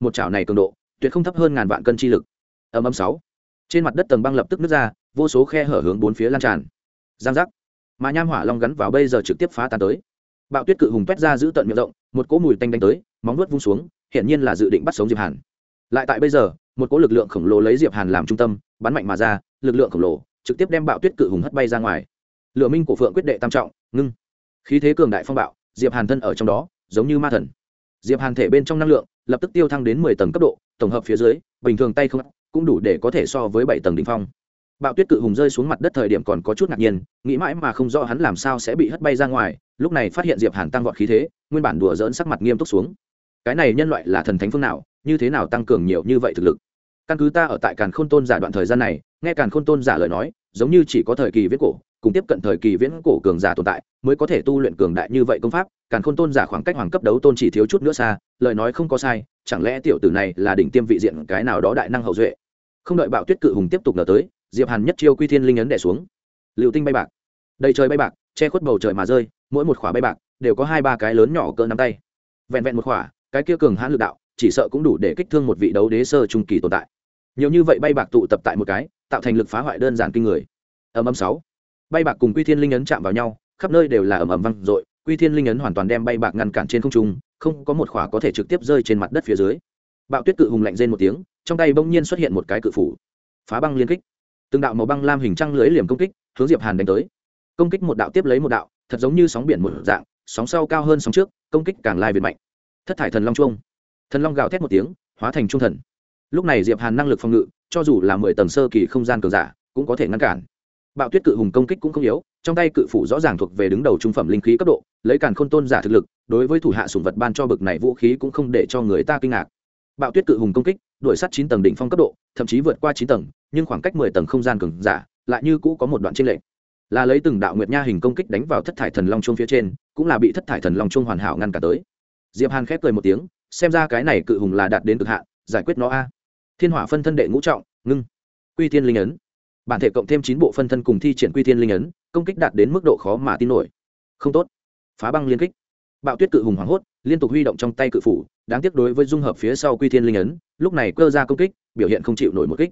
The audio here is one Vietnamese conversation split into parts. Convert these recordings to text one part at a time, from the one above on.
một chảo này cường độ, tuyệt không thấp hơn ngàn vạn cân chi lực. Ầm ầm sáu. Trên mặt đất tầng băng lập tức nứt ra, vô số khe hở hướng bốn phía lan tràn. Giang giác. Mà nham hỏa long gắn vào bây giờ trực tiếp phá tan tới. Bạo tuyết cự hùng quét ra giữ tận miệng rộng, một cỗ mùi tanh đánh tới, móng nuốt vung xuống, hiển nhiên là dự định bắt sống diệp hàn. Lại tại bây giờ, một cỗ lực lượng khổng lồ lấy diệp hàn làm trung tâm, bắn mạnh mà ra, lực lượng khổng lồ trực tiếp đem bạo tuyết cự hùng hất bay ra ngoài. Lửa minh của phượng quyết đệ tam trọng, ngưng. Khí thế cường đại phong bạo, diệp hàn thân ở trong đó, giống như ma thần. Diệp hàn thể bên trong năng lượng lập tức tiêu thăng đến mười tầng cấp độ, tổng hợp phía dưới, bình thường tay không cũng đủ để có thể so với bảy tầng đỉnh phong. Bạo tuyết cự hùng rơi xuống mặt đất thời điểm còn có chút ngạc nhiên, nghĩ mãi mà không rõ hắn làm sao sẽ bị hất bay ra ngoài, lúc này phát hiện diệp hàn tăng vọt khí thế, nguyên bản đùa dỡn sắc mặt nghiêm túc xuống. Cái này nhân loại là thần thánh phương nào, như thế nào tăng cường nhiều như vậy thực lực? Căn cứ ta ở tại càn khôn tôn giả đoạn thời gian này, nghe càn khôn tôn giả lời nói, giống như chỉ có thời kỳ viết cổ cùng tiếp cận thời kỳ viễn cổ cường giả tồn tại, mới có thể tu luyện cường đại như vậy công pháp càng khôn tôn giả khoảng cách hoàng cấp đấu tôn chỉ thiếu chút nữa xa, lời nói không có sai, chẳng lẽ tiểu tử này là đỉnh tiêm vị diện cái nào đó đại năng hậu duệ? Không đợi bạo tuyết cự hùng tiếp tục nở tới, diệp hàn nhất chiêu quy thiên linh ấn đẻ xuống. Liệu tinh bay bạc. Đầy trời bay bạc, che khuất bầu trời mà rơi, mỗi một khỏa bay bạc đều có hai ba cái lớn nhỏ cỡ nắm tay. Vẹn vẹn một khỏa, cái kia cường hãn lực đạo, chỉ sợ cũng đủ để kích thương một vị đấu đế sơ trung kỳ tồn tại. Nhiều như vậy bay bạc tụ tập tại một cái, tạo thành lực phá hoại đơn giản kinh người. Ầm ầm sáu bay bạc cùng quy thiên linh ấn chạm vào nhau, khắp nơi đều là ầm ầm văng dội, quy thiên linh ấn hoàn toàn đem bay bạc ngăn cản trên không trung, không có một khỏa có thể trực tiếp rơi trên mặt đất phía dưới. Bạo tuyết cự hùng lạnh rên một tiếng, trong tay bỗng nhiên xuất hiện một cái cự phủ. Phá băng liên kích. Từng đạo màu băng lam hình trăng lưới liềm công kích, hướng diệp hàn đánh tới. Công kích một đạo tiếp lấy một đạo, thật giống như sóng biển một dạng, sóng sau cao hơn sóng trước, công kích càng lai việt mạnh. Thất thải thần long chuông. Thần long gào thét một tiếng, hóa thành trung thần. Lúc này diệp hàn năng lực phòng ngự, cho dù là mười tầng sơ kỳ không gian cường giả, cũng có thể ngăn cản bạo tuyết cự hùng công kích cũng không yếu, trong tay cự phủ rõ ràng thuộc về đứng đầu trung phẩm linh khí cấp độ, lấy càn khôn tôn giả thực lực, đối với thủ hạ sủng vật ban cho bực này vũ khí cũng không để cho người ta kinh ngạc. Bạo tuyết cự hùng công kích, đuổi sát chín tầng đỉnh phong cấp độ, thậm chí vượt qua chín tầng, nhưng khoảng cách mười tầng không gian cường giả, lại như cũ có một đoạn trên lệ là lấy từng đạo nguyệt nha hình công kích đánh vào thất thải thần long chuông phía trên, cũng là bị thất thải thần long chuông hoàn hảo ngăn cả tới. Diệp hàn khép cười một tiếng, xem ra cái này cự hùng là đạt đến cực hạn, giải quyết nó a. Thiên hỏa phân thân đệ ngũ trọng, ngưng. Quy thiên linh ấn bản thể cộng thêm chín bộ phân thân cùng thi triển quy thiên linh ấn, công kích đạt đến mức độ khó mà tin nổi. Không tốt. Phá băng liên kích. Bạo tuyết cự hùng hoảng hốt, liên tục huy động trong tay cự phủ, đáng tiếc đối với dung hợp phía sau quy thiên linh ấn, lúc này cơ ra công kích, biểu hiện không chịu nổi một kích.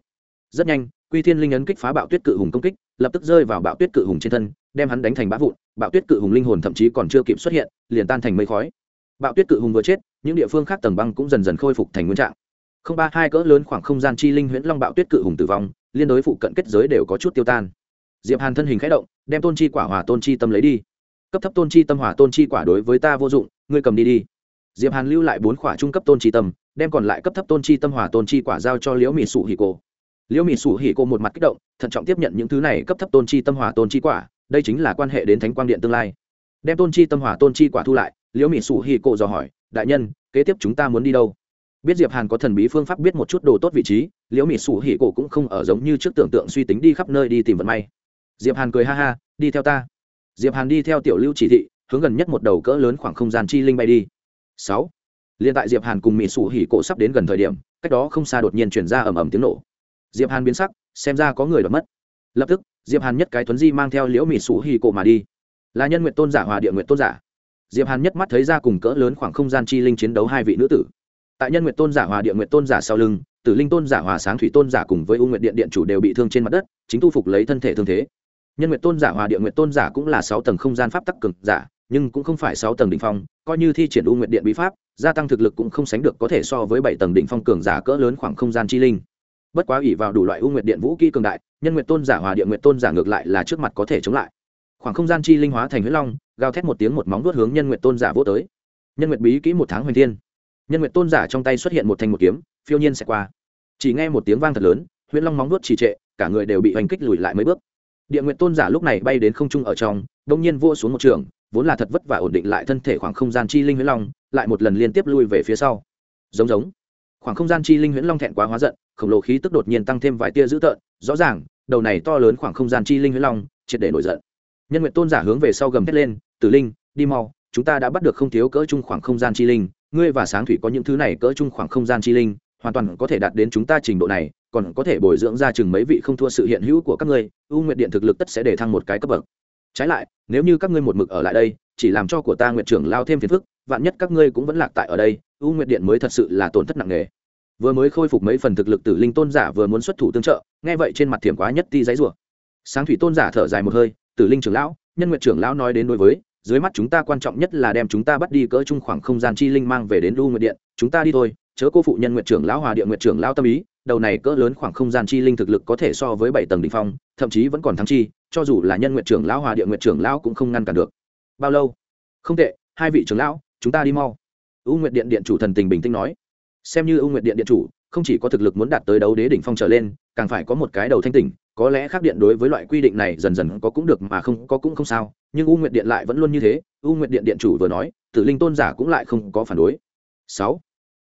Rất nhanh, quy thiên linh ấn kích phá bạo tuyết cự hùng công kích, lập tức rơi vào bạo tuyết cự hùng trên thân, đem hắn đánh thành bã vụn, bạo tuyết cự hùng linh hồn thậm chí còn chưa kịp xuất hiện, liền tan thành mây khói. Bạo tuyết cự hùng vừa chết, những địa phương khác tầng băng cũng dần dần khôi phục thành nguyên trạng. Không ba hai cỡ lớn khoảng không gian chi linh huyễn long bạo tuyết cự hùng tử vong liên đối phụ cận kết giới đều có chút tiêu tan diệp hàn thân hình khẽ động đem tôn chi quả hòa tôn chi tâm lấy đi cấp thấp tôn chi tâm hòa tôn chi quả đối với ta vô dụng ngươi cầm đi đi diệp hàn lưu lại bốn quả trung cấp tôn chi tâm đem còn lại cấp thấp tôn chi tâm hòa tôn chi quả giao cho liễu mỹ sụ hỉ cô liễu mỹ sụ hỉ cô một mặt kích động thận trọng tiếp nhận những thứ này cấp thấp tôn chi tâm hòa tôn chi quả đây chính là quan hệ đến thánh quang điện tương lai đem tôn chi tâm hòa tôn chi quả thu lại liễu mỹ sụ hỉ cô dò hỏi đại nhân kế tiếp chúng ta muốn đi đâu biết diệp hàn có thần bí phương pháp biết một chút đồ tốt vị trí, liễu mỹ sụ hỉ cổ cũng không ở giống như trước tưởng tượng suy tính đi khắp nơi đi tìm vận may. Diệp hàn cười ha ha, đi theo ta. Diệp hàn đi theo tiểu lưu chỉ thị, hướng gần nhất một đầu cỡ lớn khoảng không gian chi linh bay đi. Sáu. Liên tại diệp hàn cùng mỹ sụ hỉ cổ sắp đến gần thời điểm, cách đó không xa đột nhiên chuyển ra ầm ầm tiếng nổ. Diệp hàn biến sắc, xem ra có người đột mất. Lập tức, diệp hàn nhất cái tuấn di mang theo liễu mỹ sụ hỉ cổ mà đi. Là nhân nguyện tôn giả, hòa địa nguyện tôn giả. Diệp hàn nhất mắt thấy ra cùng cỡ lớn khoảng không gian chi linh chiến đấu hai vị nữ tử tại nhân nguyện tôn giả hòa địa nguyện tôn giả sau lưng, tử linh tôn giả hòa sáng thủy tôn giả cùng với u nguyện điện điện chủ đều bị thương trên mặt đất, chính tu phục lấy thân thể thương thế. Nhân nguyện tôn giả hòa địa nguyện tôn giả cũng là sáu tầng không gian pháp tắc cực giả, nhưng cũng không phải sáu tầng đỉnh phong, coi như thi triển u nguyện điện bí pháp, gia tăng thực lực cũng không sánh được có thể so với bảy tầng đỉnh phong cường giả cỡ lớn khoảng không gian chi linh. Bất quá ủy vào đủ loại u nguyện điện vũ kỹ cường đại, nhân nguyện tôn giả hòa địa nguyện tôn giả ngược lại là trước mặt có thể chống lại. Khoảng không gian chi linh hóa thành huyết long, gào thét một tiếng một móng vuốt hướng nhân nguyện tôn giả vô tới. Nhân nguyện bí kỹ một tháng hoành thiên nhân nguyện tôn giả trong tay xuất hiện một thanh một kiếm, phiêu nhiên sẽ qua. Chỉ nghe một tiếng vang thật lớn, huyễn long móng nuốt trì trệ, cả người đều bị hành kích lùi lại mấy bước. Địa nguyện tôn giả lúc này bay đến không trung ở trong, đông nhiên vua xuống một trường, vốn là thật vất vả ổn định lại thân thể khoảng không gian chi linh huyễn long, lại một lần liên tiếp lui về phía sau. Giống giống. Khoảng không gian chi linh huyễn long thẹn quá hóa giận, khổng lồ khí tức đột nhiên tăng thêm vài tia dữ tợn, rõ ràng, đầu này to lớn khoảng không gian chi linh huyễn long, triệt để nổi giận. Nhân nguyện tôn giả hướng về sau gầm thét lên, tử linh, đi mau, chúng ta đã bắt được không thiếu cỡ chung khoảng không gian chi linh ngươi và sáng thủy có những thứ này cỡ chung khoảng không gian chi linh, hoàn toàn có thể đạt đến chúng ta trình độ này, còn có thể bồi dưỡng ra chừng mấy vị không thua sự hiện hữu của các ngươi u nguyện điện thực lực tất sẽ để thăng một cái cấp bậc. Trái lại, nếu như các ngươi một mực ở lại đây, chỉ làm cho của ta nguyện trưởng lao thêm phiền phức, vạn nhất các ngươi cũng vẫn lạc tại ở đây u nguyện điện mới thật sự là tổn thất nặng nề. Vừa mới khôi phục mấy phần thực lực tử linh tôn giả vừa muốn xuất thủ tương trợ, nghe vậy trên mặt thiểm quá nhất ti giấy rủa. Sáng thủy tôn giả thở dài một hơi, tử linh trưởng lão, nhân nguyện trưởng lão nói đến đối với dưới mắt chúng ta quan trọng nhất là đem chúng ta bắt đi cỡ chung khoảng không gian chi linh mang về đến lưu Nguyệt điện. Chúng ta đi thôi, chớ cô phụ nhân nguyện trưởng lão hòa địa nguyện trưởng lão tâm ý, đầu này cỡ lớn khoảng không gian chi linh thực lực có thể so với bảy tầng đỉnh phong, thậm chí vẫn còn thắng chi, cho dù là nhân nguyện trưởng lão hòa địa nguyện trưởng lão cũng không ngăn cản được. Bao lâu? Không tệ, hai vị trưởng lão, chúng ta đi mau. U nguyệt điện điện chủ thần tình bình tĩnh nói. Xem như u nguyệt điện điện chủ không chỉ có thực lực muốn đạt tới đấu đế đỉnh phong trở lên, càng phải có một cái đầu thanh tỉnh, có lẽ khác điện đối với loại quy định này dần dần có cũng được mà không, có cũng không sao, nhưng u nguyệt điện lại vẫn luôn như thế, u nguyệt điện điện chủ vừa nói, tử linh tôn giả cũng lại không có phản đối. Sáu.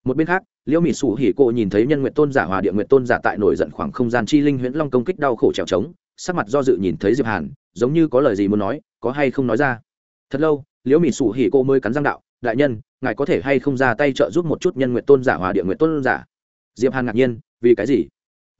Một bên khác, liễu mỹ sủ hỉ cô nhìn thấy nhân nguyện tôn giả hòa địa nguyện tôn giả tại nổi giận khoảng không gian chi linh huyễn long công kích đau khổ trèo trống, sắc mặt do dự nhìn thấy diệp hàn, giống như có lời gì muốn nói, có hay không nói ra. Thật lâu, liễu mỹ sủ hỉ cô mới cắn răng đạo, đại nhân, ngài có thể hay không ra tay trợ giúp một chút nhân nguyện tôn giả hòa địa nguyện tôn giả? Diệp hàn ngạc nhiên, vì cái gì?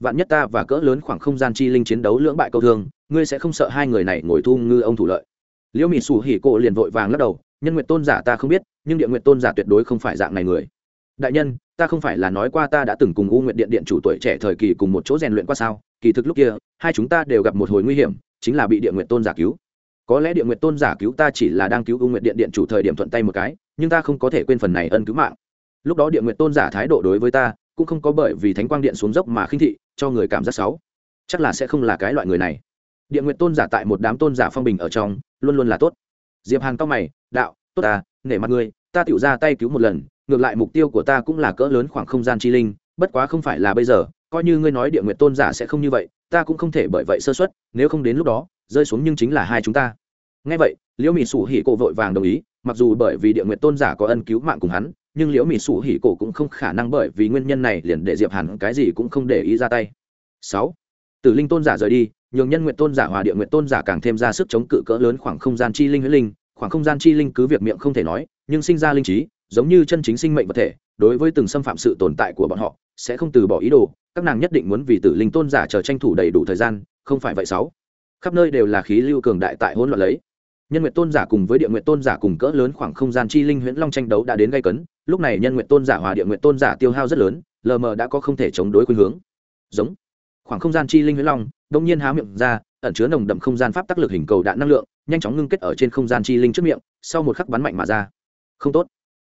Vạn nhất ta và cỡ lớn khoảng không gian chi linh chiến đấu lưỡng bại câu thương, ngươi sẽ không sợ hai người này ngồi thu ngư ông thủ lợi. Liễu mỹ sủ hỉ cô liền vội vàng lắc đầu, nhân nguyện tôn giả ta không biết, nhưng địa nguyện tôn giả tuyệt đối không phải dạng này người. Đại nhân, ta không phải là nói qua ta đã từng cùng u nguyện điện điện chủ tuổi trẻ thời kỳ cùng một chỗ rèn luyện qua sao? Kỳ thực lúc kia, hai chúng ta đều gặp một hồi nguy hiểm, chính là bị địa nguyện tôn giả cứu. Có lẽ địa nguyện tôn giả cứu ta chỉ là đang cứu u nguyện điện điện chủ thời điểm thuận tay một cái, nhưng ta không có thể quên phần này ân cứu mạng. Lúc đó địa nguyện tôn giả thái độ đối với ta cũng không có bởi vì thánh quang điện xuống dốc mà khinh thị, cho người cảm giác xấu. Chắc là sẽ không là cái loại người này. Địa nguyện tôn giả tại một đám tôn giả phong bình ở trong, luôn luôn là tốt. Diệp hàn cao mày, đạo, tốt à nể mặt ngươi, ta tiểu ra tay cứu một lần, ngược lại mục tiêu của ta cũng là cỡ lớn khoảng không gian chi linh, bất quá không phải là bây giờ, coi như ngươi nói địa nguyện tôn giả sẽ không như vậy, ta cũng không thể bởi vậy sơ xuất nếu không đến lúc đó, rơi xuống nhưng chính là hai chúng ta. Ngay vậy, liễu mỹ sủ hỉ cổ vội vàng đồng ý, mặc dù bởi vì địa nguyện tôn giả có ân cứu mạng cùng hắn nhưng liễu mỹ sủ hỉ cổ cũng không khả năng bởi vì nguyên nhân này liền để diệp hàn cái gì cũng không để ý ra tay. Sáu, tử linh tôn giả rời đi, nhường nhân nguyện tôn giả hòa địa nguyện tôn giả càng thêm ra sức chống cự cỡ lớn khoảng không gian chi linh huyết linh, khoảng không gian chi linh cứ việc miệng không thể nói, nhưng sinh ra linh trí, giống như chân chính sinh mệnh vật thể, đối với từng xâm phạm sự tồn tại của bọn họ, sẽ không từ bỏ ý đồ, các nàng nhất định muốn vì tử linh tôn giả chờ tranh thủ đầy đủ thời gian, không phải vậy, sáu. Khắp nơi đều là khí lưu cường đại tại hỗn loạn lấy nhân nguyện tôn giả cùng với địa nguyện tôn giả cùng cỡ lớn khoảng không gian chi linh huyễn long tranh đấu đã đến gây cấn. Lúc này nhân nguyện tôn giả hòa địa nguyện tôn giả tiêu hao rất lớn, lờ mờ đã có không thể chống đối khuynh hướng. Giống. Khoảng không gian chi linh huyễn long đông nhiên há miệng ra, ẩn chứa nồng đậm không gian pháp tác lực hình cầu đạn năng lượng, nhanh chóng ngưng kết ở trên không gian chi linh trước miệng, sau một khắc bắn mạnh mà ra. Không tốt.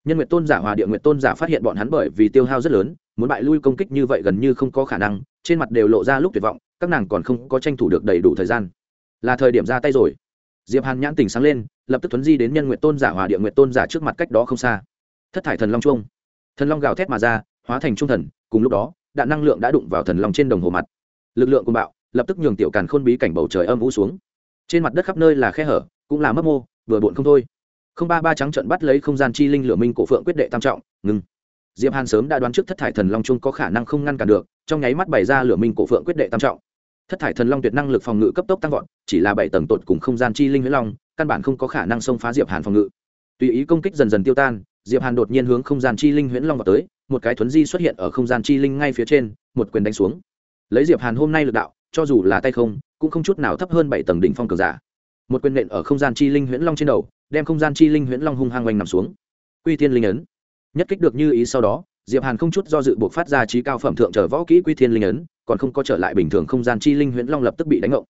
Nhân nguyện tôn giả hòa địa nguyện tôn giả phát hiện bọn hắn bởi vì tiêu hao rất lớn, muốn bại lui công kích như vậy gần như không có khả năng, trên mặt đều lộ ra lúc tuyệt vọng, các nàng còn không có tranh thủ được đầy đủ thời gian. Là thời điểm ra tay rồi diệp hàn nhãn tỉnh sáng lên, lập tức thuấn di đến nhân nguyện tôn giả hòa địa nguyện tôn giả trước mặt cách đó không xa. Thất thải thần long chuông. Thần long gào thét mà ra, hóa thành trung thần, cùng lúc đó, đạn năng lượng đã đụng vào thần long trên đồng hồ mặt. Lực lượng cùng bạo, lập tức nhường tiểu càn khôn bí cảnh bầu trời âm vũ xuống. Trên mặt đất khắp nơi là khe hở, cũng là mấp mô, vừa bộn không thôi. Không ba ba trắng trận bắt lấy không gian chi linh lửa minh cổ phượng quyết đệ tam trọng, ngừng. Diệp hàn sớm đã đoán trước thất thải thần long Chung có khả năng không ngăn cản được, trong nháy mắt bày ra lửa minh cổ phượng quyết đệ tam trọng thất thải thần long tuyệt năng lực phòng ngự cấp tốc tăng vọt, chỉ là bảy tầng tột cùng không gian chi linh huyết long, căn bản không có khả năng xông phá diệp hàn phòng ngự. Tùy ý công kích dần dần tiêu tan, diệp hàn đột nhiên hướng không gian chi linh huyễn long vào tới, một cái thuấn di xuất hiện ở không gian chi linh ngay phía trên, một quyền đánh xuống. Lấy diệp hàn hôm nay lực đạo, cho dù là tay không, cũng không chút nào thấp hơn bảy tầng đỉnh phong cường giả. Một quyền nện ở không gian chi linh huyễn long trên đầu, đem không gian chi linh huyễn long hung hăng oanh nằm xuống. Quy thiên linh ấn. Nhất kích được như ý sau đó, diệp hàn không chút do dự buộc phát ra trí cao phẩm thượng trở võ kỹ quy thiên linh ấn còn không có trở lại bình thường không gian chi linh huyễn long lập tức bị đánh ngộng.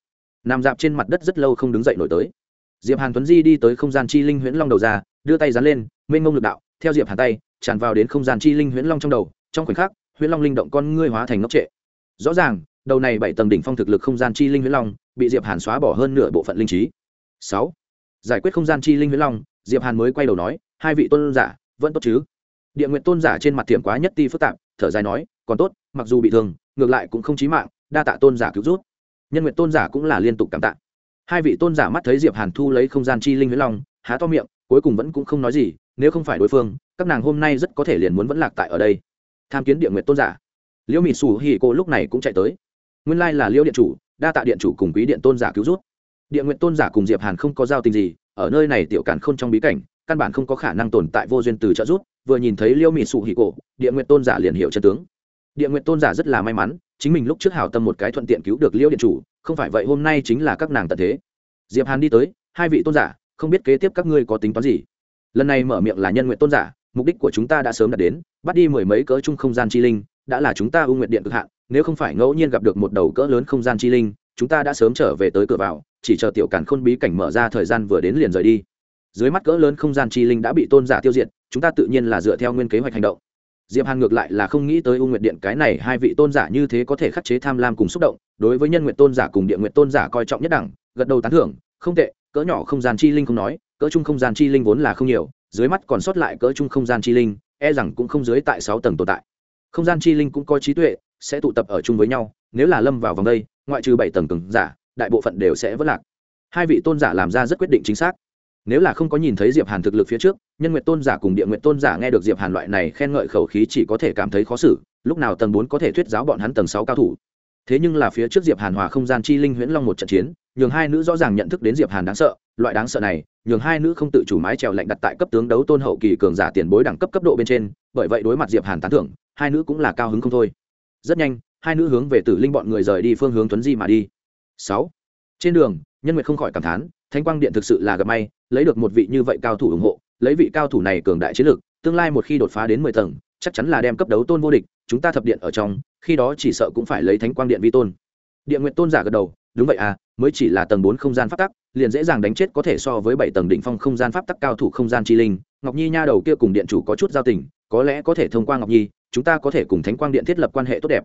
Nằm dạp trên mặt đất rất lâu không đứng dậy nổi tới. Diệp hàn tuấn di đi tới không gian chi linh huyễn long đầu ra, đưa tay dán lên, mênh ngông lực đạo, theo diệp hàn tay, tràn vào đến không gian chi linh huyễn long trong đầu, trong khoảnh khắc, huyễn long linh động con ngươi hóa thành ngốc trệ. Rõ ràng, đầu này bảy tầng đỉnh phong thực lực không gian chi linh huyễn long, bị diệp hàn xóa bỏ hơn nửa bộ phận linh trí. Sáu, giải quyết không gian chi linh huyễn long, diệp hàn mới quay đầu nói, hai vị tôn giả, vẫn tốt chứ? Địa nguyện tôn giả trên mặt thiểm quá nhất ti phức tạp, thở dài nói còn tốt, mặc dù bị thương, ngược lại cũng không chí mạng, đa tạ tôn giả cứu rút nhân nguyện tôn giả cũng là liên tục cảm tạ. Hai vị tôn giả mắt thấy diệp hàn thu lấy không gian chi linh huyết long, há to miệng, cuối cùng vẫn cũng không nói gì, nếu không phải đối phương, các nàng hôm nay rất có thể liền muốn vẫn lạc tại ở đây. Tham kiến địa nguyện tôn giả. Liễu mị sủ hỉ cô lúc này cũng chạy tới. Nguyên lai là liễu điện chủ, đa tạ điện chủ cùng quý điện tôn giả cứu rút địa nguyện tôn giả cùng diệp hàn không có giao tình gì, ở nơi này tiểu cản không trong bí cảnh, căn bản không có khả năng tồn tại vô duyên từ trợ rút vừa nhìn thấy liễu mị sủ hỉ cổ địa nguyện tôn giả liền hiểu chân tướng địa nguyện tôn giả rất là may mắn, chính mình lúc trước hào tâm một cái thuận tiện cứu được liễu điện chủ, không phải vậy hôm nay chính là các nàng tận thế. Diệp hàn đi tới, hai vị tôn giả, không biết kế tiếp các ngươi có tính toán gì? Lần này mở miệng là nhân nguyện tôn giả, mục đích của chúng ta đã sớm đạt đến, bắt đi mười mấy cỡ chung không gian chi linh, đã là chúng ta ưu nguyện điện cực hạn, nếu không phải ngẫu nhiên gặp được một đầu cỡ lớn không gian chi linh, chúng ta đã sớm trở về tới cửa vào, chỉ chờ tiểu cản khôn bí cảnh mở ra thời gian vừa đến liền rời đi. Dưới mắt cỡ lớn không gian chi linh đã bị tôn giả tiêu diệt, chúng ta tự nhiên là dựa theo nguyên kế hoạch hành động diệp hàn ngược lại là không nghĩ tới u nguyệt điện cái này hai vị tôn giả như thế có thể khắc chế tham lam cùng xúc động, đối với nhân nguyện tôn giả cùng địa nguyện tôn giả coi trọng nhất đẳng, gật đầu tán thưởng, không tệ, cỡ nhỏ không gian chi linh không nói, cỡ trung không gian chi linh vốn là không nhiều, dưới mắt còn sót lại cỡ trung không gian chi linh e rằng cũng không dưới tại sáu tầng tồn tại. Không gian chi linh cũng có trí tuệ, sẽ tụ tập ở chung với nhau, nếu là lâm vào vòng đây, ngoại trừ bảy tầng cường giả, đại bộ phận đều sẽ vất lạc. Hai vị tôn giả làm ra rất quyết định chính xác nếu là không có nhìn thấy diệp hàn thực lực phía trước, nhân nguyện tôn giả cùng địa nguyện tôn giả nghe được diệp hàn loại này khen ngợi khẩu khí chỉ có thể cảm thấy khó xử, lúc nào tầng bốn có thể thuyết giáo bọn hắn tầng sáu cao thủ. Thế nhưng là phía trước diệp hàn hòa không gian chi linh huyễn long một trận chiến, nhường hai nữ rõ ràng nhận thức đến diệp hàn đáng sợ, loại đáng sợ này, nhường hai nữ không tự chủ mái trèo lạnh đặt tại cấp tướng đấu tôn hậu kỳ cường giả tiền bối đẳng cấp cấp độ bên trên, bởi vậy đối mặt diệp hàn tán thưởng, hai nữ cũng là cao hứng không thôi. Rất nhanh, hai nữ hướng về tử linh bọn người rời đi phương hướng tuấn di mà đi. Sáu. Trên đường, nhân nguyệt không khỏi cảm thán, thánh quang điện thực sự là gặp may lấy được một vị như vậy cao thủ ủng hộ, lấy vị cao thủ này cường đại chiến lược, tương lai một khi đột phá đến mười tầng, chắc chắn là đem cấp đấu tôn vô địch, chúng ta thập điện ở trong, khi đó chỉ sợ cũng phải lấy thánh quang điện vi tôn. Địa nguyện tôn giả gật đầu, đúng vậy à mới chỉ là tầng bốn không gian pháp tắc, liền dễ dàng đánh chết có thể so với bảy tầng đỉnh phong không gian pháp tắc cao thủ không gian chi linh. Ngọc nhi nha đầu kia cùng điện chủ có chút giao tình, có lẽ có thể thông qua ngọc nhi, chúng ta có thể cùng thánh quang điện thiết lập quan hệ tốt đẹp.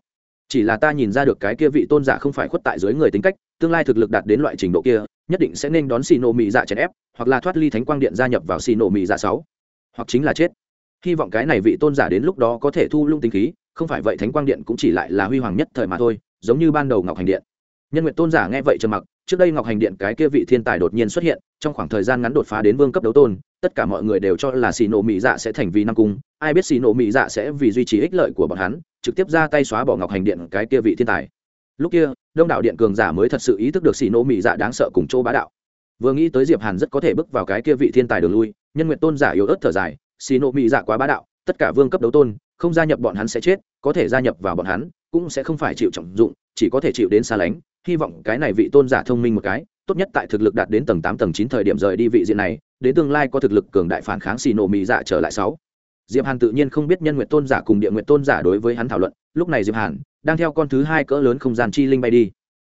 Chỉ là ta nhìn ra được cái kia vị tôn giả không phải khuất tại dưới người tính cách tương lai thực lực đạt đến loại trình độ kia, nhất định sẽ nên đón xì nổ mị dạ chèn ép, hoặc là thoát ly thánh quang điện gia nhập vào xì nổ mị dạ sáu. Hoặc chính là chết. Hy vọng cái này vị tôn giả đến lúc đó có thể thu lung tinh khí, không phải vậy thánh quang điện cũng chỉ lại là huy hoàng nhất thời mà thôi, giống như ban đầu ngọc hành điện. Nhân nguyện tôn giả nghe vậy trầm mặc, trước đây ngọc hành điện cái kia vị thiên tài đột nhiên xuất hiện, trong khoảng thời gian ngắn đột phá đến vương cấp đấu tôn, tất cả mọi người đều cho là xì nổ mỹ dạ sẽ thành vì nam cung, ai biết xì nổ mỹ dạ sẽ vì duy trì ích lợi của bọn hắn, trực tiếp ra tay xóa bỏ ngọc hành điện cái kia vị thiên tài lúc kia, đông đảo điện cường giả mới thật sự ý thức được xì nổ mỹ dạ đáng sợ cùng chỗ bá đạo. Vừa nghĩ tới diệp hàn rất có thể bước vào cái kia vị thiên tài đường lui, nhân nguyện tôn giả yếu ớt thở dài xì nổ mỹ dạ quá bá đạo, tất cả vương cấp đấu tôn, không gia nhập bọn hắn sẽ chết, có thể gia nhập vào bọn hắn, cũng sẽ không phải chịu trọng dụng, chỉ có thể chịu đến xa lánh. Hy vọng cái này vị tôn giả thông minh một cái, tốt nhất tại thực lực đạt đến tầng tám, tầng chín thời điểm rời đi vị diện này, đến tương lai có thực lực cường đại phản kháng xì nổ mỹ dạ trở lại sáu. Diệp hàn tự nhiên không biết nhân nguyện tôn giả cùng địa nguyện tôn giả đối với hắn thảo luận, lúc này diệp hàn đang theo con thứ hai cỡ lớn không gian chi linh bay đi.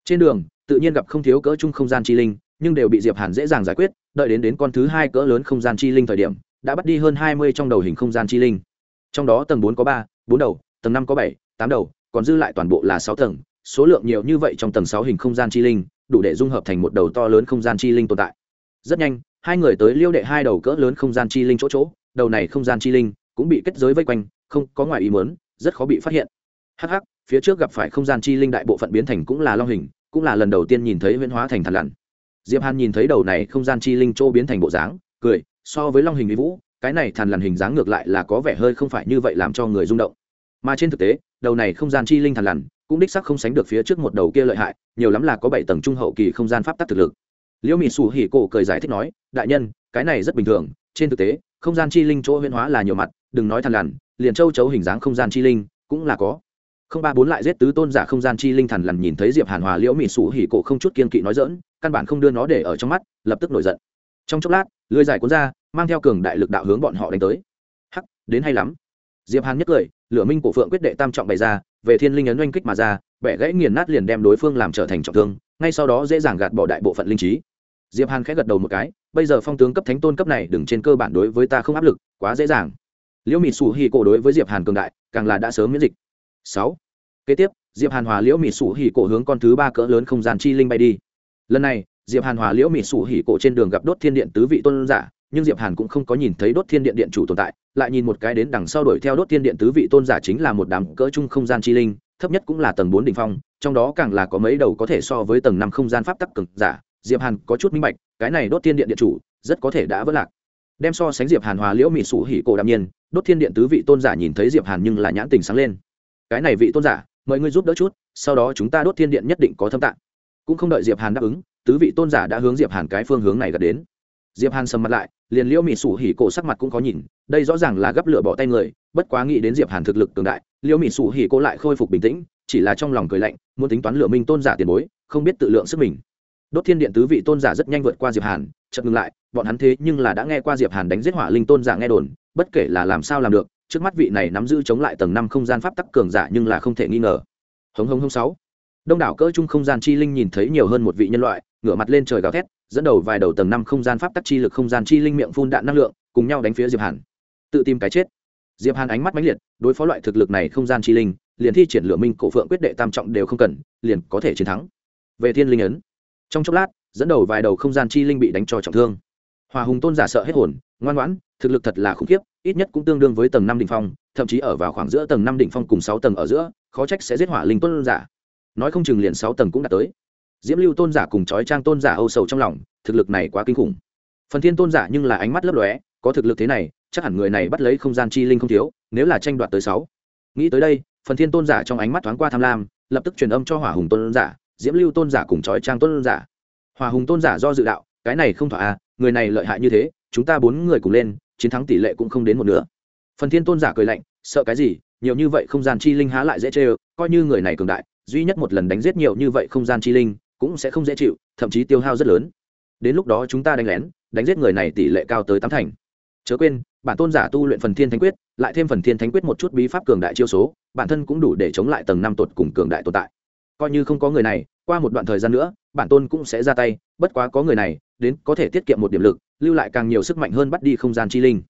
Trên đường tự nhiên gặp không thiếu cỡ chung không gian chi linh nhưng đều bị diệp hàn dễ dàng giải quyết đợi đến đến con thứ hai cỡ lớn không gian chi linh thời điểm đã bắt đi hơn hai mươi trong đầu hình không gian chi linh. Trong đó tầng bốn có ba bốn đầu tầng năm có bảy tám đầu còn dư lại toàn bộ là sáu tầng. Số lượng nhiều như vậy trong tầng sáu hình không gian chi linh đủ để dung hợp thành một đầu to lớn không gian chi linh tồn tại. Rất nhanh hai người tới liêu đệ hai đầu cỡ lớn không gian chi linh chỗ chỗ đầu này không gian chi linh cũng bị kết giới vây quanh không có ngoài ý muốn, rất khó bị phát hiện. Hh phía trước gặp phải không gian chi linh đại bộ phận biến thành cũng là long hình, cũng là lần đầu tiên nhìn thấy huyễn hóa thành thằn lằn. Diệp hàn nhìn thấy đầu này không gian chi linh châu biến thành bộ dáng, cười, so với long hình mỹ vũ, cái này thằn lằn hình dáng ngược lại là có vẻ hơi không phải như vậy làm cho người rung động. Mà trên thực tế, đầu này không gian chi linh thằn lằn cũng đích sắc không sánh được phía trước một đầu kia lợi hại, nhiều lắm là có bảy tầng trung hậu kỳ không gian pháp tắc thực lực. Liễu mỹ xù hỉ cổ cười giải thích nói, đại nhân, cái này rất bình thường, trên thực tế, không gian chi linh chỗ huyễn hóa là nhiều mặt, đừng nói thằn lằn, liền châu chấu hình dáng không gian chi linh cũng là có không ba bốn lại giết tứ tôn giả không gian chi linh thần lần nhìn thấy diệp hàn hòa liễu mỹ sủ hỉ cổ không chút kiên kỵ nói dỡn căn bản không đưa nó để ở trong mắt, lập tức nổi giận. Trong chốc lát, lưới dài cuốn ra, mang theo cường đại lực đạo hướng bọn họ đánh tới. Hắc, đến hay lắm. Diệp hàn nhất cười, lửa minh cổ phượng quyết đệ tam trọng bày ra, về thiên linh ấn oanh kích mà ra, bẻ gãy nghiền nát liền đem đối phương làm trở thành trọng thương, ngay sau đó dễ dàng gạt bỏ đại bộ phận linh trí. Diệp hàn khẽ gật đầu một cái, bây giờ phong tướng cấp thánh tôn cấp này đừng trên cơ bản đối với ta không áp lực, quá dễ dàng. Liễu mị sủ hỉ cổ đối với diệp hàn cường đại, càng là đã sớm miễn dịch sáu. Kế tiếp, diệp hàn hòa liễu mị sủ hỉ cổ hướng con thứ ba cỡ lớn không gian chi linh bay đi. Lần này, diệp hàn hòa liễu mị sủ hỉ cổ trên đường gặp đốt thiên điện tứ vị tôn giả, nhưng diệp hàn cũng không có nhìn thấy đốt thiên điện điện chủ tồn tại, lại nhìn một cái đến đằng sau đuổi theo đốt thiên điện tứ vị tôn giả chính là một đám cỡ trung không gian chi linh, thấp nhất cũng là tầng bốn đỉnh phong, trong đó càng là có mấy đầu có thể so với tầng năm không gian pháp tắc cực giả. Diệp hàn có chút minh bạch, cái này đốt thiên điện điện chủ rất có thể đã vỡ lạc. Đem so sánh diệp hàn hòa liễu mị sủ hỉ cổ đạm nhiên, đốt thiên điện tứ vị tôn giả nhìn thấy diệp hàn nhưng là nhãn tình sáng lên cái này vị tôn giả, mời ngươi giúp đỡ chút, sau đó chúng ta đốt thiên điện nhất định có thâm tạng. Cũng không đợi diệp hàn đáp ứng, tứ vị tôn giả đã hướng diệp hàn cái phương hướng này gần đến. Diệp hàn sầm mặt lại, liền liễu mị sủ hỉ cổ sắc mặt cũng có nhìn, đây rõ ràng là gấp lửa bỏ tay người, bất quá nghĩ đến diệp hàn thực lực cường đại, liễu mị sủ hỉ cổ lại khôi phục bình tĩnh, chỉ là trong lòng cười lạnh, muốn tính toán lửa minh tôn giả tiền bối, không biết tự lượng sức mình. Đốt thiên điện tứ vị tôn giả rất nhanh vượt qua diệp hàn, chợt ngừng lại, bọn hắn thế nhưng là đã nghe qua diệp hàn đánh giết hỏa linh tôn giả nghe đồn, bất kể là làm sao làm được trước mắt vị này nắm giữ chống lại tầng năm không gian pháp tắc cường giả nhưng là không thể nghi ngờ. Hống hống hống sáu. Đông đảo cỡ trung không gian chi linh nhìn thấy nhiều hơn một vị nhân loại, ngửa mặt lên trời gào thét, dẫn đầu vài đầu tầng năm không gian pháp tắc chi lực không gian chi linh miệng phun đạn năng lượng, cùng nhau đánh phía diệp hàn. Tự tìm cái chết. Diệp hàn ánh mắt mãnh liệt, đối phó loại thực lực này không gian chi linh, liền thi triển lửa minh cổ phượng quyết đệ tam trọng đều không cần, liền có thể chiến thắng. Về thiên linh ấn. Trong chốc lát, dẫn đầu vài đầu không gian chi linh bị đánh cho trọng thương. Hòa hùng tôn giả sợ hết hồn, ngoan ngoãn thực lực thật là khủng khiếp, ít nhất cũng tương đương với tầng năm đỉnh phong, thậm chí ở vào khoảng giữa tầng năm đỉnh phong cùng sáu tầng ở giữa, khó trách sẽ giết hỏa linh tôn giả. Nói không chừng liền sáu tầng cũng đạt tới. Diễm lưu tôn giả cùng chói trang tôn giả âu sầu trong lòng, thực lực này quá kinh khủng. Phần thiên tôn giả nhưng là ánh mắt lấp lóe, có thực lực thế này, chắc hẳn người này bắt lấy không gian chi linh không thiếu, nếu là tranh đoạt tới sáu. Nghĩ tới đây, phần thiên tôn giả trong ánh mắt thoáng qua tham lam, lập tức truyền âm cho hỏa hùng tôn giả, diễm lưu tôn giả cùng chói trang tôn giả. Hỏa hùng tôn giả do dự đạo, cái này không thỏa à người này lợi hại như thế, chúng ta bốn người cùng lên chiến thắng tỷ lệ cũng không đến một nửa. Phần thiên tôn giả cười lạnh, sợ cái gì? Nhiều như vậy không gian chi linh há lại dễ chê coi như người này cường đại, duy nhất một lần đánh giết nhiều như vậy không gian chi linh cũng sẽ không dễ chịu, thậm chí tiêu hao rất lớn. Đến lúc đó chúng ta đánh lén, đánh giết người này tỷ lệ cao tới tám thành. Chớ quên, bản tôn giả tu luyện phần thiên thánh quyết, lại thêm phần thiên thánh quyết một chút bí pháp cường đại chiêu số, bản thân cũng đủ để chống lại tầng năm tột cùng cường đại tồn tại. Coi như không có người này, qua một đoạn thời gian nữa, bản tôn cũng sẽ ra tay, bất quá có người này, đến có thể tiết kiệm một điểm lực lưu lại càng nhiều sức mạnh hơn bắt đi không gian chi linh.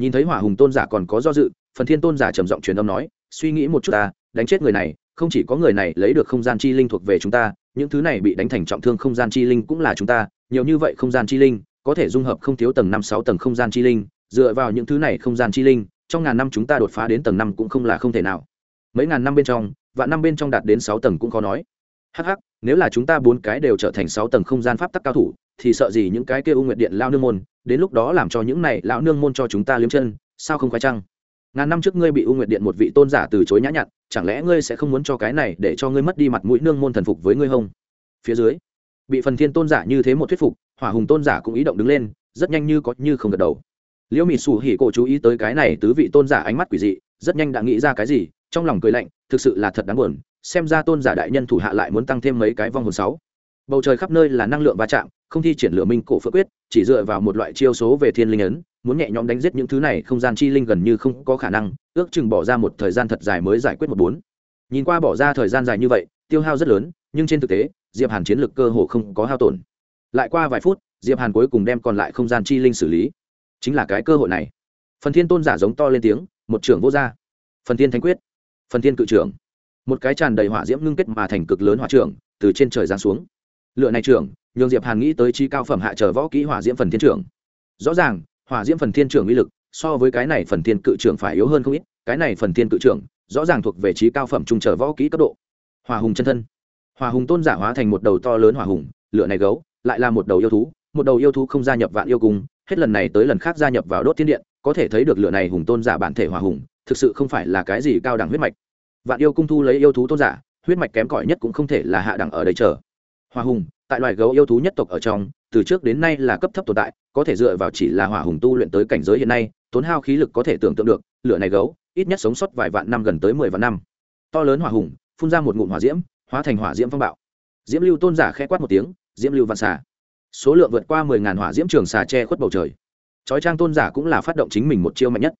Nhìn thấy hỏa hùng tôn giả còn có do dự, phần thiên tôn giả trầm giọng truyền âm nói, suy nghĩ một chút ta, đánh chết người này, không chỉ có người này lấy được không gian chi linh thuộc về chúng ta, những thứ này bị đánh thành trọng thương không gian chi linh cũng là chúng ta, nhiều như vậy không gian chi linh, có thể dung hợp không thiếu tầng năm sáu tầng không gian chi linh, dựa vào những thứ này không gian chi linh, trong ngàn năm chúng ta đột phá đến tầng năm cũng không là không thể nào. Mấy ngàn năm bên trong, vạn năm bên trong đạt đến sáu tầng cũng khó nói hh nếu là chúng ta bốn cái đều trở thành sáu tầng không gian pháp tắc cao thủ, thì sợ gì những cái kia u nguyện điện lao nương môn, đến lúc đó làm cho những này lão nương môn cho chúng ta liếm chân, sao không khoái trăng? Ngàn năm trước ngươi bị u nguyện điện một vị tôn giả từ chối nhã nhặn, chẳng lẽ ngươi sẽ không muốn cho cái này để cho ngươi mất đi mặt mũi nương môn thần phục với ngươi hông phía dưới, bị phần thiên tôn giả như thế một thuyết phục, hỏa hùng tôn giả cũng ý động đứng lên, rất nhanh như có như không gật đầu. Liễu mị sủ hỉ cổ chú ý tới cái này tứ vị tôn giả ánh mắt quỷ dị, rất nhanh đã nghĩ ra cái gì, trong lòng cười lạnh, thực sự là thật đáng buồn xem ra tôn giả đại nhân thủ hạ lại muốn tăng thêm mấy cái vong hồn sáu. Bầu trời khắp nơi là năng lượng va chạm, không thi triển lửa minh cổ phước quyết, chỉ dựa vào một loại chiêu số về thiên linh ấn, muốn nhẹ nhõm đánh giết những thứ này, không gian chi linh gần như không có khả năng, ước chừng bỏ ra một thời gian thật dài mới giải quyết một bốn. Nhìn qua bỏ ra thời gian dài như vậy, tiêu hao rất lớn, nhưng trên thực tế, diệp hàn chiến lược cơ hồ không có hao tổn. Lại qua vài phút, diệp hàn cuối cùng đem còn lại không gian chi linh xử lý. Chính là cái cơ hội này. Phần thiên tôn giả giống to lên tiếng, một trưởng vô gia. Phần thiên thánh quyết. Phần thiên cự trưởng một cái tràn đầy hỏa diễm ngưng kết mà thành cực lớn hỏa trưởng từ trên trời giáng xuống. Lựa này trưởng nhường diệp hàn nghĩ tới chi cao phẩm hạ trở võ kỹ hỏa diễm phần thiên trưởng rõ ràng, hỏa diễm phần thiên trưởng uy lực so với cái này phần thiên cự trưởng phải yếu hơn không ít, cái này phần thiên cự trưởng rõ ràng thuộc về trí cao phẩm trung trở võ kỹ cấp độ. Hỏa hùng chân thân. Hỏa hùng tôn giả hóa thành một đầu to lớn hỏa hùng, lựa này gấu, lại là một đầu yêu thú, một đầu yêu thú không gia nhập vạn yêu cung, hết lần này tới lần khác gia nhập vào đốt thiên điện, có thể thấy được lựa này hùng tôn giả bản thể hỏa hùng, thực sự không phải là cái gì cao đẳng huyết mạch vạn yêu cung thu lấy yêu thú tôn giả, huyết mạch kém cỏi nhất cũng không thể là hạ đẳng ở đây chờ. Hòa hùng, tại loài gấu yêu thú nhất tộc ở trong, từ trước đến nay là cấp thấp tồn tại, có thể dựa vào chỉ là hỏa hùng tu luyện tới cảnh giới hiện nay, tốn hao khí lực có thể tưởng tượng được, lửa này gấu, ít nhất sống sót vài vạn năm gần tới mười vạn năm. To lớn hỏa hùng, phun ra một ngụm hỏa diễm, hóa thành hỏa diễm phong bạo. Diễm lưu tôn giả khẽ quát một tiếng, diễm lưu vạn xà. Số lượng vượt qua mười ngàn hỏa diễm trường xà che khuất bầu trời. Chói trang tôn giả cũng là phát động chính mình một chiêu mạnh nhất.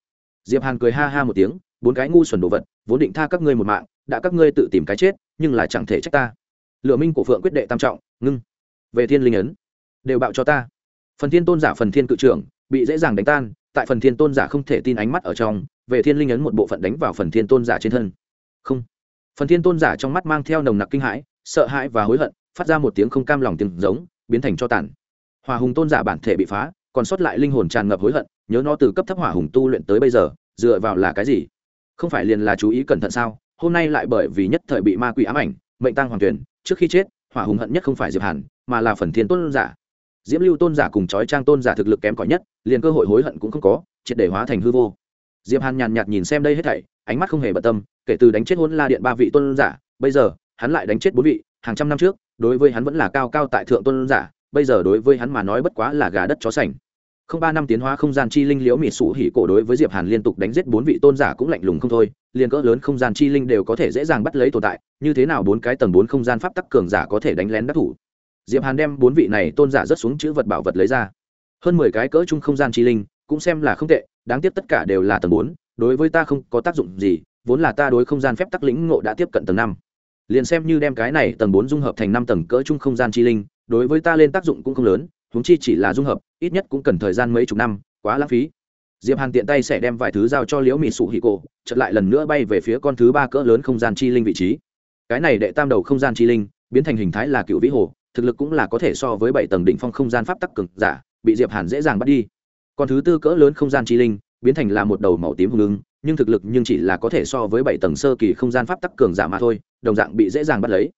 Diệp hàn cười ha ha một tiếng bốn cái ngu xuẩn đồ vật, vốn định tha các ngươi một mạng, đã các ngươi tự tìm cái chết, nhưng là chẳng thể trách ta. Lựa minh của phượng quyết đệ tam trọng, ngưng. Về thiên linh ấn, đều bạo cho ta. Phần thiên tôn giả phần thiên cự trưởng, bị dễ dàng đánh tan, tại phần thiên tôn giả không thể tin ánh mắt ở trong, về thiên linh ấn một bộ phận đánh vào phần thiên tôn giả trên thân. Không. Phần thiên tôn giả trong mắt mang theo nồng nặc kinh hãi, sợ hãi và hối hận, phát ra một tiếng không cam lòng tiếng giống, biến thành cho tàn. Hòa hùng tôn giả bản thể bị phá, còn sót lại linh hồn tràn ngập hối hận, nhớ nó từ cấp thấp hỏa hùng tu luyện tới bây giờ, dựa vào là cái gì? Không phải liền là chú ý cẩn thận sao? Hôm nay lại bởi vì nhất thời bị ma quỷ ám ảnh, mệnh tăng hoàng tuyển, trước khi chết, hỏa hùng hận nhất không phải diệp hàn, mà là phần thiên tôn giả. Diễm lưu tôn giả cùng chói trang tôn giả thực lực kém cỏi nhất, liền cơ hội hối hận cũng không có, triệt để hóa thành hư vô. Diệp hàn nhàn nhạt nhìn xem đây hết thảy, ánh mắt không hề bận tâm, kể từ đánh chết hôn la điện ba vị tôn giả, bây giờ, hắn lại đánh chết bốn vị, hàng trăm năm trước, đối với hắn vẫn là cao cao tại thượng tôn giả, bây giờ đối với hắn mà nói bất quá là gà đất chó sành không ba năm tiến hóa không gian chi linh liễu mỹ sủ hỉ cổ đối với diệp hàn liên tục đánh giết bốn vị tôn giả cũng lạnh lùng không thôi, liền cỡ lớn không gian chi linh đều có thể dễ dàng bắt lấy tồn tại, như thế nào bốn cái tầng bốn không gian pháp tắc cường giả có thể đánh lén đắc thủ? Diệp hàn đem bốn vị này tôn giả rất xuống chữ vật bảo vật lấy ra. Hơn mười cái cỡ chung không gian chi linh, cũng xem là không tệ, đáng tiếc tất cả đều là tầng bốn, đối với ta không có tác dụng gì, vốn là ta đối không gian phép tắc lĩnh ngộ đã tiếp cận tầng năm. Liền xem như đem cái này tầng bốn dung hợp thành năm tầng cỡ chung không gian chi linh, đối với ta lên tác dụng cũng không lớn huống chi chỉ là dung hợp, ít nhất cũng cần thời gian mấy chục năm, quá lãng phí. Diệp hàn tiện tay sẽ đem vài thứ giao cho liễu mỹ sụ hì cổ chật lại lần nữa bay về phía con thứ ba cỡ lớn không gian chi linh vị trí. Cái này đệ tam đầu không gian chi linh, biến thành hình thái là cựu vĩ hồ, thực lực cũng là có thể so với bảy tầng đỉnh phong không gian pháp tắc cực giả, bị diệp hàn dễ dàng bắt đi. Con thứ tư cỡ lớn không gian chi linh, biến thành là một đầu màu tím hùng ứng nhưng thực lực nhưng chỉ là có thể so với bảy tầng sơ kỳ không gian pháp tắc cường giả mà thôi, đồng dạng bị dễ dàng bắt lấy.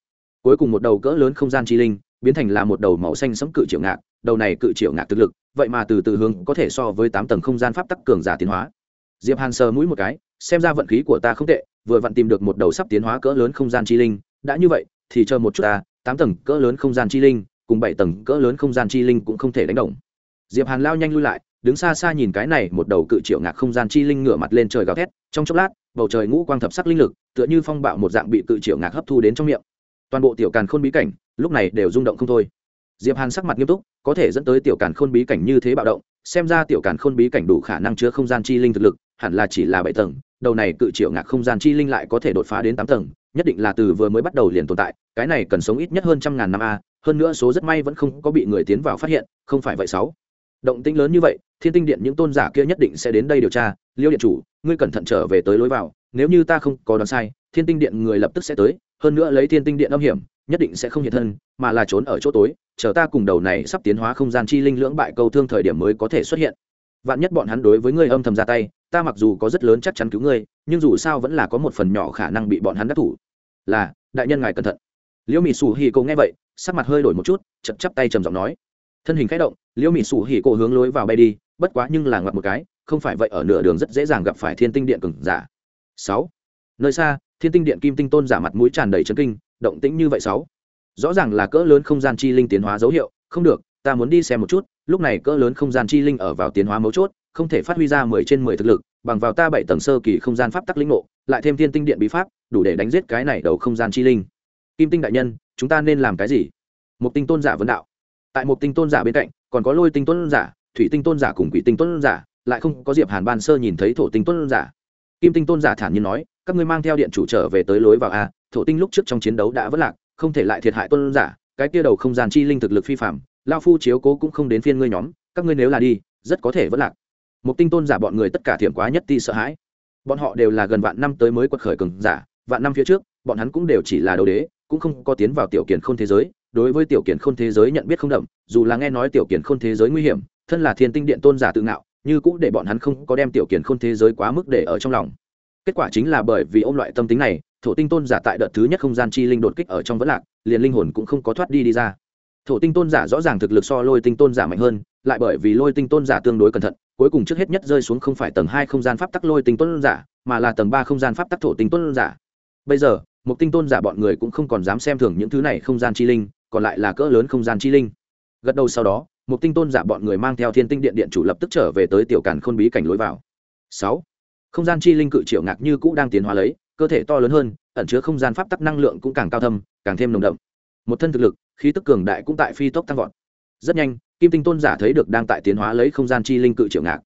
Cuối cùng một đầu cỡ lớn không gian chi linh, biến thành là một đầu màu xanh sẫm cự triệu ngạc đầu này cự triệu ngạc thực lực, vậy mà từ từ hướng có thể so với tám tầng không gian pháp tắc cường giả tiến hóa. Diệp hàn sờ mũi một cái, xem ra vận khí của ta không tệ, vừa vặn tìm được một đầu sắp tiến hóa cỡ lớn không gian chi linh. Đã như vậy, thì chờ một chút ta, tám tầng cỡ lớn không gian chi linh cùng bảy tầng cỡ lớn không gian chi linh cũng không thể đánh động diệp hàn lao nhanh lui lại, đứng xa xa nhìn cái này một đầu cự triệu ngạc không gian chi linh ngửa mặt lên trời gào thét. Trong chốc lát, bầu trời ngũ quang thập sắc linh lực, tựa như phong bạo một dạng bị cự triệu ngạc hấp thu đến trong miệng. Toàn bộ tiểu càn khôn bí cảnh, lúc này đều rung động không thôi diệp hàn sắc mặt nghiêm túc, có thể dẫn tới tiểu càn khôn bí cảnh như thế bạo động, xem ra tiểu càn khôn bí cảnh đủ khả năng chứa không gian chi linh thực lực, hẳn là chỉ là bảy tầng, đầu này cự triệu ngạc không gian chi linh lại có thể đột phá đến tám tầng, nhất định là từ vừa mới bắt đầu liền tồn tại, cái này cần sống ít nhất hơn trăm ngàn năm a, hơn nữa số rất may vẫn không có bị người tiến vào phát hiện, không phải vậy sáu. Động tĩnh lớn như vậy, thiên tinh điện những tôn giả kia nhất định sẽ đến đây điều tra, liêu điện chủ, ngươi cẩn thận trở về tới lối vào, nếu như ta không có đoán sai, thiên tinh điện người lập tức sẽ tới, hơn nữa lấy thiên tinh điện âm hiểm, nhất định sẽ không hiện thân, mà là trốn ở chỗ tối chờ ta cùng đầu này sắp tiến hóa không gian chi linh lưỡng bại câu thương thời điểm mới có thể xuất hiện. Vạn nhất bọn hắn đối với ngươi âm thầm ra tay, ta mặc dù có rất lớn chắc chắn cứu ngươi, nhưng dù sao vẫn là có một phần nhỏ khả năng bị bọn hắn đắc thủ. Là, đại nhân ngài cẩn thận. Liễu mỹ sủ hì cô nghe vậy, sắc mặt hơi đổi một chút, chậm chắp tay trầm giọng nói. Thân hình k h ẽ động, liễu mỹ sủ hì cô hướng lối vào bay đi, bất quá nhưng là ngoặt một cái, không phải vậy ở nửa đường rất dễ dàng gặp phải thiên tinh điện cừng giả. Sáu. Nơi xa, thiên tinh điện kim tinh tôn giả mặt mũi tràn đầy chấn kinh, động tĩnh như vậy sáu rõ ràng là cỡ lớn không gian chi linh tiến hóa dấu hiệu, không được, ta muốn đi xem một chút, lúc này cỡ lớn không gian chi linh ở vào tiến hóa mấu chốt, không thể phát huy ra mười trên mười thực lực, bằng vào ta bảy tầng sơ kỳ không gian pháp tắc linh ngộ, lại thêm thiên tinh điện bí pháp, đủ để đánh giết cái này đầu không gian chi linh. Kim tinh đại nhân, chúng ta nên làm cái gì? Một tinh tôn giả vấn đạo. Tại một tinh tôn giả bên cạnh, còn có lôi tinh tôn giả, thủy tinh tôn giả cùng quỷ tinh tôn giả, lại không có diệp hàn ban sơ nhìn thấy thổ tinh tôn giả. Kim tinh tôn giả thản nhiên nói, các ngươi mang theo điện chủ trở về tới lối vào a, thổ tinh lúc trước trong chiến đấu đã vất lạc không thể lại thiệt hại tôn giả, cái kia đầu không gian chi linh thực lực phi phạm lao phu chiếu cố cũng không đến phiên ngươi nhóm, các ngươi nếu là đi, rất có thể vẫn lạc. Một tinh tôn giả bọn người tất cả thiểm quá nhất ti sợ hãi. Bọn họ đều là gần vạn năm tới mới quật khởi cường giả, vạn năm phía trước, bọn hắn cũng đều chỉ là đầu đế, cũng không có tiến vào tiểu kiển khôn thế giới, đối với tiểu kiển khôn thế giới nhận biết không đậm, dù là nghe nói tiểu kiển khôn thế giới nguy hiểm, thân là thiên tinh điện tôn giả tự ngạo, như cũng để bọn hắn không có đem tiểu kiển khôn thế giới quá mức để ở trong lòng. Kết quả chính là bởi vì ôm loại tâm tính này thổ tinh tôn giả tại đợt thứ nhất không gian chi linh đột kích ở trong vẫn lạc, liền linh hồn cũng không có thoát đi đi ra. Thổ tinh tôn giả rõ ràng thực lực so lôi tinh tôn giả mạnh hơn, lại bởi vì lôi tinh tôn giả tương đối cẩn thận, cuối cùng trước hết nhất rơi xuống không phải tầng hai không gian pháp tắc lôi tinh tôn giả, mà là tầng ba không gian pháp tắc thổ tinh tôn giả. Bây giờ một tinh tôn giả bọn người cũng không còn dám xem thường những thứ này không gian chi linh, còn lại là cỡ lớn không gian chi linh. Gật đầu sau đó một tinh tôn giả bọn người mang theo thiên tinh điện điện chủ lập tức trở về tới tiểu càn khôn bí cảnh lối vào. Sáu, không gian chi linh cự triệu ngạc như cũ đang tiến hóa lấy cơ thể to lớn hơn, ẩn chứa không gian pháp tắc năng lượng cũng càng cao thâm, càng thêm nồng đậm. Một thân thực lực, khí tức cường đại cũng tại phi tốc tăng vọt. Rất nhanh, kim tinh tôn giả thấy được đang tại tiến hóa lấy không gian chi linh cự triệu ngạc.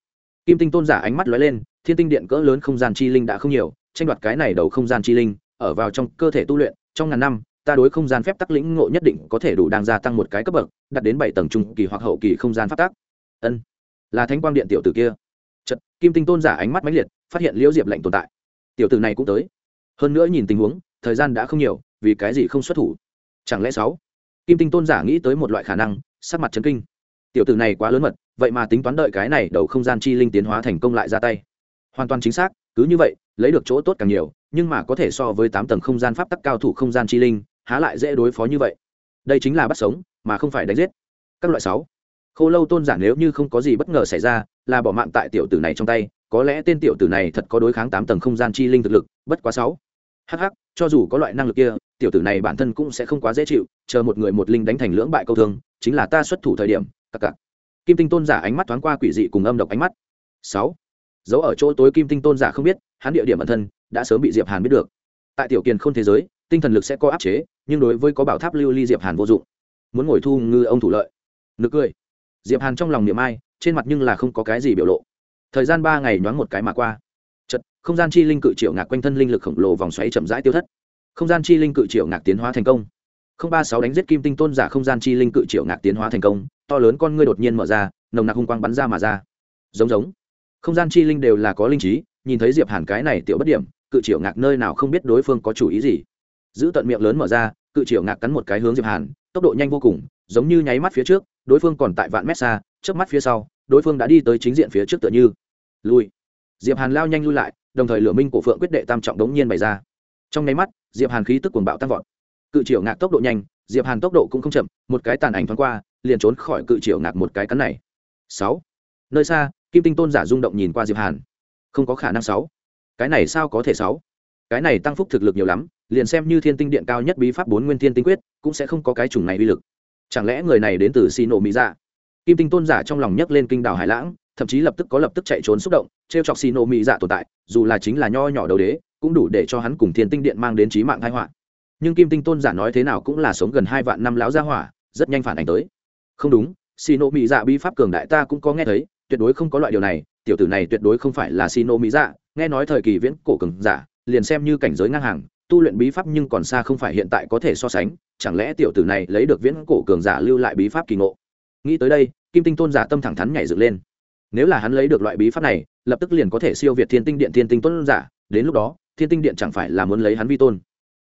Kim tinh tôn giả ánh mắt lóe lên, thiên tinh điện cỡ lớn không gian chi linh đã không nhiều, tranh đoạt cái này đầu không gian chi linh, ở vào trong cơ thể tu luyện, trong ngàn năm, ta đối không gian phép tắc lĩnh ngộ nhất định có thể đủ đang gia tăng một cái cấp bậc, đạt đến bảy tầng trung kỳ hoặc hậu kỳ không gian pháp tắc. Ân, là thánh quang điện tiểu tử kia. Chật kim tinh tôn giả ánh mắt mãnh liệt, phát hiện liễu diệp lệnh tồn tại. Tiểu tử này cũng tới hơn nữa nhìn tình huống, thời gian đã không nhiều, vì cái gì không xuất thủ? Chẳng lẽ sáu? Kim tinh tôn giả nghĩ tới một loại khả năng, sắc mặt chấn kinh. Tiểu tử này quá lớn mật, vậy mà tính toán đợi cái này đầu không gian chi linh tiến hóa thành công lại ra tay. Hoàn toàn chính xác, cứ như vậy, lấy được chỗ tốt càng nhiều, nhưng mà có thể so với tám tầng không gian pháp tắc cao thủ không gian chi linh, há lại dễ đối phó như vậy. Đây chính là bắt sống, mà không phải đánh giết. Các loại sáu. Khô lâu tôn giả nếu như không có gì bất ngờ xảy ra, là bỏ mạng tại tiểu tử này trong tay, có lẽ tên tiểu tử này thật có đối kháng tám tầng không gian chi linh thực lực, bất quá sáu hh cho dù có loại năng lực kia, tiểu tử này bản thân cũng sẽ không quá dễ chịu, chờ một người một linh đánh thành lưỡng bại câu thương, chính là ta xuất thủ thời điểm, cặc cặc. Kim tinh tôn giả ánh mắt thoáng qua quỷ dị cùng âm độc ánh mắt. Sáu. Dấu ở chỗ tối kim tinh tôn giả không biết, hắn địa điểm bản thân đã sớm bị diệp hàn biết được. Tại tiểu kiền không thế giới, tinh thần lực sẽ có áp chế, nhưng đối với có bảo tháp lưu ly diệp hàn vô dụng. Muốn ngồi thu ngư ông thủ lợi. Nực cười. Diệp hàn trong lòng niệm ai, trên mặt nhưng là không có cái gì biểu lộ. Thời gian ba ngày nhoáng một cái mà qua chật, không gian chi linh cự triệu ngạc quanh thân linh lực khổng lồ vòng xoáy chậm rãi tiêu thất. Không gian chi linh cự triệu ngạc tiến hóa thành công. Không ba sáu đánh giết kim tinh tôn giả không gian chi linh cự triệu ngạc tiến hóa thành công, to lớn con ngươi đột nhiên mở ra, nồng nặc hung quang bắn ra mà ra. Giống giống. Không gian chi linh đều là có linh trí, nhìn thấy diệp hàn cái này tiểu bất điểm, cự triệu ngạc nơi nào không biết đối phương có chủ ý gì. Giữ tận miệng lớn mở ra, cự triệu ngạc cắn một cái hướng diệp hàn, tốc độ nhanh vô cùng, giống như nháy mắt phía trước, đối phương còn tại vạn mét xa trước mắt phía sau, đối phương đã đi tới chính diện phía trước tựa như. Lui diệp hàn lao nhanh lui lại, đồng thời lửa minh cổ phượng quyết đệ tam trọng đống nhiên bày ra. Trong nháy mắt, diệp hàn khí tức cuồng bạo tăng vọt. Cự triều ngạc tốc độ nhanh, diệp hàn tốc độ cũng không chậm, một cái tàn ảnh thoáng qua, liền trốn khỏi cự triều ngạc một cái cắn này. Sáu. Nơi xa, kim tinh tôn giả rung động nhìn qua diệp hàn. Không có khả năng sáu. Cái này sao có thể sáu? Cái này tăng phúc thực lực nhiều lắm, liền xem như thiên tinh điện cao nhất bí pháp bốn nguyên thiên tinh quyết, cũng sẽ không có cái chủng này uy lực. Chẳng lẽ người này đến từ xì nổ mỹ dạ? Kim tinh tôn giả trong lòng nhấc lên kinh đảo hải lãng thậm chí lập tức có lập tức chạy trốn xúc động t r e o chọc xì nổ mỹ dạ tồn tại, dù là chính là nho nhỏ đầu đế, cũng đủ để cho hắn cùng thiên tinh điện mang đến trí mạng thái họa. Nhưng kim tinh tôn giả nói thế nào cũng là sống gần hai vạn năm láo gia hỏa, rất nhanh phản ảnh tới. Không đúng xì nổ mỹ dạ bí pháp cường đại ta cũng có nghe thấy, tuyệt đối không có loại điều này, tiểu tử này tuyệt đối không phải là xì nổ mỹ dạ. Nghe nói thời kỳ viễn cổ cường giả, liền xem như cảnh giới ngang hàng, tu luyện bí pháp nhưng còn xa không phải hiện tại có thể so sánh, chẳng lẽ tiểu tử này lấy được viễn cổ cường giả lưu lại bí pháp kỳ ngộ? Nghĩ tới đây, kim tinh tôn giả tâm thẳng thắn nhảy dựng lên nếu là hắn lấy được loại bí pháp này, lập tức liền có thể siêu việt thiên tinh điện thiên tinh tôn giả, đến lúc đó, thiên tinh điện chẳng phải là muốn lấy hắn vi tôn.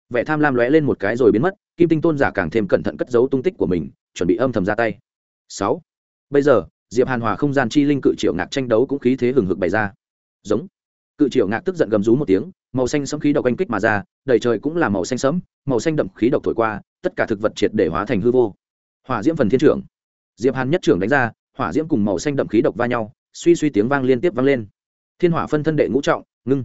Vẻ tham lam lóe lên một cái rồi biến mất, kim tinh tôn giả càng thêm cẩn thận cất giấu tung tích của mình, chuẩn bị âm thầm ra tay. Sáu. Bây giờ, diệp hàn hòa không gian chi linh cự triệu ngạc tranh đấu cũng khí thế hừng hực bày ra. Giống. Cự triệu ngạc tức giận gầm rú một tiếng, màu xanh sẫm khí độc anh kích mà ra, đầy trời cũng là màu xanh sẫm, màu xanh đậm khí độc thổi qua, tất cả thực vật triệt để hóa thành hư vô. Hỏa diễm phần thiên trưởng. Diệp hàn nhất trưởng đánh ra, hỏa diễm cùng màu xanh đậm khí độc va nhau suy suy tiếng vang liên tiếp vang lên. Thiên hỏa phân thân đệ ngũ trọng, ngưng.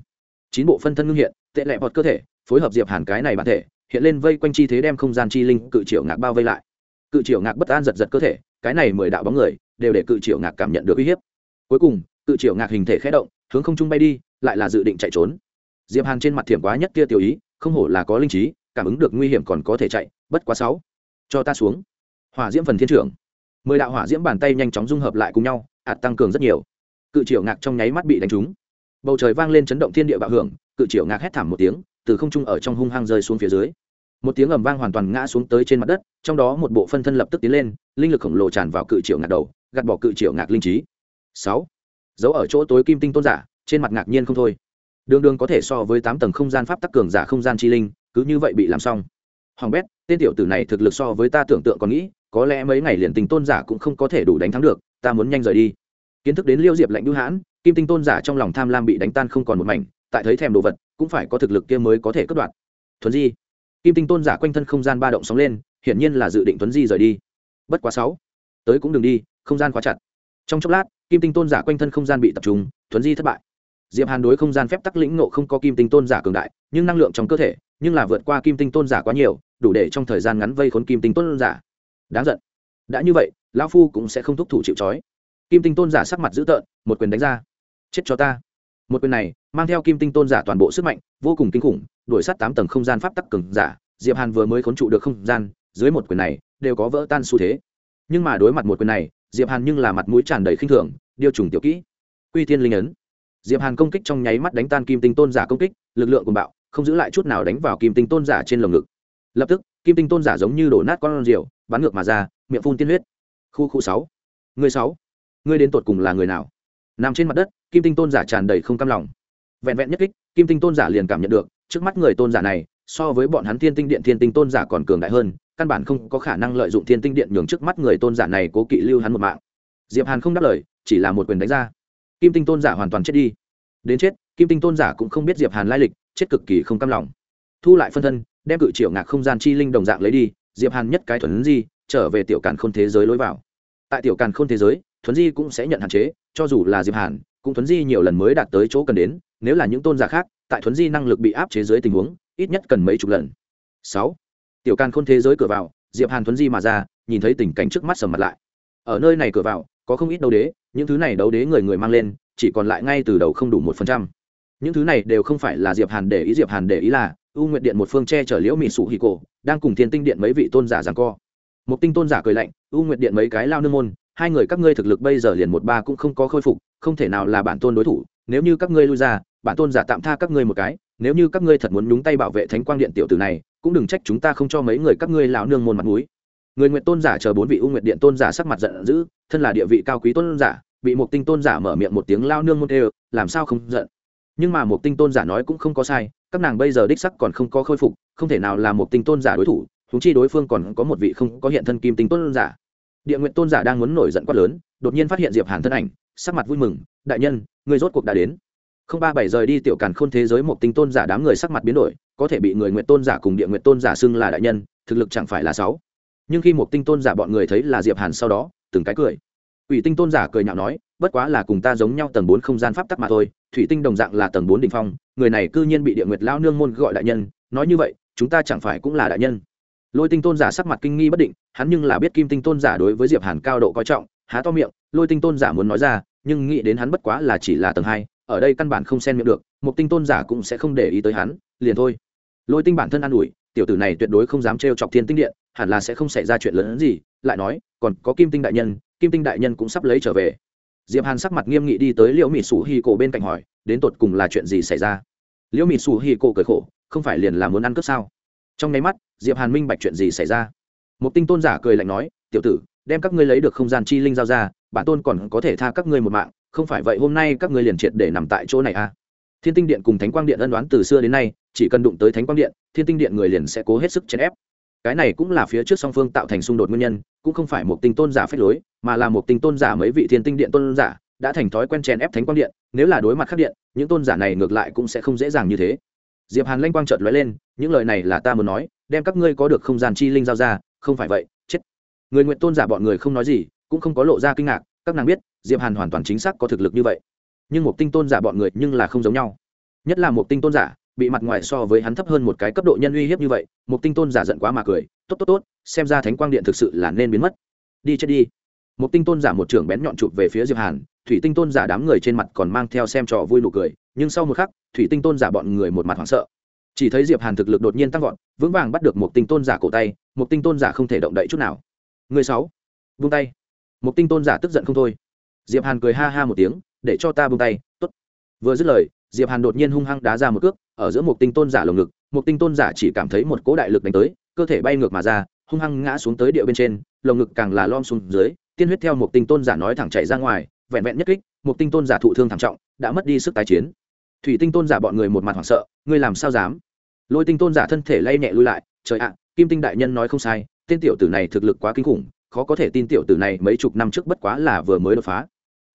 Chín bộ phân thân ngưng hiện, tệ lẹ bọt cơ thể, phối hợp diệp hàn cái này bản thể, hiện lên vây quanh chi thế đem không gian chi linh cự triệu ngạc bao vây lại. Cự triệu ngạc bất an giật giật cơ thể, cái này mười đạo bóng người, đều để cự triệu ngạc cảm nhận được uy hiếp. Cuối cùng, cự triệu ngạc hình thể khẽ động, hướng không trung bay đi, lại là dự định chạy trốn. Diệp hàn trên mặt thiểm quá nhất kia tiểu ý, không hổ là có linh trí, cảm ứng được nguy hiểm còn có thể chạy, bất quá sáu. Cho ta xuống. Hỏa diễm phần thiên trưởng. Mười đạo hỏa diễm bàn tay nhanh chóng dung hợp lại cùng nhau ạt tăng cường rất nhiều. Cự triệu ngạc trong nháy mắt bị đánh trúng. Bầu trời vang lên chấn động thiên địa bạo hưởng, cự triệu ngạc hét thảm một tiếng, từ không trung ở trong hung hăng rơi xuống phía dưới. Một tiếng ầm vang hoàn toàn ngã xuống tới trên mặt đất, trong đó một bộ phân thân lập tức tiến lên, linh lực khổng lồ tràn vào cự triệu ngạc đầu, gạt bỏ cự triệu ngạc linh trí. Sáu. Giấu ở chỗ tối kim tinh tôn giả, trên mặt ngạc nhiên không thôi. Đường đường có thể so với tám tầng không gian pháp tắc cường giả không gian chi linh, cứ như vậy bị làm xong. Hoàng bét, tên tiểu tử này thực lực so với ta tưởng tượng còn nghĩ, có lẽ mấy ngày liền tình tôn giả cũng không có thể đủ đánh thắng được ta muốn nhanh rời đi. Kiến thức đến liêu diệp lạnh đưu hãn, kim tinh tôn giả trong lòng tham lam bị đánh tan không còn một mảnh, tại thấy thèm đồ vật, cũng phải có thực lực kia mới có thể cất đoạt. Thuấn di. Kim tinh tôn giả quanh thân không gian ba động sóng lên, hiển nhiên là dự định thuấn di rời đi. Bất quá sáu. Tới cũng đừng đi, không gian khóa chặt. Trong chốc lát, kim tinh tôn giả quanh thân không gian bị tập trung, thuấn di thất bại. Diệp hàn đối không gian phép tắc lĩnh nộ không có kim tinh tôn giả cường đại, nhưng năng lượng trong cơ thể, nhưng là vượt qua kim tinh tôn giả quá nhiều, đủ để trong thời gian ngắn vây khốn kim tinh tôn giả. Đáng giận. Đã như vậy lão phu cũng sẽ không thúc thủ chịu trói. Kim tinh tôn giả sắc mặt dữ tợn, một quyền đánh ra. Chết cho ta. Một quyền này, mang theo kim tinh tôn giả toàn bộ sức mạnh, vô cùng kinh khủng, đuổi sát tám tầng không gian pháp tắc cường giả. Diệp hàn vừa mới khốn trụ được không gian, dưới một quyền này, đều có vỡ tan xu thế. Nhưng mà đối mặt một quyền này, diệp hàn nhưng là mặt mũi tràn đầy khinh thường, điều trùng tiểu kỹ. Quy thiên linh ấn. Diệp hàn công kích trong nháy mắt đánh tan kim tinh tôn giả công kích, lực lượng của bạo, không giữ lại chút nào đánh vào kim tinh tôn giả trên lồng ngực. Lập tức, kim tinh tôn giả giống như đổ nát con rượu bắn ngược mà ra, miệng phun tiên huyết khu khu sáu. Người sáu. Người đến tột cùng là người nào? Nằm trên mặt đất, kim tinh tôn giả tràn đầy không cam lòng. Vẹn vẹn nhất kích, kim tinh tôn giả liền cảm nhận được, trước mắt người tôn giả này, so với bọn hắn thiên tinh điện, thiên tinh tôn giả còn cường đại hơn, căn bản không có khả năng lợi dụng thiên tinh điện nhường trước mắt người tôn giả này cố kỵ lưu hắn một mạng. Diệp hàn không đáp lời, chỉ là một quyền đánh ra. Kim tinh tôn giả hoàn toàn chết đi. Đến chết, kim tinh tôn giả cũng không biết diệp hàn lai lịch, chết cực kỳ không cam lòng. Thu lại phân thân, đem cự triệu ngạc không gian chi linh đồng dạng lấy đi, diệp hàn nhất cái thuần di trở về tiểu càn khôn thế giới lối vào. Tại tiểu càn khôn thế giới, thuấn di cũng sẽ nhận hạn chế, cho dù là diệp hàn, cũng thuấn di nhiều lần mới đạt tới chỗ cần đến, nếu là những tôn giả khác, tại thuấn di năng lực bị áp chế dưới tình huống, ít nhất cần mấy chục lần. Sáu, tiểu càn khôn thế giới cửa vào, diệp hàn thuấn di mà ra, nhìn thấy tình cảnh trước mắt sầm mặt lại. Ở nơi này cửa vào, có không ít đấu đế, những thứ này đấu đế người người mang lên, chỉ còn lại ngay từ đầu không đủ một phần trăm. Những thứ này đều không phải là diệp hàn để ý, diệp hàn để ý là, u nguyệt điện một phương che chở liễu mỹ sụ hì cổ, đang cùng thiên tinh điện mấy vị tôn giả giằng co một tinh tôn giả cười lạnh, u nguyệt điện mấy cái lao nương môn, hai người các ngươi thực lực bây giờ liền một ba cũng không có khôi phục, không thể nào là bản tôn đối thủ. Nếu như các ngươi lui ra, bản tôn giả tạm tha các ngươi một cái. Nếu như các ngươi thật muốn nhúng tay bảo vệ thánh quang điện tiểu tử này, cũng đừng trách chúng ta không cho mấy người các ngươi lão nương môn mặt mũi. Người nguyện tôn giả chờ bốn vị u nguyệt điện tôn giả sắc mặt giận dữ, thân là địa vị cao quý tôn giả, bị một tinh tôn giả mở miệng một tiếng lao nương môn đều làm sao không giận? Nhưng mà một tinh tôn giả nói cũng không có sai, các nàng bây giờ đích sắc còn không có khôi phục, không thể nào là một tinh tôn giả đối thủ chúng chi đối phương còn có một vị không có hiện thân kim tinh tôn giả. Địa nguyện tôn giả đang muốn nổi giận quát lớn, đột nhiên phát hiện diệp hàn thân ảnh, sắc mặt vui mừng, đại nhân người rốt cuộc đã đến. Không ba bảy rời đi tiểu càn khôn thế giới một tinh tôn giả đám người sắc mặt biến đổi, có thể bị người nguyện tôn giả cùng địa nguyện tôn giả xưng là đại nhân, thực lực chẳng phải là sáu. Nhưng khi một tinh tôn giả bọn người thấy là diệp hàn sau đó, từng cái cười. Ủy tinh tôn giả cười nhạo nói, bất quá là cùng ta giống nhau tầng bốn không gian pháp tắc mà thôi, thủy tinh đồng dạng là tầng bốn đỉnh phong, người này cư nhiên bị địa nguyệt lao nương môn gọi đại nhân, nói như vậy, chúng ta chẳng phải cũng là đại nhân lôi tinh tôn giả sắc mặt kinh nghi bất định, hắn nhưng là biết kim tinh tôn giả đối với diệp hàn cao độ coi trọng, há to miệng, lôi tinh tôn giả muốn nói ra, nhưng nghĩ đến hắn bất quá là chỉ là tầng hai, ở đây căn bản không xen miệng được một tinh tôn giả cũng sẽ không để ý tới hắn, liền thôi. Lôi tinh bản thân an ủi, tiểu tử này tuyệt đối không dám trêu chọc thiên tinh điện, hẳn là sẽ không xảy ra chuyện lớn hơn gì, lại nói, còn có kim tinh đại nhân, kim tinh đại nhân cũng sắp lấy trở về. Diệp hàn sắc mặt nghiêm nghị đi tới liễu mỹ sủ hi cổ bên cạnh hỏi, đến tột cùng là chuyện gì xảy ra? Liễu mỹ sủ hi cổ cười khổ, không phải liền là muốn ăn cướp sao? Trong nháy mắt, diệp hàn minh bạch chuyện gì xảy ra. Một tinh tôn giả cười lạnh nói, tiểu tử, đem các ngươi lấy được không gian chi linh giao ra, bản tôn còn có thể tha các ngươi một mạng, không phải vậy hôm nay các ngươi liền triệt để nằm tại chỗ này à? Thiên tinh điện cùng thánh quang điện ân đoán từ xưa đến nay, chỉ cần đụng tới thánh quang điện, thiên tinh điện người liền sẽ cố hết sức chèn ép. Cái này cũng là phía trước song phương tạo thành xung đột nguyên nhân, cũng không phải một tinh tôn giả phép lối, mà là một tinh tôn giả mấy vị thiên tinh điện tôn giả đã thành thói quen chèn ép thánh quang điện, nếu là đối mặt khắc điện, những tôn giả này ngược lại cũng sẽ không dễ dàng như thế diệp hàn lanh quang trợt lóe lên, những lời này là ta muốn nói, đem các ngươi có được không gian chi linh giao ra, không phải vậy, chết. Người nguyện tôn giả bọn người không nói gì, cũng không có lộ ra kinh ngạc, các nàng biết, diệp hàn hoàn toàn chính xác có thực lực như vậy. Nhưng một tinh tôn giả bọn người nhưng là không giống nhau. Nhất là một tinh tôn giả, bị mặt ngoài so với hắn thấp hơn một cái cấp độ nhân uy hiếp như vậy một tinh tôn giả giận quá mà cười, tốt tốt tốt, xem ra thánh quang điện thực sự là nên biến mất. Đi chết đi. Một tinh tôn giả một trưởng bén nhọn chụp về phía diệp hàn thủy tinh tôn giả đám người trên mặt còn mang theo xem trò vui nụ cười, nhưng sau một khắc, thủy tinh tôn giả bọn người một mặt hoảng sợ. Chỉ thấy diệp hàn thực lực đột nhiên tăng vọt, vững vàng bắt được một tinh tôn giả cổ tay, một tinh tôn giả không thể động đậy chút nào. Người sáu, buông tay. Một tinh tôn giả tức giận không thôi. Diệp hàn cười ha ha một tiếng, để cho ta buông tay, tốt. Vừa dứt lời, diệp hàn đột nhiên hung hăng đá ra một cước, ở giữa một tinh tôn giả lồng ngực, một tinh tôn giả chỉ cảm thấy một cỗ đại lực đánh tới, cơ thể bay ngược mà ra, hung hăng ngã xuống tới địa bên trên, lồng ngực càng là lom xuống dưới, tiên huyết theo một tinh tôn giả nói thẳng chạy ra ngoài vẹn vẹn nhất kích, một tinh tôn giả thụ thương thảm trọng, đã mất đi sức tái chiến. Thủy tinh tôn giả bọn người một mặt hoảng sợ, ngươi làm sao dám? Lôi tinh tôn giả thân thể lay nhẹ lui lại, trời ạ, kim tinh đại nhân nói không sai, tên tiểu tử này thực lực quá kinh khủng, khó có thể tin tiểu tử này mấy chục năm trước bất quá là vừa mới đột phá.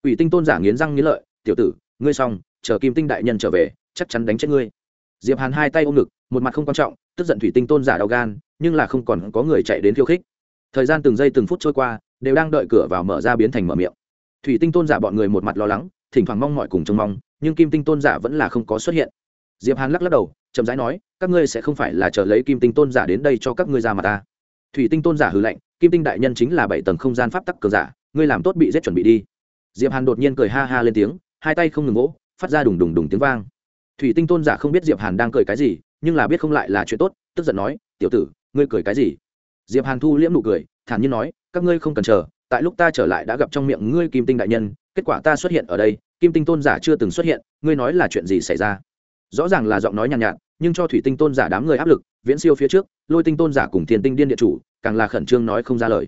Ủy tinh tôn giả nghiến răng nghiến lợi, tiểu tử, ngươi xong, chờ kim tinh đại nhân trở về, chắc chắn đánh chết ngươi. Diệp hàn hai tay ôm ngực, một mặt không quan trọng, tức giận thủy tinh tôn giả đau gan, nhưng là không còn có người chạy đến khiêu khích. Thời gian từng giây từng phút trôi qua, đều đang đợi cửa vào mở ra biến thành mở miệng thủy tinh tôn giả bọn người một mặt lo lắng thỉnh thoảng mong mọi cùng trông mong nhưng kim tinh tôn giả vẫn là không có xuất hiện. Diệp hàn lắc lắc đầu chậm rãi nói các ngươi sẽ không phải là chờ lấy kim tinh tôn giả đến đây cho các ngươi ra mà ta. Thủy tinh tôn giả hừ lạnh kim tinh đại nhân chính là bảy tầng không gian pháp tắc cường giả ngươi làm tốt bị giết chuẩn bị đi. Diệp hàn đột nhiên cười ha ha lên tiếng hai tay không ngừng gỗ, phát ra đùng đùng đùng tiếng vang. Thủy tinh tôn giả không biết diệp hàn đang cười cái gì nhưng là biết không lại là chuyện tốt tức giận nói tiểu tử ngươi cười cái gì? Diệp hàn thu liễm nụ cười thản nhiên nói các ngươi không cần chờ tại lúc ta trở lại đã gặp trong miệng ngươi kim tinh đại nhân kết quả ta xuất hiện ở đây kim tinh tôn giả chưa từng xuất hiện ngươi nói là chuyện gì xảy ra? Rõ ràng là giọng nói nhàn nhạt, nhạt nhưng cho thủy tinh tôn giả đám người áp lực viễn siêu phía trước lôi tinh tôn giả cùng thiên tinh điên địa chủ càng là khẩn trương nói không ra lời.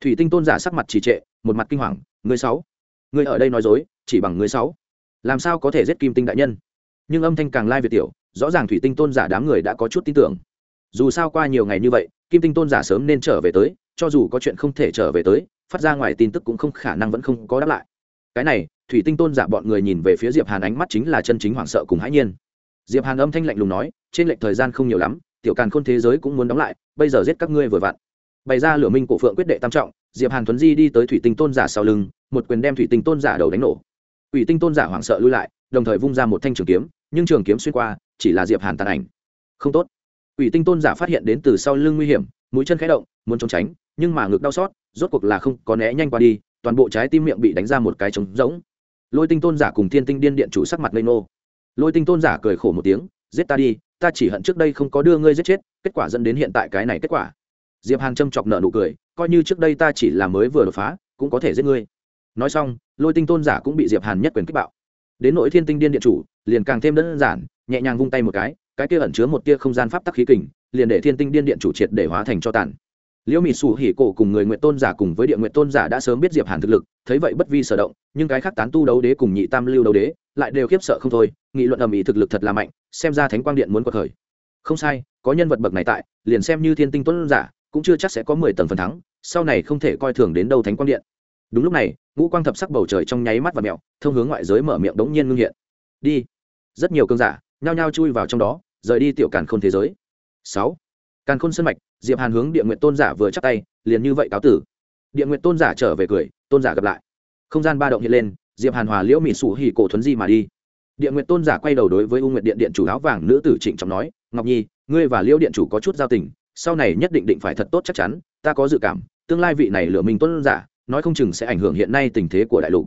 Thủy tinh tôn giả sắc mặt trì trệ một mặt kinh hoàng ngươi sáu ngươi ở đây nói dối chỉ bằng ngươi sáu làm sao có thể giết kim tinh đại nhân? Nhưng âm thanh càng lai việt tiểu rõ ràng thủy tinh tôn giả đám người đã có chút tin tưởng. Dù sao qua nhiều ngày như vậy kim tinh tôn giả sớm nên trở về tới cho dù có chuyện không thể trở về tới phát ra ngoài tin tức cũng không khả năng vẫn không có đáp lại. Cái này thủy tinh tôn giả bọn người nhìn về phía diệp hàn ánh mắt chính là chân chính hoảng sợ cùng hãi nhiên. Diệp hàn âm thanh lạnh lùng nói trên lệnh thời gian không nhiều lắm tiểu càn khôn thế giới cũng muốn đóng lại bây giờ giết các ngươi vừa vặn. Bày ra lửa minh cổ phượng quyết đệ tam trọng diệp hàn thuấn di đi tới thủy tinh tôn giả sau lưng một quyền đem thủy tinh tôn giả đầu đánh nổ. Thủy tinh tôn giả hoảng sợ lui lại đồng thời vung ra một thanh trường kiếm nhưng trường kiếm xuyên qua chỉ là diệp hàn tàn ảnh. Không tốt. Quỷ tinh tôn giả phát hiện đến từ sau lưng nguy hiểm, mũi chân khẽ động, muốn trốn tránh, nhưng mà ngực đau xót, rốt cuộc là không có né nhanh qua đi, toàn bộ trái tim miệng bị đánh ra một cái trống rỗng. Lôi tinh tôn giả cùng Thiên tinh điên điện chủ sắc mặt lây nô. Lôi tinh tôn giả cười khổ một tiếng, giết ta đi, ta chỉ hận trước đây không có đưa ngươi giết chết, kết quả dẫn đến hiện tại cái này kết quả. Diệp Hàn châm chọc nợ nụ cười, coi như trước đây ta chỉ là mới vừa đột phá, cũng có thể giết ngươi. Nói xong, Lôi tinh tôn giả cũng bị Diệp Hàn nhất quyền kích bạo. đến nỗi thiên tinh điên điện chủ liền càng thêm đơn giản nhẹ nhàng vung tay một cái cái kia ẩn chứa một tia không gian pháp tắc khí kình, liền để thiên tinh điên điện chủ triệt để hóa thành cho tàn. Liễu mị sủ hỉ cổ cùng người nguyện tôn giả cùng với địa nguyện tôn giả đã sớm biết diệp hàn thực lực, thấy vậy bất vi sở động, nhưng cái khác tán tu đấu đế cùng nhị tam lưu đấu đế lại đều khiếp sợ không thôi, nghị luận ầm ĩ thực lực thật là mạnh, xem ra thánh quang điện muốn quật khởi. Không sai, có nhân vật bậc này tại, liền xem như thiên tinh tôn giả, cũng chưa chắc sẽ có mười tầng phần thắng, sau này không thể coi thường đến đâu thánh quang điện. Đúng lúc này, ngũ quang thập sắc bầu trời trong nháy mắt và mèo thông hướng ngoại giới mở miệng đống nhiên ngưng hiện. Đi. Rất nhiều cơn giả, nhao nhao chui vào trong đó rời đi tiểu càn khôn thế giới. Sáu, càn khôn sân mạch, diệp hàn hướng địa nguyện tôn giả vừa chắc tay, liền như vậy cáo tử. Địa nguyện tôn giả trở về cười, tôn giả gặp lại. Không gian ba động hiện lên, diệp hàn hòa liễu mỹ sủ hỉ cổ thuấn di mà đi. Địa nguyện tôn giả quay đầu đối với u nguyện điện điện chủ áo vàng nữ tử trịnh trọng nói, ngọc nhi, ngươi và liễu điện chủ có chút giao tình, sau này nhất định định phải thật tốt chắc chắn, ta có dự cảm, tương lai vị này lựa mình tôn giả, nói không chừng sẽ ảnh hưởng hiện nay tình thế của đại lục.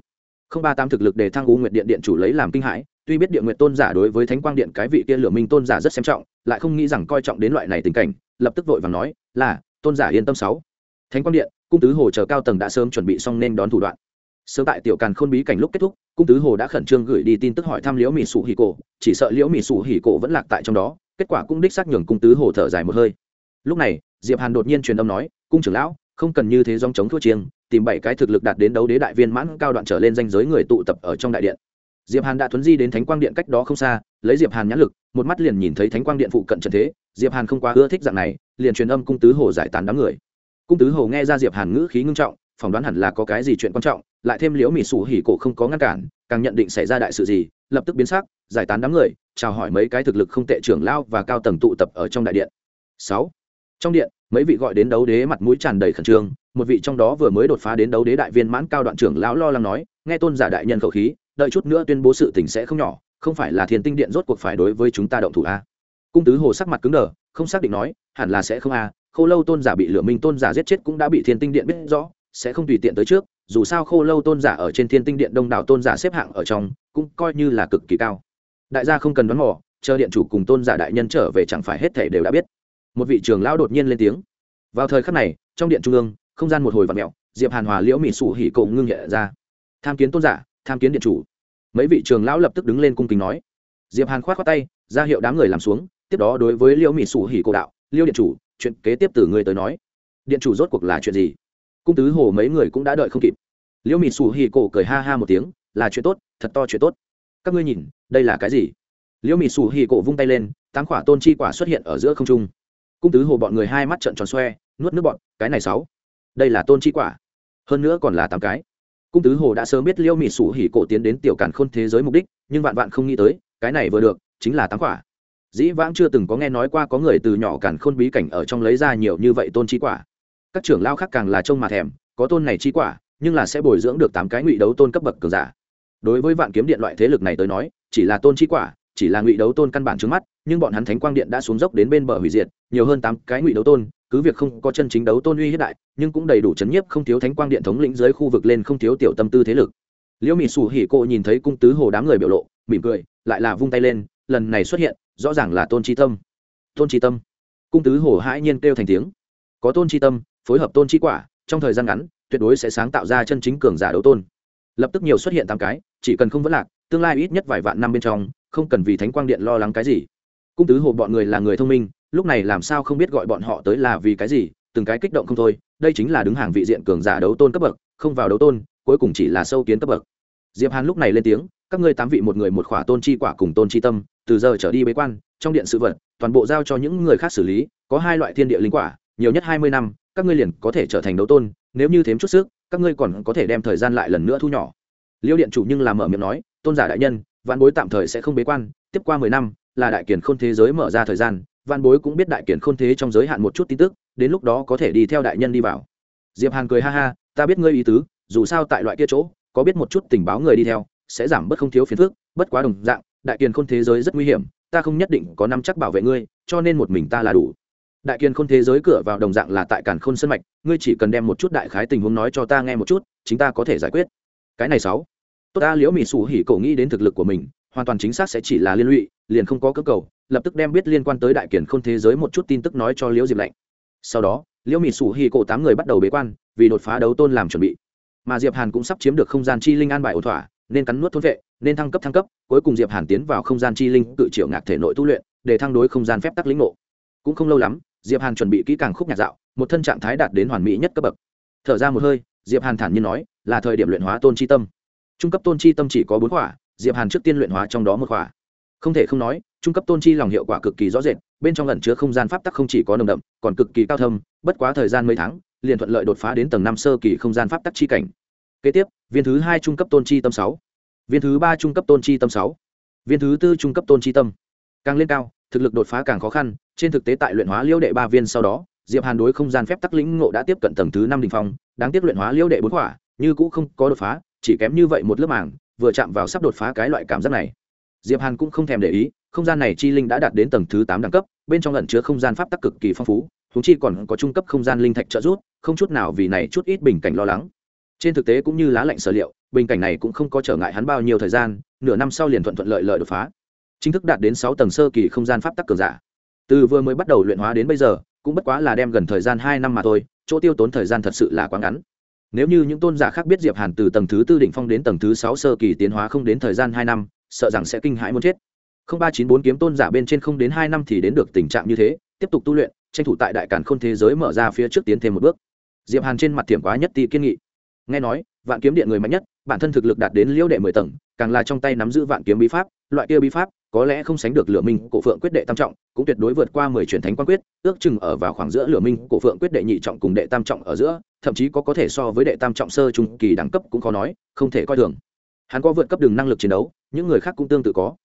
Không ba tám thực lực để thăng u nguyện điện điện chủ lấy làm kinh hãi tuy biết địa nguyện tôn giả đối với thánh quang điện cái vị kia lửa minh tôn giả rất xem trọng, lại không nghĩ rằng coi trọng đến loại này tình cảnh, lập tức vội và nói, là, tôn giả yên tâm sáu. Thánh quang điện, cung tứ hồ chờ cao tầng đã sớm chuẩn bị xong nên đón thủ đoạn. Sớm tại tiểu càn khôn bí cảnh lúc kết thúc, cung tứ hồ đã khẩn trương gửi đi tin tức hỏi thăm liễu mỹ sủ hỉ cổ, chỉ sợ liễu mỹ sủ hỉ cổ vẫn lạc tại trong đó, kết quả cũng đích xác nhường cung tứ hồ thở dài một hơi. Lúc này, diệp hàn đột nhiên truyền âm nói, cung trưởng lão, không cần như thế dòng chống thua chiêng, tìm bảy cái thực lực đạt đến đấu đế đại viên mãn cao đoạn trở lên danh giới người tụ tập ở trong đại điện diệp hàn đã thuấn di đến thánh quang điện cách đó không xa, lấy diệp hàn nhãn lực, một mắt liền nhìn thấy thánh quang điện phụ cận trần thế, diệp hàn không quá ưa thích dạng này, liền truyền âm cung tứ hồ giải tán đám người. Cung tứ hồ nghe ra diệp hàn ngữ khí ngưng trọng, phỏng đoán hẳn là có cái gì chuyện quan trọng, lại thêm liễu mỉ sủ hỉ cổ không có ngăn cản, càng nhận định xảy ra đại sự gì, lập tức biến sắc, giải tán đám người, chào hỏi mấy cái thực lực không tệ trưởng lao và cao tầng tụ tập ở trong đại điện. Sáu, trong điện, mấy vị gọi đến đấu đế mặt mũi tràn đầy khẩn trương, một vị trong đó vừa mới đột phá đến đấu đế đại viên mãn cao đoạn trưởng lão lo lắng nói, nghe tôn giả đại nhân khẩu khí đợi chút nữa tuyên bố sự tình sẽ không nhỏ, không phải là thiên tinh điện rốt cuộc phải đối với chúng ta động thủ a cung tứ hồ sắc mặt cứng đờ, không xác định nói, hẳn là sẽ không a khô lâu tôn giả bị lửa minh tôn giả giết chết cũng đã bị thiên tinh điện biết rõ, sẽ không tùy tiện tới trước, dù sao khô lâu tôn giả ở trên thiên tinh điện đông đảo tôn giả xếp hạng ở trong, cũng coi như là cực kỳ cao. Đại gia không cần đoán mò, chờ điện chủ cùng tôn giả đại nhân trở về chẳng phải hết thể đều đã biết. Một vị trưởng lão đột nhiên lên tiếng. Vào thời khắc này, trong điện trung ương, không gian một hồi vặn mẹo diệp hàn hòa liễu mỹ sủ hỉ cùng ngưng nhẹ ra. Tham kiến tôn giả tham kiến điện chủ. Mấy vị trường lão lập tức đứng lên cung kính nói. Diệp hàn khoát khoát tay, ra hiệu đám người làm xuống, tiếp đó đối với Liêu mỹ sủ hỉ cổ đạo Liêu điện chủ, chuyện kế tiếp từ người tới nói. Điện chủ rốt cuộc là chuyện gì? Cung tứ hồ mấy người cũng đã đợi không kịp. Liêu mỹ sủ hỉ cổ cười ha ha một tiếng, là chuyện tốt, thật to chuyện tốt. Các ngươi nhìn, đây là cái gì? Liêu mỹ sủ hỉ cổ vung tay lên, tám quả tôn chi quả xuất hiện ở giữa không trung. Cung tứ hồ bọn người hai mắt trợn tròn xoe, nuốt nước bọn, cái này sáu, đây là tôn chi quả, hơn nữa còn là tám cái cung tứ hồ đã sớm biết liêu mị sủ hỉ cổ tiến đến tiểu càn khôn thế giới mục đích, nhưng vạn vạn không nghĩ tới, cái này vừa được, chính là tám quả. Dĩ vãng chưa từng có nghe nói qua có người từ nhỏ càn khôn bí cảnh ở trong lấy ra nhiều như vậy tôn chi quả. Các trưởng lao khác càng là trông mà thèm, có tôn này chi quả, nhưng là sẽ bồi dưỡng được tám cái ngụy đấu tôn cấp bậc cường giả. Đối với vạn kiếm điện loại thế lực này tới nói, chỉ là tôn chi quả, chỉ là ngụy đấu tôn căn bản trước mắt, nhưng bọn hắn thánh quang điện đã xuống dốc đến bên bờ hủy diệt, nhiều hơn tám cái ngụy đấu tôn cứ việc không có chân chính đấu tôn uy hiếp đại, nhưng cũng đầy đủ chấn nhiếp không thiếu thánh quang điện thống lĩnh dưới khu vực lên không thiếu tiểu tâm tư thế lực. Liễu mỹ sủ hỉ cô nhìn thấy cung tứ hồ đám người biểu lộ, mỉm cười, lại là vung tay lên, lần này xuất hiện, rõ ràng là tôn tri tâm. Tôn tri tâm. Cung tứ hồ hãi nhiên kêu thành tiếng. Có tôn tri tâm, phối hợp tôn tri quả, trong thời gian ngắn, tuyệt đối sẽ sáng tạo ra chân chính cường giả đấu tôn. Lập tức nhiều xuất hiện tám cái, chỉ cần không vấn lạc, tương lai ít nhất vài vạn năm bên trong, không cần vì thánh quang điện lo lắng cái gì. Cung tứ hồ bọn người là người thông minh lúc này làm sao không biết gọi bọn họ tới là vì cái gì, từng cái kích động không thôi, đây chính là đứng hàng vị diện cường giả đấu tôn cấp bậc, không vào đấu tôn, cuối cùng chỉ là sâu kiến cấp bậc. Diệp hàn lúc này lên tiếng, các ngươi tám vị một người một khỏa tôn chi quả cùng tôn chi tâm, từ giờ trở đi bế quan, trong điện sự vật, toàn bộ giao cho những người khác xử lý, có hai loại thiên địa linh quả, nhiều nhất hai mươi năm, các ngươi liền có thể trở thành đấu tôn, nếu như thêm chút sức, các ngươi còn có thể đem thời gian lại lần nữa thu nhỏ. Liêu điện chủ nhưng làm mở miệng nói, tôn giả đại nhân, vạn bối tạm thời sẽ không bế quan, tiếp qua mười năm, là đại kiền khôn thế giới mở ra thời gian văn bối cũng biết đại kiển khôn thế trong giới hạn một chút tin tức, đến lúc đó có thể đi theo đại nhân đi vào. Diệp hàn cười ha ha, ta biết ngươi ý tứ, dù sao tại loại kia chỗ, có biết một chút tình báo người đi theo, sẽ giảm bớt không thiếu phiền phức, bất quá đồng dạng, đại kiền khôn thế giới rất nguy hiểm, ta không nhất định có năm chắc bảo vệ ngươi, cho nên một mình ta là đủ. Đại kiền khôn thế giới cửa vào đồng dạng là tại càn khôn sân mạch, ngươi chỉ cần đem một chút đại khái tình huống nói cho ta nghe một chút, chính ta có thể giải quyết. Cái này sáu. Tốt ta, liễu mỹ sủ hỉ cổ nghĩ đến thực lực của mình, hoàn toàn chính xác sẽ chỉ là liên lụy, liền không có cơ cầu lập tức đem biết liên quan tới đại kiển khôn thế giới một chút tin tức nói cho liễu diệp lạnh. Sau đó, liễu mỹ sủ hi cổ tám người bắt đầu bế quan, vì đột phá đấu tôn làm chuẩn bị. Mà diệp hàn cũng sắp chiếm được không gian chi linh an bài ổn thỏa, nên cắn nuốt thôn vệ, nên thăng cấp thăng cấp, cuối cùng diệp hàn tiến vào không gian chi linh cự triệu ngạc thể nội tu luyện, để thăng đối không gian phép tắc lĩnh ngộ. Cũng không lâu lắm, diệp hàn chuẩn bị kỹ càng khúc nhạc dạo, một thân trạng thái đạt đến hoàn mỹ nhất cấp bậc. Thở ra một hơi, diệp hàn thản nhiên nói, là thời điểm luyện hóa tôn chi tâm. Trung cấp tôn chi tâm chỉ có bốn khỏa, diệp hàn trước tiên luyện hóa trong đó một khỏa không thể không nói, trung cấp tôn chi lòng hiệu quả cực kỳ rõ rệt, bên trong lần chứa không gian pháp tắc không chỉ có nồng đậm, còn cực kỳ cao thâm, bất quá thời gian mấy tháng, liền thuận lợi đột phá đến tầng năm sơ kỳ không gian pháp tắc chi cảnh. Kế tiếp, viên thứ hai trung cấp tôn chi tâm sáu. Viên thứ ba trung cấp tôn chi tâm sáu. Viên thứ tư trung cấp tôn chi tâm. Càng lên cao, thực lực đột phá càng khó khăn, trên thực tế tại luyện hóa liễu đệ ba viên sau đó, diệp hàn đối không gian phép tắc lĩnh ngộ đã tiếp cận tầng thứ năm đình phong, đáng tiếc luyện hóa liễu đệ bốn quả, như cũ không có đột phá, chỉ kém như vậy một lớp màng, vừa chạm vào sắp đột phá cái loại cảm giác này diệp hàn cũng không thèm để ý, không gian này chi linh đã đạt đến tầng thứ tám đẳng cấp, bên trong ẩn chứa không gian pháp tắc cực kỳ phong phú thúng chi còn có trung cấp không gian linh thạch trợ giúp, không chút nào vì này chút ít bình cảnh lo lắng. Trên thực tế cũng như lá lạnh sở liệu, bình cảnh này cũng không có trở ngại hắn bao nhiêu thời gian, nửa năm sau liền thuận thuận lợi lợi đột phá. Chính thức đạt đến sáu tầng sơ kỳ không gian pháp tắc cường giả. Từ vừa mới bắt đầu luyện hóa đến bây giờ, cũng bất quá là đem gần thời gian hai năm mà thôi, chỗ tiêu tốn thời gian thật sự là quá ngắn. Nếu như những tôn giả khác biết diệp hàn từ tầng thứ tư đỉnh phong đến tầng thứ sáu sơ kỳ tiến hóa không đến thời gian hai năm sợ rằng sẽ kinh hãi muốn chết. Không ba chín bốn kiếm tôn giả bên trên không đến hai năm thì đến được tình trạng như thế, tiếp tục tu luyện, tranh thủ tại đại cản khôn thế giới mở ra phía trước tiến thêm một bước. Diệp hàn trên mặt tiệm quá nhất ti kiên nghị. Nghe nói, vạn kiếm điện người mạnh nhất, bản thân thực lực đạt đến liễu đệ mười tầng, càng là trong tay nắm giữ vạn kiếm bí pháp, loại kia bí pháp, có lẽ không sánh được lửa minh, cổ phượng quyết đệ tam trọng, cũng tuyệt đối vượt qua mười truyền thánh quan quyết, ước chừng ở vào khoảng giữa lửa minh, cổ phượng quyết đệ nhị trọng cùng đệ tam trọng ở giữa, thậm chí có có thể so với đệ tam trọng sơ trung kỳ đẳng cấp cũng khó nói, không thể coi thường hắn có vượt cấp đường năng lực chiến đấu, những người khác cũng tương tự có.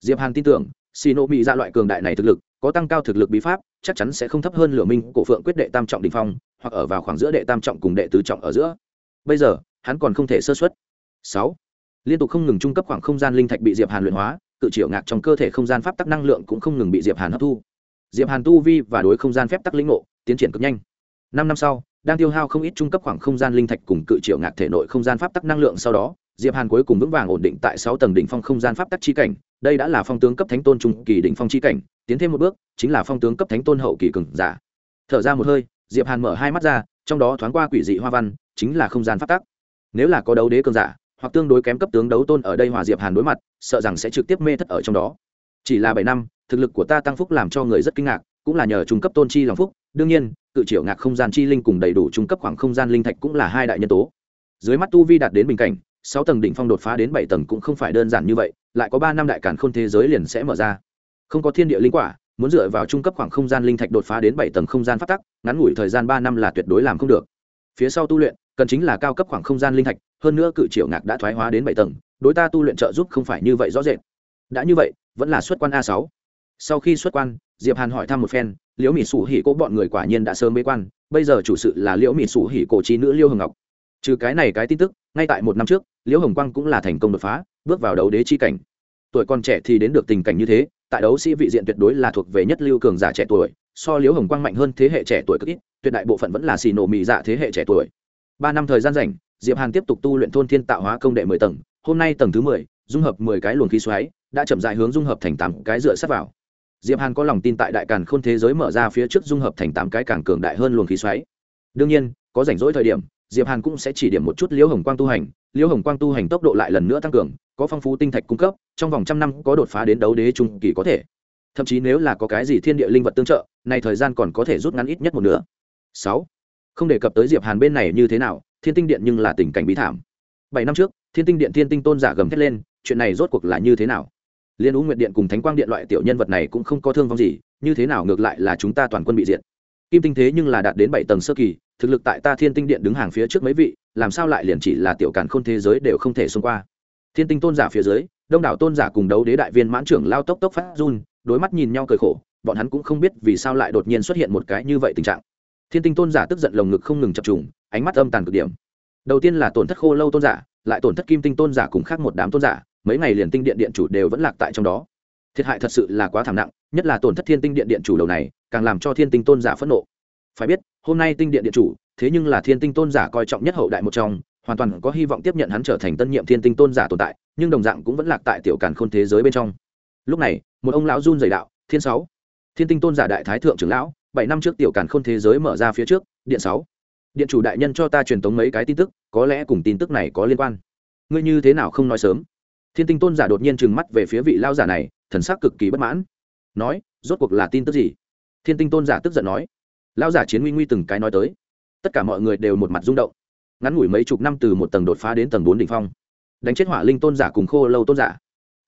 Diệp hàn tin tưởng xì nộ mỹ ra loại cường đại này thực lực, có tăng cao thực lực bí pháp, chắc chắn sẽ không thấp hơn lửa minh, cổ phượng quyết đệ tam trọng đỉnh phong, hoặc ở vào khoảng giữa đệ tam trọng cùng đệ tứ trọng ở giữa. Bây giờ, hắn còn không thể sơ xuất sáu. Liên tục không ngừng trung cấp khoảng không gian linh thạch bị diệp hàn luyện hóa, cự triệu ngạc trong cơ thể không gian pháp tắc năng lượng cũng không ngừng bị diệp hàn hấp thu. Diệp hàn tu vi và đối không gian phép tắc lĩnh ngộ, tiến triển cực nhanh. Năm năm sau, đang tiêu hao không ít trung cấp khoảng không gian linh thạch cùng cự triệu ngạc thể nội không gian pháp tắc năng lượng sau đó diệp hàn cuối cùng vững vàng ổn định tại sáu tầng đỉnh phong không gian pháp tắc chi cảnh, đây đã là phong tướng cấp thánh tôn trung kỳ đỉnh phong chi cảnh, tiến thêm một bước, chính là phong tướng cấp thánh tôn hậu kỳ cường giả. Thở ra một hơi, diệp hàn mở hai mắt ra, trong đó thoáng qua quỷ dị hoa văn, chính là không gian pháp tắc. Nếu là có đấu đế cường giả, hoặc tương đối kém cấp tướng đấu tôn ở đây hòa diệp hàn đối mặt, sợ rằng sẽ trực tiếp mê thất ở trong đó. Chỉ là bảy năm, thực lực của ta tăng phúc làm cho người rất kinh ngạc, cũng là nhờ trung cấp tôn chi lòng phúc, đương nhiên, cự triệu ngạc không gian chi linh cùng đầy đủ trung cấp khoảng không gian linh thạch cũng là hai đại nhân tố. Dưới mắt tu vi đạt đến bình cảnh sáu tầng đỉnh phong đột phá đến bảy tầng cũng không phải đơn giản như vậy, lại có ba năm đại cản khôn thế giới liền sẽ mở ra. Không có thiên địa linh quả, muốn dựa vào trung cấp khoảng không gian linh thạch đột phá đến bảy tầng không gian phát tắc, ngắn ngủi thời gian ba năm là tuyệt đối làm không được. Phía sau tu luyện, cần chính là cao cấp khoảng không gian linh thạch, hơn nữa cự triệu ngạc đã thoái hóa đến bảy tầng, đối ta tu luyện trợ giúp không phải như vậy rõ rệt. Đã như vậy, vẫn là xuất quan a sáu. Sau khi xuất quan, diệp hàn hỏi thăm một phen, liễu mỹ sủ hỉ cố bọn người quả nhiên đã sớm bế quan, bây giờ chủ sự là liễu mỹ sủ hỉ cổ trí nữ liêu hồng ngọc. Trừ cái này cái tin tức ngay tại một năm trước, liễu hồng quang cũng là thành công đột phá, bước vào đấu đế chi cảnh. Tuổi còn trẻ thì đến được tình cảnh như thế, tại đấu sĩ vị diện tuyệt đối là thuộc về nhất lưu cường giả trẻ tuổi, so liễu hồng quang mạnh hơn thế hệ trẻ tuổi cực ít, tuyệt đại bộ phận vẫn là xì nổ mị dạ thế hệ trẻ tuổi. Ba năm thời gian rảnh, diệp hàn tiếp tục tu luyện thôn thiên tạo hóa công đệ mười tầng, hôm nay tầng thứ mười, dung hợp mười cái luồng khí xoáy, đã chậm dài hướng dung hợp thành tám cái dựa sát vào. Diệp hàn có lòng tin tại đại càn khôn thế giới mở ra phía trước dung hợp thành tám cái càng cường đại hơn luồng khí xoáy. Đương nhiên, có rảnh rỗi thời điểm diệp hàn cũng sẽ chỉ điểm một chút liễu hồng quang tu hành. Liễu hồng quang tu hành tốc độ lại lần nữa tăng cường, có phong phú tinh thạch cung cấp, trong vòng trăm năm có đột phá đến đấu đế trung kỳ có thể. Thậm chí nếu là có cái gì thiên địa linh vật tương trợ này thời gian còn có thể rút ngắn ít nhất một nửa. Sáu. Không đề cập tới diệp hàn bên này như thế nào, thiên tinh điện nhưng là tình cảnh bí thảm. Bảy năm trước, thiên tinh điện thiên tinh tôn giả gầm thét lên, chuyện này rốt cuộc là như thế nào? Liên ú nguyệt điện cùng thánh quang điện loại tiểu nhân vật này cũng không có thương vong gì, như thế nào ngược lại là chúng ta toàn quân bị diệt. Kim tinh thế nhưng là đạt đến bảy tầng sơ kỳ thực lực tại ta thiên tinh điện đứng hàng phía trước mấy vị, làm sao lại liền chỉ là tiểu cản khôn thế giới đều không thể xông qua. Thiên tinh tôn giả phía dưới, đông đảo tôn giả cùng đấu đế đại viên mãn trưởng lao tốc tốc phát run, đối mắt nhìn nhau cười khổ, bọn hắn cũng không biết vì sao lại đột nhiên xuất hiện một cái như vậy tình trạng. Thiên tinh tôn giả tức giận lồng ngực không ngừng chập trùng, ánh mắt âm tàn cực điểm. Đầu tiên là tổn thất khô lâu tôn giả, lại tổn thất kim tinh tôn giả cùng khác một đám tôn giả, mấy ngày liền tinh điện điện chủ đều vẫn lạc tại trong đó. Thiệt hại thật sự là quá thảm nặng, nhất là tổn thất thiên tinh điện điện chủ đầu này, càng làm cho thiên tinh tôn giả phẫn nộ. Phải biết hôm nay tinh điện điện chủ, thế nhưng là thiên tinh tôn giả coi trọng nhất hậu đại một trong, hoàn toàn có hy vọng tiếp nhận hắn trở thành tân nhiệm thiên tinh tôn giả tồn tại, nhưng đồng dạng cũng vẫn lạc tại tiểu càn khôn thế giới bên trong. Lúc này, một ông lão run dày đạo, thiên sáu, thiên tinh tôn giả đại thái thượng trưởng lão, bảy năm trước tiểu càn khôn thế giới mở ra phía trước, điện sáu, điện chủ đại nhân cho ta truyền tống mấy cái tin tức, có lẽ cùng tin tức này có liên quan. Ngươi như thế nào không nói sớm? Thiên tinh tôn giả đột nhiên trừng mắt về phía vị lao giả này, thần sắc cực kỳ bất mãn, nói, rốt cuộc là tin tức gì? Thiên tinh tôn giả tức giận nói Lão giả chiến nguy nguy từng cái nói tới. Tất cả mọi người đều một mặt rung động. Ngắn ngủi mấy chục năm từ một tầng đột phá đến tầng bốn đ ỉ n h phong. Đánh chết hỏa linh tôn giả cùng khô lâu tôn giả.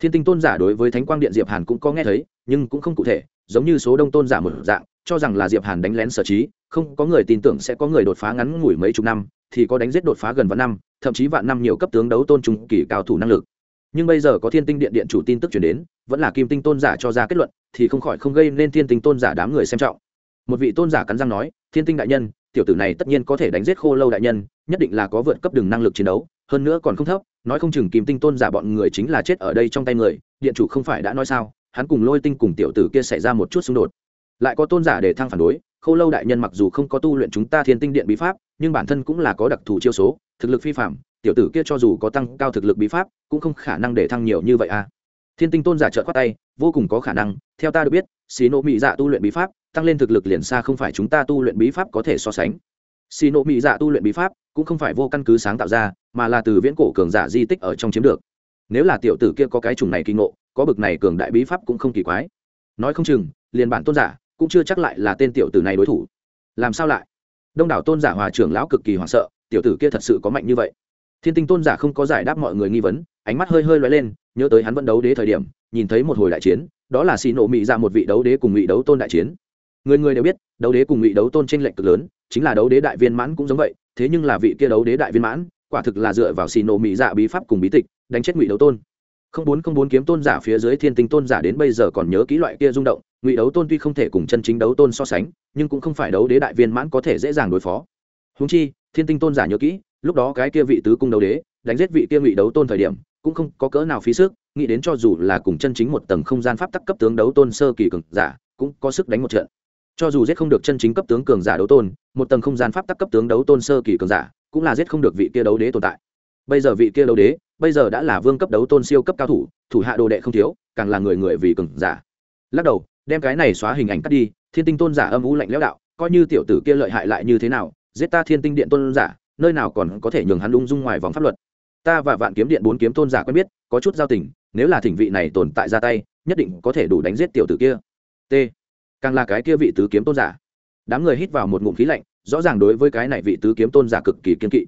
Thiên tinh tôn giả đối với thánh quang điện diệp hàn cũng có nghe thấy, nhưng cũng không cụ thể, giống như số đông tôn giả một dạng, cho rằng là diệp hàn đánh lén sở trí, không có người tin tưởng sẽ có người đột phá ngắn ngủi mấy chục năm, thì có đánh giết đột phá gần vạn năm, thậm chí vạn năm nhiều cấp tướng đấu tôn trung kỳ cao thủ năng lực. Nhưng bây giờ có thiên tinh điện điện chủ tin tức chuyển đến, vẫn là kim tinh tôn giả cho ra kết luận, thì không khỏi không gây nên thiên tinh tôn giả đám người xem trọng một vị tôn giả cắn răng nói, thiên tinh đại nhân, tiểu tử này tất nhiên có thể đánh giết khô lâu đại nhân, nhất định là có vượt cấp đường năng lực chiến đấu, hơn nữa còn không thấp, nói không chừng kim tinh tôn giả bọn người chính là chết ở đây trong tay người, điện chủ không phải đã nói sao? Hắn cùng lôi tinh cùng tiểu tử kia xảy ra một chút xung đột. Lại có tôn giả để thăng phản đối, khô lâu đại nhân mặc dù không có tu luyện chúng ta thiên tinh điện bí pháp, nhưng bản thân cũng là có đặc thù chiêu số, thực lực phi phạm tiểu tử kia cho dù có tăng cao thực lực bí pháp, cũng không khả năng để thăng nhiều như vậy à. Thiên tinh tôn giả trợt khoát tay, vô cùng có khả năng, theo ta được biết, xí nộ mỹ dạ tu luyện bí pháp tăng lên thực lực liền xa không phải chúng ta tu luyện bí pháp có thể so sánh. Xì nộ mỹ dạ tu luyện bí pháp cũng không phải vô căn cứ sáng tạo ra, mà là từ viễn cổ cường giả di tích ở trong chiếm được. Nếu là tiểu tử kia có cái chủng này kinh ngộ, có bực này cường đại bí pháp cũng không kỳ quái. Nói không chừng, liền bản tôn giả cũng chưa chắc lại là tên tiểu tử này đối thủ. Làm sao lại? Đông đảo tôn giả hòa trưởng lão cực kỳ hoảng sợ, tiểu tử kia thật sự có mạnh như vậy. Thiên tinh tôn giả không có giải đáp mọi người nghi vấn, ánh mắt hơi hơi lóe lên, nhớ tới hắn vẫn đấu đế thời điểm, nhìn thấy một hồi đại chiến, đó là xì nộ mị ra một vị đấu đế cùng ngụy đấu tôn đại chiến người người đều biết, đấu đế cùng ngụy đấu tôn tranh lệnh cực lớn, chính là đấu đế đại viên mãn cũng giống vậy, thế nhưng là vị kia đấu đế đại viên mãn, quả thực là dựa vào xì nổ mỹ dạ bí pháp cùng bí tịch, đánh chết ngụy đấu tôn. Không bốn không bốn kiếm tôn giả phía dưới thiên tinh tôn giả đến bây giờ còn nhớ kỹ loại kia rung động, ngụy đấu tôn tuy không thể cùng chân chính đấu tôn so sánh, nhưng cũng không phải đấu đế đại viên mãn có thể dễ dàng đối phó. Húng chi, thiên tinh tôn giả nhớ kỹ, lúc đó cái kia vị tứ cung đấu đế, đánh giết vị kia ngụy đấu tôn thời điểm, cũng không có cỡ nào phí sức, nghĩ đến cho dù là cùng chân chính một tầng không gian pháp tắc cấp tướng đấu tôn sơ kỳ cường giả, cũng có sức đánh một trận cho dù giết không được chân chính cấp tướng cường giả đấu tôn, một tầng không gian pháp tắc cấp tướng đấu tôn sơ kỳ cường giả, cũng là giết không được vị kia đấu đế tồn tại. Bây giờ vị kia đấu đế, bây giờ đã là vương cấp đấu tôn siêu cấp cao thủ thủ hạ đồ đệ không thiếu, càng là người người vì cường giả. Lắc đầu, đem cái này xóa hình ảnh cắt đi, thiên tinh tôn giả âm u lạnh lẽo đạo, coi như tiểu tử kia lợi hại lại như thế nào, giết ta thiên tinh điện tôn giả, nơi nào còn có thể nhường hắn lung dung ngoài vòng pháp luật. Ta và vạn kiếm điện bốn kiếm tôn giả quen biết, có chút giao tình, nếu là thỉnh vị này tồn tại ra tay, nhất định có thể đủ đánh giết tiểu tử kia. T càng là cái kia vị tứ kiếm tôn giả. Đám người hít vào một ngụm khí lạnh, rõ ràng đối với cái này vị tứ kiếm tôn giả cực kỳ kiên kỵ.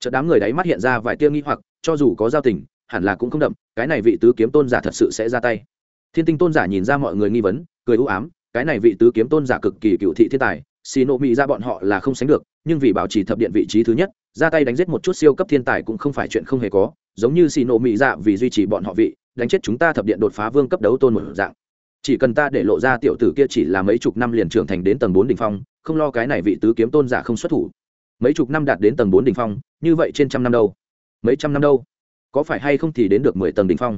Chợt đám người đáy mắt hiện ra vài tia nghi hoặc, cho dù có giao tình, hẳn là cũng không đậm, cái này vị tứ kiếm tôn giả thật sự sẽ ra tay. Thiên tinh tôn giả nhìn ra mọi người nghi vấn, cười ưu ám, cái này vị tứ kiếm tôn giả cực kỳ cựu thị thiên tài, xì nộ mỹ ra bọn họ là không sánh được, nhưng vì bảo trì thập điện vị trí thứ nhất, ra tay đánh giết một chút siêu cấp thiên tài cũng không phải chuyện không hề có, giống như xì nộ mỹ dạ vì duy trì bọn họ vị, đánh chết chúng ta thập điện đột phá vương cấp đấu tôn một dạng chỉ cần ta để lộ ra tiểu tử kia chỉ là mấy chục năm liền trưởng thành đến tầng bốn đ ỉ n h phong, không lo cái này vị tứ kiếm tôn giả không xuất thủ. Mấy chục năm đạt đến tầng bốn đ ỉ n h phong, như vậy trên trăm năm đâu? Mấy trăm năm đâu? Có phải hay không thì đến được mười tầng đ ỉ n h phong?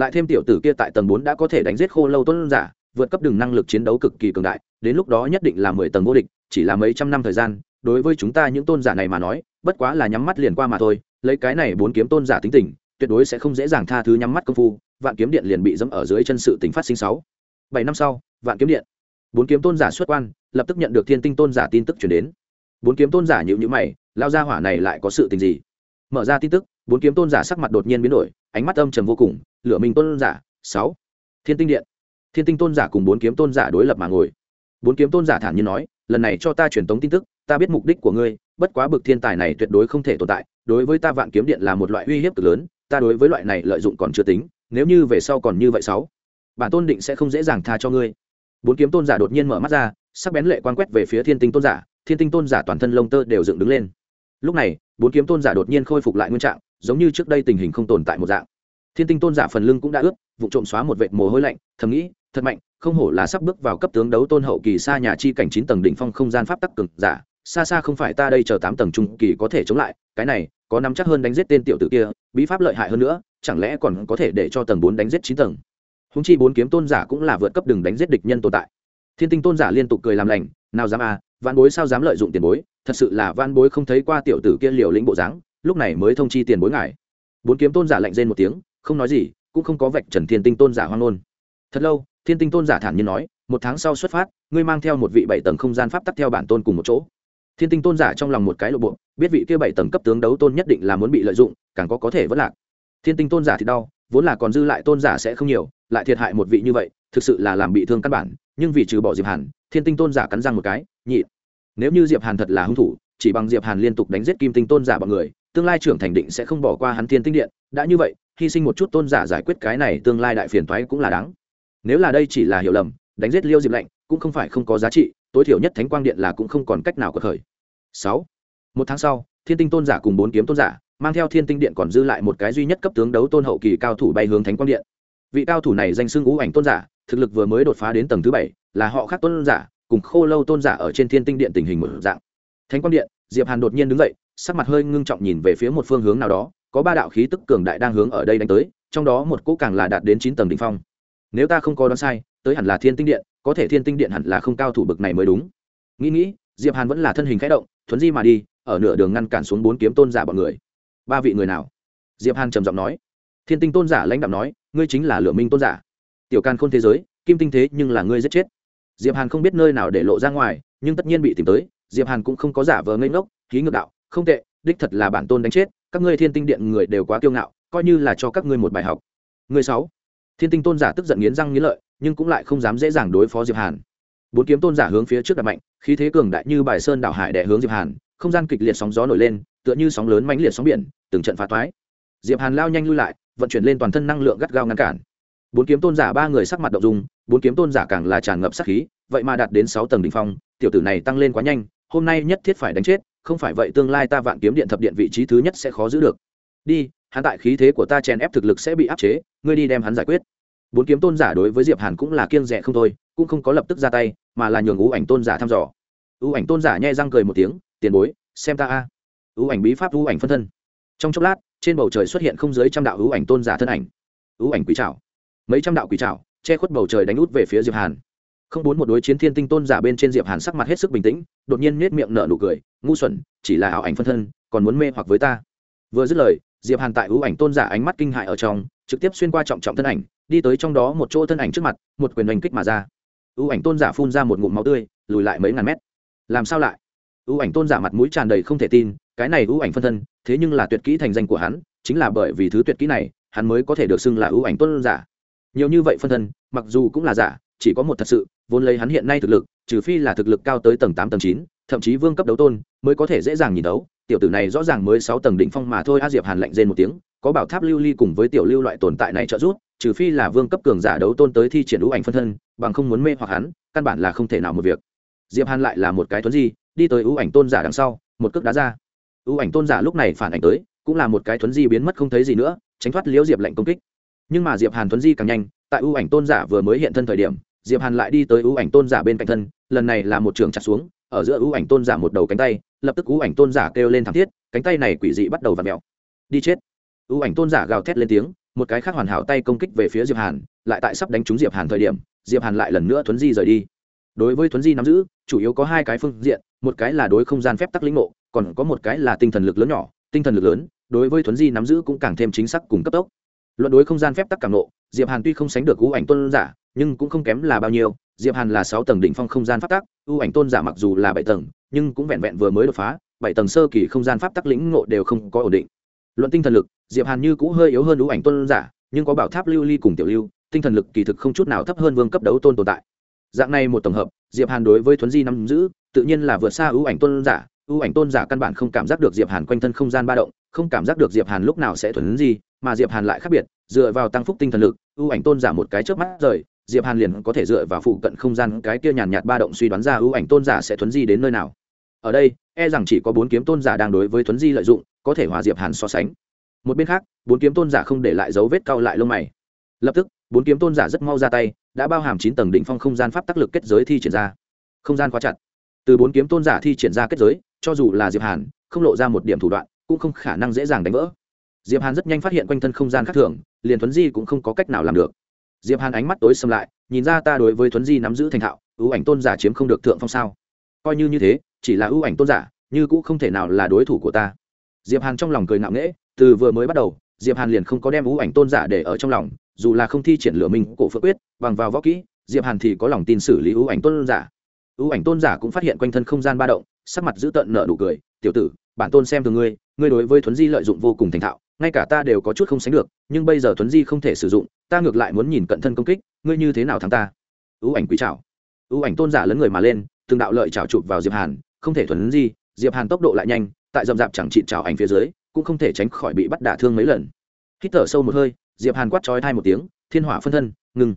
Lại thêm tiểu tử kia tại tầng bốn đã có thể đánh giết khô lâu tôn giả, vượt cấp đường năng lực chiến đấu cực kỳ cường đại, đến lúc đó nhất định là mười tầng vô địch, chỉ là mấy trăm năm thời gian, đối với chúng ta những tôn giả này mà nói, bất quá là nhắm mắt liền qua mà thôi, lấy cái này bốn kiếm tôn giả tính tình, tuyệt đối sẽ không dễ dàng tha thứ nhắm mắt công phu, vạn kiếm điện liền bị dẫm ở dưới chân sự tính phát sinh sáu bảy năm sau, vạn kiếm điện. Bốn kiếm tôn giả xuất quan, lập tức nhận được thiên tinh tôn giả tin tức chuyển đến. Bốn kiếm tôn giả nhịu nhữ mày lao ra hỏa này lại có sự tình gì? Mở ra tin tức, bốn kiếm tôn giả sắc mặt đột nhiên biến đổi, ánh mắt âm trầm vô cùng, lửa mình tôn giả, sáu. Thiên tinh điện. Thiên tinh tôn giả cùng bốn kiếm tôn giả đối lập mà ngồi. Bốn kiếm tôn giả thản nhiên nói, lần này cho ta truyền tống tin tức, ta biết mục đích của ngươi, bất quá bực thiên tài này tuyệt đối không thể tồn tại, đối với ta vạn kiếm điện là một loại uy hiếp cực lớn, ta đối với loại này lợi dụng còn chưa tính, nếu như về sau còn như vậy sáu bản tôn định sẽ không dễ dàng tha cho ngươi. Bốn kiếm tôn giả đột nhiên mở mắt ra, sắc bén lệ quan quét về phía thiên tinh tôn giả, thiên tinh tôn giả toàn thân lông tơ đều dựng đứng lên. Lúc này, bốn kiếm tôn giả đột nhiên khôi phục lại nguyên trạng, giống như trước đây tình hình không tồn tại một dạng. Thiên tinh tôn giả phần lưng cũng đã ướt, vụ trộm xóa một vệt mồ hôi lạnh, thầm nghĩ, thật mạnh, không hổ là sắp bước vào cấp tướng đấu tôn hậu kỳ xa nhà chi cảnh chín tầng đỉnh phong không gian pháp tắc cực giả. Xa xa không phải ta đây chờ tám tầng trung kỳ có thể chống lại, cái này, có nắm chắc hơn đánh giết tên tiểu tử kia, bí pháp lợi hại hơn nữa, chẳng lẽ còn có thể để cho tầng bốn đánh giết chín tầng? Húng chi bốn kiếm tôn giả cũng là vượt cấp đừng đánh giết địch nhân tồn tại. Thiên tinh tôn giả liên tục cười làm lành, nào dám à văn bối sao dám lợi dụng tiền bối? Thật sự là văn bối không thấy qua tiểu tử kia liều lĩnh bộ dáng, lúc này mới thông chi tiền bối ngài. Bốn kiếm tôn giả lạnh rên một tiếng, không nói gì, cũng không có vạch trần thiên tinh tôn giả hoang ngôn. Thật lâu, thiên tinh tôn giả thản nhiên nói, một tháng sau xuất phát, ngươi mang theo một vị bảy tầng không gian pháp tắc theo bản tôn cùng một chỗ. Thiên tinh tôn giả trong lòng một cái lộ bộ, biết vị kia bảy tầng cấp tướng đấu tôn nhất định là muốn bị lợi dụng, càng có có thể vất lạc. Thiên tinh tôn giả thì đau vốn là còn dư lại tôn giả sẽ không nhiều, lại thiệt hại một vị như vậy, thực sự là làm bị thương căn bản, nhưng vì trừ bỏ diệp hàn, thiên tinh tôn giả cắn răng một cái, nhị. Nếu như diệp hàn thật là hung thủ, chỉ bằng diệp hàn liên tục đánh giết kim tinh tôn giả bọn người, tương lai trưởng thành định sẽ không bỏ qua hắn thiên tinh điện. Đã như vậy, hy sinh một chút tôn giả giải quyết cái này tương lai đại phiền toái cũng là đáng. Nếu là đây chỉ là hiểu lầm, đánh giết liêu diệp lạnh cũng không phải không có giá trị, tối thiểu nhất thánh quang điện là cũng không còn cách nào có khởi. Sáu. Một tháng sau, thiên tinh tôn giả cùng bốn kiếm tôn giả mang theo thiên tinh điện còn dư lại một cái duy nhất cấp tướng đấu tôn hậu kỳ cao thủ bay hướng thánh quang điện. Vị cao thủ này danh xưng ngũ ảnh tôn giả, thực lực vừa mới đột phá đến tầng thứ bảy, là họ khác tôn giả, cùng khô lâu tôn giả ở trên thiên tinh điện tình hình một dạng. Thánh quang điện, diệp hàn đột nhiên đứng dậy, sắc mặt hơi ngưng trọng nhìn về phía một phương hướng nào đó, có ba đạo khí tức cường đại đang hướng ở đây đánh tới, trong đó một cỗ càng là đạt đến chín tầng đỉnh phong. Nếu ta không có đoán sai, tới hẳn là thiên tinh điện, có thể thiên tinh điện hẳn là không cao thủ bực này mới đúng. Nghĩ nghĩ, diệp hàn vẫn là thân hình khẽ động, thuấn di mà đi, ở nửa đường ngăn cản xuống bốn kiếm tôn giả bọn người ba vị người nào? Diệp hàn trầm giọng nói. Thiên tinh tôn giả lãnh đạo nói, ngươi chính là lửa minh tôn giả. Tiểu can khôn thế giới, kim tinh thế nhưng là ngươi giết chết. Diệp hàn không biết nơi nào để lộ ra ngoài, nhưng tất nhiên bị tìm tới. Diệp hàn cũng không có giả vờ ngây ngốc, khí ngược đạo, không tệ, đích thật là bản tôn đánh chết, các ngươi thiên tinh điện người đều quá kiêu ngạo, coi như là cho các ngươi một bài học. Người sáu. Thiên tinh tôn giả tức giận nghiến răng nghiến lợi, nhưng cũng lại không dám dễ dàng đối phó diệp hàn. Bốn kiếm tôn giả hướng phía trước đặt mạnh, khí thế cường đại như bài sơn đảo hải đè hướng diệp hàn không gian kịch liệt sóng gió nổi lên, tựa như sóng lớn mãnh liệt sóng biển, từng trận phá toái. Diệp hàn lao nhanh lui lại, vận chuyển lên toàn thân năng lượng gắt gao ngăn cản. Bốn kiếm tôn giả ba người sắc mặt động dung, bốn kiếm tôn giả càng là tràn ngập sát khí, vậy mà đạt đến sáu tầng đỉnh phong, tiểu tử này tăng lên quá nhanh, hôm nay nhất thiết phải đánh chết, không phải vậy tương lai ta vạn kiếm điện thập điện vị trí thứ nhất sẽ khó giữ được. Đi, hắn tại khí thế của ta chèn ép thực lực sẽ bị áp chế, ngươi đi đem hắn giải quyết. Bốn kiếm tôn giả đối với diệp hàn cũng là kiêng rẻ không thôi, cũng không có lập tức ra tay, mà là nhường ưu ảnh tôn giả thăm dò. Ưu ảnh tôn giả nhai răng cười một tiếng tiền bối, xem ta a. Ưu ảnh bí pháp, ưu ảnh phân thân. Trong chốc lát, trên bầu trời xuất hiện không dưới trăm đạo ưu ảnh tôn giả thân ảnh. Ưu ảnh quỷ trảo. Mấy trăm đạo quỷ trảo, che khuất bầu trời đánh út về phía diệp hàn. Không bốn một đối chiến thiên tinh tôn giả bên trên diệp hàn sắc mặt hết sức bình tĩnh, đột nhiên nét miệng nở nụ cười, ngu xuẩn, chỉ là ảo ảnh phân thân, còn muốn mê hoặc với ta. Vừa dứt lời, diệp hàn tại ưu ảnh tôn giả ánh mắt kinh hại ở trong, trực tiếp xuyên qua trọng trọng thân ảnh, đi tới trong đó một chỗ thân ảnh trước mặt, một quyền đánh kích mà ra. Ưu ảnh tôn giả phun ra một ngụm máu tươi, lùi lại mấy ngàn mét. Làm sao lại? Ưu ảnh tôn giả mặt mũi tràn đầy không thể tin, cái này ưu ảnh phân thân, thế nhưng là tuyệt kỹ thành danh của hắn, chính là bởi vì thứ tuyệt kỹ này, hắn mới có thể được xưng là ưu ảnh tôn giả. Nhiều như vậy phân thân, mặc dù cũng là giả, chỉ có một thật sự, vốn lấy hắn hiện nay thực lực, trừ phi là thực lực cao tới tầng tám, tầng chín, thậm chí vương cấp đấu tôn, mới có thể dễ dàng nhìn đấu. Tiểu tử này rõ ràng mới sáu tầng đỉnh phong mà thôi, a diệp hàn lạnh rên một tiếng, có bảo tháp lưu ly cùng với tiểu lưu loại tồn tại này trợ giúp, trừ phi là vương cấp cường giả đấu tôn tới thi triển ưu ảnh phân thân, bằng không muốn mê hoặc hắn, căn bản là không thể nào một việc diệp hàn lại là một cái tuấn di, đi tới ưu ảnh tôn giả đằng sau, một cước đá ra. Ưu ảnh tôn giả lúc này phản ảnh tới, cũng là một cái tuấn di biến mất không thấy gì nữa, tránh thoát liễu diệp lệnh công kích. Nhưng mà diệp hàn tuấn di càng nhanh, tại ưu ảnh tôn giả vừa mới hiện thân thời điểm, diệp hàn lại đi tới ưu ảnh tôn giả bên cạnh thân, lần này là một trường chặt xuống, ở giữa ưu ảnh tôn giả một đầu cánh tay, lập tức ưu ảnh tôn giả kêu lên thảm thiết, cánh tay này quỷ dị bắt đầu v ặ mẹo đi chết. Ưu ảnh tôn giả gào thét lên tiếng, một cái khác hoàn hảo tay công kích về phía diệp hàn, lại tại sắp đánh trúng diệp hàn thời điểm, diệp hàn lại lần nữa thuấn di rời đi đối với thuấn di nắm giữ, chủ yếu có hai cái phương diện, một cái là đối không gian phép tắc lĩnh ngộ, còn có một cái là tinh thần lực lớn nhỏ, tinh thần lực lớn, đối với thuấn di nắm giữ cũng càng thêm chính xác cùng cấp tốc. Luận đối không gian phép tắc càng nộ diệp hàn tuy không sánh được ưu ảnh tôn giả, nhưng cũng không kém là bao nhiêu, diệp hàn là sáu tầng đỉnh phong không gian pháp tắc ưu ảnh tôn giả mặc dù là bảy tầng, nhưng cũng vẹn vẹn vừa mới đột phá, bảy tầng sơ kỳ không gian pháp tắc lĩnh ngộ đều không có ổn định. Luận tinh thần lực, diệp hàn như cũ hơi yếu hơn ưu ảnh tôn giả, nhưng có bảo tháp lưu ly cùng tiểu lưu, tinh thần lực kỳ thực không chút nào thấp hơn vương cấp đấu tôn tồn tại dạng này một tổng hợp, diệp hàn đối với thuấn di nắm giữ, tự nhiên là vượt xa ưu ảnh tôn giả. Ưu ảnh tôn giả căn bản không cảm giác được diệp hàn quanh thân không gian ba động, không cảm giác được diệp hàn lúc nào sẽ thuấn di, mà diệp hàn lại khác biệt, dựa vào tăng phúc tinh thần lực, ưu ảnh tôn giả một cái chớp mắt rời, diệp hàn liền có thể dựa vào phụ cận không gian cái kia nhàn nhạt ba động suy đoán ra ưu ảnh tôn giả sẽ thuấn di đến nơi nào. Ở đây e rằng chỉ có bốn kiếm tôn giả đang đối với thuấn di lợi dụng, có thể hòa diệp hàn so sánh. Một bên khác, bốn kiếm tôn giả không để lại dấu vết cao lại lông mày. Lập tức bốn kiếm tôn giả rất mau ra tay, đã bao hàm chín tầng đỉnh phong không gian pháp tác lực kết giới thi triển ra. Không gian khóa chặt. Từ bốn kiếm tôn giả thi triển ra kết giới, cho dù là diệp hàn, không lộ ra một điểm thủ đoạn, cũng không khả năng dễ dàng đánh vỡ. Diệp hàn rất nhanh phát hiện quanh thân không gian khác thường, liền thuấn di cũng không có cách nào làm được. Diệp hàn ánh mắt tối xâm lại, nhìn ra ta đối với thuấn di nắm giữ thành thạo, ưu ảnh tôn giả chiếm không được thượng phong sao? Coi như như thế, chỉ là ưu ảnh tôn giả, như cũng không thể nào là đối thủ của ta. Diệp hàn trong lòng cười ngạo nghễ, từ vừa mới bắt đầu, diệp hàn liền không có đem ưu ảnh tôn giả để ở trong lòng dù là không thi triển lửa mình, cổ phước quyết, bằng vào võ kỹ, diệp hàn thì có lòng tin xử lý ưu ảnh tôn giả. Ưu ảnh tôn giả cũng phát hiện quanh thân không gian ba động, sắc mặt giữ tợn nở nụ cười, tiểu tử, bản tôn xem thường ngươi ngươi đối với thuấn di lợi dụng vô cùng thành thạo, ngay cả ta đều có chút không sánh được, nhưng bây giờ thuấn di không thể sử dụng, ta ngược lại muốn nhìn cận thân công kích, ngươi như thế nào thắng ta? Ưu ảnh quý trào ưu ảnh tôn giả lớn người mà lên, từng đạo lợi trào chụp vào diệp hàn, không thể thuấn di, diệp hàn tốc độ lại nhanh, tại dầm dạp chẳng trị trào ảnh phía dưới, cũng không thể tránh khỏi bị bắt đả thương mấy lần. Hít thở sâu một hơi diệp hàn quát chói thai một tiếng, thiên hỏa phân thân, ngừng.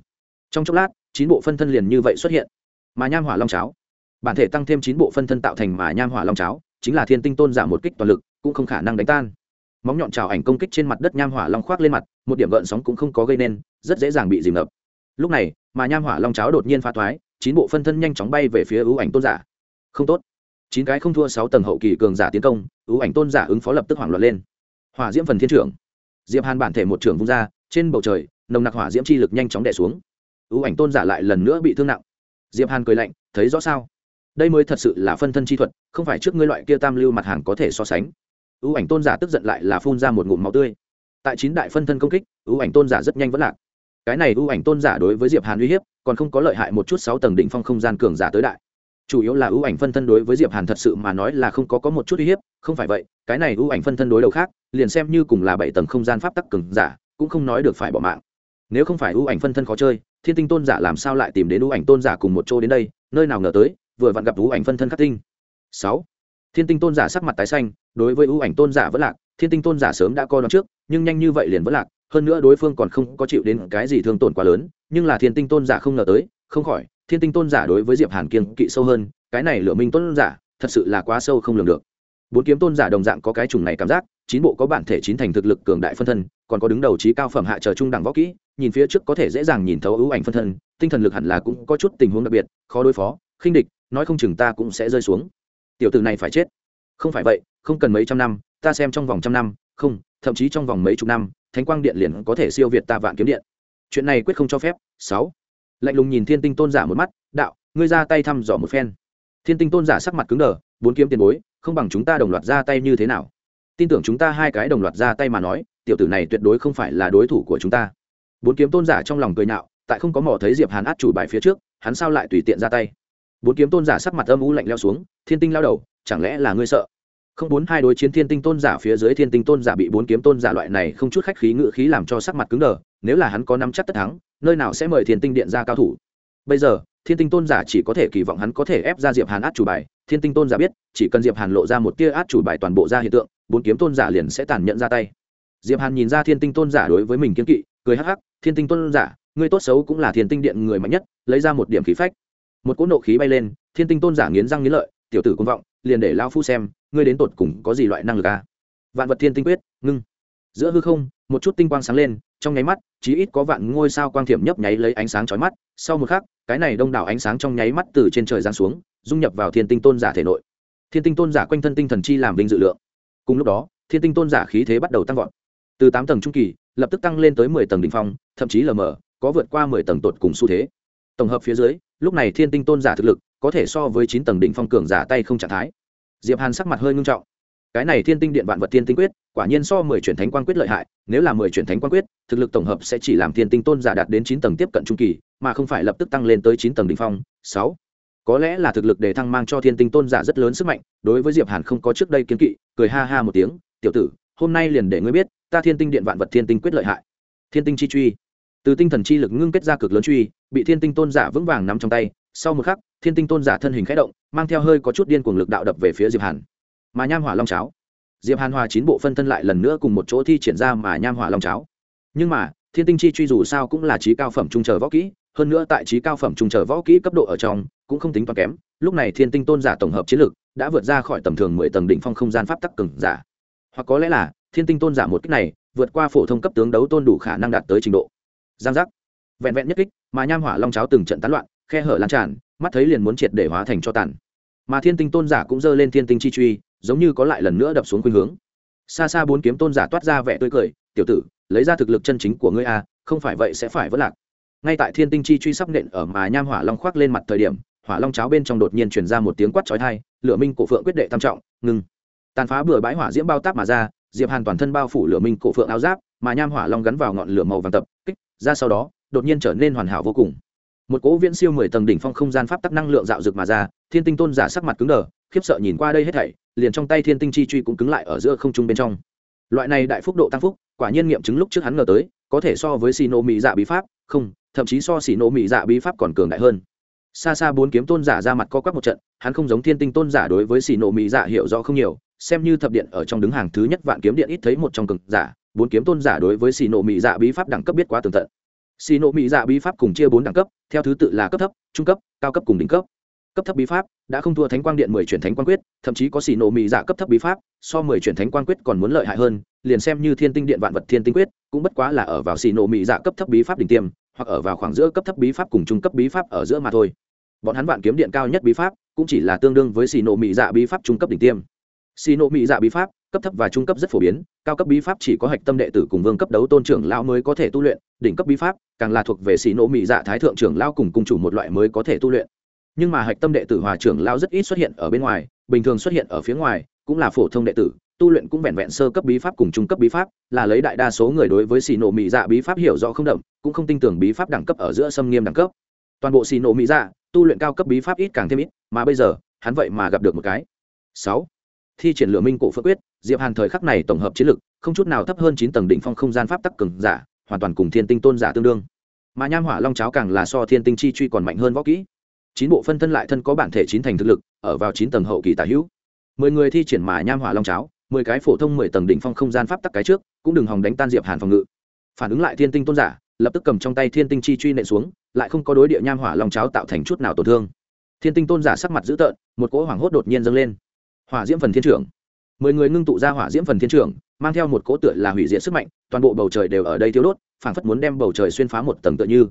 Trong chốc lát, chín bộ phân thân liền như vậy xuất hiện. Mà nham hỏa long cháo. Bản thể tăng thêm chín bộ phân thân tạo thành mà nham hỏa long cháo, chính là thiên tinh tôn giả một kích toàn lực, cũng không khả năng đánh tan. Móng nhọn trào ảnh công kích trên mặt đất nham hỏa long khoác lên mặt, một điểm gợn sóng cũng không có gây nên, rất dễ dàng bị dìm ngập. Lúc này, mà nham hỏa long cháo đột nhiên phá thoái, chín bộ phân thân nhanh chóng bay về phía ưu ảnh tôn giả. Không tốt. Chín cái không thua sáu tầng hậu kỳ cường giả tiến công, ưu ảnh tôn giả ứng phó lập tức hoảng loạn lên. Hỏa diễm phần thiên trưởng diệp hàn bản thể một trưởng vung ra, trên bầu trời, nồng nặc hỏa diễm chi lực nhanh chóng đè xuống. Ưu ảnh tôn giả lại lần nữa bị thương nặng. Diệp hàn cười lạnh, thấy rõ sao? Đây mới thật sự là phân thân chi thuật, không phải trước ngươi loại kia tam lưu mặt hàng có thể so sánh. Ưu ảnh tôn giả tức giận lại là phun ra một ngụm máu tươi. Tại chín đại phân thân công kích, ưu ảnh tôn giả rất nhanh vẫn lạc. Cái này ưu ảnh tôn giả đối với diệp hàn uy hiếp, còn không có lợi hại một chút sáu tầng đỉnh phong không gian cường giả tới đại chủ yếu là ưu ảnh phân thân đối với diệp hàn thật sự mà nói là không có có một chút uy hiếp, không phải vậy, cái này ưu ảnh phân thân đối đầu khác, liền xem như cùng là bảy tầng không gian pháp tắc cường giả, cũng không nói được phải bỏ mạng. Nếu không phải ưu ảnh phân thân khó chơi, thiên tinh tôn giả làm sao lại tìm đến ưu ảnh tôn giả cùng một chỗ đến đây, nơi nào ngờ tới, vừa vặn gặp ưu ảnh phân thân khắc tinh. Sáu, thiên tinh tôn giả sắc mặt tái xanh, đối với ưu ảnh tôn giả vẫn lạc, thiên tinh tôn giả sớm đã coi đón trước, nhưng nhanh như vậy liền vẫn lạc, hơn nữa đối phương còn không có chịu đến cái gì thương tổn quá lớn, nhưng là thiên tinh tôn giả không ngờ tới, không khỏi thiên tinh tôn giả đối với diệp hàn kiên kỵ sâu hơn, cái này lửa minh tôn giả, thật sự là quá sâu không lường được. Bốn kiếm tôn giả đồng dạng có cái chủng này cảm giác, chín bộ có bản thể chín thành thực lực cường đại phân thân, còn có đứng đầu trí cao phẩm hạ chờ trung đẳng võ kỹ, nhìn phía trước có thể dễ dàng nhìn thấu ưu ảnh phân thân, tinh thần lực hẳn là cũng có chút tình huống đặc biệt, khó đối phó, khinh địch, nói không chừng ta cũng sẽ rơi xuống. Tiểu tử này phải chết. Không phải vậy, không cần mấy trăm năm, ta xem trong vòng trăm năm, không, thậm chí trong vòng mấy chục năm, thánh quang điện liền có thể siêu việt ta vạn kiếm điện. Chuyện này quyết không cho phép. Sáu lạnh lùng nhìn thiên tinh tôn giả một mắt, đạo, ngươi ra tay thăm dò một phen. Thiên tinh tôn giả sắc mặt cứng đờ, bốn kiếm tiền bối, không bằng chúng ta đồng loạt ra tay như thế nào? Tin tưởng chúng ta hai cái đồng loạt ra tay mà nói, tiểu tử này tuyệt đối không phải là đối thủ của chúng ta. Bốn kiếm tôn giả trong lòng cười nhạo, tại không có mỏ thấy diệp hàn át chủ bài phía trước, hắn sao lại tùy tiện ra tay? Bốn kiếm tôn giả sắc mặt âm u lạnh leo xuống, thiên tinh lao đầu, chẳng lẽ là ngươi sợ? Không bốn hai đối chiến thiên tinh tôn giả phía dưới thiên tinh tôn giả bị bốn kiếm tôn giả loại này không chút khách khí ngự khí làm cho sắc mặt cứng đờ, nếu là hắn có nắm chắc tất thắng, nơi nào sẽ mời thiên tinh điện ra cao thủ. Bây giờ, thiên tinh tôn giả chỉ có thể kỳ vọng hắn có thể ép ra diệp hàn át chủ bài, thiên tinh tôn giả biết, chỉ cần diệp hàn lộ ra một tia át chủ bài toàn bộ ra hiện tượng, bốn kiếm tôn giả liền sẽ tàn nhẫn ra tay. Diệp hàn nhìn ra thiên tinh tôn giả đối với mình kiên kỵ, cười hắc hắc, thiên tinh tôn giả, ngươi tốt xấu cũng là thiên tinh điện người mạnh nhất, lấy ra một điểm khí phách. Một cỗ nộ khí bay lên, thiên tinh tôn giả nghiến răng nghiến lợi, tiểu tử công vọng liền để lao phu xem, ngươi đến tột cùng có gì loại năng lực à? vạn vật thiên tinh quyết, ngưng. Giữa hư không, một chút tinh quang sáng lên, trong nháy mắt, chí ít có vạn ngôi sao quang thiểm nhấp nháy lấy ánh sáng chói mắt. Sau một khắc, cái này đông đảo ánh sáng trong nháy mắt từ trên trời giáng xuống, dung nhập vào thiên tinh tôn giả thể nội. Thiên tinh tôn giả quanh thân tinh thần chi làm vinh dự lượng. Cùng lúc đó, thiên tinh tôn giả khí thế bắt đầu tăng vọt. Từ tám tầng trung kỳ, lập tức tăng lên tới mười tầng đ ỉ n h phong, thậm chí lờ mờ, có vượt qua mười tầng tột cùng xu thế. Tổng hợp phía dưới, lúc này thiên tinh tôn giả thực lực có thể so với chín tầng đỉnh phong cường giả tay không trạng thái. Diệp hàn sắc mặt hơi ngưng trọng. Cái này thiên tinh điện vạn vật thiên tinh quyết, quả nhiên so mười chuyển thánh quan quyết lợi hại, nếu là mười chuyển thánh quan quyết, thực lực tổng hợp sẽ chỉ làm thiên tinh tôn giả đạt đến chín tầng tiếp cận trung kỳ, mà không phải lập tức tăng lên tới chín tầng đỉnh phong. Sáu. Có lẽ là thực lực để thăng mang cho thiên tinh tôn giả rất lớn sức mạnh, đối với diệp hàn không có trước đây kiến kỵ, cười ha ha một tiếng, tiểu tử, hôm nay liền để ngươi biết, ta thiên tinh điện vạn vật thiên tinh quyết lợi hại. Thiên tinh chi truy. Từ tinh thần chi lực ngưng kết ra cực lớn truy, bị thiên tinh tôn giả vững vàng nắm trong tay, sau một khắc thiên tinh tôn giả thân hình khẽ động, mang theo hơi có chút điên cuồng lực đạo đập về phía diệp hàn. Mà nham hỏa long cháo. Diệp hàn hòa chín bộ phân thân lại lần nữa cùng một chỗ thi triển ra mà nham hỏa long cháo. Nhưng mà, thiên tinh chi truy dù sao cũng là trí cao phẩm trung chờ võ kỹ, hơn nữa tại trí cao phẩm trung chờ võ kỹ cấp độ ở trong, cũng không tính toàn kém. Lúc này thiên tinh tôn giả tổng hợp chiến lực đã vượt ra khỏi tầm thường mười tầng đỉnh phong không gian pháp tắc cường giả. Hoặc có lẽ là, thiên tinh tôn giả một kích này vượt qua phổ thông cấp tướng đấu tôn đủ khả năng đạt tới trình độ. Giang giác. Vẹn vẹn nhất kích, mà nham hỏa long cháo từng trận tán loạn, khe hở lan tràn mắt thấy liền muốn triệt để hóa thành cho tàn. Mà thiên tinh tôn giả cũng giơ lên thiên tinh chi truy, giống như có lại lần nữa đập xuống khuynh hướng. Xa xa bốn kiếm tôn giả toát ra vẻ tươi cười, tiểu tử, lấy ra thực lực chân chính của ngươi a, không phải vậy sẽ phải vất lạc. Ngay tại thiên tinh chi truy sắp nện ở mà nham hỏa long khoác lên mặt thời điểm, hỏa long cháo bên trong đột nhiên truyền ra một tiếng quát chói tai, lửa minh cổ phượng quyết đệ tam trọng, ngừng. Tàn phá bừa bãi hỏa diễm bao táp mà ra, diệp hàn toàn thân bao phủ lửa minh cổ phượng áo giáp, mà nham hỏa long gắn vào ngọn lửa màu vàng tập, kích, ra sau đó, đột nhiên trở nên hoàn hảo vô cùng một cỗ viễn siêu mười tầng đỉnh phong không gian pháp tắc năng lượng dạo rực mà ra, thiên tinh tôn giả sắc mặt cứng đờ, khiếp sợ nhìn qua đây hết thảy, liền trong tay thiên tinh chi truy cũng cứng lại ở giữa không trung bên trong. Loại này đại phúc độ tăng phúc, quả nhiên nghiệm chứng lúc trước hắn ngờ tới, có thể so với xì nổ mỹ dạ bí pháp, không, thậm chí so xì nổ mỹ dạ bí pháp còn cường đại hơn. Xa xa bốn kiếm tôn giả ra mặt co quắp một trận, hắn không giống thiên tinh tôn giả đối với xì nổ mỹ dạ hiểu rõ không nhiều, xem như thập điện ở trong đứng hàng thứ nhất vạn kiếm điện ít thấy một trong cực giả, bốn kiếm tôn giả đối với xì nổ mỹ dạ bí pháp đẳng cấp biết quá tường tận xì nổ mỹ dạ bí pháp cùng chia bốn đẳng cấp, theo thứ tự là cấp thấp, trung cấp, cao cấp cùng đỉnh cấp. Cấp thấp bí pháp, đã không thua thánh quang điện mười chuyển thánh quang quyết, thậm chí có xì nổ mỹ dạ cấp thấp bí pháp, so mười chuyển thánh quang quyết còn muốn lợi hại hơn, liền xem như thiên tinh điện vạn vật thiên tinh quyết, cũng bất quá là ở vào xì nổ mỹ dạ cấp thấp bí pháp đỉnh tiêm, hoặc ở vào khoảng giữa cấp thấp bí pháp cùng trung cấp bí pháp ở giữa mà thôi. Bọn hắn vạn kiếm điện cao nhất bí pháp, cũng chỉ là tương đương với xì nổ mỹ dạ bí pháp trung cấp đỉnh tiêm. Xì nổ mỹ dạ bí pháp, cấp thấp và trung cấp rất phổ biến, cao cấp bí pháp chỉ có hạch tâm đệ tử cùng vương cấp đấu tôn trưởng lão mới có thể tu luyện đỉnh cấp bí pháp, càng là thuộc về xì nổ mỹ dạ thái thượng trưởng lao cùng cung chủ một loại mới có thể tu luyện. Nhưng mà hạch tâm đệ tử hòa trưởng lao rất ít xuất hiện ở bên ngoài, bình thường xuất hiện ở phía ngoài, cũng là phổ thông đệ tử, tu luyện cũng vẹn vẹn sơ cấp bí pháp cùng trung cấp bí pháp, là lấy đại đa số người đối với xì nổ mỹ dạ bí pháp hiểu rõ không đậm, cũng không tin tưởng bí pháp đẳng cấp ở giữa xâm nghiêm đẳng cấp. Toàn bộ xì nổ mỹ dạ tu luyện cao cấp bí pháp ít càng thêm ít, mà bây giờ, hắn vậy mà gặp được một cái. Sáu, thi triển lửa minh cổ phước quyết, diệp hàn thời khắc này tổng hợp chiến lực, không chút nào thấp hơn chín tầng đỉnh phong không gian pháp tắc cường giả hoàn toàn cùng thiên tinh tôn giả tương đương. Mà nham hỏa long cháo càng là so thiên tinh chi truy còn mạnh hơn võ kỹ. Chín bộ phân thân lại thân có bản thể chín thành thực lực, ở vào chín tầng hậu kỳ tả hữu. Mười người thi triển mà nham hỏa long cháo, mười cái phổ thông mười tầng đỉnh phong không gian pháp tắc cái trước, cũng đừng hòng đánh tan diệp hàn phòng ngự. Phản ứng lại thiên tinh tôn giả, lập tức cầm trong tay thiên tinh chi truy nện xuống, lại không có đối địa nham hỏa long cháo tạo thành chút nào tổn thương. Thiên tinh tôn giả sắc mặt dữ tợn, một cỗ hoảng hốt đột nhiên dâng lên. Hỏa diễm phần thiên trưởng mười người ngưng tụ ra hỏa diễm phần thiên trưởng mang theo một cỗ tựa là hủy diệt sức mạnh, toàn bộ bầu trời đều ở đây thiếu đốt, phảng phất muốn đem bầu trời xuyên phá một tầng tựa như.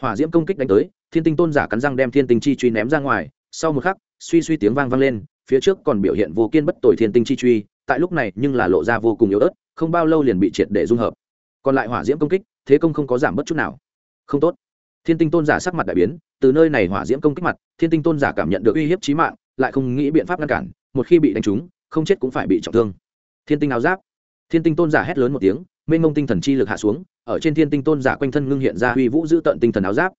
Hỏa diễm công kích đánh tới, thiên tinh tôn giả cắn răng đem thiên tinh chi truy ném ra ngoài, sau một khắc, suy suy tiếng vang vang lên, phía trước còn biểu hiện vô kiên bất tội thiên tinh chi truy, tại lúc này nhưng là lộ ra vô cùng yếu ớt, không bao lâu liền bị triệt để dung hợp. Còn lại hỏa diễm công kích, thế công không có giảm bất chút nào. Không tốt. Thiên tinh tôn giả sắc mặt đại biến, từ nơi này hỏa diễm công kích mặt, thiên tinh tôn giả cảm nhận được uy hiếp chí mạng, lại không nghĩ biện pháp ngăn cản, một khi bị đánh trúng không chết cũng phải bị trọng thương. Thiên tinh áo giáp. Thiên tinh tôn giả hét lớn một tiếng, mênh mông tinh thần chi lực hạ xuống, ở trên thiên tinh tôn giả quanh thân ngưng hiện ra uy vũ giữ tận tinh thần áo giáp.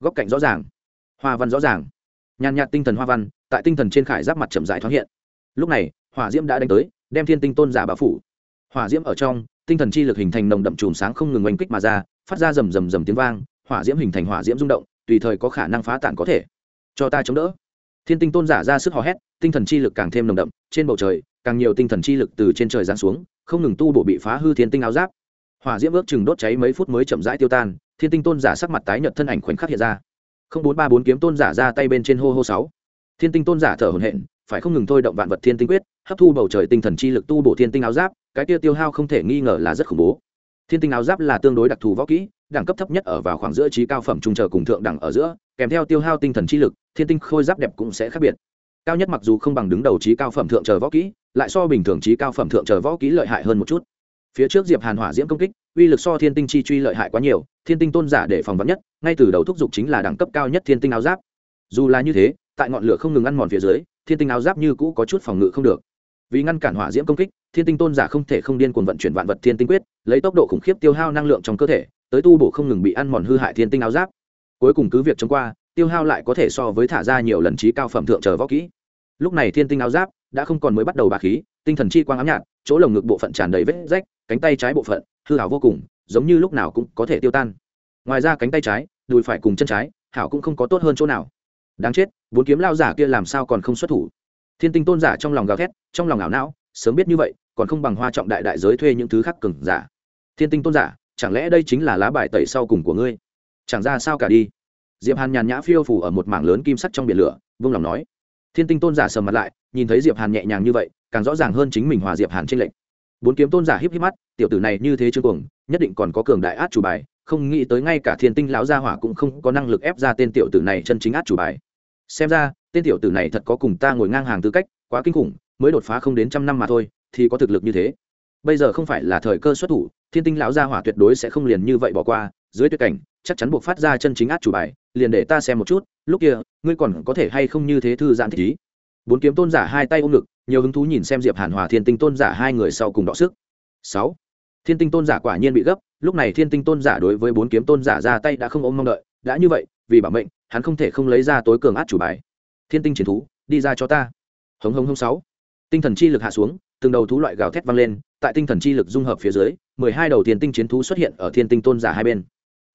Góc cạnh rõ ràng, hoa văn rõ ràng. Nhàn nhạt tinh thần hoa văn, tại tinh thần trên khải giáp mặt chậm rãi thoáng hiện. Lúc này, hỏa diễm đã đánh tới, đem thiên tinh tôn giả bao phủ. Hỏa diễm ở trong, tinh thần chi lực hình thành nồng đậm chùm sáng không ngừng oanh kích mà ra, phát ra rầm rầm rầm tiếng vang, hỏa diễm hình thành hỏa diễm rung động, tùy thời có khả năng phá tản có thể. Cho ta chống đỡ. Thiên tinh tôn giả ra sức hò hét tinh thần chi lực càng thêm nồng đậm, trên bầu trời, càng nhiều tinh thần chi lực từ trên trời giáng xuống, không ngừng tu bổ bị phá hư thiên tinh áo giáp. Hỏa diễm ước chừng đốt cháy mấy phút mới chậm rãi tiêu tan, thiên tinh tôn giả sắc mặt tái nhợt thân ảnh khoảnh khắc hiện ra. Không bốn ba bốn kiếm tôn giả ra tay bên trên hô hô sáu. Thiên tinh tôn giả thở hổn hển, phải không ngừng thôi động vạn vật thiên tinh quyết, hấp thu bầu trời tinh thần chi lực tu bổ thiên tinh áo giáp, cái tiêu tiêu hao không thể nghi ngờ là rất khủng bố. Thiên tinh áo giáp là tương đối đặc thù võ kỹ, đẳng cấp thấp nhất ở vào khoảng giữa trí cao phẩm trung chờ cùng thượng đẳng ở giữa, kèm theo tiêu hao tinh thần chi lực, thiên tinh khôi giáp đẹp cũng sẽ khác biệt cao nhất mặc dù không bằng đứng đầu trí cao phẩm thượng chờ võ kỹ, lại so bình thường trí cao phẩm thượng chờ võ kỹ lợi hại hơn một chút. Phía trước diệp hàn hỏa diễm công kích, uy lực so thiên tinh chi truy lợi hại quá nhiều, thiên tinh tôn giả để phòng vắn nhất, ngay từ đầu thúc giục chính là đẳng cấp cao nhất thiên tinh áo giáp. Dù là như thế, tại ngọn lửa không ngừng ăn mòn phía dưới, thiên tinh áo giáp như cũ có chút phòng ngự không được. Vì ngăn cản hỏa diễm công kích, thiên tinh tôn giả không thể không điên cuồng vận chuyển vạn vật thiên tinh quyết, lấy tốc độ khủng khiếp tiêu hao năng lượng trong cơ thể, tới tu bổ không ngừng bị ăn mòn hư hại thiên tinh áo giáp. Cuối cùng cứ việc chống qua tiêu hao lại có thể so với thả ra nhiều lần trí cao phẩm thượng chờ võ kỹ. Lúc này thiên tinh áo giáp đã không còn mới bắt đầu bà khí, tinh thần chi quang ám nhạt, chỗ lồng ngực bộ phận tràn đầy vết rách, cánh tay trái bộ phận, hư hảo vô cùng, giống như lúc nào cũng có thể tiêu tan. Ngoài ra cánh tay trái, đùi phải cùng chân trái, hảo cũng không có tốt hơn chỗ nào. Đáng chết, bốn kiếm lao giả kia làm sao còn không xuất thủ? Thiên tinh tôn giả trong lòng gào thét, trong lòng ảo não, sớm biết như vậy, còn không bằng hoa trọng đại đại giới thuê những thứ khác cừng giả. Thiên tinh tôn giả, chẳng lẽ đây chính là lá bài tẩy sau cùng của ngươi? Chẳng ra sao cả đi diệp hàn nhàn nhã phiêu phủ ở một mảng lớn kim sắc trong biển lửa vương lòng nói. Thiên tinh tôn giả sầm mặt lại, nhìn thấy diệp hàn nhẹ nhàng như vậy, càng rõ ràng hơn chính mình hòa diệp hàn trên lệnh bốn kiếm tôn giả híp híp mắt, tiểu tử này như thế chưa cuồng, nhất định còn có cường đại át chủ bài, không nghĩ tới ngay cả thiên tinh lão gia hỏa cũng không có năng lực ép ra tên tiểu tử này chân chính át chủ bài. Xem ra, tên tiểu tử này thật có cùng ta ngồi ngang hàng tư cách, quá kinh khủng, mới đột phá không đến trăm năm mà thôi, thì có thực lực như thế. Bây giờ không phải là thời cơ xuất thủ, thiên tinh lão gia hỏa tuyệt đối sẽ không liền như vậy bỏ qua dưới tuyệt cảnh, chắc chắn buộc phát ra chân chính át chủ bài, liền để ta xem một chút, lúc kia, ngươi còn có thể hay không như thế thư giãn thích ý. Bốn kiếm tôn giả hai tay ôm ngực, nhiều hứng thú nhìn xem diệp hàn hòa thiên tinh tôn giả hai người sau cùng đọ sức. Sáu. Thiên tinh tôn giả quả nhiên bị gấp, lúc này thiên tinh tôn giả đối với bốn kiếm tôn giả ra tay đã không ôm mong đợi, đã như vậy, vì bảo mệnh, hắn không thể không lấy ra tối cường át chủ bài. Thiên tinh chiến thú, đi ra cho ta. Hống hống hống sáu. Tinh thần chi lực hạ xuống, từng đầu thú loại gào thét vang lên, tại tinh thần chi lực dung hợp phía dưới, mười hai đầu thiên tinh chiến thú xuất hiện ở thiên tinh tôn giả hai bên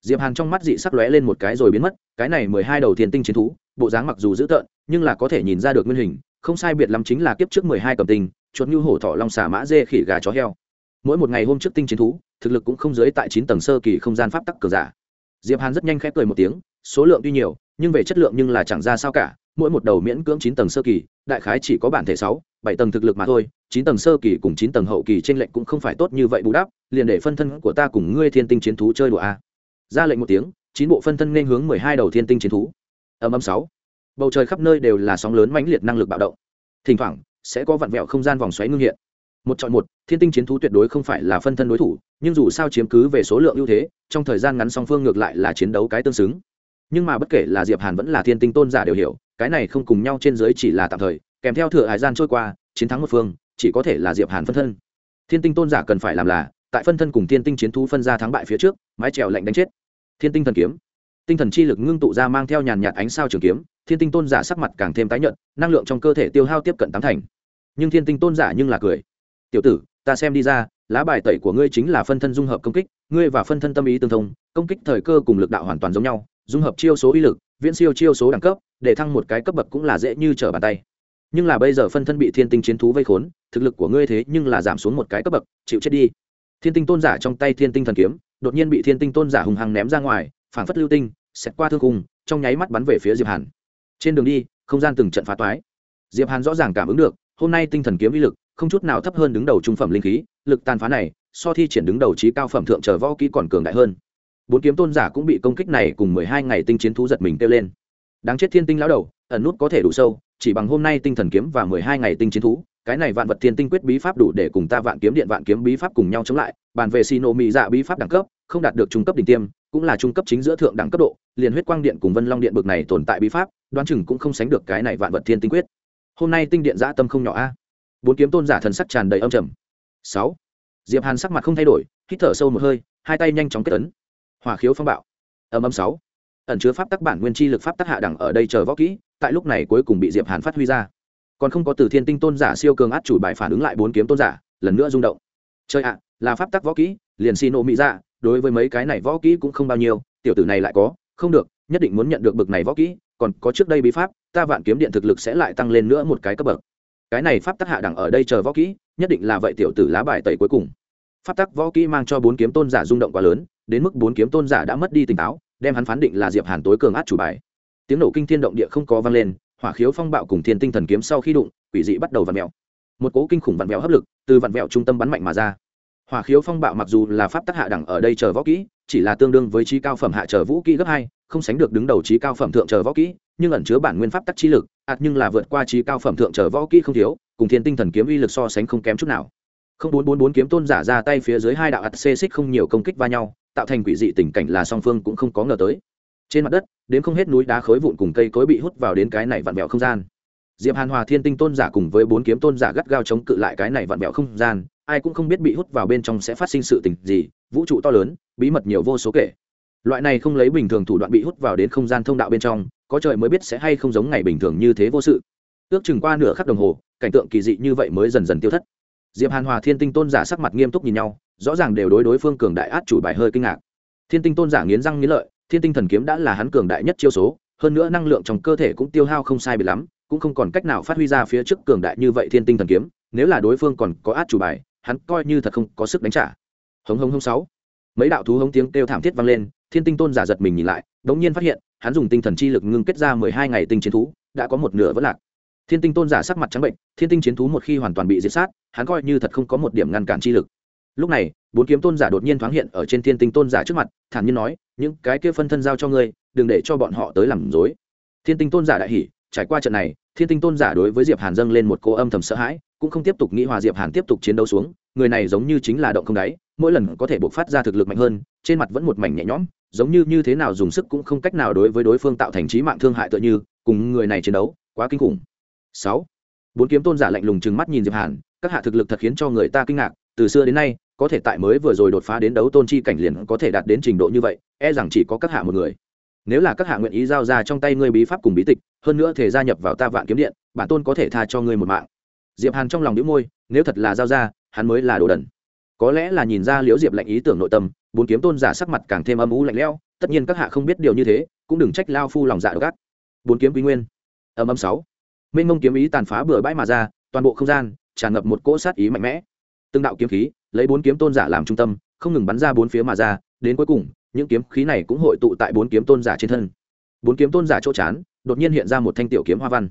diệp hàn trong mắt dị sắc lóe lên một cái rồi biến mất, cái này mười hai đầu thiên tinh chiến thú, bộ dáng mặc dù dữ tợn, nhưng là có thể nhìn ra được nguyên hình, không sai biệt lắm chính là kiếp trước mười hai cầm tinh, chuột như hổ thỏ long xà mã dê khỉ gà chó heo. Mỗi một ngày hôm trước tinh chiến thú, thực lực cũng không dưới tại chín tầng sơ kỳ không gian pháp tắc cường giả. Diệp hàn rất nhanh khép cười một tiếng, số lượng tuy nhiều, nhưng về chất lượng nhưng là chẳng ra sao cả, mỗi một đầu miễn cưỡng chín tầng sơ kỳ, đại khái chỉ có bản thể sáu, bảy tầng thực lực mà thôi, chín tầng sơ kỳ cùng chín tầng hậu kỳ trên lệnh cũng không phải tốt như vậy bù đắp, liền để phân thân của ta cùng ngươi thiên tinh chiến thú chơi đùa a ra lệnh một tiếng, chín bộ phân thân nên hướng mười hai đầu thiên tinh chiến thú. Âm âm sáu. Bầu trời khắp nơi đều là sóng lớn mãnh liệt năng lực bạo động. Thỉnh thoảng, sẽ có vặn vẹo không gian vòng xoáy ngưng hiện. Một chọn một, thiên tinh chiến thú tuyệt đối không phải là phân thân đối thủ, nhưng dù sao chiếm cứ về số lượng ưu thế, trong thời gian ngắn song phương ngược lại là chiến đấu cái tương xứng. Nhưng mà bất kể là diệp hàn vẫn là thiên tinh tôn giả đều hiểu, cái này không cùng nhau trên dưới chỉ là tạm thời, kèm theo thừa hải gian trôi qua, chiến thắng một phương, chỉ có thể là diệp hàn phân thân. Thiên tinh tôn giả cần phải làm là tại phân thân cùng thiên tinh chiến thú phân ra thắng bại phía trước, mái trèo lạnh đánh chết. Thiên tinh thần kiếm. Tinh thần chi lực ngưng tụ ra mang theo nhàn nhạt ánh sao trường kiếm, thiên tinh tôn giả sắc mặt càng thêm tái nhợt, năng lượng trong cơ thể tiêu hao tiếp cận tám thành. Nhưng thiên tinh tôn giả nhưng là cười. Tiểu tử, ta xem đi ra, lá bài tẩy của ngươi chính là phân thân dung hợp công kích, ngươi và phân thân tâm ý tương thông, công kích thời cơ cùng lực đạo hoàn toàn giống nhau, dung hợp chiêu số uy lực, viễn siêu chiêu số đẳng cấp, để thăng một cái cấp bậc cũng là dễ như trở bàn tay. Nhưng là bây giờ phân thân bị thiên tinh chiến thú vây khốn, thực lực của ngươi thế nhưng là giảm xuống một cái cấp bậc, chịu chết đi thiên tinh tôn giả trong tay thiên tinh thần kiếm, đột nhiên bị thiên tinh tôn giả hùng hăng ném ra ngoài phản phất lưu tinh, xẹt qua thương cùng trong nháy mắt bắn về phía diệp hàn. Trên đường đi, không gian từng trận phá toái. Diệp hàn rõ ràng cảm ứng được, hôm nay tinh thần kiếm uy lực không chút nào thấp hơn đứng đầu trung phẩm linh khí, lực tàn phá này, so thi triển đứng đầu trí cao phẩm thượng chờ võ kỹ còn cường đại hơn. Bốn kiếm tôn giả cũng bị công kích này cùng mười hai ngày tinh chiến thú giật mình kêu lên. Đáng chết thiên tinh lão đầu, ẩn nút có thể đủ sâu, chỉ bằng hôm nay tinh thần kiếm và mười hai ngày tinh chiến thú cái này vạn vật thiên tinh quyết bí pháp đủ để cùng ta vạn kiếm điện vạn kiếm bí pháp cùng nhau chống lại, bàn về xì nộ mỹ dạ bí pháp đẳng cấp, không đạt được trung cấp đỉnh tiêm, cũng là trung cấp chính giữa thượng đẳng cấp độ, liền huyết quang điện cùng vân long điện bực này tồn tại bí pháp, đoán chừng cũng không sánh được cái này vạn vật thiên tinh quyết. Hôm nay tinh điện dã tâm không nhỏ a. Bốn kiếm tôn giả thần sắc tràn đầy âm trầm. Sáu. Diệp hàn sắc mặt không thay đổi, hít thở sâu một hơi, hai tay nhanh chóng kết ấn. Hỏa khiếu phong bạo. Âm âm sáu. Ẩn chứa pháp tắc bản nguyên chi lực pháp tắc hạ đẳng ở đây chờ võ kỹ, tại lúc này cuối cùng bị diệp hàn phát huy ra còn không có từ thiên tinh tôn giả siêu cường át chủ bài phản ứng lại bốn kiếm tôn giả lần nữa rung động. Chơi ạ là pháp tắc võ kỹ liền xin nộ mỹ ra dạ, đối với mấy cái này võ kỹ cũng không bao nhiêu tiểu tử này lại có không được nhất định muốn nhận được bực này võ kỹ còn có trước đây bí pháp ta vạn kiếm điện thực lực sẽ lại tăng lên nữa một cái cấp bậc. Cái này pháp tắc hạ đẳng ở đây chờ võ kỹ nhất định là vậy tiểu tử lá bài tẩy cuối cùng. Pháp tắc võ kỹ mang cho bốn kiếm tôn giả rung động quá lớn đến mức bốn kiếm tôn giả đã mất đi tỉnh táo đem hắn phán định là diệp hàn tối cường át chủ bài. Tiếng nổ kinh thiên động địa không có vang lên hỏa khiếu phong bạo cùng thiên tinh thần kiếm sau khi đụng, quỷ dị bắt đầu vặn vẹo. Một cố kinh khủng vặn vẹo hấp lực từ vặn vẹo trung tâm bắn mạnh mà ra. Hỏa khiếu phong bạo mặc dù là pháp tắc hạ đẳng ở đây chờ võ kỹ, chỉ là tương đương với trí cao phẩm hạ chờ vũ kỹ gấp hai, không sánh được đứng đầu trí cao phẩm thượng chờ võ kỹ, nhưng ẩn chứa bản nguyên pháp tắc chi lực, ạt nhưng là vượt qua trí cao phẩm thượng chờ võ kỹ không thiếu, cùng thiên tinh thần kiếm uy lực so sánh không kém chút nào. Không bốn bốn bốn kiếm tôn giả ra tay phía dưới hai đạo ạt xê xích không nhiều công kích va nhau, tạo thành quỷ dị tình cảnh là song phương cũng không có ngờ tới. Trên mặt đất đến không hết núi đá khối vụn cùng cây cối bị hút vào đến cái này vặn vẹo không gian. Diệp hàn hòa thiên tinh tôn giả cùng với bốn kiếm tôn giả gắt gao chống cự lại cái này vặn vẹo không gian, ai cũng không biết bị hút vào bên trong sẽ phát sinh sự tình gì, vũ trụ to lớn, bí mật nhiều vô số kể. Loại này không lấy bình thường thủ đoạn bị hút vào đến không gian thông đạo bên trong, có trời mới biết sẽ hay không giống ngày bình thường như thế vô sự. Ước chừng qua nửa khắc đồng hồ, cảnh tượng kỳ dị như vậy mới dần dần tiêu thất. Diệp hàn hòa thiên tinh tôn giả sắc mặt nghiêm túc nhìn nhau, rõ ràng đều đối đối phương cường đại át chủ bài hơi kinh ngạc. Thiên tinh tôn giả nghiến răng nghiến lợi thiên tinh thần kiếm đã là hắn cường đại nhất chiêu số, hơn nữa năng lượng trong cơ thể cũng tiêu hao không sai bị lắm, cũng không còn cách nào phát huy ra phía trước cường đại như vậy thiên tinh thần kiếm, nếu là đối phương còn có át chủ bài, hắn coi như thật không có sức đánh trả. Hống hống hống sáu. Mấy đạo thú hống tiếng kêu thảm thiết vang lên, thiên tinh tôn giả giật mình nhìn lại, đống nhiên phát hiện, hắn dùng tinh thần chi lực ngưng kết ra mười hai ngày tinh chiến thú, đã có một nửa vẫn lạc. Thiên tinh tôn giả sắc mặt trắng bệnh, thiên tinh chiến thú một khi hoàn toàn bị diệt sát, hắn coi như thật không có một điểm ngăn cản chi lực lúc này, bốn kiếm tôn giả đột nhiên thoáng hiện ở trên thiên tinh tôn giả trước mặt, thản nhiên nói, những cái kia phân thân giao cho ngươi, đừng để cho bọn họ tới làm dối thiên tinh tôn giả đại hỉ, trải qua trận này, thiên tinh tôn giả đối với diệp hàn dâng lên một cô âm thầm sợ hãi, cũng không tiếp tục nghĩ hòa diệp hàn tiếp tục chiến đấu xuống, người này giống như chính là động không đáy, mỗi lần có thể buộc phát ra thực lực mạnh hơn, trên mặt vẫn một mảnh nhẹ nhõm, giống như như thế nào dùng sức cũng không cách nào đối với đối phương tạo thành trí mạng thương hại tựa như, cùng người này chiến đấu, quá kinh khủng. Sáu, bốn kiếm tôn giả lạnh lùng trừng mắt nhìn diệp hàn, các hạ thực lực thật khiến cho người ta kinh ngạc, từ xưa đến nay có thể tại mới vừa rồi đột phá đến đấu tôn chi cảnh liền có thể đạt đến trình độ như vậy e rằng chỉ có các hạ một người. Nếu là các hạ nguyện ý giao ra trong tay ngươi bí pháp cùng bí tịch, hơn nữa thể gia nhập vào ta vạn kiếm điện, bản tôn có thể tha cho ngươi một mạng. Diệp hàn trong lòng đĩu môi, nếu thật là giao ra, hắn mới là đồ đần. Có lẽ là nhìn ra liễu diệp lạnh ý tưởng nội tâm, bốn kiếm tôn giả sắc mặt càng thêm âm u lạnh lẽo, tất nhiên các hạ không biết điều như thế, cũng đừng trách lao phu lòng dạ độc ác. Bốn kiếm quý nguyên. Âm âm sáu. Minh mông kiếm ý tàn phá bừa bãi mà ra, toàn bộ không gian tràn ngập một cỗ sát ý mạnh mẽ. Từng đạo kiếm khí lấy bốn kiếm tôn giả làm trung tâm, không ngừng bắn ra bốn phía mà ra, đến cuối cùng, những kiếm khí này cũng hội tụ tại bốn kiếm tôn giả trên thân. Bốn kiếm tôn giả chỗ chán, đột nhiên hiện ra một thanh tiểu kiếm hoa văn.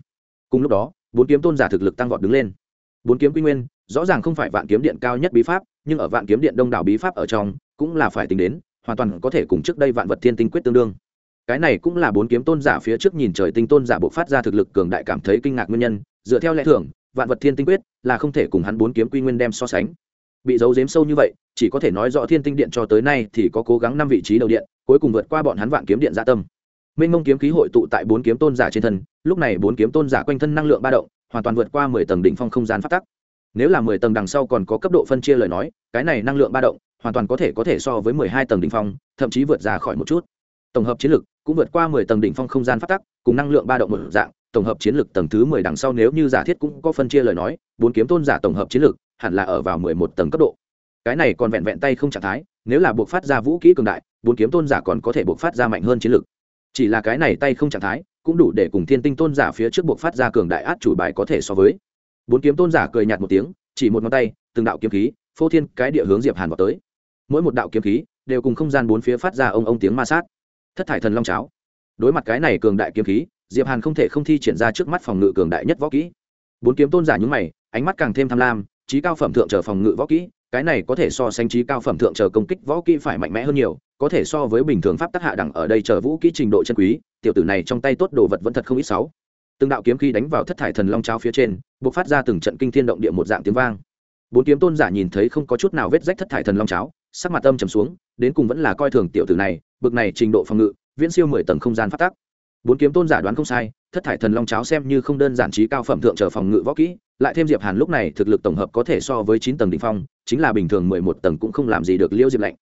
Cùng lúc đó, bốn kiếm tôn giả thực lực tăng vọt đứng lên. Bốn kiếm quy nguyên, rõ ràng không phải vạn kiếm điện cao nhất bí pháp, nhưng ở vạn kiếm điện đông đảo bí pháp ở trong, cũng là phải tính đến, hoàn toàn có thể cùng trước đây vạn vật thiên tinh quyết tương đương. Cái này cũng là bốn kiếm tôn giả phía trước nhìn trời tinh tôn giả buộc phát ra thực lực cường đại cảm thấy kinh ngạc nguyên nhân, dựa theo lẽ thường, vạn vật thiên tinh quyết là không thể cùng hắn bốn kiếm quy nguyên đem so sánh bị giấu giếm sâu như vậy, chỉ có thể nói rõ thiên tinh điện cho tới nay thì có cố gắng năm vị trí đầu điện, cuối cùng vượt qua bọn hắn vạn kiếm điện gia tâm. Minh mông kiếm khí hội tụ tại bốn kiếm tôn giả trên thân, lúc này bốn kiếm tôn giả quanh thân năng lượng ba động, hoàn toàn vượt qua mười tầng đỉnh phong không gian phát tắc. Nếu là mười tầng đằng sau còn có cấp độ phân chia lời nói, cái này năng lượng ba động, hoàn toàn có thể có thể so với mười hai tầng đỉnh phong, thậm chí vượt ra khỏi một chút. Tổng hợp chiến lực cũng vượt qua mười tầng đỉnh phong không gian phát tắc, cùng năng lượng ba động một dạng, tổng hợp chiến lực tầng thứ mười đằng sau nếu như giả thiết cũng có phân chia lời nói, bốn kiếm tôn giả tổng hợp chiến lực hẳn là ở vào mười một tầng cấp độ. Cái này còn vẹn vẹn tay không trạng thái, nếu là buộc phát ra vũ kỹ cường đại, bốn kiếm tôn giả còn có thể buộc phát ra mạnh hơn chiến lực. Chỉ là cái này tay không trạng thái, cũng đủ để cùng thiên tinh tôn giả phía trước buộc phát ra cường đại át chủ bài có thể so với. Bốn kiếm tôn giả cười nhạt một tiếng, chỉ một ngón tay, từng đạo kiếm khí, phô thiên cái địa hướng diệp hàn vào tới. Mỗi một đạo kiếm khí, đều cùng không gian bốn phía phát ra ông ông tiếng ma sát. Thất thải thần long cháo. Đối mặt cái này cường đại kiếm khí, diệp hàn không thể không thi triển ra trước mắt phòng ngự cường đại nhất võ kỹ. Bốn kiếm tôn giả nhúng mày, ánh mắt càng thêm tham lam trí cao phẩm thượng trở phòng ngự võ kỹ, cái này có thể so sánh trí cao phẩm thượng chờ công kích võ kỹ phải mạnh mẽ hơn nhiều, có thể so với bình thường pháp tác hạ đẳng ở đây chờ vũ kỹ trình độ chân quý, tiểu tử này trong tay tốt đồ vật vẫn thật không ít sáu. Từng đạo kiếm khí đánh vào thất thải thần long trao phía trên, bộc phát ra từng trận kinh thiên động địa một dạng tiếng vang. Bốn kiếm tôn giả nhìn thấy không có chút nào vết rách thất thải thần long cháo, sắc mặt âm trầm xuống, đến cùng vẫn là coi thường tiểu tử này, bực này trình độ phòng ngự, viễn siêu mười tầng không gian phát tác bốn kiếm tôn giả đoán không sai, thất thải thần long cháo xem như không đơn giản trí cao phẩm thượng trở phòng ngự võ kỹ lại thêm diệp hàn lúc này thực lực tổng hợp có thể so với chín tầng đỉnh phong, chính là bình thường mười một tầng cũng không làm gì được liêu diệp lạnh.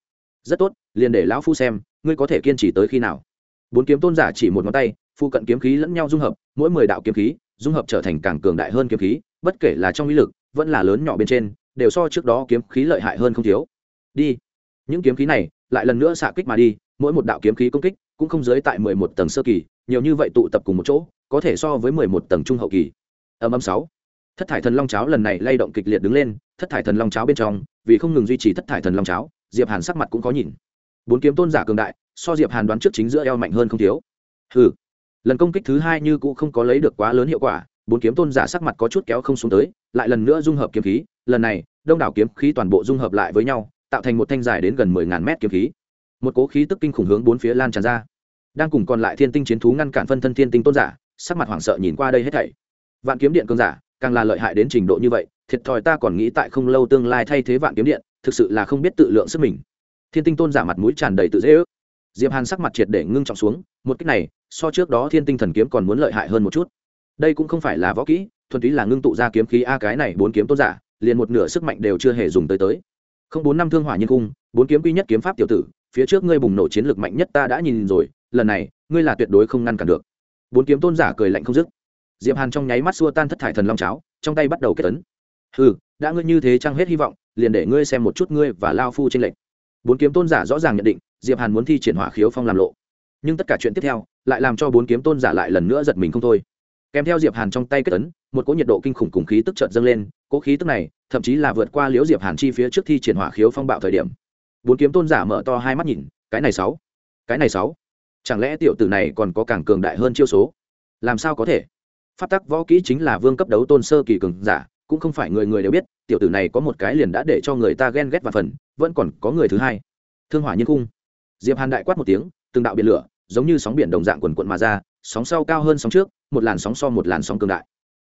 Rất tốt, liền để lão phu xem, ngươi có thể kiên trì tới khi nào. Bốn kiếm tôn giả chỉ một ngón tay phụ cận kiếm khí lẫn nhau dung hợp, mỗi mười đạo kiếm khí, dung hợp trở thành càng cường đại hơn kiếm khí, bất kể là trong ý lực, vẫn là lớn nhỏ bên trên, đều so trước đó kiếm khí lợi hại hơn không thiếu. Đi. Những kiếm khí này, lại lần nữa xạ kích mà đi, mỗi một đạo kiếm khí công kích cũng không dưới tại mười một tầng sơ kỳ, nhiều như vậy tụ tập cùng một chỗ, có thể so với mười một tầng trung hậu kỳ. Âm âm sáu thất thải thần long cháo lần này lay động kịch liệt đứng lên, thất thải thần long cháo bên trong, vì không ngừng duy trì thất thải thần long cháo, diệp hàn sắc mặt cũng có nhìn. Bốn kiếm tôn giả cường đại, so diệp hàn đoán trước chính giữa eo mạnh hơn không thiếu. Hừ. Lần công kích thứ hai như cũng không có lấy được quá lớn hiệu quả, bốn kiếm tôn giả sắc mặt có chút kéo không xuống tới, lại lần nữa dung hợp kiếm khí, lần này, đông đảo kiếm khí toàn bộ dung hợp lại với nhau, tạo thành một thanh dài đến gần mười ngàn mét kiếm khí. Một cố khí tức kinh khủng hướng bốn phía lan tràn ra. Đang cùng còn lại thiên tinh chiến thú ngăn cản phân thân thiên tinh tôn giả, sắc mặt hoảng sợ nhìn qua đây hết thảy. Vạn kiếm điện cường giả càng là lợi hại đến trình độ như vậy, thiệt thòi ta còn nghĩ tại không lâu tương lai thay thế vạn kiếm điện, thực sự là không biết tự lượng sức mình. Thiên tinh tôn giả mặt mũi tràn đầy tự dễ ước. Diệp hàn sắc mặt triệt để ngưng trọng xuống, một cách này, so trước đó thiên tinh thần kiếm còn muốn lợi hại hơn một chút. Đây cũng không phải là võ kỹ, thuần túy là ngưng tụ ra kiếm khí a cái này bốn kiếm tôn giả, liền một nửa sức mạnh đều chưa hề dùng tới tới. Không bốn năm thương hỏa nhân cung, bốn kiếm quy nhất kiếm pháp tiểu tử, phía trước ngươi bùng nổ chiến lược mạnh nhất ta đã nhìn rồi, lần này, ngươi là tuyệt đối không ngăn cản được. Bốn kiếm tôn giả cười lạnh không dứt diệp hàn trong nháy mắt xua tan thất thải thần long cháo, trong tay bắt đầu kết tấn ừ đã ngươi như thế chăng hết hy vọng, liền để ngươi xem một chút ngươi và lao phu trên lệnh bốn kiếm tôn giả rõ ràng nhận định, diệp hàn muốn thi triển hỏa khiếu phong làm lộ. Nhưng tất cả chuyện tiếp theo, lại làm cho bốn kiếm tôn giả lại lần nữa giật mình không thôi. Kèm theo diệp hàn trong tay kết tấn một cỗ nhiệt độ kinh khủng cùng khí tức chợt dâng lên, cỗ khí tức này, thậm chí là vượt qua liễu diệp hàn chi phía trước thi triển hỏa khiếu phong bạo thời điểm. Bốn kiếm tôn giả mở to hai mắt nhìn, cái này sáu, cái này sáu. Chẳng lẽ tiểu tử này còn có càng cường đại hơn chiêu số? Làm sao có thể? Pháp tắc võ kỹ chính là vương cấp đấu tôn sơ kỳ cường giả, cũng không phải người người đều biết, tiểu tử này có một cái liền đã để cho người ta ghen ghét và phần, vẫn còn có người thứ hai. Thương hỏa nhiên cung. Diệp hàn đại quát một tiếng, từng đạo biển lửa, giống như sóng biển đồng dạng quần quận mà ra, sóng sau cao hơn sóng trước, một làn sóng so một làn sóng cường đại.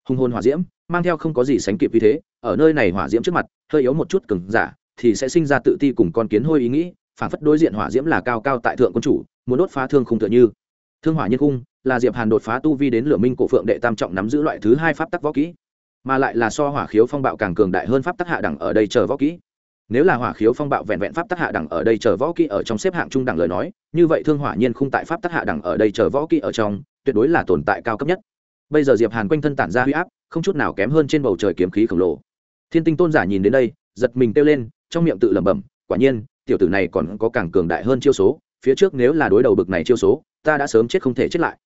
Hùng hồn hỏa diễm, mang theo không có gì sánh kịp vì thế, ở nơi này hỏa diễm trước mặt, hơi yếu một chút cường giả, thì sẽ sinh ra tự ti cùng con kiến hôi ý nghĩ, phản phất đối diện hỏa diễm là cao cao tại thượng quân chủ, muốn đốt phá thương khung tựa như. Thương hỏa nhiên cung là diệp hàn đột phá tu vi đến lửa minh cổ phượng đệ tam trọng nắm giữ loại thứ hai pháp tắc võ kỹ, mà lại là so hỏa khiếu phong bạo càng cường đại hơn pháp tắc hạ đẳng ở đây chờ võ kỹ. Nếu là hỏa khiếu phong bạo vẹn vẹn pháp tắc hạ đẳng ở đây chờ võ kỹ ở trong xếp hạng trung đẳng lời nói, như vậy thương hỏa nhiên khung tại pháp tắc hạ đẳng ở đây chờ võ kỹ ở trong, tuyệt đối là tồn tại cao cấp nhất. Bây giờ diệp hàn quanh thân tản ra huy áp, không chút nào kém hơn trên bầu trời kiếm khí khổng lồ. Thiên tinh tôn giả nhìn đến đây, giật mình kêu lên, trong miệng tự lẩm bẩm, quả nhiên, tiểu tử này còn có càng cường đại hơn chiêu số, phía trước nếu là đối đầu bực này chiêu số, ta đã sớm chết không thể chết lại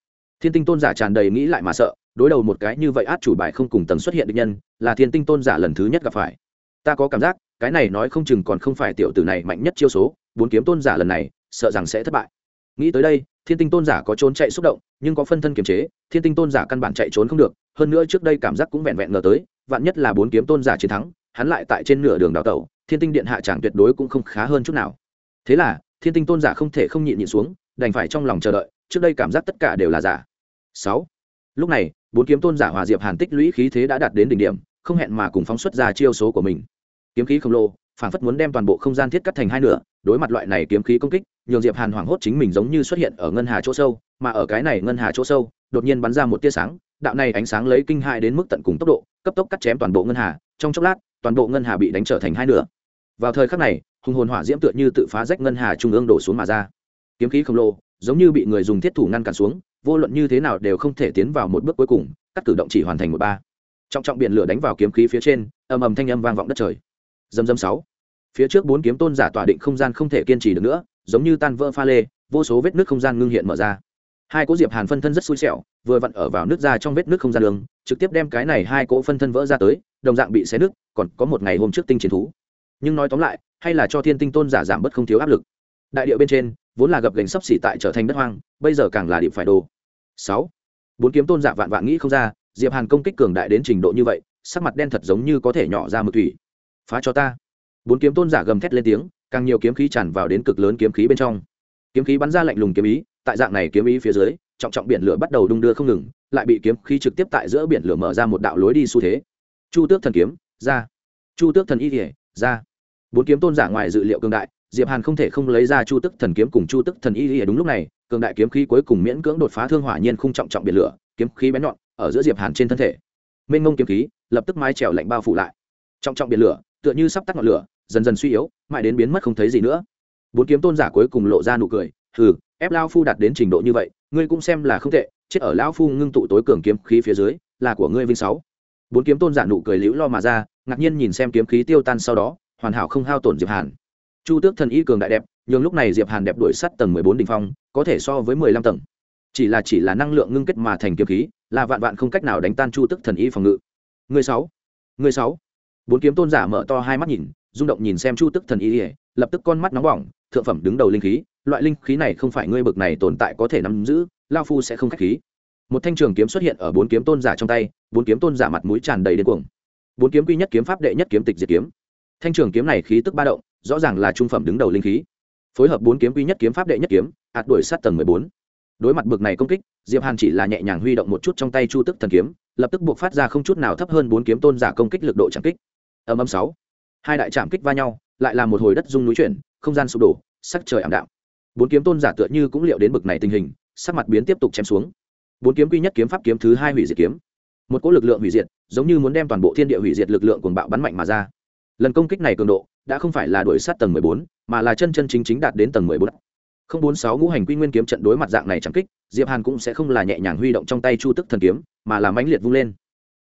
thiên tinh tôn giả tràn đầy nghĩ lại mà sợ, đối đầu một cái như vậy át chủ bài không cùng tầng xuất hiện được nhân, là thiên tinh tôn giả lần thứ nhất gặp phải. Ta có cảm giác, cái này nói không chừng còn không phải tiểu tử này mạnh nhất chiêu số, bốn kiếm tôn giả lần này, sợ rằng sẽ thất bại. Nghĩ tới đây, thiên tinh tôn giả có trốn chạy xúc động, nhưng có phân thân kiềm chế, thiên tinh tôn giả căn bản chạy trốn không được, hơn nữa trước đây cảm giác cũng vẹn vẹn ngờ tới, vạn nhất là bốn kiếm tôn giả chiến thắng, hắn lại tại trên nửa đường đào tẩu, thiên tinh điện hạ chẳng tuyệt đối cũng không khá hơn chút nào. Thế là, thiên tinh tôn giả không thể không nhịn nhịn xuống, đành phải trong lòng chờ đợi trước đây cảm giác tất cả đều là giả. Sáu. Lúc này, bốn kiếm tôn giả hòa diệp hàn tích lũy khí thế đã đạt đến đỉnh điểm, không hẹn mà cùng phóng xuất ra chiêu số của mình. Kiếm khí khổng lồ, phản phất muốn đem toàn bộ không gian thiết cắt thành hai nửa, đối mặt loại này kiếm khí công kích, nhường diệp hàn hoảng hốt chính mình giống như xuất hiện ở ngân hà chỗ sâu, mà ở cái này ngân hà chỗ sâu, đột nhiên bắn ra một tia sáng, đạo này ánh sáng lấy kinh hại đến mức tận cùng tốc độ, cấp tốc cắt chém toàn bộ ngân hà, trong chốc lát, toàn bộ ngân hà bị đánh trở thành hai nửa. Vào thời khắc này, hùng hồn hỏa diễm tựa như tự phá rách ngân hà trung ương đổ xuống mà ra. Kiếm khí khổng lồ giống như bị người dùng thiết thủ ngăn cản xuống, vô luận như thế nào đều không thể tiến vào một bước cuối cùng, cắt cử động chỉ hoàn thành một ba. Trọng trọng biển lửa đánh vào kiếm khí phía trên, ầm ầm thanh âm vang vọng đất trời. Dầm dầm sáu. Phía trước bốn kiếm tôn giả tỏa định không gian không thể kiên trì được nữa, giống như tan vỡ pha lê, vô số vết nước không gian ngưng hiện mở ra. Hai cỗ diệp hàn phân thân rất xui xẻo, vừa vặn ở vào nước ra trong vết nước không gian đường, trực tiếp đem cái này hai cỗ phân thân vỡ ra tới, đồng dạng bị xé nước còn có một ngày hôm trước tinh chiến thú. Nhưng nói tóm lại, hay là cho thiên tinh tôn giả giảm bớt không thiếu áp lực đại điệu bên trên, vốn là gập gành sấp xỉ tại trở thành đất hoang, bây giờ càng là điểm phải đồ. Sáu. Bốn kiếm tôn giả vạn vạn nghĩ không ra, diệp hàn công kích cường đại đến trình độ như vậy, sắc mặt đen thật giống như có thể nhỏ ra một thủy. Phá cho ta. Bốn kiếm tôn giả gầm thét lên tiếng, càng nhiều kiếm khí tràn vào đến cực lớn kiếm khí bên trong. Kiếm khí bắn ra lạnh lùng kiếm ý, tại dạng này kiếm ý phía dưới, trọng trọng biển lửa bắt đầu đung đưa không ngừng, lại bị kiếm khí trực tiếp tại giữa biển lửa mở ra một đạo lối đi xu thế. Chu tước thần kiếm, ra. Chu tước thần y thể, ra. Bốn kiếm tôn giả ngoài dự liệu cường đại diệp hàn không thể không lấy ra chu tức thần kiếm cùng chu tức thần y ở đúng lúc này, cường đại kiếm khí cuối cùng miễn cưỡng đột phá thương hỏa nhiên không trọng trọng biển lửa, kiếm khí bén nhọn ở giữa diệp hàn trên thân thể. Mênh mông kiếm khí lập tức mái trèo lạnh bao phủ lại. Trọng trọng biển lửa, tựa như sắp tắt ngọn lửa, dần dần suy yếu, mãi đến biến mất không thấy gì nữa. Bốn kiếm tôn giả cuối cùng lộ ra nụ cười, hừ, ép lao phu đạt đến trình độ như vậy, ngươi cũng xem là không tệ, chết ở lão phu ngưng tụ tối cường kiếm khí phía dưới, là của ngươi vinh sáu. Bốn kiếm tôn giả nụ cười liễu lo mà ra, ngạc nhiên nhìn xem kiếm khí tiêu tan sau đó, hoàn hảo không hao tổn diệp hàn chu tước thần y cường đại đẹp nhưng lúc này diệp hàn đẹp đuổi sắt tầng mười bốn đỉnh phong, có thể so với mười lăm tầng. Chỉ là chỉ là năng lượng ngưng kết mà thành kiếm khí, là vạn vạn không cách nào đánh tan chu tước thần y phòng ngự. Người sáu người sáu. Bốn kiếm tôn giả mở to hai mắt nhìn, rung động nhìn xem chu Tước thần y lập tức con mắt nóng bỏng, thượng phẩm đứng đầu linh khí, loại linh khí này không phải ngươi bực này tồn tại có thể nắm giữ lao phu sẽ không khách khí. Một thanh trường kiếm xuất hiện ở bốn kiếm tôn giả trong tay, bốn kiếm tôn giả mặt mũi tràn đầy điên cuồng. Bốn kiếm quy nhất kiếm pháp đệ nhất kiếm tịch diệt kiếm. Thanh trường kiếm này khí tức ba động rõ ràng là trung phẩm đứng đầu linh khí. Phối hợp bốn kiếm quy nhất kiếm pháp đệ nhất kiếm, ạt đuổi sát tầng mười bốn. Đối mặt bực này công kích, diệp hàn chỉ là nhẹ nhàng huy động một chút trong tay chu tức thần kiếm, lập tức buộc phát ra không chút nào thấp hơn bốn kiếm tôn giả công kích lực độ chạm kích. Âm âm sáu. Hai đại trạm kích va nhau, lại là một hồi đất rung núi chuyển, không gian sụp đổ, sắc trời ảm đạm. Bốn kiếm tôn giả tựa như cũng liệu đến bực này tình hình, sắc mặt biến tiếp tục chém xuống. Bốn kiếm quy nhất kiếm pháp kiếm thứ hai hủy diệt kiếm. Một cỗ lực lượng hủy diệt, giống như muốn đem toàn bộ thiên địa hủy diệt lực lượng cuồng bạo bắn mạnh mà ra lần công kích này cường độ đã không phải là đuổi sát tầng mười bốn, mà là chân chân chính chính đạt đến tầng mười bốn. Không bốn sáu ngũ hành quy nguyên kiếm trận đối mặt dạng này chẳng kích, diệp hàn cũng sẽ không là nhẹ nhàng huy động trong tay chu tức thần kiếm, mà là mãnh liệt vung lên.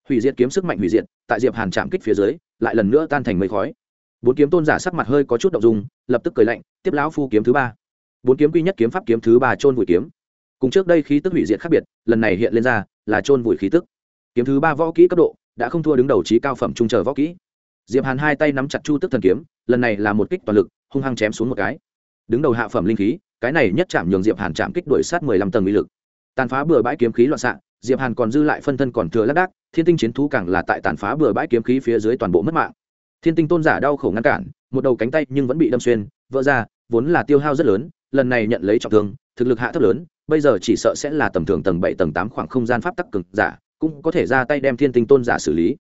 Hủy diệt kiếm sức mạnh hủy diệt, tại diệp hàn chạm kích phía dưới, lại lần nữa tan thành mây khói. Bốn kiếm tôn giả sắc mặt hơi có chút động dung, lập tức cười lạnh, tiếp lão phu kiếm thứ ba. Bốn kiếm quy nhất kiếm pháp kiếm thứ ba trôn vùi kiếm. Cùng trước đây khí tức hủy diệt khác biệt, lần này hiện lên ra là trôn vùi khí tức. Kiếm thứ ba võ kỹ cấp độ đã không thua đứng đầu trí cao phẩm trung chờ võ kỹ diệp hàn hai tay nắm chặt chu tức thần kiếm, lần này là một kích toàn lực, hung hăng chém xuống một cái. Đứng đầu hạ phẩm linh khí, cái này nhất chạm nhường diệp hàn chạm kích đuổi sát mười lăm tầng uy lực. Tàn phá bừa bãi kiếm khí loạn xạ, diệp hàn còn dư lại phân thân còn thừa lác đác, thiên tinh chiến thú càng là tại tàn phá bừa bãi kiếm khí phía dưới toàn bộ mất mạng. Thiên tinh tôn giả đau khổ ngăn cản, một đầu cánh tay nhưng vẫn bị đâm xuyên, vỡ ra, vốn là tiêu hao rất lớn, lần này nhận lấy trọng thương, thực lực hạ thấp lớn, bây giờ chỉ sợ sẽ là tầm thường tầng bảy, tầng tám khoảng không gian pháp tắc cực giả, cũng có thể ra tay đem thiên tinh tôn giả xử lý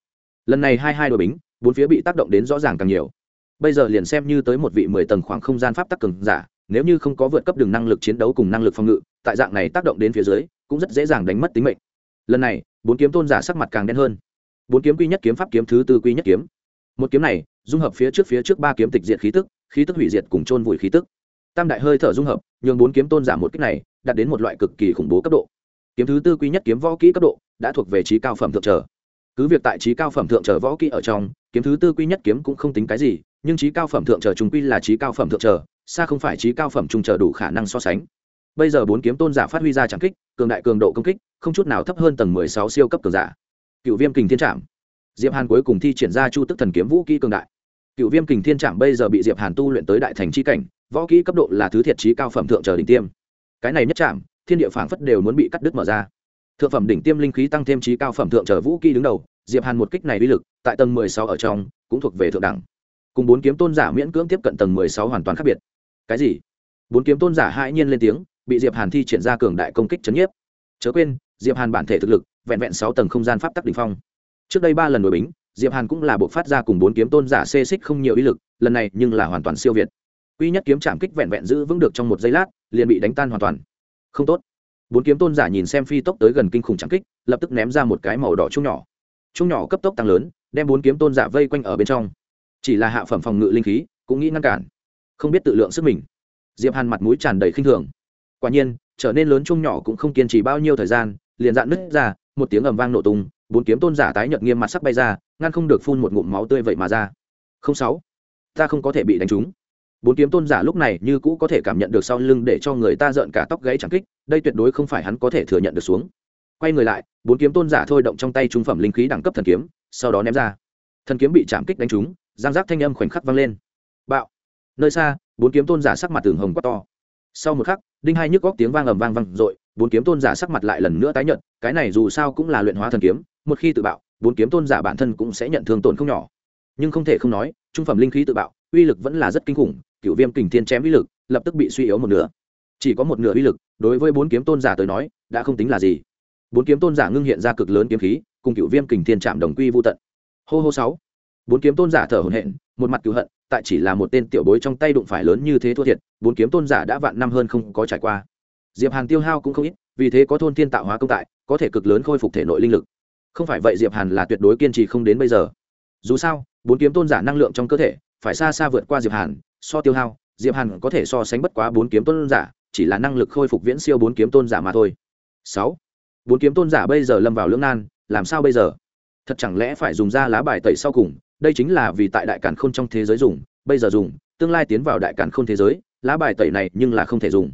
lần này hai hai đội bính, bốn phía bị tác động đến rõ ràng càng nhiều. Bây giờ liền xem như tới một vị mười tầng khoảng không gian pháp tắc cường giả, nếu như không có vượt cấp đường năng lực chiến đấu cùng năng lực phòng ngự, tại dạng này tác động đến phía dưới, cũng rất dễ dàng đánh mất tính mệnh. Lần này, bốn kiếm tôn giả sắc mặt càng đen hơn. Bốn kiếm quy nhất kiếm pháp kiếm thứ tư quy nhất kiếm. Một kiếm này, dung hợp phía trước phía trước ba kiếm tịch diệt khí tức khí tức hủy diệt cùng chôn vùi khí tức. Tam đại hơi thở dung hợp, nhường bốn kiếm tôn giả một kích này, đạt đến một loại cực kỳ khủng bố cấp độ. Kiếm thứ tư quý nhất kiếm võ kỹ cấp độ, đã thuộc về trí cao phẩm thượng trở cứ việc tại trí cao phẩm thượng trở võ kỹ ở trong, kiếm thứ tư quy nhất kiếm cũng không tính cái gì, nhưng trí cao phẩm thượng trở trung quy là trí cao phẩm thượng trở xa không phải trí cao phẩm trung trở đủ khả năng so sánh. Bây giờ bốn kiếm tôn giả phát huy ra trảm kích, cường đại cường độ công kích, không chút nào thấp hơn tầng mười sáu siêu cấp cường giả. Cựu viêm kình thiên trảm. Diệp hàn cuối cùng thi triển ra chu tức thần kiếm vũ kỹ cường đại. Cựu viêm kình thiên trảm bây giờ bị diệp hàn tu luyện tới đại thành chi cảnh, võ kỹ cấp độ là thứ thiệt trí cao phẩm thượng trở đỉnh tiêm. Cái này nhất trảm, thiên địa phảng phất đều muốn bị cắt đứt mở ra thượng phẩm đỉnh tiêm linh khí tăng thêm trí cao phẩm thượng trở vũ kỹ đứng đầu, diệp hàn một kích này uy lực, tại tầng mười sáu ở trong, cũng thuộc về thượng đẳng. Cùng bốn kiếm tôn giả miễn cưỡng tiếp cận tầng mười sáu hoàn toàn khác biệt. Cái gì? Bốn kiếm tôn giả hãi nhiên lên tiếng, bị diệp hàn thi triển ra cường đại công kích chấn nhiếp. Chớ quên, diệp hàn bản thể thực lực, vẹn vẹn sáu tầng không gian pháp tắc đỉnh phong. Trước đây ba lần đổi bính, diệp hàn cũng là buộc phát ra cùng bốn kiếm tôn giả xê xích không nhiều ý lực, lần này nhưng là hoàn toàn siêu việt. Quy nhất kiếm chạm kích vẹn vẹn giữ vững được trong một giây lát, liền bị đánh tan hoàn toàn. Không tốt bốn kiếm tôn giả nhìn xem phi tốc tới gần kinh khủng trắng kích, lập tức ném ra một cái màu đỏ chung nhỏ. Chung nhỏ cấp tốc tăng lớn, đem bốn kiếm tôn giả vây quanh ở bên trong. Chỉ là hạ phẩm phòng ngự linh khí, cũng nghĩ ngăn cản. Không biết tự lượng sức mình. Diệp hàn mặt mũi tràn đầy khinh thường. Quả nhiên, trở nên lớn chung nhỏ cũng không kiên trì bao nhiêu thời gian, liền dạn nứt ra, một tiếng ầm vang nổ tung, bốn kiếm tôn giả tái nhợt nghiêm mặt sắc bay ra, ngăn không được phun một ngụm máu tươi vậy mà ra. Không sáu, ta không có thể bị đánh trúng bốn kiếm tôn giả lúc này như cũ có thể cảm nhận được sau lưng để cho người ta rợn cả tóc gãy chẳng kích, đây tuyệt đối không phải hắn có thể thừa nhận được xuống. Quay người lại, bốn kiếm tôn giả thôi động trong tay trung phẩm linh khí đẳng cấp thần kiếm, sau đó ném ra. Thần kiếm bị chạm kích đánh trúng, giang giác thanh âm khoảnh khắc vang lên. Bạo. Nơi xa, bốn kiếm tôn giả sắc mặt tường hồng quá to. Sau một khắc, đinh hai nhức góc tiếng vang ầm vang vang dội, bốn kiếm tôn giả sắc mặt lại lần nữa tái nhận cái này dù sao cũng là luyện hóa thần kiếm, một khi tự bạo, bốn kiếm tôn giả bản thân cũng sẽ nhận thương tổn không nhỏ. Nhưng không thể không nói, trung phẩm linh khí tự bạo, uy lực vẫn là rất kinh khủng cựu viêm kình thiên chém uy lực, lập tức bị suy yếu một nửa. Chỉ có một nửa uy lực, đối với bốn kiếm tôn giả tới nói, đã không tính là gì. Bốn kiếm tôn giả ngưng hiện ra cực lớn kiếm khí, cùng cựu viêm kình thiên chạm đồng quy vô tận. Hô hô sáu. Bốn kiếm tôn giả thở hổn hển, một mặt cựu hận, tại chỉ là một tên tiểu bối trong tay đụng phải lớn như thế thua thiệt, bốn kiếm tôn giả đã vạn năm hơn không có trải qua. Diệp hàn tiêu hao cũng không ít, vì thế có thôn thiên tạo hóa công tại, có thể cực lớn khôi phục thể nội linh lực. Không phải vậy diệp hàn là tuyệt đối kiên trì không đến bây giờ. Dù sao, bốn kiếm tôn giả năng lượng trong cơ thể, phải xa xa vượt qua diệp hàn so tiêu hao, diệp hàn có thể so sánh bất quá bốn kiếm tôn giả, chỉ là năng lực khôi phục viễn siêu bốn kiếm tôn giả mà thôi. Sáu. Bốn kiếm tôn giả bây giờ lâm vào lưỡng nan, làm sao bây giờ? Thật chẳng lẽ phải dùng ra lá bài tẩy sau cùng, đây chính là vì tại đại cản khôn trong thế giới dùng, bây giờ dùng, tương lai tiến vào đại cản khôn thế giới, lá bài tẩy này nhưng là không thể dùng.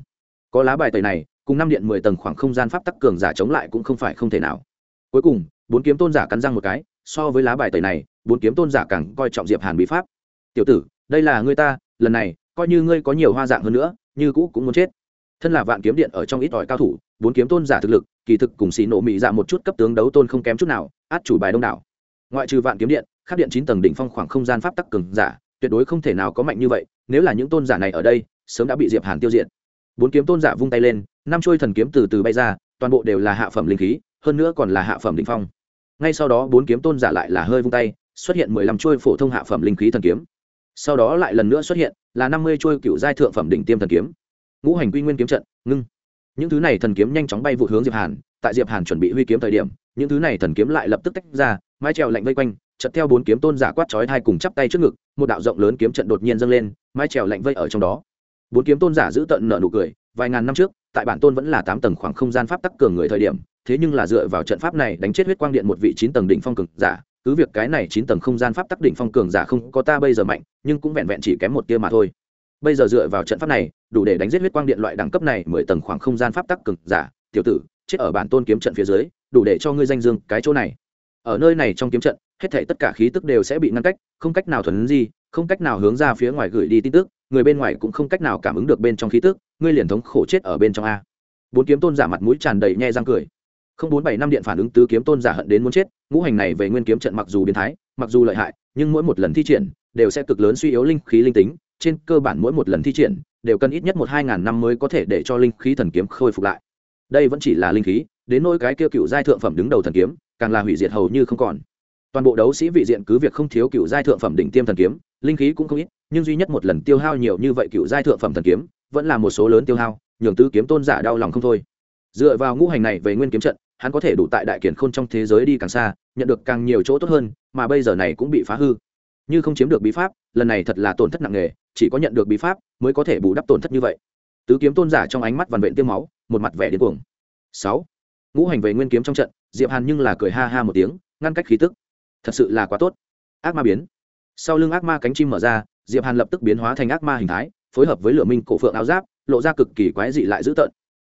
Có lá bài tẩy này, cùng năm điện mười tầng khoảng không gian pháp tắc cường giả chống lại cũng không phải không thể nào. Cuối cùng, bốn kiếm tôn giả cắn răng một cái, so với lá bài tẩy này, bốn kiếm tôn giả càng coi trọng diệp hàn bí pháp. Tiểu tử, đây là ngươi ta lần này, coi như ngươi có nhiều hoa dạng hơn nữa, như cũ cũng muốn chết. Thân là vạn kiếm điện ở trong ít ỏi cao thủ, bốn kiếm tôn giả thực lực, kỳ thực cùng xì nổ mỹ dạ một chút cấp tướng đấu tôn không kém chút nào, át chủ bài đông đảo. Ngoại trừ vạn kiếm điện khắp điện chín tầng đỉnh phong khoảng không gian pháp tắc cường giả, tuyệt đối không thể nào có mạnh như vậy, nếu là những tôn giả này ở đây, sớm đã bị diệp hàn tiêu diệt. Bốn kiếm tôn giả vung tay lên, năm chuôi thần kiếm từ từ bay ra, toàn bộ đều là hạ phẩm linh khí, hơn nữa còn là hạ phẩm đỉnh phong. Ngay sau đó bốn kiếm tôn giả lại là hơi vung tay, xuất hiện mười lăm chuôi phổ thông hạ phẩm linh khí thần kiếm sau đó lại lần nữa xuất hiện, là năm mươi chuôi cựu giai thượng phẩm đỉnh tiêm thần kiếm. Ngũ hành quy nguyên kiếm trận, ngưng. Những thứ này thần kiếm nhanh chóng bay vụ hướng diệp hàn, tại diệp hàn chuẩn bị huy kiếm thời điểm, những thứ này thần kiếm lại lập tức tách ra, mái trèo lạnh vây quanh, chợt theo bốn kiếm tôn giả quát chói hai cùng chắp tay trước ngực, một đạo rộng lớn kiếm trận đột nhiên dâng lên, mái trèo lạnh vây ở trong đó. Bốn kiếm tôn giả giữ tận nợ nụ cười, vài ngàn năm trước, tại bản tôn vẫn là tám tầng khoảng không gian pháp tắc cường người thời điểm, thế nhưng là dựa vào trận pháp này đánh chết huyết quang điện một vị chín tầng đỉnh phong cường giả cứ việc cái này chín tầng không gian pháp tắc đỉnh phong cường giả không có ta bây giờ mạnh, nhưng cũng vẹn vẹn chỉ kém một tia mà thôi. Bây giờ dựa vào trận pháp này, đủ để đánh giết huyết quang điện loại đẳng cấp này mười tầng khoảng không gian pháp tắc cường giả, tiểu tử, chết ở bản tôn kiếm trận phía dưới, đủ để cho ngươi danh dương cái chỗ này. Ở nơi này trong kiếm trận, hết thảy tất cả khí tức đều sẽ bị ngăn cách, không cách nào thuần gì không cách nào hướng ra phía ngoài gửi đi tin tức, người bên ngoài cũng không cách nào cảm ứng được bên trong khí tức, ngươi liền thống khổ chết ở bên trong a. Bốn kiếm tôn giả mặt mũi tràn đầy nhe răng cười không bốn bảy năm điện phản ứng tứ kiếm tôn giả hận đến muốn chết, ngũ hành này về nguyên kiếm trận mặc dù biến thái, mặc dù lợi hại, nhưng mỗi một lần thi triển đều sẽ cực lớn suy yếu linh khí linh tính, trên cơ bản mỗi một lần thi triển đều cần ít nhất một hai ngàn năm mới có thể để cho linh khí thần kiếm khôi phục lại. Đây vẫn chỉ là linh khí, đến nỗi cái kia cựu giai thượng phẩm đứng đầu thần kiếm, càng là hủy diệt hầu như không còn. Toàn bộ đấu sĩ vị diện cứ việc không thiếu cựu giai thượng phẩm đỉnh tiêm thần kiếm, linh khí cũng không ít, nhưng duy nhất một lần tiêu hao nhiều như vậy cựu giai thượng phẩm thần kiếm, vẫn là một số lớn tiêu hao, nhường tứ kiếm tôn giả đau lòng không thôi. Dựa vào ngũ hành này về nguyên kiếm trận hắn có thể đủ tại đại kiển khôn trong thế giới đi càng xa, nhận được càng nhiều chỗ tốt hơn, mà bây giờ này cũng bị phá hư. Như không chiếm được bí pháp, lần này thật là tổn thất nặng nề, chỉ có nhận được bí pháp mới có thể bù đắp tổn thất như vậy. Tứ kiếm tôn giả trong ánh mắt vằn vện tiêm máu, một mặt vẻ điên cuồng. Sáu, ngũ hành về nguyên kiếm trong trận, diệp hàn nhưng là cười ha ha một tiếng, ngăn cách khí tức. Thật sự là quá tốt. Ác ma biến. Sau lưng ác ma cánh chim mở ra, diệp hàn lập tức biến hóa thành ác ma hình thái, phối hợp với lửa minh cổ phượng áo giáp, lộ ra cực kỳ quái dị lại dữ tợn.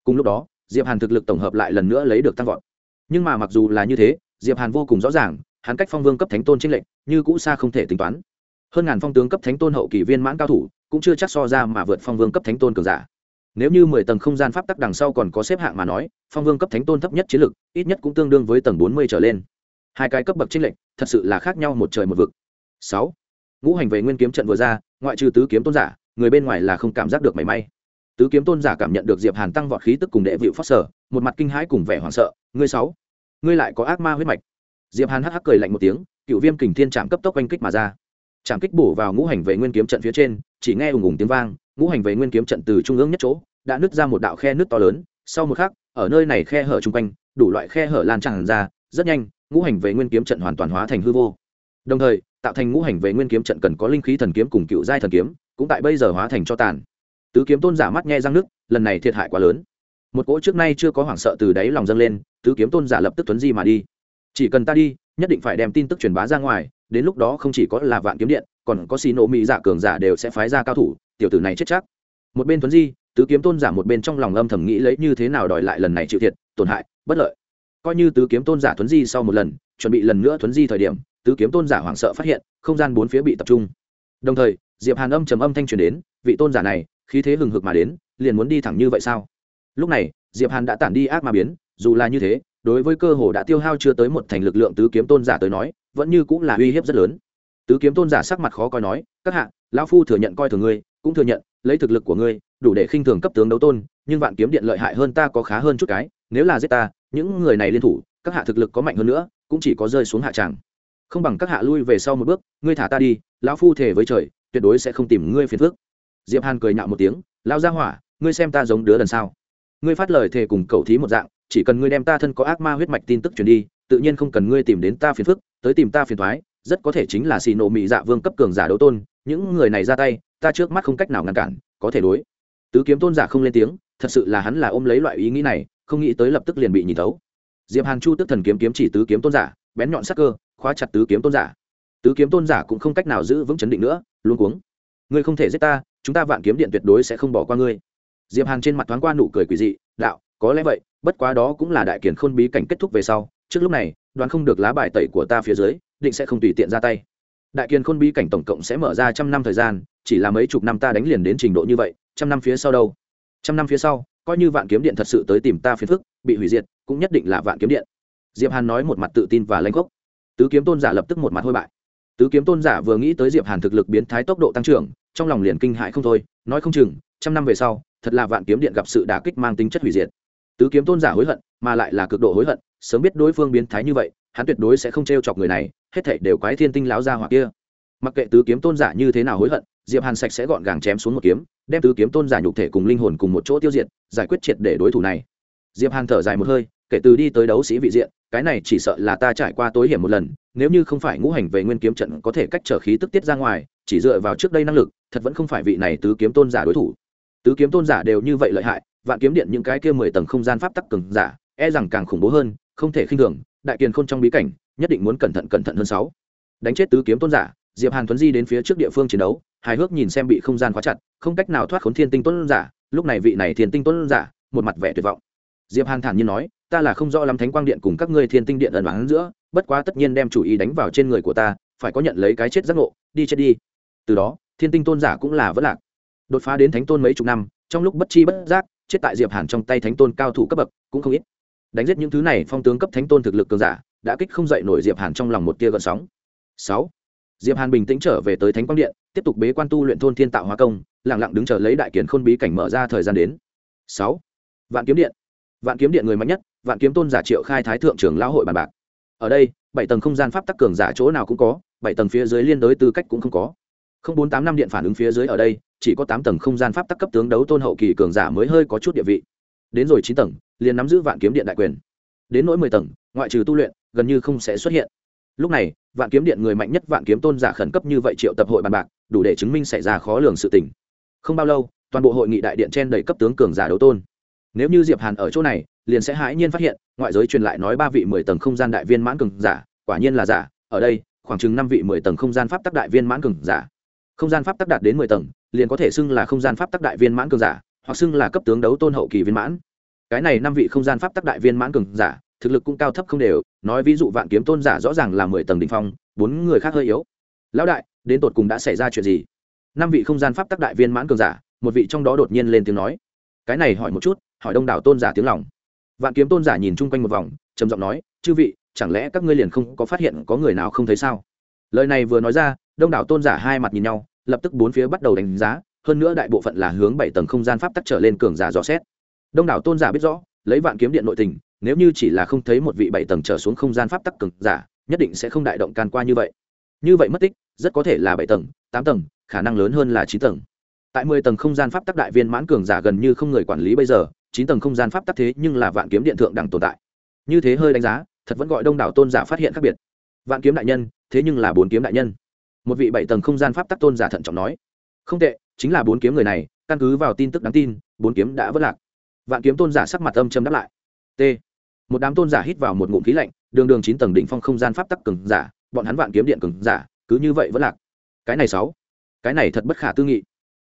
Cùng lúc đó diệp hàn thực lực tổng hợp lại lần nữa lấy được tăng vọt. Nhưng mà mặc dù là như thế, diệp hàn vô cùng rõ ràng, hắn cách phong vương cấp thánh tôn trinh lệnh như cũ xa không thể tính toán. Hơn ngàn phong tướng cấp thánh tôn hậu kỳ viên mãn cao thủ, cũng chưa chắc so ra mà vượt phong vương cấp thánh tôn cường giả. Nếu như mười tầng không gian pháp tắc đằng sau còn có xếp hạng mà nói, phong vương cấp thánh tôn thấp nhất chiến lực, ít nhất cũng tương đương với tầng bốn mươi trở lên. Hai cái cấp bậc trinh lệnh thật sự là khác nhau một trời một vực. Sáu. Ngũ hành về nguyên kiếm trận vừa ra, ngoại trừ tứ kiếm tôn giả, người bên ngoài là không cảm giác được mảy may tứ kiếm tôn giả cảm nhận được diệp hàn tăng vọt khí tức cùng đệ vịu phát sở, một mặt kinh hãi cùng vẻ hoảng sợ. Ngươi sáu, ngươi lại có ác ma huyết mạch. Diệp hàn hắc hắc cười lạnh một tiếng, cựu viêm kình thiên chạm cấp tốc oanh kích mà ra. Chạm kích bổ vào ngũ hành về nguyên kiếm trận phía trên, chỉ nghe ùng ùng tiếng vang, ngũ hành về nguyên kiếm trận từ trung ương nhất chỗ, đã nứt ra một đạo khe nứt to lớn. Sau một khắc, ở nơi này khe hở chung quanh, đủ loại khe hở lan tràn ra, rất nhanh, ngũ hành về nguyên kiếm trận hoàn toàn hóa thành hư vô. Đồng thời, tạo thành ngũ hành về nguyên kiếm trận cần có linh khí thần kiếm cùng cựu giai thần kiếm, cũng tại bây giờ hóa thành cho tàn tứ kiếm tôn giả mắt nghe răng nước lần này thiệt hại quá lớn. Một cỗ trước nay chưa có hoảng sợ từ đáy lòng dâng lên, tứ kiếm tôn giả lập tức tuấn di mà đi. Chỉ cần ta đi, nhất định phải đem tin tức truyền bá ra ngoài, đến lúc đó không chỉ có là vạn kiếm điện, còn có xì nộ mỹ giả dạ cường giả đều sẽ phái ra cao thủ, tiểu tử này chết chắc. Một bên tuấn di, tứ kiếm tôn giả một bên trong lòng âm thầm nghĩ lấy như thế nào đòi lại lần này chịu thiệt, tổn hại, bất lợi. Coi như tứ kiếm tôn giả tuấn di sau một lần, chuẩn bị lần nữa tuấn di thời điểm, tứ kiếm tôn giả hoảng sợ phát hiện, không gian bốn phía bị tập trung. Đồng thời, diệp hàn âm trầm âm thanh truyền đến, vị tôn giả này khí thế hừng hực mà đến, liền muốn đi thẳng như vậy sao? Lúc này, diệp hàn đã tản đi ác ma biến, dù là như thế, đối với cơ hồ đã tiêu hao chưa tới một thành lực lượng tứ kiếm tôn giả tới nói, vẫn như cũng là uy hiếp rất lớn. Tứ kiếm tôn giả sắc mặt khó coi nói, các hạ, lão phu thừa nhận coi thường ngươi, cũng thừa nhận, lấy thực lực của ngươi, đủ để khinh thường cấp tướng đấu tôn, nhưng vạn kiếm điện lợi hại hơn ta có khá hơn chút cái, nếu là giết ta, những người này liên thủ, các hạ thực lực có mạnh hơn nữa, cũng chỉ có rơi xuống hạ tràng. Không bằng các hạ lui về sau một bước, ngươi thả ta đi, lão phu thề với trời, tuyệt đối sẽ không tìm ngươi phiền phức diệp hàn cười nhạo một tiếng lao ra hỏa, ngươi xem ta giống đứa lần sau ngươi phát lời thề cùng cầu thí một dạng, chỉ cần ngươi đem ta thân có ác ma huyết mạch tin tức truyền đi, tự nhiên không cần ngươi tìm đến ta phiền phức, tới tìm ta phiền thoái rất có thể chính là xì nổ mị dạ vương cấp cường giả đấu tôn, những người này ra tay, ta trước mắt không cách nào ngăn cản, có thể đối. Tứ kiếm tôn giả không lên tiếng, thật sự là hắn là ôm lấy loại ý nghĩ này, không nghĩ tới lập tức liền bị nhìn thấu. Diệp hàn chu tức thần kiếm kiếm chỉ tứ kiếm tôn giả, bén nhọn sắc cơ, khóa chặt tứ kiếm tôn giả. Tứ kiếm tôn giả cũng không cách nào giữ vững chấn định nữa luôn cuống ngươi không thể giết ta, chúng ta vạn kiếm điện tuyệt đối sẽ không bỏ qua ngươi. Diệp hàn trên mặt thoáng qua nụ cười quỷ dị, đạo, có lẽ vậy, bất quá đó cũng là đại kiển khôn bí cảnh kết thúc về sau, trước lúc này, đoán không được lá bài tẩy của ta phía dưới, định sẽ không tùy tiện ra tay. Đại kiền khôn bí cảnh tổng cộng sẽ mở ra trăm năm thời gian, chỉ là mấy chục năm ta đánh liền đến trình độ như vậy, trăm năm phía sau đâu? Trăm năm phía sau, coi như vạn kiếm điện thật sự tới tìm ta phiền phức, bị hủy diệt, cũng nhất định là vạn kiếm điện. Diệp hàn nói một mặt tự tin và lanh gốc tứ kiếm tôn giả lập tức một mặt hôi bại tứ kiếm tôn giả vừa nghĩ tới diệp hàn thực lực biến thái tốc độ tăng trưởng, trong lòng liền kinh hại không thôi, nói không chừng, trăm năm về sau, thật là vạn kiếm điện gặp sự đả kích mang tính chất hủy diệt. Tứ kiếm tôn giả hối hận, mà lại là cực độ hối hận, sớm biết đối phương biến thái như vậy, hắn tuyệt đối sẽ không t chọc người này, hết thảy đều quái thiên tinh láo ra hoặc kia. Mặc kệ tứ kiếm tôn giả như thế nào hối hận, diệp hàn sạch sẽ gọn gàng chém xuống một kiếm, đem tứ kiếm tôn giả nhục thể cùng linh hồn cùng một chỗ tiêu diệt, giải quyết triệt để đối thủ này. Diệp hàn thở dài một hơi, kể từ đi tới đấu sĩ vị diện, cái này chỉ sợ là ta trải qua tối hiểm một lần nếu như không phải ngũ hành về nguyên kiếm trận có thể cách trở khí tức tiết ra ngoài, chỉ dựa vào trước đây năng lực, thật vẫn không phải vị này tứ kiếm tôn giả đối thủ. Tứ kiếm tôn giả đều như vậy lợi hại, vạn kiếm điện những cái kia mười tầng không gian pháp tắc cường giả e rằng càng khủng bố hơn, không thể khinh thường, đại kiền khôn trong bí cảnh, nhất định muốn cẩn thận cẩn thận hơn sáu. Đánh chết tứ kiếm tôn giả, diệp hàn thuấn di đến phía trước địa phương chiến đấu, hài hước nhìn xem bị không gian khóa chặt, không cách nào thoát khốn thiên tinh tôn giả, lúc này vị này thiên tinh tôn giả, một mặt vẻ tuyệt vọng. Diệp hàn thản nhiên nói ta là không rõ lắm thánh quang điện cùng các ngươi thiên tinh điện ẩn bán giữa, bất quá tất nhiên đem chủ ý đánh vào trên người của ta, phải có nhận lấy cái chết giác ngộ, đi chết đi. Từ đó, thiên tinh tôn giả cũng là vất lạc. Đột phá đến thánh tôn mấy chục năm, trong lúc bất chi bất giác, chết tại diệp hàn trong tay thánh tôn cao thủ cấp bậc, cũng không ít. Đánh giết những thứ này phong tướng cấp thánh tôn thực lực cường giả, đã kích không dậy nổi diệp hàn trong lòng một tia gợn sóng. Sáu. Diệp hàn bình tĩnh trở về tới thánh quang điện, tiếp tục bế quan tu luyện thôn thiên tạo hóa công, lặng lặng đứng chờ lấy đại kiến khôn bí cảnh mở ra thời gian đến. Sáu. Vạn kiếm điện vạn kiếm điện người mạnh nhất, vạn kiếm tôn giả triệu khai thái thượng trưởng lão hội bàn bạc. Ở đây, bảy tầng không gian pháp tắc cường giả chỗ nào cũng có, bảy tầng phía dưới liên đối tư cách cũng không có. Không bốn tám năm điện phản ứng phía dưới ở đây, chỉ có tám tầng không gian pháp tắc cấp tướng đấu tôn hậu kỳ cường giả mới hơi có chút địa vị. Đến rồi chín tầng, liền nắm giữ vạn kiếm điện đại quyền. Đến nỗi mười tầng, ngoại trừ tu luyện, gần như không sẽ xuất hiện. Lúc này, vạn kiếm điện người mạnh nhất, vạn kiếm tôn giả khẩn cấp như vậy triệu tập hội bàn bạc, đủ để chứng minh xảy ra khó lường sự tình. Không bao lâu, toàn bộ hội nghị đại điện trên đầy cấp tướng cường giả đấu tôn nếu như diệp hàn ở chỗ này, liền sẽ hãi nhiên phát hiện, ngoại giới truyền lại nói ba vị mười tầng không gian đại viên mãn cường giả, quả nhiên là giả, ở đây, khoảng chừng năm vị mười tầng không gian pháp tắc đại viên mãn cường giả. Không gian pháp tắc đạt đến mười tầng, liền có thể xưng là không gian pháp tắc đại viên mãn cường giả, hoặc xưng là cấp tướng đấu tôn hậu kỳ viên mãn. Cái này năm vị không gian pháp tắc đại viên mãn cường giả, thực lực cũng cao thấp không đều, nói ví dụ vạn kiếm tôn giả rõ ràng là mười tầng đỉnh phong, bốn người khác hơi yếu. Lão đại, đến tột cùng đã xảy ra chuyện gì? Năm vị không gian pháp tắc đại viên mãn cường giả, một vị trong đó đột nhiên lên tiếng nói. Cái này hỏi một chút hỏi đông đảo tôn giả tiếng lòng. Vạn kiếm tôn giả nhìn chung quanh một vòng, trầm giọng nói, chư vị, chẳng lẽ các ngươi liền không có phát hiện có người nào không thấy sao? Lời này vừa nói ra, đông đảo tôn giả hai mặt nhìn nhau, lập tức bốn phía bắt đầu đánh giá, hơn nữa đại bộ phận là hướng bảy tầng không gian pháp tắc trở lên cường giả dò xét. Đông đảo tôn giả biết rõ, lấy vạn kiếm điện nội tình, nếu như chỉ là không thấy một vị bảy tầng trở xuống không gian pháp tắc cường giả, nhất định sẽ không đại động can qua như vậy. Như vậy mất tích, rất có thể là bảy tầng, tám tầng, khả năng lớn hơn là chín tầng. Tại mười tầng không gian pháp tắc đại viên mãn cường giả gần như không người quản lý bây giờ chín tầng không gian pháp tắc thế nhưng là vạn kiếm điện thượng đẳng tồn tại. Như thế hơi đánh giá, thật vẫn gọi đông đảo tôn giả phát hiện khác biệt. Vạn kiếm đại nhân, thế nhưng là bốn kiếm đại nhân. Một vị bảy tầng không gian pháp tắc tôn giả thận trọng nói. Không tệ, chính là bốn kiếm người này, căn cứ vào tin tức đáng tin, bốn kiếm đã vất lạc. Vạn kiếm tôn giả sắc mặt âm châm đáp lại. T. Một đám tôn giả hít vào một ngụm khí lạnh, đường đường chín tầng đỉnh phong không gian pháp tắc cường giả, bọn hắn vạn kiếm điện cường giả, cứ như vậy vẫn lạc. Cái này sáu. Cái này thật bất khả tư nghị.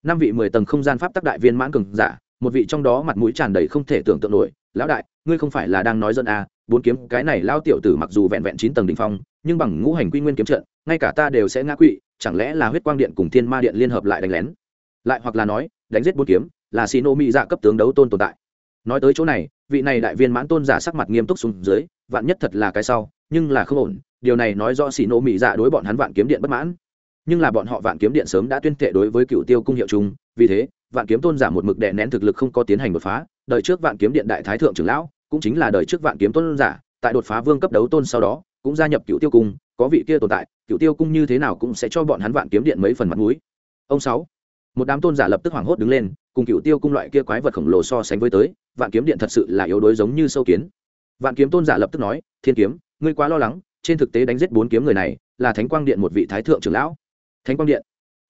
Năm vị mười tầng không gian pháp tắc đại viên mãn cường giả một vị trong đó mặt mũi tràn đầy không thể tưởng tượng nổi lão đại ngươi không phải là đang nói dân à, bốn kiếm cái này lao tiểu tử mặc dù vẹn vẹn chín tầng đỉnh phong nhưng bằng ngũ hành quy nguyên kiếm trận ngay cả ta đều sẽ ngã quỵ chẳng lẽ là huyết quang điện cùng thiên ma điện liên hợp lại đánh lén? Lại hoặc là nói đánh giết bốn kiếm là xì nô mỹ dạ cấp tướng đấu tôn tồn tại. Nói tới chỗ này vị này đại viên mãn tôn giả sắc mặt nghiêm túc xuống dưới vạn nhất thật là cái sau nhưng là không ổn điều này nói rõ xì nô mỹ dạ đối bọn hắn vạn kiếm điện bất mãn. Nhưng là bọn họ vạn kiếm điện sớm đã tuyên thệ đối với cựu tiêu cung hiệu chung vì thế, vạn kiếm tôn giả một mực đè nén thực lực không có tiến hành đột phá đợi trước vạn kiếm điện đại thái thượng trưởng lão, cũng chính là đời trước vạn kiếm tôn giả, tại đột phá vương cấp đấu tôn sau đó, cũng gia nhập cựu tiêu cung, có vị kia tồn tại cựu tiêu cung như thế nào cũng sẽ cho bọn hắn vạn kiếm điện mấy phần mặt mũi. Ông sáu, một đám tôn giả lập tức hoảng hốt đứng lên, cùng cựu tiêu cung loại kia quái vật khổng lồ so sánh với tới, vạn kiếm điện thật sự là yếu đuối giống như sâu kiến. Vạn kiếm tôn giả lập tức nói, thiên kiếm, ngươi quá lo lắng, trên thực tế đánh giết bốn kiếm người này, là thánh quang điện một vị thái thượng trưởng lão. Thánh quang điện,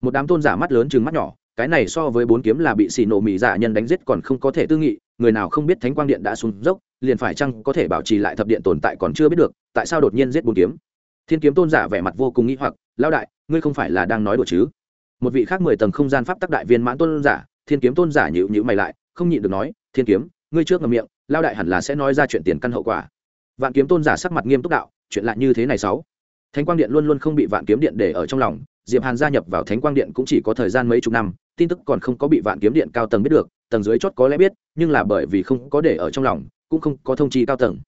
một đám tôn giả mắt lớn chừng mắt nhỏ cái này so với bốn kiếm là bị xì nổ mỹ giả dạ nhân đánh giết còn không có thể tư nghị, người nào không biết thánh quang điện đã xuống dốc, liền phải chăng có thể bảo trì lại thập điện tồn tại còn chưa biết được, tại sao đột nhiên giết bốn kiếm? Thiên kiếm tôn giả vẻ mặt vô cùng nghĩ hoặc lao đại, ngươi không phải là đang nói đùa chứ? Một vị khác mười tầng không gian pháp tắc đại viên mãn tôn giả, thiên kiếm tôn giả nhịu nhịu mày lại, không nhịn được nói, thiên kiếm, ngươi trước ngầm miệng lao đại hẳn là sẽ nói ra chuyện tiền căn hậu quả. Vạn kiếm tôn giả sắc mặt nghiêm túc đạo, chuyện lại như thế này sáu. Thánh quang điện luôn luôn không bị vạn kiếm điện để ở trong lòng diệp hàn gia nhập vào thánh quang điện cũng chỉ có thời gian mấy chục năm, tin tức còn không có bị vạn kiếm điện cao tầng biết được, tầng dưới chót có lẽ biết, nhưng là bởi vì không có để ở trong lòng, cũng không có thông chi cao tầng.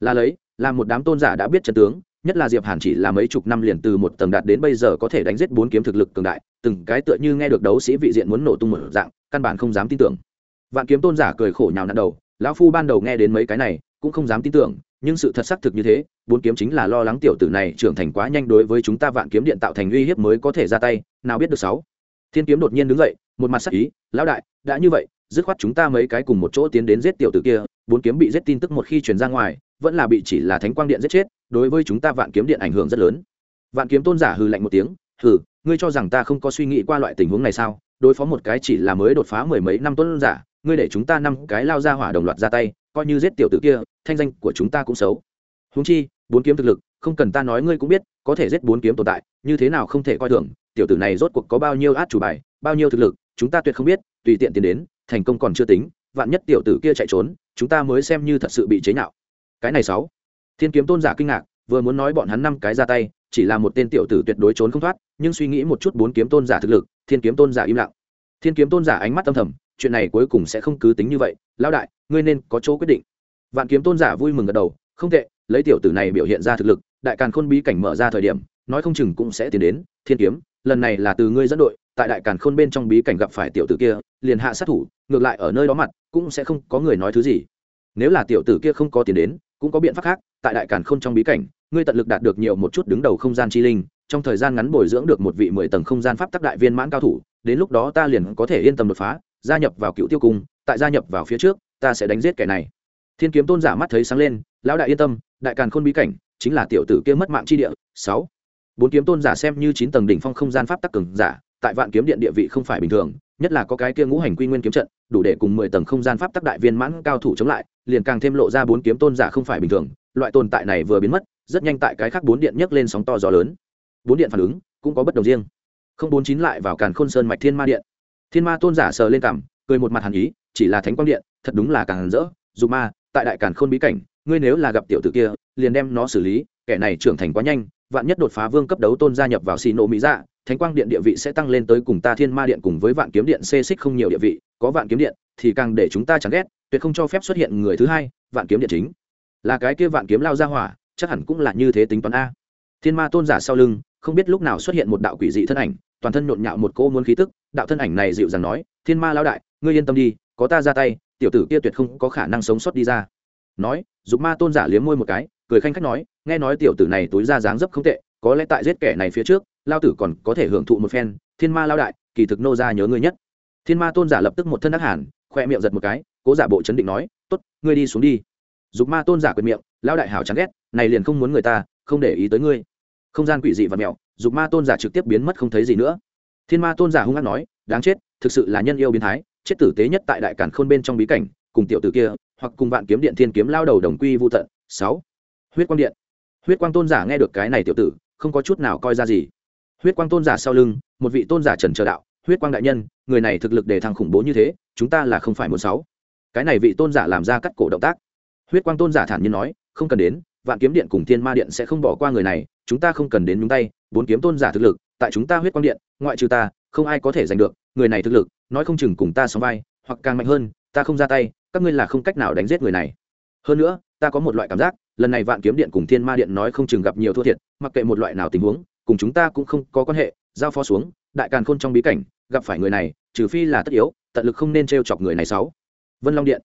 Là lấy, là một đám tôn giả đã biết trận tướng, nhất là diệp hàn chỉ là mấy chục năm liền từ một tầng đạt đến bây giờ có thể đánh giết bốn kiếm thực lực cường đại, từng cái tựa như nghe được đấu sĩ vị diện muốn nổ tung một dạng, căn bản không dám tin tưởng. Vạn kiếm tôn giả cười khổ nhào nặn đầu, lão phu ban đầu nghe đến mấy cái này, cũng không dám tin tưởng nhưng sự thật xác thực như thế, bốn kiếm chính là lo lắng tiểu tử này trưởng thành quá nhanh đối với chúng ta vạn kiếm điện tạo thành uy hiếp mới có thể ra tay, nào biết được sáu. Thiên kiếm đột nhiên đứng dậy, một mặt sắc ý, lão đại, đã như vậy, dứt khoát chúng ta mấy cái cùng một chỗ tiến đến giết tiểu tử kia, bốn kiếm bị giết tin tức một khi truyền ra ngoài, vẫn là bị chỉ là thánh quang điện giết chết, đối với chúng ta vạn kiếm điện ảnh hưởng rất lớn. Vạn kiếm tôn giả hừ lạnh một tiếng, hừ, ngươi cho rằng ta không có suy nghĩ qua loại tình huống này sao? Đối phó một cái chỉ là mới đột phá mười mấy năm tôn giả ngươi để chúng ta năm cái lao ra hỏa đồng loạt ra tay, coi như giết tiểu tử kia, thanh danh của chúng ta cũng xấu. Húng chi, bốn kiếm thực lực, không cần ta nói ngươi cũng biết, có thể giết bốn kiếm tồn tại, như thế nào không thể coi thường, tiểu tử này rốt cuộc có bao nhiêu át chủ bài, bao nhiêu thực lực, chúng ta tuyệt không biết, tùy tiện tiến đến, thành công còn chưa tính, vạn nhất tiểu tử kia chạy trốn, chúng ta mới xem như thật sự bị chế nhạo. Cái này sáu. Thiên kiếm tôn giả kinh ngạc, vừa muốn nói bọn hắn năm cái ra tay, chỉ là một tên tiểu tử tuyệt đối trốn không thoát, nhưng suy nghĩ một chút bốn kiếm tôn giả thực lực, thiên kiếm tôn giả im lặng. Thiên kiếm tôn giả ánh mắt tâm thầm chuyện này cuối cùng sẽ không cứ tính như vậy, lão đại, ngươi nên có chỗ quyết định. Vạn kiếm tôn giả vui mừng gật đầu, không tệ, lấy tiểu tử này biểu hiện ra thực lực, đại càn khôn bí cảnh mở ra thời điểm, nói không chừng cũng sẽ tiến đến, thiên kiếm, lần này là từ ngươi dẫn đội, tại đại càn khôn bên trong bí cảnh gặp phải tiểu tử kia, liền hạ sát thủ, ngược lại ở nơi đó mặt, cũng sẽ không có người nói thứ gì. Nếu là tiểu tử kia không có tiền đến, cũng có biện pháp khác, tại đại càn khôn trong bí cảnh, ngươi tận lực đạt được nhiều một chút đứng đầu không gian chi linh, trong thời gian ngắn bồi dưỡng được một vị mười tầng không gian pháp tắc đại viên mãn cao thủ, đến lúc đó ta liền có thể yên tâm đột phá gia nhập vào cựu tiêu cung, tại gia nhập vào phía trước, ta sẽ đánh giết kẻ này. Thiên kiếm tôn giả mắt thấy sáng lên, lão đại yên tâm, đại càn khôn bí cảnh, chính là tiểu tử kia mất mạng chi địa. Sáu. Bốn kiếm tôn giả xem như chín tầng đỉnh phong không gian pháp tắc cường giả, tại vạn kiếm điện địa vị không phải bình thường, nhất là có cái kia ngũ hành quy nguyên kiếm trận, đủ để cùng mười tầng không gian pháp tắc đại viên mãn cao thủ chống lại, liền càng thêm lộ ra bốn kiếm tôn giả không phải bình thường. Loại tồn tại này vừa biến mất, rất nhanh tại cái khác bốn điện nhấc lên sóng to gió lớn. Bốn điện phản ứng cũng có bất đồng riêng. Không bốn chín lại vào càn khôn sơn mạch thiên ma điện thiên ma tôn giả sờ lên cảm cười một mặt hàn ý, chỉ là thánh quang điện, thật đúng là càng rỡ. Dù ma, tại đại càn khôn bí cảnh, ngươi nếu là gặp tiểu tử kia, liền đem nó xử lý, kẻ này trưởng thành quá nhanh, vạn nhất đột phá vương cấp đấu tôn gia nhập vào xì nộ mỹ dạ thánh quang điện địa vị sẽ tăng lên tới cùng ta thiên ma điện cùng với vạn kiếm điện xê xích không nhiều địa vị, có vạn kiếm điện thì càng để chúng ta chẳng ghét, tuyệt không cho phép xuất hiện người thứ hai, vạn kiếm điện chính. Là cái kia vạn kiếm lao ra hỏa, chắc hẳn cũng là như thế tính toán a. Thiên ma tôn giả sau lưng, không biết lúc nào xuất hiện một đạo quỷ dị thân ảnh toàn thân nhộn nhạo một cô muốn khí tức, đạo thân ảnh này dịu dàng nói, thiên ma lão đại, ngươi yên tâm đi, có ta ra tay, tiểu tử kia tuyệt không có khả năng sống sót đi ra. Nói, dục ma tôn giả liếm môi một cái, cười khanh khách nói, nghe nói tiểu tử này túi ra dáng dấp không tệ, có lẽ tại giết kẻ này phía trước, lao tử còn có thể hưởng thụ một phen, thiên ma lao đại, kỳ thực nô ra nhớ ngươi nhất. Thiên ma tôn giả lập tức một thân đắc hàn, khoe miệng giật một cái, cố giả bộ chấn định nói t ố t ngươi đi xuống đi. Dục ma tôn giả quyền miệng lao đại hảo chán ghét, này liền không muốn người ta, không để ý tới ngươi. Không gian quỷ dị và mẹo dục ma tôn giả trực tiếp biến mất không thấy gì nữa. Thiên ma tôn giả hung hăng nói, đáng chết, thực sự là nhân yêu biến thái, chết tử tế nhất tại đại cản khôn bên trong bí cảnh, cùng tiểu tử kia, hoặc cùng vạn kiếm điện thiên kiếm lao đầu đồng quy vô tận. Sáu. Huyết quang điện. Huyết quang tôn giả nghe được cái này tiểu tử, không có chút nào coi ra gì. Huyết quang tôn giả sau lưng, một vị tôn giả trần chờ đạo, huyết quang đại nhân, người này thực lực để thăng khủng bố như thế, chúng ta là không phải muốn sáu. Cái này vị tôn giả làm ra cắt cổ động tác. Huyết quang tôn giả thản nhiên nói, không cần đến, vạn kiếm điện cùng thiên ma điện sẽ không bỏ qua người này, chúng ta không cần đến nhúng tay bốn kiếm tôn giả thực lực, tại chúng ta huyết quang điện, ngoại trừ ta, không ai có thể giành được, người này thực lực, nói không chừng cùng ta sống vai, hoặc càng mạnh hơn, ta không ra tay, các ngươi là không cách nào đánh giết người này. Hơn nữa, ta có một loại cảm giác, lần này vạn kiếm điện cùng thiên ma điện nói không chừng gặp nhiều thua thiệt, mặc kệ một loại nào tình huống, cùng chúng ta cũng không có quan hệ, giao phó xuống, đại càn khôn trong bí cảnh, gặp phải người này, trừ phi là tất yếu, tận lực không nên t r e o chọc người này sáu. Vân long điện.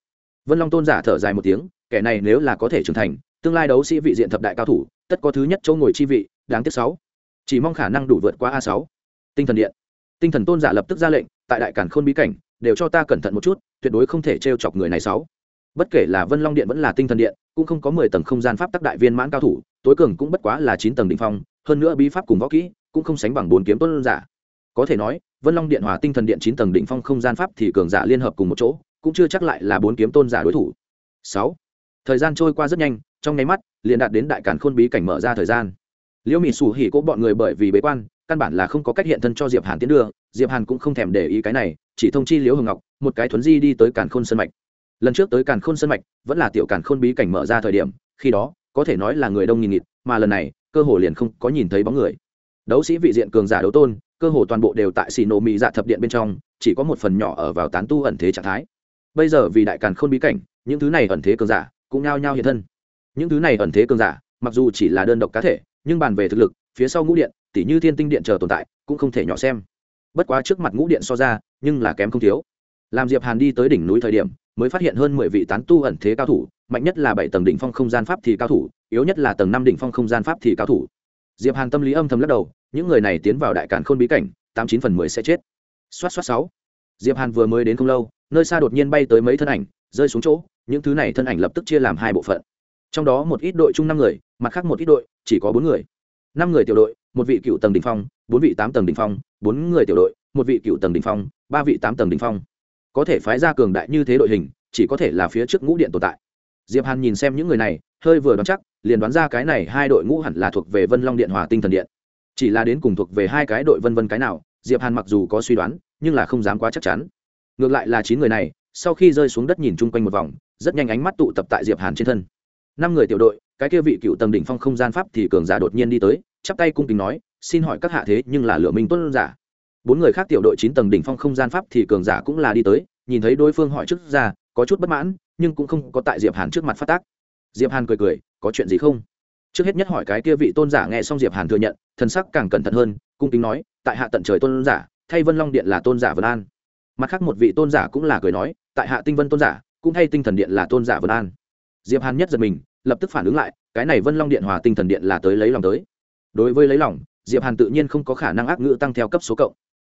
Vân long tôn giả thở dài một tiếng, kẻ này nếu là có thể trưởng thành, tương lai đấu sĩ vị diện thập đại cao thủ, tất có thứ nhất chỗ ngồi chi vị, đáng tiếc sáu chỉ mong khả năng đủ vượt qua a sáu. Tinh thần điện. Tinh thần tôn giả lập tức ra lệnh, tại đại càn khôn bí cảnh, đều cho ta cẩn thận một chút, tuyệt đối không thể t chọc người này sáu. Bất kể là vân long điện vẫn là tinh thần điện, cũng không có mười tầng không gian pháp tắc đại viên mãn cao thủ, tối cường cũng bất quá là chín tầng đ ỉ n h phong, hơn nữa bí pháp cùng võ kỹ, cũng không sánh bằng bốn kiếm tôn giả. Có thể nói, vân long điện hòa tinh thần điện chín tầng đỉnh phong không gian pháp thì cường giả liên hợp cùng một chỗ, cũng chưa chắc lại là bốn kiếm tôn giả đối thủ. Sáu. Thời gian trôi qua rất nhanh, trong nháy mắt, liền đạt đến đại cản khôn bí cảnh mở ra thời gian liễu Mị sủ hỉ cố bọn người bởi vì bế quan, căn bản là không có cách hiện thân cho diệp hàn tiến đưa. Diệp hàn cũng không thèm để ý cái này, chỉ thông chi liễu hồng ngọc, một cái thuấn di đi tới càn khôn sân mạch. Lần trước tới càn khôn sân mạch, vẫn là tiểu càn khôn bí cảnh mở ra thời điểm, khi đó, có thể nói là người đông nghìn nghịt, mà lần này, cơ hồ liền không có nhìn thấy bóng người. Đấu sĩ vị diện cường giả đấu tôn, cơ hồ toàn bộ đều tại xì nổ mỹ dạ thập điện bên trong, chỉ có một phần nhỏ ở vào tán tu ẩn thế trạng thái. Bây giờ vì đại càn khôn bí cảnh, những thứ này ẩn thế cường giả cũng nhao nhao hiện thân. Những thứ này ẩn thế cường giả, mặc dù chỉ là đơn độc cá thể nhưng bàn về thực lực, phía sau ngũ điện tỷ như thiên tinh điện chờ tồn tại, cũng không thể nhỏ xem. Bất quá trước mặt ngũ điện so ra, nhưng là kém không thiếu. Làm diệp hàn đi tới đỉnh núi thời điểm, mới phát hiện hơn mười vị tán tu ẩn thế cao thủ, mạnh nhất là bảy tầng đỉnh phong không gian pháp thì cao thủ, yếu nhất là tầng năm đỉnh phong không gian pháp thì cao thủ. Diệp hàn tâm lý âm thầm lắc đầu, những người này tiến vào đại cản khôn bí cảnh, tám chín phần mười sẽ chết. Xoát xoát sáu. Diệp hàn vừa mới đến không lâu, nơi xa đột nhiên bay tới mấy thân ảnh, rơi xuống chỗ, những thứ này thân ảnh lập tức chia làm hai bộ phận trong đó một ít đội chung năm người, mặt khác một ít đội, chỉ có bốn người. Năm người tiểu đội, một vị cựu tầng đỉnh phong, bốn vị tám tầng đỉnh phong, bốn người tiểu đội, một vị cựu tầng đỉnh phong, ba vị tám tầng đỉnh phong. Có thể phái ra cường đại như thế đội hình, chỉ có thể là phía trước ngũ điện tồn tại. Diệp hàn nhìn xem những người này, hơi vừa đoán chắc, liền đoán ra cái này hai đội ngũ hẳn là thuộc về vân long điện hòa tinh thần điện. Chỉ là đến cùng thuộc về hai cái đội vân vân cái nào, diệp hàn mặc dù có suy đoán, nhưng là không dám quá chắc chắn. Ngược lại là chín người này, sau khi rơi xuống đất nhìn chung quanh một vòng, rất nhanh ánh mắt tụ tập tại diệp hàn trên thân năm người tiểu đội, cái kia vị cựu tầng đỉnh phong không gian pháp thì cường giả đột nhiên đi tới, chắp tay cung kính nói, xin hỏi các hạ thế nhưng là lửa minh tuân giả? Bốn người khác tiểu đội chín tầng đỉnh phong không gian pháp thì cường giả cũng là đi tới, nhìn thấy đối phương hỏi trước ra, có chút bất mãn, nhưng cũng không có tại diệp hàn trước mặt phát tác. Diệp hàn cười cười, có chuyện gì không? Trước hết nhất hỏi cái kia vị tôn giả nghe xong diệp hàn thừa nhận, thần sắc càng cẩn thận hơn, cung kính nói, tại hạ tận trời tôn giả, thay vân long điện là tôn giả vân an. Mặt khác một vị tôn giả cũng là cười nói, tại hạ tinh vân tôn giả, cũng thay tinh thần điện là tôn giả vân an diệp hàn nhất giật mình, lập tức phản ứng lại, cái này vân long điện hòa tinh thần điện là tới lấy lòng tới. Đối với lấy lòng, diệp hàn tự nhiên không có khả năng ác ngữ tăng theo cấp số cộng.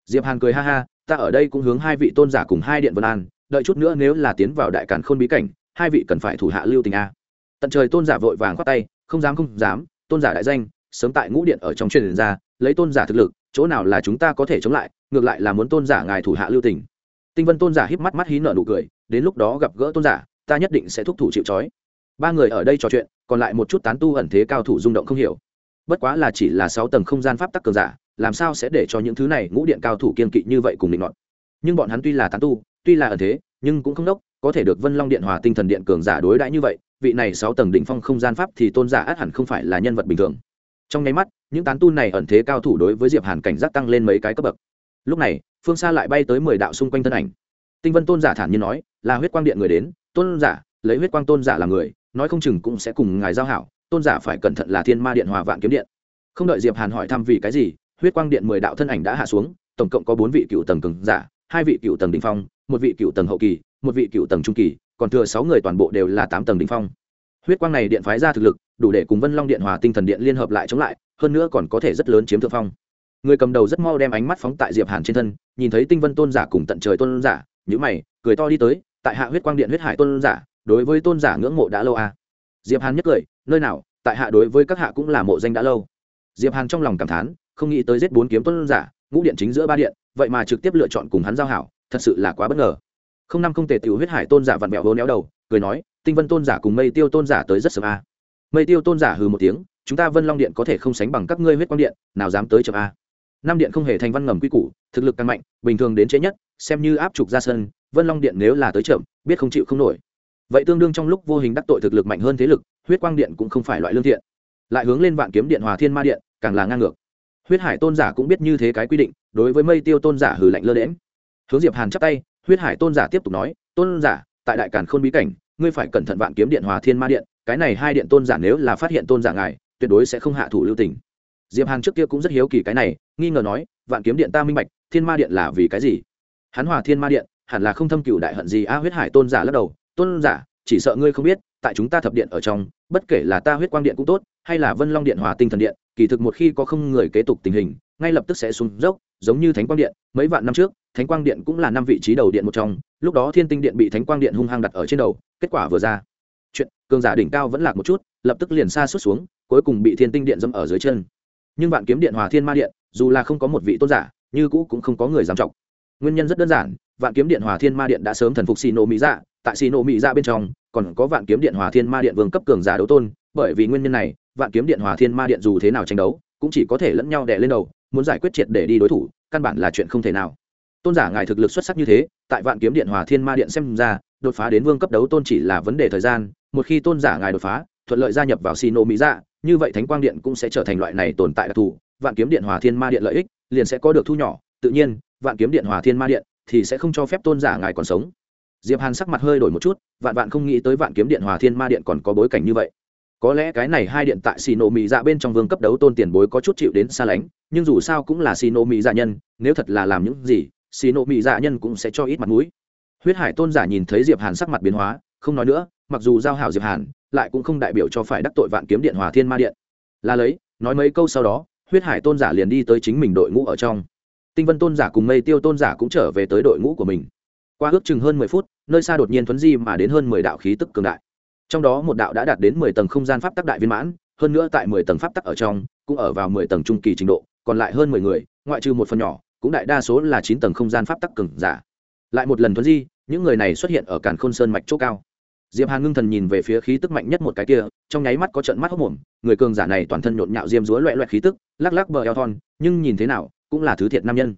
Diệp hàn cười ha ha, ta ở đây cũng hướng hai vị tôn giả cùng hai điện vân an, đợi chút nữa nếu là tiến vào đại càn khôn bí cảnh, hai vị cần phải thủ hạ lưu tình a. Tận trời tôn giả vội vàng khoát tay, không dám không dám, tôn giả đại danh, sớm tại ngũ điện ở trong truyền ra, lấy tôn giả thực lực, chỗ nào là chúng ta có thể chống lại, ngược lại là muốn tôn giả ngài thủ hạ lưu tình. Tinh vân tôn giả híp mắt mắt hí nợ nụ cười, đến lúc đó gặp gỡ tôn giả ta nhất định sẽ thúc thủ chịu trói. Ba người ở đây trò chuyện, còn lại một chút tán tu ẩn thế cao thủ rung động không hiểu. Bất quá là chỉ là sáu tầng không gian pháp tắc cường giả, làm sao sẽ để cho những thứ này ngũ điện cao thủ kiên kỵ như vậy cùng định luận nhưng bọn hắn tuy là tán tu, tuy là ẩn thế, nhưng cũng không đốc, có thể được vân long điện hòa tinh thần điện cường giả đối đãi như vậy, vị này sáu tầng đỉnh phong không gian pháp thì tôn giả át hẳn không phải là nhân vật bình thường. Trong nháy mắt, những tán tu này ẩn thế cao thủ đối với diệp hàn cảnh giác tăng lên mấy cái cấp bậc. Lúc này, phương xa lại bay tới mười đạo xung quanh thân ảnh. Tinh vân tôn giả thản nhiên nói là huyết quang điện người đến, tôn giả, lấy huyết quang tôn giả là người, nói không chừng cũng sẽ cùng ngài giao hảo, tôn giả phải cẩn thận là thiên ma điện hòa vạn kiếm điện. Không đợi diệp hàn hỏi thăm vì cái gì, huyết quang điện mười đạo thân ảnh đã hạ xuống, tổng cộng có bốn vị cựu tầng cường giả, hai vị cựu tầng đỉnh phong, một vị cựu tầng hậu kỳ, một vị cựu tầng trung kỳ, còn thừa sáu người toàn bộ đều là tám tầng đỉnh phong. Huyết quang này điện phái ra thực lực, đủ để cùng vân long điện hòa tinh thần điện liên hợp lại chống lại, hơn nữa còn có thể rất lớn chiếm thượng phong. Người cầm đầu rất mau đem ánh mắt phóng tại diệp hàn trên thân, nhìn thấy tinh vân tôn giả cùng tận trời tôn giả nhữ mày, cười to đi tới tại hạ huyết quang điện huyết hải tôn giả, đối với tôn giả ngưỡng mộ đã lâu à. diệp hàn nhất cười, nơi nào, tại hạ đối với các hạ cũng là mộ danh đã lâu. Diệp hàn trong lòng cảm thán, không nghĩ tới giết bốn kiếm tôn giả, ngũ điện chính giữa ba điện, vậy mà trực tiếp lựa chọn cùng hắn giao hảo, thật sự là quá bất ngờ. Không năm không tề tiểu huyết hải tôn giả vặn vẹo hố néo đầu, cười nói, tinh vân tôn giả cùng mây tiêu tôn giả tới rất sớm a mây tiêu tôn giả hừ một tiếng, chúng ta vân long điện có thể không sánh bằng các ngươi huyết quang điện, nào dám tới chậm a năm điện không hề thành văn ngầm quy củ, thực lực càng mạnh, bình thường đến chế nhất, xem như áp trục ra sân vân long điện nếu là tới chậm, biết không chịu không nổi. Vậy tương đương trong lúc vô hình đắc tội thực lực mạnh hơn thế lực, huyết quang điện cũng không phải loại lương thiện. Lại hướng lên vạn kiếm điện, hòa thiên ma điện, càng là ngang ngược. Huyết hải tôn giả cũng biết như thế cái quy định, đối với mây tiêu tôn giả hừ lạnh lơ đễm hướng diệp hàn chắp tay, huyết hải tôn giả tiếp tục nói, tôn giả, tại đại càn khôn bí cảnh, ngươi phải cẩn thận vạn kiếm điện, hòa thiên ma điện, cái này hai điện tôn giả nếu là phát hiện tôn giả ngài, tuyệt đối sẽ không hạ thủ lưu tình. Diệp hàn trước kia cũng rất hiếu kỳ cái này, nghi ngờ nói, vạn kiếm điện ta minh bạch, thiên ma điện là vì cái gì? Hắn hòa thiên ma điện hẳn là không thâm cửu đại hận gì a huyết hải tôn giả lắc đầu, tôn giả, chỉ sợ ngươi không biết, tại chúng ta thập điện ở trong, bất kể là ta huyết quang điện cũng tốt, hay là vân long điện hòa tinh thần điện, kỳ thực một khi có không người kế tục tình hình, ngay lập tức sẽ xuống dốc, giống như thánh quang điện, mấy vạn năm trước, thánh quang điện cũng là năm vị trí đầu điện một trong, lúc đó thiên tinh điện bị thánh quang điện hung hăng đặt ở trên đầu, kết quả vừa ra, chuyện, cường giả đỉnh cao vẫn lạc một chút, lập tức liền xa suốt xuống, cuối cùng bị thiên tinh điện dâm ở dưới chân. Nhưng vạn kiếm điện hòa thiên ma điện, dù là không có một vị tôn giả, như cũ cũng không có người dám trọng nguyên nhân rất đơn giản vạn kiếm điện hòa thiên ma điện đã sớm thần phục xì nổ mỹ dạ tại xì nổ mỹ dạ bên trong, còn có vạn kiếm điện hòa thiên ma điện vương cấp cường giả đấu tôn, bởi vì nguyên nhân này, vạn kiếm điện hòa thiên ma điện dù thế nào tranh đấu, cũng chỉ có thể lẫn nhau đè lên đầu, muốn giải quyết triệt để đi đối thủ, căn bản là chuyện không thể nào. Tôn giả ngài thực lực xuất sắc như thế, tại vạn kiếm điện hòa thiên ma điện xem ra, đột phá đến vương cấp đấu tôn chỉ là vấn đề thời gian, một khi tôn giả ngài đột phá, thuận lợi gia nhập vào xì nổ mỹ dạ như vậy thánh quang điện cũng sẽ trở thành loại này tồn tại đặc thù. Vạn kiếm điện hòa thiên ma điện lợi ích, liền sẽ có được thu nhỏ. Tự nhiên, vạn kiếm điện hòa thiên ma điện thì sẽ không cho phép tôn giả ngài còn sống. Diệp hàn sắc mặt hơi đổi một chút, vạn vạn không nghĩ tới vạn kiếm điện hòa thiên ma điện còn có bối cảnh như vậy. Có lẽ cái này hai điện tại xì nổ mỹ dạ bên trong vương cấp đấu tôn tiền bối có chút chịu đến xa lánh, nhưng dù sao cũng là xì nổ mỹ dạ nhân, nếu thật là làm những gì xì nổ mỹ dạ nhân cũng sẽ cho ít mặt mũi. Huyết hải tôn giả nhìn thấy diệp hàn sắc mặt biến hóa, không nói nữa, mặc dù giao hảo diệp hàn, lại cũng không đại biểu cho phải đắc tội vạn kiếm điện hòa thiên ma điện. Là lấy, nói mấy câu sau đó, huyết hải tôn giả liền đi tới chính mình đội ngũ ở trong tinh vân tôn giả cùng mây tiêu tôn giả cũng trở về tới đội ngũ của mình. Qua ước chừng hơn mười phút, nơi xa đột nhiên thuấn di mà đến hơn mười đạo khí tức cường đại. Trong đó một đạo đã đạt đến mười tầng không gian pháp tắc đại viên mãn, hơn nữa tại mười tầng pháp tắc ở trong, cũng ở vào mười tầng trung kỳ trình độ, còn lại hơn mười người, ngoại trừ một phần nhỏ, cũng đại đa số là chín tầng không gian pháp tắc cường giả. Lại một lần thuấn di, những người này xuất hiện ở cản khôn sơn mạch chỗ cao. Diệp hàn ngưng thần nhìn về phía khí tức mạnh nhất một cái kia, trong nháy mắt có trận mắt hốc mồm, người cường giả này toàn thân nhộn nhạo diêm rúa loẹ loẹt khí tức, lắc lắc bờ eo thon, nhưng nhìn thế nào cũng là thứ thiệt nam nhân.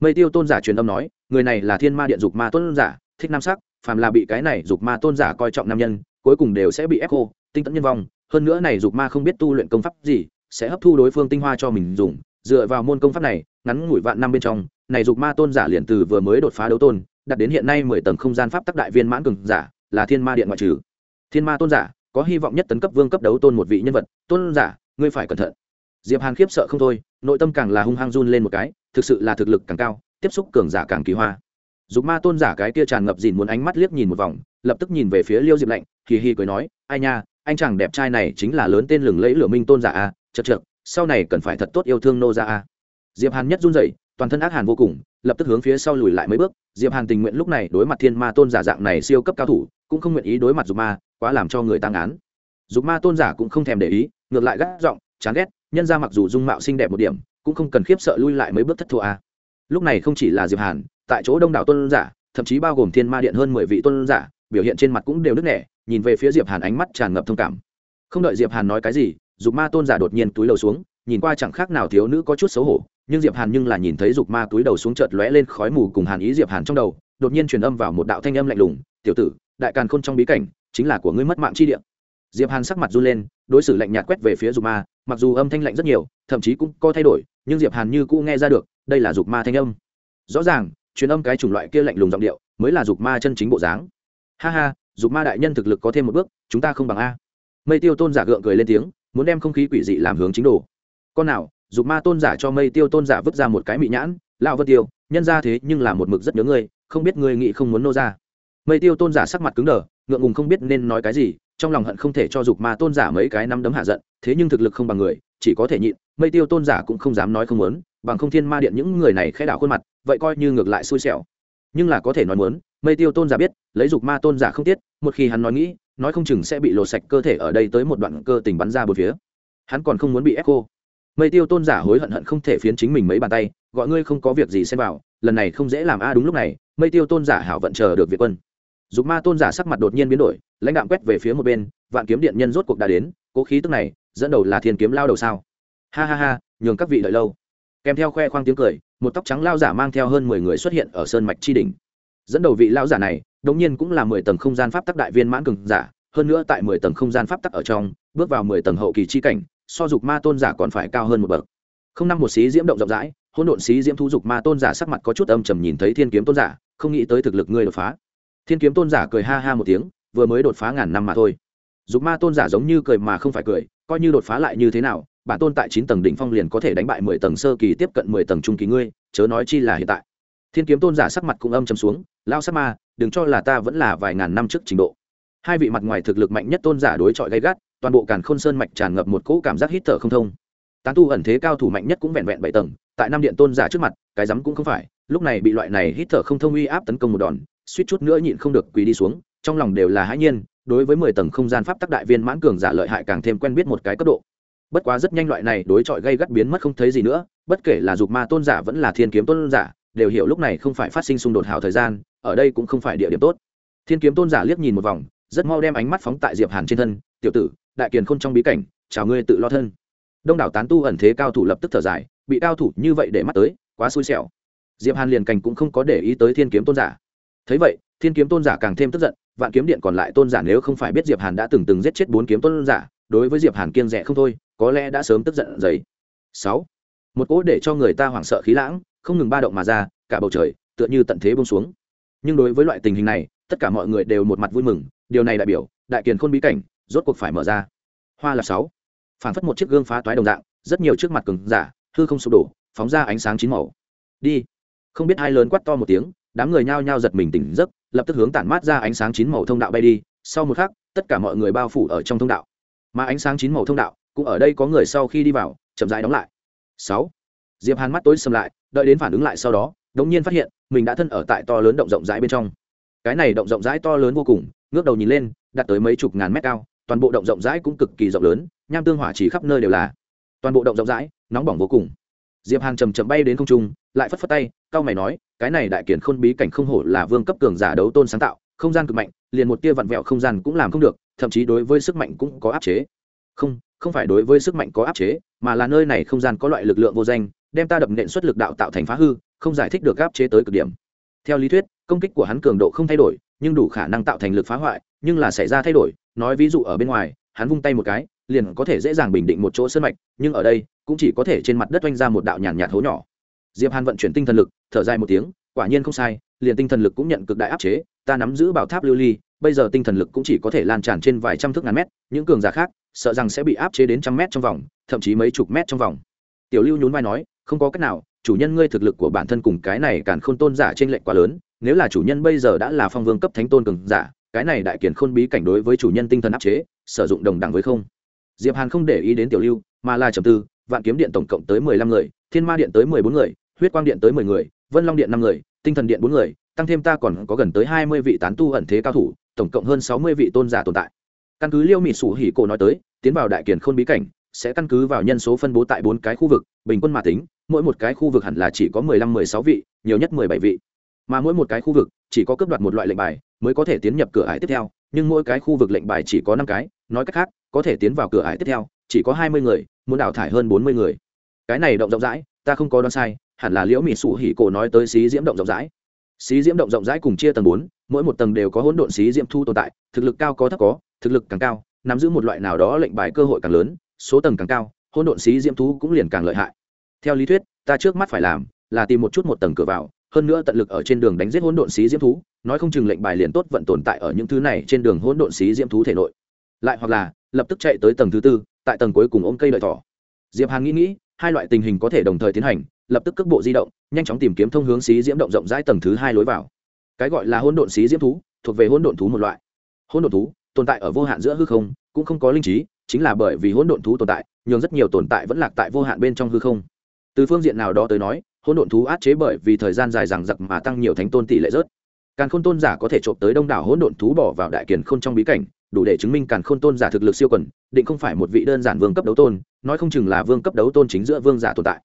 Mây tiêu tôn giả truyền âm nói, người này là thiên ma điện dục ma tôn giả, thích nam sắc, phàm là bị cái này dục ma tôn giả coi trọng nam nhân, cuối cùng đều sẽ bị ép khô, tinh tẫn nhân vong. Hơn nữa này dục ma không biết tu luyện công pháp gì, sẽ hấp thu đối phương tinh hoa cho mình dùng. Dựa vào môn công pháp này, ngắn ngủi vạn năm bên trong, này dục ma tôn giả liền từ vừa mới đột phá đấu tôn đặt đến hiện nay mười tầng không gian pháp tắc đại viên mãn cường giả, là thiên ma điện ngoại trừ. Thiên ma tôn giả, có hy vọng nhất tấn cấp vương cấp đấu tôn một vị nhân vật. Tôn giả, ngươi phải cẩn thận. Diệp hàn khiếp sợ không thôi nội tâm càng là hung hăng run lên một cái, thực sự là thực lực càng cao, tiếp xúc cường giả càng kỳ hoa. Dục ma tôn giả cái kia tràn ngập dìn muốn ánh mắt liếc nhìn một vòng, lập tức nhìn về phía liêu diệp lạnh, hì hì cười nói, ai nha, anh chàng đẹp trai này chính là lớn tên lừng lẫy lửa minh tôn giả a, chật chật sau này cần phải thật tốt yêu thương nô ra a. Diệp hàn nhất run rẩy, toàn thân ác hàn vô cùng, lập tức hướng phía sau lùi lại mấy bước. Diệp hàn tình nguyện lúc này đối mặt thiên ma tôn giả dạng này siêu cấp cao thủ, cũng không nguyện ý đối mặt dục ma, quá làm cho người tăng án dục ma tôn giả cũng không thèm để ý, ngược lại gắt giọng, chán ghét nhân ra mặc dù dung mạo xinh đẹp một điểm, cũng không cần khiếp sợ lui lại mấy bước thất thua a. Lúc này không chỉ là diệp hàn, tại chỗ đông đảo tôn giả, thậm chí bao gồm thiên ma điện hơn mười vị tôn giả, biểu hiện trên mặt cũng đều nức nẻ, nhìn về phía diệp hàn ánh mắt tràn ngập thông cảm. Không đợi diệp hàn nói cái gì, dục ma tôn giả đột nhiên túi lầu xuống, nhìn qua chẳng khác nào thiếu nữ có chút xấu hổ, nhưng diệp hàn nhưng là nhìn thấy dục ma túi đầu xuống chợt lóe lên khói mù cùng hàn ý diệp hàn trong đầu, đột nhiên truyền âm vào một đạo thanh âm lạnh lùng, tiểu tử, đại càn khôn trong bí cảnh, chính là của ngươi mất mạng chi địa. Diệp hàn sắc mặt run lên, đối xử lạnh nhạt quét về phía dục ma mặc dù âm thanh lạnh rất nhiều, thậm chí cũng có thay đổi, nhưng diệp hàn như cũ nghe ra được, đây là dục ma thanh âm. Rõ ràng, truyền âm cái chủng loại kia lạnh lùng giọng điệu, mới là dục ma chân chính bộ dáng. Ha ha, dục ma đại nhân thực lực có thêm một bước, chúng ta không bằng a. Mây tiêu tôn giả gượng cười lên tiếng, muốn đem không khí quỷ dị làm hướng chính đồ. Con nào, dục ma tôn giả cho mây tiêu tôn giả vứt ra một cái mị nhãn, lão vân tiêu, nhân ra thế nhưng là một mực rất nhớ ngươi, không biết ngươi nghĩ không muốn nô ra. Mây tiêu tôn giả sắc mặt cứng đờ, ngượng ngùng không biết nên nói cái gì trong lòng hận không thể cho dục ma tôn giả mấy cái năm đấm hạ giận, thế nhưng thực lực không bằng người, chỉ có thể nhịn, mây tiêu tôn giả cũng không dám nói không muốn, bằng không thiên ma điện những người này khẽ đảo khuôn mặt, vậy coi như ngược lại xui xẻo. Nhưng là có thể nói muốn, mây tiêu tôn giả biết, lấy dục ma tôn giả không tiết, một khi hắn nói nghĩ, nói không chừng sẽ bị lột sạch cơ thể ở đây tới một đoạn cơ tình bắn ra bốn phía. Hắn còn không muốn bị ép cô mây tiêu tôn giả hối hận hận không thể phiến chính mình mấy bàn tay, gọi ngươi không có việc gì xem vào, lần này không dễ làm a, đúng lúc này, mây tiêu tôn giả hảo vận chờ được việt quân dục ma tôn giả sắc mặt đột nhiên biến đổi, lãnh đạm quét về phía một bên, vạn kiếm điện nhân rốt cuộc đã đến, cố khí tức này, dẫn đầu là thiên kiếm lao đầu sao? Ha ha ha, nhường các vị đợi lâu. Kèm theo khoe khoang tiếng cười, một tóc trắng lao giả mang theo hơn mười người xuất hiện ở sơn mạch tri đỉnh. dẫn đầu vị lao giả này, đống nhiên cũng là mười tầng không gian pháp tắc đại viên mãn cường giả, hơn nữa tại mười tầng không gian pháp tắc ở trong, bước vào mười tầng hậu kỳ chi cảnh, so dục ma tôn giả còn phải cao hơn một bậc. Không năm một xí diễm động rộng rãi, hỗn độn xí diễm thu dục ma tôn giả sắc mặt có chút âm trầm nhìn thấy thiên kiếm tôn giả, không nghĩ tới thực lực ngươi đột phá thiên kiếm tôn giả cười ha ha một tiếng, vừa mới đột phá ngàn năm mà thôi. Dục ma tôn giả giống như cười mà không phải cười, coi như đột phá lại như thế nào, bản tôn tại chín tầng đỉnh phong liền có thể đánh bại mười tầng sơ kỳ tiếp cận mười tầng trung kỳ ngươi, chớ nói chi là hiện tại. Thiên kiếm tôn giả sắc mặt cũng âm trầm xuống lao sắc ma, đừng cho là ta vẫn là vài ngàn năm trước trình độ. Hai vị mặt ngoài thực lực mạnh nhất tôn giả đối chọi gay gắt, toàn bộ càn khôn sơn mạch tràn ngập một cỗ cảm giác hít thở không thông. Tán tu ẩn thế cao thủ mạnh nhất cũng vẹn vẹn bảy tầng, tại năm điện tôn giả trước mặt, cái rắm cũng không phải, lúc này bị loại này hít thở không thông uy áp tấn công một đòn suýt chút nữa nhịn không được quỳ đi xuống, trong lòng đều là hãi nhiên, đối với mười tầng không gian pháp tắc đại viên mãn cường giả lợi hại càng thêm quen biết một cái cấp độ. Bất quá rất nhanh loại này đối chọi gây gắt biến mất không thấy gì nữa, bất kể là dục ma tôn giả vẫn là thiên kiếm tôn giả, đều hiểu lúc này không phải phát sinh xung đột hào thời gian, ở đây cũng không phải địa điểm tốt. Thiên kiếm tôn giả liếc nhìn một vòng, rất mau đem ánh mắt phóng tại diệp hàn trên thân, tiểu tử, đại kiền khôn trong bí cảnh, chào ngươi tự lo thân. Đông đảo tán tu ẩn thế cao thủ lập tức thở dài, bị cao thủ như vậy để mắt tới, quá xui xẻo. Diệp hàn liền cảnh cũng không có để ý tới thiên kiếm tôn giả thấy vậy, thiên kiếm tôn giả càng thêm tức giận, vạn kiếm điện còn lại tôn giả nếu không phải biết diệp hàn đã từng từng giết chết bốn kiếm tôn giả, đối với diệp hàn kiêng rẻ không thôi, có lẽ đã sớm tức giận giấy sáu, một cỗ để cho người ta hoảng sợ khí lãng, không ngừng ba động mà ra, cả bầu trời tựa như tận thế bông xuống. Nhưng đối với loại tình hình này, tất cả mọi người đều một mặt vui mừng, điều này đại biểu, đại kiền khôn bí cảnh, rốt cuộc phải mở ra. Hoa là sáu phản phất một chiếc gương phá toái đồng dạng, rất nhiều trước mặt cứng giả, hư không sụp đổ, phóng ra ánh sáng chín màu. Đi. Không biết hai lớn quát to một tiếng đám người nhao nhao giật mình tỉnh giấc, lập tức hướng tản mát ra ánh sáng chín màu thông đạo bay đi. Sau một khắc, tất cả mọi người bao phủ ở trong thông đạo. Mà ánh sáng chín màu thông đạo cũng ở đây có người sau khi đi vào, chậm rãi đóng lại. Sáu. Diệp hàn mắt tối sầm lại, đợi đến phản ứng lại sau đó, đống nhiên phát hiện, mình đã thân ở tại to lớn động rộng rãi bên trong. Cái này động rộng rãi to lớn vô cùng, ngước đầu nhìn lên, đạt tới mấy chục ngàn mét cao, toàn bộ động rộng rãi cũng cực kỳ rộng lớn, nham tương hỏa chỉ khắp nơi đều là. Toàn bộ động rộng rãi, nóng bỏng vô cùng. Diệp hàn chầm chậm bay đến không trung lại phất phất tay, cao mày nói, cái này đại kiển khôn bí cảnh không hổ là vương cấp cường giả đấu tôn sáng tạo, không gian cực mạnh, liền một tia vặn vẹo không gian cũng làm không được, thậm chí đối với sức mạnh cũng có áp chế. Không không phải đối với sức mạnh có áp chế, mà là nơi này không gian có loại lực lượng vô danh, đem ta đập nện xuất lực đạo tạo thành phá hư, không giải thích được áp chế tới cực điểm. Theo lý thuyết, công kích của hắn cường độ không thay đổi, nhưng đủ khả năng tạo thành lực phá hoại, nhưng là xảy ra thay đổi, nói ví dụ ở bên ngoài, hắn vung tay một cái, liền có thể dễ dàng bình định một chỗ sân mạch, nhưng ở đây, cũng chỉ có thể trên mặt đất oanh ra một đạo nhàn nhạt hố nhỏ diệp hàn vận chuyển tinh thần lực, thở dài một tiếng, quả nhiên không sai, liền tinh thần lực cũng nhận cực đại áp chế, ta nắm giữ bảo tháp lưu ly, bây giờ tinh thần lực cũng chỉ có thể lan tràn trên vài trăm thước ngàn mét, những cường giả khác, sợ rằng sẽ bị áp chế đến trăm mét trong vòng, thậm chí mấy chục mét trong vòng. Tiểu lưu nhún vai nói, không có cách nào, chủ nhân ngươi thực lực của bản thân cùng cái này càn khôn tôn giả trên lệnh quá lớn, nếu là chủ nhân bây giờ đã là phong vương cấp thánh tôn cường giả, cái này đại kiển khôn bí cảnh đối với chủ nhân tinh thần áp chế, sử dụng đồng đẳng với không. Diệp hàn không để ý đến tiểu lưu, mà là trầm tư, vạn kiếm điện tổng cộng tới mười lăm người, thiên ma điện tới mười bốn người huyết quang điện tới mười người, vân long điện năm người, tinh thần điện bốn người, tăng thêm ta còn có gần tới hai mươi vị tán tu ẩn thế cao thủ, tổng cộng hơn sáu mươi vị tôn giả tồn tại. Căn cứ liêu mỹ sủ hỉ cổ nói tới, tiến vào đại kiển khôn bí cảnh, sẽ căn cứ vào nhân số phân bố tại bốn cái khu vực, bình quân mà tính, mỗi một cái khu vực hẳn là chỉ có mười lăm, mười sáu vị, nhiều nhất mười bảy vị. Mà mỗi một cái khu vực, chỉ có cấp đoạt một loại lệnh bài, mới có thể tiến nhập cửa ải tiếp theo, nhưng mỗi cái khu vực lệnh bài chỉ có năm cái, nói cách khác, có thể tiến vào cửa ải tiếp theo, chỉ có hai mươi người, muốn đào thải hơn bốn mươi người. Cái này động rộng rãi, ta không có đoán sai hẳn là liễu mỹ sụ hỉ cổ nói tới xí diễm động rộng rãi. Xí diễm động rộng rãi cùng chia tầng bốn, mỗi một tầng đều có hỗn độn xí diễm thu tồn tại, thực lực cao có thấp có, thực lực càng cao, nắm giữ một loại nào đó lệnh bài cơ hội càng lớn, số tầng càng cao, hỗn độn xí diễm thú cũng liền càng lợi hại. Theo lý thuyết, ta trước mắt phải làm là tìm một chút một tầng cửa vào, hơn nữa tận lực ở trên đường đánh giết hỗn độn xí diễm thú, nói không chừng lệnh bài liền tốt vận tồn tại ở những thứ này trên đường hỗn độn xí diễm thú thể nội. Lại hoặc là, lập tức chạy tới tầng thứ tư, tại tầng cuối cùng ôm cây đợi thỏ. Diệp hàn nghĩ nghĩ, hai loại tình hình có thể đồng thời tiến hành lập tức cước bộ di động, nhanh chóng tìm kiếm thông hướng xí diễm động rộng rãi tầng thứ hai lối vào. Cái gọi là hỗn độn xí diễm thú, thuộc về hỗn độn thú một loại. Hỗn độn thú tồn tại ở vô hạn giữa hư không, cũng không có linh trí, chính là bởi vì hỗn độn thú tồn tại, nhường rất nhiều tồn tại vẫn lạc tại vô hạn bên trong hư không. Từ phương diện nào đó tới nói, hỗn độn thú át chế bởi vì thời gian dài rằng giặc mà tăng nhiều thánh tôn tỷ lệ rớt. Càn khôn tôn giả có thể trộm tới đông đảo hỗn độn thú bỏ vào đại kiền khôn trong bí cảnh, đủ để chứng minh càn khôn tôn giả thực lực siêu quần, định không phải một vị đơn giản vương cấp đấu tôn, nói không chừng là vương cấp đấu tôn chính giữa vương giả tồn tại.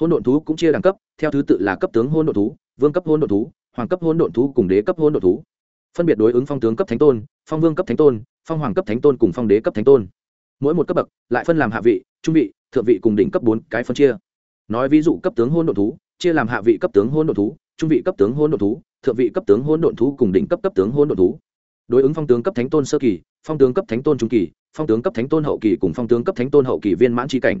Hôn độn thú cũng chia đẳng cấp, theo thứ tự là cấp tướng hôn độn thú, vương cấp hôn độn thú, hoàng cấp hôn độn thú cùng đế cấp hôn độn thú. Phân biệt đối ứng phong tướng cấp thánh tôn, phong vương cấp thánh tôn, phong hoàng cấp thánh tôn cùng phong đế cấp thánh tôn. Mỗi một cấp bậc, lại phân làm hạ vị, trung vị, thượng vị cùng đỉnh cấp bốn cái phân chia. Nói ví dụ cấp tướng hôn độn thú, chia làm hạ vị cấp tướng hôn độn thú, trung vị cấp tướng hôn độn thú, thượng vị cấp tướng hôn độn thú cùng đỉnh cấp cấp tướng hôn độn thú. Đối ứng phong tướng cấp thánh tôn sơ kỳ, phong tướng cấp thánh tôn trung kỳ, phong tướng cấp thánh tôn hậu kỳ cùng phong tướng cấp thánh tôn hậu kỳ viên mãn tri cảnh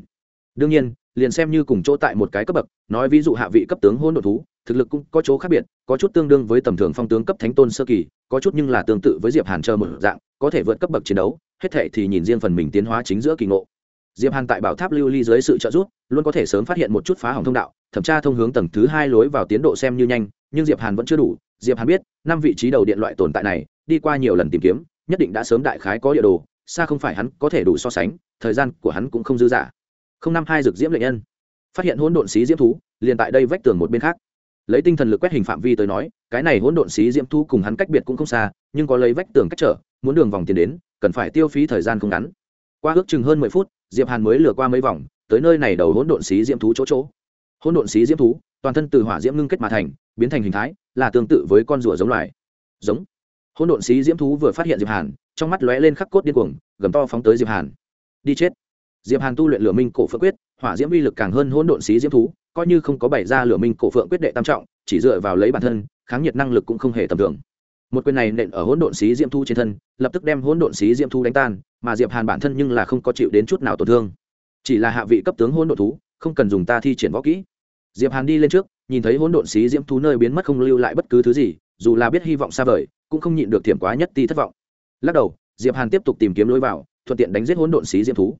đương nhiên, liền xem như cùng chỗ tại một cái cấp bậc, nói ví dụ hạ vị cấp tướng hôn độn thú, thực lực cũng có chỗ khác biệt, có chút tương đương với tầm thường phong tướng cấp thánh tôn sơ kỳ, có chút nhưng là tương tự với diệp hàn chờ một dạng, có thể vượt cấp bậc chiến đấu, hết thệ thì nhìn riêng phần mình tiến hóa chính giữa kỳ ngộ. Diệp hàn tại bảo tháp lưu ly dưới sự trợ giúp, luôn có thể sớm phát hiện một chút phá hỏng thông đạo, thẩm tra thông hướng tầng thứ hai lối vào tiến độ xem như nhanh, nhưng diệp hàn vẫn chưa đủ. Diệp hàn biết, năm vị trí đầu điện loại tồn tại này, đi qua nhiều lần tìm kiếm, nhất định đã sớm đại khái có địa đồ, xa không phải hắn có thể đủ so sánh, thời gian của hắn cũng không dư dả không năm hai dược diễm lệnh nhân. Phát hiện hỗn độn xí diễm thú, liền tại đây vách tường một bên khác. Lấy tinh thần lực quét hình phạm vi tới nói, cái này hỗn độn xí diễm thú cùng hắn cách biệt cũng không xa, nhưng có lấy vách tường cách trở, muốn đường vòng tiền đến, cần phải tiêu phí thời gian không ngắn. Qua ước chừng hơn mười phút, diệp hàn mới lừa qua mấy vòng, tới nơi này đầu hỗn độn xí diễm thú chỗ chỗ. Hỗn độn xí diễm thú, toàn thân từ hỏa diễm ngưng kết mà thành, biến thành hình thái, là tương tự với con rùa giống loài. Giống. Hỗn độn xí diễm thú vừa phát hiện diệp hàn, trong mắt lóe lên khắc cốt điên cuồng, gầm to phóng tới diệp hàn. Đi chết diệp hàn tu luyện lửa minh cổ phượng quyết, hỏa diễm uy lực càng hơn hỗn độn xí diễm thú, coi như không có bày ra lửa minh cổ phượng quyết đệ tam trọng, chỉ dựa vào lấy bản thân, kháng nhiệt năng lực cũng không hề tầm thường. Một quyền này nện ở hỗn độn xí diễm thu trên thân, lập tức đem hỗn độn xí diễm thu đánh tan, mà diệp hàn bản thân nhưng là không có chịu đến chút nào tổn thương. Chỉ là hạ vị cấp tướng hỗn độn thú, không cần dùng ta thi triển võ kỹ. Diệp hàn đi lên trước, nhìn thấy hỗn độn xí diễm thú nơi biến mất không lưu lại bất cứ thứ gì, dù là biết hy vọng xa vời, cũng không nhịn được thiểm quá nhất ti thất vọng. Lắc đầu, diệp hàn tiếp tục tìm kiếm lối vào, thuận tiện đánh giết hỗn độn xí diễm thú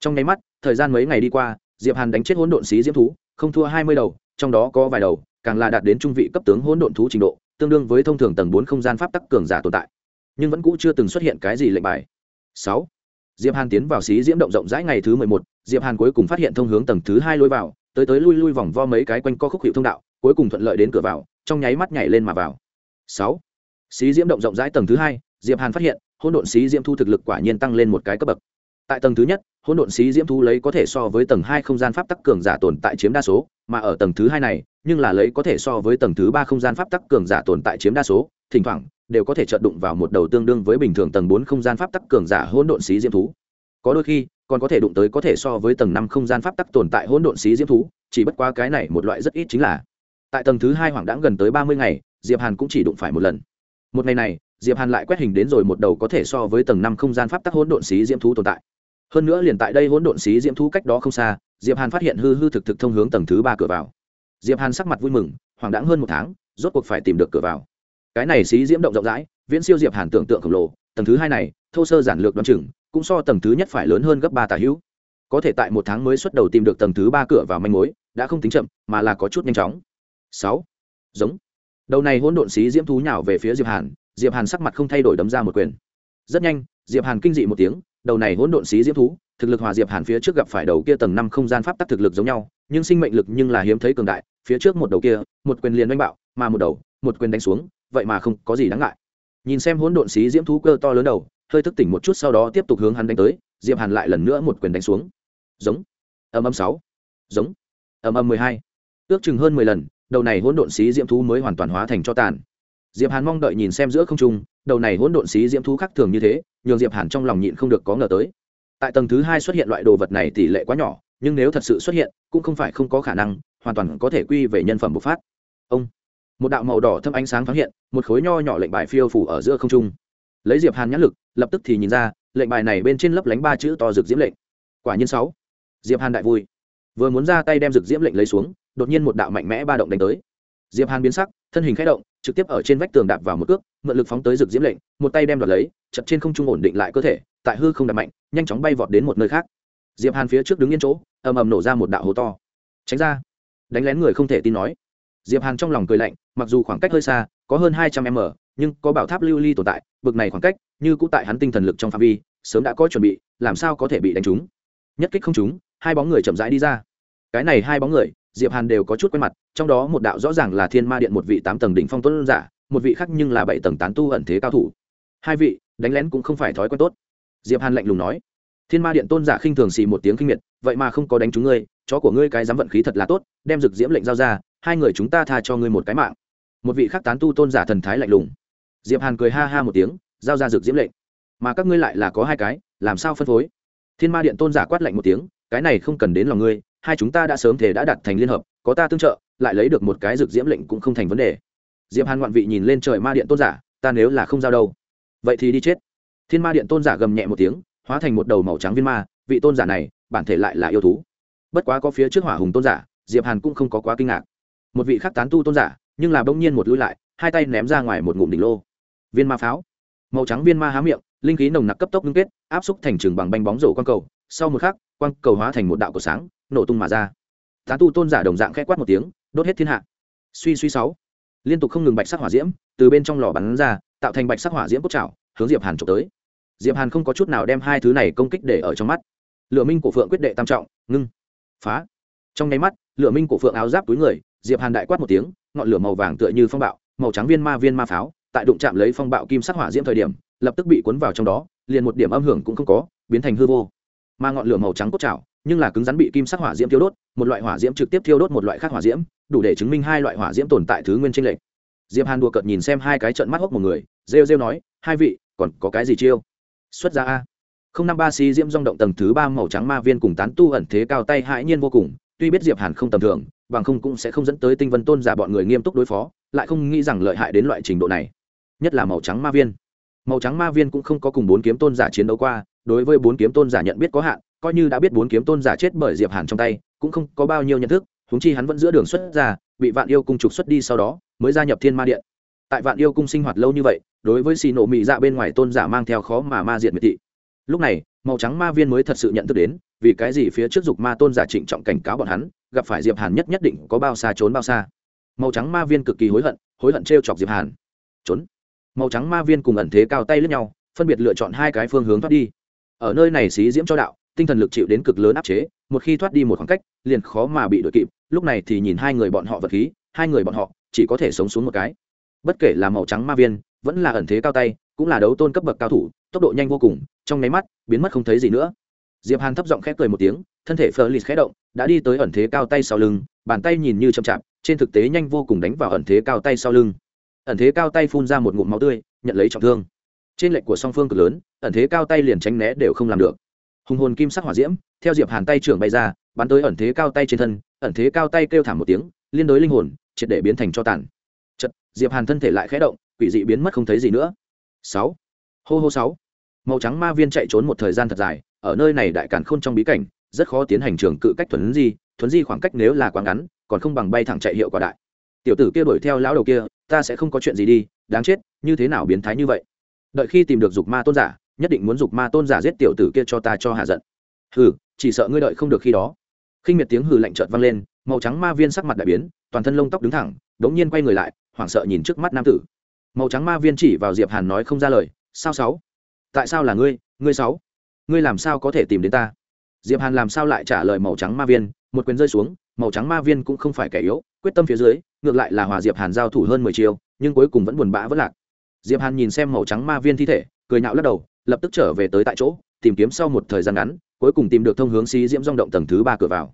trong nháy mắt, thời gian mấy ngày đi qua, diệp hàn đánh chết hỗn độn xí diễm thú, không thua hai mươi đầu, trong đó có vài đầu, càng là đạt đến trung vị cấp tướng hỗn độn thú trình độ, tương đương với thông thường tầng bốn không gian pháp tắc cường giả tồn tại. Nhưng vẫn cũ chưa từng xuất hiện cái gì lệnh bài. Sáu. Diệp hàn tiến vào xí diễm động rộng rãi ngày thứ mười một, diệp hàn cuối cùng phát hiện thông hướng tầng thứ hai lối vào, tới tới lui lui vòng vo mấy cái quanh co khúc hiệu thông đạo, cuối cùng thuận lợi đến cửa vào, trong nháy mắt nhảy lên mà vào. Sáu. Xí diễm động rộng rãi tầng thứ hai, diệp hàn phát hiện, hỗn độn xí diễm thu thực lực quả nhiên tăng lên một cái cấp bậc. Tại tầng thứ nhất hỗn độn xí diễm thú lấy có thể so với tầng hai không gian pháp tắc cường giả tồn tại chiếm đa số, mà ở tầng thứ hai này, nhưng là lấy có thể so với tầng thứ ba không gian pháp tắc cường giả tồn tại chiếm đa số, thỉnh thoảng, đều có thể chợt đụng vào một đầu tương đương với bình thường tầng bốn không gian pháp tắc cường giả hỗn độn xí diễm thú. Có đôi khi, còn có thể đụng tới có thể so với tầng năm không gian pháp tắc tồn tại hỗn độn xí diễm thú, chỉ bất quá cái này một loại rất ít chính là. Tại tầng thứ hai hoàng đãng gần tới ba mươi ngày, diệp hàn cũng chỉ đụng phải một lần. Một ngày này, diệp hàn lại quét hình đến rồi một đầu có thể so với tầng năm không gian pháp tắc hỗn độn xí diễm thú tồn tại hơn nữa liền tại đây hỗn độn xí diễm thú cách đó không xa, diệp hàn phát hiện hư hư thực thực thông hướng tầng thứ ba cửa vào. Diệp hàn sắc mặt vui mừng, hoảng đãng hơn một tháng, rốt cuộc phải tìm được cửa vào. Cái này xí diễm động rộng rãi, viễn siêu diệp hàn tưởng tượng khổng lồ, tầng thứ hai này, thô sơ giản lược đoán chừng, cũng so tầng thứ nhất phải lớn hơn gấp ba tà hữu. Có thể tại một tháng mới xuất đầu tìm được tầng thứ ba cửa vào manh mối, đã không tính chậm, mà là có chút nhanh chóng. Sáu. Giống. Đầu này hỗn độn xí diễm thú nhào về phía diệp hàn diệp hàn sắc mặt không thay đổi đấm ra một quyền. Rất nhanh, diệp hàn kinh dị một tiếng đầu này hỗn độn xí diễm thú, thực lực hòa diệp hàn phía trước gặp phải đầu kia tầng năm không gian pháp tắc thực lực giống nhau, nhưng sinh mệnh lực nhưng là hiếm thấy cường đại, phía trước một đầu kia, một quyền liền đánh bạo, mà một đầu, một quyền đánh xuống, vậy mà không có gì đáng ngại. Nhìn xem hỗn độn xí diễm thú cơ to lớn đầu, hơi thức tỉnh một chút sau đó tiếp tục hướng hắn đánh tới, diệp hàn lại lần nữa một quyền đánh xuống. Giống. Âm âm sáu. Giống. Âm âm mười hai. Ước chừng hơn mười lần, đầu này hỗn độn xí diễm thú mới hoàn toàn hóa thành cho tàn diệp hàn mong đợi nhìn xem giữa không trung, đầu này hỗn độn xí diễm thú khác thường như thế, nhường diệp hàn trong lòng nhịn không được có ngờ tới. Tại tầng thứ hai xuất hiện loại đồ vật này tỷ lệ quá nhỏ, nhưng nếu thật sự xuất hiện, cũng không phải không có khả năng, hoàn toàn có thể quy về nhân phẩm bộc phát. Ông, một đạo màu đỏ thâm ánh sáng thoáng hiện, một khối nho nhỏ lệnh bài phiêu phủ ở giữa không trung. Lấy diệp hàn nhãn lực, lập tức thì nhìn ra, lệnh bài này bên trên lấp lánh ba chữ to rực diễm lệnh. Quả nhiên sáu. Diệp hàn đại vui. Vừa muốn ra tay đem rực diễm lệnh lấy xuống, đột nhiên một đạo mạnh mẽ ba động đánh tới. Diệp hàn biến sắc thân hình khẽ động, trực tiếp ở trên vách tường đạp vào một cước, mượn lực phóng tới rực diễm lệnh, một tay đem đoạt lấy, chật trên không trung ổn định lại cơ thể, tại hư không đạp mạnh, nhanh chóng bay vọt đến một nơi khác. Diệp hàn phía trước đứng yên chỗ, ầm ầm nổ ra một đạo hố to. Tránh ra. Đánh lén người không thể tin nói. Diệp hàn trong lòng cười lạnh, mặc dù khoảng cách hơi xa, có hơn hai trăm m, nhưng có bảo tháp lưu ly tồn tại, bực này khoảng cách, như cũng tại hắn tinh thần lực trong phạm vi, sớm đã có chuẩn bị, làm sao có thể bị đánh trúng. Nhất kích không trúng, hai bóng người chậm rãi đi ra. Cái này hai bóng người diệp hàn đều có chút quen mặt, trong đó một đạo rõ ràng là thiên ma điện một vị tám tầng đỉnh phong tuấn giả, một vị khác nhưng là bảy tầng tán tu ẩn thế cao thủ. Hai vị, đánh lén cũng không phải thói quen tốt. Diệp hàn lạnh lùng nói, thiên ma điện tôn giả khinh thường xì một tiếng kinh miệt, vậy mà không có đánh chúng ngươi, chó của ngươi cái dám vận khí thật là tốt, đem rực diễm lệnh giao ra, hai người chúng ta tha cho ngươi một cái mạng. Một vị khác tán tu tôn giả thần thái lạnh lùng. Diệp hàn cười ha ha một tiếng, giao ra rực diễm lệnh. Mà các ngươi lại là có hai cái, làm sao phân phối? Thiên ma điện tôn giả quát lạnh một tiếng, cái này không cần đến lòng ngươi hai chúng ta đã sớm thể đã đặt thành liên hợp, có ta tương trợ, lại lấy được một cái rực diễm lệnh cũng không thành vấn đề. Diệp hàn ngoạn vị nhìn lên trời ma điện tôn giả, ta nếu là không giao đâu, vậy thì đi chết. Thiên ma điện tôn giả gầm nhẹ một tiếng, hóa thành một đầu màu trắng viên ma, vị tôn giả này, bản thể lại là yêu thú. Bất quá có phía trước hỏa hùng tôn giả, diệp hàn cũng không có quá kinh ngạc. Một vị khác tán tu tôn giả, nhưng là bỗng nhiên một lui lại, hai tay ném ra ngoài một ngụm đỉnh lô. Viên ma pháo. Màu trắng viên ma há miệng, linh khí nồng nặc cấp tốc ngưng kết, áp xúc thành trường bằng bánh bóng rổ quang cầu. Sau một khắc, quang cầu hóa thành một đạo cầu sáng nổ tung mà ra. Tán tu tôn giả đồng dạng khẽ quát một tiếng, đốt hết thiên hạ. Suy suy sáu. Liên tục không ngừng bạch sắc hỏa diễm từ bên trong lò bắn ra, tạo thành bạch sắc hỏa diễm cốt trào hướng diệp hàn trộm tới. Diệp hàn không có chút nào đem hai thứ này công kích để ở trong mắt. Lựa minh của phượng quyết đệ tam trọng, ngưng. Phá. Trong nháy mắt, lựa minh của phượng áo giáp túi người, diệp hàn đại quát một tiếng, ngọn lửa màu vàng tựa như phong bạo, màu trắng viên ma viên ma pháo, tại đụng chạm lấy phong bạo kim sắc hỏa diễm thời điểm, lập tức bị cuốn vào trong đó, liền một điểm âm hưởng cũng không có, biến thành hư vô. Mà ngọn lửa màu trắng cốt trào nhưng là cứng rắn bị kim sắc hỏa diễm thiêu đốt, một loại hỏa diễm trực tiếp thiêu đốt một loại khác hỏa diễm, đủ để chứng minh hai loại hỏa diễm tồn tại thứ nguyên tranh lệch. Diệp hàn đùa cợt nhìn xem hai cái trận mắt hốc một người, rêu rêu nói, hai vị, còn có cái gì chiêu? Xuất ra a. không năm ba si diễm rong động tầng thứ ba màu trắng ma viên cùng tán tu ẩn thế cao tay hãi nhiên vô cùng, tuy biết diệp hàn không tầm thường, bằng không cũng sẽ không dẫn tới tinh vân tôn giả bọn người nghiêm túc đối phó, lại không nghĩ rằng lợi hại đến loại trình độ này. Nhất là màu trắng ma viên. Màu trắng ma viên cũng không có cùng bốn kiếm tôn giả chiến đấu qua đối với bốn kiếm tôn giả nhận biết có hạn, coi như đã biết bốn kiếm tôn giả chết bởi diệp hàn trong tay, cũng không có bao nhiêu nhận thức, huống chi hắn vẫn giữa đường xuất ra, bị vạn yêu cung trục xuất đi sau đó, mới gia nhập thiên ma điện. Tại vạn yêu cung sinh hoạt lâu như vậy, đối với xì nổ mị dạ bên ngoài tôn giả mang theo khó mà ma diệt miệt thị. Lúc này, màu trắng ma viên mới thật sự nhận thức đến, vì cái gì phía trước dục ma tôn giả trịnh trọng cảnh cáo bọn hắn, gặp phải diệp hàn nhất nhất định có bao xa trốn bao xa. Màu trắng ma viên cực kỳ hối hận hối hận treo chọc diệp hàn. Trốn. Màu trắng ma viên cùng ẩn thế cao tay lướt nhau, phân biệt lựa chọn hai cái phương hướng thoát đi ở nơi này xí diễm cho đạo, tinh thần lực chịu đến cực lớn áp chế, một khi thoát đi một khoảng cách, liền khó mà bị đội kịp, lúc này thì nhìn hai người bọn họ vật khí, hai người bọn họ chỉ có thể sống xuống một cái. Bất kể là màu trắng ma viên, vẫn là ẩn thế cao tay, cũng là đấu tôn cấp bậc cao thủ, tốc độ nhanh vô cùng, trong nháy mắt, biến mất không thấy gì nữa. Diệp hàn thấp giọng khép cười một tiếng, thân thể phờ lì khẽ động, đã đi tới ẩn thế cao tay sau lưng, bàn tay nhìn như chậm chạp, trên thực tế nhanh vô cùng đánh vào ẩn thế cao tay sau lưng. Ẩn thế cao tay phun ra một ngụm máu tươi, nhận lấy trọng thương trên lệnh của song phương cực lớn, ẩn thế cao tay liền tránh né đều không làm được. Hùng hồn kim sắc hỏa diễm, theo diệp hàn tay trưởng bay ra, bắn tới ẩn thế cao tay trên thân, ẩn thế cao tay kêu thảm một tiếng, liên đối linh hồn, triệt để biến thành cho tàn. Chật diệp hàn thân thể lại khẽ động, quỷ dị biến mất không thấy gì nữa. Sáu. Hô hô sáu. Màu trắng ma viên chạy trốn một thời gian thật dài, ở nơi này đại cản khôn trong bí cảnh, rất khó tiến hành trường cự cách thuần di thuần di khoảng cách nếu là quá ngắn, còn không bằng bay thẳng chạy hiệu quả đại. Tiểu tử kia đuổi theo lão đầu kia, ta sẽ không có chuyện gì đi, đáng chết, như thế nào biến thái như vậy? Đợi khi tìm được dục ma tôn giả, nhất định muốn dục ma tôn giả giết tiểu tử kia cho ta cho hạ giận. Hừ, chỉ sợ ngươi đợi không được khi đó. Khinh miệt tiếng hừ lạnh trợt vang lên, màu trắng ma viên sắc mặt đại biến, toàn thân lông tóc đứng thẳng, đống nhiên quay người lại, hoảng sợ nhìn trước mắt nam tử. Màu trắng ma viên chỉ vào diệp hàn nói không ra lời, sao sáu? Tại sao là ngươi? Ngươi sáu? Ngươi làm sao có thể tìm đến ta? Diệp hàn làm sao lại trả lời màu trắng ma viên, một quyền rơi xuống, màu trắng ma viên cũng không phải kẻ yếu, quyết tâm phía dưới, ngược lại là hòa diệp hàn giao thủ hơn mười chiều nhưng cuối cùng vẫn buồn bã vất lạc diệp hàn nhìn xem màu trắng ma viên thi thể, cười nhạo lắc đầu, lập tức trở về tới tại chỗ, tìm kiếm sau một thời gian ngắn, cuối cùng tìm được thông hướng xí diễm rong động tầng thứ ba cửa vào.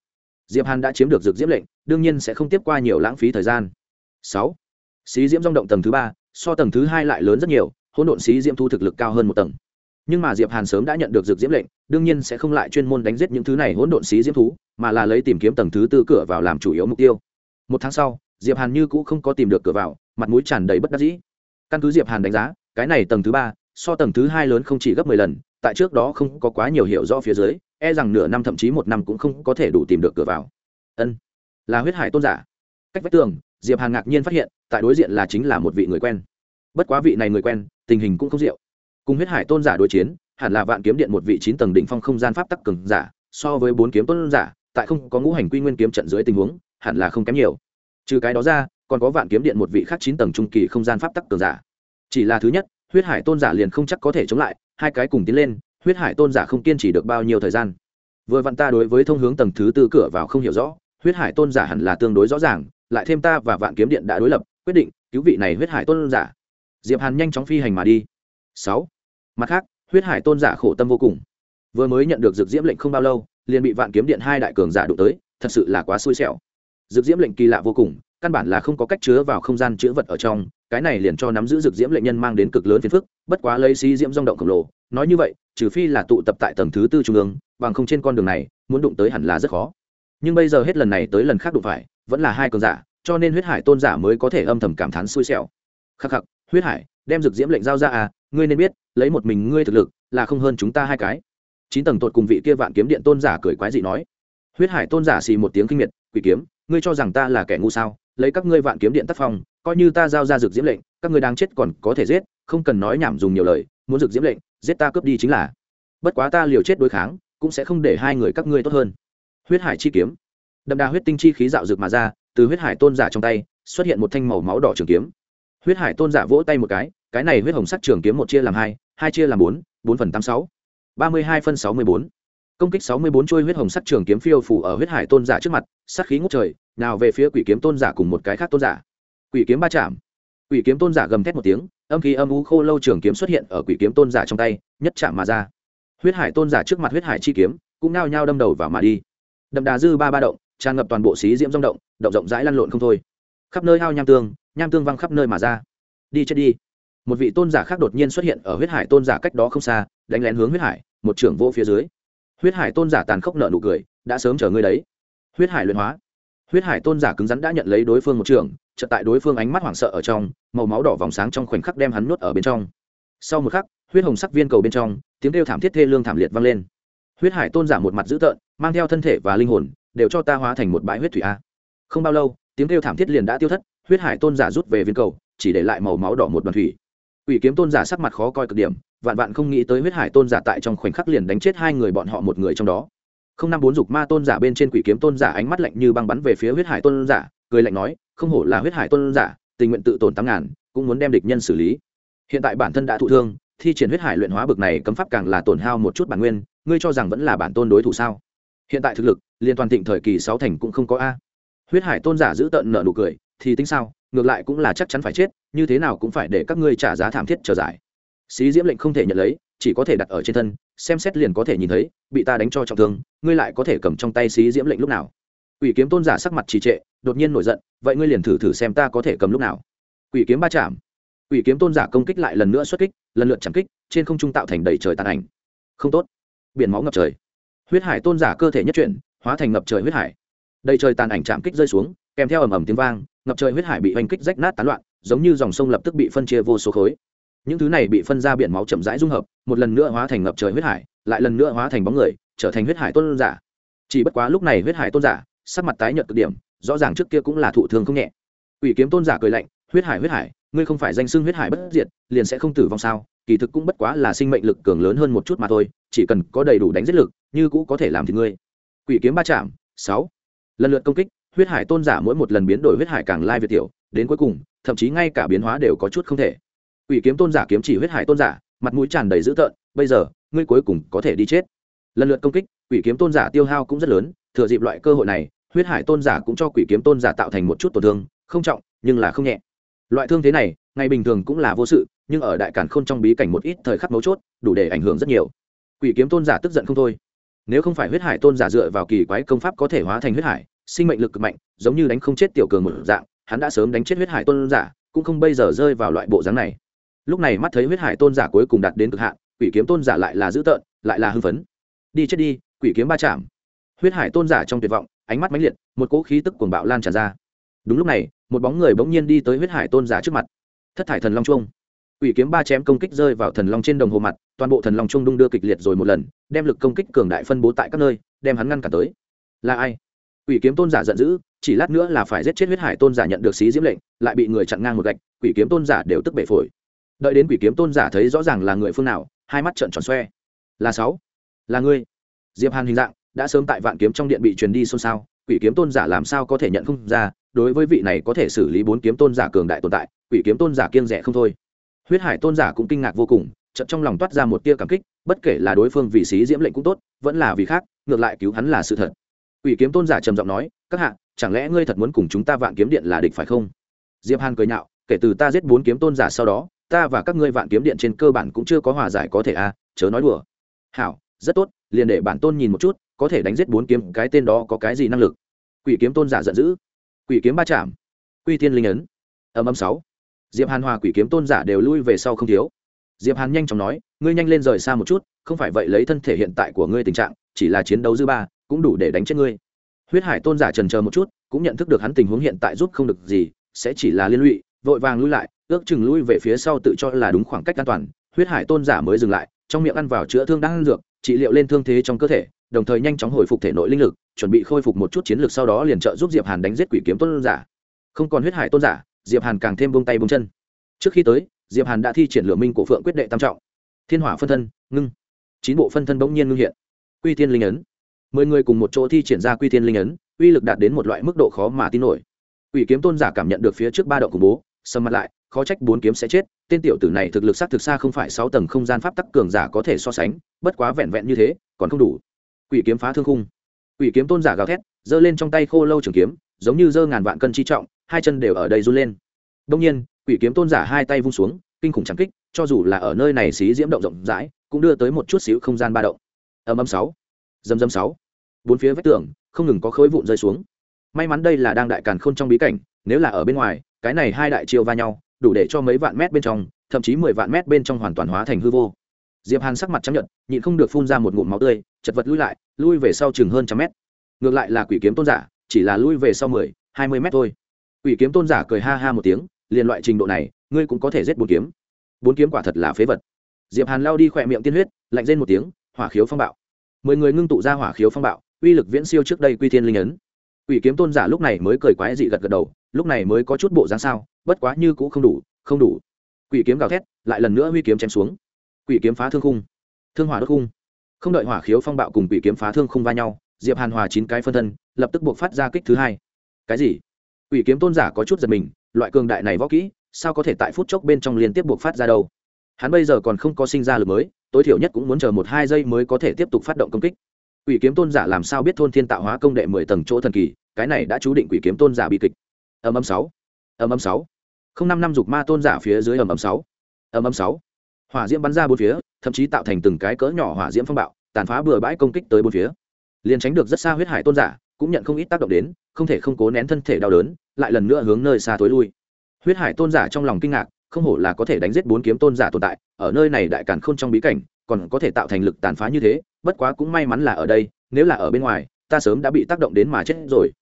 Diệp hàn đã chiếm được dược diễm lệnh, đương nhiên sẽ không tiếp qua nhiều lãng phí thời gian. Sáu. Xí diễm rong động tầng thứ ba, so tầng thứ hai lại lớn rất nhiều, hỗn độn xí diễm thu thực lực cao hơn một tầng. Nhưng mà diệp hàn sớm đã nhận được dược diễm lệnh, đương nhiên sẽ không lại chuyên môn đánh giết những thứ này hỗn độn xí diễm thú, mà là lấy tìm kiếm tầng thứ tư cửa vào làm chủ yếu mục tiêu. Một tháng sau, diệp hàn như cũ không có tìm được cửa vào, mặt mũi tràn đầy bất đắc dĩ căn cứ diệp hàn đánh giá cái này tầng thứ ba so tầng thứ hai lớn không chỉ gấp mười lần tại trước đó không có quá nhiều hiểu rõ phía dưới e rằng nửa năm thậm chí một năm cũng không có thể đủ tìm được cửa vào ân là huyết hải tôn giả cách vách tường diệp hàn ngạc nhiên phát hiện tại đối diện là chính là một vị người quen bất quá vị này người quen tình hình cũng không diệu cùng huyết hải tôn giả đối chiến hẳn là vạn kiếm điện một vị chín tầng đỉnh phong không gian pháp tắc cường giả so với bốn kiếm tôn giả tại không có ngũ hành quy nguyên kiếm trận dưới tình huống hẳn là không kém nhiều trừ cái đó ra còn có vạn kiếm điện một vị khác chín tầng trung kỳ không gian pháp tắc cường giả. Chỉ là thứ nhất, huyết hải tôn giả liền không chắc có thể chống lại, hai cái cùng tiến lên, huyết hải tôn giả không kiên trì được bao nhiêu thời gian. Vừa vặn ta đối với thông hướng tầng thứ tư cửa vào không hiểu rõ, huyết hải tôn giả hẳn là tương đối rõ ràng, lại thêm ta và vạn kiếm điện đã đối lập, quyết định cứu vị này huyết hải tôn giả. Diệp hàn nhanh chóng phi hành mà đi. Sáu, mặt khác, huyết hải tôn giả khổ tâm vô cùng. Vừa mới nhận được dược diễm lệnh không bao lâu, liền bị vạn kiếm điện hai đại cường giả đụng tới, thật sự là quá xui xẻo. Dược diễm lệnh kỳ lạ vô cùng căn bản là không có cách chứa vào không gian chứa vật ở trong, cái này liền cho nắm giữ dược diễm lệnh nhân mang đến cực lớn phiền phức, bất quá lấy xí diễm rong động khổng lồ, nói như vậy, trừ phi là tụ tập tại tầng thứ tư trung ương, bằng không trên con đường này, muốn đụng tới hẳn là rất khó. Nhưng bây giờ hết lần này tới lần khác đụng phải, vẫn là hai cường giả, cho nên huyết hải tôn giả mới có thể âm thầm cảm thán xui xẻo. Khắc khắc, huyết hải, đem dược diễm lệnh giao ra à ngươi nên biết, lấy một mình ngươi thực lực là không hơn chúng ta hai cái. Chín tầng tột cùng vị kia vạn kiếm điện tôn giả cười quái dị nói. Huyết hải tôn giả xì một tiếng kinh miệt, quỷ kiếm, ngươi cho rằng ta là kẻ ngu sao? Lấy các ngươi vạn kiếm điện tác phong, coi như ta giao ra dược diễm lệnh, các ngươi đang chết còn có thể giết, không cần nói nhảm dùng nhiều lời, muốn dược diễm lệnh, giết ta cướp đi chính là. Bất quá ta liều chết đối kháng, cũng sẽ không để hai người các ngươi tốt hơn. Huyết hải chi kiếm. Đậm đà huyết tinh chi khí dạo dược mà ra, từ huyết hải tôn giả trong tay, xuất hiện một thanh màu máu đỏ trường kiếm. Huyết hải tôn giả vỗ tay một cái cái này huyết hồng sắc trường kiếm một chia làm hai hai chia làm bốn bốn phần tám sáu. ba mươi hai phân sáu mươi bốn công kích sáu mươi bốn chuôi huyết hồng sắc trường kiếm phiêu phủ ở huyết hải tôn giả trước mặt, sát khí ngút trời, nào về phía quỷ kiếm tôn giả cùng một cái khác tôn giả. Quỷ kiếm ba chạm. Quỷ kiếm tôn giả gầm thét một tiếng, âm khí âm u khô lâu trường kiếm xuất hiện ở quỷ kiếm tôn giả trong tay, nhất chạm mà ra. Huyết hải tôn giả trước mặt huyết hải chi kiếm cũng nao nhao đâm đầu vào mà đi. Đậm đà dư ba ba động, tràn ngập toàn bộ xí diễm rong động động rộng rãi lăn lộn không thôi. Khắp nơi hao nham tương nham tương văng khắp nơi mà ra. Đi chết đi. Một vị tôn giả khác đột nhiên xuất hiện ở huyết hải tôn giả cách đó không xa, đánh lén hướng huyết hải, một trưởng vô phía dưới huyết hải tôn giả tàn khốc nợ nụ cười, đã sớm chờ ngươi đấy. Huyết hải luyện hóa. Huyết hải tôn giả cứng rắn đã nhận lấy đối phương một trường, chợt tại đối phương ánh mắt hoảng sợ ở trong, màu máu đỏ vòng sáng trong khoảnh khắc đem hắn nuốt ở bên trong. Sau một khắc, huyết hồng sắc viên cầu bên trong, tiếng kêu thảm thiết thê lương thảm liệt vang lên. Huyết hải tôn giả một mặt dữ tợn, mang theo thân thể và linh hồn, đều cho ta hóa thành một bãi huyết thủy a. Không bao lâu, tiếng kêu thảm thiết liền đã tiêu thất, huyết hải tôn giả rút về viên cầu, chỉ để lại màu máu đỏ một đoàn thủy ủy kiếm tôn giả sắc mặt khó coi cực điểm, vạn vạn không nghĩ tới huyết hải tôn giả tại trong khoảnh khắc liền đánh chết hai người bọn họ một người trong đó. Không năm bốn dục ma tôn giả bên trên quỷ kiếm tôn giả ánh mắt lạnh như băng bắn về phía huyết hải tôn giả, cười lạnh nói, không hổ là huyết hải tôn giả, tình nguyện tự tổn tám ngàn, cũng muốn đem địch nhân xử lý. Hiện tại bản thân đã thụ thương, thi triển huyết hải luyện hóa bực này cấm pháp càng là tổn hao một chút bản nguyên, ngươi cho rằng vẫn là bản tôn đối thủ sao? Hiện tại thực lực liên toàn thịnh thời kỳ sáu thành cũng không có a. Huyết hải tôn giả giữ tợn nợ nụ cười, thì tính sao? Ngược lại cũng là chắc chắn phải chết như thế nào cũng phải để các ngươi trả giá thảm thiết trở giải xí diễm lệnh không thể nhận lấy chỉ có thể đặt ở trên thân xem xét liền có thể nhìn thấy bị ta đánh cho trọng thương ngươi lại có thể cầm trong tay xí diễm lệnh lúc nào Quỷ kiếm tôn giả sắc mặt trì trệ, đột nhiên nổi giận, vậy ngươi liền thử thử xem ta có thể cầm lúc nào. Quỷ kiếm ba chạm. Quỷ kiếm tôn giả công kích lại lần nữa xuất kích, lần lượt chạm kích, trên không trung tạo thành đầy trời tàn ảnh. Không tốt, biển máu ngập trời. Huyết hải tôn giả cơ thể nhất chuyển, hóa thành ngập trời huyết hải. Đầy trời tàn ảnh chạm kích rơi xuống, kèm theo ầm ầm tiếng vang, ngập trời huyết hải bị oanh kích rách nát tán loạn, giống như dòng sông lập tức bị phân chia vô số khối. Những thứ này bị phân ra biển máu chậm rãi dung hợp, một lần nữa hóa thành ngập trời huyết hải, lại lần nữa hóa thành bóng người, trở thành huyết hải tôn giả. Chỉ bất quá lúc này huyết hải tôn giả sắc mặt tái nhợt cực điểm rõ ràng trước kia cũng là thụ thương không nhẹ ủy kiếm tôn giả cười lạnh huyết hải huyết hải ngươi không phải danh xưng huyết hải bất diệt liền sẽ không tử vong sao kỳ thực cũng bất quá là sinh mệnh lực cường lớn hơn một chút mà thôi chỉ cần có đầy đủ đánh giết lực như cũ có thể làm thì ngươi quỷ kiếm ba chạm sáu lần lượt công kích huyết hải tôn giả mỗi một lần biến đổi huyết hải càng lai việt tiểu, đến cuối cùng, thậm chí ngay cả biến hóa đều có chút không thể. Quỷ kiếm tôn giả kiếm chỉ huyết hải tôn giả, mặt mũi tràn đầy dữ tợn, bây giờ, ngươi cuối cùng có thể đi chết. Lần lượt công kích, quỷ kiếm tôn giả tiêu hao cũng rất lớn, thừa dịp loại cơ hội này, huyết hải tôn giả cũng cho quỷ kiếm tôn giả tạo thành một chút tổn thương, không trọng, nhưng là không nhẹ. Loại thương thế này, ngày bình thường cũng là vô sự, nhưng ở đại cản khôn trong bí cảnh một ít thời khắc mấu chốt, đủ để ảnh hưởng rất nhiều. Quỷ kiếm tôn giả tức giận không thôi. Nếu không phải huyết hải tôn giả dựa vào kỳ quái công pháp có thể hóa thành huyết hải sinh mệnh lực cực mạnh, giống như đánh không chết tiểu cường một dạng, hắn đã sớm đánh chết huyết hải tôn giả, cũng không bây giờ rơi vào loại bộ dáng này. Lúc này mắt thấy huyết hải tôn giả cuối cùng đạt đến cực hạn, quỷ kiếm tôn giả lại là dữ tợn, lại là hưng phấn. Đi chết đi, quỷ kiếm ba chạm. Huyết hải tôn giả trong tuyệt vọng, ánh mắt mãnh liệt, một cỗ khí tức cuồng bạo lan tràn ra. Đúng lúc này, một bóng người bỗng nhiên đi tới huyết hải tôn giả trước mặt. Thất thải thần long chuông. Quỷ kiếm ba chém công kích rơi vào thần long trên đồng hồ mặt, toàn bộ thần long chuông đung đưa kịch liệt rồi một lần, đem lực công kích cường đại phân bố tại các nơi, đem hắn ngăn cản tới. Là ai? Quỷ kiếm tôn giả giận dữ, chỉ lát nữa là phải giết chết huyết hải tôn giả nhận được xí diễm lệnh, lại bị người chặn ngang một gạch, quỷ kiếm tôn giả đều tức bể phổi. Đợi đến quỷ kiếm tôn giả thấy rõ ràng là người phương nào, hai mắt trợn tròn xoe. Là sáu. Là ngươi. Diệp hàn hình dạng, đã sớm tại vạn kiếm trong điện bị truyền đi xôn xao, quỷ kiếm tôn giả làm sao có thể nhận không ra, đối với vị này có thể xử lý bốn kiếm tôn giả cường đại tồn tại, quỷ kiếm tôn giả kiêng rẻ không thôi. Huyết hải tôn giả cũng kinh ngạc vô cùng, chợt trong lòng toát ra một tia cảm kích, bất kể là đối phương vì xí diễm lệnh cũng tốt, vẫn là vì khác, ngược lại cứu hắn là sự thật quỷ kiếm tôn giả trầm giọng nói các hạ chẳng lẽ ngươi thật muốn cùng chúng ta vạn kiếm điện là địch phải không? Diệp hàn cười nhạo kể từ ta giết bốn kiếm tôn giả sau đó ta và các ngươi vạn kiếm điện trên cơ bản cũng chưa có hòa giải có thể a à, chớ nói đùa. Hảo rất tốt liền để bản tôn nhìn một chút có thể đánh giết bốn kiếm cái tên đó có cái gì năng lực? Quỷ kiếm tôn giả giận dữ. Quỷ kiếm ba chạm quy tiên linh ấn. Âm âm sáu. Diệp hàn hòa quỷ kiếm tôn giả đều lui về sau không thiếu. Diệp hàn nhanh chóng nói ngươi nhanh lên rời xa một chút không phải vậy lấy thân thể hiện tại của ngươi tình trạng chỉ là chiến đấu dư ba cũng đủ để đánh chết ngươi. Huyết hải tôn giả trần chờ một chút, cũng nhận thức được hắn tình huống hiện tại giúp không được gì, sẽ chỉ là liên lụy, vội vàng lui lại, ước chừng lui về phía sau tự cho là đúng khoảng cách an toàn. Huyết hải tôn giả mới dừng lại, trong miệng ăn vào chữa thương đang ăn dược, trị liệu lên thương thế trong cơ thể, đồng thời nhanh chóng hồi phục thể nội linh lực, chuẩn bị khôi phục một chút chiến lược sau đó liền trợ giúp diệp hàn đánh giết quỷ kiếm tôn giả. Không còn huyết hải tôn giả, diệp hàn càng thêm buông tay buông chân. Trước khi tới, diệp hàn đã thi triển lửa minh của phượng quyết đệ tam trọng. Thiên hỏa phân thân, ngưng. Chín bộ phân thân bỗng nhiên ngưng hiện. Quy thiên linh ấn mười người cùng một chỗ thi triển ra quy thiên linh ấn, uy lực đạt đến một loại mức độ khó mà tin nổi. Quỷ kiếm tôn giả cảm nhận được phía trước ba động khủng bố, sầm mặt lại, khó trách bốn kiếm sẽ chết, tên tiểu tử này thực lực xác thực xa không phải sáu tầng không gian pháp tắc cường giả có thể so sánh, bất quá vẹn vẹn như thế, còn không đủ. Quỷ kiếm phá thương khung. Quỷ kiếm tôn giả gào thét, giơ lên trong tay khô lâu trường kiếm, giống như giơ ngàn vạn cân chi trọng, hai chân đều ở đây run lên. Đông nhiên, quỷ kiếm tôn giả hai tay vung xuống, kinh khủng trắng kích, cho dù là ở nơi này xí diễm động rộng rãi, cũng đưa tới một chút xíu không gian ba động. Ầm ầm sáu. Dầm dầm sáu bốn phía vách tường không ngừng có khối vụn rơi xuống may mắn đây là đang đại càn khôn trong bí cảnh nếu là ở bên ngoài cái này hai đại chiêu va nhau đủ để cho mấy vạn mét bên trong thậm chí mười vạn mét bên trong hoàn toàn hóa thành hư vô diệp hàn sắc mặt chấp nhận nhịn không được phun ra một ngụm máu tươi chật vật lui lại lui về sau chừng hơn trăm mét ngược lại là quỷ kiếm tôn giả chỉ là lui về sau mười hai mươi mét thôi quỷ kiếm tôn giả cười ha ha một tiếng liền loại trình độ này ngươi cũng có thể giết bốn kiếm bốn kiếm quả thật là phế vật diệp hàn lao đi khỏe miệng tiên huyết lạnh rên một tiếng hỏa khiếu phong bạo mười người ngưng tụ ra hỏa khiếu phong bạo uy lực viễn siêu trước đây quy thiên linh ấn. Quỷ kiếm tôn giả lúc này mới cười quái dị gật gật đầu, lúc này mới có chút bộ dáng sao, bất quá như cũng không đủ không đủ. Quỷ kiếm gào thét, lại lần nữa huy kiếm chém xuống. Quỷ kiếm phá thương khung. Thương hỏa đốt khung. Không đợi hỏa khiếu phong bạo cùng quỷ kiếm phá thương khung va nhau, diệp hàn hòa chín cái phân thân, lập tức buộc phát ra kích thứ hai. Cái gì? Quỷ kiếm tôn giả có chút giật mình, loại cường đại này võ kỹ, sao có thể tại phút chốc bên trong liên tiếp buộc phát ra đâu? Hắn bây giờ còn không có sinh ra lực mới, tối thiểu nhất cũng muốn chờ một hai giây mới có thể tiếp tục phát động công kích quỷ kiếm tôn giả làm sao biết thôn thiên tạo hóa công đệ mười tầng chỗ thần kỳ, cái này đã chú định quỷ kiếm tôn giả bị kịch. Ầm ầm sáu, ầm ầm sáu. Không năm năm dục ma tôn giả phía dưới ầm ầm sáu, ầm ầm sáu. Hỏa diễm bắn ra bốn phía, thậm chí tạo thành từng cái cỡ nhỏ hỏa diễm phong bạo, tàn phá bừa bãi công kích tới bốn phía. Liền tránh được rất xa huyết hải tôn giả, cũng nhận không ít tác động đến, không thể không cố nén thân thể đau đớn, lại lần nữa hướng nơi xa tối lui. Huyết hải tôn giả trong lòng kinh ngạc, không hổ là có thể đánh giết bốn kiếm tôn giả tồn tại, ở nơi này đại càn khôn trong bí cảnh, còn có thể tạo thành lực tàn phá như thế bất quá cũng may mắn là ở đây, nếu là ở bên ngoài, ta sớm đã bị tác động đến mà chết rồi.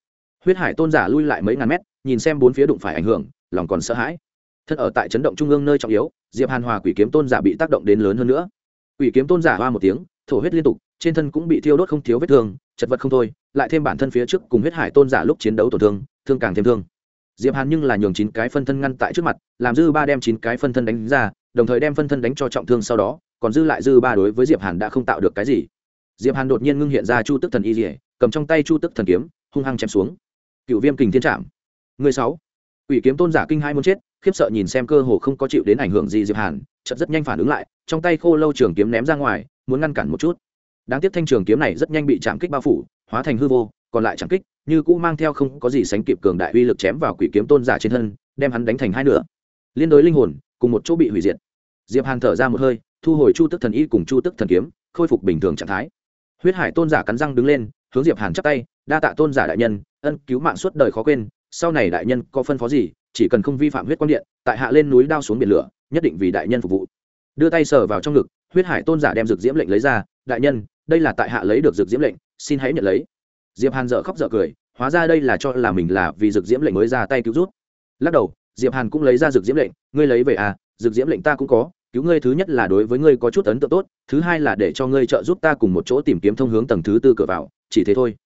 Huyết hải tôn giả lui lại mấy ngàn mét, nhìn xem bốn phía đụng phải ảnh hưởng, lòng còn sợ hãi. Thân ở tại chấn động trung ương nơi trọng yếu, diệp hàn hòa quỷ kiếm tôn giả bị tác động đến lớn hơn nữa. Quỷ kiếm tôn giả hoa một tiếng, thổ huyết liên tục, trên thân cũng bị thiêu đốt không thiếu vết thương, chật vật không thôi, lại thêm bản thân phía trước cùng huyết hải tôn giả lúc chiến đấu tổn thương thương càng thêm thương. Diệp hàn nhưng là nhường chín cái phân thân ngăn tại trước mặt, làm dư ba đem chín cái phân thân đánh ra, đồng thời đem phân thân đánh cho trọng thương sau đó còn dư lại dư ba đối với diệp hàn đã không tạo được cái gì. Diệp hàn đột nhiên ngưng hiện ra chu tức thần y dỉa cầm trong tay chu tức thần kiếm, hung hăng chém xuống. Cựu viêm kình thiên trạm người sáu. Ủy kiếm tôn giả kinh hai muốn chết, khiếp sợ nhìn xem cơ hồ không có chịu đến ảnh hưởng gì diệp hàn, chợt rất nhanh phản ứng lại, trong tay khô lâu trường kiếm ném ra ngoài, muốn ngăn cản một chút. Đáng tiếc thanh trường kiếm này rất nhanh bị chạm kích bao phủ, hóa thành hư vô, còn lại chạm kích, như cũ mang theo không có gì sánh kịp cường đại uy lực chém vào quỷ kiếm tôn giả trên thân, đem hắn đánh thành hai nửa. Liên đối linh hồn, cùng một chỗ bị hủy diệt. Diệp hàn thở ra một hơi thu hồi chu tức thần y cùng chu tức thần kiếm, khôi phục bình thường trạng thái. Huyết hải tôn giả cắn răng đứng lên, hướng diệp hàn chắp tay, đa tạ tôn giả đại nhân, ân cứu mạng suốt đời khó quên, sau này đại nhân có phân phó gì, chỉ cần không vi phạm huyết quang điện, tại hạ lên núi đao xuống biển lửa, nhất định vì đại nhân phục vụ. Đưa tay sờ vào trong ngực, huyết hải tôn giả đem dược diễm lệnh lấy ra, đại nhân, đây là tại hạ lấy được dược diễm lệnh, xin hãy nhận lấy. Diệp hàn dở khóc dở cười, hóa ra đây là cho là mình là vì dược diễm lệnh mới ra tay cứu rút. Lắc đầu, diệp hàn cũng lấy ra dược diễm lệnh, ngươi lấy về à dược diễm lệnh ta cũng có cứu ngươi thứ nhất là đối với ngươi có chút ấn tượng tốt, thứ hai là để cho ngươi trợ giúp ta cùng một chỗ tìm kiếm thông hướng tầng thứ tư cửa vào, chỉ thế thôi.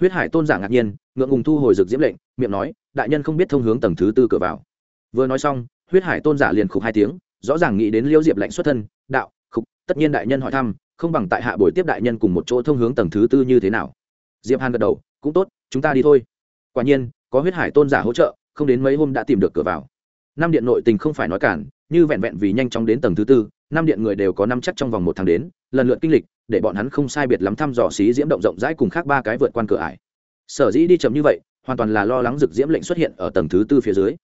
Huyết hải tôn giả ngạc nhiên, ngượng ngùng thu hồi dược diễm lệnh, miệng nói, đại nhân không biết thông hướng tầng thứ tư cửa vào. Vừa nói xong, huyết hải tôn giả liền khục hai tiếng, rõ ràng nghĩ đến liêu diệp lệnh xuất thân, đạo, khục, tất nhiên đại nhân hỏi thăm, không bằng tại hạ buổi tiếp đại nhân cùng một chỗ thông hướng tầng thứ tư như thế nào. Diệp hàn gật đầu, cũng tốt, chúng ta đi thôi. Quả nhiên, có huyết hải tôn giả hỗ trợ, không đến mấy hôm đã tìm được cửa vào. Năm điện nội tình không phải nói cản như vẹn vẹn vì nhanh chóng đến tầng thứ tư, năm điện người đều có năm chắc trong vòng một tháng đến, lần lượt kinh lịch, để bọn hắn không sai biệt lắm thăm dò xí diễm động rộng rãi cùng khác ba cái vượt quan cửa ải. Sở dĩ đi chậm như vậy, hoàn toàn là lo lắng rực diễm lệnh xuất hiện ở tầng thứ tư phía dưới.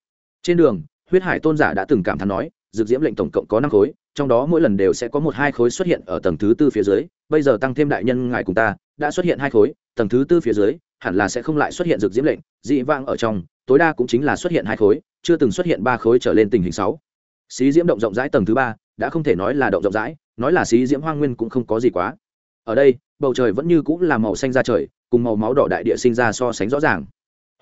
Trên đường, huyết hải tôn giả đã từng cảm thán nói rực diễm lệnh tổng cộng có năm khối, trong đó mỗi lần đều sẽ có một hai khối xuất hiện ở tầng thứ tư phía dưới, bây giờ tăng thêm đại nhân ngài cùng ta, đã xuất hiện hai khối, tầng thứ tư phía dưới, hẳn là sẽ không lại xuất hiện rực diễm lệnh, dị vang ở trong, tối đa cũng chính là xuất hiện hai khối, chưa từng xuất hiện ba khối trở lên tình hình sáu xí diễm động rộng rãi tầng thứ ba, đã không thể nói là động rộng rãi, nói là xí diễm hoang nguyên cũng không có gì quá. Ở đây, bầu trời vẫn như cũng là màu xanh ra trời, cùng màu máu đỏ đại địa sinh ra so sánh rõ ràng.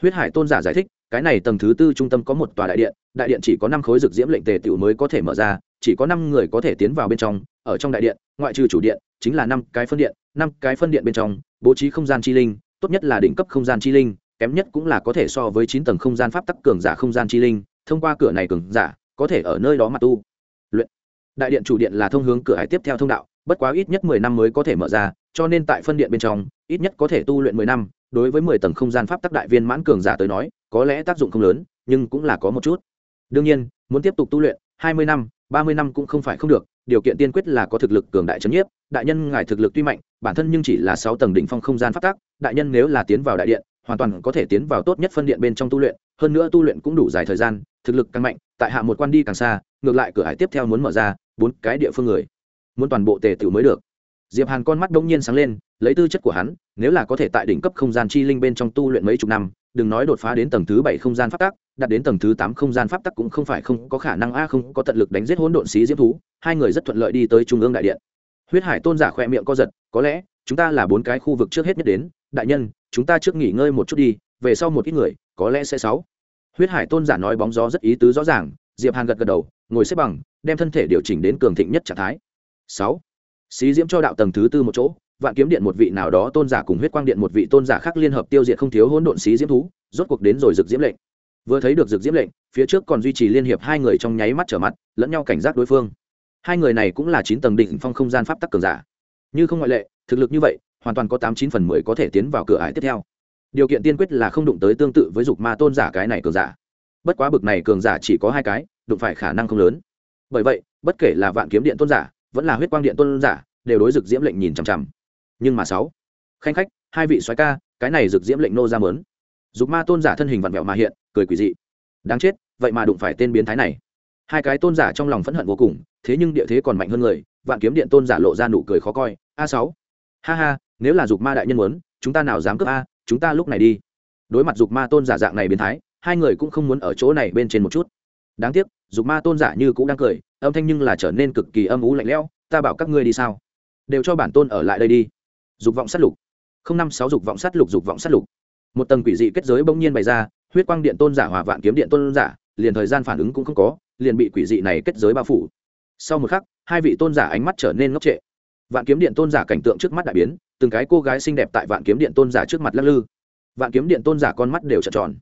Huyết hải tôn giả giải thích, cái này tầng thứ tư trung tâm có một tòa đại điện đại điện chỉ có năm khối rực diễm lệnh tề tiểu mới có thể mở ra, chỉ có năm người có thể tiến vào bên trong. Ở trong đại điện, ngoại trừ chủ điện, chính là năm cái phân điện, năm cái phân điện bên trong, bố trí không gian chi linh, tốt nhất là đỉnh cấp không gian chi linh, kém nhất cũng là có thể so với chín tầng không gian pháp tắc cường giả không gian chi linh, thông qua cửa này cường giả có thể ở nơi đó mà tu. Luyện. Đại điện chủ điện là thông hướng cửa hải tiếp theo thông đạo, bất quá ít nhất mười năm mới có thể mở ra, cho nên tại phân điện bên trong, ít nhất có thể tu luyện mười năm, đối với mười tầng không gian pháp tắc đại viên mãn cường giả tới nói, có lẽ tác dụng không lớn, nhưng cũng là có một chút. Đương nhiên, muốn tiếp tục tu luyện, hai mươi năm, ba mươi năm cũng không phải không được, điều kiện tiên quyết là có thực lực cường đại trấn nhiếp, đại nhân ngài thực lực tuy mạnh, bản thân nhưng chỉ là sáu tầng đỉnh phong không gian pháp tắc, đại nhân nếu là tiến vào đại điện, hoàn toàn có thể tiến vào tốt nhất phân điện bên trong tu luyện, hơn nữa tu luyện cũng đủ dài thời gian thực lực càng mạnh, tại hạ một quan đi càng xa, ngược lại cửa hải tiếp theo muốn mở ra, bốn cái địa phương người. Muốn toàn bộ tề tự mới được. Diệp hàn con mắt đông nhiên sáng lên, lấy tư chất của hắn, nếu là có thể tại đỉnh cấp không gian chi linh bên trong tu luyện mấy chục năm, đừng nói đột phá đến tầng thứ bảy không gian pháp tắc, đạt đến tầng thứ tám không gian pháp tắc cũng không phải không có khả năng a, không có tận lực đánh giết hỗn độn xí diễm thú, hai người rất thuận lợi đi tới trung ương đại điện. Huyết hải tôn giả khoe miệng co giật, có lẽ, chúng ta là bốn cái khu vực trước hết nhất đến, đại nhân, chúng ta trước nghỉ ngơi một chút đi, về sau một ít người, có lẽ sẽ sáu huyết hải tôn giả nói bóng gió rất ý tứ rõ ràng, diệp hàn gật gật đầu, ngồi xếp bằng, đem thân thể điều chỉnh đến cường thịnh nhất trạng thái. Sáu. Xí diễm cho đạo tầng thứ tư một chỗ, vạn kiếm điện một vị nào đó tôn giả cùng huyết quang điện một vị tôn giả khác liên hợp tiêu diệt không thiếu hỗn độn xí diễm thú, rốt cuộc đến rồi rực diễm lệnh. Vừa thấy được rực diễm lệnh, phía trước còn duy trì liên hiệp hai người trong nháy mắt trở mặt, lẫn nhau cảnh giác đối phương. Hai người này cũng là chín tầng đỉnh phong không gian pháp tắc cường giả. Như không ngoại lệ, thực lực như vậy, hoàn toàn có tám chín phần mười có thể tiến vào cửa ải tiếp theo điều kiện tiên quyết là không đụng tới tương tự với dục ma tôn giả cái này cường giả. Bất quá bực này cường giả chỉ có hai cái, đụng phải khả năng không lớn. Bởi vậy, bất kể là vạn kiếm điện tôn giả, vẫn là huyết quang điện tôn giả, đều đối rực diễm lệnh nhìn chằm chằm. Nhưng mà sáu, khanh khách, hai vị soái ca, cái này rực diễm lệnh nô ra mớn. Dục ma tôn giả thân hình vặn vẹo mà hiện, cười quỷ dị. Đáng chết, vậy mà đụng phải tên biến thái này. Hai cái tôn giả trong lòng phẫn hận vô cùng, thế nhưng địa thế còn mạnh hơn người, vạn kiếm điện tôn giả lộ ra nụ cười khó coi. A sáu, ha ha, nếu là dục ma đại nhân muốn, chúng ta nào dám cướp a chúng ta lúc này đi. Đối mặt dục ma tôn giả dạng này biến thái, hai người cũng không muốn ở chỗ này bên trên một chút. Đáng tiếc, dục ma tôn giả như cũng đang cười, âm thanh nhưng là trở nên cực kỳ âm ú lạnh lẽo, ta bảo các ngươi đi sao? Đều cho bản tôn ở lại đây đi. Dục vọng sát lục. Không năm sáu dục vọng sát lục, dục vọng sát lục. Một tầng quỷ dị kết giới bỗng nhiên bày ra, huyết quang điện tôn giả hòa vạn kiếm điện tôn giả, liền thời gian phản ứng cũng không có, liền bị quỷ dị này kết giới bao phủ. Sau một khắc, hai vị tôn giả ánh mắt trở nên ngốc trệ vạn kiếm điện tôn giả cảnh tượng trước mắt đại biến, từng cái cô gái xinh đẹp tại vạn kiếm điện tôn giả trước mặt lắc lư. Vạn kiếm điện tôn giả con mắt đều trợn tròn.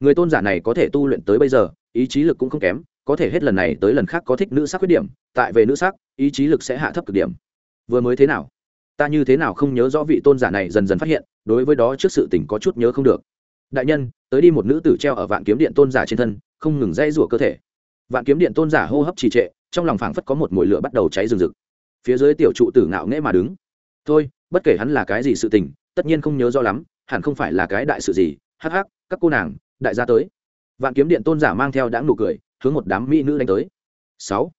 Người tôn giả này có thể tu luyện tới bây giờ, ý chí lực cũng không kém, có thể hết lần này tới lần khác có thích nữ sắc khuyết điểm, tại về nữ sắc, ý chí lực sẽ hạ thấp cực điểm. Vừa mới thế nào? Ta như thế nào không nhớ rõ vị tôn giả này dần dần phát hiện, đối với đó trước sự tình có chút nhớ không được. Đại nhân, tới đi một nữ tử treo ở vạn kiếm điện tôn giả trên thân, không ngừng dây rủa cơ thể. Vạn kiếm điện tôn giả hô hấp trì trệ, trong lòng phảng phất có một mồi lửa bắt đầu cháy rừng rực phía dưới tiểu trụ tử ngạo nghễ mà đứng. Thôi, bất kể hắn là cái gì sự tình, tất nhiên không nhớ rõ lắm, hẳn không phải là cái đại sự gì. Hắc hắc, các cô nàng, đại gia tới. Vạn kiếm điện tôn giả mang theo đãng nụ cười, hướng một đám mỹ nữ đánh tới. Sáu.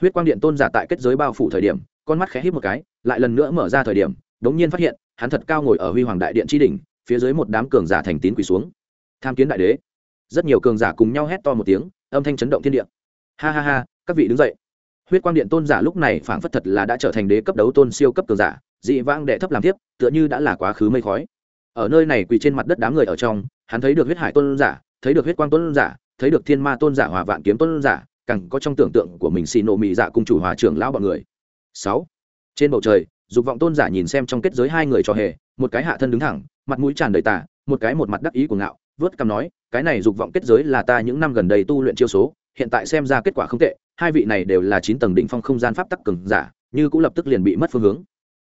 Huyết quang điện tôn giả tại kết giới bao phủ thời điểm, con mắt khẽ hít một cái, lại lần nữa mở ra thời điểm, đống nhiên phát hiện, hắn thật cao ngồi ở huy hoàng đại điện tri đỉnh, phía dưới một đám cường giả thành tín quỳ xuống. Tham kiến đại đế. Rất nhiều cường giả cùng nhau hét to một tiếng, âm thanh chấn động thiên địa. Ha ha ha, các vị đứng dậy huyết quang điện tôn giả lúc này phảng phất thật là đã trở thành đế cấp đấu tôn siêu cấp cường giả, dị vãng đệ thấp làm tiếp tựa như đã là quá khứ mây khói. Ở nơi này quỳ trên mặt đất đám người ở trong, hắn thấy được huyết hải tôn giả, thấy được huyết quang tôn giả, thấy được thiên ma tôn giả hòa vạn kiếm tôn giả, càng có trong tưởng tượng của mình xì nộ mị dạ cung chủ hòa trưởng lão bọn người. Sáu. Trên bầu trời, dục vọng tôn giả nhìn xem trong kết giới hai người cho hề, một cái hạ thân đứng thẳng, mặt mũi tràn đầy tả một cái một mặt đắc ý của ngạo, vớt cằm nói, cái này dục vọng kết giới là ta những năm gần đây tu luyện chiêu số hiện tại xem ra kết quả không tệ, hai vị này đều là chín tầng đỉnh phong không gian pháp tắc cường giả, như cũng lập tức liền bị mất phương hướng.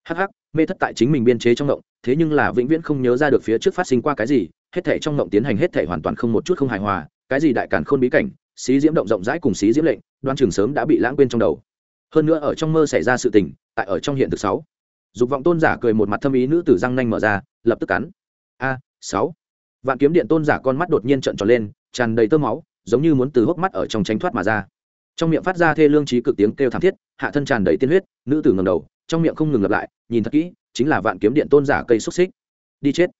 Hắc hắc, mê thất tại chính mình biên chế trong động, thế nhưng là vĩnh viễn không nhớ ra được phía trước phát sinh qua cái gì, hết thể trong động tiến hành hết thể hoàn toàn không một chút không hài hòa, cái gì đại cản khôn bí cảnh, xí diễm động rộng rãi cùng xí diễm lệnh, đoan trường sớm đã bị lãng quên trong đầu. Hơn nữa ở trong mơ xảy ra sự tình, tại ở trong hiện thực sáu. Dục vọng tôn giả cười một mặt thâm ý nữ tử răng nanh mở ra, lập tức cắn. A, sáu. Vạn kiếm điện tôn giả con mắt đột nhiên trợn tròn lên, tràn đầy tơ máu giống như muốn từ hốc mắt ở trong tránh thoát mà ra. Trong miệng phát ra thê lương trí cực tiếng kêu thảm thiết, hạ thân tràn đầy tiên huyết, nữ tử ngầm đầu, trong miệng không ngừng lặp lại, nhìn thật kỹ, chính là vạn kiếm điện tôn giả cây xúc xích. Đi chết.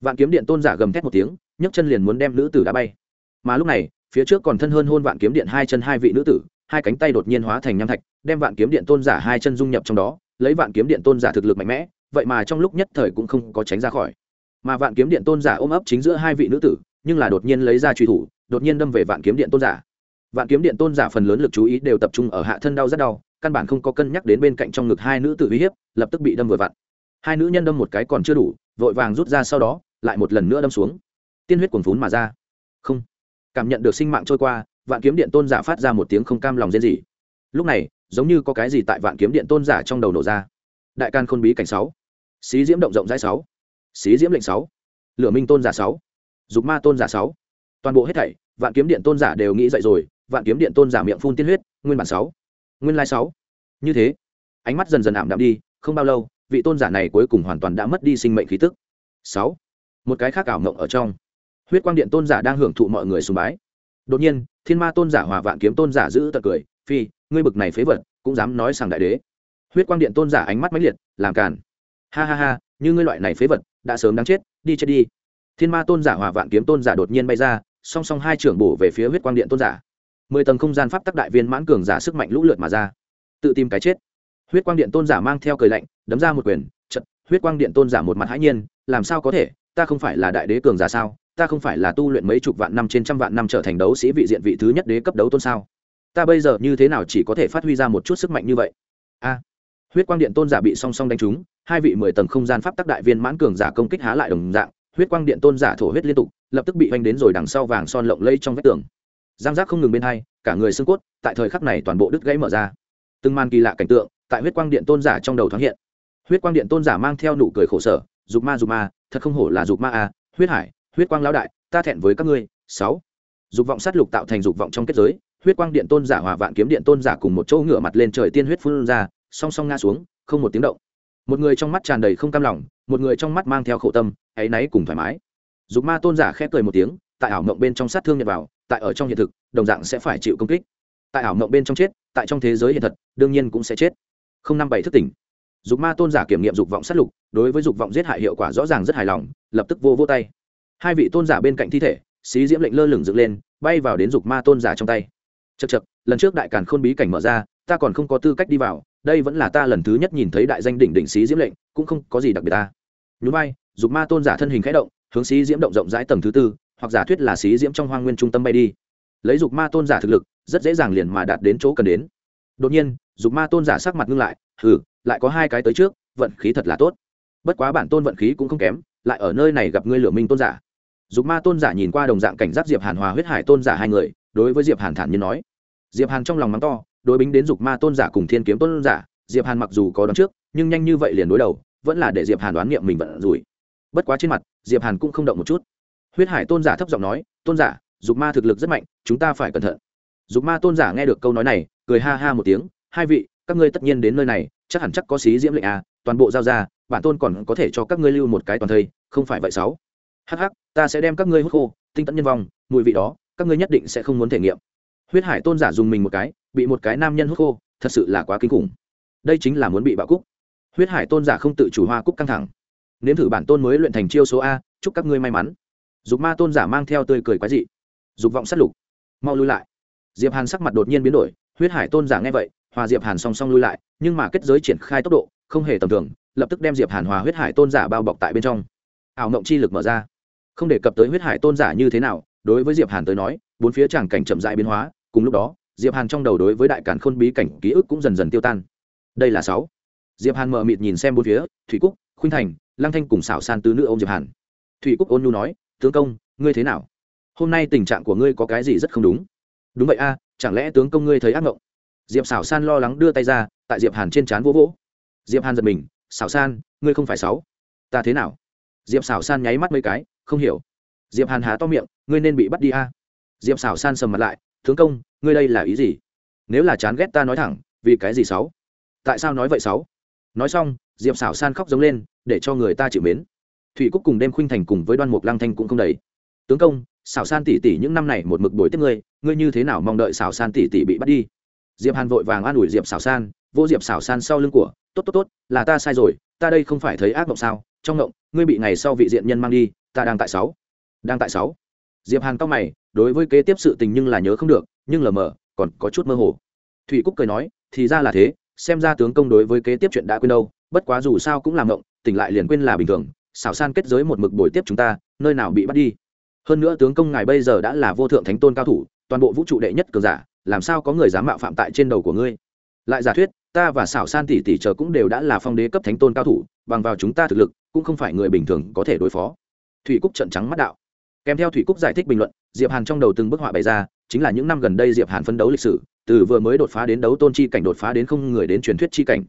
Vạn kiếm điện tôn giả gầm thét một tiếng, nhấc chân liền muốn đem nữ tử đá bay. Mà lúc này, phía trước còn thân hơn hôn vạn kiếm điện hai chân hai vị nữ tử, hai cánh tay đột nhiên hóa thành nham thạch, đem vạn kiếm điện tôn giả hai chân dung nhập trong đó, lấy vạn kiếm điện tôn giả thực lực mạnh mẽ, vậy mà trong lúc nhất thời cũng không có tránh ra khỏi. Mà vạn kiếm điện tôn giả ôm ấp chính giữa hai vị nữ tử, nhưng là đột nhiên lấy ra truy thủ đột nhiên đâm về vạn kiếm điện tôn giả. Vạn kiếm điện tôn giả phần lớn lực chú ý đều tập trung ở hạ thân đau rất đau, căn bản không có cân nhắc đến bên cạnh trong ngực hai nữ tự uy hiếp, lập tức bị đâm vừa vặn. Hai nữ nhân đâm một cái còn chưa đủ, vội vàng rút ra sau đó, lại một lần nữa đâm xuống. Tiên huyết cuồn phún mà ra. Không. Cảm nhận được sinh mạng trôi qua, vạn kiếm điện tôn giả phát ra một tiếng không cam lòng rên gì lúc này, giống như có cái gì tại vạn kiếm điện tôn giả trong đầu nổ ra. Đại can khôn bí cảnh sáu. Xí diễm động rộng rãi sáu. Xí diễm lệnh sáu. Lửa minh tôn giả sáu. Dục ma tôn giả sáu. Toàn bộ hết thảy vạn kiếm điện tôn giả đều nghĩ dậy rồi, vạn kiếm điện tôn giả miệng phun tiên huyết, nguyên bản sáu, nguyên lai sáu. Như thế, ánh mắt dần dần ảm đạm đi, không bao lâu, vị tôn giả này cuối cùng hoàn toàn đã mất đi sinh mệnh khí tức. Sáu, một cái khác ảo mộng ở trong. Huyết quang điện tôn giả đang hưởng thụ mọi người sùng bái. Đột nhiên, thiên ma tôn giả hòa vạn kiếm tôn giả giữ tật cười, phi, ngươi bực này phế vật, cũng dám nói sang đại đế. Huyết quang điện tôn giả ánh mắt mãnh liệt, làm càn. Ha ha ha, như ngươi loại này phế vật, đã sớm đáng chết, đi chết đi. Thiên ma tôn giả hòa vạn kiếm tôn giả đột nhiên bay ra song song hai trưởng bổ về phía huyết quang điện tôn giả. Mười tầng không gian pháp tắc đại viên mãn cường giả sức mạnh lũ lượt mà ra. Tự tìm cái chết. Huyết quang điện tôn giả mang theo cười lạnh, đấm ra một quyền, chật, huyết quang điện tôn giả một mặt hãi nhiên, làm sao có thể, ta không phải là đại đế cường giả sao, ta không phải là tu luyện mấy chục vạn năm trên trăm vạn năm trở thành đấu sĩ vị diện vị thứ nhất đế cấp đấu tôn sao? Ta bây giờ như thế nào chỉ có thể phát huy ra một chút sức mạnh như vậy? A. Huyết quang điện tôn giả bị song song đánh trúng, hai vị mười tầng không gian pháp tắc đại viên mãn cường giả công kích há lại đồng dạng huyết quang điện tôn giả thổ huyết liên tục, lập tức bị oanh đến rồi đằng sau vàng son lộng lây trong vách tường. Giang giác không ngừng bên hai, cả người xương cốt, tại thời khắc này toàn bộ đứt gãy mở ra. Từng màn kỳ lạ cảnh tượng, tại huyết quang điện tôn giả trong đầu thoáng hiện. Huyết quang điện tôn giả mang theo nụ cười khổ sở, dục ma dục ma, thật không hổ là dục ma a huyết hải, huyết quang lão đại, ta thẹn với các ngươi. Sáu. Dục vọng sát lục tạo thành dục vọng trong kết giới, huyết quang điện tôn giả hòa vạn kiếm điện tôn giả cùng một chỗ ngửa mặt lên trời tiên huyết phun ra, song song ngã xuống, không một tiếng động một người trong mắt tràn đầy không cam lòng, một người trong mắt mang theo khổ tâm hãy náy cùng thoải mái. Dục ma tôn giả khẽ cười một tiếng, tại ảo mộng bên trong sát thương nhật vào, tại ở trong hiện thực, đồng dạng sẽ phải chịu công kích. Tại ảo mộng bên trong chết, tại trong thế giới hiện thật, đương nhiên cũng sẽ chết. Không năm bảy thức tỉnh. Dục ma tôn giả kiểm nghiệm dục vọng sát lục, đối với dục vọng giết hại hiệu quả rõ ràng rất hài lòng, lập tức vô vô tay. Hai vị tôn giả bên cạnh thi thể, xí diễm lệnh lơ lửng dựng lên, bay vào đến dục ma tôn giả trong tay. Chật chật lần trước đại càn khôn bí cảnh mở ra, ta còn không có tư cách đi vào đây vẫn là ta lần thứ nhất nhìn thấy đại danh đỉnh đỉnh xí diễm lệnh, cũng không có gì đặc biệt ta. Nhún vai, dục ma tôn giả thân hình khẽ động, hướng xí diễm động rộng rãi tầng thứ tư, hoặc giả thuyết là xí diễm trong hoang nguyên trung tâm bay đi. Lấy dục ma tôn giả thực lực, rất dễ dàng liền mà đạt đến chỗ cần đến. Đột nhiên, dục ma tôn giả sắc mặt ngưng lại, hừ, lại có hai cái tới trước, vận khí thật là tốt. Bất quá bản tôn vận khí cũng không kém, lại ở nơi này gặp ngươi lửa minh tôn giả. Dục ma tôn giả nhìn qua đồng dạng cảnh giác diệp hàn hòa huyết hải tôn giả hai người, đối với diệp hàn thản nhiên nói. Diệp hàn trong lòng mắng to đối bính đến dục ma tôn giả cùng thiên kiếm tôn giả, diệp hàn mặc dù có đoán trước, nhưng nhanh như vậy liền đối đầu, vẫn là để diệp hàn đoán nghiệm mình vận rủi. Bất quá trên mặt, diệp hàn cũng không động một chút. Huyết hải tôn giả thấp giọng nói, tôn giả, dục ma thực lực rất mạnh, chúng ta phải cẩn thận. Dục ma tôn giả nghe được câu nói này, cười ha ha một tiếng, hai vị, các ngươi tất nhiên đến nơi này, chắc hẳn chắc có xí diễm lệnh à toàn bộ giao ra, bản tôn còn có thể cho các ngươi lưu một cái toàn thây, không phải vậy sáu. Hắc hắc, ta sẽ đem các ngươi hút khô, tinh tẫn nhân vong, mùi vị đó, các ngươi nhất định sẽ không muốn thể nghiệm. Huyết hải tôn giả dùng mình một cái bị một cái nam nhân hút khô, thật sự là quá kinh khủng. Đây chính là muốn bị bạo cúc. Huyết hải tôn giả không tự chủ hoa cúc căng thẳng. Nếm thử bản tôn mới luyện thành chiêu số a, chúc các ngươi may mắn. Dục ma tôn giả mang theo tươi cười quái dị. Dục vọng sát lục. Mau lui lại. Diệp hàn sắc mặt đột nhiên biến đổi, huyết hải tôn giả nghe vậy, hòa diệp hàn song song lui lại, nhưng mà kết giới triển khai tốc độ, không hề tầm thường, lập tức đem diệp hàn hòa huyết hải tôn giả bao bọc tại bên trong. Ảo mộng chi lực mở ra. Không đề cập tới huyết hải tôn giả như thế nào, đối với diệp hàn tới nói, bốn phía tràng cảnh chậm dại biến hóa, cùng lúc đó diệp hàn trong đầu đối với đại cản khôn bí cảnh ký ức cũng dần dần tiêu tan. Đây là sáu. Diệp hàn mờ mịt nhìn xem bốn phía, thủy cúc, khuynh thành, lăng thanh cùng xảo san tứ nữ ôm diệp hàn. Thủy cúc ôn nhu nói, tướng công, ngươi thế nào? Hôm nay tình trạng của ngươi có cái gì rất không đúng? Đúng vậy a, chẳng lẽ tướng công ngươi thấy ác mộng? Diệp xảo san lo lắng đưa tay ra, tại diệp hàn trên trán vỗ vỗ. Diệp hàn giật mình, xảo san, ngươi không phải sáu. Ta thế nào? Diệp xảo san nháy mắt mấy cái, không hiểu. Diệp hàn há to miệng, ngươi nên bị bắt đi a. Diệp xảo san sầm mặt lại tướng công, ngươi đây là ý gì? Nếu là chán ghét ta nói thẳng, vì cái gì sáu? Tại sao nói vậy sáu? Nói xong, diệp xảo san khóc giống lên, để cho người ta chịu mến. Thủy cúc cùng đêm khuynh thành cùng với đoan mục lăng thanh cũng không đầy. Tướng công xảo san tỷ tỷ những năm này một mực đổi tiếp ngươi ngươi như thế nào mong đợi xảo san tỷ tỷ bị bắt đi? Diệp hàn vội vàng an ủi diệp xảo san, vô diệp xảo san sau lưng của, tốt tốt tốt, là ta sai rồi, ta đây không phải thấy ác mộng sao? Trong mộng, ngươi bị ngày sau vị diện nhân mang đi, ta đang tại sáu. Đang tại sáu. Diệp hàn cao mày đối với kế tiếp sự tình nhưng là nhớ không được, nhưng lờ mờ, còn có chút mơ hồ. Thủy cúc cười nói, thì ra là thế, xem ra tướng công đối với kế tiếp chuyện đã quên đâu, bất quá dù sao cũng làm ngộng tỉnh lại liền quên là bình thường, xảo san kết giới một mực buổi tiếp chúng ta, nơi nào bị bắt đi. Hơn nữa tướng công ngài bây giờ đã là vô thượng thánh tôn cao thủ, toàn bộ vũ trụ đệ nhất cường giả, làm sao có người dám mạo phạm tại trên đầu của ngươi? Lại giả thuyết, ta và xảo san tỷ tỷ chờ cũng đều đã là phong đế cấp thánh tôn cao thủ, bằng vào chúng ta thực lực, cũng không phải người bình thường có thể đối phó. Thủy cúc trận trắng mắt đạo kèm theo thủy cúc giải thích bình luận, diệp hàn trong đầu từng bức họa bày ra, chính là những năm gần đây diệp hàn phấn đấu lịch sử, từ vừa mới đột phá đến đấu tôn chi cảnh đột phá đến không người đến truyền thuyết chi cảnh.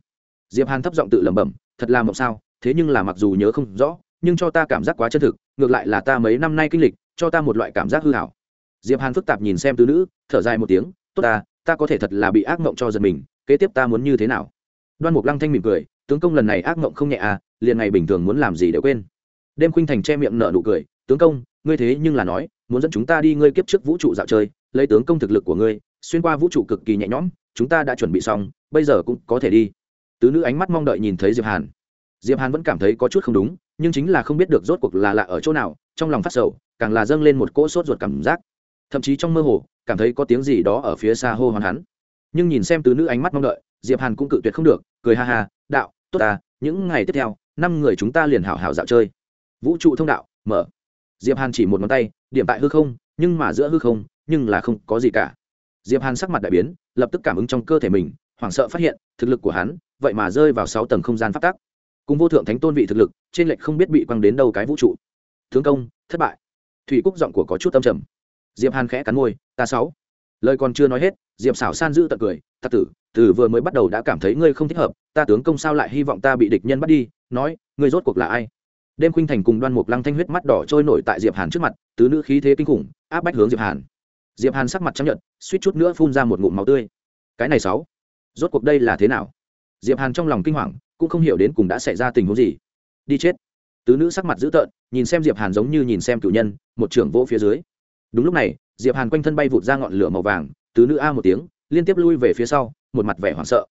Diệp hàn thấp giọng tự lẩm bẩm, thật là mộng sao, thế nhưng là mặc dù nhớ không rõ, nhưng cho ta cảm giác quá chân thực, ngược lại là ta mấy năm nay kinh lịch, cho ta một loại cảm giác hư hảo. Diệp hàn phức tạp nhìn xem tứ nữ, thở dài một tiếng, tốt ta ta có thể thật là bị ác mộng cho giật mình, kế tiếp ta muốn như thế nào? Đoan mục lăng thanh mỉm cười, tướng công lần này ác mộng không nhẹ à liền ngày bình thường muốn làm gì để quên. Đêm khuynh thành che miệng nở nụ cười, tướng công ngươi thế nhưng là nói, muốn dẫn chúng ta đi ngươi kiếp trước vũ trụ dạo chơi, lấy tướng công thực lực của ngươi, xuyên qua vũ trụ cực kỳ nhẹ nhõm, chúng ta đã chuẩn bị xong, bây giờ cũng có thể đi. Tứ nữ ánh mắt mong đợi nhìn thấy diệp hàn. Diệp hàn vẫn cảm thấy có chút không đúng, nhưng chính là không biết được rốt cuộc là lạ ở chỗ nào, trong lòng phát sầu, càng là dâng lên một cỗ sốt ruột cảm giác. Thậm chí trong mơ hồ, cảm thấy có tiếng gì đó ở phía xa hô hoán hắn. Nhưng nhìn xem tứ nữ ánh mắt mong đợi, diệp hàn cũng cự tuyệt không được, cười ha ha, đạo, tốt ta, những ngày tiếp theo, năm người chúng ta liền hảo hảo dạo chơi. Vũ trụ thông đạo, mở diệp hàn chỉ một ngón tay, điểm tại hư không, nhưng mà giữa hư không, nhưng là không có gì cả. Diệp hàn sắc mặt đại biến, lập tức cảm ứng trong cơ thể mình, hoảng sợ phát hiện, thực lực của hắn, vậy mà rơi vào sáu tầng không gian phát tác cùng vô thượng thánh tôn vị thực lực, trên lệch không biết bị quăng đến đâu cái vũ trụ. Tướng công, thất bại. Thủy cúc giọng của có chút tâm trầm. Diệp hàn khẽ cắn môi, ta sáu. Lời còn chưa nói hết, diệp xảo san giữ tật cười, ta tử, từ vừa mới bắt đầu đã cảm thấy ngươi không thích hợp, ta tướng công sao lại hy vọng ta bị địch nhân bắt đi? Nói, ngươi rốt cuộc là ai? Đêm khuynh thành cùng đoan mục lăng thanh huyết mắt đỏ trôi nổi tại diệp hàn trước mặt, tứ nữ khí thế kinh khủng, áp bách hướng diệp hàn. Diệp hàn sắc mặt chấp nhận suýt chút nữa phun ra một ngụm máu tươi. Cái này sáu, rốt cuộc đây là thế nào? Diệp hàn trong lòng kinh hoàng, cũng không hiểu đến cùng đã xảy ra tình huống gì. Đi chết. Tứ nữ sắc mặt dữ tợn, nhìn xem diệp hàn giống như nhìn xem cựu nhân, một trưởng vỗ phía dưới. Đúng lúc này, diệp hàn quanh thân bay vụt ra ngọn lửa màu vàng, tứ nữ a một tiếng, liên tiếp lui về phía sau, một mặt vẻ hoảng sợ.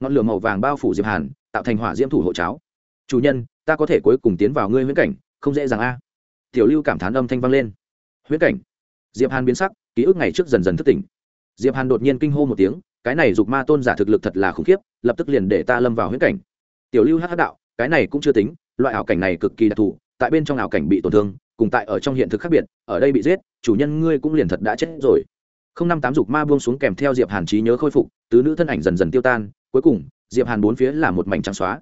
Ngọn lửa màu vàng bao phủ diệp hàn, tạo thành hỏa diễm thủ hộ cháo. Chủ nhân ta có thể cuối cùng tiến vào ngươi huyễn cảnh, không dễ dàng a. Tiểu lưu cảm thán âm thanh vang lên. Huyễn cảnh? Diệp hàn biến sắc, ký ức ngày trước dần dần thức tỉnh. Diệp hàn đột nhiên kinh hô một tiếng, cái này dục ma tôn giả thực lực thật là khủng khiếp, lập tức liền để ta lâm vào huyễn cảnh. Tiểu lưu hắc đạo, cái này cũng chưa tính, loại ảo cảnh này cực kỳ đặc thù, tại bên trong ảo cảnh bị tổn thương, cùng tại ở trong hiện thực khác biệt, ở đây bị giết, chủ nhân ngươi cũng liền thật đã chết rồi. Không năm tám dục ma buông xuống kèm theo diệp hàn trí nhớ khôi phục, tứ nữ thân ảnh dần dần tiêu tan, cuối cùng, diệp hàn bốn phía là một mảnh trắng xóa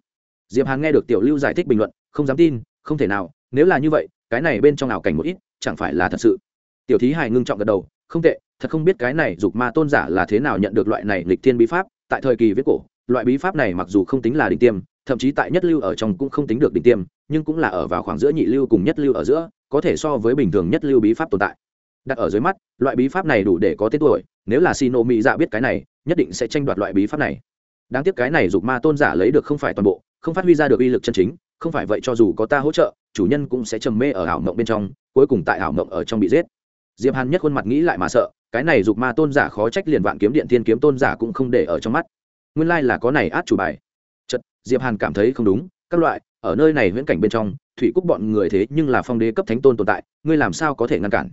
diệp hàn nghe được tiểu lưu giải thích bình luận, không dám tin, không thể nào, nếu là như vậy, cái này bên trong ảo cảnh một ít, chẳng phải là thật sự. Tiểu thí hài ngưng trọng gật đầu, không tệ, thật không biết cái này dục ma tôn giả là thế nào nhận được loại này lịch thiên bí pháp, tại thời kỳ viết cổ, loại bí pháp này mặc dù không tính là đỉnh tiêm, thậm chí tại nhất lưu ở trong cũng không tính được đỉnh tiêm, nhưng cũng là ở vào khoảng giữa nhị lưu cùng nhất lưu ở giữa, có thể so với bình thường nhất lưu bí pháp tồn tại. Đặt ở dưới mắt, loại bí pháp này đủ để có tên tuổi, nếu là xin ô mỹ dạ biết cái này, nhất định sẽ tranh đoạt loại bí pháp này. Đáng tiếc cái này dục ma tôn giả lấy được không phải toàn bộ không phát huy ra được uy lực chân chính, không phải vậy cho dù có ta hỗ trợ, chủ nhân cũng sẽ trầm mê ở ảo mộng bên trong, cuối cùng tại ảo mộng ở trong bị giết. Diệp hàn nhất khuôn mặt nghĩ lại mà sợ, cái này dục ma tôn giả khó trách liền vạn kiếm điện thiên kiếm tôn giả cũng không để ở trong mắt. Nguyên lai là có này át chủ bài. Chật diệp hàn cảm thấy không đúng, các loại, ở nơi này huyễn cảnh bên trong, thủy cúc bọn người thế nhưng là phong đế cấp thánh tôn tồn tại, ngươi làm sao có thể ngăn cản?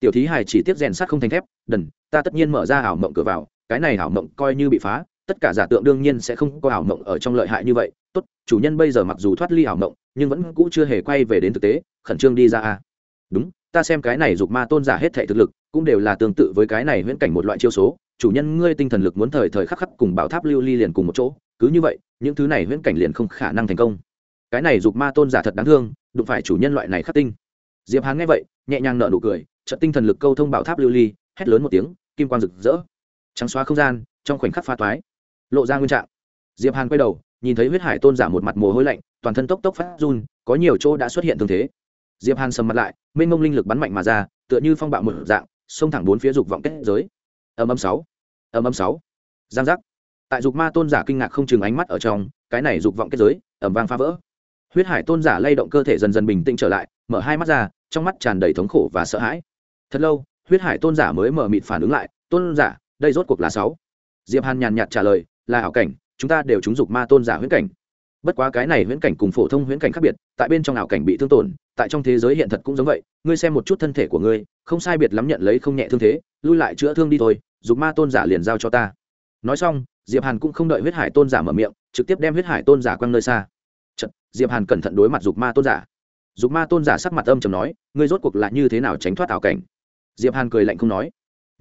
Tiểu thí hài chỉ tiếp rèn sắt không thành thép, đần, ta tất nhiên mở ra ảo mộng cửa vào, cái này ảo mộng coi như bị phá tất cả giả tượng đương nhiên sẽ không có ảo mộng ở trong lợi hại như vậy, tốt, chủ nhân bây giờ mặc dù thoát ly ảo mộng, nhưng vẫn cũ chưa hề quay về đến thực tế, khẩn trương đi ra a đúng, ta xem cái này dục ma tôn giả hết thệ thực lực, cũng đều là tương tự với cái này huyễn cảnh một loại chiêu số, chủ nhân ngươi tinh thần lực muốn thời thời khắc khắc cùng bảo tháp lưu ly liền cùng một chỗ, cứ như vậy, những thứ này huyễn cảnh liền không khả năng thành công. Cái này dục ma tôn giả thật đáng thương, đụng phải chủ nhân loại này khắc tinh. Diệp hán nghe vậy, nhẹ nhàng nở nụ cười trận tinh thần lực câu thông bảo tháp lưu ly, hét lớn một tiếng, kim quang rực rỡ. Trắng xóa không gian, trong khoảnh khắc pha toái lộ ra nguyên trạng. Diệp hàn quay đầu, nhìn thấy huyết hải tôn giả một mặt mồ hôi lạnh, toàn thân tốc tốc phát run, có nhiều chỗ đã xuất hiện thương thế. Diệp hàn sầm mặt lại, mênh mông linh lực bắn mạnh mà ra, tựa như phong bạo một dạng, xông thẳng bốn phía dục vọng kết giới. Ầm ầm sáu ầm ầm sáu. Giang giác. Tại dục ma tôn giả kinh ngạc không chừng ánh mắt ở trong, cái này dục vọng kết giới, ầm vang phá vỡ. Huyết hải tôn giả lay động cơ thể dần dần bình tĩnh trở lại, mở hai mắt ra, trong mắt tràn đầy thống khổ và sợ hãi. Thật lâu, huyết hải tôn giả mới mở mịt phản ứng lại, tôn giả, đây rốt cuộc là sáu. Diệp hàn nhàn nhạt trả lời là ảo cảnh chúng ta đều trúng dục ma tôn giả huyễn cảnh. Bất quá cái này huyễn cảnh cùng phổ thông huyễn cảnh khác biệt tại bên trong ảo cảnh bị thương tổn tại trong thế giới hiện thật cũng giống vậy ngươi xem một chút thân thể của ngươi không sai biệt lắm nhận lấy không nhẹ thương thế lui lại chữa thương đi thôi dục ma tôn giả liền giao cho ta. Nói xong diệp hàn cũng không đợi huyết hải tôn giả mở miệng trực tiếp đem huyết hải tôn giả quăng nơi xa. Chật, diệp hàn cẩn thận đối mặt dục ma tôn giả. Dục ma tôn giả sắc mặt âm trầm nói ngươi rốt cuộc là như thế nào tránh thoát ảo cảnh? Diệp hàn cười lạnh không nói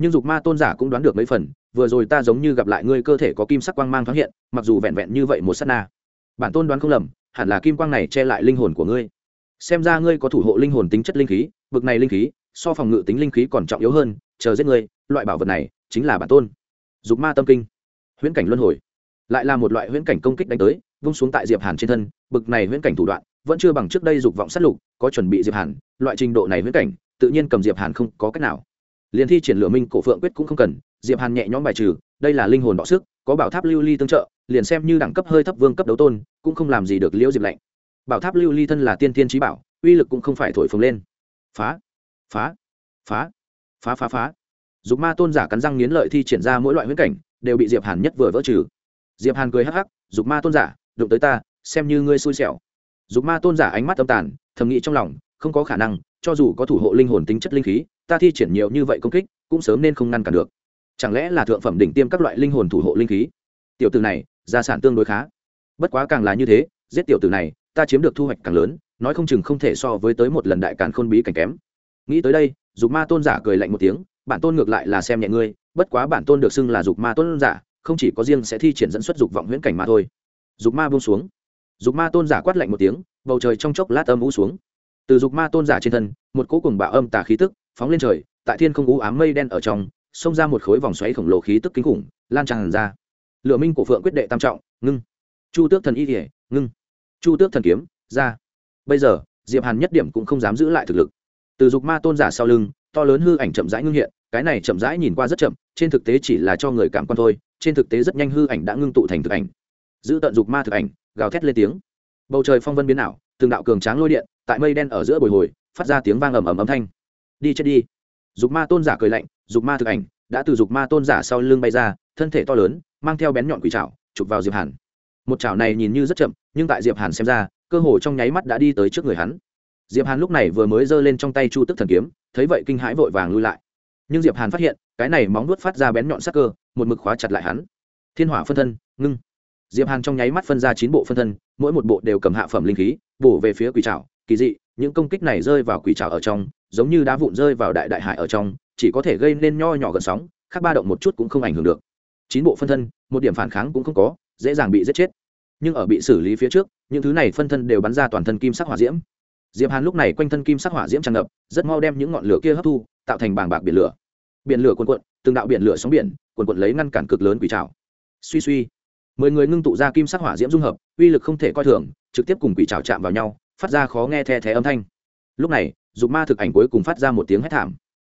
nhưng dục ma tôn giả cũng đoán được mấy phần, vừa rồi ta giống như gặp lại ngươi cơ thể có kim sắc quang mang thoáng hiện, mặc dù vẹn vẹn như vậy một sát na. Bản tôn đoán không lầm, hẳn là kim quang này che lại linh hồn của ngươi. Xem ra ngươi có thủ hộ linh hồn tính chất linh khí, bực này linh khí, so phòng ngự tính linh khí còn trọng yếu hơn, chờ giết ngươi, loại bảo vật này chính là bản tôn. Dục ma tâm kinh. Huyễn cảnh luân hồi. Lại là một loại huyễn cảnh công kích đánh tới, vung xuống tại diệp hàn trên thân, bực này huyễn cảnh thủ đoạn, vẫn chưa bằng trước đây dục vọng sát lục, có chuẩn bị diệp hàn, loại trình độ này huyễn cảnh, tự nhiên cầm diệp hàn không có cách nào liền thi triển lửa minh cổ phượng quyết cũng không cần, diệp hàn nhẹ nhõm bài trừ, đây là linh hồn bọ sức, có bảo tháp lưu ly tương trợ, liền xem như đẳng cấp hơi thấp vương cấp đấu tôn, cũng không làm gì được liễu diệp lạnh. Bảo tháp lưu ly thân là tiên tiên trí bảo, uy lực cũng không phải thổi phồng lên. Phá phá phá phá phá phá. Dục ma tôn giả cắn răng nghiến lợi thi triển ra mỗi loại huyễn cảnh, đều bị diệp hàn nhất vừa vỡ trừ. Diệp hàn cười hắc hắc, dục ma tôn giả, đụng tới ta, xem như ngươi xui xẻo. Dục ma tôn giả ánh mắt âm tàn, thầm nghĩ trong lòng, không có khả năng, cho dù có thủ hộ linh hồn tính chất linh khí ta thi triển nhiều như vậy công kích, cũng sớm nên không ngăn cản được. Chẳng lẽ là thượng phẩm đỉnh tiêm các loại linh hồn thủ hộ linh khí? Tiểu tử này, gia sản tương đối khá. Bất quá càng là như thế, giết tiểu tử này, ta chiếm được thu hoạch càng lớn, nói không chừng không thể so với tới một lần đại càn khôn bí cảnh kém. Nghĩ tới đây, dục ma tôn giả cười lạnh một tiếng, bản tôn ngược lại là xem nhẹ ngươi, bất quá bản tôn được xưng là dục ma tôn giả, không chỉ có riêng sẽ thi triển dẫn xuất dục vọng huyễn cảnh mà thôi. Dục ma buông xuống. Dục ma tôn giả quát lạnh một tiếng, bầu trời trong chốc lát âm u xuống. Từ dục ma tôn giả trên thân, một cỗ cùng bạo âm tà khí tức phóng lên trời, tại thiên không u ám mây đen ở trong, xông ra một khối vòng xoáy khổng lồ khí tức kinh khủng, lan tràn ra. Lựa minh của phượng quyết đệ tam trọng, ngưng. Chu tước thần y thể ngưng. Chu tước thần kiếm, ra. Bây giờ, diệp hàn nhất điểm cũng không dám giữ lại thực lực. Từ dục ma tôn giả sau lưng, to lớn hư ảnh chậm rãi ngưng hiện, cái này chậm rãi nhìn qua rất chậm, trên thực tế chỉ là cho người cảm quan thôi, trên thực tế rất nhanh hư ảnh đã ngưng tụ thành thực ảnh. Giữ tận dục ma thực ảnh, gào thét lên tiếng. Bầu trời phong vân biến ảo, từng đạo cường tráng lôi điện, tại mây đen ở giữa bồi hồi, phát ra tiếng vang ầm ầm âm thanh đi chết đi. Dục ma tôn giả cười lạnh, dục ma thực ảnh, đã từ dục ma tôn giả sau lưng bay ra, thân thể to lớn, mang theo bén nhọn quỷ trảo, chụp vào diệp hàn. Một chảo này nhìn như rất chậm, nhưng tại diệp hàn xem ra, cơ hồ trong nháy mắt đã đi tới trước người hắn. Diệp hàn lúc này vừa mới giơ lên trong tay chu tức thần kiếm, thấy vậy kinh hãi vội vàng lui lại. Nhưng diệp hàn phát hiện, cái này móng vuốt phát ra bén nhọn sắc cơ, một mực khóa chặt lại hắn. Thiên hỏa phân thân, ngưng. Diệp hàn trong nháy mắt phân ra chín bộ phân thân, mỗi một bộ đều cầm hạ phẩm linh khí, bổ về phía quỷ trảo. Kỳ dị, những công kích này rơi vào quỷ trảo ở trong giống như đá vụn rơi vào đại đại hải ở trong, chỉ có thể gây nên nho nhỏ gần sóng, khác ba động một chút cũng không ảnh hưởng được. Chín bộ phân thân, một điểm phản kháng cũng không có, dễ dàng bị giết chết. Nhưng ở bị xử lý phía trước, những thứ này phân thân đều bắn ra toàn thân kim sắc hỏa diễm. Diệp hàn lúc này quanh thân kim sắc hỏa diễm tràn ngập, rất mau đem những ngọn lửa kia hấp thu, tạo thành bàng bạc biển lửa. Biển lửa cuồn cuộn, từng đạo biển lửa sóng biển, cuồn cuộn lấy ngăn cản cực lớn quỷ trào suy suy, mười người ngưng tụ ra kim sắc hỏa diễm dung hợp, uy lực không thể coi thường, trực tiếp cùng quỷ trào chạm vào nhau, phát ra khó nghe the thé âm thanh. Lúc này dục ma thực ảnh cuối cùng phát ra một tiếng hét thảm.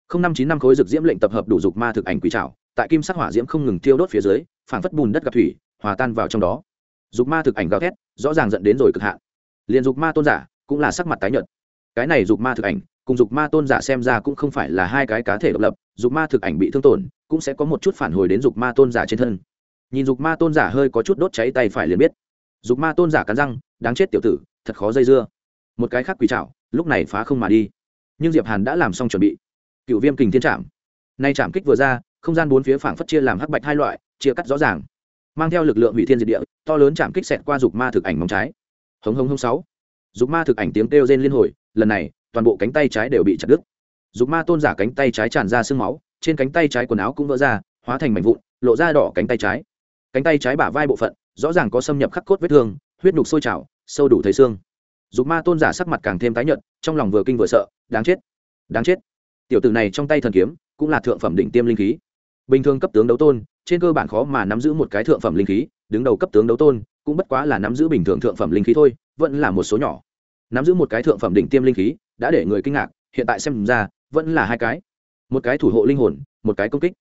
Không năm chín năm khối dược diễm lệnh tập hợp đủ dục ma thực ảnh quỷ trảo, tại kim sắc hỏa diễm không ngừng tiêu đốt phía dưới, phảng phất bùn đất gặp thủy, hòa tan vào trong đó. Dục ma thực ảnh gào thét, rõ ràng dẫn đến rồi cực hạn. Liền dục ma tôn giả cũng là sắc mặt tái nhợt. Cái này dục ma thực ảnh, cùng dục ma tôn giả xem ra cũng không phải là hai cái cá thể độc lập, dục ma thực ảnh bị thương tổn, cũng sẽ có một chút phản hồi đến dục ma tôn giả trên thân. Nhìn dục ma tôn giả hơi có chút đốt cháy tay phải liền biết. Dục ma tôn giả cắn răng, đáng chết tiểu tử, thật khó dây dưa. Một cái khác quỷ trảo lúc này phá không mà đi. Nhưng diệp hàn đã làm xong chuẩn bị. Cựu viêm kình thiên trạm nay trạm kích vừa ra, không gian bốn phía phảng phất chia làm hắc bạch hai loại, chia cắt rõ ràng. Mang theo lực lượng hủy thiên diệt địa, to lớn chạm kích xẹt qua dục ma thực ảnh móng trái. Hống hống hống sáu. Dục ma thực ảnh tiếng kêu rên liên hồi, lần này, toàn bộ cánh tay trái đều bị chặt đứt. Dục ma tôn giả cánh tay trái tràn ra sương máu, trên cánh tay trái quần áo cũng vỡ ra, hóa thành mảnh vụn, lộ ra đỏ cánh tay trái. Cánh tay trái bả vai bộ phận, rõ ràng có xâm nhập khắc cốt vết thương, huyết nhục sôi trào, sâu đủ thấy xương dục ma tôn giả sắc mặt càng thêm tái nhợt, trong lòng vừa kinh vừa sợ, đáng chết đáng chết. Tiểu tử này trong tay thần kiếm, cũng là thượng phẩm đỉnh tiêm linh khí. Bình thường cấp tướng đấu tôn, trên cơ bản khó mà nắm giữ một cái thượng phẩm linh khí, đứng đầu cấp tướng đấu tôn, cũng bất quá là nắm giữ bình thường thượng phẩm linh khí thôi, vẫn là một số nhỏ. Nắm giữ một cái thượng phẩm đỉnh tiêm linh khí, đã để người kinh ngạc, hiện tại xem ra, vẫn là hai cái. Một cái thủ hộ linh hồn, một cái công kích.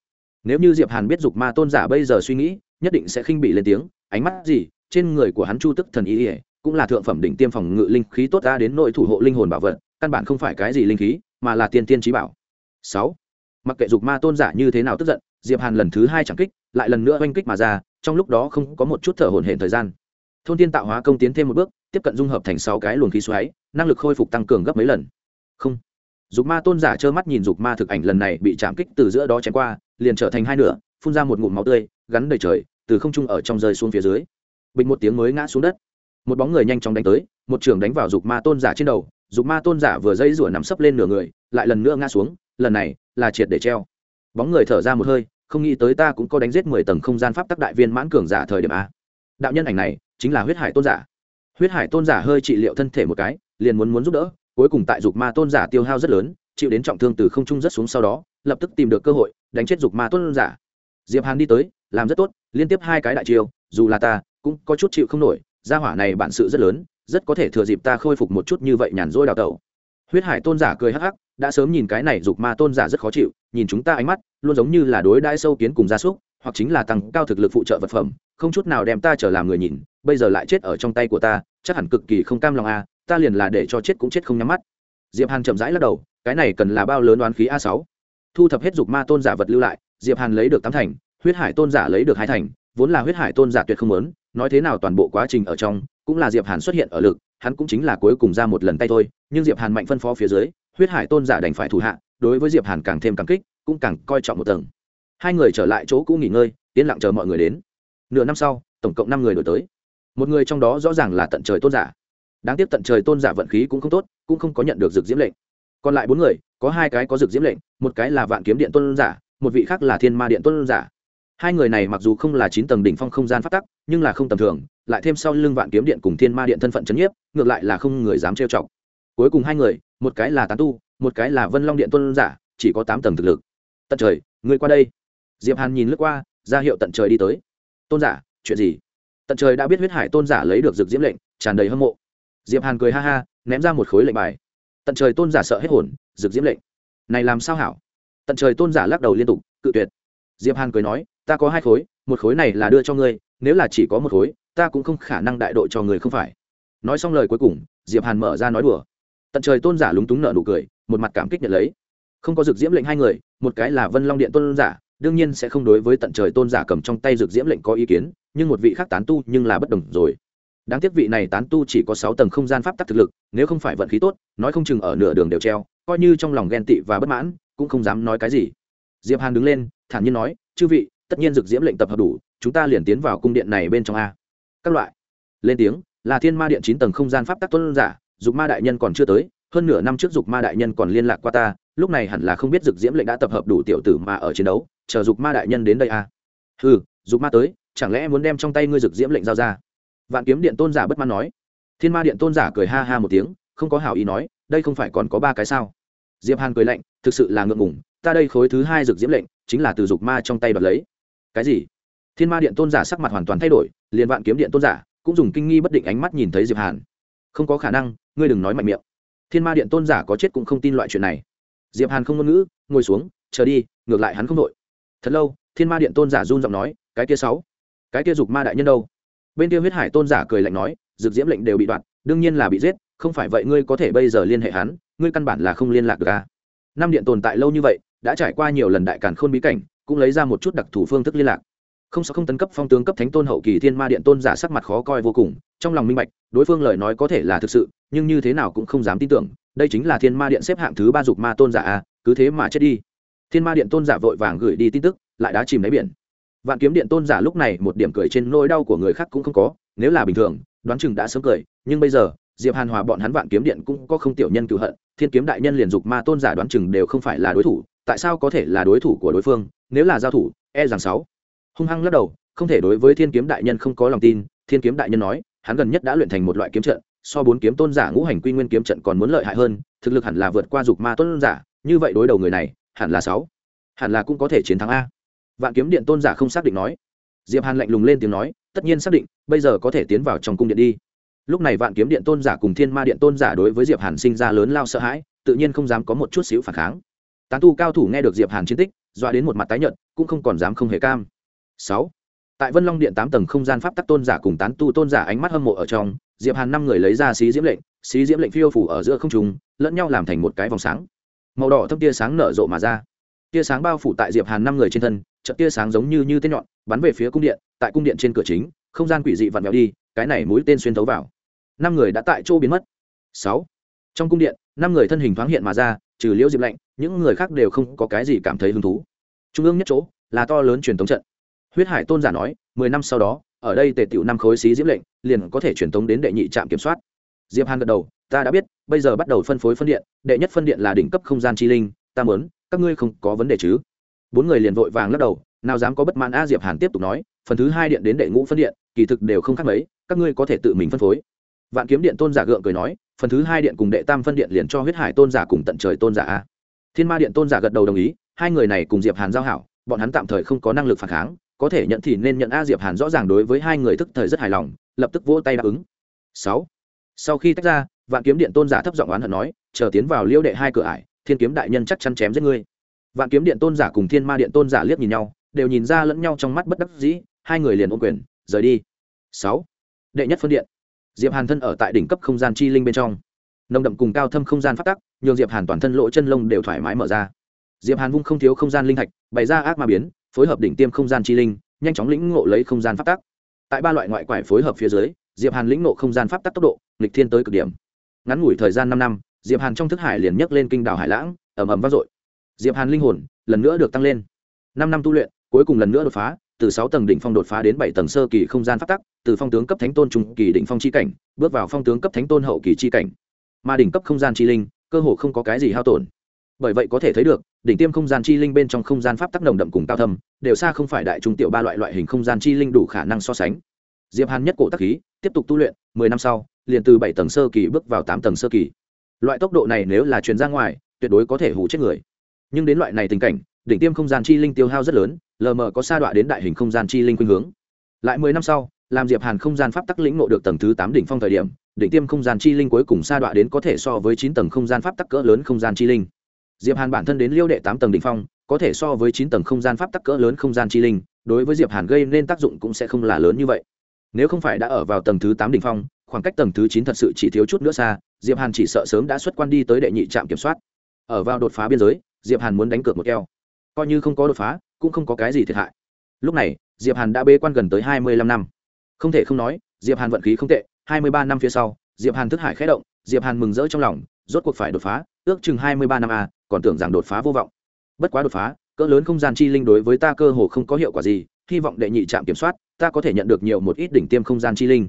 Nếu như diệp hàn biết dục ma tôn giả bây giờ suy nghĩ, nhất định sẽ khinh bị lên tiếng, ánh mắt gì, trên người của hắn chu tức thần ý ỉa cũng là thượng phẩm đỉnh tiêm phòng ngự linh khí tốt ra đến nội thủ hộ linh hồn bảo vật, căn bản không phải cái gì linh khí, mà là tiên tiên trí bảo. Sáu, mặc kệ dục ma tôn giả như thế nào tức giận, diệp hàn lần thứ hai chẳng kích, lại lần nữa oanh kích mà ra, trong lúc đó không có một chút thở hổn hển thời gian. Thôn tiên tạo hóa công tiến thêm một bước, tiếp cận dung hợp thành sáu cái luồng khí xoáy, năng lực khôi phục tăng cường gấp mấy lần. Không, dục ma tôn giả trơ mắt nhìn dục ma thực ảnh lần này bị chạm kích từ giữa đó chém qua, liền trở thành hai nửa, phun ra một ngụm máu tươi, gắn đầy trời, từ không trung ở trong rơi xuống phía dưới. Bình một tiếng mới ngã xuống đất một bóng người nhanh chóng đánh tới, một trường đánh vào dục ma tôn giả trên đầu, dục ma tôn giả vừa dây rủa nằm sấp lên nửa người, lại lần nữa ngã xuống, lần này là triệt để treo. Bóng người thở ra một hơi, không nghĩ tới ta cũng có đánh giết mười tầng không gian pháp tắc đại viên mãn cường giả thời điểm a. Đạo nhân ảnh này chính là huyết hải tôn giả. Huyết hải tôn giả hơi trị liệu thân thể một cái, liền muốn muốn giúp đỡ, cuối cùng tại dục ma tôn giả tiêu hao rất lớn, chịu đến trọng thương từ không trung rất xuống sau đó, lập tức tìm được cơ hội, đánh chết dục ma tôn giả. Diệp hàn đi tới, làm rất tốt, liên tiếp hai cái đại chiêu, dù là ta cũng có chút chịu không nổi gia hỏa này bản sự rất lớn, rất có thể thừa dịp ta khôi phục một chút như vậy nhàn rỗi đào tẩu. Huyết hải tôn giả cười hắc hắc, đã sớm nhìn cái này dục ma tôn giả rất khó chịu, nhìn chúng ta ánh mắt, luôn giống như là đối đãi sâu kiến cùng gia súc, hoặc chính là tăng cao thực lực phụ trợ vật phẩm, không chút nào đem ta trở làm người nhìn, bây giờ lại chết ở trong tay của ta, chắc hẳn cực kỳ không cam lòng a ta liền là để cho chết cũng chết không nhắm mắt. Diệp hàn chậm rãi lắc đầu, cái này cần là bao lớn đoán khí a sáu. Thu thập hết dục ma tôn giả vật lưu lại, diệp hàn lấy được tám thành, huyết hải tôn giả lấy được hai thành, vốn là huyết hải tôn giả tuyệt không lớn nói thế nào toàn bộ quá trình ở trong, cũng là diệp hàn xuất hiện ở lực, hắn cũng chính là cuối cùng ra một lần tay thôi, nhưng diệp hàn mạnh phân phó phía dưới, huyết hải tôn giả đành phải thủ hạ, đối với diệp hàn càng thêm cảm kích, cũng càng coi trọng một tầng. Hai người trở lại chỗ cũ nghỉ ngơi, yên lặng chờ mọi người đến. Nửa năm sau, tổng cộng năm người đổi tới. Một người trong đó rõ ràng là tận trời tôn giả. Đáng tiếc tận trời tôn giả vận khí cũng không tốt, cũng không có nhận được dược diễm lệnh. Còn lại bốn người, có hai cái có dược diễm lệnh, một cái là vạn kiếm điện tôn giả, một vị khác là thiên ma điện tôn giả hai người này mặc dù không là chín tầng đỉnh phong không gian phát tắc, nhưng là không tầm thường, lại thêm sau lưng vạn kiếm điện cùng thiên ma điện thân phận c h ấ n nhiếp, ngược lại là không người dám trêu chọc. Cuối cùng hai người, một cái là tán tu, một cái là vân long điện tôn giả, chỉ có tám tầng thực lực. Tận trời người qua đây. Diệp hàn nhìn lướt qua, ra hiệu tận trời đi tới. Tôn giả, chuyện gì? Tận trời đã biết huyết hải tôn giả lấy được dược diễm lệnh, tràn đầy hâm mộ. Diệp hàn cười ha ha, ném ra một khối lệnh bài. Tận trời tôn giả sợ hết hồn, dược diễm lệnh. Này làm sao hảo? Tận trời tôn giả lắc đầu liên tục, cự tuyệt. Diệp hàn cười nói ta có hai khối, một khối này là đưa cho ngươi, nếu là chỉ có một khối, ta cũng không khả năng đại độ cho người không phải. Nói xong lời cuối cùng, diệp hàn mở ra nói đùa. Tận trời tôn giả lúng túng nợ nụ cười, một mặt cảm kích nhận lấy. Không có dược diễm lệnh hai người, một cái là vân long điện tôn giả, đương nhiên sẽ không đối với tận trời tôn giả cầm trong tay dược diễm lệnh có ý kiến, nhưng một vị khác tán tu nhưng là bất đồng rồi. Đáng tiếc vị này tán tu chỉ có sáu tầng không gian pháp tắc thực lực, nếu không phải vận khí tốt, nói không chừng ở nửa đường đều treo, coi như trong lòng ghen tị và bất mãn, cũng không dám nói cái gì. Diệp hàn đứng lên, thản nhiên nói, chư vị tất nhiên dược diễm lệnh tập hợp đủ, chúng ta liền tiến vào cung điện này bên trong a. Các loại. Lên tiếng, là thiên ma điện chín tầng không gian pháp tắc tuân giả, dục ma đại nhân còn chưa tới, hơn nửa năm trước dục ma đại nhân còn liên lạc qua ta, lúc này hẳn là không biết dược diễm lệnh đã tập hợp đủ tiểu tử mà ở chiến đấu, chờ dục ma đại nhân đến đây a. Ừ dục ma tới, chẳng lẽ muốn đem trong tay ngươi dược diễm lệnh giao ra? Vạn kiếm điện tôn giả bất mãn nói. Thiên ma điện tôn giả cười ha ha một tiếng, không có hảo ý nói, đây không phải còn có ba cái sao? Diệp hàn cười lạnh, thực sự là ngượng ngùng, ta đây khối thứ hai dược diễm lệnh, chính là từ dục ma trong tay đoạt lấy cái gì? Thiên ma điện tôn giả sắc mặt hoàn toàn thay đổi, liền vạn kiếm điện tôn giả cũng dùng kinh nghi bất định ánh mắt nhìn thấy diệp hàn. Không có khả năng, ngươi đừng nói mạnh miệng. Thiên ma điện tôn giả có chết cũng không tin loại chuyện này. Diệp hàn không ngôn ngữ, ngồi xuống, chờ đi, ngược lại hắn không đội thật lâu, thiên ma điện tôn giả run giọng nói, cái kia sáu, cái kia dục ma đại nhân đâu? Bên kia huyết hải tôn giả cười lạnh nói, dược diễm lệnh đều bị đoạt đương nhiên là bị giết, không phải vậy ngươi có thể bây giờ liên hệ hắn, ngươi căn bản là không liên lạc được à? Năm điện tồn tại lâu như vậy, đã trải qua nhiều lần đại càn khôn bí cảnh cũng lấy ra một chút đặc thù phương thức liên lạc. Không sao không tấn cấp phong tướng cấp thánh tôn hậu kỳ thiên ma điện tôn giả sắc mặt khó coi vô cùng, trong lòng minh bạch, đối phương lời nói có thể là thực sự, nhưng như thế nào cũng không dám tin tưởng, đây chính là thiên ma điện xếp hạng thứ ba dục ma tôn giả a, cứ thế mà chết đi. Thiên ma điện tôn giả vội vàng gửi đi tin tức, lại đã chìm lấy biển. Vạn kiếm điện tôn giả lúc này một điểm cười trên nỗi đau của người khác cũng không có, nếu là bình thường, đoán chừng đã sớm cười, nhưng bây giờ, diệp hàn hòa bọn hắn vạn kiếm điện cũng có không tiểu nhân cựu hận, thiên kiếm đại nhân liền dục ma tôn giả đoán chừng đều không phải là đối thủ, tại sao có thể là đối thủ của đối phương? Nếu là giao thủ e rằng sáu. Hung hăng lắc đầu, không thể đối với thiên kiếm đại nhân không có lòng tin, thiên kiếm đại nhân nói, hắn gần nhất đã luyện thành một loại kiếm trận, so bốn kiếm tôn giả ngũ hành quy nguyên kiếm trận còn muốn lợi hại hơn, thực lực hẳn là vượt qua dục ma tôn giả, như vậy đối đầu người này, hẳn là sáu. Hẳn là cũng có thể chiến thắng a. Vạn kiếm điện tôn giả không xác định nói. Diệp hàn lạnh lùng lên tiếng nói, tất nhiên xác định, bây giờ có thể tiến vào trong cung điện đi. Lúc này vạn kiếm điện tôn giả cùng thiên ma điện tôn giả đối với diệp hàn sinh ra lớn lao sợ hãi, tự nhiên không dám có một chút xíu phản kháng. Tán tu cao thủ nghe được diệp hàn chiến tích dọa đến một mặt tái nhợt, cũng không còn dám không hề cam. Sáu, tại vân long điện tám tầng không gian pháp tắc tôn giả cùng tán tu tôn giả ánh mắt hâm mộ ở trong, diệp hàn năm người lấy ra xí diễm lệnh, xí diễm lệnh phiêu phủ ở giữa không trung, lẫn nhau làm thành một cái vòng sáng. Màu đỏ thâm tia sáng nở rộ mà ra. Tia sáng bao phủ tại diệp hàn năm người trên thân trận tia sáng giống như như tên nhọn, bắn về phía cung điện, tại cung điện trên cửa chính, không gian quỷ dị vặn vẹo đi, cái này mũi tên xuyên thấu vào. Năm người đã tại chỗ biến mất. Sáu, trong cung điện, năm người thân hình thoáng hiện mà ra trừ liễu diệp lạnh, những người khác đều không có cái gì cảm thấy hứng thú. Trung ương nhất chỗ là to lớn truyền thống trận. Huyết hải tôn giả nói, mười năm sau đó, ở đây tề tiểu năm khối xí diễm lệnh, liền có thể truyền thống đến đệ nhị trạm kiểm soát. Diệp hàn gật đầu, ta đã biết, bây giờ bắt đầu phân phối phân điện, đệ nhất phân điện là đỉnh cấp không gian chi linh, ta muốn, các ngươi không có vấn đề chứ? Bốn người liền vội vàng lắc đầu, nào dám có bất mãn a? Diệp hàn tiếp tục nói, phần thứ hai điện đến đệ ngũ phân điện, kỳ thực đều không khác mấy, các ngươi có thể tự mình phân phối. Vạn kiếm điện tôn giả gượng cười nói phần thứ hai điện cùng đệ tam phân điện liền cho huyết hải tôn giả cùng tận trời tôn giả a. Thiên ma điện tôn giả gật đầu đồng ý, hai người này cùng diệp hàn giao hảo, bọn hắn tạm thời không có năng lực phản kháng, có thể nhận thì nên nhận a, diệp hàn rõ ràng đối với hai người thức thời rất hài lòng, lập tức vỗ tay đáp ứng. Sáu. Sau khi tách ra, vạn kiếm điện tôn giả thấp giọng oán hận nói, chờ tiến vào liêu đệ hai cửa ải, thiên kiếm đại nhân chắc chắn chém giết ngươi. Vạn kiếm điện tôn giả cùng thiên ma điện tôn giả liếc nhìn nhau, đều nhìn ra lẫn nhau trong mắt bất đắc dĩ, hai người liền ôm quyền, rời đi. Sáu. Đệ nhất phân điện diệp hàn thân ở tại đỉnh cấp không gian chi linh bên trong. Nồng đậm cùng cao thâm không gian phát tắc, nhường diệp hàn toàn thân lỗ chân lông đều thoải mái mở ra. Diệp hàn vung không thiếu không gian linh thạch, bày ra ác ma biến, phối hợp đỉnh tiêm không gian chi linh, nhanh chóng lĩnh ngộ lấy không gian pháp tắc. Tại ba loại ngoại quải phối hợp phía dưới, diệp hàn lĩnh ngộ không gian pháp tắc tốc độ, nghịch thiên tới cực điểm. Ngắn ngủi thời gian năm năm, diệp hàn trong thức hải liền nhấc lên kinh đảo hải lãng, ầm ầm vang dội. Diệp hàn linh hồn lần nữa được tăng lên. Năm năm tu luyện, cuối cùng lần nữa đột phá từ sáu tầng đỉnh phong đột phá đến bảy tầng sơ kỳ không gian pháp tắc, từ phong tướng cấp thánh tôn trung kỳ đỉnh phong chi cảnh, bước vào phong tướng cấp thánh tôn hậu kỳ chi cảnh. Mà đỉnh cấp không gian chi linh, cơ hồ không có cái gì hao tổn. Bởi vậy có thể thấy được, đỉnh tiêm không gian chi linh bên trong không gian pháp tắc nồng đậm cùng cao thâm, đều xa không phải đại trung tiểu ba loại loại hình không gian chi linh đủ khả năng so sánh. Diệp hàn nhất cổ tắc khí, tiếp tục tu luyện, mười năm sau, liền từ bảy tầng sơ kỳ bước vào tám tầng sơ kỳ. Loại tốc độ này nếu là truyền ra ngoài, tuyệt đối có thể hù chết người. Nhưng đến loại này tình cảnh đỉnh tiêm không gian chi linh tiêu hao rất lớn, lờ mờ có sa đọa đến đại hình không gian chi linh khuynh hướng. Lại mười năm sau, làm diệp hàn không gian pháp tắc lĩnh ngộ được tầng thứ tám đỉnh phong thời điểm, đỉnh tiêm không gian chi linh cuối cùng sa đọa đến có thể so với chín tầng không gian pháp tắc cỡ lớn không gian chi linh. Diệp hàn bản thân đến liêu đệ tám tầng đỉnh phong, có thể so với chín tầng không gian pháp tắc cỡ lớn không gian chi linh, đối với diệp hàn gây nên tác dụng cũng sẽ không là lớn như vậy. Nếu không phải đã ở vào tầng thứ tám đỉnh phong, khoảng cách tầng thứ chín thật sự chỉ thiếu chút nữa xa, diệp hàn chỉ sợ sớm đã xuất quan đi tới đệ nhị trạm kiểm soát. Ở vào đột phá biên giới, diệp hàn muốn đánh cược một keo coi như không có đột phá, cũng không có cái gì thiệt hại. Lúc này, diệp hàn đã bế quan gần tới hai mươi lăm năm. Không thể không nói, diệp hàn vận khí không tệ, hai mươi ba năm phía sau, diệp hàn thức hải khẽ động, diệp hàn mừng rỡ trong lòng, rốt cuộc phải đột phá, ước chừng hai mươi ba năm a, còn tưởng rằng đột phá vô vọng. Bất quá đột phá, cỡ lớn không gian chi linh đối với ta cơ hồ không có hiệu quả gì, hy vọng đệ nhị trạm kiểm soát, ta có thể nhận được nhiều một ít đỉnh tiêm không gian chi linh.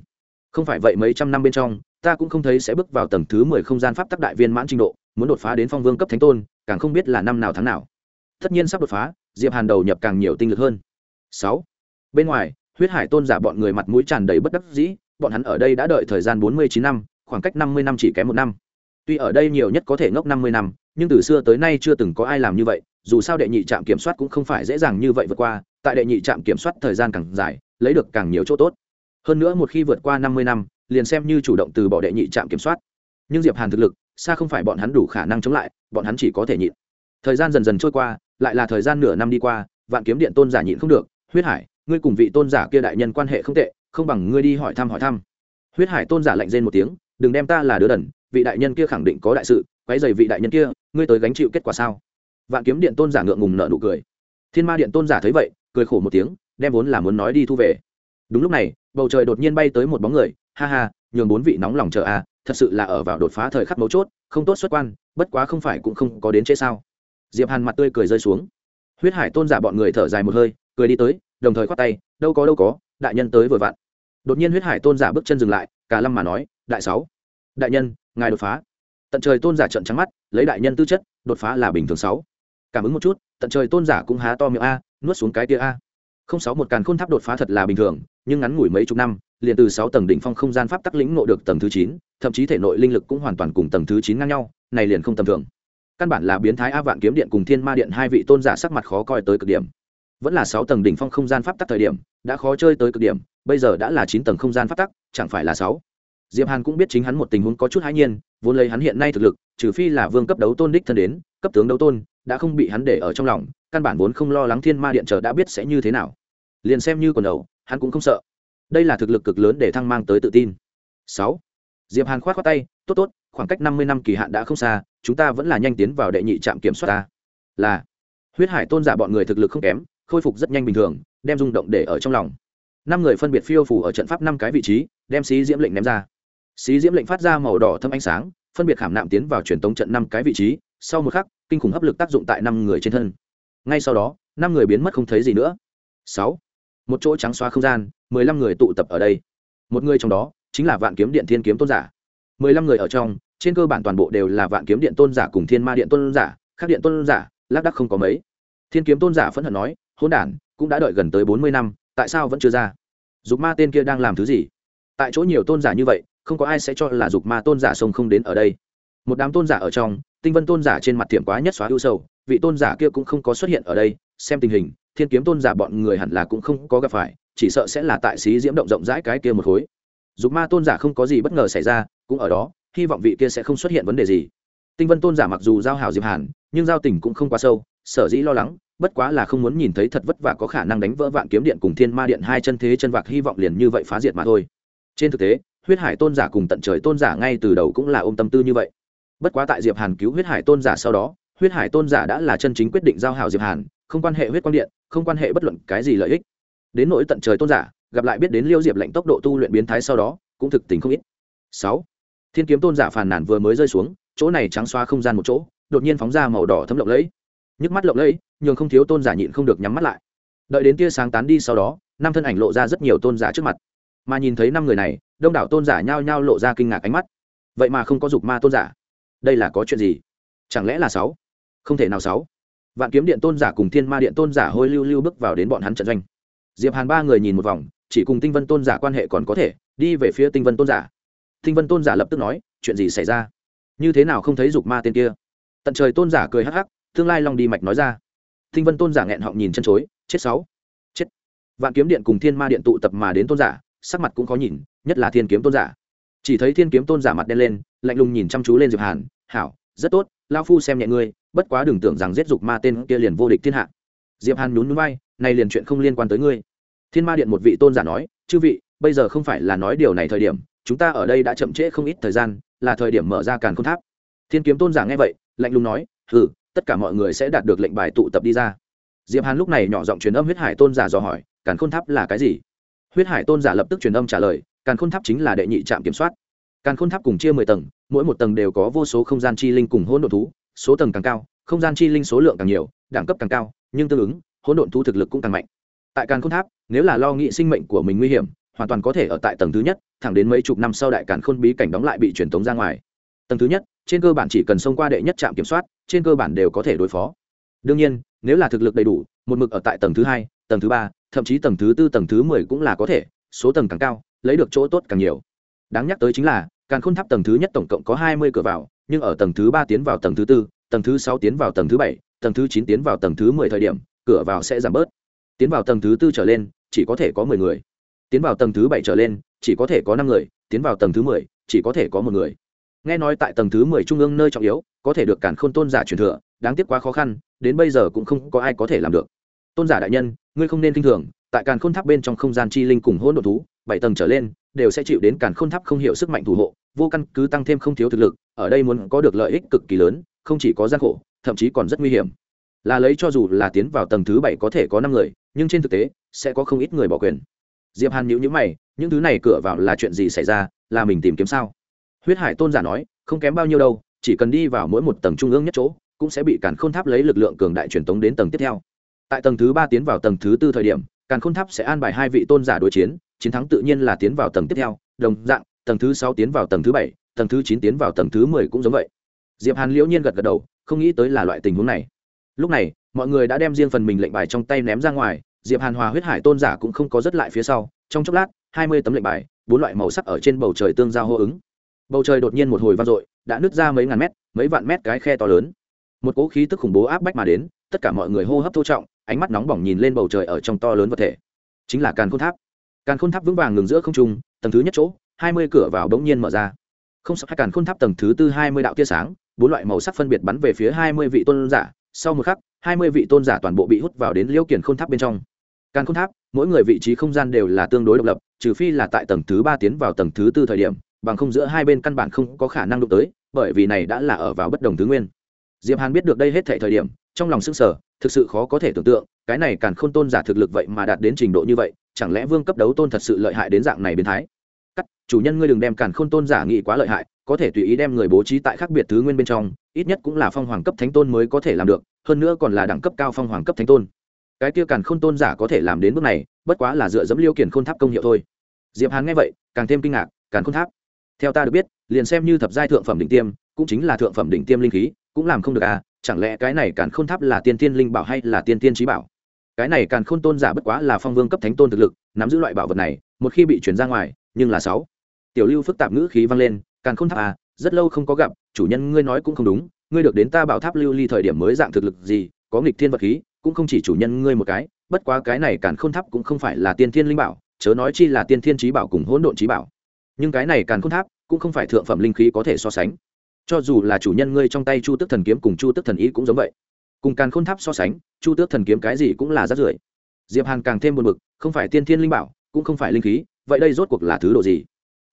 Không phải vậy mấy trăm năm bên trong, ta cũng không thấy sẽ bước vào tầng thứ mười không gian pháp tắc đại viên mãn trình độ, muốn đột phá đến phong vương cấp thánh tôn, càng không biết là năm nào tháng nào tất nhiên sắp đột phá, diệp hàn đầu nhập càng nhiều tinh lực hơn. Sáu. Bên ngoài, huyết hải tôn giả bọn người mặt mũi tràn đầy bất đắc dĩ, bọn hắn ở đây đã đợi thời gian bốn mươi chín năm, khoảng cách năm mươi năm chỉ kém một năm. Tuy ở đây nhiều nhất có thể ngốc năm mươi năm, nhưng từ xưa tới nay chưa từng có ai làm như vậy, dù sao đệ nhị trạm kiểm soát cũng không phải dễ dàng như vậy vượt qua, tại đệ nhị trạm kiểm soát thời gian càng dài, lấy được càng nhiều chỗ tốt. Hơn nữa một khi vượt qua năm mươi năm, liền xem như chủ động từ bỏ đệ nhị trạm kiểm soát. Nhưng diệp hàn thực lực, xa không phải bọn hắn đủ khả năng chống lại, bọn hắn chỉ có thể nhịn. Thời gian dần dần trôi qua lại là thời gian nửa năm đi qua vạn kiếm điện tôn giả nhịn không được huyết hải ngươi cùng vị tôn giả kia đại nhân quan hệ không tệ không bằng ngươi đi hỏi thăm hỏi thăm. Huyết hải tôn giả lạnh rên một tiếng đừng đem ta là đứa đần vị đại nhân kia khẳng định có đại sự quấy dày vị đại nhân kia ngươi tới gánh chịu kết quả sao? Vạn kiếm điện tôn giả ngượng ngùng nợ nụ cười. Thiên ma điện tôn giả thấy vậy cười khổ một tiếng đem vốn là muốn nói đi thu về. Đúng lúc này bầu trời đột nhiên bay tới một bóng người ha ha nhường bốn vị nóng lòng chờ à, thật sự là ở vào đột phá thời khắc mấu chốt không tốt xuất quan bất quá không phải cũng không có đến chế sao diệp hàn mặt tươi cười rơi xuống. Huyết hải tôn giả bọn người thở dài một hơi, cười đi tới, đồng thời khoát tay, đâu có đâu có, đại nhân tới vừa vặn. Đột nhiên huyết hải tôn giả bước chân dừng lại, cả lâm mà nói, đại sáu, đại nhân, ngài đột phá. Tận trời tôn giả trận trắng mắt, lấy đại nhân tư chất, đột phá là bình thường sáu. Cảm ứng một chút, tận trời tôn giả cũng há to miệng a, nuốt xuống cái tia a. Không sáu một càn khôn tháp đột phá thật là bình thường, nhưng ngắn ngủi mấy chục năm, liền từ sáu tầng đỉnh phong không gian pháp tắc lĩnh ngộ được tầng thứ chín, thậm chí thể nội linh lực cũng hoàn toàn cùng tầng thứ chín ngang nhau, này liền không tầm thường căn bản là biến thái a vạn kiếm điện cùng thiên ma điện hai vị tôn giả sắc mặt khó coi tới cực điểm. Vẫn là sáu tầng đỉnh phong không gian pháp tắc thời điểm, đã khó chơi tới cực điểm, bây giờ đã là chín tầng không gian pháp tắc, chẳng phải là sáu. Diệp hàn cũng biết chính hắn một tình huống có chút hãi nhiên, vốn lấy hắn hiện nay thực lực, trừ phi là vương cấp đấu tôn đích thân đến, cấp tướng đấu tôn, đã không bị hắn để ở trong lòng, căn bản vốn không lo lắng thiên ma điện chờ đã biết sẽ như thế nào. Liền xem như quần đầu, hắn cũng không sợ. Đây là thực lực cực lớn để thăng mang tới tự tin. Sáu. Diệp hàn khoát khoát tay tốt tốt, khoảng cách năm mươi năm kỳ hạn đã không xa, chúng ta vẫn là nhanh tiến vào đệ nhị trạm kiểm soát ta. Là. Huyết hải tôn giả bọn người thực lực không kém, khôi phục rất nhanh bình thường, đem rung động để ở trong lòng. Năm người phân biệt phiêu phủ ở trận pháp năm cái vị trí, đem xí diễm lệnh ném ra. Xí diễm lệnh phát ra màu đỏ thâm ánh sáng, phân biệt khảm nạm tiến vào truyền tống trận năm cái vị trí, sau một khắc, kinh khủng hấp lực tác dụng tại năm người trên thân. Ngay sau đó, năm người biến mất không thấy gì nữa. Sáu. Một chỗ trắng xóa không gian, mười lăm người tụ tập ở đây. Một người trong đó, chính là vạn kiếm điện thiên kiếm tôn giả mười lăm người ở trong trên cơ bản toàn bộ đều là vạn kiếm điện tôn giả cùng thiên ma điện tôn giả khác điện tôn giả lác đắc không có mấy. Thiên kiếm tôn giả phẫn hận nói hôn đản cũng đã đợi gần tới bốn mươi năm tại sao vẫn chưa ra? Dục ma tên kia đang làm thứ gì? Tại chỗ nhiều tôn giả như vậy không có ai sẽ cho là dục ma tôn giả sông không đến ở đây. Một đám tôn giả ở trong tinh vân tôn giả trên mặt tiệm quá nhất xóa ưu sầu, vị tôn giả kia cũng không có xuất hiện ở đây xem tình hình thiên kiếm tôn giả bọn người hẳn là cũng không có gặp phải chỉ sợ sẽ là tại xí diễm động rộng rãi cái kia một khối dục ma tôn giả không có gì bất ngờ xảy ra, cũng ở đó, hy vọng vị kia sẽ không xuất hiện vấn đề gì. Tinh vân tôn giả mặc dù giao hảo diệp hàn, nhưng giao tình cũng không quá sâu, sở dĩ lo lắng, bất quá là không muốn nhìn thấy thật vất vả có khả năng đánh vỡ vạn kiếm điện cùng thiên ma điện hai chân thế chân vạc, hy vọng liền như vậy phá diệt mà thôi. Trên thực tế, huyết hải tôn giả cùng tận trời tôn giả ngay từ đầu cũng là ôm tâm tư như vậy. Bất quá tại diệp hàn cứu huyết hải tôn giả sau đó, huyết hải tôn giả đã là chân chính quyết định giao hảo diệp hàn, không quan hệ huyết quang điện, không quan hệ bất luận cái gì lợi ích. Đến nỗi tận trời tôn giả gặp lại biết đến liêu diệp lệnh tốc độ tu luyện biến thái sau đó, cũng thực tình không ít. Sáu, thiên kiếm tôn giả phàn nàn vừa mới rơi xuống, chỗ này trắng xóa không gian một chỗ, đột nhiên phóng ra màu đỏ thấm lộng lẫy. Nhức mắt lộng lẫy, nhường không thiếu tôn giả nhịn không được nhắm mắt lại. Đợi đến tia sáng tán đi sau đó, năm thân ảnh lộ ra rất nhiều tôn giả trước mặt. Mà nhìn thấy năm người này, đông đảo tôn giả nhao nhao lộ ra kinh ngạc ánh mắt. Vậy mà không có dục ma tôn giả. Đây là có chuyện gì? Chẳng lẽ là sáu? Không thể nào sáu. Vạn kiếm điện tôn giả cùng thiên ma điện tôn giả hôi lưu lưu bước vào đến bọn hắn trận doanh. Diệp hàn ba người nhìn một vòng chỉ cùng tinh vân tôn giả quan hệ còn có thể, đi về phía tinh vân tôn giả. Tinh vân tôn giả lập tức nói, chuyện gì xảy ra? Như thế nào không thấy dục ma tên kia? Tận trời tôn giả cười hắc hắc, tương lai long đi mạch nói ra. Tinh vân tôn giả nghẹn họng nhìn chân chối, chết sáu. Chết. Vạn kiếm điện cùng thiên ma điện tụ tập mà đến tôn giả, sắc mặt cũng khó nhìn, nhất là thiên kiếm tôn giả. Chỉ thấy thiên kiếm tôn giả mặt đen lên, lạnh lùng nhìn chăm chú lên diệp hàn, hảo, rất tốt lao phu xem nhẹ ngươi, bất quá đừng tưởng rằng giết dục ma tên kia liền vô địch thiên hạ. Diệp hàn nhún nhún vai, này liền chuyện không liên quan tới ngươi thiên ma điện một vị tôn giả nói chư vị bây giờ không phải là nói điều này thời điểm chúng ta ở đây đã chậm trễ không ít thời gian là thời điểm mở ra càn khôn tháp. Thiên kiếm tôn giả nghe vậy lạnh lùng nói ừ, tất cả mọi người sẽ đạt được lệnh bài tụ tập đi ra. Diệp hàn lúc này nhỏ giọng truyền âm huyết hải tôn giả dò hỏi càn khôn tháp là cái gì? Huyết hải tôn giả lập tức truyền âm trả lời càn khôn tháp chính là đệ nhị trạm kiểm soát. Càn khôn tháp cùng chia mười tầng mỗi một tầng đều có vô số không gian chi linh cùng hỗn độn thú số tầng càng cao không gian chi linh số lượng càng nhiều đẳng cấp càng cao nhưng tương ứng hỗn độn thú thực lực cũng càng mạnh tại càn khôn tháp nếu là lo nghĩ sinh mệnh của mình nguy hiểm hoàn toàn có thể ở tại tầng thứ nhất thẳng đến mấy chục năm sau đại càn khôn bí cảnh đóng lại bị truyền tống ra ngoài tầng thứ nhất trên cơ bản chỉ cần xông qua đệ nhất trạm kiểm soát trên cơ bản đều có thể đối phó đương nhiên nếu là thực lực đầy đủ một mực ở tại tầng thứ hai tầng thứ ba thậm chí tầng thứ tư tầng thứ mười cũng là có thể số tầng càng cao lấy được chỗ tốt càng nhiều đáng nhắc tới chính là càn khôn tháp tầng thứ nhất tổng cộng có hai mươi cửa vào nhưng ở tầng thứ ba tiến vào tầng thứ tư tầng thứ sáu tiến vào tầng thứ bảy tầng thứ chín tiến vào tầng thứ mười thời điểm cửa vào sẽ giảm bớt tiến vào tầng thứ tư trở lên, chỉ có thể có mười người. Tiến vào tầng thứ bảy trở lên, chỉ có thể có năm người. Tiến vào tầng thứ mười, chỉ có thể có một người. Nghe nói tại tầng thứ mười trung ương nơi trọng yếu, có thể được cản khôn tôn giả truyền thừa, đáng tiếc quá khó khăn, đến bây giờ cũng không có ai có thể làm được. Tôn giả đại nhân, ngươi không nên k i n h thường, tại càn khôn tháp bên trong không gian chi linh cùng hỗn độ thú, bảy tầng trở lên, đều sẽ chịu đến càn khôn tháp không hiểu sức mạnh thủ hộ, vô căn cứ tăng thêm không thiếu thực lực, ở đây muốn có được lợi ích cực kỳ lớn, không chỉ có gian khổ, thậm chí còn rất nguy hiểm. Là lấy cho dù là tiến vào tầng thứ bảy có thể có năm người nhưng trên thực tế, sẽ có không ít người bỏ quyền. Diệp hàn nhữ nhữ mày, những thứ này cửa vào là chuyện gì xảy ra, là mình tìm kiếm sao? Huyết hải tôn giả nói, không kém bao nhiêu đâu, chỉ cần đi vào mỗi một tầng trung ương nhất chỗ, cũng sẽ bị càn khôn tháp lấy lực lượng cường đại truyền tống đến tầng tiếp theo. Tại tầng thứ ba tiến vào tầng thứ tư thời điểm, càn khôn tháp sẽ an bài hai vị tôn giả đối chiến chiến thắng tự nhiên là tiến vào tầng tiếp theo, đồng dạng, tầng thứ sáu tiến vào tầng thứ bảy, tầng thứ chín tiến vào tầng thứ mười cũng giống vậy. Diệp hàn liễu nhiên gật gật đầu, không nghĩ tới là loại tình huống này. Lúc này mọi người đã đem riêng phần mình lệnh bài trong tay ném ra ngoài, diệp hàn hòa huyết hải tôn giả cũng không có rất lại phía sau, trong chốc lát, hai mươi tấm lệnh bài, bốn loại màu sắc ở trên bầu trời tương giao hô ứng. Bầu trời đột nhiên một hồi vang dội, đã nứt ra mấy ngàn mét, mấy vạn mét cái khe to lớn. Một cỗ khí tức khủng bố áp bách mà đến, tất cả mọi người hô hấp thô trọng, ánh mắt nóng bỏng nhìn lên bầu trời ở trong to lớn vật thể. Chính là càn khôn tháp. Càn khôn tháp vững vàng ngừng giữa không trung, tầng thứ nhất chỗ, hai mươi cửa vào bỗng nhiên mở ra. Không sắc càn khôn tháp tầng thứ tư hai mươi đạo tia sáng, bốn loại màu sắc phân biệt bắn về phía hai mươi vị tôn giả, sau một khắc hai mươi vị tôn giả toàn bộ bị hút vào đến liễu kiền khôn tháp bên trong. Càn khôn tháp, mỗi người vị trí không gian đều là tương đối độc lập, trừ phi là tại tầng thứ ba tiến vào tầng thứ tư thời điểm, bằng không giữa hai bên căn bản không có khả năng đụng tới, bởi vì này đã là ở vào bất đồng thứ nguyên. Diệp hàn biết được đây hết thảy thời điểm, trong lòng sững sờ, thực sự khó có thể tưởng tượng, cái này càn khôn tôn giả thực lực vậy mà đạt đến trình độ như vậy, chẳng lẽ vương cấp đấu tôn thật sự lợi hại đến dạng này biến thái? Cắt, chủ nhân ngươi đừng đem càn khôn tôn giả nghĩ quá lợi hại có thể tùy ý đem người bố trí tại khác biệt thứ nguyên bên trong, ít nhất cũng là phong hoàng cấp thánh tôn mới có thể làm được, hơn nữa còn là đẳng cấp cao phong hoàng cấp thánh tôn. Cái kia càn khôn tôn giả có thể làm đến bước này, bất quá là dựa dẫm liêu kiển khôn tháp công hiệu thôi. Diệp hàn nghe vậy, càng thêm kinh ngạc, càn khôn tháp. Theo ta được biết, liền xem như thập giai thượng phẩm đỉnh tiêm, cũng chính là thượng phẩm đỉnh tiêm linh khí, cũng làm không được à chẳng lẽ cái này càn khôn tháp là tiên tiên linh bảo hay là tiên tiên trí bảo? Cái này càn khôn tôn giả bất quá là phong vương cấp thánh tôn thực lực, nắm giữ loại bảo vật này, một khi bị chuyển ra ngoài, nhưng là sáu. Tiểu lưu phức tạp ngữ khí vang lên càn khôn tháp à rất lâu không có gặp, chủ nhân ngươi nói cũng không đúng, ngươi được đến ta bảo tháp lưu ly thời điểm mới dạng thực lực gì, có nghịch thiên vật khí, cũng không chỉ chủ nhân ngươi một cái, bất quá cái này càn khôn tháp cũng không phải là tiên thiên linh bảo, chớ nói chi là tiên thiên trí bảo cùng hỗn độn trí bảo. Nhưng cái này càn khôn tháp cũng không phải thượng phẩm linh khí có thể so sánh. Cho dù là chủ nhân ngươi trong tay chu tước thần kiếm cùng chu tước thần ý cũng giống vậy. Cùng càn khôn tháp so sánh, chu tước thần kiếm cái gì cũng là rát rưởi. Diệp hàn càng thêm buồn bực, không phải tiên thiên linh bảo, cũng không phải linh khí, vậy đây rốt cuộc là thứ độ gì?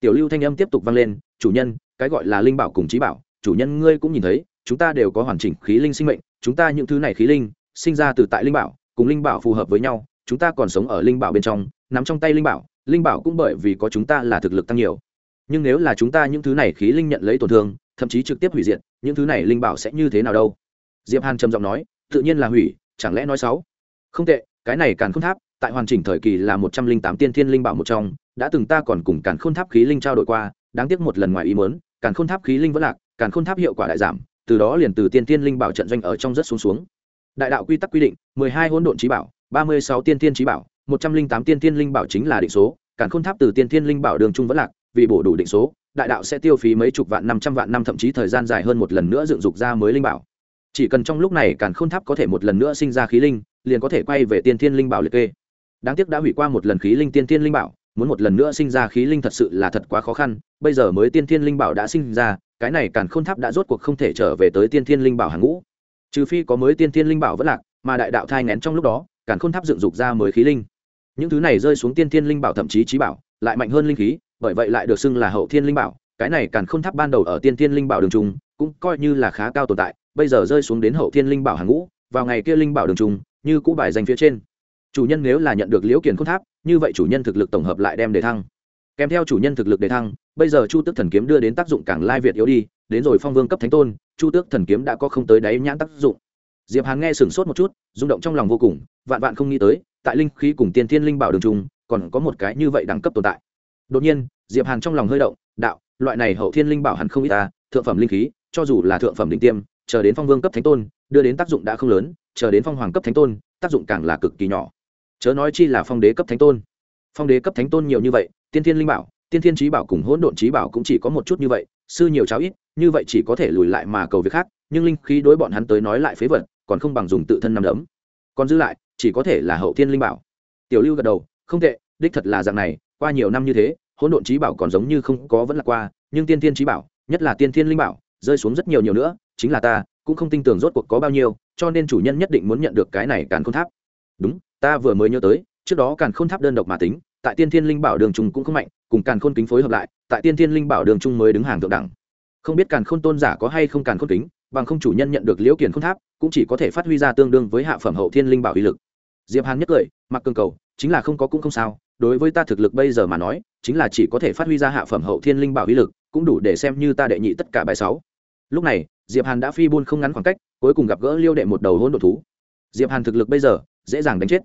Tiểu lưu thanh âm tiếp tục vang lên, chủ nhân, cái gọi là linh bảo cùng trí bảo, chủ nhân ngươi cũng nhìn thấy, chúng ta đều có hoàn chỉnh khí linh sinh mệnh, chúng ta những thứ này khí linh sinh ra từ tại linh bảo, cùng linh bảo phù hợp với nhau, chúng ta còn sống ở linh bảo bên trong, nắm trong tay linh bảo linh bảo cũng bởi vì có chúng ta là thực lực tăng nhiều. Nhưng nếu là chúng ta những thứ này khí linh nhận lấy tổn thương, thậm chí trực tiếp hủy diệt, những thứ này linh bảo sẽ như thế nào đâu? Diệp hàn trầm giọng nói, tự nhiên là hủy, chẳng lẽ nói xấu? Không tệ, cái này càn khôn tháp tại hoàn chỉnh thời kỳ là một trăm linh tám tiên thiên linh bảo một trong, đã từng ta còn cùng càn khôn tháp khí linh trao đổi qua, đáng tiếc một lần ngoài ý muốn, càn khôn tháp khí linh vẫn lạc, càn khôn tháp hiệu quả đại giảm, từ đó liền từ tiên thiên linh bảo trận doanh ở trong rất xuống xuống. Đại đạo quy tắc quy định, mười hai hỗn độn trí bảo, ba mươi sáu tiên thiên trí bảo, một trăm linh tám tiên thiên linh bảo chính là định số, càn khôn tháp từ tiên thiên linh bảo đường trung vẫn lạc, vì bổ đủ định số, đại đạo sẽ tiêu phí mấy chục vạn năm trăm vạn năm thậm chí thời gian dài hơn một lần nữa dựng dục ra mới linh bảo. Chỉ cần trong lúc này càn khôn tháp có thể một lần nữa sinh ra khí linh, liền có thể quay về tiên thiên linh bảo liệt kê đáng tiếc đã hủy qua một lần khí linh tiên thiên linh bảo, muốn một lần nữa sinh ra khí linh thật sự là thật quá khó khăn, bây giờ mới tiên thiên linh bảo đã sinh ra, cái này càn khôn tháp đã rốt cuộc không thể trở về tới tiên thiên linh bảo hàng ngũ. Trừ phi có mới tiên thiên linh bảo vẫn lạc, mà đại đạo thai ngén trong lúc đó, càn khôn tháp dựng dục ra mới khí linh. Những thứ này rơi xuống tiên thiên linh bảo thậm chí trí bảo, lại mạnh hơn linh khí, bởi vậy lại được xưng là hậu thiên linh bảo. Cái này càn khôn tháp ban đầu ở tiên thiên linh bảo đường trung, cũng coi như là khá cao tồn tại, bây giờ rơi xuống đến hậu thiên linh bảo hàng ngũ, vào ngày kia linh bảo đường trung, như cũ bài danh phía trên chủ nhân nếu là nhận được liễu kiền khôn tháp, như vậy chủ nhân thực lực tổng hợp lại đem đề thăng. Kèm theo chủ nhân thực lực đề thăng, bây giờ chu tước thần kiếm đưa đến tác dụng càng lai việt yếu đi, đến rồi phong vương cấp thánh tôn, chu tước thần kiếm đã có không tới đáy nhãn tác dụng. Diệp hàn nghe sửng sốt một chút, rung động trong lòng vô cùng, vạn vạn không nghĩ tới, tại linh khí cùng tiên thiên linh bảo đường trung, còn có một cái như vậy đẳng cấp tồn tại. Đột nhiên, diệp hàn trong lòng hơi động, đạo, loại này hậu thiên linh bảo hẳn không ít ta thượng phẩm linh khí, cho dù là thượng phẩm đỉnh tiêm, chờ đến phong vương cấp thánh tôn, đưa đến tác dụng đã không lớn, chờ đến phong hoàng cấp thánh tôn, tác dụng càng là cực kỳ nhỏ chớ nói chi là phong đế cấp thánh tôn. Phong đế cấp thánh tôn nhiều như vậy, tiên thiên linh bảo, tiên thiên trí bảo cùng hỗn độn trí bảo cũng chỉ có một chút như vậy, sư nhiều cháo ít, như vậy chỉ có thể lùi lại mà cầu việc khác, nhưng linh khí đối bọn hắn tới nói lại phế vật, còn không bằng dùng tự thân nằm đấm. Còn giữ lại, chỉ có thể là hậu thiên linh bảo. Tiểu lưu gật đầu, không tệ, đích thật là dạng này, qua nhiều năm như thế, hỗn độn trí bảo còn giống như không có vẫn là qua, nhưng tiên thiên trí bảo, nhất là tiên thiên linh bảo, rơi xuống rất nhiều nhiều nữa, chính là ta, cũng không tin tưởng rốt cuộc có bao nhiêu, cho nên chủ nhân nhất định muốn nhận được cái này càn khôn tháp. Đúng ta vừa mới nhớ tới, trước đó càn khôn tháp đơn độc mà tính, tại tiên thiên linh bảo đường trung cũng không mạnh, cùng càn khôn kính phối hợp lại, tại tiên thiên linh bảo đường trung mới đứng hàng thượng đẳng. Không biết càn khôn tôn giả có hay không càn khôn kính, bằng không chủ nhân nhận được liễu kiền khôn tháp, cũng chỉ có thể phát huy ra tương đương với hạ phẩm hậu thiên linh bảo uy lực. Diệp hàn nhất cười, mặc cường cầu, chính là không có cũng không sao, đối với ta thực lực bây giờ mà nói, chính là chỉ có thể phát huy ra hạ phẩm hậu thiên linh bảo uy lực, cũng đủ để xem như ta đệ nhị tất cả bài sáu. Lúc này, diệp hàn đã phi buôn không ngắn khoảng cách, cuối cùng gặp gỡ liêu đệ một đầu hôn đ thú. Diệp hàn thực lực bây giờ dễ dàng đánh chết.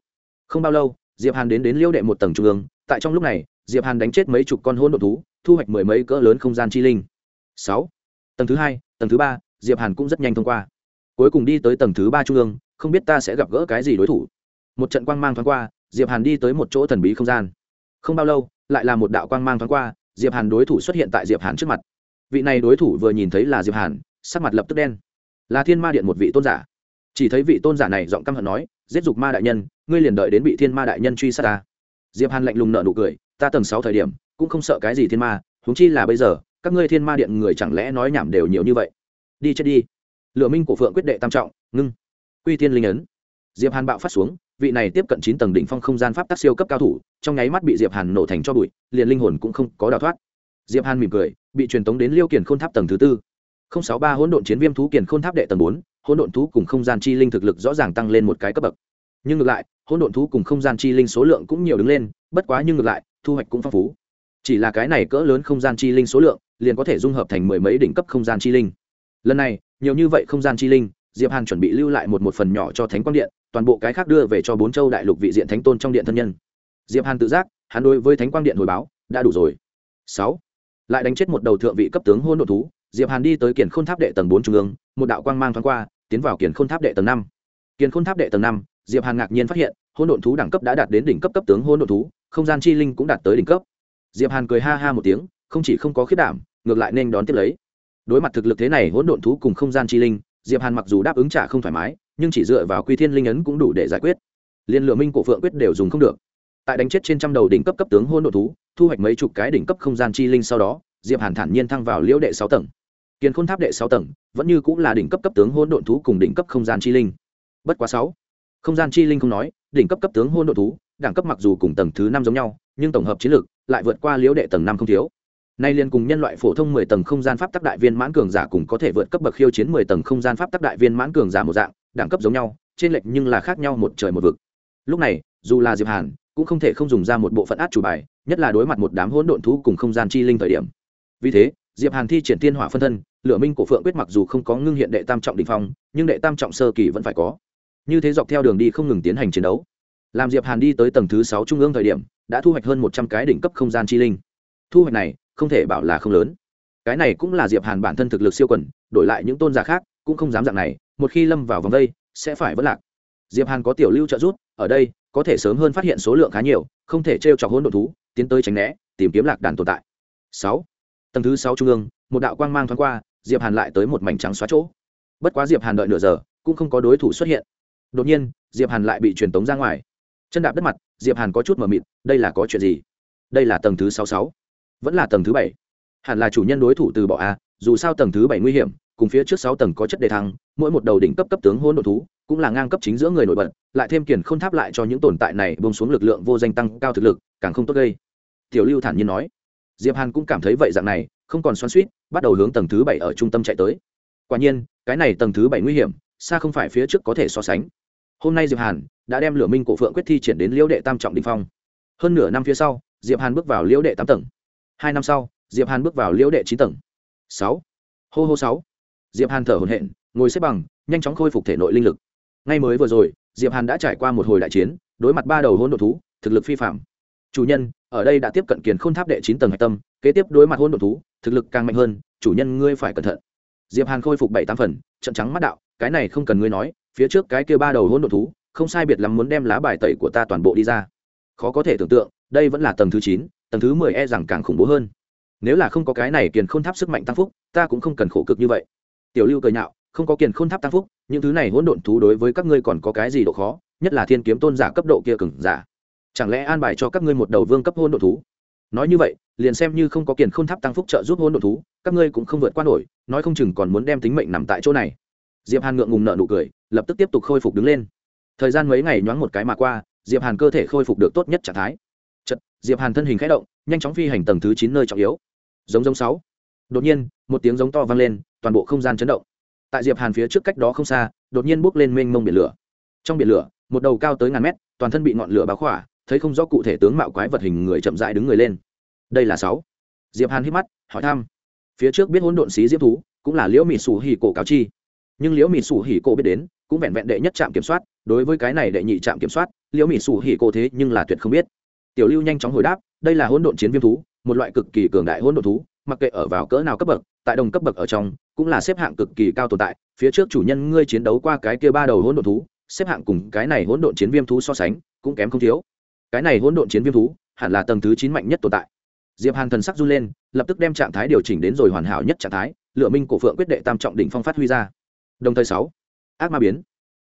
Không bao lâu, diệp hàn đến đến liêu đệ một tầng trung ương, tại trong lúc này, diệp hàn đánh chết mấy chục con hôn đ thú, thu hoạch mười mấy cỡ lớn không gian chi linh. Sáu. Tầng thứ hai, tầng thứ ba, diệp hàn cũng rất nhanh thông qua. Cuối cùng đi tới tầng thứ ba trung ương, không biết ta sẽ gặp gỡ cái gì đối thủ. Một trận quang mang thoáng qua, diệp hàn đi tới một chỗ thần bí không gian. Không bao lâu, lại là một đạo quang mang thoáng qua, diệp hàn đối thủ xuất hiện tại diệp hàn trước mặt. Vị này đối thủ vừa nhìn thấy là diệp hàn, sắc mặt lập tức đen. Là thiên ma điện một vị tôn giả. Chỉ thấy vị tôn giả này giọng căm hận nói giết dục ma đại nhân, ngươi liền đợi đến bị thiên ma đại nhân truy sát ta. Diệp hàn lạnh lùng nở nụ cười, ta tầng sáu thời điểm, cũng không sợ cái gì thiên ma, huống chi là bây giờ, các ngươi thiên ma điện người chẳng lẽ nói nhảm đều nhiều như vậy? Đi chết đi. Lựa minh của phượng quyết đệ tam trọng, ngưng. Quy thiên linh ấn. Diệp hàn bạo phát xuống, vị này tiếp cận chín tầng đỉnh phong không gian pháp tác siêu cấp cao thủ, trong nháy mắt bị diệp hàn nổ thành cho bụi, liền linh hồn cũng không có đào thoát. Diệp hàn mỉm cười, bị truyền tống đến liêu kiền khôn tháp tầng thứ tư. Không sáu ba hỗn độn chiến viêm thú kiền khôn tháp đệ tầng bốn hỗn độn thú cùng không gian chi linh thực lực rõ ràng tăng lên một cái cấp bậc. Nhưng ngược lại, hỗn độn thú cùng không gian chi linh số lượng cũng nhiều đứng lên, bất quá nhưng ngược lại, thu hoạch cũng phong phú. Chỉ là cái này cỡ lớn không gian chi linh số lượng, liền có thể dung hợp thành mười mấy đỉnh cấp không gian chi linh. Lần này, nhiều như vậy không gian chi linh, diệp hàn chuẩn bị lưu lại một một phần nhỏ cho thánh quang điện, toàn bộ cái khác đưa về cho bốn châu đại lục vị diện thánh tôn trong điện thân nhân. Diệp hàn tự giác, hắn đối với thánh quang điện hồi báo, đã đủ rồi. Sáu. Lại đánh chết một đầu thượng vị cấp tướng hôn độn thú, diệp hàn đi tới kiển khôn tháp đệ tầng bốn trung ương, một đạo quang mang thoáng qua tiến vào kiền khôn tháp đệ tầng năm. Kiền khôn tháp đệ tầng năm, diệp hàn ngạc nhiên phát hiện hôn độn thú đẳng cấp đã đạt đến đỉnh cấp cấp tướng hôn độn thú, không gian chi linh cũng đạt tới đỉnh cấp. Diệp hàn cười ha ha một tiếng, không chỉ không có khiết đảm, ngược lại nên đón tiếp lấy. Đối mặt thực lực thế này hỗn độn thú cùng không gian chi linh, diệp hàn mặc dù đáp ứng trả không thoải mái, nhưng chỉ dựa vào quy thiên linh ấn cũng đủ để giải quyết. Liên lựa minh cổ phượng quyết đều dùng không được. Tại đánh chết trên trăm đầu đỉnh cấp cấp tướng hôn độn thú, thu hoạch mấy chục cái đỉnh cấp không gian chi linh sau đó, diệp hàn thản nhiên thăng vào liễu đệ sáu tầng kiền khôn tháp đệ sáu tầng, vẫn như cũng là đỉnh cấp cấp tướng hôn độn thú cùng đỉnh cấp không gian chi linh. Bất quá sáu, không gian chi linh không nói, đỉnh cấp cấp tướng hôn độn thú, đẳng cấp mặc dù cùng tầng thứ năm giống nhau, nhưng tổng hợp chiến lược lại vượt qua liễu đệ tầng năm không thiếu. Nay liền cùng nhân loại phổ thông mười tầng không gian pháp tắc đại viên mãn cường giả cùng có thể vượt cấp bậc khiêu chiến mười tầng không gian pháp tắc đại viên mãn cường giả một dạng, đẳng cấp giống nhau, trên lệch nhưng là khác nhau một trời một vực. Lúc này, dù là diệp hàn, cũng không thể không dùng ra một bộ phận át chủ bài, nhất là đối mặt một đám hỗn độn thú cùng không gian chi linh thời điểm. Vì thế diệp hàn thi triển tiên hỏa phân thân, lửa minh của phượng quyết mặc dù không có ngưng hiện đệ tam trọng đỉnh phong, nhưng đệ tam trọng sơ kỳ vẫn phải có. Như thế dọc theo đường đi không ngừng tiến hành chiến đấu. Làm diệp hàn đi tới tầng thứ sáu trung ương thời điểm, đã thu hoạch hơn một trăm cái đỉnh cấp không gian chi linh. Thu hoạch này, không thể bảo là không lớn. Cái này cũng là diệp hàn bản thân thực lực siêu quần, đổi lại những tôn giả khác, cũng không dám dạng này, một khi lâm vào vòng đây, sẽ phải vất lạc. Diệp hàn có tiểu lưu trợ giúp, ở đây, có thể sớm hơn phát hiện số lượng khá nhiều, không thể trêu chọc hỗn độ thú, tiến tới tránh né, tìm kiếm lạc đàn tồn tại. Sáu tầng thứ sáu trung ương, một đạo quang mang thoáng qua, diệp hàn lại tới một mảnh trắng xóa chỗ. Bất quá diệp hàn đợi nửa giờ, cũng không có đối thủ xuất hiện. Đột nhiên, diệp hàn lại bị truyền tống ra ngoài. Chân đạp đất mặt, diệp hàn có chút mờ mịt, đây là có chuyện gì? Đây là tầng thứ sáu sáu, vẫn là tầng thứ bảy. Hẳn là chủ nhân đối thủ từ bỏ a, dù sao tầng thứ bảy nguy hiểm, cùng phía trước sáu tầng có chất đề thăng, mỗi một đầu đỉnh cấp cấp tướng hôn đ thú, cũng là ngang cấp chính giữa người nổi bật, lại thêm kiền k h ô n tháp lại cho những tồn tại này bông xuống lực lượng vô danh tăng cao thực lực, càng không tốt gây. Tiểu lưu thản nhiên nói diệp hàn cũng cảm thấy vậy dạng này, không còn xoắn suýt bắt đầu hướng tầng thứ bảy ở trung tâm chạy tới. Quả nhiên, cái này tầng thứ bảy nguy hiểm, xa không phải phía trước có thể so sánh. Hôm nay diệp hàn đã đem lửa minh cổ phượng quyết thi triển đến liễu đệ tam trọng đình phong. Hơn nửa năm phía sau, diệp hàn bước vào liễu đệ tám tầng. Hai năm sau, diệp hàn bước vào liễu đệ chín tầng. Sáu. Hô hô sáu. Diệp hàn thở hổn hển, ngồi xếp bằng, nhanh chóng khôi phục thể nội linh lực. Ngay mới vừa rồi, diệp hàn đã trải qua một hồi đại chiến, đối mặt ba đầu hôn đột thú, thực lực phi phạm. Chủ nhân ở đây đã tiếp cận kiền khôn tháp đệ chín tầng hạch tâm, kế tiếp đối mặt hôn đột thú, thực lực càng mạnh hơn, chủ nhân ngươi phải cẩn thận. Diệp hàn khôi phục bảy tám phần, trận trắng mắt đạo, cái này không cần ngươi nói, phía trước cái kia ba đầu hôn đột thú, không sai biệt lắm muốn đem lá bài tẩy của ta toàn bộ đi ra. Khó có thể tưởng tượng, đây vẫn là tầng thứ chín, tầng thứ mười e rằng càng khủng bố hơn. Nếu là không có cái này kiền khôn tháp sức mạnh tăng phúc, ta cũng không cần khổ cực như vậy. Tiểu lưu cười nhạo, không có kiền khôn tháp tăng phúc, những thứ này hỗn độn thú đối với các ngươi còn có cái gì độ khó, nhất là thiên kiếm tôn giả cấp độ kia cừng giả chẳng lẽ an bài cho các ngươi một đầu vương cấp hôn độn thú? Nói như vậy, liền xem như không có kiền khôn tháp tăng phúc trợ giúp hôn độn thú, các ngươi cũng không vượt qua nổi, nói không chừng còn muốn đem tính mệnh nằm tại chỗ này. Diệp hàn ngượng ngùng nợ nụ cười, lập tức tiếp tục khôi phục đứng lên. Thời gian mấy ngày nhoáng một cái mà qua, diệp hàn cơ thể khôi phục được tốt nhất trạng thái. Chật diệp hàn thân hình khẽ động, nhanh chóng phi hành tầng thứ chín nơi trọng yếu. Giống giống sáu. Đột nhiên, một tiếng giống to vang lên, toàn bộ không gian chấn động. Tại diệp hàn phía trước cách đó không xa, đột nhiên bốc lên mênh mông biển lửa. Trong biển lửa, một đầu cao tới ngàn mét, toàn thân bị ngọn lửa báo khỏa thấy không rõ cụ thể tướng mạo quái vật hình người chậm rãi đứng người lên. Đây là sáu. Diệp hàn hít mắt, hỏi thăm. Phía trước biết hỗn độn xí diễm thú, cũng là liễu mị sủ hỉ cổ cáo chi. Nhưng liễu mị sủ hỉ cổ biết đến, cũng vẹn vẹn đệ nhất trạm kiểm soát, đối với cái này đệ nhị trạm kiểm soát, liễu mị sủ hỉ cổ thế nhưng là tuyệt không biết. Tiểu lưu nhanh chóng hồi đáp, đây là hỗn độn chiến viêm thú, một loại cực kỳ cường đại hỗn độn thú, mặc kệ ở vào cỡ nào cấp bậc, tại đồng cấp bậc ở trong, cũng là xếp hạng cực kỳ cao tồn tại. Phía trước chủ nhân ngươi chiến đấu qua cái kia ba đầu hỗn độn thú, xếp hạng cùng cái này hỗn độn chiến viêm thú so sánh, cũng kém không thiếu cái này hỗn độn chiến viêm thú, hẳn là tầng thứ chín mạnh nhất tồn tại. Diệp hàn thần sắc run lên, lập tức đem trạng thái điều chỉnh đến rồi hoàn hảo nhất trạng thái, lựa minh cổ phượng quyết đệ tam trọng đỉnh phong phát huy ra. Đồng thời sáu, ác ma biến.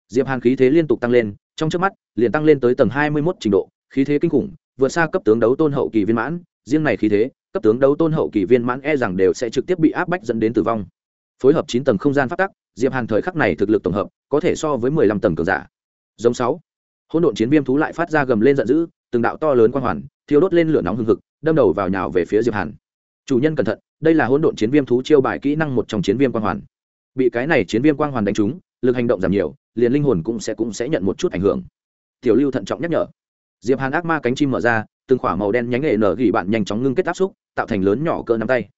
Diệp hàn khí thế liên tục tăng lên, trong trước mắt, liền tăng lên tới tầng hai mươi 21 trình độ, khí thế kinh khủng, vượt xa cấp tướng đấu tôn hậu kỳ viên mãn, riêng này khí thế, cấp tướng đấu tôn hậu kỳ viên mãn e rằng đều sẽ trực tiếp bị áp bách dẫn đến tử vong. Phối hợp chín tầng không gian phát tắc, diệp hàn thời khắc này thực lực tổng hợp, có thể so với mười lăm tầng cường giả. Giống sáu hỗn độn chiến viêm thú lại phát ra gầm lên giận dữ, từng đạo to lớn quang hoàn, thiêu đốt lên lửa nóng hừng hực, đâm đầu vào nhào về phía diệp hàn. Chủ nhân cẩn thận, đây là hỗn độn chiến viêm thú chiêu bài kỹ năng một trong chiến viêm quang hoàn. Bị cái này chiến viêm quang hoàn đánh trúng, lực hành động giảm nhiều, liền linh hồn cũng sẽ cũng sẽ nhận một chút ảnh hưởng. Tiểu lưu thận trọng nhắc nhở. Diệp hàn ác ma cánh chim mở ra, từng khỏa màu đen nhánh nghệ nở gỉ bạn nhanh chóng ngưng kết áp xúc, tạo thành lớn nhỏ cỡ nắm tay.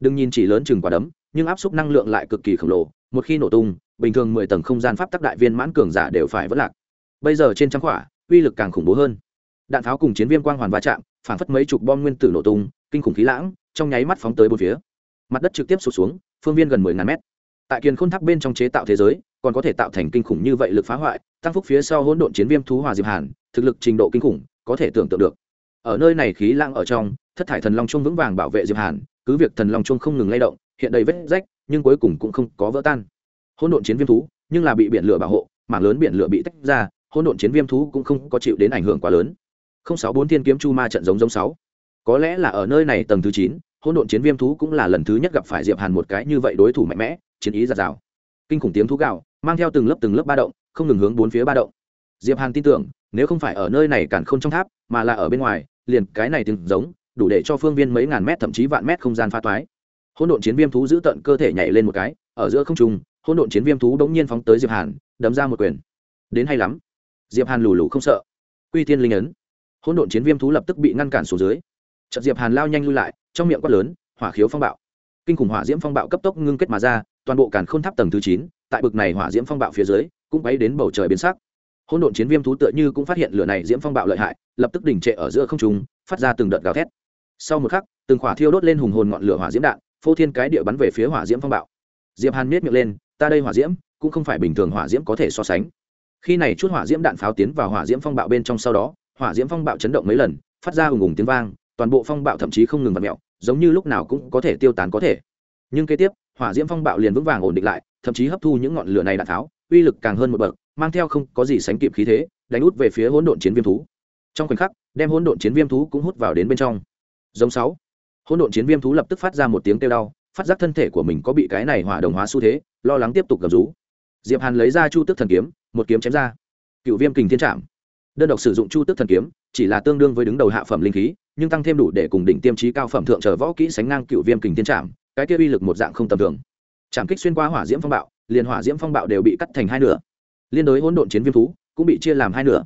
Đừng nhìn chỉ lớn chừng quả đấm, nhưng áp xúc năng lượng lại cực kỳ khổng lồ, một khi nổ tung, bình thường mười tầng không gian pháp tắc đại viên mãn cường giả đều phải vỡ lạc bây giờ trên trăm khỏa, uy lực càng khủng bố hơn. Đạn pháo cùng chiến viêm quang hoàn va chạm, phản phất mấy chục bom nguyên tử nổ tung, kinh khủng khí lãng, trong nháy mắt phóng tới bốn phía. Mặt đất trực tiếp sụt xuống, phương viên gần mười ngàn mét. Tại kiền khôn tháp bên trong chế tạo thế giới, còn có thể tạo thành kinh khủng như vậy lực phá hoại, tăng phúc phía sau hỗn độn chiến viêm thú hòa diệp hàn, thực lực trình độ kinh khủng, có thể tưởng tượng được. Ở nơi này khí lãng ở trong, thất thải thần long trung vững vàng bảo vệ diệp hàn, cứ việc thần long trung không ngừng lay động, hiện đầy vết rách, nhưng cuối cùng cũng không có vỡ tan. Hỗn độn chiến viêm thú, nhưng là bị biển lửa bảo hộ, mảng lớn biển lửa bị tách ra hỗn độn chiến viêm thú cũng không có chịu đến ảnh hưởng quá lớn. Không sáu bốn thiên kiếm chu ma trận giống giống sáu. Có lẽ là ở nơi này tầng thứ chín, hỗn độn chiến viêm thú cũng là lần thứ nhất gặp phải diệp hàn một cái như vậy đối thủ mạnh mẽ, chiến ý giạt rào. Kinh khủng tiếng thú gạo mang theo từng lớp từng lớp ba động, không ngừng hướng bốn phía ba động. Diệp hàn tin tưởng, nếu không phải ở nơi này cản không trong tháp, mà là ở bên ngoài, liền cái này từng giống, đủ để cho phương viên mấy ngàn mét thậm chí vạn mét không gian pha toái. Hỗn độn chiến viêm thú giữ tận cơ thể nhảy lên một cái, ở giữa không trung, hỗn độn chiến viêm thú đống nhiên phóng tới diệp hàn, đấm ra một quyền. Đến hay lắm diệp hàn lù lù không sợ. Quy tiên linh ấn. Hỗn độn chiến viêm thú lập tức bị ngăn cản xuống dưới. Trận diệp hàn lao nhanh lui lại, trong miệng quát lớn, hỏa khiếu phong bạo. Kinh khủng hỏa diễm phong bạo cấp tốc ngưng kết mà ra, toàn bộ càn khôn tháp tầng thứ chín, tại bực này hỏa diễm phong bạo phía dưới, cũng bay đến bầu trời biến sắc. Hỗn độn chiến viêm thú tựa như cũng phát hiện lửa này diễm phong bạo lợi hại, lập tức đỉnh trệ ở giữa không trung, phát ra từng đợt gào thét. Sau một khắc, từng khỏa thiêu đốt lên hùng hồn ngọn lửa hỏa diễm đạn, phô thiên cái địa bắn về phía hỏa diễm phong bạo. Diệp hàn miết miệng lên, ta đây hỏa diễm, cũng không phải bình thường hỏa diễm có thể so sánh khi này chút hỏa diễm đạn pháo tiến vào hỏa diễm phong bạo bên trong sau đó, hỏa diễm phong bạo chấn động mấy lần, phát ra ùng ùng tiếng vang, toàn bộ phong bạo thậm chí không ngừng vặt mẹo giống như lúc nào cũng có thể tiêu tán có thể. Nhưng kế tiếp, hỏa diễm phong bạo liền vững vàng ổn định lại, thậm chí hấp thu những ngọn lửa này đạn tháo uy lực càng hơn một bậc, mang theo không có gì sánh kịp khí thế, đánh út về phía hỗn độn chiến viêm thú. Trong khoảnh khắc, đem hỗn độn chiến viêm thú cũng hút vào đến bên trong. Giống sáu, hỗn độn chiến viêm thú lập tức phát ra một tiếng kêu đau, phát giác thân thể của mình có bị cái này hỏa đồng hóa xu thế, lo lắng tiếp tục gầm rú diệp hàn lấy ra chu tức thần kiếm, một kiếm chém ra. Cựu viêm kình thiên trạm đơn độc sử dụng chu tức thần kiếm, chỉ là tương đương với đứng đầu hạ phẩm linh khí, nhưng tăng thêm đủ để cùng đỉnh tiêm trí cao phẩm thượng trở võ kỹ sánh ngang cựu viêm kình thiên trạm cái kia uy lực một dạng không tầm thường. Trạm kích xuyên qua hỏa diễm phong bạo, liền hỏa diễm phong bạo đều bị cắt thành hai nửa. Liên đối hỗn độn chiến viêm thú, cũng bị chia làm hai nửa.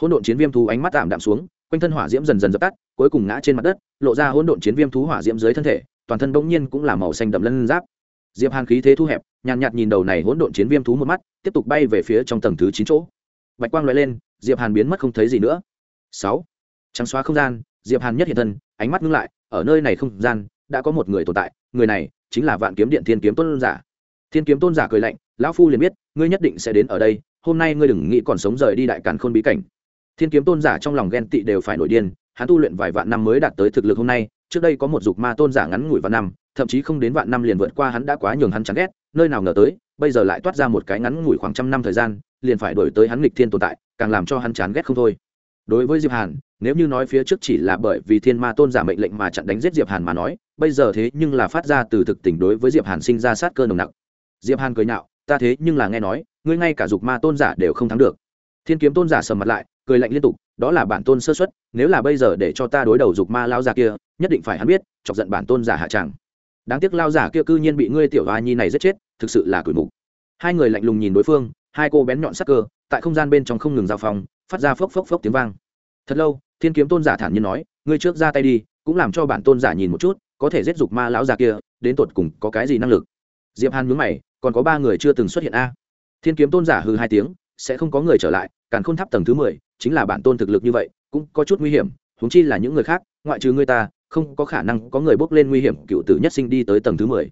Hỗn độn chiến viêm thú ánh mắt tạm đạm xuống, quanh thân hỏa diễm dần dần dập tắt, cuối cùng ngã trên mặt đất, lộ ra hỗn độn chiến viêm thú hỏa diễm dưới thân thể, toàn thân bỗng nhiên cũng là màu xanh đậm lân giáp diệp hàn khí thế thu hẹp, nhàn nhạt nhìn đầu này hỗn độn chiến viêm thú một mắt, tiếp tục bay về phía trong tầng thứ chín chỗ. Bạch quang lóe lên, diệp hàn biến mất không thấy gì nữa. Sáu. Trắng xóa không gian, diệp hàn nhất hiện thân, ánh mắt ngưng lại, ở nơi này không gian, đã có một người tồn tại, người này chính là vạn kiếm điện thiên kiếm tôn giả. Thiên kiếm tôn giả cười lạnh, lão phu liền biết, ngươi nhất định sẽ đến ở đây, hôm nay ngươi đừng nghĩ còn sống rời đi đại càn khôn bí cảnh. Thiên kiếm tôn giả trong lòng ghen tị đều phải nổi điên, hắn tu luyện vài vạn năm mới đạt tới thực lực hôm nay, trước đây có một dục ma tôn giả ngắn ngủi vạn năm thậm chí không đến vạn năm liền vượt qua hắn đã quá nhường hắn chán ghét, nơi nào ngờ tới, bây giờ lại toát ra một cái ngắn ngủi khoảng trăm năm thời gian, liền phải đổi tới hắn nghịch thiên tồn tại, càng làm cho hắn chán ghét không thôi. Đối với diệp hàn, nếu như nói phía trước chỉ là bởi vì thiên ma tôn giả mệnh lệnh mà chặn đánh giết diệp hàn mà nói, bây giờ thế nhưng là phát ra từ thực tình đối với diệp hàn sinh ra sát cơ nồng nặc. Diệp hàn cười nhạo, ta thế nhưng là nghe nói, ngươi ngay cả dục ma tôn giả đều không thắng được. Thiên kiếm tôn giả sầm mặt lại, cười lạnh liên tục, đó là bản tôn sơ xuất nếu là bây giờ để cho ta đối đầu dục ma lão già kia, nhất định phải hắn biết, chọc giận bản tôn giả hạ tràng đáng tiếc lao giả kia cư nhiên bị ngươi tiểu hoa nhi này giết chết, thực sự là cửi mục. Hai người lạnh lùng nhìn đối phương, hai cô bén nhọn sắc cơ, tại không gian bên trong không ngừng giao phòng phát ra phốc phốc phốc tiếng vang. Thật lâu, thiên kiếm tôn giả thản nhiên nói, ngươi trước ra tay đi, cũng làm cho bản tôn giả nhìn một chút, có thể giết dục ma lão già kia, đến tột cùng có cái gì năng lực? Diệp hàn nhướng mày, còn có ba người chưa từng xuất hiện a? Thiên kiếm tôn giả hư hai tiếng, sẽ không có người trở lại, càn khôn tháp tầng thứ mười, chính là bản tôn thực lực như vậy, cũng có chút nguy hiểm, huống chi là những người khác, ngoại trừ ngươi ta không có khả năng có người bước lên nguy hiểm cựu tử nhất sinh đi tới tầng thứ mười.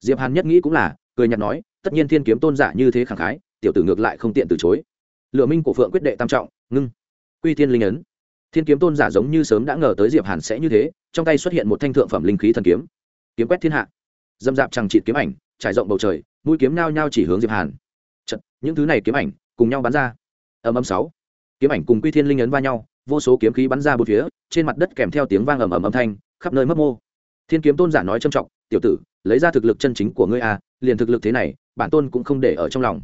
Diệp hàn nhất nghĩ cũng là cười nhạt nói tất nhiên thiên kiếm tôn giả như thế khẳng khái tiểu tử ngược lại không tiện từ chối. Lựa minh của phượng quyết đệ tam trọng ngưng. Quy thiên linh ấn. Thiên kiếm tôn giả giống như sớm đã ngờ tới diệp hàn sẽ như thế trong tay xuất hiện một thanh thượng phẩm linh khí thần kiếm. Kiếm quét thiên hạ. Dâm dạp chẳng chịt kiếm ảnh trải rộng bầu trời mũi kiếm nao nhao chỉ hướng diệp hàn. Chật, những thứ này kiếm ảnh cùng nhau bắn ra. Ầm ầm sáu. Kiếm ảnh cùng quy thiên linh ấn va nhau vô số kiếm khí bắn ra bốn phía trên mặt đất kèm theo tiếng vang ầm ầm âm thanh khắp nơi mất mô. Thiên kiếm tôn giả nói trầm trọng, tiểu tử, lấy ra thực lực chân chính của ngươi a liền thực lực thế này, bản tôn cũng không để ở trong lòng.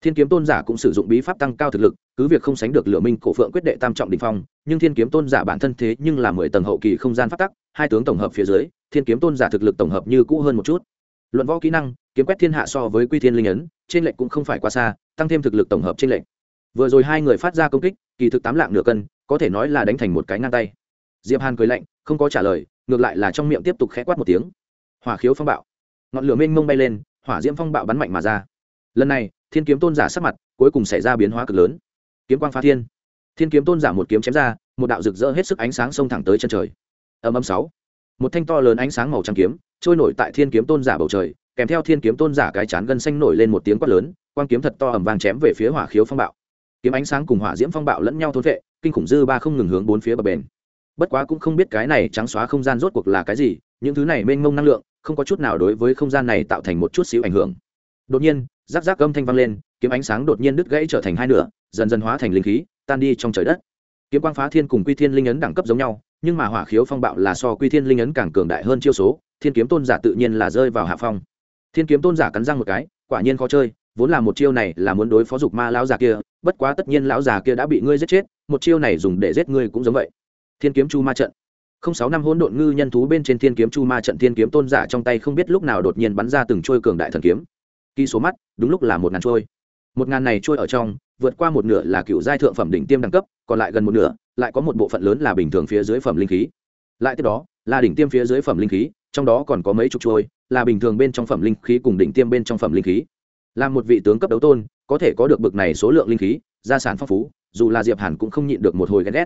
Thiên kiếm tôn giả cũng sử dụng bí pháp tăng cao thực lực, cứ việc không sánh được lửa minh cổ phượng quyết đệ tam trọng đỉnh phong, nhưng thiên kiếm tôn giả bản thân thế nhưng là mười tầng hậu kỳ không gian phát tắc, hai tướng tổng hợp phía dưới, thiên kiếm tôn giả thực lực tổng hợp như cũ hơn một chút. Luận võ kỹ năng, kiếm quét thiên hạ so với quy thiên linh ấn, trên lệnh cũng không phải quá xa, tăng thêm thực lực tổng hợp trên lệnh vừa rồi hai người phát ra công kích, kỳ thực tám lạng nửa cân, có thể nói là đánh thành một cái ngang tay. Diệp hàn cười lạnh, không có trả lời ngược lại là trong miệng tiếp tục khẽ quát một tiếng. Hỏa khiếu phong bạo. Ngọn lửa mênh mông bay lên, hỏa diễm phong bạo bắn mạnh mà ra. Lần này, thiên kiếm tôn giả sắc mặt cuối cùng xảy ra biến hóa cực lớn. Kiếm quang phá thiên. Thiên kiếm tôn giả một kiếm chém ra, một đạo rực rỡ hết sức ánh sáng xông thẳng tới chân trời. Âm âm sáu. Một thanh to lớn ánh sáng màu trắng kiếm, trôi nổi tại thiên kiếm tôn giả bầu trời, kèm theo thiên kiếm tôn giả cái chán gân xanh nổi lên một tiếng quát lớn, quang kiếm thật to ầm vang chém về phía hỏa khiếu phong bạo. Kiếm ánh sáng cùng hỏa diễm phong bạo lẫn nhau thôn vệ, kinh khủng dư ba không ngừng hướng bốn phía bờ bền bất quá cũng không biết cái này trắng xóa không gian rốt cuộc là cái gì, những thứ này mênh mông năng lượng, không có chút nào đối với không gian này tạo thành một chút xíu ảnh hưởng. Đột nhiên rác rác âm thanh vang lên, kiếm ánh sáng đột nhiên đứt gãy trở thành hai nửa, dần dần hóa thành linh khí, tan đi trong trời đất. Kiếm quang phá thiên cùng quy thiên linh ấn đẳng cấp giống nhau, nhưng mà hỏa khiếu phong bạo là so quy thiên linh ấn càng cường đại hơn chiêu số, thiên kiếm tôn giả tự nhiên là rơi vào hạ phong. Thiên kiếm tôn giả cắn răng một cái, quả nhiên khó chơi, vốn là một chiêu này là muốn đối phó dục ma lão già kia, bất quá tất nhiên lão già kia đã bị ngươi giết chết, một chiêu này dùng để giết ngươi cũng giống vậy thiên kiếm chu ma trận. Không sáu năm hỗn độn ngư nhân thú bên trên thiên kiếm chu ma trận thiên kiếm tôn giả trong tay không biết lúc nào đột nhiên bắn ra từng trôi cường đại thần kiếm. Kỳ số mắt, đúng lúc là một ngàn trôi một ngàn này trôi ở trong, vượt qua một nửa là cựu giai thượng phẩm đỉnh tiêm đẳng cấp, còn lại gần một nửa, lại có một bộ phận lớn là bình thường phía dưới phẩm linh khí. Lại tiếp đó, là đỉnh tiêm phía dưới phẩm linh khí, trong đó còn có mấy chục trôi là bình thường bên trong phẩm linh khí cùng đỉnh tiêm bên trong phẩm linh khí. Là một vị tướng cấp đấu tôn, có thể có được bực này số lượng linh khí, gia sản phong phú, dù là diệp hàn cũng không nhịn được một hồi ghen ghét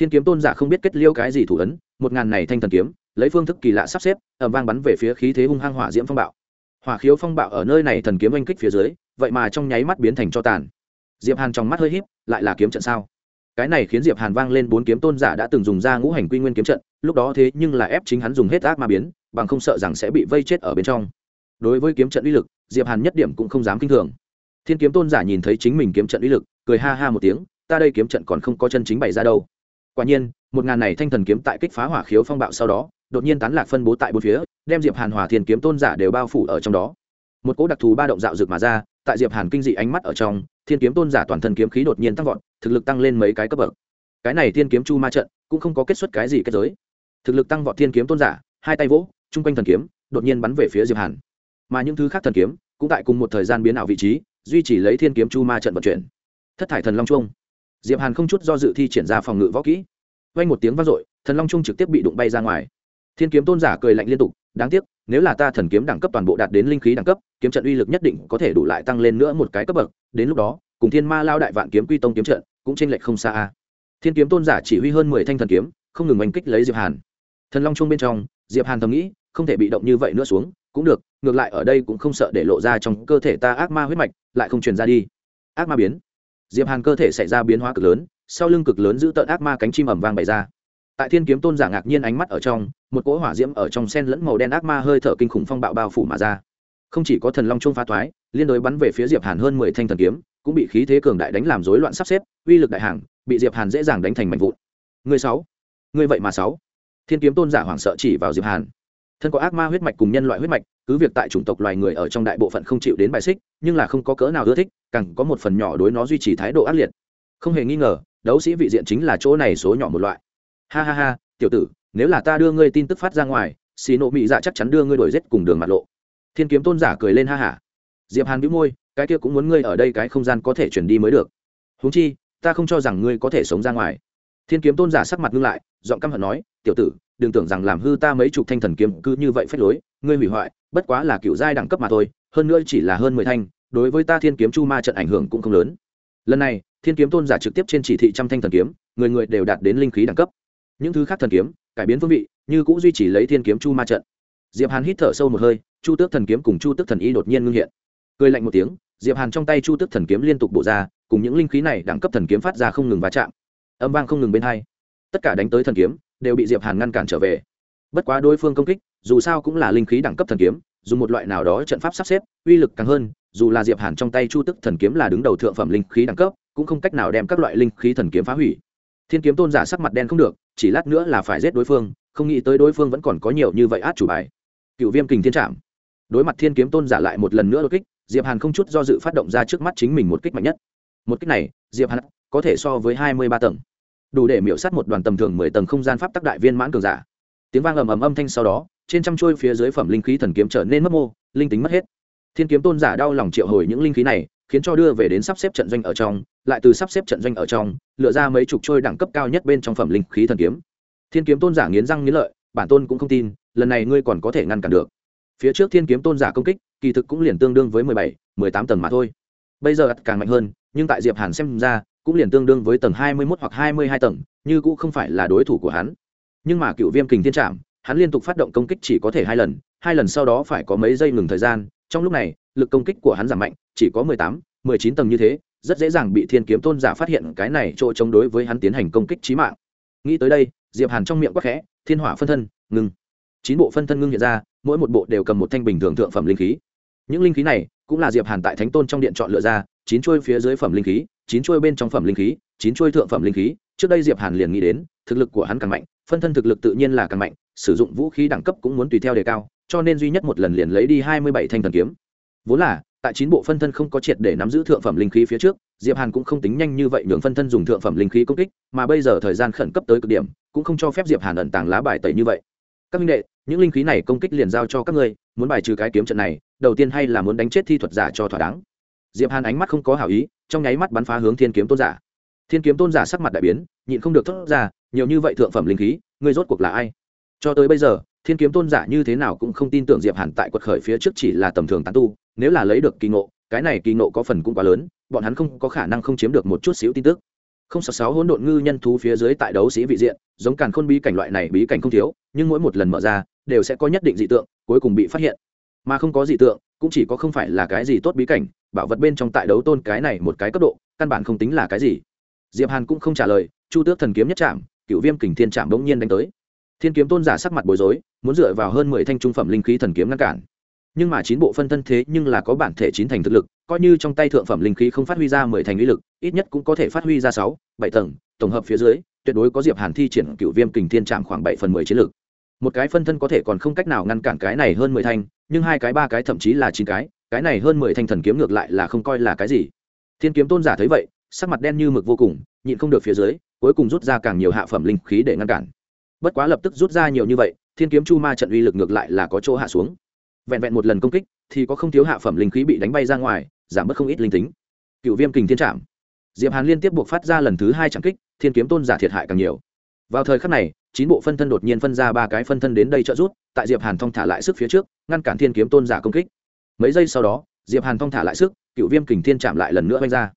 thiên kiếm tôn giả không biết kết liêu cái gì thủ ấn, một ngàn này thanh thần kiếm, lấy phương thức kỳ lạ sắp xếp ẩm vang bắn về phía khí thế hung hăng hỏa diễm phong bạo. Hỏa khiếu phong bạo ở nơi này thần kiếm oanh kích phía dưới, vậy mà trong nháy mắt biến thành cho tàn. Diệp hàn trong mắt hơi híp, lại là kiếm trận sao? Cái này khiến diệp hàn vang lên bốn kiếm tôn giả đã từng dùng ra ngũ hành quy nguyên kiếm trận, lúc đó thế nhưng là ép chính hắn dùng hết ác ma biến, bằng không sợ rằng sẽ bị vây chết ở bên trong. Đối với kiếm trận uy lực, diệp hàn nhất điểm cũng không dám kinh thường. Thiên kiếm tôn giả nhìn thấy chính mình kiếm trận uy lực, cười ha ha một tiếng, ta đây kiếm trận còn không có chân chính bày ra đâu quả nhiên, một ngàn này thanh thần kiếm tại kích phá hỏa khiếu phong bạo sau đó, đột nhiên tán lạc phân bố tại bốn phía, đem diệp hàn hòa thiên kiếm tôn giả đều bao phủ ở trong đó. Một cỗ đặc thù ba động dạo rực mà ra, tại diệp hàn kinh dị ánh mắt ở trong, thiên kiếm tôn giả toàn thân kiếm khí đột nhiên tăng vọt, thực lực tăng lên mấy cái cấp bậc. Cái này thiên kiếm chu ma trận, cũng không có kết xuất cái gì kết giới. Thực lực tăng vọt thiên kiếm tôn giả, hai tay vỗ, chung quanh thần kiếm, đột nhiên bắn về phía diệp hàn. Mà những thứ khác thần kiếm, cũng tại cùng một thời gian biến ảo vị trí, duy trì lấy thiên kiếm chu ma trận vận chuyển. Thất thải thần long chuông diệp hàn không chút do dự thi triển ra phòng ngự võ kỹ. Vang một tiếng vang dội, thần long trung trực tiếp bị đụng bay ra ngoài. Thiên kiếm tôn giả cười lạnh liên tục, đáng tiếc, nếu là ta thần kiếm đẳng cấp toàn bộ đạt đến linh khí đẳng cấp, kiếm trận uy lực nhất định có thể đủ lại tăng lên nữa một cái cấp bậc, đến lúc đó, cùng thiên ma lao đại vạn kiếm quy tông kiếm trận cũng trên lệch không xa a. Thiên kiếm tôn giả chỉ huy hơn mười thanh thần kiếm, không ngừng oanh kích lấy diệp hàn. Thần long trung bên trong, diệp hàn thầm nghĩ, không thể bị động như vậy nữa xuống, cũng được, ngược lại ở đây cũng không sợ để lộ ra trong cơ thể ta ác ma huyết mạch, lại không truyền ra đi. Ác ma biến diệp hàn cơ thể xảy ra biến hóa cực lớn, sau lưng cực lớn giữ tợn ác ma cánh chim ẩm vang bày ra. Tại thiên kiếm tôn giả ngạc nhiên ánh mắt ở trong, một cỗ hỏa diễm ở trong sen lẫn màu đen ác ma hơi thở kinh khủng phong bạo bao phủ mà ra. Không chỉ có thần long trung phá thoái liên đối bắn về phía diệp hàn hơn mười thanh thần kiếm, cũng bị khí thế cường đại đánh làm rối loạn sắp xếp, uy lực đại hàng, bị diệp hàn dễ dàng đánh thành mảnh vụn. Người sáu. Người vậy mà sáu. Thiên kiếm tôn giả hoảng sợ chỉ vào diệp hàn thân có ác ma huyết mạch cùng nhân loại huyết mạch, cứ việc tại chủng tộc loài người ở trong đại bộ phận không chịu đến bài xích, nhưng là không có cỡ nào ưa thích, càng có một phần nhỏ đối nó duy trì thái độ ác liệt. Không hề nghi ngờ, đấu sĩ vị diện chính là chỗ này số nhỏ một loại. Ha ha ha, tiểu tử, nếu là ta đưa ngươi tin tức phát ra ngoài, xì nộ mị dạ chắc chắn đưa ngươi đổi rết cùng đường mặt lộ. Thiên kiếm tôn giả cười lên ha hả. Diệp hàn bĩu môi, cái kia cũng muốn ngươi ở đây cái không gian có thể chuyển đi mới được. Huống chi, ta không cho rằng ngươi có thể sống ra ngoài. Thiên kiếm tôn giả sắc mặt ngưng lại, giọng căm hận nói, tiểu tử đừng tưởng rằng làm hư ta mấy chục thanh thần kiếm cứ như vậy phách lối, ngươi hủy hoại, bất quá là cựu giai đẳng cấp mà thôi, hơn nữa chỉ là hơn mười thanh, đối với ta thiên kiếm chu ma trận ảnh hưởng cũng không lớn. Lần này, thiên kiếm tôn giả trực tiếp trên chỉ thị trăm thanh thần kiếm, người người đều đạt đến linh khí đẳng cấp. Những thứ khác thần kiếm, cải biến phương vị, như cũng duy trì lấy thiên kiếm chu ma trận. Diệp hàn hít thở sâu một hơi, chu tước thần kiếm cùng chu tước thần y đột nhiên ngưng hiện. Cười lạnh một tiếng, diệp hàn trong tay chu tước thần kiếm liên tục bổ ra, cùng những linh khí này đẳng cấp thần kiếm phát ra không ngừng va chạm. Âm vang không ngừng bên hai. Tất cả đánh tới thần kiếm đều bị diệp hàn ngăn cản trở về. Bất quá đối phương công kích, dù sao cũng là linh khí đẳng cấp thần kiếm dùng một loại nào đó trận pháp sắp xếp, uy lực càng hơn, dù là diệp hàn trong tay chu tức thần kiếm là đứng đầu thượng phẩm linh khí đẳng cấp, cũng không cách nào đem các loại linh khí thần kiếm phá hủy. Thiên kiếm tôn giả sắc mặt đen không được, chỉ lát nữa là phải giết đối phương, không nghĩ tới đối phương vẫn còn có nhiều như vậy át chủ bài. Cựu viêm kình thiên trạm đối mặt thiên kiếm tôn giả lại một lần nữa đột kích, diệp hàn không chút do dự phát động ra trước mắt chính mình một kích mạnh nhất. Một kích này, diệp hàn có thể so với hai mươi ba tầng đủ để miểu sát một đoàn tầm thường mười tầng không gian pháp tắc đại viên mãn cường giả. Tiếng vang ầm ầm âm thanh sau đó, trên trăm chuôi phía dưới phẩm linh khí thần kiếm trở nên mất mô, linh tính mất hết. Thiên kiếm tôn giả đau lòng triệu hồi những linh khí này, khiến cho đưa về đến sắp xếp trận doanh ở trong, lại từ sắp xếp trận doanh ở trong, lựa ra mấy chục trôi đẳng cấp cao nhất bên trong phẩm linh khí thần kiếm. Thiên kiếm tôn giả nghiến răng nghiến lợi, bản tôn cũng không tin, lần này ngươi còn có thể ngăn cản được. Phía trước thiên kiếm tôn giả công kích, kỳ thực cũng liền tương đương với mười bảy, mười tám tầng mà thôi. Bây giờ càng mạnh hơn, nhưng tại diệp hàn xem ra cũng liền tương đương với tầng hai mươi 21 hoặc hai mươi hai tầng, như cũng không phải là đối thủ của hắn. Nhưng mà cựu viêm kình thiên trạm hắn liên tục phát động công kích chỉ có thể hai lần hai lần sau đó phải có mấy giây ngừng thời gian, trong lúc này, lực công kích của hắn giảm mạnh, chỉ có mười tám, mười chín tầng như thế, rất dễ dàng bị thiên kiếm tôn giả phát hiện cái này chỗ chống đối với hắn tiến hành công kích trí mạng. Nghĩ tới đây, diệp hàn trong miệng quắc khẽ, thiên hỏa phân thân, ngừng. Chín bộ phân thân ngưng hiện ra, mỗi một bộ đều cầm một thanh bình thường thượng phẩm linh khí. Những linh khí này, cũng là diệp hàn tại thánh tôn trong điện chọn lựa ra, chín chuôi phía dưới phẩm linh khí chín chuôi bên trong phẩm linh khí, chín chuôi thượng phẩm linh khí. Trước đây diệp hàn liền nghĩ đến, thực lực của hắn càng mạnh, phân thân thực lực tự nhiên là càng mạnh, sử dụng vũ khí đẳng cấp cũng muốn tùy theo đề cao, cho nên duy nhất một lần liền lấy đi hai mươi bảy thanh thần kiếm. Vốn là, tại chín bộ phân thân không có triệt để nắm giữ thượng phẩm linh khí phía trước, diệp hàn cũng không tính nhanh như vậy nhường phân thân dùng thượng phẩm linh khí công kích, mà bây giờ thời gian khẩn cấp tới cực điểm, cũng không cho phép diệp hàn ẩn tàng lá bài tẩy như vậy. Các minh đệ, những linh khí này công kích liền giao cho các ngươi, muốn bài trừ cái kiếm trận này, đầu tiên hay là muốn đánh chết thi thuật giả cho thỏa đáng diệp hàn ánh mắt không có hảo ý, trong nháy mắt bắn phá hướng thiên kiếm tôn giả. Thiên kiếm tôn giả sắc mặt đại biến, nhịn không được thốt ra, nhiều như vậy thượng phẩm linh khí, ngươi rốt cuộc là ai? Cho tới bây giờ, thiên kiếm tôn giả như thế nào cũng không tin tưởng diệp hàn tại quật khởi phía trước chỉ là tầm thường tán tu, nếu là lấy được kỳ ngộ, cái này kỳ ngộ có phần cũng quá lớn, bọn hắn không có khả năng không chiếm được một chút xíu tin tức. Không sáu sáu hỗn độn ngư nhân thú phía dưới tại đấu sĩ vị diện, giống càn khôn bí cảnh loại này bí cảnh không thiếu, nhưng mỗi một lần mở ra, đều sẽ có nhất định dị tượng, cuối cùng bị phát hiện. Mà không có dị tượng, cũng chỉ có không phải là cái gì tốt bí cảnh bảo vật bên trong tại đấu tôn cái này một cái cấp độ, căn bản không tính là cái gì. Diệp hàn cũng không trả lời, chu tước thần kiếm nhất chạm cựu viêm kình thiên chạm bỗng nhiên đánh tới. Thiên kiếm tôn giả sắc mặt bối rối, muốn dựa vào hơn mười thanh trung phẩm linh khí thần kiếm ngăn cản. Nhưng mà chín bộ phân thân thế nhưng là có bản thể chín thành thực lực, coi như trong tay thượng phẩm linh khí không phát huy ra mười thành uy lực, ít nhất cũng có thể phát huy ra sáu, bảy tầng, tổng hợp phía dưới, tuyệt đối có diệp hàn thi triển cựu viêm kình thiên trạm khoảng bảy phần mười chiến lực. Một cái phân thân có thể còn không cách nào ngăn cản cái này hơn mười thanh, nhưng hai cái, ba cái, thậm chí là chín cái cái này hơn mười thanh thần kiếm ngược lại là không coi là cái gì. Thiên kiếm tôn giả thấy vậy, sắc mặt đen như mực vô cùng, nhịn không được phía dưới, cuối cùng rút ra càng nhiều hạ phẩm linh khí để ngăn cản. Bất quá lập tức rút ra nhiều như vậy, thiên kiếm chu ma trận uy lực ngược lại là có chỗ hạ xuống. Vẹn vẹn một lần công kích, thì có không thiếu hạ phẩm linh khí bị đánh bay ra ngoài, giảm bớt không ít linh tính. Cựu viêm kình thiên trạm diệp hàn liên tiếp buộc phát ra lần thứ hai trạm kích, thiên kiếm tôn giả thiệt hại càng nhiều. Vào thời khắc này, chín bộ phân thân đột nhiên phân ra ba cái phân thân đến đây trợ rút tại diệp hàn thong thả lại sức phía trước, ngăn cản thiên kiếm tôn giả công kích mấy giây sau đó, diệp hàn thong thả lại sức, cựu viêm kình thiên chạm lại lần nữa oanh ra.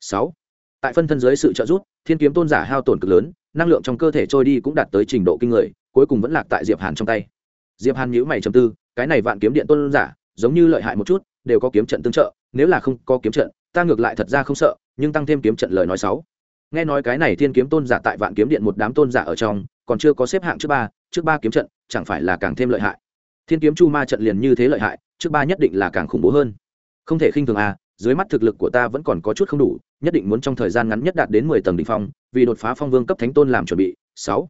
Sáu. Tại phân thân dưới sự trợ giúp, thiên kiếm tôn giả hao tổn cực lớn, năng lượng trong cơ thể trôi đi cũng đạt tới trình độ kinh người, cuối cùng vẫn lạc tại diệp hàn trong tay. Diệp hàn nhíu mày trầm tư, cái này vạn kiếm điện tôn giả, giống như lợi hại một chút, đều có kiếm trận tương trợ, nếu là không có kiếm trận, ta ngược lại thật ra không sợ, nhưng tăng thêm kiếm trận lời nói sáu. Nghe nói cái này thiên kiếm tôn giả tại vạn kiếm điện một đám tôn giả ở trong, còn chưa có xếp hạng trước ba trước ba kiếm trận, chẳng phải là càng thêm lợi hại thiên kiếm chu ma trận liền như thế lợi hại, trước ba nhất định là càng khủng bố hơn. Không thể khinh thường à dưới mắt thực lực của ta vẫn còn có chút không đủ, nhất định muốn trong thời gian ngắn nhất đạt đến mười tầng đ ỉ n h phong, vì đột phá phong vương cấp thánh tôn làm chuẩn bị. Sáu.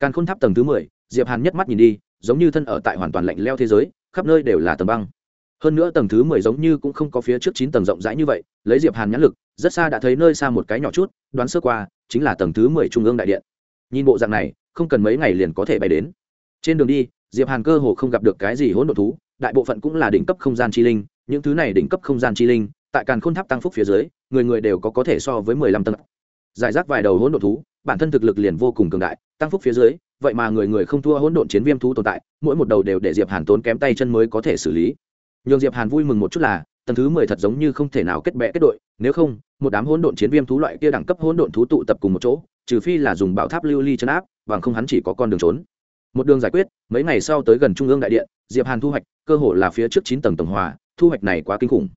Càng khôn tháp tầng thứ mười, diệp hàn nhất mắt nhìn đi, giống như thân ở tại hoàn toàn lạnh leo thế giới, khắp nơi đều là tầng băng. Hơn nữa tầng thứ mười giống như cũng không có phía trước chín tầng rộng rãi như vậy, lấy diệp hàn nhãn lực, rất xa đã thấy nơi xa một cái nhỏ chút, đoán sơ qua, chính là tầng thứ mười trung ương đại điện. Nhìn bộ dạng này, không cần mấy ngày liền có thể bay đến. Trên đường đi diệp hàn cơ hồ không gặp được cái gì hỗn độ thú, đại bộ phận cũng là đỉnh cấp không gian chi linh, những thứ này đỉnh cấp không gian chi linh, tại càn khôn tháp tăng phúc phía dưới, người người đều có có thể so với mười lăm tầng. Giải rác vài đầu hỗn độ thú, bản thân thực lực liền vô cùng cường đại, tăng phúc phía dưới, vậy mà người người không thua hỗn độn chiến viêm thú tồn tại, mỗi một đầu đều để diệp hàn tốn kém tay chân mới có thể xử lý. Nhường diệp hàn vui mừng một chút là, tầng thứ mười thật giống như không thể nào kết bè kết đội, nếu không, một đám hỗn độn chiến viêm thú loại kia đẳng cấp hỗn độn thú tụ tập cùng một chỗ, trừ phi là dùng bảo tháp lưu ly chấn áp, bằng không hắn chỉ có con đường trốn một đường giải quyết, mấy ngày sau tới gần trung ương đại điện, diệp hàn thu hoạch, cơ hồ là phía trước chín tầng tổng hòa, thu hoạch này quá kinh khủng.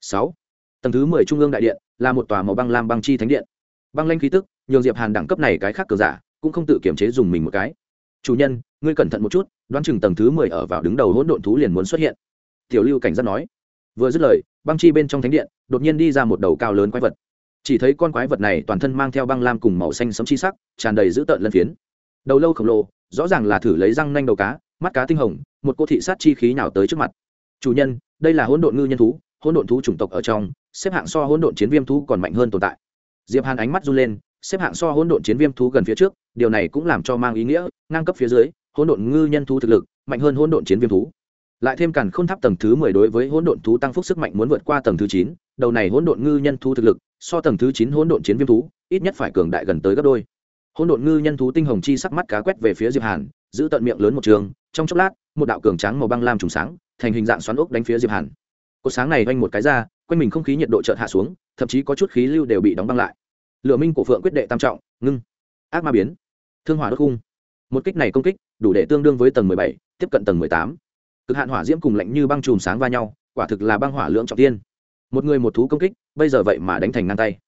Sáu, tầng thứ mười trung ương đại điện, là một tòa màu băng lam băng chi thánh điện. Băng lanh khí tức, nhường diệp hàn đẳng cấp này cái khác cờ giả, cũng không tự kiểm chế dùng mình một cái. Chủ nhân, ngươi cẩn thận một chút, đoán chừng tầng thứ mười ở vào đứng đầu hỗn độn thú liền muốn xuất hiện. Tiểu lưu cảnh giác nói. Vừa dứt lời, băng chi bên trong thánh điện, đột nhiên đi ra một đầu cao lớn quái vật. Chỉ thấy con quái vật này toàn thân mang theo băng lam cùng màu xanh sấm chi sắc, tràn đầy dữ tợn lân phiến. Đầu lâu khổng lồ rõ ràng là thử lấy răng nanh đầu cá, mắt cá tinh hồng, một cô thị sát chi khí nào tới trước mặt. Chủ nhân, đây là hỗn độn ngư nhân thú, hỗn độn thú chủng tộc ở trong, xếp hạng so hỗn độn chiến viêm thú còn mạnh hơn tồn tại. Diệp hàn ánh mắt run lên, xếp hạng so hỗn độn chiến viêm thú gần phía trước, điều này cũng làm cho mang ý nghĩa, ngang cấp phía dưới, hỗn độn ngư nhân thú thực lực mạnh hơn hỗn độn chiến viêm thú. Lại thêm càn khôn tháp tầng thứ mười đối với hỗn độn thú tăng phúc sức mạnh muốn vượt qua tầng thứ chín, đầu này hỗn độn ngư nhân thú thực lực, so tầng thứ chín hỗn độn chiến viêm thú, ít nhất phải cường đại gần tới gấp đôi hỗn độn ngư nhân thú tinh hồng chi sắc mắt cá quét về phía diệp hàn, giữ tận miệng lớn một trường, trong chốc lát, một đạo cường trắng màu băng lam trùng sáng, thành hình dạng xoắn ốc đánh phía diệp hàn. Cột sáng này vanh một cái ra, quanh mình không khí nhiệt độ chợt hạ xuống, thậm chí có chút khí lưu đều bị đóng băng lại. Lửa minh của phượng quyết đệ tam trọng, ngưng. Ác ma biến. Thương hỏa đốt khung. Một kích này công kích, đủ để tương đương với tầng mười bảy, tiếp cận tầng mười tám. Cực hạn hỏa diễm cùng lạnh như băng chùm sáng va nhau, quả thực là băng hỏa lượng trọng tiên. Một người một thú công kích, bây giờ vậy mà đánh thành ngang tay.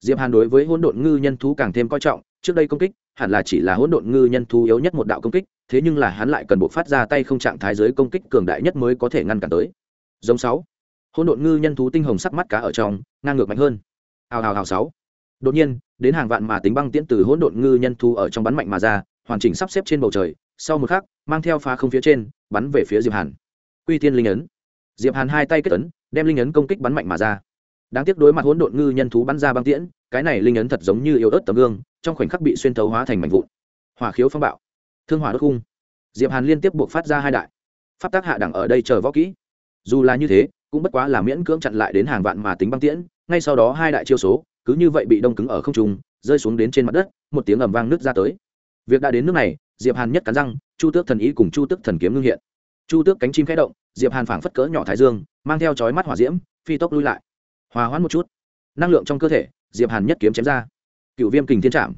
Diệp hàn đối với hỗn độn ngư nhân thú càng thêm coi trọng trước đây công kích, hẳn là chỉ là hỗn độn ngư nhân thú yếu nhất một đạo công kích, thế nhưng là hắn lại cần buộc phát ra tay không trạng thái giới công kích cường đại nhất mới có thể ngăn cản tới. Giống sáu. Hỗn độn ngư nhân thú tinh hồng sắc mắt cá ở trong, ngang ngược mạnh hơn. Hào hào hào sáu. Đột nhiên, đến hàng vạn mà tính băng tiễn từ hỗn độn ngư nhân thú ở trong bắn mạnh mà ra, hoàn chỉnh sắp xếp trên bầu trời, sau một khắc, mang theo phá không phía trên, bắn về phía diệp hàn. Quy tiên linh ấn. Diệp hàn hai tay kết ấn, đem linh ấn công kích bắn mạnh mà ra. Đáng tiếc đối mặt hỗn độn ngư nhân thú bắn ra băng tiễn, cái này linh ấn thật giống như yếu ớt tấm gương trong khoảnh khắc bị xuyên thấu hóa thành mảnh vụn. Hỏa khiếu phong bạo. Thương hỏa đốt hung, diệp hàn liên tiếp buộc phát ra hai đại. Pháp tác hạ đẳng ở đây chờ võ kỹ. Dù là như thế cũng bất quá là miễn cưỡng chặn lại đến hàng vạn mà tính băng tiễn ngay sau đó hai đại chiêu số cứ như vậy bị đông cứng ở không trung rơi xuống đến trên mặt đất một tiếng ầm vang nứt ra tới. Việc đã đến nước này diệp hàn nhất cắn răng chu tước thần ý cùng chu tước thần kiếm ngưng hiện. Chu tước cánh chim khẽ động diệp hàn phảng phất cỡ nhỏ thái dương mang theo chói mắt hỏa diễm phi tốc lui lại. Hòa hoãn một chút. Năng lượng trong cơ thể diệp hàn nhất kiếm chém ra cựu viêm kình thiên trạm.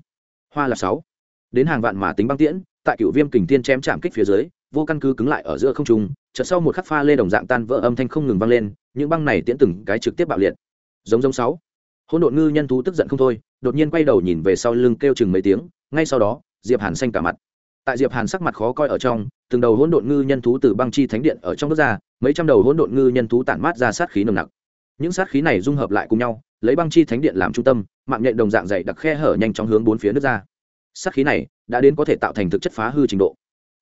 Hoa là sáu. Đến hàng vạn mà tính băng tiễn, tại cựu viêm kình thiên chém chạm kích phía dưới, vô căn cứ cứng lại ở giữa không trung, chợt sau một khắc pha lê đồng dạng tan vỡ âm thanh không ngừng vang lên, những băng này tiễn từng cái trực tiếp bạo liệt. Giống giống sáu. Hỗn độn ngư nhân thú tức giận không thôi, đột nhiên quay đầu nhìn về sau lưng kêu chừng mấy tiếng, ngay sau đó, diệp hàn xanh cả mặt. Tại diệp hàn sắc mặt khó coi ở trong, từng đầu hỗn độn ngư nhân thú từ băng chi thánh điện ở trong nước ra, mấy trăm đầu hỗn độn ngư nhân thú tản mát ra sát khí nồng nặc. Những sát khí này dung hợp lại cùng nhau, lấy băng chi thánh điện làm trung tâm mạng nhện đồng dạng dày đặc khe hở nhanh chóng hướng bốn phía nước ra. Sắc khí này đã đến có thể tạo thành thực chất phá hư trình độ.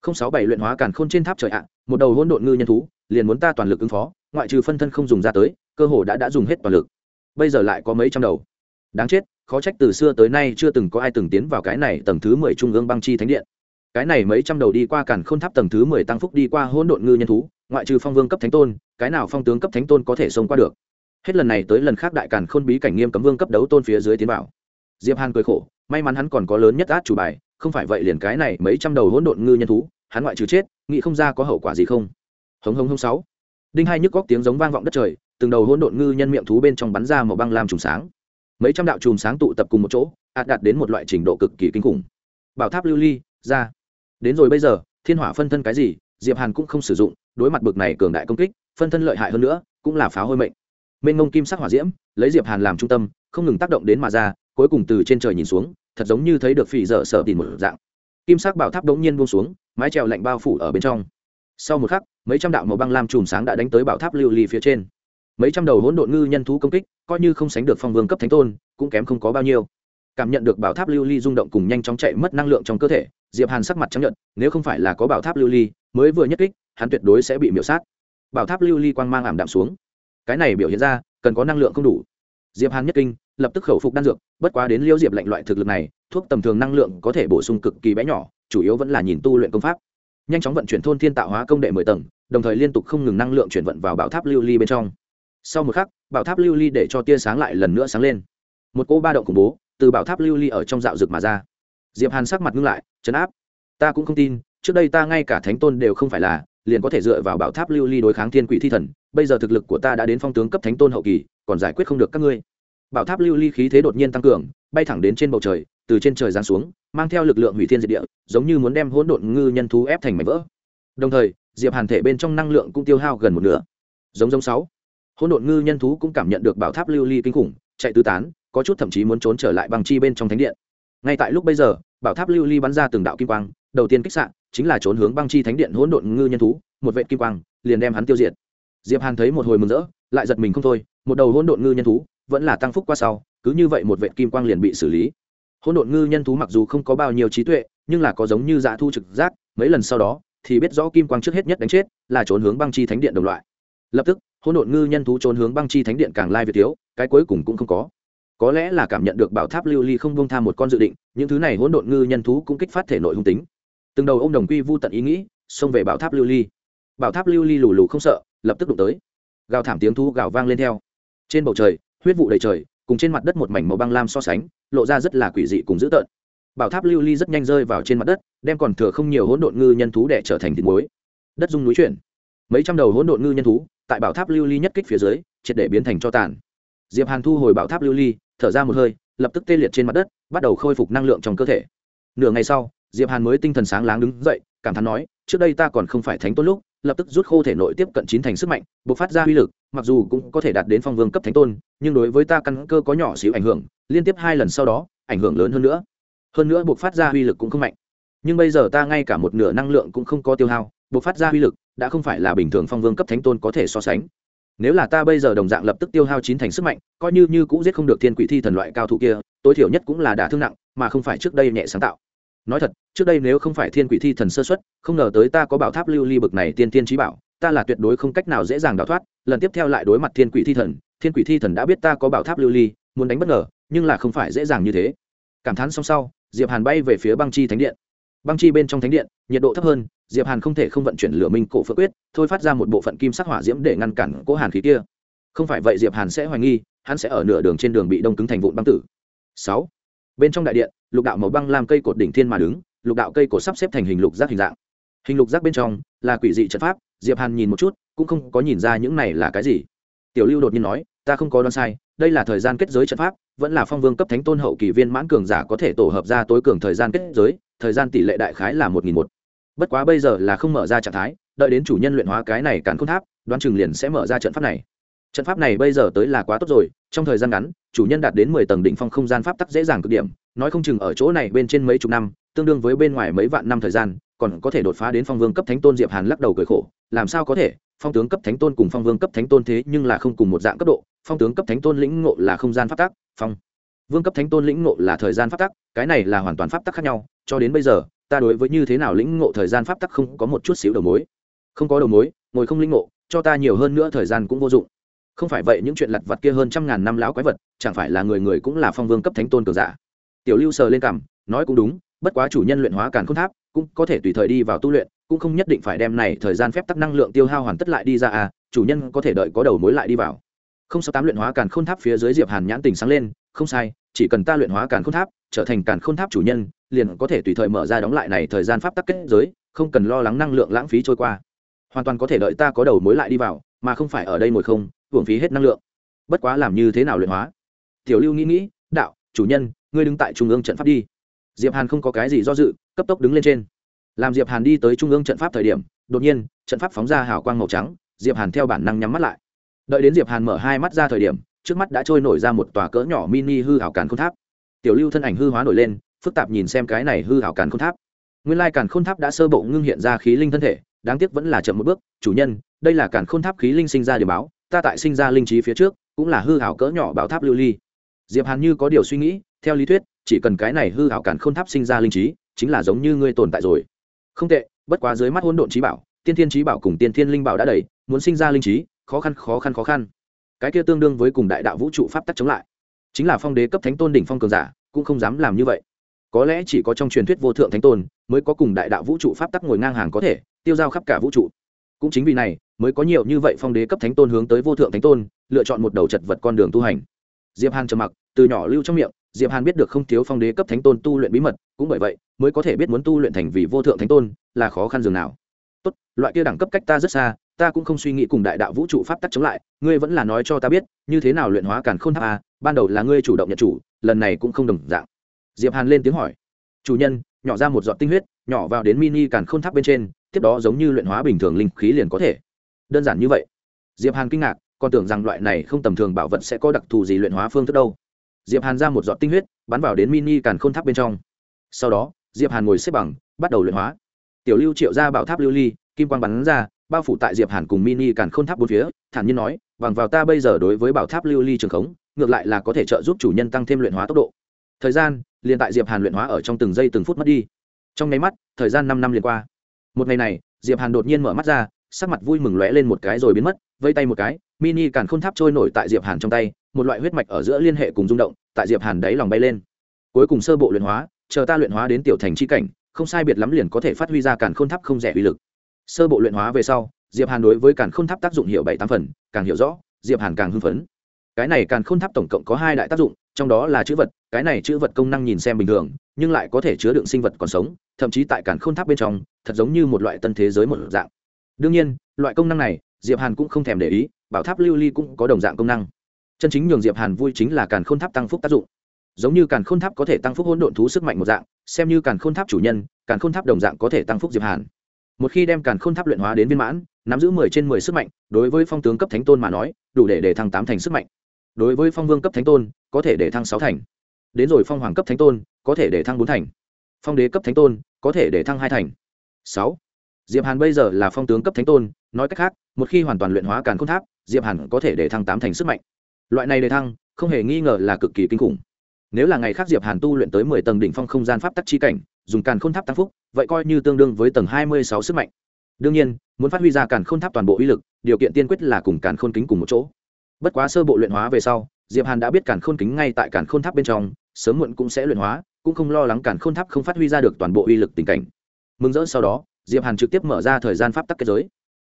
Không sáu bảy luyện hóa càn khôn trên tháp trời ạ, một đầu hỗn độn ngư nhân thú, liền muốn ta toàn lực ứng phó, ngoại trừ phân thân không dùng ra tới, cơ hồ đã đã dùng hết toàn lực. Bây giờ lại có mấy trăm đầu. Đáng chết, khó trách từ xưa tới nay chưa từng có ai từng tiến vào cái này tầng thứ mười trung ương băng chi thánh điện. Cái này mấy trăm đầu đi qua càn khôn tháp tầng thứ mười tăng phúc đi qua hỗn độn ngư nhân thú, ngoại trừ phong vương cấp thánh tôn, cái nào phong tướng cấp thánh tôn có thể xông qua được? Hết lần này tới lần khác đại càn khôn bí cảnh nghiêm cấm vương cấp đấu tôn phía dưới tiến vào. Diệp hàn cười khổ, may mắn hắn còn có lớn nhất át chủ bài, không phải vậy liền cái này mấy trăm đầu hỗn độn ngư nhân thú, hắn ngoại trừ chết, nghĩ không ra có hậu quả gì không. Hống hống hống sáu. Đinh hai nhức góc tiếng giống vang vọng đất trời, từng đầu hỗn độn ngư nhân miệng thú bên trong bắn ra màu băng lam trùng sáng. Mấy trăm đạo chùm sáng tụ tập cùng một chỗ, ạt đạt đến một loại trình độ cực kỳ kinh khủng. Bảo tháp lưu ly, ra. Đến rồi bây giờ, thiên hỏa phân thân cái gì, diệp hàn cũng không sử dụng, đối mặt bực này cường đại công kích, phân thân lợi hại hơn nữa, cũng là phá hôi mệnh mênh ngông kim sắc hỏa diễm, lấy diệp hàn làm trung tâm, không ngừng tác động đến mà ra, cuối cùng từ trên trời nhìn xuống, thật giống như thấy được phỉ dở sợ tìm một dạng. Kim sắc bảo tháp đống nhiên buông xuống, mái trèo lạnh bao phủ ở bên trong. Sau một khắc, mấy trăm đạo màu băng lam chùm sáng đã đánh tới bảo tháp lưu ly phía trên. Mấy trăm đầu hỗn độn ngư nhân thú công kích, coi như không sánh được phong vương cấp thánh tôn, cũng kém không có bao nhiêu. Cảm nhận được bảo tháp lưu ly rung động cùng nhanh chóng chạy mất năng lượng trong cơ thể, diệp hàn sắc mặt chấp nhận nếu không phải là có bảo tháp lưu ly mới vừa nhất kích, hắn tuyệt đối sẽ bị miểu sát. Bảo tháp lưu ly quang mang ảm đạm xuống cái này biểu hiện ra cần có năng lượng không đủ. Diệp hàn nhất kinh, lập tức khẩu phục đan dược, bất quá đến liêu diệp lạnh loại thực lực này, thuốc tầm thường năng lượng có thể bổ sung cực kỳ bé nhỏ, chủ yếu vẫn là nhìn tu luyện công pháp. Nhanh chóng vận chuyển thôn thiên tạo hóa công đệ mười tầng, đồng thời liên tục không ngừng năng lượng chuyển vận vào bảo tháp lưu ly bên trong. Sau một khắc, bảo tháp lưu ly để cho tia sáng lại lần nữa sáng lên. Một cô ba động khủng bố từ bảo tháp lưu ly ở trong dạo rực mà ra. Diệp hàn sắc mặt ngưng lại chấn áp, ta cũng không tin, trước đây ta ngay cả thánh tôn đều không phải là liền có thể dựa vào bảo tháp lưu ly đối kháng thiên quỷ thi thần, bây giờ thực lực của ta đã đến phong tướng cấp thánh tôn hậu kỳ, còn giải quyết không được các ngươi. Bảo tháp lưu ly khí thế đột nhiên tăng cường, bay thẳng đến trên bầu trời, từ trên trời giáng xuống, mang theo lực lượng hủy thiên diệt địa, giống như muốn đem hỗn độn ngư nhân thú ép thành mảnh vỡ. Đồng thời, diệp hàn thể bên trong năng lượng cũng tiêu hao gần một nửa. Giống giống sáu. Hỗn độn ngư nhân thú cũng cảm nhận được bảo tháp lưu ly kinh khủng, chạy tứ tán, có chút thậm chí muốn trốn trở lại bằng chi bên trong thánh điện. Ngay tại lúc bây giờ, bảo tháp lưu ly bắn ra từng đạo kim quang, đầu tiên kích sạn chính là trốn hướng băng chi thánh điện hỗn độn ngư nhân thú, một vệ kim quang, liền đem hắn tiêu diệt. Diệp hàn thấy một hồi mừng rỡ, lại giật mình không thôi, một đầu hỗn độn ngư nhân thú vẫn là tăng phúc qua sau, cứ như vậy một vệ kim quang liền bị xử lý. Hỗn độn ngư nhân thú mặc dù không có bao nhiêu trí tuệ, nhưng là có giống như dạ thu trực giác, mấy lần sau đó, thì biết rõ kim quang trước hết nhất đánh chết là trốn hướng băng chi thánh điện đồng loại. Lập tức, hỗn độn ngư nhân thú trốn hướng băng chi thánh điện càng lai việt thiếu, cái cuối cùng cũng không có. Có lẽ là cảm nhận được bảo tháp lưu ly không bông tham một con dự định, những thứ này hỗn độn ngư nhân thú cũng kích phát thể nội hung tính từng đầu ô m đồng quy vô tận ý nghĩ, xông về bảo tháp lưu ly. Bảo tháp lưu ly lù lù không sợ, lập tức đụng tới. Gào thảm tiếng thu gào vang lên theo. Trên bầu trời, huyết vụ đầy trời, cùng trên mặt đất một mảnh màu băng lam so sánh, lộ ra rất là quỷ dị cùng dữ tợn. Bảo tháp lưu ly rất nhanh rơi vào trên mặt đất, đem còn thừa không nhiều hỗn độn ngư nhân thú để trở thành thịt muối. Đất dung núi chuyển. Mấy trăm đầu hỗn độn ngư nhân thú, tại bảo tháp lưu ly nhất kích phía dưới, triệt để biến thành cho tàn. Diệp hàn thu hồi bảo tháp lưu ly, thở ra một hơi, lập tức tê liệt trên mặt đất, bắt đầu khôi phục năng lượng trong cơ thể. Nửa ngày sau diệp hàn mới tinh thần sáng láng đứng dậy, cảm thán nói, trước đây ta còn không phải thánh tôn lúc, lập tức rút khô thể nội tiếp cận chín thành sức mạnh, bộc phát ra uy lực, mặc dù cũng có thể đạt đến phong vương cấp thánh tôn, nhưng đối với ta căn cơ có nhỏ xíu ảnh hưởng, liên tiếp hai lần sau đó, ảnh hưởng lớn hơn nữa. Hơn nữa bộc phát ra uy lực cũng không mạnh. Nhưng bây giờ ta ngay cả một nửa năng lượng cũng không có tiêu hao, bộc phát ra uy lực đã không phải là bình thường phong vương cấp thánh tôn có thể so sánh. Nếu là ta bây giờ đồng dạng lập tức tiêu hao chín thành sức mạnh, coi như như cũng giết không được thiên quỷ thi thần loại cao thủ kia, tối thiểu nhất cũng là đả thương nặng, mà không phải trước đây nhẹ sáng tạo nói thật, trước đây nếu không phải thiên quỷ thi thần sơ xuất, không ngờ tới ta có bảo tháp lưu ly bực này tiên tiên trí bảo, ta là tuyệt đối không cách nào dễ dàng đào thoát, lần tiếp theo lại đối mặt thiên quỷ thi thần, thiên quỷ thi thần đã biết ta có bảo tháp lưu ly, muốn đánh bất ngờ, nhưng là không phải dễ dàng như thế. Cảm thán xong sau, diệp hàn bay về phía băng chi thánh điện. Băng chi bên trong thánh điện, nhiệt độ thấp hơn, diệp hàn không thể không vận chuyển lửa minh cổ phượng quyết, thôi phát ra một bộ phận kim sắc hỏa diễm để ngăn cản cố hàn khí kia. Không phải vậy diệp hàn sẽ hoài nghi, hắn sẽ ở nửa đường trên đường bị đông cứng thành vụn băng tử. Sáu. Bên trong đại điện lục đạo màu băng làm cây cột đỉnh thiên mà đứng, lục đạo cây cột sắp xếp thành hình lục giác hình dạng. Hình lục giác bên trong là quỷ dị trận pháp, diệp hàn nhìn một chút, cũng không có nhìn ra những này là cái gì. Tiểu lưu đột nhiên nói, ta không có đoán sai, đây là thời gian kết giới trận pháp, vẫn là phong vương cấp thánh tôn hậu kỳ viên mãn cường giả có thể tổ hợp ra tối cường thời gian kết giới, thời gian tỷ lệ đại khái là một nghìn một. Bất quá bây giờ là không mở ra trạng thái, đợi đến chủ nhân luyện hóa cái này càn khôn tháp, đoán chừng liền sẽ mở ra trận pháp này. Trận pháp này bây giờ tới là quá tốt rồi, trong thời gian ngắn, chủ nhân đạt đến mười tầng đỉnh phong không gian pháp tắc dễ dàng cực điểm nói không chừng ở chỗ này bên trên mấy chục năm, tương đương với bên ngoài mấy vạn năm thời gian, còn có thể đột phá đến phong vương cấp thánh tôn diệp hàn lắc đầu cười khổ, làm sao có thể, phong tướng cấp thánh tôn cùng phong vương cấp thánh tôn thế nhưng là không cùng một dạng cấp độ, phong tướng cấp thánh tôn lĩnh ngộ là không gian pháp tắc, phong vương cấp thánh tôn lĩnh ngộ là thời gian pháp tắc, cái này là hoàn toàn pháp tắc khác nhau, cho đến bây giờ, ta đối với như thế nào lĩnh ngộ thời gian pháp tắc không có một chút xíu đầu mối. Không có đầu mối, ngồi không lĩnh ngộ, cho ta nhiều hơn nữa thời gian cũng vô dụng. Không phải vậy những chuyện lặt vặt kia hơn trăm ngàn năm lão quái vật, chẳng phải là người người cũng là phong vương cấp thánh tôn cường giả tiểu lưu sờ lên cằm, nói cũng đúng, bất quá chủ nhân luyện hóa càn khôn tháp, cũng có thể tùy thời đi vào tu luyện, cũng không nhất định phải đem này thời gian phép tắc năng lượng tiêu hao hoàn tất lại đi ra à chủ nhân có thể đợi có đầu mối lại đi vào. Không sáu tám luyện hóa càn khôn tháp phía dưới diệp hàn nhãn tình sáng lên, không sai, chỉ cần ta luyện hóa càn khôn tháp, trở thành càn khôn tháp chủ nhân, liền có thể tùy thời mở ra đóng lại này thời gian pháp tắc kết giới, không cần lo lắng năng lượng lãng phí trôi qua. Hoàn toàn có thể đợi ta có đầu mối lại đi vào, mà không phải ở đây ngồi không, hưởng phí hết năng lượng. Bất quá làm như thế nào luyện hóa? Tiểu lưu nghĩ nghĩ, đạo, chủ nhân ngươi đứng tại trung ương trận pháp đi. Diệp hàn không có cái gì do dự, cấp tốc đứng lên trên. Làm diệp hàn đi tới trung ương trận pháp thời điểm, đột nhiên, trận pháp phóng ra hào quang màu trắng, diệp hàn theo bản năng nhắm mắt lại. Đợi đến diệp hàn mở hai mắt ra thời điểm, trước mắt đã trôi nổi ra một tòa cỡ nhỏ mini hư hảo càn khôn tháp. Tiểu lưu thân ảnh hư hóa nổi lên, phức tạp nhìn xem cái này hư hảo càn khôn tháp. Nguyên lai càn khôn tháp đã sơ bộ ngưng hiện ra khí linh thân thể, đáng tiếc vẫn là chậm một bước, chủ nhân, đây là càn khôn tháp khí linh sinh ra điểm báo, ta tại sinh ra linh trí phía trước, cũng là hư hảo cỡ nhỏ bảo tháp lưu ly. Diệp hàn như có điều suy nghĩ theo lý thuyết, chỉ cần cái này hư hảo càn khôn tháp sinh ra linh trí, chính là giống như ngươi tồn tại rồi. Không tệ, bất quá dưới mắt hỗn độn trí bảo, tiên thiên trí bảo cùng tiên thiên linh bảo đã đầy, muốn sinh ra linh trí, khó khăn khó khăn khó khăn. Cái kia tương đương với cùng đại đạo vũ trụ pháp tắc chống lại. Chính là phong đế cấp thánh tôn đỉnh phong cường giả, cũng không dám làm như vậy. Có lẽ chỉ có trong truyền thuyết vô thượng thánh tôn, mới có cùng đại đạo vũ trụ pháp tắc ngồi ngang hàng có thể, tiêu dao khắp cả vũ trụ. Cũng chính vì này, mới có nhiều như vậy phong đế cấp thánh tôn hướng tới vô thượng thánh tôn, lựa chọn một đầu chật vật con đường tu hành. Diệp hàn trầm mặc, từ nhỏ lưu trong miệng diệp hàn biết được không thiếu phong đế cấp thánh tôn tu luyện bí mật, cũng bởi vậy, mới có thể biết muốn tu luyện thành vị vô thượng thánh tôn là khó khăn dường nào. Tốt, loại kia đẳng cấp cách ta rất xa, ta cũng không suy nghĩ cùng đại đạo vũ trụ pháp tắc chống lại, ngươi vẫn là nói cho ta biết, như thế nào luyện hóa càn khôn tháp a, ban đầu là ngươi chủ động nhận chủ, lần này cũng không đồng dạng. Diệp hàn lên tiếng hỏi. Chủ nhân, nhỏ ra một giọt tinh huyết, nhỏ vào đến mini càn khôn tháp bên trên, tiếp đó giống như luyện hóa bình thường linh khí liền có thể. Đơn giản như vậy. Diệp hàn kinh ngạc, còn tưởng rằng loại này không tầm thường bảo vật sẽ có đặc thù gì luyện hóa phương thức đâu diệp hàn ra một giọt tinh huyết, bắn vào đến mini càn khôn tháp bên trong. Sau đó, diệp hàn ngồi xếp bằng, bắt đầu luyện hóa. Tiểu lưu triệu ra bảo tháp lưu ly, kim quang bắn ra, bao phủ tại diệp hàn cùng mini càn khôn tháp bốn phía, thản nhiên nói, bằng vào ta bây giờ đối với bảo tháp lưu ly trường khống, ngược lại là có thể trợ giúp chủ nhân tăng thêm luyện hóa tốc độ. Thời gian, liền tại diệp hàn luyện hóa ở trong từng giây từng phút mất đi. Trong nháy mắt, thời gian năm năm liền qua. Một ngày này, diệp hàn đột nhiên mở mắt ra, sắc mặt vui mừng lóe lên một cái rồi biến mất vây tay một cái mini càn khôn tháp trôi nổi tại diệp hàn trong tay, một loại huyết mạch ở giữa liên hệ cùng rung động, tại diệp hàn đáy lòng bay lên. Cuối cùng sơ bộ luyện hóa, chờ ta luyện hóa đến tiểu thành chi cảnh, không sai biệt lắm liền có thể phát huy ra càn khôn tháp không rẻ uy lực. Sơ bộ luyện hóa về sau, diệp hàn đối với càn khôn tháp tác dụng hiệu bảy tám phần, càng hiểu rõ, diệp hàn càng hưng phấn. Cái này càn khôn tháp tổng cộng có hai đại tác dụng, trong đó là chữ vật, cái này chữ vật công năng nhìn xem bình thường, nhưng lại có thể chứa đựng sinh vật còn sống, thậm chí tại càn khôn tháp bên trong, thật giống như một loại tân thế giới một dạng. Đương nhiên, loại công năng này, diệp hàn cũng không thèm để ý bảo tháp lưu ly cũng có đồng dạng công năng. Chân chính nhường diệp hàn vui chính là càn khôn tháp tăng phúc tác dụng. Giống như càn khôn tháp có thể tăng phúc hỗn độn thú sức mạnh một dạng, xem như càn khôn tháp chủ nhân, càn khôn tháp đồng dạng có thể tăng phúc diệp hàn. Một khi đem càn khôn tháp luyện hóa đến viên mãn, nắm giữ mười trên mười sức mạnh, đối với phong tướng cấp thánh tôn mà nói, đủ để để thăng tám thành sức mạnh. Đối với phong vương cấp thánh tôn, có thể để thăng sáu thành. Đến rồi phong hoàng cấp thánh tôn, có thể để thăng bốn thành. Phong đế cấp thánh tôn, có thể để thăng hai thành. Sáu. Diệp hàn bây giờ là phong tướng cấp thánh tôn, nói cách khác, một khi hoàn toàn luyện hóa càn khôn tháp diệp hàn có thể để thăng tám thành sức mạnh. Loại này để thăng, không hề nghi ngờ là cực kỳ kinh khủng. Nếu là ngày khác diệp hàn tu luyện tới mười tầng đỉnh phong không gian pháp tắc chi cảnh, dùng càn khôn tháp tăng phúc, vậy coi như tương đương với tầng hai mươi sáu sức mạnh. Đương nhiên, muốn phát huy ra càn khôn tháp toàn bộ uy lực, điều kiện tiên quyết là cùng càn khôn kính cùng một chỗ. Bất quá sơ bộ luyện hóa về sau, diệp hàn đã biết càn khôn kính ngay tại càn khôn tháp bên trong, sớm muộn cũng sẽ luyện hóa, cũng không lo lắng càn khôn tháp không phát huy ra được toàn bộ uy lực tình cảnh. Mừng rỡ sau đó, diệp hàn trực tiếp mở ra thời gian pháp tắc kết giới.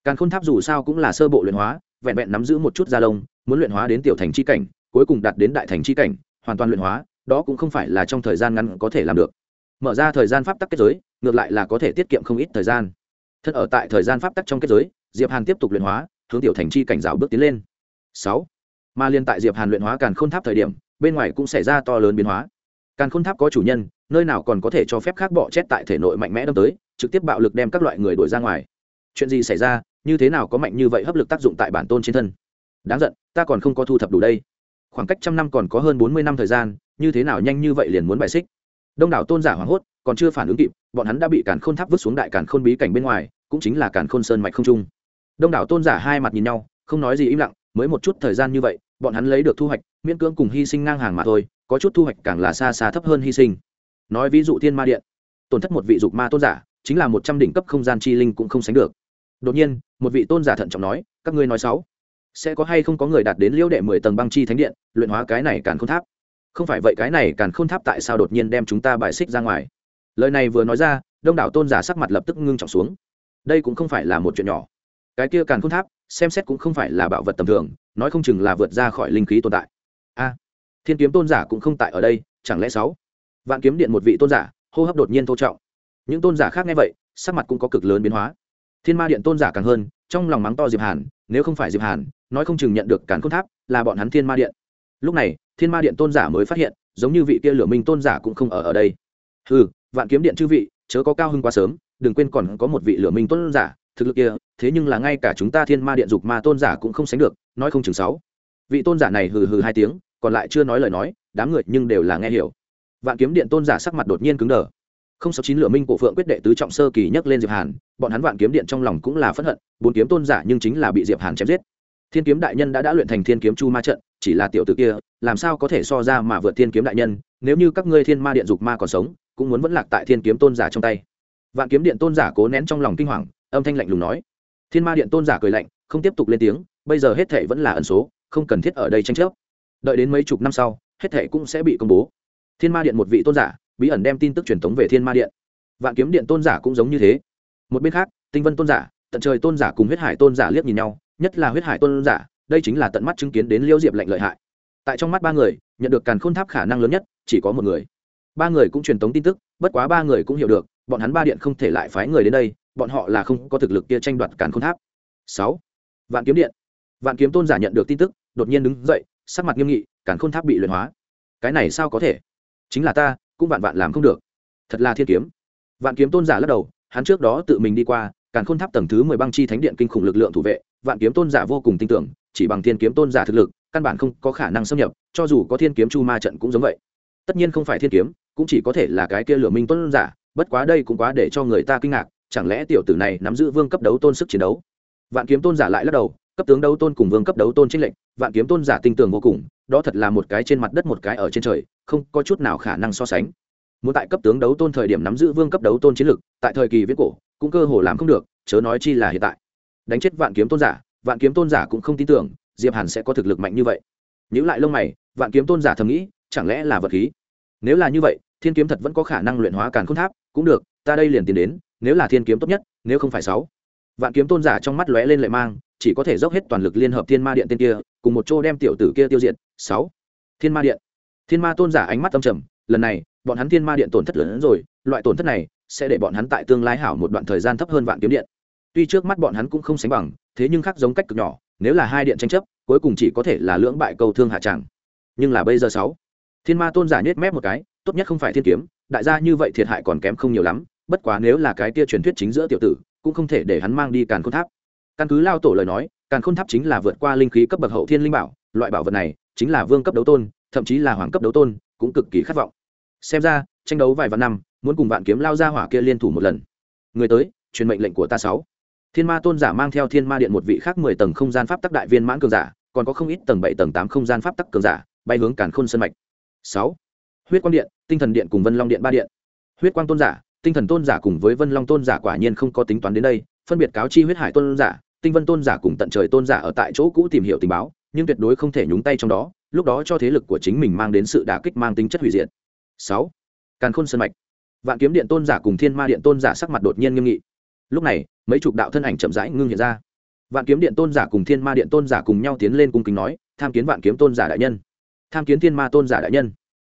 Càn khôn tháp dù sao cũng là sơ bộ luyện hóa vẹn vẹn nắm giữ một chút da lông, muốn luyện hóa đến tiểu thành chi cảnh, cuối cùng đạt đến đại thành chi cảnh, hoàn toàn luyện hóa, đó cũng không phải là trong thời gian ngắn có thể làm được. Mở ra thời gian pháp tắc kết giới, ngược lại là có thể tiết kiệm không ít thời gian. Thân ở tại thời gian pháp tắc trong kết giới, diệp hàn tiếp tục luyện hóa, hướng tiểu thành chi cảnh rào bước tiến lên. Sáu, mà liên tại diệp hàn luyện hóa càn khôn tháp thời điểm, bên ngoài cũng xảy ra to lớn biến hóa. Càn khôn tháp có chủ nhân, nơi nào còn có thể cho phép khác bọ chết tại thể nội mạnh mẽ đâm tới, trực tiếp bạo lực đem các loại người đuổi ra ngoài. Chuyện gì xảy ra như thế nào có mạnh như vậy hấp lực tác dụng tại bản tôn trên thân? Đáng giận, ta còn không có thu thập đủ đây. Khoảng cách trăm năm còn có hơn bốn mươi năm thời gian, như thế nào nhanh như vậy liền muốn bài xích? Đông đảo tôn giả hoảng hốt, còn chưa phản ứng kịp, bọn hắn đã bị càn khôn tháp vứt xuống đại càn khôn bí cảnh bên ngoài, cũng chính là càn khôn sơn mạch không trung. Đông đảo tôn giả hai mặt nhìn nhau, không nói gì im lặng, mới một chút thời gian như vậy, bọn hắn lấy được thu hoạch, miễn cưỡng cùng hy sinh ngang hàng mà thôi, có chút thu hoạch càng là xa xa thấp hơn hy sinh. Nói ví dụ thiên ma điện, tổn thất một vị dục ma tôn giả, chính là một trăm đỉnh cấp không gian chi linh cũng không sánh được đột nhiên, một vị tôn giả thận trọng nói, các ngươi nói sáu sẽ có hay không có người đạt đến liễu đệ mười tầng băng chi thánh điện, luyện hóa cái này càn khôn tháp? Không phải vậy, cái này càn khôn tháp tại sao đột nhiên đem chúng ta bài xích ra ngoài? Lời này vừa nói ra, đông đảo tôn giả sắc mặt lập tức ngưng trọng xuống. Đây cũng không phải là một chuyện nhỏ. Cái kia càn khôn tháp, xem xét cũng không phải là bảo vật tầm thường, nói không chừng là vượt ra khỏi linh khí tồn tại. A, thiên kiếm tôn giả cũng không tại ở đây, chẳng lẽ sáu vạn kiếm điện một vị tôn giả, hô hấp đột nhiên thô trọng. Những tôn giả khác nghe vậy, sắc mặt cũng có cực lớn biến hóa thiên ma điện tôn giả càng hơn trong lòng mắng to diệp hàn nếu không phải diệp hàn nói không chừng nhận được càn khôn tháp là bọn hắn thiên ma điện. Lúc này thiên ma điện tôn giả mới phát hiện giống như vị kia lửa minh tôn giả cũng không ở ở đây. Hừ, vạn kiếm điện chư vị chớ có cao hưng quá sớm đừng quên còn có một vị lửa minh tôn giả thực lực kia thế nhưng là ngay cả chúng ta thiên ma điện dục ma tôn giả cũng không sánh được nói không chừng sáu. Vị tôn giả này hừ hừ hai tiếng còn lại chưa nói lời nói đám người nhưng đều là nghe hiểu. Vạn kiếm điện tôn giả sắc mặt đột nhiên cứng đờ không sáu chín lửa minh cổ phượng quyết đệ tứ trọng sơ kỳ nhấc lên diệp hàn, bọn hắn vạn kiếm điện trong lòng cũng là phẫn hận, bốn kiếm tôn giả nhưng chính là bị diệp hàn chém giết. Thiên kiếm đại nhân đã đã luyện thành thiên kiếm chu ma trận, chỉ là tiểu tử kia, làm sao có thể so ra mà vượt thiên kiếm đại nhân, nếu như các ngươi thiên ma điện dục ma còn sống, cũng muốn vẫn lạc tại thiên kiếm tôn giả trong tay. Vạn kiếm điện tôn giả cố nén trong lòng kinh hoàng, âm thanh lạnh lùng nói. Thiên ma điện tôn giả cười lạnh, không tiếp tục lên tiếng, bây giờ hết thệ vẫn là ẩn số, không cần thiết ở đây tranh chấp. Đợi đến mấy chục năm sau, hết thệ cũng sẽ bị công bố. Thiên ma điện một vị tôn giả bí ẩn đem tin tức truyền thống về thiên ma điện. Vạn kiếm điện tôn giả cũng giống như thế. Một bên khác, tinh vân tôn giả, tận trời tôn giả cùng huyết hải tôn giả liếc nhìn nhau, nhất là huyết hải tôn giả, đây chính là tận mắt chứng kiến đến liêu diệp lệnh lợi hại. Tại trong mắt ba người, nhận được càn khôn tháp khả năng lớn nhất, chỉ có một người. Ba người cũng truyền tống tin tức, bất quá ba người cũng hiểu được, bọn hắn ba điện không thể lại phái người đến đây, bọn họ là không có thực lực kia tranh đoạt càn khôn tháp. Sáu. Vạn kiếm điện. Vạn kiếm tôn giả nhận được tin tức, đột nhiên đứng dậy, sắc mặt nghiêm nghị, càn khôn tháp bị luyện hóa. Cái này sao có thể? Chính là ta cũng vạn vạn làm không được. Thật là thiên kiếm. Vạn kiếm tôn giả lắc đầu, hắn trước đó tự mình đi qua, càn khôn tháp tầng thứ mười băng chi thánh điện kinh khủng lực lượng thủ vệ, vạn kiếm tôn giả vô cùng tin tưởng, chỉ bằng thiên kiếm tôn giả thực lực, căn bản không có khả năng xâm nhập, cho dù có thiên kiếm chu ma trận cũng giống vậy. Tất nhiên không phải thiên kiếm, cũng chỉ có thể là cái kia lửa minh tôn giả, bất quá đây cũng quá để cho người ta kinh ngạc, chẳng lẽ tiểu tử này nắm giữ vương cấp đấu tôn sức chiến đấu? Vạn kiếm tôn giả lại lắc đầu, cấp tướng đấu tôn cùng vương cấp đấu tôn trinh lệnh vạn kiếm tôn giả tinh tường vô cùng đó thật là một cái trên mặt đất một cái ở trên trời, không có chút nào khả năng so sánh. Muốn tại cấp tướng đấu tôn thời điểm nắm giữ vương cấp đấu tôn chiến lực, tại thời kỳ viết cổ, cũng cơ hồ làm không được, chớ nói chi là hiện tại. Đánh chết vạn kiếm tôn giả, vạn kiếm tôn giả cũng không tin tưởng, diệp hàn sẽ có thực lực mạnh như vậy. Nhữ lại lông mày, vạn kiếm tôn giả thầm nghĩ, chẳng lẽ là vật khí? Nếu là như vậy, thiên kiếm thật vẫn có khả năng luyện hóa càn khôn tháp, cũng được, ta đây liền tiến đến, nếu là thiên kiếm tốt nhất, nếu không phải sáu. Vạn kiếm tôn giả trong mắt lóe lên lệ mang, chỉ có thể dốc hết toàn lực liên hợp thiên ma điện tên kia, cùng một chỗ đem tiểu tử kia tiêu diệt sáu. Thiên ma điện. Thiên ma tôn giả ánh mắt tâm trầm, lần này, bọn hắn thiên ma điện tổn thất lớn hơn rồi, loại tổn thất này sẽ để bọn hắn tại tương lai hảo một đoạn thời gian thấp hơn vạn kiếm điện. Tuy trước mắt bọn hắn cũng không sánh bằng, thế nhưng khác giống cách cực nhỏ, nếu là hai điện tranh chấp, cuối cùng chỉ có thể là lưỡng bại cầu thương hạ tràng nhưng là bây giờ sáu. Thiên ma tôn giả nhếch mép một cái, tốt nhất không phải thiên kiếm, đại gia như vậy thiệt hại còn kém không nhiều lắm, bất quá nếu là cái tia truyền thuyết chính giữa tiểu tử, cũng không thể để hắn mang đi càn khôn tháp. Căn cứ lao tổ lời nói, càn khôn tháp chính là vượt qua linh khí cấp bậc hậu thiên linh bảo, loại bảo vật này chính là vương cấp đấu tôn, thậm chí là hoàng cấp đấu tôn, cũng cực kỳ khát vọng. Xem ra, tranh đấu vài vạn năm, muốn cùng vạn kiếm lao ra hỏa kia liên thủ một lần. Người tới, truyền mệnh lệnh của ta sáu. Thiên ma tôn giả mang theo thiên ma điện một vị khác mười tầng không gian pháp tắc đại viên mãn cường giả, còn có không ít tầng bảy, tầng tám không gian pháp tắc cường giả, bay hướng càn khôn sân mạch. Sáu. Huyết quang điện, tinh thần điện cùng vân long điện ba điện. Huyết quang tôn giả, tinh thần tôn giả cùng với vân long tôn giả quả nhiên không có tính toán đến đây, phân biệt cáo chi huyết hải tôn giả, tinh vân tôn giả cùng tận trời tôn giả ở tại chỗ cũ tìm hiểu tình báo nhưng tuyệt đối không thể nhúng tay trong đó, lúc đó cho thế lực của chính mình mang đến sự đả kích mang tính chất hủy diệt. Sáu, càn khôn sân mạch. Vạn kiếm điện tôn giả cùng thiên ma điện tôn giả sắc mặt đột nhiên nghiêm nghị. Lúc này, mấy chục đạo thân ảnh chậm rãi ngưng hiện ra. Vạn kiếm điện tôn giả cùng thiên ma điện tôn giả cùng nhau tiến lên cung kính nói, tham kiến vạn kiếm tôn giả đại nhân. Tham kiến thiên ma tôn giả đại nhân.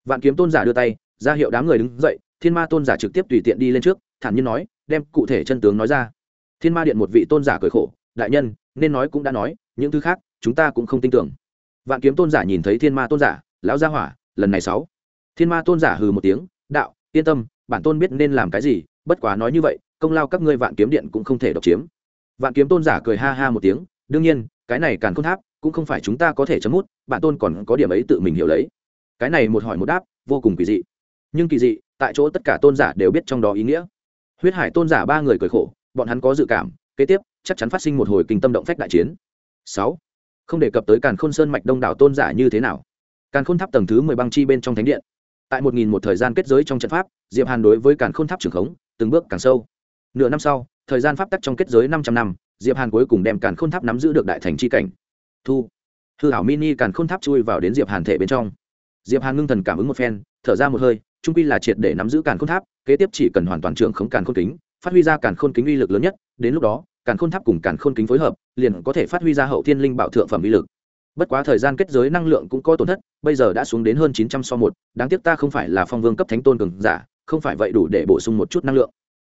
Vạn kiếm tôn giả đưa tay, ra hiệu đám người đứng dậy, thiên ma tôn giả trực tiếp tùy tiện đi lên trước, thản nhiên nói, đem cụ thể chân tướng nói ra. Thiên ma điện một vị tôn giả cười khổ, đại nhân, nên nói cũng đã nói, những thứ khác chúng ta cũng không tin tưởng. Vạn kiếm tôn giả nhìn thấy thiên ma tôn giả, lão gia hỏa, lần này sáu. Thiên ma tôn giả hừ một tiếng, đạo, yên tâm, bản tôn biết nên làm cái gì, bất quá nói như vậy, công lao các ngươi vạn kiếm điện cũng không thể độc chiếm. Vạn kiếm tôn giả cười ha ha một tiếng, đương nhiên, cái này càn không tháp, cũng không phải chúng ta có thể chấm hút bản tôn còn có điểm ấy tự mình hiểu lấy. Cái này một hỏi một đáp, vô cùng kỳ dị. Nhưng kỳ dị, tại chỗ tất cả tôn giả đều biết trong đó ý nghĩa. Huyết hải tôn giả ba người cười khổ, bọn hắn có dự cảm, kế tiếp, chắc chắn phát sinh một hồi kinh tâm động phách đại chiến. Sáu không đề cập tới càn khôn sơn mạch đông đảo tôn giả như thế nào. Càn khôn tháp tầng thứ mười băng chi bên trong thánh điện. Tại một nghìn một thời gian kết giới trong trận pháp, diệp hàn đối với càn khôn tháp trường khống, từng bước càng sâu. Nửa năm sau, thời gian pháp tắc trong kết giới năm trăm năm, diệp hàn cuối cùng đem càn khôn tháp nắm giữ được đại thành chi cảnh. Thu. Hư hảo mini càn khôn tháp chui vào đến diệp hàn thể bên trong. Diệp hàn ngưng thần cảm ứng một phen, thở ra một hơi, trung quy là triệt để nắm giữ càn khôn tháp, kế tiếp chỉ cần hoàn toàn trưởng khống càn khôn kính, phát huy ra càn khôn kính uy lực lớn nhất, đến lúc đó càn khôn tháp cùng càn khôn kính phối hợp, liền có thể phát huy ra hậu thiên linh bảo thượng phẩm uy lực. Bất quá thời gian kết giới năng lượng cũng có tổn thất, bây giờ đã xuống đến hơn chín trăm so một, đáng tiếc ta không phải là phong vương cấp thánh tôn cường giả, không phải vậy đủ để bổ sung một chút năng lượng.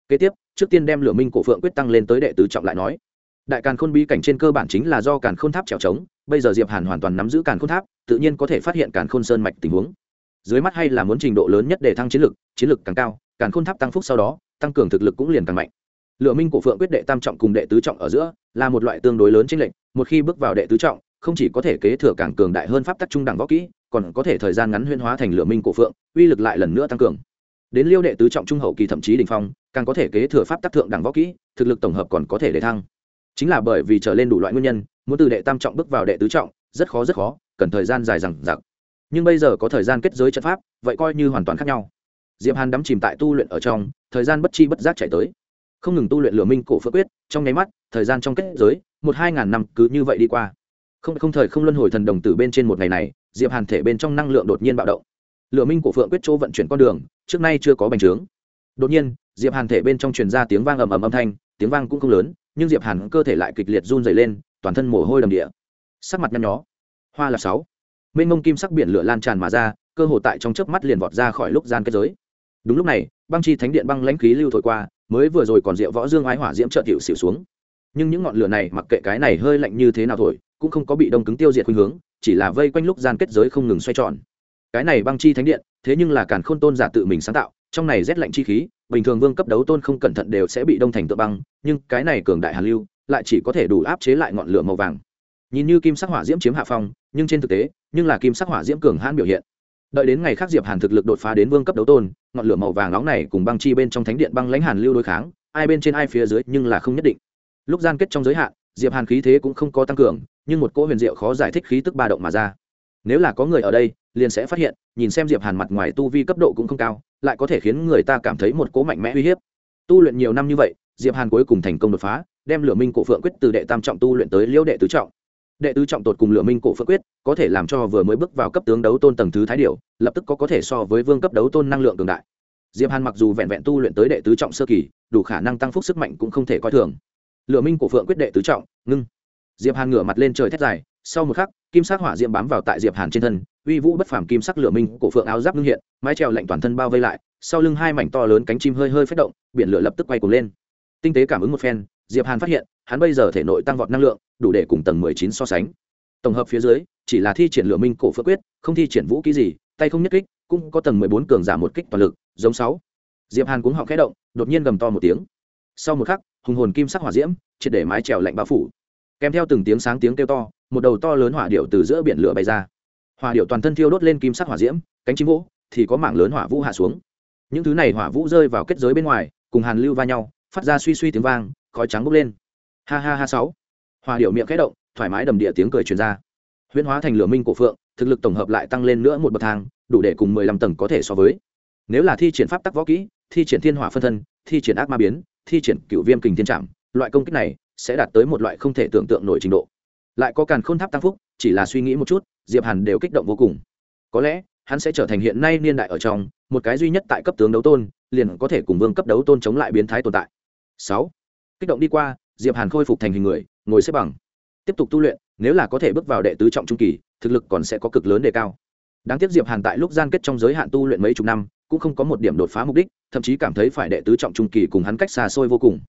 Kế tiếp, trước tiên đem lửa minh cổ phượng quyết tăng lên tới đệ tứ trọng lại nói. Đại càn khôn bí cảnh trên cơ bản chính là do càn khôn tháp trèo trống, bây giờ diệp hàn hoàn toàn nắm giữ càn khôn tháp, tự nhiên có thể phát hiện càn khôn sơn mạch tình huống. Dưới mắt hay là muốn trình độ lớn nhất để thăng chiến lực chiến lực càng cao, càn khôn tháp tăng phúc sau đó, tăng cường thực lực cũng liền càng mạnh lựa minh cổ phượng quyết đệ tam trọng cùng đệ tứ trọng ở giữa, là một loại tương đối lớn trên lệnh một khi bước vào đệ tứ trọng, không chỉ có thể kế thừa càng cường đại hơn pháp tắc trung đẳng võ kỹ, còn có thể thời gian ngắn huyên hóa thành lựa minh cổ phượng, uy lực lại lần nữa tăng cường. Đến liêu đệ tứ trọng trung hậu kỳ thậm chí đỉnh phong, càng có thể kế thừa pháp tắc thượng đẳng võ kỹ, thực lực tổng hợp còn có thể để thăng. Chính là bởi vì trở lên đủ loại nguyên nhân, muốn từ đệ tam trọng bước vào đệ tứ trọng, rất khó rất khó, cần thời gian dài dằng dặc. Nhưng bây giờ có thời gian kết giới trận pháp, vậy coi như hoàn toàn khác nhau. Diệp hàn đắm chìm tại tu luyện ở trong, thời gian bất chi bất giác chạy tới không ngừng tu luyện lửa minh cổ phước quyết, trong nháy mắt, thời gian trong kết giới, một hai ngàn năm cứ như vậy đi qua. Không không thời không luân hồi thần đồng tử bên trên một ngày này, diệp hàn thể bên trong năng lượng đột nhiên bạo động. Lửa minh cổ phượng quyết chỗ vận chuyển con đường, trước nay chưa có bành trướng. Đột nhiên, diệp hàn thể bên trong truyền ra tiếng vang ầm ầm âm thanh, tiếng vang cũng không lớn, nhưng diệp hàn cơ thể lại kịch liệt run rẩy lên, toàn thân mồ hôi đầm địa. Sắc mặt nhăn nhó. Hoa là sáu. Mênh mông kim sắc biển lửa lan tràn mà ra, cơ hồ tại trong chớp mắt liền vọt ra khỏi lúc gian kết giới. Đúng lúc này, băng chi thánh điện băng lãnh khí lưu thổi qua mới vừa rồi còn rượu võ dương ái hỏa diễm trợ tiểu xỉu xuống. Nhưng những ngọn lửa này, mặc kệ cái này hơi lạnh như thế nào thổi, cũng không có bị đông cứng tiêu diệt khuynh hướng, chỉ là vây quanh lúc gian kết giới không ngừng xoay tròn. Cái này băng chi thánh điện, thế nhưng là càn khôn tôn giả tự mình sáng tạo, trong này rét lạnh chi khí, bình thường vương cấp đấu tôn không cẩn thận đều sẽ bị đông thành tự băng, nhưng cái này cường đại hàn lưu, lại chỉ có thể đủ áp chế lại ngọn lửa màu vàng. Nhìn như kim sắc hỏa diễm chiếm hạ phong, nhưng trên thực tế, nhưng là kim sắc hỏa diễm cường hãn biểu hiện đợi đến ngày khác diệp hàn thực lực đột phá đến vương cấp đấu tôn, ngọn lửa màu vàng nóng này cùng băng chi bên trong thánh điện băng lãnh hàn lưu đối kháng, ai bên trên ai phía dưới nhưng là không nhất định. Lúc gian kết trong giới hạn, diệp hàn khí thế cũng không có tăng cường, nhưng một cỗ huyền diệu khó giải thích khí tức ba động mà ra. Nếu là có người ở đây, liền sẽ phát hiện, nhìn xem diệp hàn mặt ngoài tu vi cấp độ cũng không cao, lại có thể khiến người ta cảm thấy một cỗ mạnh mẽ uy hiếp. Tu luyện nhiều năm như vậy, diệp hàn cuối cùng thành công đột phá, đem lửa minh cổ phượng quyết từ đệ tam trọng tu luyện tới liễu đệ tứ trọng đệ tứ trọng tột cùng lửa minh cổ phượng quyết, có thể làm cho vừa mới bước vào cấp tướng đấu tôn tầng thứ thái điểu, lập tức có có thể so với vương cấp đấu tôn năng lượng cường đại. Diệp hàn mặc dù vẹn vẹn tu luyện tới đệ tứ trọng sơ kỳ, đủ khả năng tăng phúc sức mạnh cũng không thể coi thường. Lửa minh cổ phượng quyết đệ tứ trọng, ngưng. Diệp hàn ngửa mặt lên trời thét dài, sau một khắc, kim sắc hỏa diệm bám vào tại diệp hàn trên thân, uy vũ bất phàm kim sắc lửa minh cổ phượng áo giáp ngưng hiện, mái trèo lạnh toàn thân bao vây lại, sau lưng hai mảnh to lớn cánh chim hơi hơi phất động, biển lửa lập tức quay cuồng lên. Tinh tế cảm ứng một phen diệp hàn phát hiện, hắn bây giờ thể nội tăng vọt năng lượng, đủ để cùng tầng mười chín so sánh. Tổng hợp phía dưới, chỉ là thi triển lửa minh cổ phước quyết, không thi triển vũ kỹ gì, tay không nhất kích, cũng có tầng mười bốn cường giả một kích toàn lực, giống sáu. Diệp hàn cuống họng khẽ động, đột nhiên gầm to một tiếng. Sau một khắc, hùng hồn kim sắc hỏa diễm, triệt để mái trèo lạnh bao phủ. Kèm theo từng tiếng sáng tiếng kêu to, một đầu to lớn hỏa điệu từ giữa biển lửa bay ra. Hỏa điệu toàn thân thiêu đốt lên kim sắc hỏa diễm, cánh chim vũ thì có mảng lớn hỏa vũ hạ xuống. Những thứ này hỏa vũ rơi vào kết giới bên ngoài, cùng hàn lưu va nhau, phát ra suy suy tiếng vang khói trắng bốc lên. Ha ha ha sáu. Hòa điệu miệng khẽ động, thoải mái đầm địa tiếng cười truyền ra. Huyễn hóa thành lửa minh cổ phượng, thực lực tổng hợp lại tăng lên nữa một bậc thang, đủ để cùng mười lăm tầng có thể so với. Nếu là thi triển pháp tắc võ kỹ, thi triển thiên hỏa phân thân, thi triển ác ma biến, thi triển cựu viêm kình thiên trạm loại công kích này sẽ đạt tới một loại không thể tưởng tượng nổi trình độ. Lại có càn khôn tháp tăng phúc, chỉ là suy nghĩ một chút, diệp hàn đều kích động vô cùng. Có lẽ, hắn sẽ trở thành hiện nay niên đại ở trong, một cái duy nhất tại cấp tướng đấu tôn, liền có thể cùng vương cấp đấu tôn chống lại biến thái tồn tại. Sáu kích động đi qua, diệp hàn khôi phục thành hình người, ngồi xếp bằng. Tiếp tục tu luyện, nếu là có thể bước vào đệ tứ trọng trung kỳ, thực lực còn sẽ có cực lớn đề cao. Đáng tiếc diệp hàn tại lúc gian kết trong giới hạn tu luyện mấy chục năm, cũng không có một điểm đột phá mục đích, thậm chí cảm thấy phải đệ tứ trọng trung kỳ cùng hắn cách xa xôi vô cùng.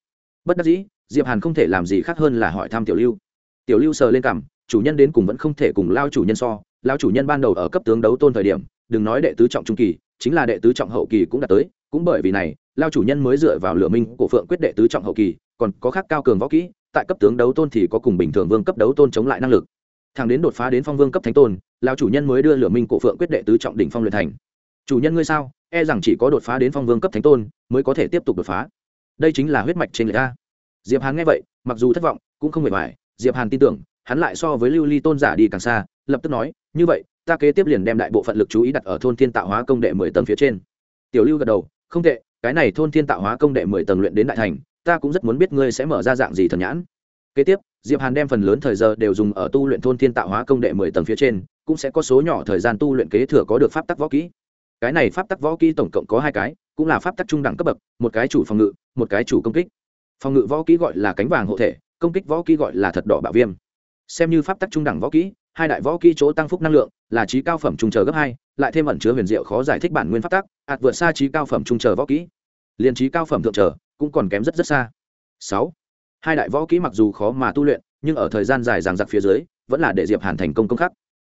Bất đắc dĩ, diệp hàn không thể làm gì khác hơn là hỏi thăm tiểu lưu. Tiểu lưu sờ lên cảm chủ nhân đến cùng vẫn không thể cùng lao chủ nhân so, lao chủ nhân ban đầu ở cấp tướng đấu tôn thời điểm, đừng nói đệ tứ trọng trung kỳ, chính là đệ tứ trọng hậu kỳ cũng đã tới, cũng bởi vì này, lao chủ nhân mới dựa vào lửa minh cổ phượng quyết đệ tứ trọng hậu kỳ còn có khác cao cường võ kỹ, tại cấp tướng đấu tôn thì có cùng bình thường vương cấp đấu tôn chống lại năng lực. Thằng đến đột phá đến phong vương cấp thánh tôn lao chủ nhân mới đưa lửa minh cổ phượng quyết đệ tứ trọng đỉnh phong luyện thành. Chủ nhân ngươi sao? E rằng chỉ có đột phá đến phong vương cấp thánh tôn mới có thể tiếp tục đột phá. Đây chính là huyết mạch trên người ta. Diệp hàn nghe vậy, mặc dù thất vọng, cũng không mệt mỏi. Diệp hàn tin tưởng, hắn lại so với lưu ly tôn giả đi càng xa, lập tức nói, như vậy, ta kế tiếp liền đem đại bộ phận lực chú ý đặt ở thôn thiên tạo hóa công đệ mười tầng phía trên. Tiểu lưu gật đầu, không tệ, cái này thôn thiên tạo hóa công đệ mười tầng luyện đến đại thành ta cũng rất muốn biết ngươi sẽ mở ra dạng gì thần nhãn. Kế tiếp, diệp hàn đem phần lớn thời giờ đều dùng ở tu luyện thôn thiên tạo hóa công đệ mười tầng phía trên, cũng sẽ có số nhỏ thời gian tu luyện kế thừa có được pháp tắc võ kỹ. Cái này pháp tắc võ kỹ tổng cộng có hai cái, cũng là pháp tắc trung đẳng cấp bậc, một cái chủ phòng ngự, một cái chủ công kích. Phòng ngự võ kỹ gọi là cánh vàng hộ thể, công kích võ kỹ gọi là thật đỏ bạo viêm. Xem như pháp tắc trung đẳng võ kỹ, hai đại võ kỹ chỗ tăng phúc năng lượng, là trí cao phẩm trung chờ gấp hai, lại thêm ẩn chứa huyền diệu khó giải thích bản nguyên pháp tắc ạt vượt xa trí cao phẩm trung chờ võ kỹ. Liền trí cao phẩm thượng trở cũng còn kém rất rất xa. Sáu, hai đại võ kỹ mặc dù khó mà tu luyện, nhưng ở thời gian dài ràng giặc phía dưới, vẫn là để diệp hàn thành công công khắc.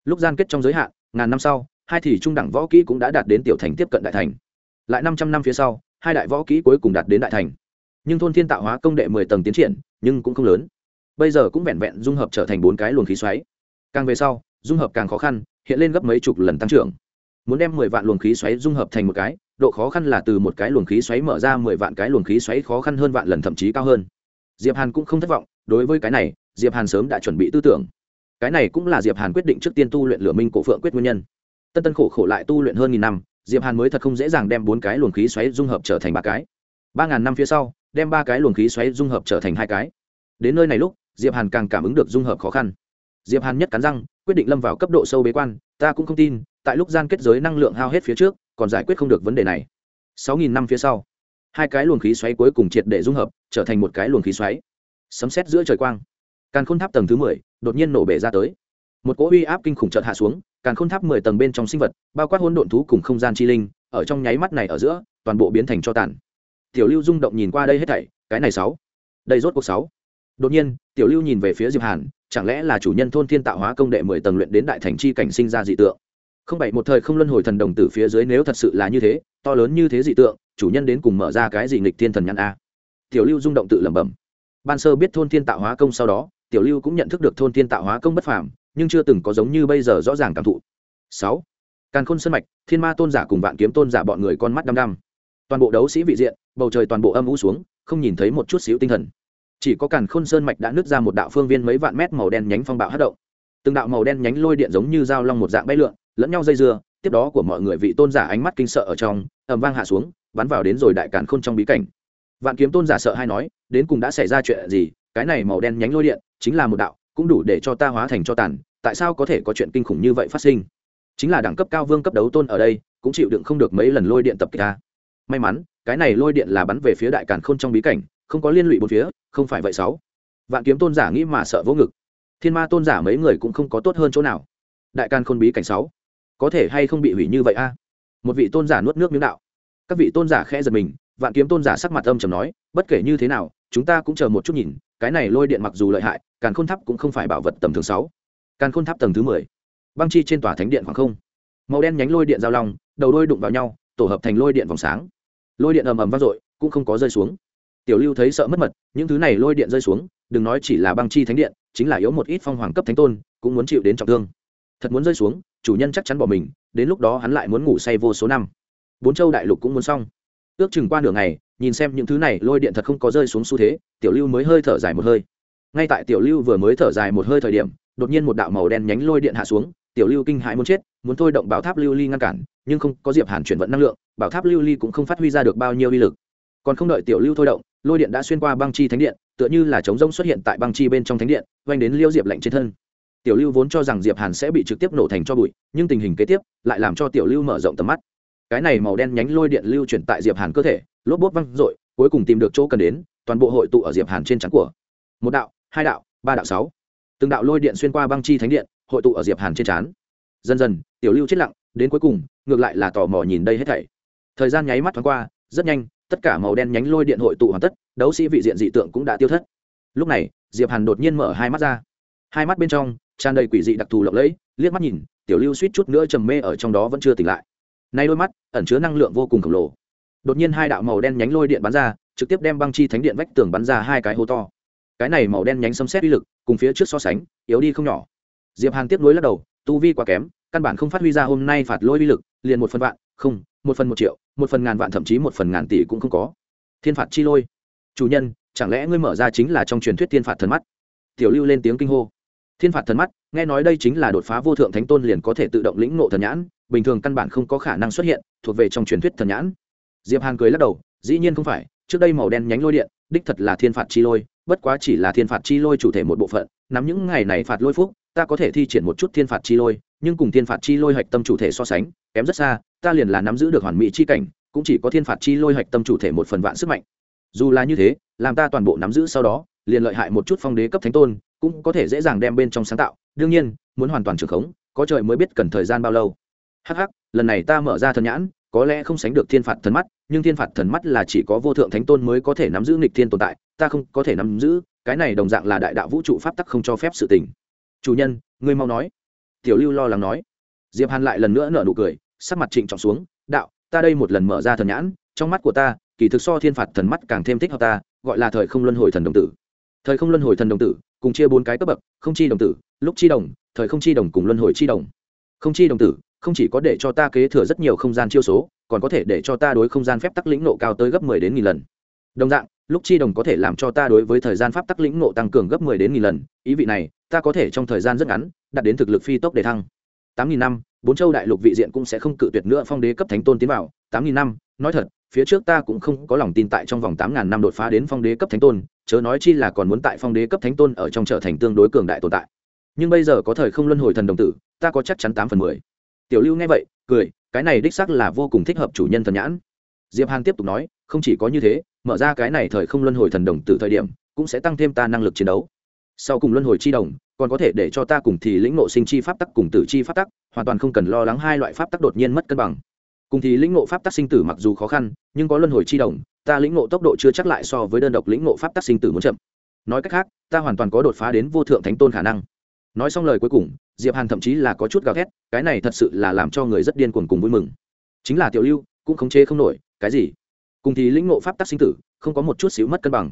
Lúc gian kết trong giới hạn, ngàn năm sau, hai thì trung đẳng võ kỹ cũng đã đạt đến tiểu thành tiếp cận đại thành. Lại năm trăm năm phía sau, hai đại võ kỹ cuối cùng đạt đến đại thành. Nhưng thôn thiên tạo hóa công đệ mười tầng tiến triển, nhưng cũng không lớn. Bây giờ cũng vẹn vẹn dung hợp trở thành bốn cái luồng khí xoáy. Càng về sau, dung hợp càng khó khăn, hiện lên gấp mấy chục lần tăng trưởng. Muốn đem mười vạn luồng khí xoáy dung hợp thành một cái độ khó khăn là từ một cái luồng khí xoáy mở ra mười vạn cái luồng khí xoáy khó khăn hơn vạn lần thậm chí cao hơn. Diệp hàn cũng không thất vọng, đối với cái này, diệp hàn sớm đã chuẩn bị tư tưởng. Cái này cũng là diệp hàn quyết định trước tiên tu luyện lửa minh cổ phượng quyết nguyên nhân. Tân tân khổ khổ lại tu luyện hơn nghìn năm, diệp hàn mới thật không dễ dàng đem bốn cái luồng khí xoáy dung hợp trở thành ba cái. Ba ngàn năm phía sau, đem ba cái luồng khí xoáy dung hợp trở thành hai cái. Đến nơi này lúc, diệp hàn càng cảm ứng được dung hợp khó khăn. Diệp hàn nhất cắn răng quyết định lâm vào cấp độ sâu bế quan, ta cũng không tin, tại lúc gian kết giới năng lượng hao hết phía trước, còn giải quyết không được vấn đề này. Sáu nghìn năm phía sau, hai cái luồng khí xoáy cuối cùng triệt để dung hợp, trở thành một cái luồng khí xoáy. Sấm xét giữa trời quang. Càn khôn tháp tầng thứ mười đột nhiên nổ bể ra tới. Một cỗ uy áp kinh khủng chợt hạ xuống, càn khôn tháp mười tầng bên trong sinh vật, bao quát hỗn độn thú cùng không gian chi linh, ở trong nháy mắt này ở giữa, toàn bộ biến thành cho tàn. Tiểu lưu rung động nhìn qua đây hết thảy, cái này sáu. Đây rốt cuộc sáu đột nhiên, tiểu lưu nhìn về phía diệp hàn, chẳng lẽ là chủ nhân thôn thiên tạo hóa công đệ mười tầng luyện đến đại thành chi cảnh sinh ra dị tượng? Không bảy một thời không luân hồi thần đồng từ phía dưới nếu thật sự là như thế, to lớn như thế dị tượng, chủ nhân đến cùng mở ra cái gì nghịch thiên thần nhãn a? Tiểu lưu rung động tự lẩm bẩm. Ban sơ biết thôn thiên tạo hóa công sau đó, tiểu lưu cũng nhận thức được thôn thiên tạo hóa công bất phàm, nhưng chưa từng có giống như bây giờ rõ ràng cảm thụ. Sáu, càn khôn sân mạch, thiên ma tôn giả cùng vạn kiếm tôn giả bọn người con mắt đăm đăm. Toàn bộ đấu sĩ vị diện, bầu trời toàn bộ âm u xuống, không nhìn thấy một chút xíu tinh thần chỉ có càn khôn sơn mạch đã nứt ra một đạo phương viên mấy vạn mét màu đen nhánh phong bạo hát động. Từng đạo màu đen nhánh lôi điện giống như dao long một dạng bay lượn, lẫn nhau dây dưa, tiếp đó của mọi người vị tôn giả ánh mắt kinh sợ ở trong, ầm vang hạ xuống, bắn vào đến rồi đại càn khôn trong bí cảnh. Vạn kiếm tôn giả sợ hay nói, đến cùng đã xảy ra chuyện gì, cái này màu đen nhánh lôi điện chính là một đạo, cũng đủ để cho ta hóa thành cho tàn, tại sao có thể có chuyện kinh khủng như vậy phát sinh? Chính là đẳng cấp cao vương cấp đấu tôn ở đây, cũng chịu đựng không được mấy lần lôi điện tập kích ta. May mắn, cái này lôi điện là bắn về phía đại càn khôn trong bí cảnh không có liên lụy bốn phía, không phải vậy sáu. Vạn kiếm tôn giả nghĩ mà sợ vỗ ngực. Thiên ma tôn giả mấy người cũng không có tốt hơn chỗ nào. Đại Can khôn bí cảnh sáu. Có thể hay không bị hủy như vậy a? Một vị tôn giả nuốt nước miếng đạo. Các vị tôn giả khẽ giật mình, vạn kiếm tôn giả sắc mặt âm trầm nói, bất kể như thế nào, chúng ta cũng chờ một chút nhìn, cái này lôi điện mặc dù lợi hại, càn khôn tháp cũng không phải bảo vật tầm thường sáu. Càn khôn tháp tầng thứ mười. Băng chi trên tòa thánh điện khoảng không. Màu đen nhánh lôi điện giao long, đầu đôi đụng vào nhau, tổ hợp thành lôi điện vòng sáng. Lôi điện ầm ầm vang dội, cũng không có rơi xuống tiểu lưu thấy sợ mất mật, những thứ này lôi điện rơi xuống, đừng nói chỉ là băng chi thánh điện, chính là yếu một ít phong hoàng cấp thánh tôn, cũng muốn chịu đến trọng thương. Thật muốn rơi xuống, chủ nhân chắc chắn bỏ mình, đến lúc đó hắn lại muốn ngủ say vô số năm. Bốn châu đại lục cũng muốn xong. Ước chừng qua nửa ngày, nhìn xem những thứ này lôi điện thật không có rơi xuống xu thế, tiểu lưu mới hơi thở dài một hơi. Ngay tại tiểu lưu vừa mới thở dài một hơi thời điểm, đột nhiên một đạo màu đen nhánh lôi điện hạ xuống, tiểu lưu kinh hãi muốn chết, muốn thôi động bảo tháp lưu ly ngăn cản, nhưng không có diệp hàn chuyển vận năng lượng, bảo tháp lưu ly cũng không phát huy ra được bao nhiêu uy lực. Còn không đợi tiểu lưu thôi động lôi điện đã xuyên qua băng chi thánh điện tựa như là trống rông xuất hiện tại băng chi bên trong thánh điện oanh đến liêu diệp lạnh trên thân. Tiểu lưu vốn cho rằng diệp hàn sẽ bị trực tiếp nổ thành cho bụi nhưng tình hình kế tiếp lại làm cho tiểu lưu mở rộng tầm mắt. Cái này màu đen nhánh lôi điện lưu chuyển tại diệp hàn cơ thể lốp bốt văng rội, cuối cùng tìm được chỗ cần đến toàn bộ hội tụ ở diệp hàn trên trắng của. Một đạo hai đạo ba đạo sáu. Từng đạo lôi điện xuyên qua băng chi thánh điện hội tụ ở diệp hàn trên trán. Dần dần tiểu lưu chết lặng đến cuối cùng ngược lại là tò mò nhìn đây hết thảy. Thời gian nháy mắt thoáng qua rất nhanh tất cả màu đen nhánh lôi điện hội tụ hoàn tất, đấu sĩ vị diện dị tượng cũng đã tiêu thất. Lúc này, diệp hàn đột nhiên mở hai mắt ra. Hai mắt bên trong, tràn đầy quỷ dị đặc thù lộng lẫy, liếc mắt nhìn, tiểu lưu suýt chút nữa trầm mê ở trong đó vẫn chưa tỉnh lại. Nay đôi mắt, ẩn chứa năng lượng vô cùng khổng lồ. Đột nhiên hai đạo màu đen nhánh lôi điện bắn ra, trực tiếp đem băng chi thánh điện vách tường bắn ra hai cái hố to. Cái này màu đen nhánh xâm xét uy lực, cùng phía trước so sánh, yếu đi không nhỏ. Diệp hàn tiếp nối lắc đầu, tu vi quá kém, căn bản không phát huy ra hôm nay phạt lôi uy lực, liền một phần vạn không, một phần một triệu, một phần ngàn vạn thậm chí một phần ngàn tỷ cũng không có. Thiên phạt chi lôi. Chủ nhân, chẳng lẽ ngươi mở ra chính là trong truyền thuyết thiên phạt thần mắt? Tiểu lưu lên tiếng kinh hô. Thiên phạt thần mắt, nghe nói đây chính là đột phá vô thượng thánh tôn liền có thể tự động lĩnh ngộ thần nhãn, bình thường căn bản không có khả năng xuất hiện, thuộc về trong truyền thuyết thần nhãn. Diệp hàn cười lắc đầu, dĩ nhiên không phải, trước đây màu đen nhánh lôi điện, đích thật là thiên phạt chi lôi, bất quá chỉ là thiên phạt chi lôi chủ thể một bộ phận, nắm những ngày này phạt lôi phúc ta có thể thi triển một chút thiên phạt chi lôi, nhưng cùng thiên phạt chi lôi hạch tâm chủ thể so sánh, kém rất xa, ta liền là nắm giữ được hoàn mỹ chi cảnh, cũng chỉ có thiên phạt chi lôi hạch tâm chủ thể một phần vạn sức mạnh. Dù là như thế, làm ta toàn bộ nắm giữ sau đó, liền lợi hại một chút phong đế cấp thánh tôn, cũng có thể dễ dàng đem bên trong sáng tạo. Đương nhiên, muốn hoàn toàn trường khống, có trời mới biết cần thời gian bao lâu. Hắc hắc, lần này ta mở ra thần nhãn, có lẽ không sánh được thiên phạt thần mắt, nhưng thiên phạt thần mắt là chỉ có vô thượng thánh tôn mới có thể nắm giữ nghịch thiên tồn tại, ta không có thể nắm giữ, cái này đồng dạng là đại đạo vũ trụ pháp tắc không cho phép sự tình chủ nhân, ngươi mau nói. Tiểu lưu lo lắng nói. Diệp hàn lại lần nữa nở nụ cười, sắc mặt trịnh trọng xuống. Đạo, ta đây một lần mở ra thần nhãn, trong mắt của ta, kỳ thực so thiên phạt thần mắt càng thêm thích hợp ta, gọi là thời không luân hồi thần đồng tử. Thời không luân hồi thần đồng tử, cùng chia bốn cái cấp bậc, không chi đồng tử, lúc chi đồng, thời không chi đồng cùng luân hồi chi đồng. Không chi đồng tử, không chỉ có để cho ta kế thừa rất nhiều không gian chiêu số, còn có thể để cho ta đối không gian phép tắc lĩnh nộ cao tới gấp mười đến nghìn lần. Đồng dạng, lúc chi đồng có thể làm cho ta đối với thời gian pháp tắc lĩnh nộ tăng cường gấp mười đến nghìn lần. Ý vị này ta có thể trong thời gian rất ngắn, đạt đến thực lực phi tốc để thăng. Tám nghìn năm, bốn châu đại lục vị diện cũng sẽ không cự tuyệt nữa phong đế cấp thánh tôn tiến vào. Tám nghìn năm, nói thật, phía trước ta cũng không có lòng tin tại trong vòng tám ngàn năm đột phá đến phong đế cấp thánh tôn, chớ nói chi là còn muốn tại phong đế cấp thánh tôn ở trong trở thành tương đối cường đại tồn tại. Nhưng bây giờ có thời không luân hồi thần đồng tử, ta có chắc chắn tám phần mười. Tiểu lưu nghe vậy, cười, cái này đích xác là vô cùng thích hợp chủ nhân thần nhãn. Diệp hàn tiếp tục nói, không chỉ có như thế, mở ra cái này thời không luân hồi thần đồng tử thời điểm, cũng sẽ tăng thêm ta năng lực chiến đấu sau cùng luân hồi chi đồng, còn có thể để cho ta cùng thì lĩnh ngộ sinh chi pháp tắc cùng tử chi pháp tắc, hoàn toàn không cần lo lắng hai loại pháp tắc đột nhiên mất cân bằng. Cùng thì lĩnh ngộ pháp tắc sinh tử mặc dù khó khăn, nhưng có luân hồi chi đồng, ta lĩnh ngộ tốc độ chưa chắc lại so với đơn độc lĩnh ngộ pháp tắc sinh tử muốn chậm. Nói cách khác, ta hoàn toàn có đột phá đến vô thượng thánh tôn khả năng. Nói xong lời cuối cùng, diệp hàn thậm chí là có chút gào thét, cái này thật sự là làm cho người rất điên cuồng cùng vui mừng. Chính là tiểu lưu, cũng khống chế không nổi, cái gì? Cùng thì lĩnh ngộ pháp tắc sinh tử, không có một chút xíu mất cân bằng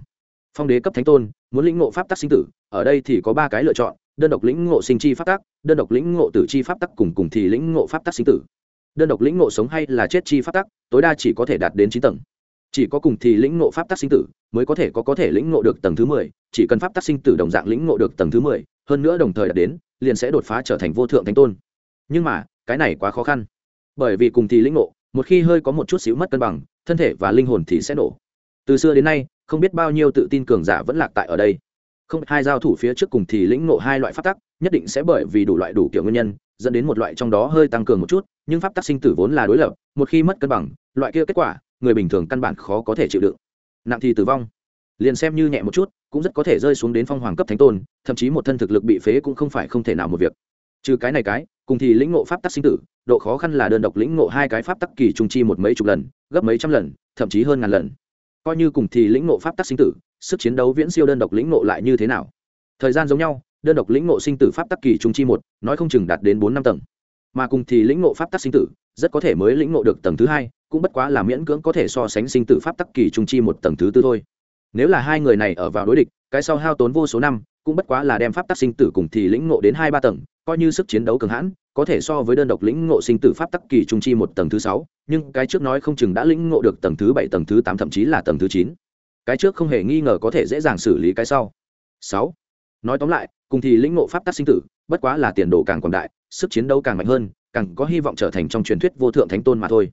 phong đế cấp thánh tôn, muốn lĩnh ngộ pháp tắc sinh tử, ở đây thì có ba cái lựa chọn, đơn độc lĩnh ngộ sinh chi pháp tắc, đơn độc lĩnh ngộ tử chi pháp tắc cùng cùng thì lĩnh ngộ pháp tắc sinh tử. Đơn độc lĩnh ngộ sống hay là chết chi pháp tắc, tối đa chỉ có thể đạt đến chín tầng. Chỉ có cùng thì lĩnh ngộ pháp tắc sinh tử, mới có thể có có thể lĩnh ngộ được tầng thứ mười, chỉ cần pháp tắc sinh tử đồng dạng lĩnh ngộ được tầng thứ mười, hơn nữa đồng thời đạt đến, liền sẽ đột phá trở thành vô thượng thánh tôn. Nhưng mà, cái này quá khó khăn. Bởi vì cùng thì lĩnh ngộ, một khi hơi có một chút xíu mất cân bằng, thân thể và linh hồn thì sẽ nổ. Từ xưa đến nay không biết bao nhiêu tự tin cường giả vẫn lạc tại ở đây. Không, hai giao thủ phía trước cùng thì lĩnh ngộ hai loại pháp tắc, nhất định sẽ bởi vì đủ loại đủ kiểu nguyên nhân, dẫn đến một loại trong đó hơi tăng cường một chút, nhưng pháp tắc sinh tử vốn là đối lập, một khi mất cân bằng, loại kia kết quả, người bình thường căn bản khó có thể chịu đựng. Nặng thì tử vong. Liền xem như nhẹ một chút, cũng rất có thể rơi xuống đến phong hoàng cấp thánh tôn, thậm chí một thân thực lực bị phế cũng không phải không thể nào một việc. Trừ cái này cái, cùng thì lĩnh ngộ pháp tắc sinh tử, độ khó khăn là đơn độc lĩnh ngộ hai cái pháp tắc kỳ trung chi một mấy chục lần, gấp mấy trăm lần, thậm chí hơn ngàn lần coi như cùng thì lĩnh ngộ pháp tắc sinh tử, sức chiến đấu viễn siêu đơn độc lĩnh ngộ lại như thế nào? Thời gian giống nhau, đơn độc lĩnh ngộ sinh tử pháp tắc kỳ trung chi một, nói không chừng đạt đến bốn năm tầng. Mà cùng thì lĩnh ngộ pháp tắc sinh tử, rất có thể mới lĩnh ngộ được tầng thứ hai, cũng bất quá là miễn cưỡng có thể so sánh sinh tử pháp tắc kỳ trung chi một tầng thứ tư thôi. Nếu là hai người này ở vào đối địch, cái sau hao tốn vô số năm, cũng bất quá là đem pháp tắc sinh tử cùng thì lĩnh ngộ đến hai ba tầng, coi như sức chiến đấu cường hãn có thể so với đơn độc lĩnh ngộ sinh tử pháp tắc kỳ trung chi một tầng thứ sáu, nhưng cái trước nói không chừng đã lĩnh ngộ được tầng thứ bảy, tầng thứ tám, thậm chí là tầng thứ chín. Cái trước không hề nghi ngờ có thể dễ dàng xử lý cái sau. Sáu. Nói tóm lại, cùng thì lĩnh ngộ pháp tắc sinh tử, bất quá là tiền đồ càng quảng đại, sức chiến đấu càng mạnh hơn, càng có hy vọng trở thành trong truyền thuyết vô thượng thánh tôn mà thôi.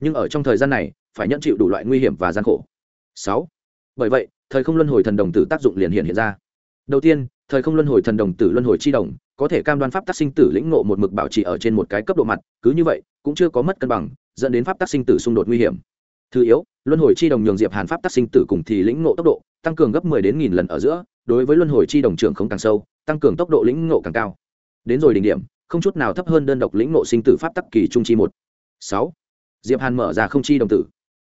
Nhưng ở trong thời gian này, phải nhận chịu đủ loại nguy hiểm và gian khổ. Sáu. Bởi vậy, thời không luân hồi thần đồng tử tác dụng liền hiện hiện ra. Đầu tiên, thời không luân hồi thần đồng tử luân hồi chi đồng có thể cam đoan pháp tác sinh tử lĩnh ngộ một mực bảo trì ở trên một cái cấp độ mặt, cứ như vậy, cũng chưa có mất cân bằng, dẫn đến pháp tác sinh tử xung đột nguy hiểm. Thứ yếu, luân hồi chi đồng nhường diệp hàn pháp tác sinh tử cùng thì lĩnh ngộ tốc độ, tăng cường gấp 10 đến nghìn lần ở giữa, đối với luân hồi chi đồng trưởng không càng sâu, tăng cường tốc độ lĩnh ngộ càng cao. Đến rồi đỉnh điểm, không chút nào thấp hơn đơn độc lĩnh ngộ sinh tử pháp tắc kỳ trung chi một. Sáu, diệp hàn mở ra không chi đồng tử.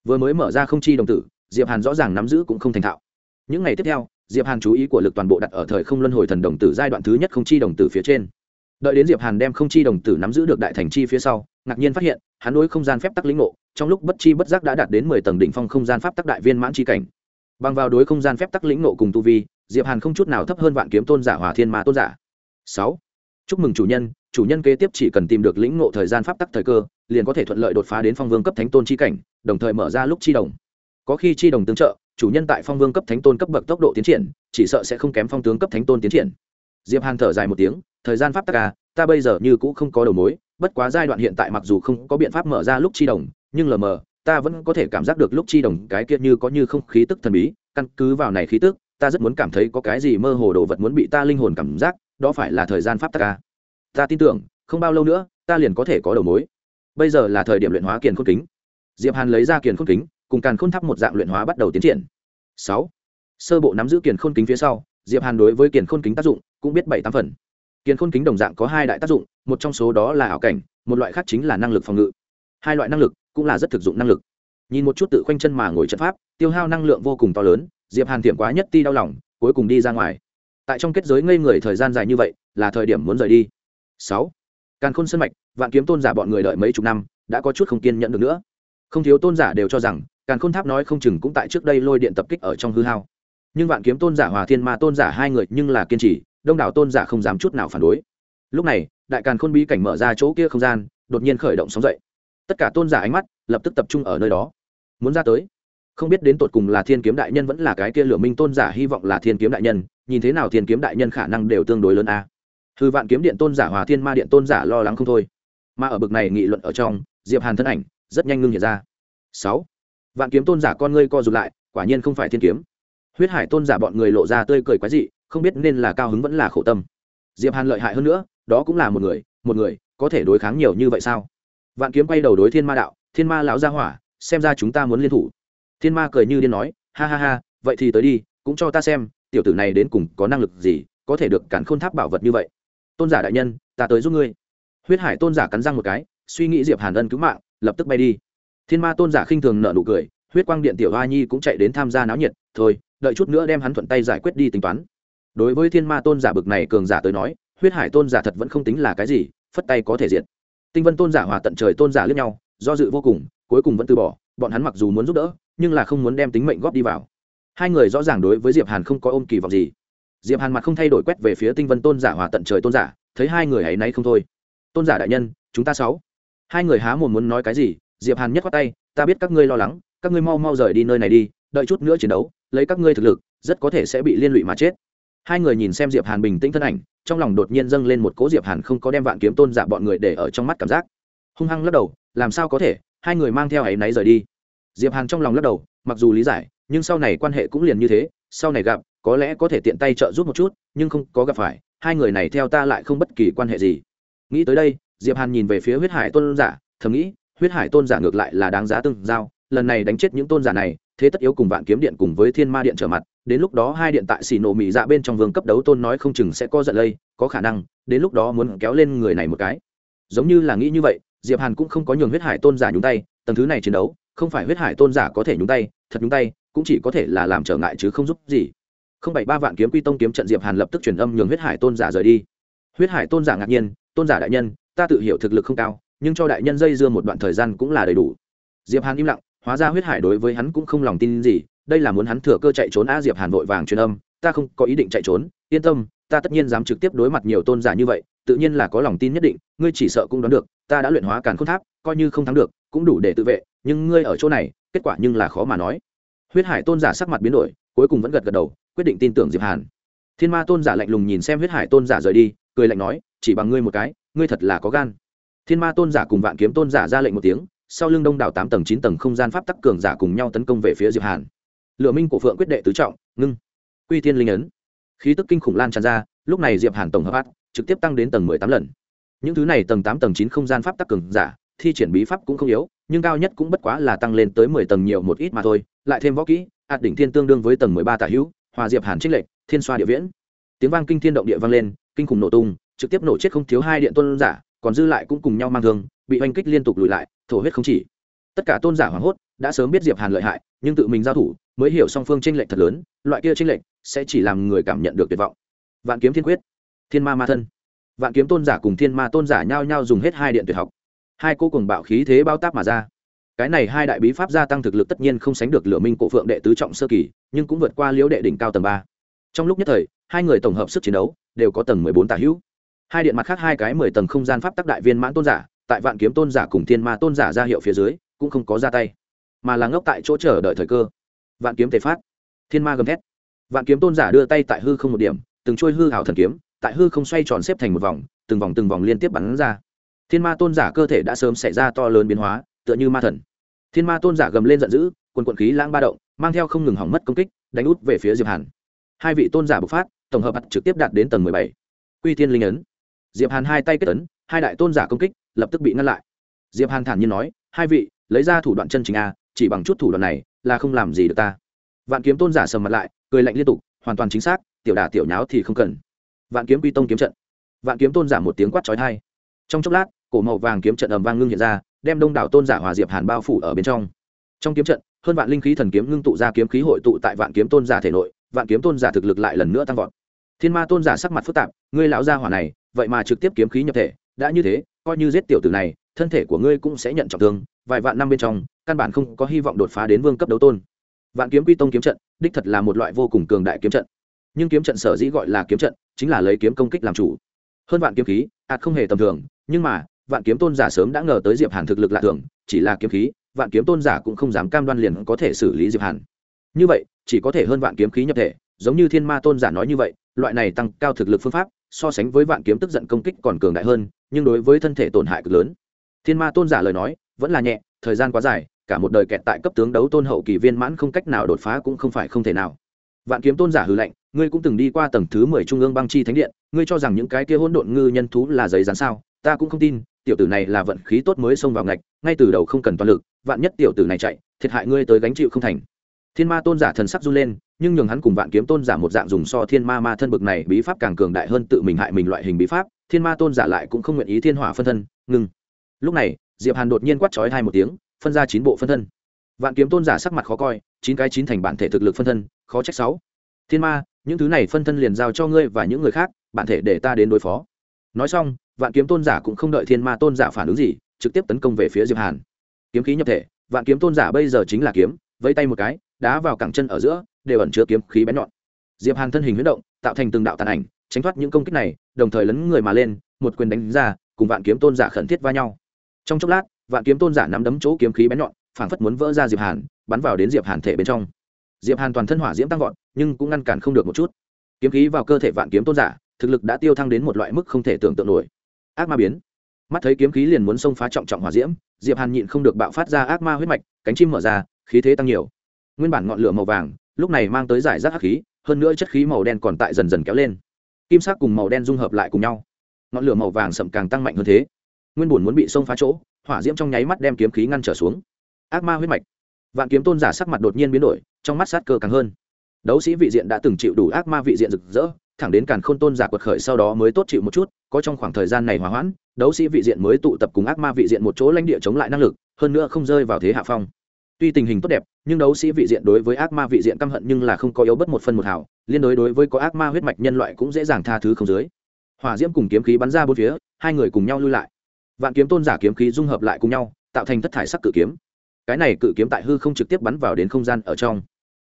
Vừa mới mở ra không chi đồng tử, diệp hàn rõ ràng nắm giữ cũng không thành thạo. Những ngày tiếp theo diệp hàn chú ý của lực toàn bộ đặt ở thời không luân hồi thần đồng tử giai đoạn thứ nhất không chi đồng tử phía trên. Đợi đến diệp hàn đem không chi đồng tử nắm giữ được đại thành chi phía sau, ngạc nhiên phát hiện, hắn đối không gian phép tắc lĩnh ngộ, trong lúc bất chi bất giác đã đạt đến mười tầng đỉnh phong không gian pháp tắc đại viên mãn chi cảnh. Bằng vào đối không gian phép tắc lĩnh ngộ cùng tu vi, diệp hàn không chút nào thấp hơn vạn kiếm tôn giả hòa thiên ma tôn giả. Sáu. Chúc mừng chủ nhân chủ nhân kế tiếp chỉ cần tìm được lĩnh ngộ thời gian pháp tắc thời cơ, liền có thể thuận lợi đột phá đến phong vương cấp thánh tôn chi cảnh, đồng thời mở ra lúc chi đồng. Có khi chi đồng tương trợ chủ nhân tại phong vương cấp thánh tôn cấp bậc tốc độ tiến triển, chỉ sợ sẽ không kém phong tướng cấp thánh tôn tiến triển. Diệp hàn thở dài một tiếng, thời gian pháp tắc à ta bây giờ như cũ không có đầu mối, bất quá giai đoạn hiện tại mặc dù không có biện pháp mở ra lúc chi đồng, nhưng lờ mờ, ta vẫn có thể cảm giác được lúc chi đồng cái kia như có như không khí tức thần bí, căn cứ vào này khí tức, ta rất muốn cảm thấy có cái gì mơ hồ đồ vật muốn bị ta linh hồn cảm giác, đó phải là thời gian pháp tắc à. ta tin tưởng, không bao lâu nữa, ta liền có thể có đầu mối. Bây giờ là thời điểm luyện hóa kiền khôn kính. Diệp hàn lấy ra kiền khôn kính cùng càn khôn tháp một dạng luyện hóa bắt đầu tiến triển. Sáu, sơ bộ nắm giữ kiền khôn kính phía sau, diệp hàn đối với kiền khôn kính tác dụng cũng biết bảy tám phần. Kiền khôn kính đồng dạng có hai đại tác dụng, một trong số đó là ảo cảnh, một loại khác chính là năng lực phòng ngự. Hai loại năng lực cũng là rất thực dụng năng lực. Nhìn một chút tự khoanh chân mà ngồi trận pháp, tiêu hao năng lượng vô cùng to lớn, diệp hàn thiểm quá nhất ti đau lòng, cuối cùng đi ra ngoài. Tại trong kết giới ngây người thời gian dài như vậy, là thời điểm muốn rời đi. Sáu, càn khôn sân mạch, vạn kiếm tôn giả bọn người đợi mấy chục năm, đã có chút không kiên nhẫn được nữa. Không thiếu tôn giả đều cho rằng càn khôn tháp nói không chừng cũng tại trước đây lôi điện tập kích ở trong hư hao. Nhưng vạn kiếm tôn giả, hòa thiên ma tôn giả hai người nhưng là kiên trì, đông đảo tôn giả không dám chút nào phản đối. Lúc này, đại càn khôn bí cảnh mở ra chỗ kia không gian, đột nhiên khởi động sóng dậy. Tất cả tôn giả ánh mắt lập tức tập trung ở nơi đó. Muốn ra tới. Không biết đến tột cùng là thiên kiếm đại nhân vẫn là cái kia lửa minh tôn giả hy vọng là thiên kiếm đại nhân, nhìn thế nào thiên kiếm đại nhân khả năng đều tương đối lớn a. À. hư vạn kiếm điện tôn giả, hòa thiên ma điện tôn giả lo lắng không thôi. Mà ở bực này nghị luận ở trong, diệp hàn thân ảnh rất nhanh ngưng hiện ra. Sáu vạn kiếm tôn giả con ngươi co rụt lại, quả nhiên không phải thiên kiếm. Huyết hải tôn giả bọn người lộ ra tươi cười quái dị, không biết nên là cao hứng vẫn là khổ tâm. Diệp hàn lợi hại hơn nữa, đó cũng là một người một người, có thể đối kháng nhiều như vậy sao? Vạn kiếm quay đầu đối thiên ma đạo, thiên ma lão gia hỏa, xem ra chúng ta muốn liên thủ. Thiên ma cười như điên nói, ha ha ha, vậy thì tới đi, cũng cho ta xem, tiểu tử này đến cùng có năng lực gì, có thể được cản khôn tháp bảo vật như vậy. Tôn giả đại nhân, ta tới giúp ngươi. Huyết hải tôn giả cắn răng một cái, suy nghĩ diệp hàn ân cứu mạng, lập tức bay đi thiên ma tôn giả khinh thường nợ nụ cười, huyết quang điện tiểu hoa nhi cũng chạy đến tham gia náo nhiệt, thôi, đợi chút nữa đem hắn thuận tay giải quyết đi tính toán. Đối với thiên ma tôn giả bực này cường giả tới nói, huyết hải tôn giả thật vẫn không tính là cái gì, phất tay có thể diệt. Tinh vân tôn giả hòa tận trời tôn giả lướt nhau, do dự vô cùng, cuối cùng vẫn từ bỏ, bọn hắn mặc dù muốn giúp đỡ, nhưng là không muốn đem tính mệnh góp đi vào. Hai người rõ ràng đối với diệp hàn không có ôm kỳ vọng gì. Diệp hàn mặt không thay đổi quét về phía tinh vân tôn giả hòa tận trời tôn giả, thấy hai người ấy nay không thôi. Tôn giả đại nhân, chúng ta sáu. Hai người há mồm muốn nói cái gì diệp hàn nhất khoát tay, ta biết các ngươi lo lắng, các ngươi mau mau rời đi nơi này đi, đợi chút nữa chiến đấu, lấy các ngươi thực lực, rất có thể sẽ bị liên lụy mà chết. Hai người nhìn xem diệp hàn bình tĩnh thân ảnh, trong lòng đột nhiên dâng lên một cố diệp hàn không có đem vạn kiếm tôn giả bọn người để ở trong mắt cảm giác. Hung hăng lắc đầu, làm sao có thể? Hai người mang theo ấy náy rời đi. Diệp hàn trong lòng lắc đầu, mặc dù lý giải, nhưng sau này quan hệ cũng liền như thế, sau này gặp, có lẽ có thể tiện tay trợ giúp một chút, nhưng không có gặp phải, hai người này theo ta lại không bất kỳ quan hệ gì. Nghĩ tới đây, diệp hàn nhìn về phía huyết hải tôn giả, thầm nghĩ huyết hải tôn giả ngược lại là đáng giá từng giao, lần này đánh chết những tôn giả này, thế tất yếu cùng vạn kiếm điện cùng với thiên ma điện trở mặt, đến lúc đó hai điện tại xì nổ mỹ dạ bên trong vương cấp đấu tôn nói không chừng sẽ có giận lây, có khả năng, đến lúc đó muốn kéo lên người này một cái. Giống như là nghĩ như vậy, diệp hàn cũng không có nhường huyết hải tôn giả nhúng tay, tầng thứ này chiến đấu, không phải huyết hải tôn giả có thể nhúng tay, thật nhúng tay, cũng chỉ có thể là làm trở ngại chứ không giúp gì. Không bảy ba vạn kiếm quy tông kiếm trận diệp hàn lập tức truyền âm nhường huyết hải tôn giả rời đi. Huyết hải tôn giả ngạc nhiên, tôn giả đại nhân, ta tự hiểu thực lực không cao nhưng cho đại nhân dây dưa một đoạn thời gian cũng là đầy đủ. Diệp hàn im lặng, hóa ra huyết hải đối với hắn cũng không lòng tin gì, đây là muốn hắn thừa cơ chạy trốn a diệp hàn vội vàng truyền âm, ta không có ý định chạy trốn, yên tâm, ta tất nhiên dám trực tiếp đối mặt nhiều tôn giả như vậy, tự nhiên là có lòng tin nhất định, ngươi chỉ sợ cũng đoán được, ta đã luyện hóa càn khôn tháp, coi như không thắng được, cũng đủ để tự vệ, nhưng ngươi ở chỗ này, kết quả nhưng là khó mà nói. Huyết hải tôn giả sắc mặt biến đổi, cuối cùng vẫn gật gật đầu, quyết định tin tưởng diệp hàn. Thiên ma tôn giả lạnh lùng nhìn xem huyết hải tôn giả rời đi, cười lạnh nói, chỉ bằng ngươi một cái, ngươi thật là có gan thiên ma tôn giả cùng vạn kiếm tôn giả ra lệnh một tiếng, sau lưng đông đảo tám tầng, chín tầng không gian pháp tắc cường giả cùng nhau tấn công về phía diệp hàn. Lựa minh cổ phượng quyết đệ tứ trọng, ngưng. Quy tiên linh ấn. Khí tức kinh khủng lan tràn ra, lúc này diệp hàn tổng hợp át, trực tiếp tăng đến tầng mười tám lần. Những thứ này tầng tám, tầng chín không gian pháp tắc cường giả, thi triển bí pháp cũng không yếu, nhưng cao nhất cũng bất quá là tăng lên tới mười tầng nhiều một ít mà thôi, lại thêm võ kỹ ạt đỉnh thiên tương đương với tầng mười ba tả hữu, hòa diệp hàn trích lệnh thiên xoa địa viễn. Tiếng vang kinh thiên động địa vang lên, kinh khủng nổ tung, trực tiếp nổ chết không thiếu hai điện tôn giả còn dư lại cũng cùng nhau mang thương, bị oanh kích liên tục lùi lại, thổ huyết không chỉ. Tất cả tôn giả hoảng hốt, đã sớm biết diệp hàn lợi hại, nhưng tự mình giao thủ, mới hiểu song phương tranh lệch thật lớn, loại kia tranh lệch sẽ chỉ làm người cảm nhận được tuyệt vọng. Vạn kiếm thiên quyết, thiên ma ma thân. Vạn kiếm tôn giả cùng thiên ma tôn giả nhao nhao dùng hết hai điện tuyệt học. Hai cô cùng bạo khí thế bao táp mà ra. Cái này hai đại bí pháp gia tăng thực lực tất nhiên không sánh được lửa minh cổ phượng đệ tứ trọng sơ kỳ, nhưng cũng vượt qua liễu đệ đỉnh cao tầng ba. Trong lúc nhất thời, hai người tổng hợp sức chiến đấu, đều có tầng mười bốn tả hữu hai điện mặt khác hai cái mười tầng không gian pháp tắc đại viên mãn tôn giả, tại vạn kiếm tôn giả cùng thiên ma tôn giả ra hiệu phía dưới, cũng không có ra tay, mà là ngốc tại chỗ chờ đợi thời cơ. Vạn kiếm thể phát, thiên ma gầm thét. Vạn kiếm tôn giả đưa tay tại hư không một điểm, từng trôi hư hảo thần kiếm, tại hư không xoay tròn xếp thành một vòng, từng vòng từng vòng liên tiếp bắn ra. Thiên ma tôn giả cơ thể đã sớm xảy ra to lớn biến hóa, tựa như ma thần. Thiên ma tôn giả gầm lên giận dữ, quần quận khí lãng ba động, mang theo không ngừng hỏng mất công kích, đánh út về phía diệp hàn. Hai vị tôn giả bộc phát, tổng hợp mặt trực tiếp đạt đến tầng mười bảy. Quy thiên linh ấn diệp hàn hai tay kết ấn, hai đại tôn giả công kích, lập tức bị ngăn lại. Diệp hàn thản nhiên nói, hai vị, lấy ra thủ đoạn chân chính a, chỉ bằng chút thủ đoạn này là không làm gì được ta. Vạn kiếm tôn giả sầm mặt lại, cười lạnh liên tục, hoàn toàn chính xác, tiểu đả tiểu nháo thì không cần. Vạn kiếm quy tông kiếm trận. Vạn kiếm tôn giả một tiếng quát chói tai. Trong chốc lát, cổ màu vàng kiếm trận ầm vang ngưng hiện ra, đem đông đảo tôn giả hòa diệp hàn bao phủ ở bên trong. Trong kiếm trận, hơn vạn linh khí thần kiếm ngưng tụ ra kiếm khí hội tụ tại vạn kiếm tôn giả thể nội, vạn kiếm tôn giả thực lực lại lần nữa tăng vọt. Thiên ma tôn giả sắc mặt phức tạp, ngươi lão gia hỏa này vậy mà trực tiếp kiếm khí nhập thể, đã như thế, coi như giết tiểu tử này, thân thể của ngươi cũng sẽ nhận trọng thương, vài vạn năm bên trong, căn bản không có hy vọng đột phá đến vương cấp đấu tôn. Vạn kiếm quy tông kiếm trận, đích thật là một loại vô cùng cường đại kiếm trận. Nhưng kiếm trận sở dĩ gọi là kiếm trận, chính là lấy kiếm công kích làm chủ. Hơn vạn kiếm khí ạt không hề tầm thường, nhưng mà, vạn kiếm tôn giả sớm đã ngờ tới diệp hàn thực lực lạ thường, chỉ là kiếm khí, vạn kiếm tôn giả cũng không dám cam đoan liền có thể xử lý diệp hàn. Như vậy, chỉ có thể hơn vạn kiếm khí nhập thể, giống như thiên ma tôn giả nói như vậy, loại này tăng cao thực lực phương pháp so sánh với vạn kiếm tức giận công kích còn cường đại hơn, nhưng đối với thân thể tổn hại cực lớn. Thiên ma tôn giả lời nói, vẫn là nhẹ, thời gian quá dài, cả một đời kẹt tại cấp tướng đấu tôn hậu kỳ viên mãn không cách nào đột phá cũng không phải không thể nào. Vạn kiếm tôn giả hư lệnh ngươi cũng từng đi qua tầng thứ mười trung ương băng chi thánh điện, ngươi cho rằng những cái kia hỗn độn ngư nhân thú là giấy rán sao? Ta cũng không tin, tiểu tử này là vận khí tốt mới xông vào ngạch, ngay từ đầu không cần toàn lực, vạn nhất tiểu tử này chạy, thiệt hại ngươi tới gánh chịu không thành. Thiên ma tôn giả thần sắc run lên nhưng nhường hắn cùng vạn kiếm tôn giả một dạng dùng so thiên ma ma thân bực này, bí pháp càng cường đại hơn tự mình hại mình loại hình bí pháp, thiên ma tôn giả lại cũng không nguyện ý thiên hỏa phân thân, ngừng. Lúc này, diệp hàn đột nhiên quát chói hai một tiếng, phân ra chín bộ phân thân. Vạn kiếm tôn giả sắc mặt khó coi, chín cái chín thành bản thể thực lực phân thân, khó trách sáu. Thiên ma, những thứ này phân thân liền giao cho ngươi và những người khác, bản thể để ta đến đối phó. Nói xong, vạn kiếm tôn giả cũng không đợi thiên ma tôn giả phản ứng gì, trực tiếp tấn công về phía diệp hàn. Kiếm khí nhập thể, vạn kiếm tôn giả bây giờ chính là kiếm, vẫy tay một cái, đá vào cẳng chân ở giữa đều ẩn chứa kiếm khí bén nhọn. Diệp hàn thân hình huyết động, tạo thành từng đạo tàn ảnh, tránh thoát những công kích này, đồng thời lấn người mà lên, một quyền đánh ra, cùng vạn kiếm tôn giả khẩn thiết va nhau. Trong chốc lát, vạn kiếm tôn giả nắm đấm chỗ kiếm khí bén nhọn, phảng phất muốn vỡ ra diệp hàn, bắn vào đến diệp hàn thể bên trong. Diệp hàn toàn thân hỏa diễm tăng vọt, nhưng cũng ngăn cản không được một chút. Kiếm khí vào cơ thể vạn kiếm tôn giả, thực lực đã tiêu thăng đến một loại mức không thể tưởng tượng nổi. Ác ma biến. Mắt thấy kiếm khí liền muốn xông phá trọng trọng hỏa diễm, diệp hàn nhịn không được bạo phát ra ác ma huyết mạch, cánh chim mở ra, khí thế tăng nhiều. Nguyên bản ngọn lửa màu vàng lúc này mang tới giải rác hắc khí, hơn nữa chất khí màu đen còn tại dần dần kéo lên. Kim sắc cùng màu đen dung hợp lại cùng nhau. Ngọn lửa màu vàng sậm càng tăng mạnh hơn thế. Nguyên bùn muốn bị xông phá chỗ, hỏa diễm trong nháy mắt đem kiếm khí ngăn trở xuống. Ác ma huyết mạch. Vạn kiếm tôn giả sắc mặt đột nhiên biến đổi, trong mắt sát cơ càng hơn. Đấu sĩ vị diện đã từng chịu đủ ác ma vị diện rực rỡ, thẳng đến càn khôn tôn giả quật khởi sau đó mới tốt chịu một chút, có trong khoảng thời gian này hòa hoãn, đấu sĩ vị diện mới tụ tập cùng ác ma vị diện một chỗ lãnh địa chống lại năng lực, hơn nữa không rơi vào thế hạ phong tuy tình hình tốt đẹp, nhưng đấu sĩ vị diện đối với ác ma vị diện căm hận nhưng là không có yếu bất một phân một hào liên đối đối với có ác ma huyết mạch nhân loại cũng dễ dàng tha thứ không dưới. Hỏa diễm cùng kiếm khí bắn ra bốn phía, hai người cùng nhau lui lại. Vạn kiếm tôn giả kiếm khí dung hợp lại cùng nhau, tạo thành thất thải sắc cự kiếm. Cái này cự kiếm tại hư không trực tiếp bắn vào đến không gian ở trong.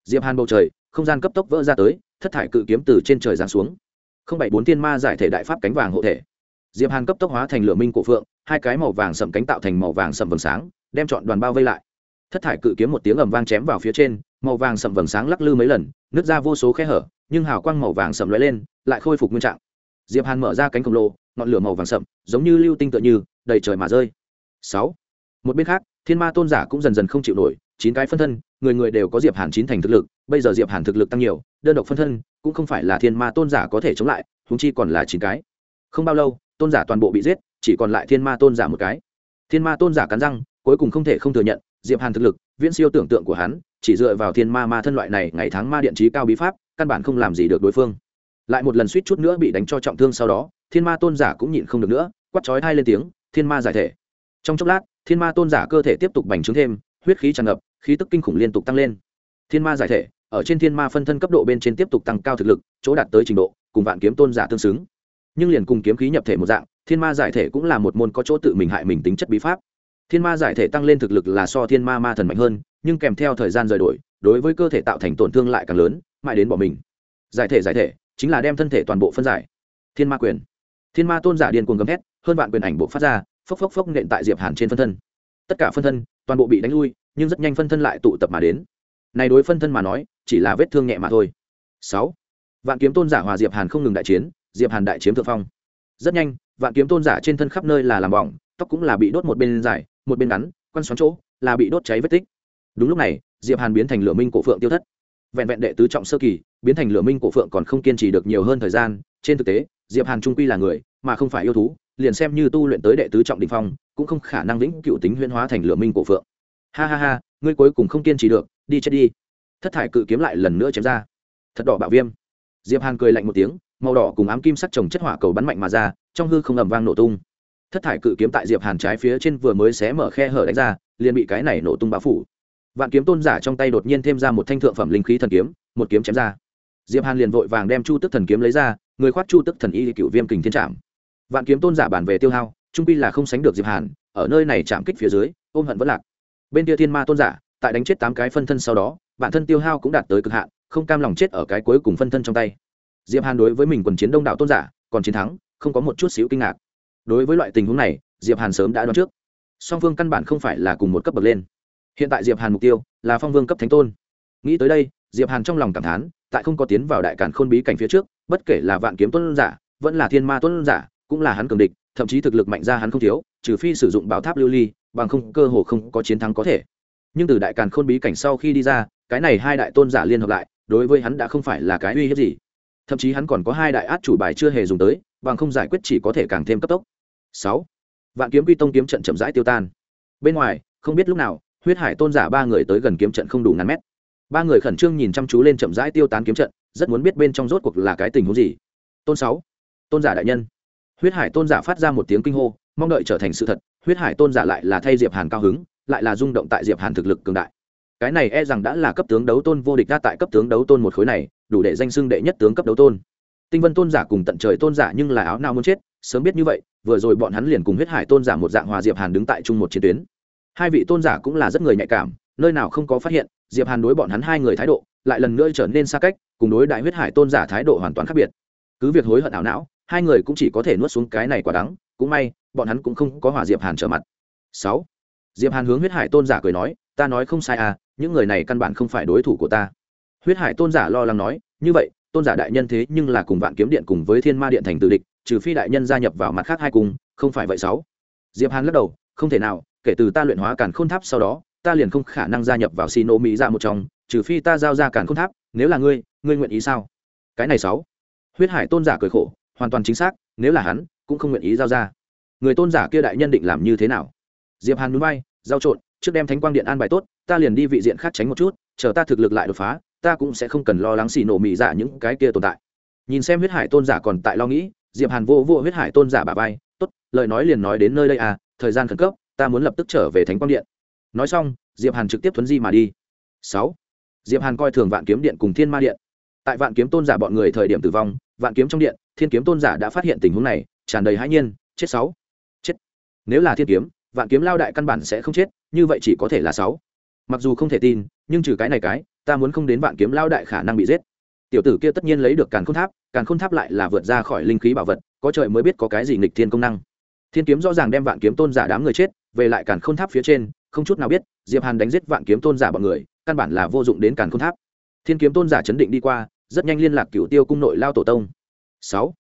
Diệp hàn bầu trời, không gian cấp tốc vỡ ra tới, thất thải cự kiếm từ trên trời giáng xuống. Không bảy bốn tiên ma giải thể đại pháp cánh vàng hộ thể. Diệp hàn cấp tốc hóa thành lửa minh cổ phượng, hai cái màu vàng sầm cánh tạo thành màu vàng sầm vầng sáng, đem chọn đoàn bao vây lại thất thải cự kiếm một tiếng ầm vang chém vào phía trên, màu vàng sầm vầng sáng lắc lư mấy lần, nứt ra vô số khe hở, nhưng hào quang màu vàng sầm lóe lên, lại khôi phục nguyên trạng. Diệp hàn mở ra cánh khổng lồ ngọn lửa màu vàng sậm giống như lưu tinh tựa như, đầy trời mà rơi. Sáu. Một bên khác, thiên ma tôn giả cũng dần dần không chịu nổi, chín cái phân thân, người người đều có diệp hàn chín thành thực lực, bây giờ diệp hàn thực lực tăng nhiều, đơn độc phân thân, cũng không phải là thiên ma tôn giả có thể chống lại húng chi còn là chín cái. Không bao lâu, tôn giả toàn bộ bị giết, chỉ còn lại thiên ma tôn giả một cái. Thiên ma tôn giả cắn răng cuối cùng không thể không thừa nhận, diệp hàn thực lực, viễn siêu tưởng tượng của hắn, chỉ dựa vào thiên ma ma thân loại này ngày tháng ma điện trí cao bí pháp, căn bản không làm gì được đối phương. Lại một lần suýt chút nữa bị đánh cho trọng thương sau đó, thiên ma tôn giả cũng nhịn không được nữa quắt chói hai lên tiếng, thiên ma giải thể. Trong chốc lát, thiên ma tôn giả cơ thể tiếp tục bành trướng thêm, huyết khí tràn ngập, khí tức kinh khủng liên tục tăng lên. Thiên ma giải thể, ở trên thiên ma phân thân cấp độ bên trên tiếp tục tăng cao thực lực, chỗ đạt tới trình độ, cùng vạn kiếm tôn giả tương xứng. Nhưng liền cùng kiếm khí nhập thể một dạng, thiên ma giải thể cũng là một môn có chỗ tự mình hại mình tính chất bí pháp thiên ma giải thể tăng lên thực lực là so thiên ma ma thần mạnh hơn, nhưng kèm theo thời gian rời đổi, đối với cơ thể tạo thành tổn thương lại càng lớn, mãi đến bỏ mình. Giải thể giải thể, chính là đem thân thể toàn bộ phân giải. Thiên ma quyền. Thiên ma tôn giả điên cuồng gầm thét, hơn vạn quyền ảnh bộ phát ra, phốc phốc phốc nện tại diệp hàn trên phân thân. Tất cả phân thân, toàn bộ bị đánh lui, nhưng rất nhanh phân thân lại tụ tập mà đến. Này đối phân thân mà nói, chỉ là vết thương nhẹ mà thôi. Sáu. Vạn kiếm tôn giả hòa diệp hàn không ngừng đại chiến, diệp hàn đại chiếm thượng phong. Rất nhanh, vạn kiếm tôn giả trên thân khắp nơi là làm bỏng, tóc cũng là bị đốt một bên dài một bên ngắn quan xoắn chỗ, là bị đốt cháy vết tích. Đúng lúc này, diệp hàn biến thành lửa minh cổ phượng tiêu thất. Vẹn vẹn đệ tứ trọng sơ kỳ, biến thành lửa minh cổ phượng còn không kiên trì được nhiều hơn thời gian, trên thực tế, diệp hàn trung quy là người mà không phải yêu thú, liền xem như tu luyện tới đệ tứ trọng đỉnh phong, cũng không khả năng lĩnh cựu tính huyễn hóa thành lửa minh cổ phượng. Ha ha ha, ngươi cuối cùng không kiên trì được, đi chết đi. Thất thải cự kiếm lại lần nữa chém ra. Thật đỏ bạo viêm. Diệp hàn cười lạnh một tiếng, màu đỏ cùng ám kim sắc trồng chất hỏa cầu bắn mạnh mà ra, trong hư không ầm vang nổ tung thất thải cự kiếm tại diệp hàn trái phía trên vừa mới xé mở khe hở đánh ra, liền bị cái này nổ tung bao phủ. Vạn kiếm tôn giả trong tay đột nhiên thêm ra một thanh thượng phẩm linh khí thần kiếm, một kiếm chém ra. Diệp hàn liền vội vàng đem chu tức thần kiếm lấy ra, người khoát chu tức thần y cựu viêm kình thiên trạm vạn kiếm tôn giả bản về tiêu hao, trung pi là không sánh được diệp hàn, ở nơi này chạm kích phía dưới, ôm hận vẫn lạc. Bên kia thiên ma tôn giả, tại đánh chết tám cái phân thân sau đó, bản thân tiêu hao cũng đạt tới cực hạn, không cam lòng chết ở cái cuối cùng phân thân trong tay. Diệp hàn đối với mình quần chiến đông đảo tôn giả, còn chiến thắng, không có một chút xíu kinh ngạc đối với loại tình huống này, diệp hàn sớm đã đoán trước. Song phương căn bản không phải là cùng một cấp bậc lên. Hiện tại diệp hàn mục tiêu là phong vương cấp thánh tôn. Nghĩ tới đây, diệp hàn trong lòng cảm thán, tại không có tiến vào đại cản khôn bí cảnh phía trước, bất kể là vạn kiếm tôn giả, vẫn là thiên ma tôn giả, cũng là hắn cường địch, thậm chí thực lực mạnh ra hắn không thiếu, trừ phi sử dụng bảo tháp lưu ly, bằng không cơ hồ không có chiến thắng có thể. Nhưng từ đại càn khôn bí cảnh sau khi đi ra, cái này hai đại tôn giả liên hợp lại, đối với hắn đã không phải là cái uy hiếp gì. Thậm chí hắn còn có hai đại át chủ bài chưa hề dùng tới, bằng không giải quyết chỉ có thể càng thêm cấp tốc sáu. Vạn kiếm quy tông kiếm trận chậm rãi tiêu tan. Bên ngoài, không biết lúc nào, huyết hải tôn giả ba người tới gần kiếm trận không đủ ngàn mét. Ba người khẩn trương nhìn chăm chú lên chậm rãi tiêu tán kiếm trận, rất muốn biết bên trong rốt cuộc là cái tình huống gì. Tôn sáu. Tôn giả đại nhân. Huyết hải tôn giả phát ra một tiếng kinh hô, mong đợi trở thành sự thật, huyết hải tôn giả lại là thay diệp hàn cao hứng, lại là rung động tại diệp hàn thực lực cường đại. Cái này e rằng đã là cấp tướng đấu tôn vô địch ra tại cấp tướng đấu tôn một khối này, đủ để danh xưng đệ nhất tướng cấp đấu tôn. Tinh vân tôn giả cùng tận trời tôn giả nhưng là áo nào muốn chết sớm biết như vậy, vừa rồi bọn hắn liền cùng huyết hải tôn giả một dạng hòa diệp hàn đứng tại chung một chiến tuyến. Hai vị tôn giả cũng là rất người nhạy cảm, nơi nào không có phát hiện, diệp hàn đối bọn hắn hai người thái độ lại lần nữa trở nên xa cách, cùng đối đại huyết hải tôn giả thái độ hoàn toàn khác biệt. Cứ việc hối hận ảo não, hai người cũng chỉ có thể nuốt xuống cái này quả đắng, cũng may, bọn hắn cũng không có hòa diệp hàn trở mặt. Sáu, diệp hàn hướng huyết hải tôn giả cười nói, ta nói không sai à những người này căn bản không phải đối thủ của ta. Huyết hải tôn giả lo lắng nói, như vậy, tôn giả đại nhân thế nhưng là cùng vạn kiếm điện cùng với thiên ma điện thành tự địch trừ phi đại nhân gia nhập vào mặt khác hai cùng không phải vậy sáu. Diệp hàn lắc đầu, không thể nào, kể từ ta luyện hóa càn khôn tháp sau đó, ta liền không khả năng gia nhập vào xì nô mỹ ra một trong, trừ phi ta giao ra càn khôn tháp, nếu là ngươi ngươi nguyện ý sao? Cái này sáu. Huyết hải tôn giả cười khổ, hoàn toàn chính xác, nếu là hắn, cũng không nguyện ý giao ra. Người tôn giả kia đại nhân định làm như thế nào? Diệp hàn núi bay, giao trộn, trước đem thánh quang điện an bài tốt, ta liền đi vị diện khác tránh một chút, chờ ta thực lực lại đột phá, ta cũng sẽ không cần lo lắng xì nổ mị dạ những cái kia tồn tại. Nhìn xem huyết hải tôn giả còn tại lo nghĩ diệp hàn vô vô huyết hải tôn giả bà vai, tốt, lời nói liền nói đến nơi đây à thời gian khẩn cấp, ta muốn lập tức trở về thánh quang điện. Nói xong, diệp hàn trực tiếp thuấn di mà đi. Sáu, diệp hàn coi thường vạn kiếm điện cùng thiên ma điện. Tại vạn kiếm tôn giả bọn người thời điểm tử vong, vạn kiếm trong điện, thiên kiếm tôn giả đã phát hiện tình huống này, tràn đầy hãi nhiên, chết sáu, chết. Nếu là thiên kiếm, vạn kiếm lao đại căn bản sẽ không chết, như vậy chỉ có thể là sáu. Mặc dù không thể tin, nhưng trừ cái này cái, ta muốn không đến vạn kiếm lao đại khả năng bị giết tiểu tử kia tất nhiên lấy được càn khôn tháp, càn khôn tháp lại là vượt ra khỏi linh khí bảo vật, có trời mới biết có cái gì nghịch thiên công năng. Thiên kiếm rõ ràng đem vạn kiếm tôn giả đám người chết, về lại càn khôn tháp phía trên, không chút nào biết, diệp hàn đánh giết vạn kiếm tôn giả bọn người, căn bản là vô dụng đến càn khôn tháp. Thiên kiếm tôn giả chấn định đi qua, rất nhanh liên lạc cựu tiêu cung nội lao tổ tông. Sáu.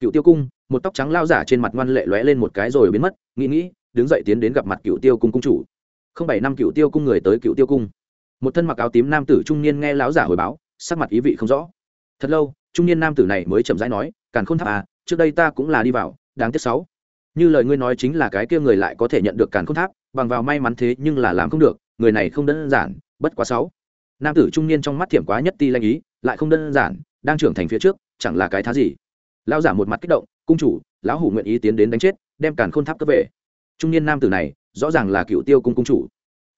Cựu tiêu cung, một tóc trắng lao giả trên mặt ngoan lệ lóe lên một cái rồi biến mất, nghĩ nghĩ, đứng dậy tiến đến gặp mặt cựu tiêu cung cung chủ. Không bảy năm cựu tiêu cung người tới cựu tiêu cung. Một thân mặc áo tím nam tử trung niên nghe lão giả hồi báo, sắc mặt ý vị không rõ thật lâu, trung niên nam tử này mới chậm rãi nói, càn khôn tháp à trước đây ta cũng là đi vào, đáng tiếc sáu. Như lời ngươi nói chính là cái kia người lại có thể nhận được càn khôn tháp, bằng vào may mắn thế nhưng là làm không được, người này không đơn giản, bất quá sáu. Nam tử trung niên trong mắt thiểm quá nhất ti lanh ý, lại không đơn giản, đang trưởng thành phía trước, chẳng là cái thá gì. Lão giả một mặt kích động, cung chủ, lão hủ nguyện ý tiến đến đánh chết, đem càn khôn tháp cấp về. Trung niên nam tử này, rõ ràng là cựu tiêu cung cung chủ.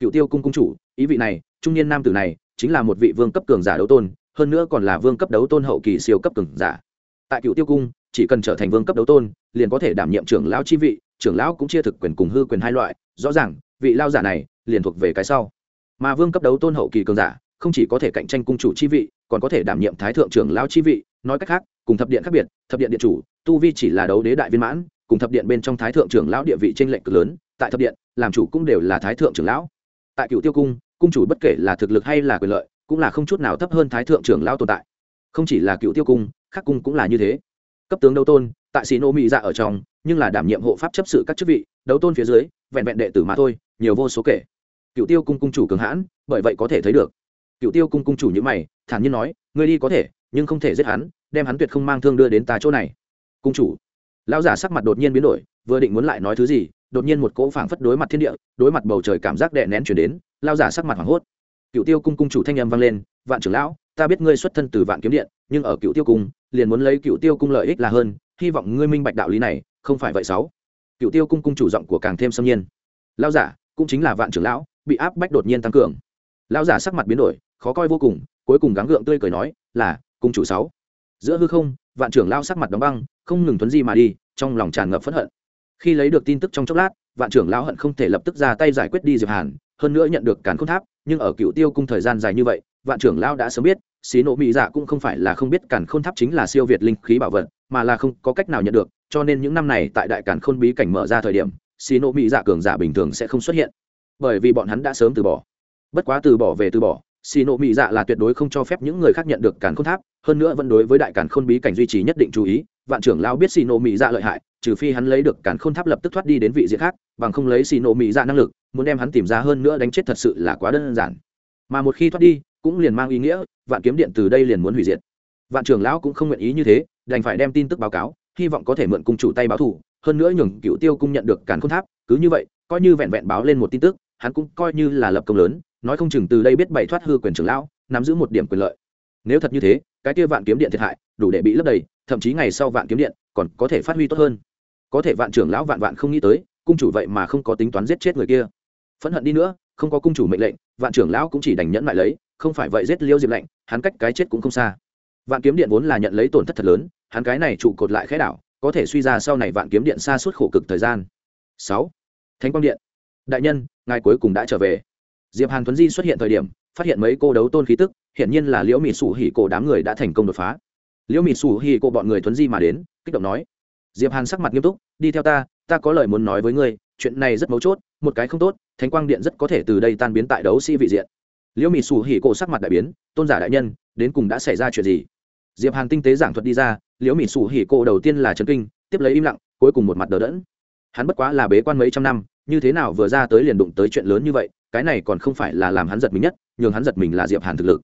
Cựu tiêu cung cung chủ, ý vị này, trung niên nam tử này chính là một vị vương cấp cường giả đấu tôn hơn nữa còn là vương cấp đấu tôn hậu kỳ siêu cấp cường giả. Tại cựu tiêu cung, chỉ cần trở thành vương cấp đấu tôn, liền có thể đảm nhiệm trưởng lão chi vị, trưởng lão cũng chia thực quyền cùng hư quyền hai loại, rõ ràng, vị lao giả này liền thuộc về cái sau. Mà vương cấp đấu tôn hậu kỳ cường giả, không chỉ có thể cạnh tranh cung chủ chi vị, còn có thể đảm nhiệm thái thượng trưởng lão chi vị, nói cách khác, cùng thập điện khác biệt, thập điện điện chủ, tu vi chỉ là đấu đế đại viên mãn, cùng thập điện bên trong thái thượng trưởng lão địa vị trên lệnh cực lớn, tại thập điện, làm chủ cũng đều là thái thượng trưởng lão. Tại cựu tiêu cung cung chủ bất kể là thực lực hay là quyền lợi cũng là không chút nào thấp hơn thái thượng trưởng lão tồn tại. Không chỉ là cựu tiêu cung, khắc cung cũng là như thế. Cấp tướng đấu tôn, tại xì nô mỹ dạ ở trong, nhưng là đảm nhiệm hộ pháp chấp sự các chức vị, đấu tôn phía dưới, vẹn vẹn đệ tử mà thôi, nhiều vô số kể. Cựu tiêu cung cung chủ cường hãn, bởi vậy có thể thấy được. Cựu tiêu cung cung chủ như mày, thản nhiên nói, ngươi đi có thể, nhưng không thể giết hắn, đem hắn tuyệt không mang thương đưa đến ta chỗ này. Cung chủ. Lão giả sắc mặt đột nhiên biến đổi, vừa định muốn lại nói thứ gì, đột nhiên một cỗ phảng phất đối mặt thiên địa, đối mặt bầu trời cảm giác đè nén chuyển đến, lão giả sắc mặt hoảng hốt cựu tiêu cung cung chủ thanh âm vang lên, vạn trưởng lão, ta biết ngươi xuất thân từ vạn kiếm điện, nhưng ở cựu tiêu cung, liền muốn lấy cựu tiêu cung lợi ích là hơn, hy vọng ngươi minh bạch đạo lý này, không phải vậy sáu. Cựu tiêu cung cung chủ giọng của càng thêm xâm nhiên. Lao giả, cũng chính là vạn trưởng lão, bị áp bách đột nhiên tăng cường. Lao giả sắc mặt biến đổi, khó coi vô cùng, cuối cùng gắng gượng tươi cười nói, là, cung chủ sáu. Giữa hư không, vạn trưởng lao sắc mặt đóng băng, không ngừng tuấn di mà đi, trong lòng tràn ngập phẫn hận. Khi lấy được tin tức trong chốc lát, vạn trưởng lao hận không thể lập tức ra tay giải quyết đi diệp hàn, hơn nữa nhận được càn khôn tháp nhưng ở cựu tiêu cung thời gian dài như vậy, vạn trưởng lao đã sớm biết, xí nộ mỹ dạ cũng không phải là không biết càn khôn tháp chính là siêu việt linh khí bảo vật, mà là không có cách nào nhận được, cho nên những năm này tại đại càn khôn bí cảnh mở ra thời điểm, xí nộ mỹ dạ cường giả bình thường sẽ không xuất hiện. Bởi vì bọn hắn đã sớm từ bỏ. Bất quá từ bỏ về từ bỏ xì nộ mỹ dạ là tuyệt đối không cho phép những người khác nhận được càn khôn tháp, hơn nữa vẫn đối với đại càn khôn bí cảnh duy trì nhất định chú ý, vạn trưởng lao biết xì nộ mỹ dạ lợi hại trừ phi hắn lấy được càn khôn tháp lập tức thoát đi đến vị diện khác, bằng không lấy xì nổ mỹ dạ năng lực, muốn đem hắn tìm ra hơn nữa đánh chết thật sự là quá đơn giản. Mà một khi thoát đi, cũng liền mang ý nghĩa, vạn kiếm điện từ đây liền muốn hủy diệt. Vạn trưởng lão cũng không nguyện ý như thế, đành phải đem tin tức báo cáo, hy vọng có thể mượn cung chủ tay báo thủ hơn nữa nhường cựu tiêu cung nhận được càn khôn tháp, cứ như vậy, coi như vẹn vẹn báo lên một tin tức, hắn cũng coi như là lập công lớn, nói không chừng từ đây biết bày thoát hư quyền trưởng lão, nắm giữ một điểm quyền lợi. Nếu thật như thế, cái kia vạn kiếm điện thiệt hại, đủ để bị lấp đầy, thậm chí ngày sau vạn kiếm điện còn có thể phát huy tốt hơn có thể vạn trưởng lão vạn vạn không nghĩ tới, cung chủ vậy mà không có tính toán giết chết người kia. Phẫn hận đi nữa, không có cung chủ mệnh lệnh, vạn trưởng lão cũng chỉ đành nhẫn lại lấy, không phải vậy giết liêu diệp lệnh hắn cách cái chết cũng không xa. Vạn kiếm điện vốn là nhận lấy tổn thất thật lớn, hắn cái này trụ cột lại khẽ đảo, có thể suy ra sau này vạn kiếm điện xa suốt khổ cực thời gian. Sáu, thánh quang điện. Đại nhân, ngài cuối cùng đã trở về. Diệp hàn tuấn di xuất hiện thời điểm, phát hiện mấy cô đấu tôn khí tức, hiển nhiên là liễu mỹ sủ hỉ cổ đám người đã thành công đột phá. Liễu mỹ sủ hỉ cổ bọn người tuấn di mà đến, kích động nói diệp hàn sắc mặt nghiêm túc, đi theo ta ta có lời muốn nói với ngươi, chuyện này rất mấu chốt, một cái không tốt, thánh quang điện rất có thể từ đây tan biến tại đấu sĩ vị diện. Liễu mị sủ hỉ cổ sắc mặt đại biến, tôn giả đại nhân, đến cùng đã xảy ra chuyện gì? Diệp hàn tinh tế giảng thuật đi ra, liễu mị sủ hỉ cổ đầu tiên là trấn kinh, tiếp lấy im lặng, cuối cùng một mặt đờ đẫn. Hắn bất quá là bế quan mấy trăm năm, như thế nào vừa ra tới liền đụng tới chuyện lớn như vậy, cái này còn không phải là làm hắn giật mình nhất, nhường hắn giật mình là diệp hàn thực lực.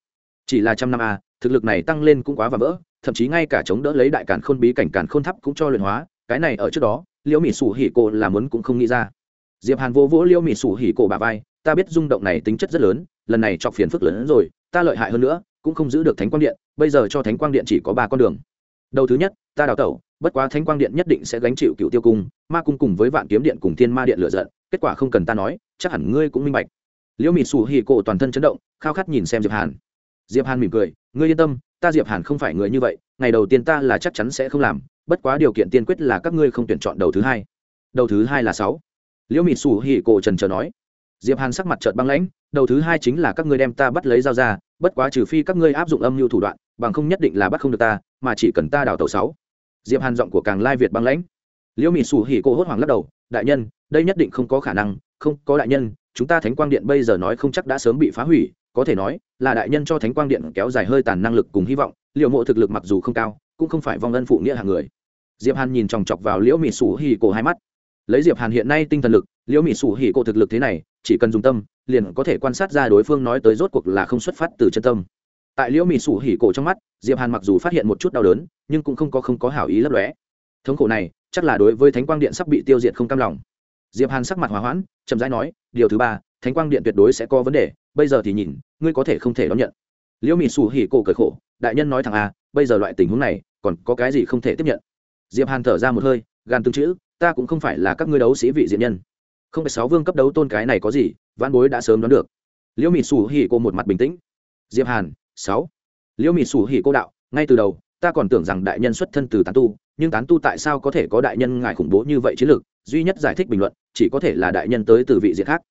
Chỉ là trăm năm a thực lực này tăng lên cũng quá và vỡ thậm chí ngay cả chống đỡ lấy đại càn khôn bí cảnh càn khôn thắp cũng cho luyện hóa, cái này ở trước đó, liễu mỹ sủ hỉ cổ là muốn cũng không nghĩ ra. Diệp hàn vô vỗ liễu mỹ sủ hỉ cổ bà vai, ta biết rung động này tính chất rất lớn, lần này chọc phiền phức lớn hơn rồi, ta lợi hại hơn nữa, cũng không giữ được thánh quang điện, bây giờ cho thánh quang điện chỉ có ba con đường. Đầu thứ nhất, ta đào tẩu, bất quá thánh quang điện nhất định sẽ gánh chịu cựu tiêu cung, ma cung cùng với vạn kiếm điện cùng thiên ma điện lựa giận, kết quả không cần ta nói, chắc hẳn ngươi cũng minh bạch. Liễu mỹ sủ hì cổ toàn thân chấn động, khao khát nhìn xem diệp hàn. Diệp hàn mỉm cười, ngươi yên tâm ta diệp hàn không phải người như vậy, ngày đầu tiên ta là chắc chắn sẽ không làm, bất quá điều kiện tiên quyết là các ngươi không tuyển chọn đầu thứ hai. Đầu thứ hai là sáu. Liễu mịt xù Hỉ cổ trần trờ nói. Diệp hàn sắc mặt trợt băng lãnh, đầu thứ hai chính là các ngươi đem ta bắt lấy dao ra, bất quá trừ phi các ngươi áp dụng âm mưu thủ đoạn, bằng không nhất định là bắt không được ta, mà chỉ cần ta đào tàu sáu. Diệp hàn giọng của càng lai việt băng lãnh. Liễu mịt xù hỉ Cổ hốt hoảng lắc đầu, đại nhân, đây nhất định không có khả năng, không có đại nhân, chúng ta thánh quang điện bây giờ nói không chắc đã sớm bị phá hủy có thể nói là đại nhân cho thánh quang điện kéo dài hơi tàn năng lực cùng hy vọng liệu mộ thực lực mặc dù không cao, cũng không phải vong ân phụ nghĩa hàng người. Diệp hàn nhìn chòng chọc vào liễu mỹ sủ hỉ cổ hai mắt. Lấy diệp hàn hiện nay tinh thần lực, liễu mỹ sủ hỉ cổ thực lực thế này, chỉ cần dùng tâm, liền có thể quan sát ra đối phương nói tới rốt cuộc là không xuất phát từ chân tâm. Tại liễu mỹ sủ hỉ cổ trong mắt, diệp hàn mặc dù phát hiện một chút đau đớn, nhưng cũng không có không có hảo ý lấp lóe. Thống khổ này, chắc là đối với thánh quang điện sắp bị tiêu diệt không cam lòng. Diệp hàn sắc mặt hòa hoãn, chậm rãi nói, điều thứ ba thánh quang điện tuyệt đối sẽ có vấn đề, bây giờ thì nhìn, ngươi có thể không thể đón nhận. Liễu Mị xù hỉ cổ cởi khổ, đại nhân nói thẳng a bây giờ loại tình huống này, còn có cái gì không thể tiếp nhận? Diệp hàn thở ra một hơi, gan tương chữ, ta cũng không phải là các ngươi đấu sĩ vị diện nhân. Không phải sáu vương cấp đấu tôn cái này có gì văn bối đã sớm đoán được. Liễu Mị xù hỉ cô một mặt bình tĩnh. Diệp hàn, sáu. Liễu Mị xù hỉ cô đạo, ngay từ đầu, ta còn tưởng rằng đại nhân xuất thân từ tán tu, nhưng tán tu tại sao có thể có đại nhân ngài khủng bố như vậy chiến lược? Duy nhất giải thích bình luận, chỉ có thể là đại nhân tới từ vị diện khác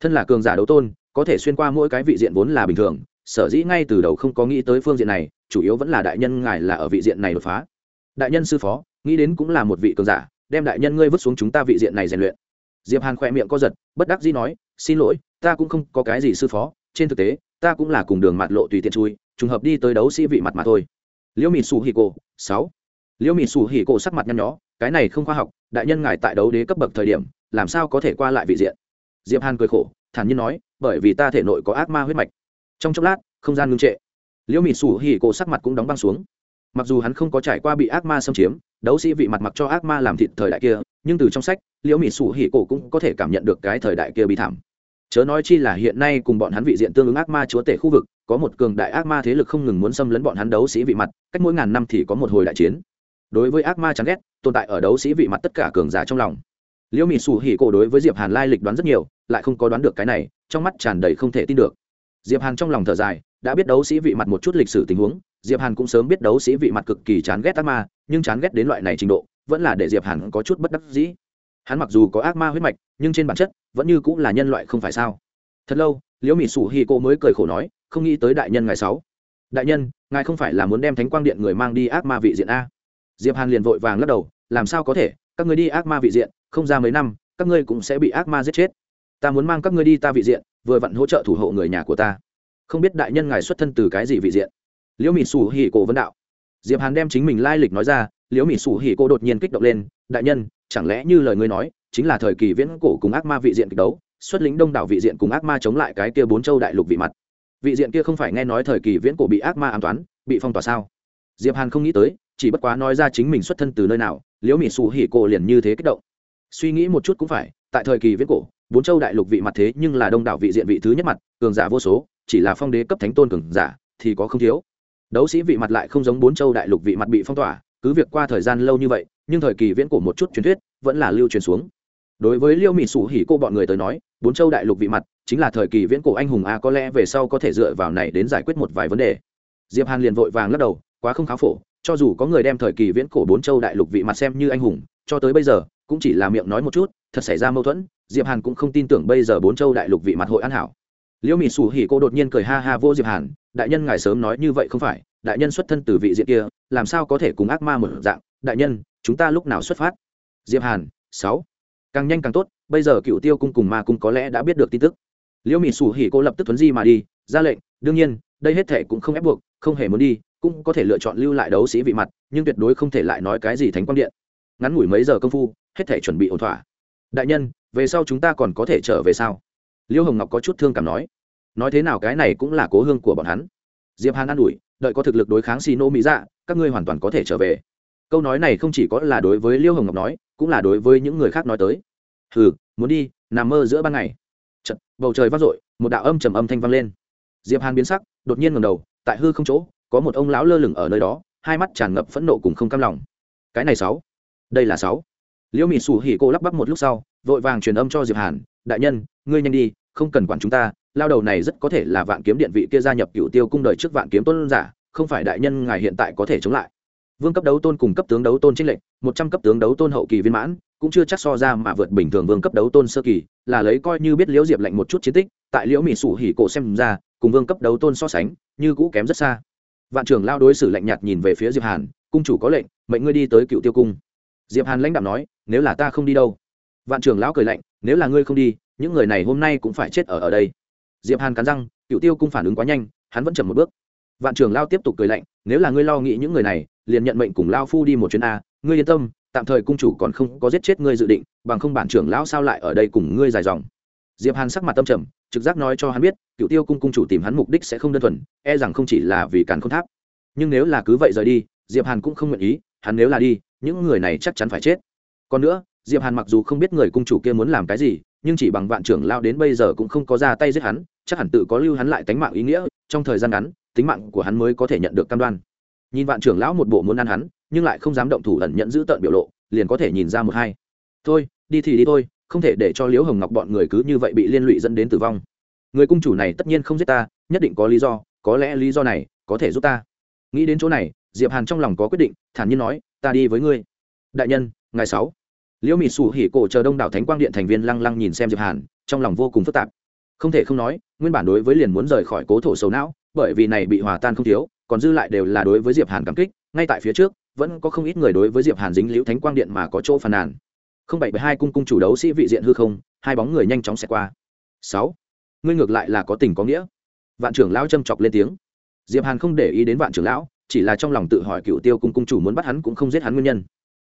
thân là cường giả đấu tôn, có thể xuyên qua mỗi cái vị diện vốn là bình thường, sở dĩ ngay từ đầu không có nghĩ tới phương diện này, chủ yếu vẫn là đại nhân ngài là ở vị diện này đột phá. Đại nhân sư phó, nghĩ đến cũng là một vị cường giả, đem đại nhân ngươi vứt xuống chúng ta vị diện này rèn luyện. Diệp hàn khỏe miệng co giật, bất đắc dĩ nói, xin lỗi, ta cũng không có cái gì sư phó, trên thực tế, ta cũng là cùng đường mặt lộ tùy tiện chui, trùng hợp đi tới đấu sĩ vị mặt mà thôi. Liễu mịt sù hì cổ, sáu. Liễu mịt sù hì cổ sắc mặt nhăn nhó, cái này không khoa học, đại nhân ngài tại đấu đế cấp bậc thời điểm, làm sao có thể qua lại vị diện? Diệp hàn cười khổ, thản nhiên nói, bởi vì ta thể nội có ác ma huyết mạch. Trong chốc lát, không gian ngưng trệ. Liễu Mị sủ hỉ cổ sắc mặt cũng đóng băng xuống. Mặc dù hắn không có trải qua bị ác ma xâm chiếm, đấu sĩ vị mặt mặc cho ác ma làm thịt thời đại kia, nhưng từ trong sách, liễu Mị sủ hỉ cổ cũng có thể cảm nhận được cái thời đại kia bị thảm. Chớ nói chi là hiện nay cùng bọn hắn vị diện tương ứng ác ma chúa tể khu vực, có một cường đại ác ma thế lực không ngừng muốn xâm lấn bọn hắn đấu sĩ vị mặt, cách mỗi ngàn năm thì có một hồi đại chiến. Đối với ác ma chán ghét, tồn tại ở đấu sĩ vị mặt tất cả cường giả trong lòng liễu mỹ sủ hỉ cổ đối với diệp hàn lai lịch đoán rất nhiều, lại không có đoán được cái này, trong mắt tràn đầy không thể tin được. Diệp hàn trong lòng thở dài, đã biết đấu sĩ vị mặt một chút lịch sử tình huống, diệp hàn cũng sớm biết đấu sĩ vị mặt cực kỳ chán ghét ác ma, nhưng chán ghét đến loại này trình độ, vẫn là để diệp hàn có chút bất đắc dĩ. Hắn mặc dù có ác ma huyết mạch, nhưng trên bản chất, vẫn như cũng là nhân loại không phải sao. Thật lâu, liễu mỹ sủ hỉ cổ mới cười khổ nói, không nghĩ tới đại nhân ngày sáu. Đại nhân, ngài không phải là muốn đem thánh quang điện người mang đi ác ma vị diện a? Diệp hàn liền vội vàng lắc đầu, làm sao có thể? Các người đi ác ma vị diện không ra mấy năm, các ngươi cũng sẽ bị ác ma giết chết. Ta muốn mang các ngươi đi ta vị diện, vừa vặn hỗ trợ thủ hộ người nhà của ta. Không biết đại nhân ngài xuất thân từ cái gì vị diện? Liễu mỹ sủ hỉ cổ vấn đạo. Diệp hàn đem chính mình lai lịch nói ra, liễu mỹ sủ hỉ cổ đột nhiên kích động lên, đại nhân, chẳng lẽ như lời ngươi nói, chính là thời kỳ viễn cổ cùng ác ma vị diện kịch đấu, xuất lính đông đảo vị diện cùng ác ma chống lại cái kia bốn châu đại lục vị mặt. Vị diện kia không phải nghe nói thời kỳ viễn cổ bị ác ma ám toán, bị phong tỏa sao? Diệp hàn không nghĩ tới, chỉ bất quá nói ra chính mình xuất thân từ nơi nào, liễu mỹ sủ hỉ cổ liền như thế kích động suy nghĩ một chút cũng phải, tại thời kỳ viễn cổ, bốn châu đại lục vị mặt thế nhưng là đông đảo vị diện vị thứ nhất mặt, cường giả vô số, chỉ là phong đế cấp thánh tôn cường giả thì có không thiếu. Đấu sĩ vị mặt lại không giống bốn châu đại lục vị mặt bị phong tỏa, cứ việc qua thời gian lâu như vậy, nhưng thời kỳ viễn cổ một chút truyền thuyết vẫn là lưu truyền xuống. Đối với liêu mỹ sủ hỉ cô bọn người tới nói, bốn châu đại lục vị mặt chính là thời kỳ viễn cổ anh hùng a, có lẽ về sau có thể dựa vào này đến giải quyết một vài vấn đề. Diệp hàn liền vội vàng lắc đầu, quá không khá phổ, cho dù có người đem thời kỳ viễn cổ bốn châu đại lục vị mặt xem như anh hùng, cho tới bây giờ cũng chỉ là miệng nói một chút, thật xảy ra mâu thuẫn, diệp hàn cũng không tin tưởng bây giờ bốn châu đại lục vị mặt hội an hảo. Liễu mỹ sủ hỉ cô đột nhiên cười ha ha vô diệp hàn, đại nhân ngài sớm nói như vậy không phải, đại nhân xuất thân từ vị diện kia, làm sao có thể cùng ác ma một dạng, đại nhân, chúng ta lúc nào xuất phát? Diệp hàn, sáu. Càng nhanh càng tốt, bây giờ cựu tiêu cung cùng ma cung có lẽ đã biết được tin tức. Liễu mỹ sủ hỉ cô lập tức tuấn di mà đi, ra lệnh, đương nhiên, đây hết thể cũng không ép buộc, không hề muốn đi, cũng có thể lựa chọn lưu lại đấu sĩ vị mặt, nhưng tuyệt đối không thể lại nói cái gì thánh quang điện. Ngắn ngủi mấy giờ công phu hết thể chuẩn bị ổn thỏa. Đại nhân về sau chúng ta còn có thể trở về sao? Liêu hồng ngọc có chút thương cảm nói. Nói thế nào cái này cũng là cố hương của bọn hắn. Diệp hàn an ủi đợi có thực lực đối kháng xì nô mỹ dạ các ngươi hoàn toàn có thể trở về. Câu nói này không chỉ có là đối với liêu hồng ngọc nói cũng là đối với những người khác nói tới. Hừ muốn đi nằm mơ giữa ban ngày. Chật, bầu trời vang dội một đạo âm trầm âm thanh vang lên. Diệp hàn biến sắc đột nhiên ngẩng đầu tại hư không chỗ có một ông lão lơ lửng ở nơi đó hai mắt tràn ngập phẫn nộ cùng không cam lòng. Cái này sáu. Đây là sáu liễu Mị sủ hỉ cô lắp bắp một lúc sau, vội vàng truyền âm cho diệp hàn, đại nhân, ngươi nhanh đi, không cần quản chúng ta, lao đầu này rất có thể là vạn kiếm điện vị kia gia nhập cựu tiêu cung đời trước vạn kiếm tôn giả, không phải đại nhân ngài hiện tại có thể chống lại. Vương cấp đấu tôn cùng cấp tướng đấu tôn trinh lệnh một trăm cấp tướng đấu tôn hậu kỳ viên mãn, cũng chưa chắc so ra mà vượt bình thường vương cấp đấu tôn sơ kỳ, là lấy coi như biết liễu diệp lệnh một chút chiến tích, tại liễu mỹ sủ hỉ cổ xem ra, cùng vương cấp đấu tôn so sánh, như cũ kém rất xa. Vạn trưởng lao đối xử lạnh nhạt nhìn về phía diệp hàn, cung chủ có lệnh, mệnh ngươi đi tới cựu tiêu cung diệp hàn lãnh đạo nói, nếu là ta không đi đâu. Vạn trưởng lão cười lạnh, nếu là ngươi không đi, những người này hôm nay cũng phải chết ở ở đây. Diệp hàn cắn răng cựu tiêu cung phản ứng quá nhanh, hắn vẫn chậm một bước. Vạn trưởng lao tiếp tục cười lạnh, nếu là ngươi lo nghĩ những người này, liền nhận mệnh cùng lao phu đi một chuyến a, ngươi yên tâm, tạm thời cung chủ còn không có giết chết ngươi dự định, bằng không bản trưởng lão sao lại ở đây cùng ngươi dài dòng. Diệp hàn sắc mặt tâm trầm, trực giác nói cho hắn biết cựu tiêu cung cung chủ tìm hắn mục đích sẽ không đơn thuần e rằng không chỉ là vì càn không tháp. Nhưng nếu là cứ vậy rời đi, diệp hàn cũng không nguyện ý, hắn nếu là đi những người này chắc chắn phải chết. Còn nữa, diệp hàn mặc dù không biết người cung chủ kia muốn làm cái gì, nhưng chỉ bằng vạn trưởng lao đến bây giờ cũng không có ra tay giết hắn, chắc hẳn tự có lưu hắn lại tánh mạng ý nghĩa, trong thời gian ngắn, tính mạng của hắn mới có thể nhận được cam đoan. Nhìn vạn trưởng lão một bộ muốn ăn hắn, nhưng lại không dám động thủ ẩn nhận giữ tợn biểu lộ, liền có thể nhìn ra một hai. Thôi, đi thì đi thôi, không thể để cho liễu hồng ngọc bọn người cứ như vậy bị liên lụy dẫn đến tử vong. Người cung chủ này tất nhiên không giết ta, nhất định có lý do, có lẽ lý do này có thể giúp ta. Nghĩ đến chỗ này, diệp hàn trong lòng có quyết định, thản nhiên nói ta đi với ngươi. Đại nhân ngày sáu. Liễu mị sủ hỉ cổ chờ đông đảo thánh quang điện thành viên lăng lăng nhìn xem diệp hàn, trong lòng vô cùng phức tạp. Không thể không nói, nguyên bản đối với liền muốn rời khỏi cố thổ sầu não, bởi vì này bị hòa tan không thiếu, còn dư lại đều là đối với diệp hàn cảm kích, ngay tại phía trước, vẫn có không ít người đối với diệp hàn dính liễu thánh quang điện mà có chỗ phàn nàn. Không bảy bảy hai cung cung chủ đấu sĩ vị diện hư không, hai bóng người nhanh chóng xẹt qua. Sáu. Ngươi ngược lại là có tình có nghĩa. Vạn trưởng lão châm chọc lên tiếng. Diệp hàn không để ý đến vạn trưởng lão chỉ là trong lòng tự hỏi cựu tiêu cung cung chủ muốn bắt hắn cũng không giết hắn nguyên nhân.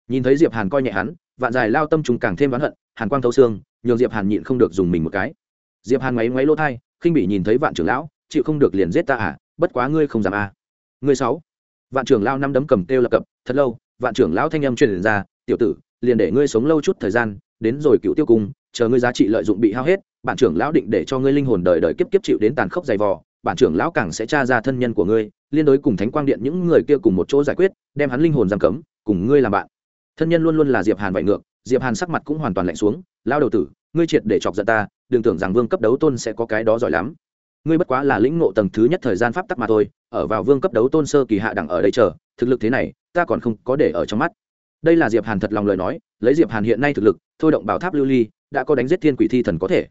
Nhìn thấy diệp hàn coi nhẹ hắn, vạn dài lao tâm trùng càng thêm oán hận, hàn quang thấu xương, nhường diệp hàn nhịn không được dùng mình một cái. Diệp hàn ngoáy ngoáy lỗ thai, khinh bị nhìn thấy vạn trưởng lão, chịu không được liền giết ta à bất quá ngươi không dám à. Ngươi sáu. Vạn trưởng lão năm đấm cầm tiêu lập cập, thật lâu, vạn trưởng lão thanh âm truyền ra, tiểu tử, liền để ngươi sống lâu chút thời gian, đến rồi cựu tiêu cung, chờ ngươi giá trị lợi dụng bị hao hết bản trưởng lão định để cho ngươi linh hồn đời đời kiếp kiếp chịu đến tàn khốc dày vò bản trưởng lão càng sẽ tra ra thân nhân của ngươi, liên đối cùng thánh quang điện những người kia cùng một chỗ giải quyết, đem hắn linh hồn giam cấm, cùng ngươi làm bạn. Thân nhân luôn luôn là diệp hàn vậy ngược, diệp hàn sắc mặt cũng hoàn toàn lạnh xuống lao đầu tử, ngươi triệt để chọc giận ta, đừng tưởng rằng vương cấp đấu tôn sẽ có cái đó giỏi lắm. Ngươi bất quá là lĩnh ngộ tầng thứ nhất thời gian pháp tắc mà thôi, ở vào vương cấp đấu tôn sơ kỳ hạ đẳng ở đây chờ, thực lực thế này, ta còn không có để ở trong mắt. Đây là diệp hàn thật lòng lời nói, lấy diệp hàn hiện nay thực lực, thôi động bảo tháp lưu ly, đã có đánh giết thiên quỷ thi thần có thể.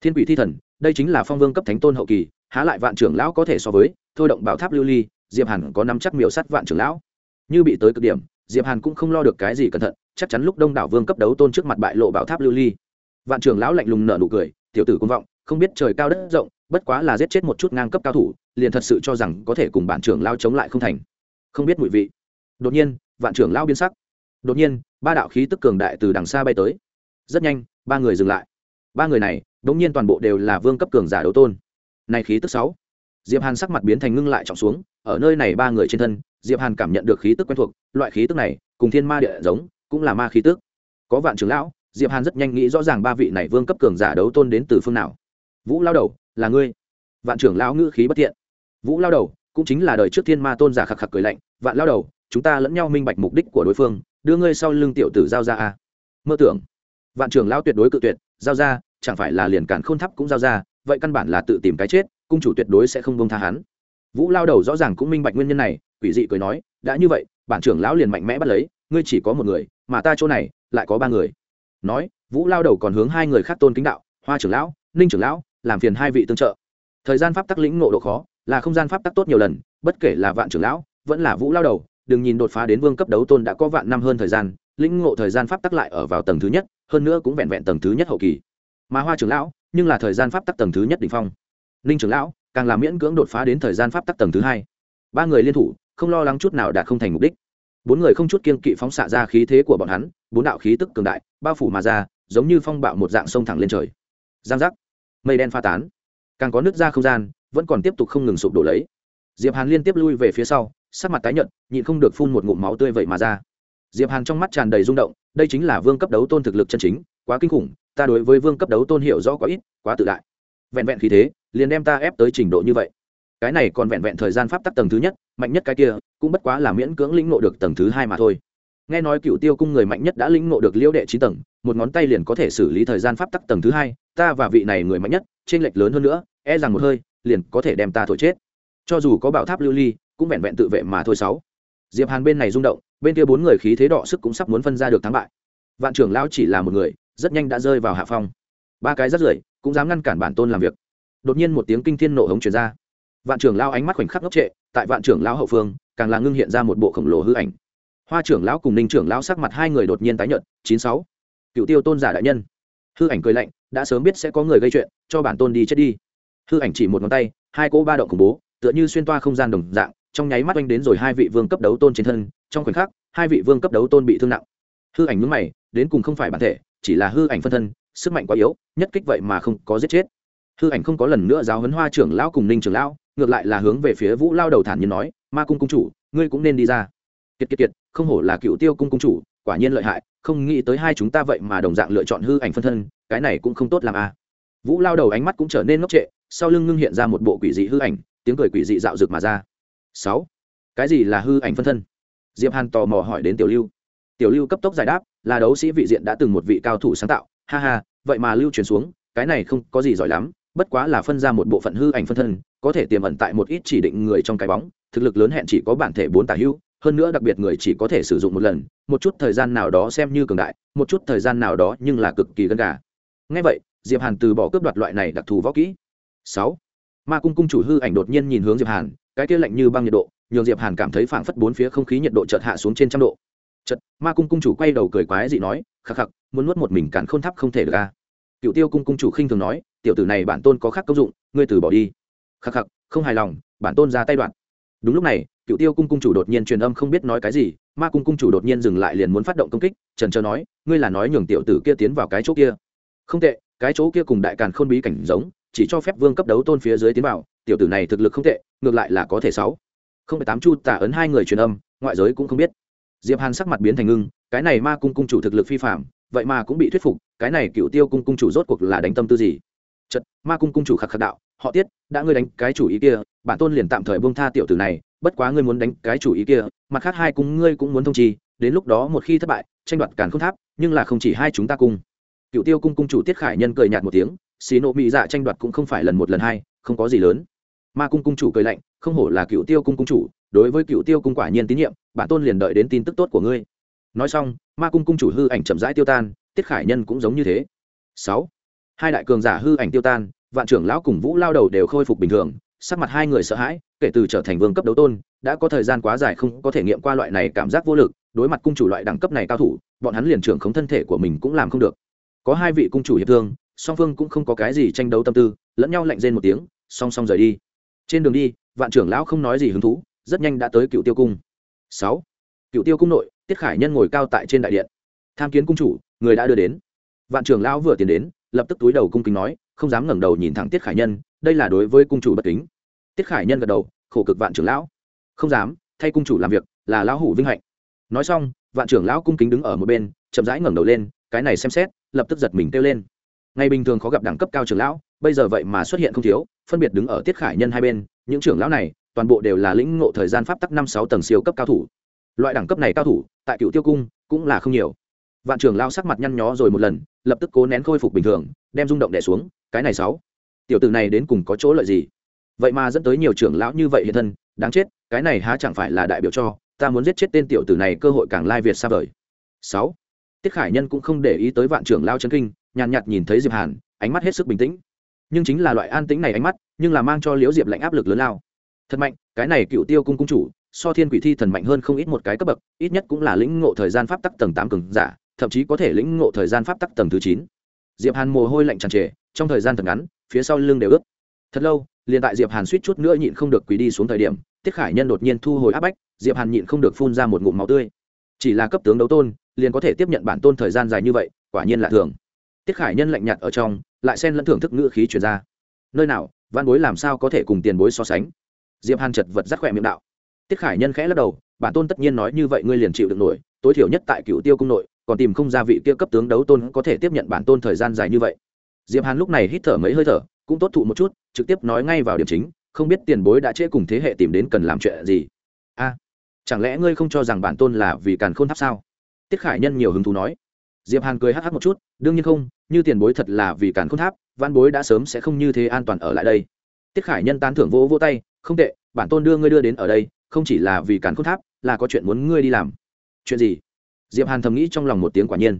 Thiên quỷ thi thần, đây chính là phong vương cấp thánh tôn hậu kỳ há lại vạn trưởng lão có thể so với, thôi động bảo tháp lưu ly, diệp hàn có nắm chắc miểu sắt vạn trưởng lão. Như bị tới cực điểm, diệp hàn cũng không lo được cái gì cẩn thận, chắc chắn lúc đông đảo vương cấp đấu tôn trước mặt bại lộ bảo tháp lưu ly. Vạn trưởng lão lạnh lùng nở nụ cười, tiểu tử công vọng, không biết trời cao đất rộng, bất quá là giết chết một chút ngang cấp cao thủ, liền thật sự cho rằng có thể cùng bản trưởng lao chống lại không thành. Không biết mùi vị. Đột nhiên, vạn trưởng lao biến sắc. Đột nhiên, ba đạo khí tức cường đại từ đằng xa bay tới. Rất nhanh, ba người dừng lại. Ba người này đ ỗ n g nhiên toàn bộ đều là vương cấp cường giả đấu tôn này khí tức sáu. Diệp hàn sắc mặt biến thành ngưng lại trọng xuống, ở nơi này ba người trên thân, diệp hàn cảm nhận được khí tức quen thuộc, loại khí tức này, cùng thiên ma địa giống, cũng là ma khí tức. Có vạn trưởng lão, diệp hàn rất nhanh nghĩ rõ ràng ba vị này vương cấp cường giả đấu tôn đến từ phương nào. Vũ lao đầu, là ngươi. Vạn trưởng lão ngữ khí bất thiện. Vũ lao đầu, cũng chính là đời trước thiên ma tôn giả khạc khạc cười lạnh, vạn lao đầu, chúng ta lẫn nhau minh bạch mục đích của đối phương, đưa ngươi sau lưng tiểu tử giao ra a. Mơ tưởng. Vạn trưởng lão tuyệt đối cự tuyệt, giao ra, chẳng phải là liền cản khôn thắp cũng giao ra vậy căn bản là tự tìm cái chết, cung chủ tuyệt đối sẽ không bông tha hắn. Vũ lao đầu rõ ràng cũng minh bạch nguyên nhân này, quỷ dị cười nói, đã như vậy, bản trưởng lão liền mạnh mẽ bắt lấy, ngươi chỉ có một người, mà ta chỗ này, lại có ba người. Nói, vũ lao đầu còn hướng hai người khác tôn kính đạo, hoa trưởng lão, ninh trưởng lão, làm phiền hai vị tương trợ. Thời gian pháp tắc lĩnh ngộ độ khó, là không gian pháp tắc tốt nhiều lần, bất kể là vạn trưởng lão, vẫn là vũ lao đầu, đừng nhìn đột phá đến vương cấp đấu tôn đã có vạn năm hơn thời gian, lĩnh ngộ thời gian pháp tắc lại ở vào tầng thứ nhất, hơn nữa cũng vẹn vẹn tầng thứ nhất hậu kỳ mà hoa trưởng lão, nhưng là thời gian pháp tắc tầng thứ nhất đỉnh phong. Ninh trưởng lão, càng làm miễn cưỡng đột phá đến thời gian pháp tắc tầng thứ hai. Ba người liên thủ, không lo lắng chút nào đạt không thành mục đích. Bốn người không chút kiên kỵ phóng xạ ra khí thế của bọn hắn, bốn đạo khí tức cường đại, bao phủ mà ra, giống như phong bạo một dạng sông thẳng lên trời. Giang giác. Mây đen pha tán. Càng có nước ra không gian, vẫn còn tiếp tục không ngừng sụp đổ lấy. Diệp hàn liên tiếp lui về phía sau, sắc mặt tái nhợt, nhịn không được phun một ngụm máu tươi vậy mà ra. Diệp hàn trong mắt tràn đầy rung động, đây chính là vương cấp đấu tôn thực lực chân chính, quá kinh khủng ta đối với vương cấp đấu tôn hiểu rõ quá ít, quá tự đại. Vẹn vẹn khí thế, liền đem ta ép tới trình độ như vậy. Cái này còn vẹn vẹn thời gian pháp tắc tầng thứ nhất, mạnh nhất cái kia, cũng bất quá là miễn cưỡng lĩnh ngộ được tầng thứ hai mà thôi. Nghe nói cựu tiêu cung người mạnh nhất đã lĩnh ngộ được liễu đệ trí tầng, một ngón tay liền có thể xử lý thời gian pháp tắc tầng thứ hai, ta và vị này người mạnh nhất trên lệch lớn hơn nữa e rằng một hơi, liền có thể đem ta thổi chết. Cho dù có bảo tháp lưu ly, cũng vẹn vẹn tự vệ mà thôi sáu. Diệp hàn bên này rung động, bên kia bốn người khí thế đọ sức cũng sắp muốn phân ra được thắng bại. Vạn trưởng lão chỉ là một người rất nhanh đã rơi vào hạ phong. Ba cái rất rưởi cũng dám ngăn cản bản tôn làm việc. Đột nhiên một tiếng kinh thiên nổ hống truyền ra. Vạn trưởng lão ánh mắt khoảnh khắc ngốc trệ, tại vạn trưởng lão hậu phương, càng là ngưng hiện ra một bộ khổng lồ hư ảnh. Hoa trưởng lão cùng ninh trưởng lão sắc mặt hai người đột nhiên tái nhợt, chín sáu. Cựu tiêu tôn giả đại nhân. Hư ảnh cười lạnh, đã sớm biết sẽ có người gây chuyện, cho bản tôn đi chết đi. Hư ảnh chỉ một ngón tay, hai cỗ ba động khủng bố, tựa như xuyên toa không gian đồng dạng, trong nháy mắt oanh đến rồi hai vị vương cấp đấu tôn trên thân, trong khoảnh khắc, hai vị vương cấp đấu tôn bị thương nặng. Hư ảnh nhúng mày, đến cùng không phải bản thể chỉ là hư ảnh phân thân, sức mạnh quá yếu, nhất kích vậy mà không có giết chết. Hư ảnh không có lần nữa giáo huấn hoa trưởng lão cùng ninh trưởng lão, ngược lại là hướng về phía vũ lao đầu thản nhiên nói, ma cung cung chủ, ngươi cũng nên đi ra. Kiệt kiệt kiệt, không hổ là cựu tiêu cung cung chủ, quả nhiên lợi hại, không nghĩ tới hai chúng ta vậy mà đồng dạng lựa chọn hư ảnh phân thân, cái này cũng không tốt làm a à. vũ lao đầu ánh mắt cũng trở nên ngốc trệ, sau lưng ngưng hiện ra một bộ quỷ dị hư ảnh, tiếng cười quỷ dị dạo rực mà ra. Sáu, cái gì là hư ảnh phân thân? Diệp hàn tò mò hỏi đến tiểu lưu tiểu lưu cấp tốc giải đáp, là đấu sĩ vị diện đã từng một vị cao thủ sáng tạo. Ha ha, vậy mà lưu truyền xuống, cái này không có gì giỏi lắm, bất quá là phân ra một bộ phận hư ảnh phân thân, có thể tiềm ẩn tại một ít chỉ định người trong cái bóng, thực lực lớn hẹn chỉ có bản thể bốn tả hữu, hơn nữa đặc biệt người chỉ có thể sử dụng một lần, một chút thời gian nào đó xem như cường đại, một chút thời gian nào đó nhưng là cực kỳ gần gà. Ngay vậy, diệp hàn từ bỏ cướp đoạt loại này đặc thù võ kỹ. Sáu. Ma cung cung chủ hư ảnh đột nhiên nhìn hướng diệp hàn, cái kia lạnh như băng nhiệt độ, nhường diệp hàn cảm thấy phảng phất bốn phía không khí nhiệt độ chợt hạ xuống trên trăm độ chật ma cung cung chủ quay đầu cười quái dị nói, khắc khắc, muốn nuốt một mình cản khôn tháp không thể được à? a cựu tiêu cung cung chủ khinh thường nói, tiểu tử này bản tôn có khác công dụng, ngươi từ bỏ đi. Khắc khắc, không hài lòng, bản tôn ra tay đoạn. Đúng lúc này cựu tiêu cung cung chủ đột nhiên truyền âm không biết nói cái gì, ma cung cung chủ đột nhiên dừng lại liền muốn phát động công kích, trần trờ nói, ngươi là nói nhường tiểu tử kia tiến vào cái chỗ kia. Không tệ, cái chỗ kia cùng đại càn khôn bí cảnh giống, chỉ cho phép vương cấp đấu tôn phía dưới tiến vào, tiểu tử này thực lực không tệ, ngược lại là có thể sáu. Không phải tám chu tả ấn hai người truyền âm, ngoại giới cũng không biết diệp hàn sắc mặt biến thành ngưng, cái này ma cung cung chủ thực lực phi phạm vậy mà cũng bị thuyết phục, cái này cựu tiêu cung cung chủ rốt cuộc là đánh tâm tư gì? Chật, ma cung cung chủ khắc khắc đạo, họ tiết, đã ngươi đánh cái chủ ý kia, bản tôn liền tạm thời buông tha tiểu tử này, bất quá ngươi muốn đánh cái chủ ý kia, mặt khác hai cung ngươi cũng muốn thông chi, đến lúc đó một khi thất bại, tranh đoạt càn không tháp, nhưng là không chỉ hai chúng ta cung cựu tiêu cung cung chủ tiết khải nhân cười nhạt một tiếng xì nộ mỹ dạ tranh đoạt cũng không phải lần một lần hai, không có gì lớn. Ma cung cung chủ cười lạnh, không hổ là cựu tiêu cung cung chủ đối với cựu tiêu cung quả nhiên tín nhiệm, bản tôn liền đợi đến tin tức tốt của ngươi. Nói xong, ma cung cung chủ hư ảnh chậm rãi tiêu tan, tiết khải nhân cũng giống như thế. Sáu, hai đại cường giả hư ảnh tiêu tan, vạn trưởng lão cùng vũ lao đầu đều khôi phục bình thường, sắc mặt hai người sợ hãi, kể từ trở thành vương cấp đấu tôn, đã có thời gian quá dài không có thể nghiệm qua loại này cảm giác vô lực, đối mặt cung chủ loại đẳng cấp này cao thủ, bọn hắn liền trưởng khống thân thể của mình cũng làm không được. Có hai vị cung chủ hiệp thương, song phương cũng không có cái gì tranh đấu tâm tư, lẫn nhau lạnh rên một tiếng, song song rời đi. Trên đường đi, vạn trưởng lão không nói gì hứng thú rất nhanh đã tới cựu tiêu cung. Sáu. Cựu tiêu cung nội, tiết khải nhân ngồi cao tại trên đại điện. Tham kiến cung chủ, người đã đưa đến. Vạn trưởng lão vừa tiến đến, lập tức túi đầu cung kính nói, không dám ngẩng đầu nhìn thẳng tiết khải nhân, đây là đối với cung chủ bất kính. Tiết khải nhân gật đầu, khổ cực vạn trưởng lão. Không dám, thay cung chủ làm việc, là lão hủ vinh hạnh. Nói xong, vạn trưởng lão cung kính đứng ở một bên, chậm rãi ngẩng đầu lên, cái này xem xét, lập tức giật mình kêu lên. Ngày bình thường khó gặp đẳng cấp cao trưởng lão, bây giờ vậy mà xuất hiện không thiếu, phân biệt đứng ở tiết khải nhân hai bên, những trưởng lão này toàn bộ đều là lĩnh ngộ thời gian pháp tắc năm sáu tầng siêu cấp cao thủ. Loại đẳng cấp này cao thủ, tại cựu tiêu cung, cũng là không nhiều. Vạn trưởng lao sắc mặt nhăn nhó rồi một lần, lập tức cố nén khôi phục bình thường, đem rung động đẻ xuống, cái này sáu. Tiểu tử này đến cùng có chỗ lợi gì? Vậy mà dẫn tới nhiều trưởng lão như vậy hiện thân, đáng chết, cái này há chẳng phải là đại biểu cho, ta muốn giết chết tên tiểu tử này cơ hội càng lai việt xa vời. Sáu. Tiết khải nhân cũng không để ý tới vạn trưởng lao chấn kinh, nhàn nhạt nhìn thấy diệp hàn, ánh mắt hết sức bình tĩnh. Nhưng chính là loại an tĩnh này ánh mắt, nhưng là mang cho liễu diệp lạnh áp lực lớn lao thật mạnh, cái này cựu tiêu cung cung chủ, so thiên quỷ thi thần mạnh hơn không ít một cái cấp bậc, ít nhất cũng là lĩnh ngộ thời gian pháp tắc tầng tám cường giả, thậm chí có thể lĩnh ngộ thời gian pháp tắc tầng thứ chín. Diệp hàn mồ hôi lạnh tràn trề, trong thời gian thật ngắn, phía sau lưng đều ướt. Thật lâu, liền tại diệp hàn suýt chút nữa nhịn không được quỳ đi xuống thời điểm, tiết khải nhân đột nhiên thu hồi áp bách, diệp hàn nhịn không được phun ra một ngụm máu tươi. Chỉ là cấp tướng đấu tôn, liền có thể tiếp nhận bản tôn thời gian dài như vậy, quả nhiên là thường. Tiết khải nhân lạnh nhạt ở trong, lại xen lẫn thưởng thức ngữ khí truyền ra. Nơi nào, văn bối làm sao có thể cùng tiền bối so sánh? Diệp hàn chật vật rắc khỏe miệng đạo. Tiết khải nhân khẽ lắc đầu, bản tôn tất nhiên nói như vậy ngươi liền chịu được nổi, tối thiểu nhất tại cựu tiêu cung nội, còn tìm không ra vị kia cấp tướng đấu tôn có thể tiếp nhận bản tôn thời gian dài như vậy. Diệp hàn lúc này hít thở mấy hơi thở, cũng tốt thụ một chút, trực tiếp nói ngay vào điểm chính, không biết tiền bối đã trễ cùng thế hệ tìm đến cần làm chuyện gì. A, chẳng lẽ ngươi không cho rằng bản tôn là vì càn khôn tháp sao? Tiết khải nhân nhiều hứng thú nói. Diệp hàn cười hắc hắc một chút, đương nhiên không, như tiền bối thật là vì càn khôn tháp văn bối đã sớm sẽ không như thế an toàn ở lại đây tiết khải nhân tán thưởng vỗ vỗ tay, không tệ, bản tôn đưa ngươi đưa đến ở đây, không chỉ là vì càn khôn tháp, là có chuyện muốn ngươi đi làm. Chuyện gì? Diệp hàn thầm nghĩ trong lòng một tiếng quả nhiên.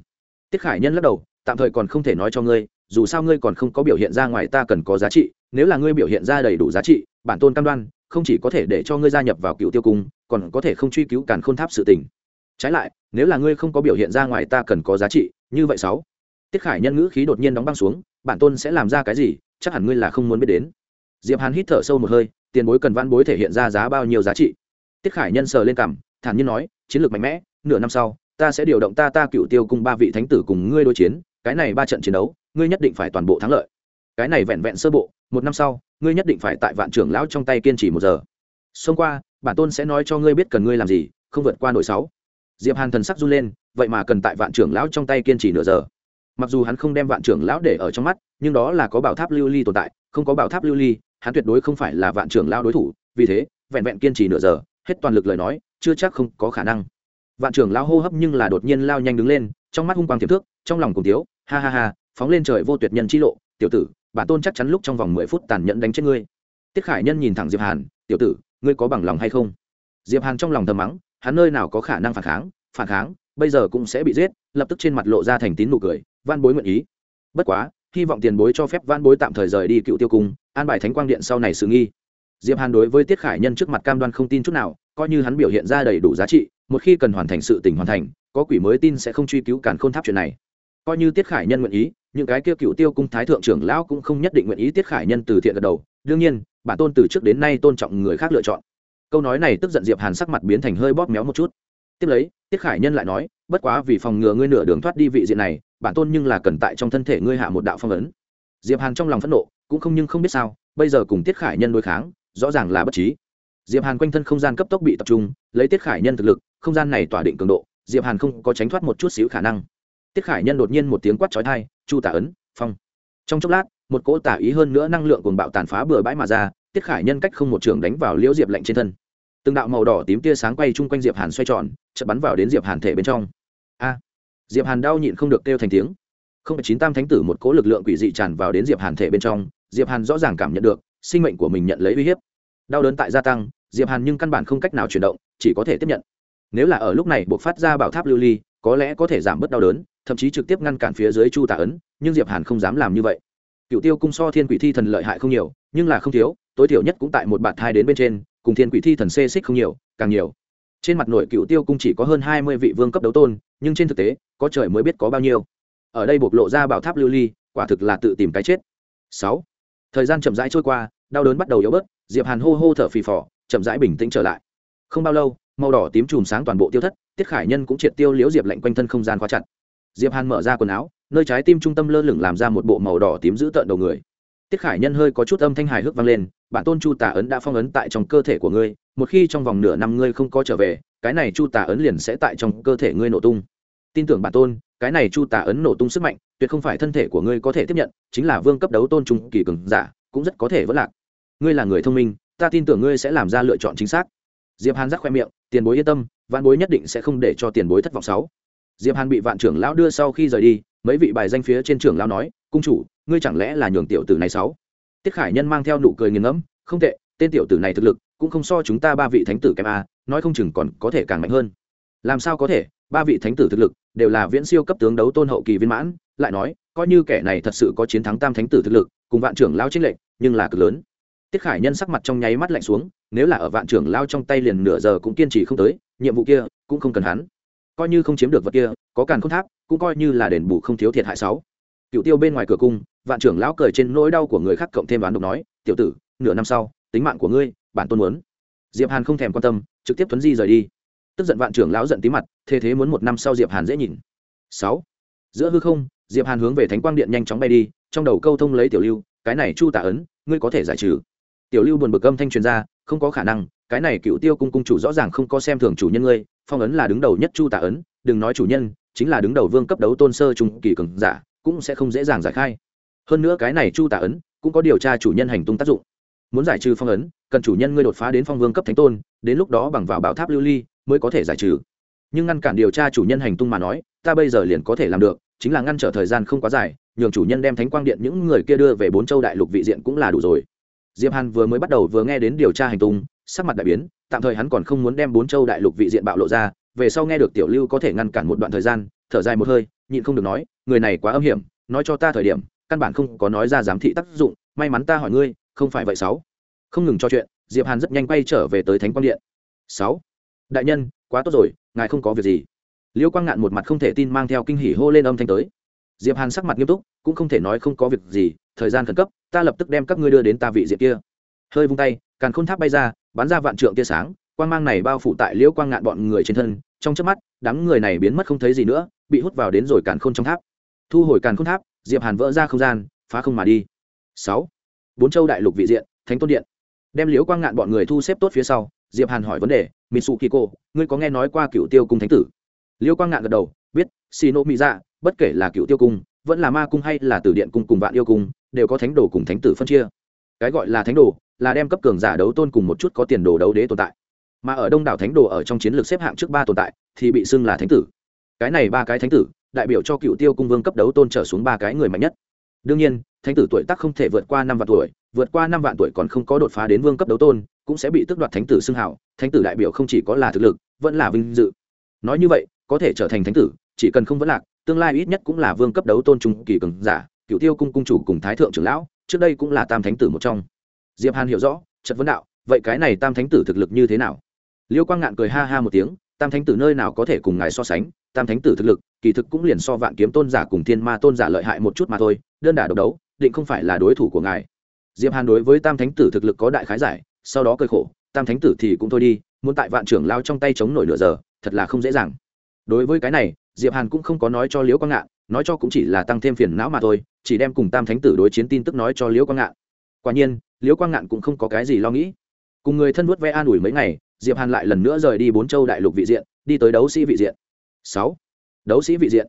Tiết khải nhân lắc đầu, tạm thời còn không thể nói cho ngươi, dù sao ngươi còn không có biểu hiện ra ngoài ta cần có giá trị, nếu là ngươi biểu hiện ra đầy đủ giá trị, bản tôn cam đoan, không chỉ có thể để cho ngươi gia nhập vào cựu tiêu cung, còn có thể không truy cứu càn khôn tháp sự tình. Trái lại, nếu là ngươi không có biểu hiện ra ngoài ta cần có giá trị, như vậy sáu. Tiết khải nhân ngữ khí đột nhiên đóng băng xuống, bản tôn sẽ làm ra cái gì, chắc hẳn ngươi là không muốn biết đến diệp hàn hít thở sâu một hơi, tiền bối cần văn bối thể hiện ra giá bao nhiêu giá trị? Tiết khải nhân sờ lên cằm, thản nhiên nói, chiến lược mạnh mẽ, nửa năm sau, ta sẽ điều động ta ta cựu tiêu cung ba vị thánh tử cùng ngươi đối chiến, cái này ba trận chiến đấu, ngươi nhất định phải toàn bộ thắng lợi. Cái này vẹn vẹn sơ bộ, một năm sau, ngươi nhất định phải tại vạn trưởng lão trong tay kiên trì một giờ. Xông qua, bản tôn sẽ nói cho ngươi biết cần ngươi làm gì, không vượt qua nổi sáu. Diệp hàn thần sắc run lên, vậy mà cần tại vạn trưởng lão trong tay kiên trì nửa giờ. Mặc dù hắn không đem vạn trưởng lão để ở trong mắt, nhưng đó là có bảo tháp lưu ly tồn tại, không có bảo tháp lưu ly hắn tuyệt đối không phải là vạn trưởng lao đối thủ, vì thế, vẹn vẹn kiên trì nửa giờ, hết toàn lực lời nói, chưa chắc không có khả năng. Vạn trưởng lao hô hấp nhưng là đột nhiên lao nhanh đứng lên, trong mắt hung quang tiềm thước, trong lòng cùng tiếu, ha ha ha, phóng lên trời vô tuyệt nhân chi lộ, tiểu tử, bản tôn chắc chắn lúc trong vòng mười phút tàn nhẫn đánh chết ngươi. Tiết khải nhân nhìn thẳng diệp hàn, tiểu tử, ngươi có bằng lòng hay không? Diệp hàn trong lòng thầm mắng, hắn nơi nào có khả năng phản kháng phản kháng, bây giờ cũng sẽ bị giết. Lập tức trên mặt lộ ra thành tín nụ cười van bối nguyện ý. Bất quá hy vọng tiền bối cho phép van bối tạm thời rời đi cựu tiêu cung, an bài thánh quang điện sau này sự nghi. Diệp hàn đối với tiết khải nhân trước mặt cam đoan không tin chút nào, coi như hắn biểu hiện ra đầy đủ giá trị, một khi cần hoàn thành sự tình hoàn thành, có quỷ mới tin sẽ không truy cứu cản khôn tháp chuyện này. Coi như tiết khải nhân nguyện ý, những cái kia cựu tiêu cung thái thượng trưởng lão cũng không nhất định nguyện ý tiết khải nhân từ thiện gật đầu. Đương nhiên, bản tôn từ trước đến nay tôn trọng người khác lựa chọn. Câu nói này tức giận diệp hàn sắc mặt biến thành hơi bóp méo một chút. Tiếp lấy, tiết khải nhân lại nói, bất quá vì phòng ngừa ngươi nửa đường thoát đi vị diện này bản tôn nhưng là cần tại trong thân thể ngươi hạ một đạo phong ấn. Diệp hàn trong lòng phẫn nộ, cũng không nhưng không biết sao, bây giờ cùng tiết khải nhân đối kháng, rõ ràng là bất trí. Diệp hàn quanh thân không gian cấp tốc bị tập trung, lấy tiết khải nhân thực lực, không gian này tỏa định cường độ, diệp hàn không có tránh thoát một chút xíu khả năng. Tiết khải nhân đột nhiên một tiếng quát chói tai, chu tả ấn, phong. Trong chốc lát, một cỗ tả ý hơn nữa năng lượng cuồng bạo tàn phá bừa bãi mà ra, tiết khải nhân cách không một trường đánh vào liễu diệp lạnh trên thân. Từng đạo màu đỏ tím tia sáng quay chung quanh diệp hàn xoay tròn, chợt bắn vào đến diệp hàn thể bên trong diệp hàn đau nhịn không được kêu thành tiếng. Không phải chín tam thánh tử một cỗ lực lượng quỷ dị tràn vào đến diệp hàn thể bên trong, diệp hàn rõ ràng cảm nhận được, sinh mệnh của mình nhận lấy uy hiếp. Đau đớn tại gia tăng, diệp hàn nhưng căn bản không cách nào chuyển động, chỉ có thể tiếp nhận. Nếu là ở lúc này buộc phát ra bảo tháp lưu ly, có lẽ có thể giảm bớt đau đớn, thậm chí trực tiếp ngăn cản phía dưới chu tà ấn, nhưng diệp hàn không dám làm như vậy. Cựu tiêu cung so thiên quỷ thi thần lợi hại không nhiều, nhưng là không thiếu, tối thiểu nhất cũng tại một bạt hai đến bên trên, cùng thiên quỷ thi thần xê xích không nhiều, càng nhiều. Trên mặt nội cựu tiêu cung chỉ có hơn hai mươi vị vương cấp đấu tôn nhưng trên thực tế, có trời mới biết có bao nhiêu. Ở đây bộc lộ ra bảo tháp lưu ly, quả thực là tự tìm cái chết. Sáu, thời gian chậm rãi trôi qua, đau đớn bắt đầu yếu bớt, diệp hàn hô hô thở phì phò, chậm rãi bình tĩnh trở lại. Không bao lâu, màu đỏ tím chùm sáng toàn bộ tiêu thất, tiết khải nhân cũng triệt tiêu liễu diệp lạnh quanh thân không gian khóa chặt. Diệp hàn mở ra quần áo, nơi trái tim trung tâm lơ lửng làm ra một bộ màu đỏ tím giữ tợn đầu người. Tiết khải nhân hơi có chút âm thanh hài hước vang lên, bản tôn chu tà ấn đã phong ấn tại trong cơ thể của ngươi, một khi trong vòng nửa năm ngươi không có trở về cái này chu tà ấn liền sẽ tại trong cơ thể ngươi nổ tung. Tin tưởng bản tôn, cái này chu tà ấn nổ tung sức mạnh, tuyệt không phải thân thể của ngươi có thể tiếp nhận, chính là vương cấp đấu tôn trung kỳ cường giả, cũng rất có thể vỡ lạc. Ngươi là người thông minh, ta tin tưởng ngươi sẽ làm ra lựa chọn chính xác. Diệp hàn rắc khoe miệng, tiền bối yên tâm, vạn bối nhất định sẽ không để cho tiền bối thất vọng sáu. Diệp hàn bị vạn trưởng lão đưa sau khi rời đi, mấy vị bài danh phía trên trưởng lão nói, cung chủ, ngươi chẳng lẽ là nhường tiểu tử này sáu? Tiết khải nhân mang theo nụ cười nghiền ngẫm, không tệ, tên tiểu tử này thực lực cũng không so chúng ta ba vị thánh tử kém a, nói không chừng còn có thể càng mạnh hơn. Làm sao có thể? Ba vị thánh tử thực lực đều là viễn siêu cấp tướng đấu tôn hậu kỳ viên mãn, lại nói, coi như kẻ này thật sự có chiến thắng tam thánh tử thực lực, cùng vạn trưởng lao trích lệnh nhưng là cực lớn. Tiết khải nhân sắc mặt trong nháy mắt lạnh xuống, nếu là ở vạn trưởng lao trong tay liền nửa giờ cũng kiên trì không tới, nhiệm vụ kia cũng không cần hắn. Coi như không chiếm được vật kia, có càn không tháp, cũng coi như là đền bù không thiếu thiệt hại sáu. Cựu tiêu bên ngoài cửa cung, vạn trưởng lão cười trên nỗi đau của người khác cộng thêm đoán độc nói, tiểu tử, nửa năm sau, tính mạng của ngươi bản tôn muốn. Diệp hàn không thèm quan tâm, trực tiếp tuấn di rời đi. Tức giận vạn trưởng lão giận tí mặt, thế thế muốn một năm sau diệp hàn dễ nhìn. Sáu. Giữa hư không, diệp hàn hướng về thánh quang điện nhanh chóng bay đi, trong đầu câu thông lấy tiểu lưu, cái này chu tả ấn, ngươi có thể giải trừ? Tiểu lưu buồn bực âm thanh truyền ra, không có khả năng, cái này cựu tiêu cung cung chủ rõ ràng không có xem thường chủ nhân ngươi, phong ấn là đứng đầu nhất chu tả ấn, đừng nói chủ nhân, chính là đứng đầu vương cấp đấu tôn sơ trung kỳ cường giả, cũng sẽ không dễ dàng giải khai. Hơn nữa cái này chu tả ấn, cũng có điều tra chủ nhân hành tung tác dụng muốn giải trừ phong ấn, cần chủ nhân ngươi đột phá đến phong vương cấp thánh tôn, đến lúc đó bằng vào bảo tháp lưu ly mới có thể giải trừ. Nhưng ngăn cản điều tra chủ nhân hành tung mà nói, ta bây giờ liền có thể làm được, chính là ngăn trở thời gian không quá dài, nhường chủ nhân đem thánh quang điện những người kia đưa về bốn châu đại lục vị diện cũng là đủ rồi. Diệp hàn vừa mới bắt đầu vừa nghe đến điều tra hành tung, sắc mặt đại biến, tạm thời hắn còn không muốn đem bốn châu đại lục vị diện bạo lộ ra, về sau nghe được tiểu lưu có thể ngăn cản một đoạn thời gian, thở dài một hơi, nhịn không được nói, người này quá âm hiểm, nói cho ta thời điểm, căn bản không có nói ra giám thị tác dụng, may mắn ta hỏi ngươi không phải vậy sáu. Không ngừng cho chuyện, diệp hàn rất nhanh quay trở về tới thánh quang điện. Sáu. Đại nhân, quá tốt rồi, ngài không có việc gì. Liêu quang ngạn một mặt không thể tin mang theo kinh hỉ hô lên âm thanh tới. Diệp hàn sắc mặt nghiêm túc, cũng không thể nói không có việc gì, thời gian khẩn cấp, ta lập tức đem các ngươi đưa đến ta vị diện kia. Hơi vung tay, càn khôn tháp bay ra, bắn ra vạn trượng tia sáng, quang mang này bao phủ tại liễu quang ngạn bọn người trên thân, trong chớp mắt, đám người này biến mất không thấy gì nữa, bị hút vào đến rồi càn khôn trong tháp. Thu hồi càn khôn tháp, diệp hàn vỡ ra không gian, phá không mà đi. Sáu bốn châu đại lục vị diện, thánh tôn điện. Đem liếu quang ngạn bọn người thu xếp tốt phía sau, diệp hàn hỏi vấn đề mỹ sụ kỳ cô ngươi có nghe nói qua cựu tiêu cung thánh tử? Liêu quang ngạn gật đầu, biết xì nộ mỹ dạ bất kể là cựu tiêu cung, vẫn là ma cung hay là tử điện cung cùng vạn yêu cung, đều có thánh đồ cùng thánh tử phân chia. Cái gọi là thánh đồ, là đem cấp cường giả đấu tôn cùng một chút có tiền đồ đấu đế tồn tại. Mà ở đông đảo thánh đồ ở trong chiến lược xếp hạng trước ba tồn tại, thì bị xưng là thánh tử. Cái này ba cái thánh tử, đại biểu cho cựu tiêu cung vương cấp đấu tôn trở xuống ba cái người mạnh nhất đương nhiên, thánh tử tuổi tác không thể vượt qua năm vạn tuổi, vượt qua năm vạn tuổi còn không có đột phá đến vương cấp đấu tôn, cũng sẽ bị tước đoạt thánh tử xưng hảo. Thánh tử đại biểu không chỉ có là thực lực, vẫn là vinh dự. Nói như vậy, có thể trở thành thánh tử, chỉ cần không vẫn lạc, tương lai ít nhất cũng là vương cấp đấu tôn trung kỳ cường giả cựu tiêu cung cung chủ cùng thái thượng trưởng lão, trước đây cũng là tam thánh tử một trong. Diệp hàn hiểu rõ trật vấn đạo, vậy cái này tam thánh tử thực lực như thế nào? Liêu quang ngạn cười ha ha một tiếng, tam thánh tử nơi nào có thể cùng ngài so sánh? Tam thánh tử thực lực, kỳ thực cũng liền so vạn kiếm tôn giả cùng thiên ma tôn giả lợi hại một chút mà thôi, đơn đả độc đấu, định không phải là đối thủ của ngài. Diệp hàn đối với tam thánh tử thực lực có đại khái giải, sau đó cười khổ, tam thánh tử thì cũng thôi đi, muốn tại vạn trưởng lao trong tay chống nổi nửa giờ, thật là không dễ dàng. Đối với cái này, diệp hàn cũng không có nói cho liễu quang ngạn, nói cho cũng chỉ là tăng thêm phiền não mà thôi, chỉ đem cùng tam thánh tử đối chiến tin tức nói cho liễu quang ngạn. Quả nhiên, liễu quang ngạn cũng không có cái gì lo nghĩ. Cùng người thân vuốt ve an ủi mấy ngày, diệp hàn lại lần nữa rời đi bốn châu đại lục vị diện, đi tới đấu sĩ vị diện sáu. Đấu sĩ vị diện.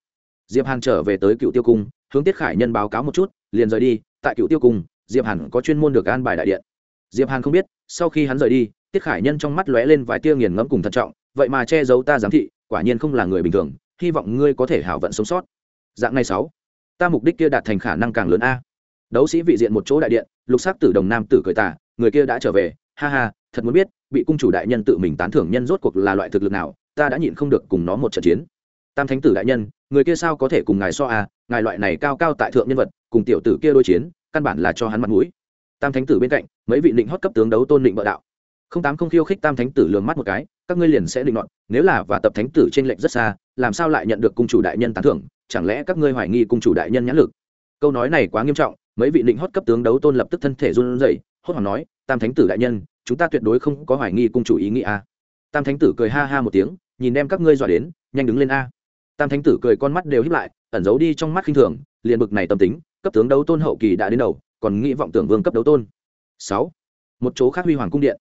Diệp hàn trở về tới cựu tiêu cung, hướng tiết khải nhân báo cáo một chút, liền rời đi. Tại cựu tiêu cung, diệp hàn có chuyên môn được an bài đại điện. Diệp hàn không biết, sau khi hắn rời đi, tiết khải nhân trong mắt lóe lên vài tia nghiền ngẫm cùng thận trọng, vậy mà che giấu ta giám thị, quả nhiên không là người bình thường, hy vọng ngươi có thể hảo vận sống sót. Dạng này sáu, ta mục đích kia đạt thành khả năng càng lớn a. Đấu sĩ vị diện một chỗ đại điện, lục sắc tử đồng nam tử cười tà, người kia đã trở về, ha ha, thật muốn biết, bị cung chủ đại nhân tự mình tán thưởng nhân rốt cuộc là loại thực lực nào ta đã nhịn không được cùng nó một trận chiến. Tam thánh tử đại nhân, người kia sao có thể cùng ngài so à? ngài loại này cao cao tại thượng nhân vật, cùng tiểu tử kia đối chiến, căn bản là cho hắn mặt mũi. Tam thánh tử bên cạnh, mấy vị định hót cấp tướng đấu tôn định bợ đạo. Không tám không khiêu khích tam thánh tử lường mắt một cái, các ngươi liền sẽ định loạn. nếu là và tập thánh tử trên lệnh rất xa, làm sao lại nhận được cung chủ đại nhân tán thưởng? Chẳng lẽ các ngươi hoài nghi cung chủ đại nhân nhãn lực? Câu nói này quá nghiêm trọng, mấy vị định hót cấp tướng đấu tôn lập tức thân thể run rẩy, hốt hoảng nói, tam thánh tử đại nhân, chúng ta tuyệt đối không có hoài nghi cung chủ ý nghĩ a à tam thánh tử cười ha ha một tiếng, nhìn đem các ngươi dọa đến, nhanh đứng lên a. Tam thánh tử cười con mắt đều hiếp lại, ẩn giấu đi trong mắt khinh thường, liền bực này tâm tính, cấp tướng đấu tôn hậu kỳ đã đến đầu, còn nghĩ vọng tưởng vương cấp đấu tôn. Sáu. Một chỗ khác huy hoàng cung điện.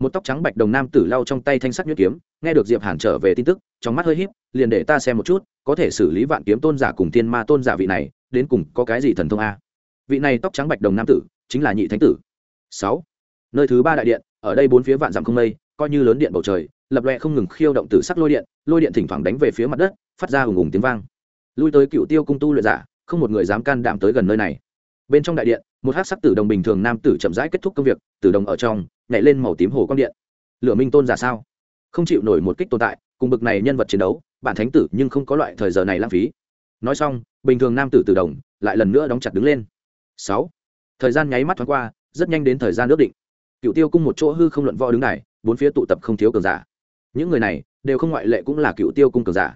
Một tóc trắng bạch đồng nam tử lau trong tay thanh sắt nhuyễn kiếm, nghe được diệp hàn trở về tin tức, trong mắt hơi híp, liền để ta xem một chút, có thể xử lý vạn kiếm tôn giả cùng thiên ma tôn giả vị này, đến cùng có cái gì thần thông a. Vị này tóc trắng bạch đồng nam tử, chính là nhị thánh tử. Sáu. Nơi thứ ba đại điện, ở đây bốn phía vạn dặm không mây, coi như lớn điện bầu trời lập loẹ không ngừng khiêu động từ sắc lôi điện lôi điện thỉnh thoảng đánh về phía mặt đất, phát ra hùng hùng tiếng vang. Lui tới cựu tiêu cung tu luyện giả, không một người dám can đảm tới gần nơi này. Bên trong đại điện, một hát sắc tử đồng bình thường nam tử chậm rãi kết thúc công việc, tử đồng ở trong, nhảy lên màu tím hồ quang điện. Lửa minh tôn giả sao? Không chịu nổi một kích tồn tại, cùng bực này nhân vật chiến đấu, bản thánh tử nhưng không có loại thời giờ này lãng phí. Nói xong, bình thường nam tử tử đồng lại lần nữa đóng chặt đứng lên. Sáu. Thời gian nháy mắt thoáng qua, rất nhanh đến thời gian ước định. Cựu tiêu cung một chỗ hư không luận võ đứng này bốn phía tụ tập không thiếu cường giả những người này đều không ngoại lệ cũng là cựu tiêu cung cường giả.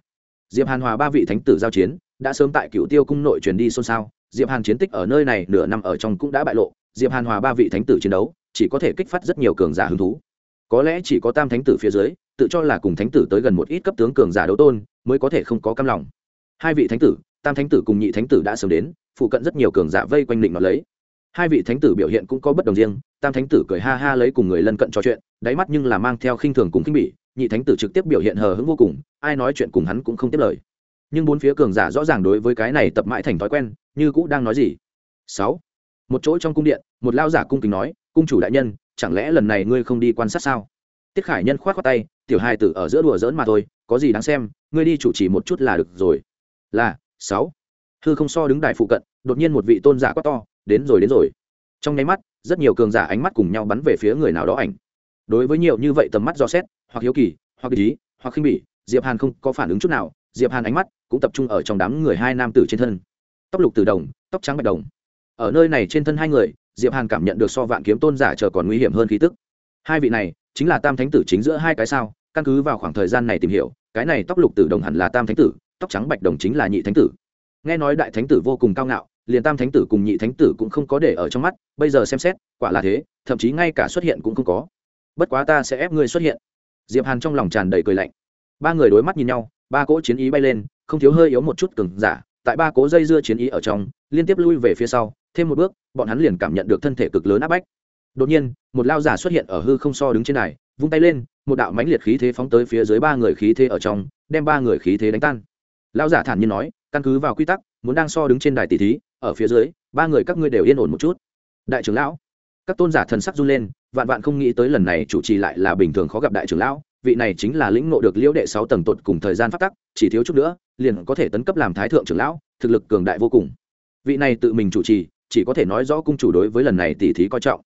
Diệp hàn hòa ba vị thánh tử giao chiến, đã sớm tại cựu tiêu cung nội truyền đi xôn xao. Diệp hàn chiến tích ở nơi này nửa năm ở trong cũng đã bại lộ. Diệp hàn hòa ba vị thánh tử chiến đấu, chỉ có thể kích phát rất nhiều cường giả hứng thú. Có lẽ chỉ có tam thánh tử phía dưới, tự cho là cùng thánh tử tới gần một ít cấp tướng cường giả đấu tôn, mới có thể không có cam lòng. Hai vị thánh tử, tam thánh tử cùng nhị thánh tử đã sớm đến, phụ cận rất nhiều cường giả vây quanh định nó lấy. Hai vị thánh tử biểu hiện cũng có bất đồng riêng, tam thánh tử cười ha ha lấy cùng người lân cận trò chuyện, đáy mắt nhưng là mang theo khinh thường cùng khinh bỉ nhị thánh tử trực tiếp biểu hiện hờ hững vô cùng, ai nói chuyện cùng hắn cũng không tiếp lời. Nhưng bốn phía cường giả rõ ràng đối với cái này tập mãi thành thói quen, như cũ đang nói gì. Sáu, một chỗ trong cung điện, một lao giả cung kính nói, cung chủ đại nhân, chẳng lẽ lần này ngươi không đi quan sát sao? Tiết khải nhân khoát khoát tay, tiểu hai tử ở giữa đùa giỡn mà thôi, có gì đáng xem, ngươi đi chủ trì một chút là được rồi. Là, sáu. Hư không so đứng đài phụ cận, đột nhiên một vị tôn giả quát to, đến rồi đến rồi. Trong nháy mắt, rất nhiều cường giả ánh mắt cùng nhau bắn về phía người nào đó ảnh. Đối với nhiều như vậy tầm mắt do xét hoặc hiếu kỳ, hoặc ý, hoặc khinh bỉ, diệp hàn không có phản ứng chút nào, diệp hàn ánh mắt cũng tập trung ở trong đám người hai nam tử trên thân. Tóc lục từ đồng, tóc trắng bạch đồng. Ở nơi này trên thân hai người, diệp hàn cảm nhận được so vạn kiếm tôn giả chờ còn nguy hiểm hơn khí tức. Hai vị này, chính là tam thánh tử chính giữa hai cái sao, căn cứ vào khoảng thời gian này tìm hiểu, cái này tóc lục tử đồng hẳn là tam thánh tử, tóc trắng bạch đồng chính là nhị thánh tử. Nghe nói đại thánh tử vô cùng cao ngạo, liền tam thánh tử cùng nhị thánh tử cũng không có để ở trong mắt, bây giờ xem xét, quả là thế, thậm chí ngay cả xuất hiện cũng không có. Bất quá ta sẽ ép ngươi xuất hiện diệp hàn trong lòng tràn đầy cười lạnh. Ba người đối mắt nhìn nhau, ba cỗ chiến ý bay lên, không thiếu hơi yếu một chút cứng giả, tại ba cỗ dây dưa chiến ý ở trong, liên tiếp lui về phía sau, thêm một bước, bọn hắn liền cảm nhận được thân thể cực lớn áp bách. Đột nhiên, một lao giả xuất hiện ở hư không so đứng trên này vung tay lên, một đạo mãnh liệt khí thế phóng tới phía dưới ba người khí thế ở trong, đem ba người khí thế đánh tan. Lao giả thản nhiên nói, căn cứ vào quy tắc, muốn đang so đứng trên đài tỷ thí, ở phía dưới, ba người các ngươi đều yên ổn một chút. Đại trưởng lão, các tôn giả thần sắc run lên vạn vạn không nghĩ tới lần này chủ trì lại là bình thường khó gặp đại trưởng lão, vị này chính là lĩnh ngộ được liễu đệ sáu tầng tột cùng thời gian phát tắc, chỉ thiếu chút nữa, liền có thể tấn cấp làm thái thượng trưởng lão, thực lực cường đại vô cùng. Vị này tự mình chủ trì, chỉ có thể nói rõ cung chủ đối với lần này tỷ thí coi trọng.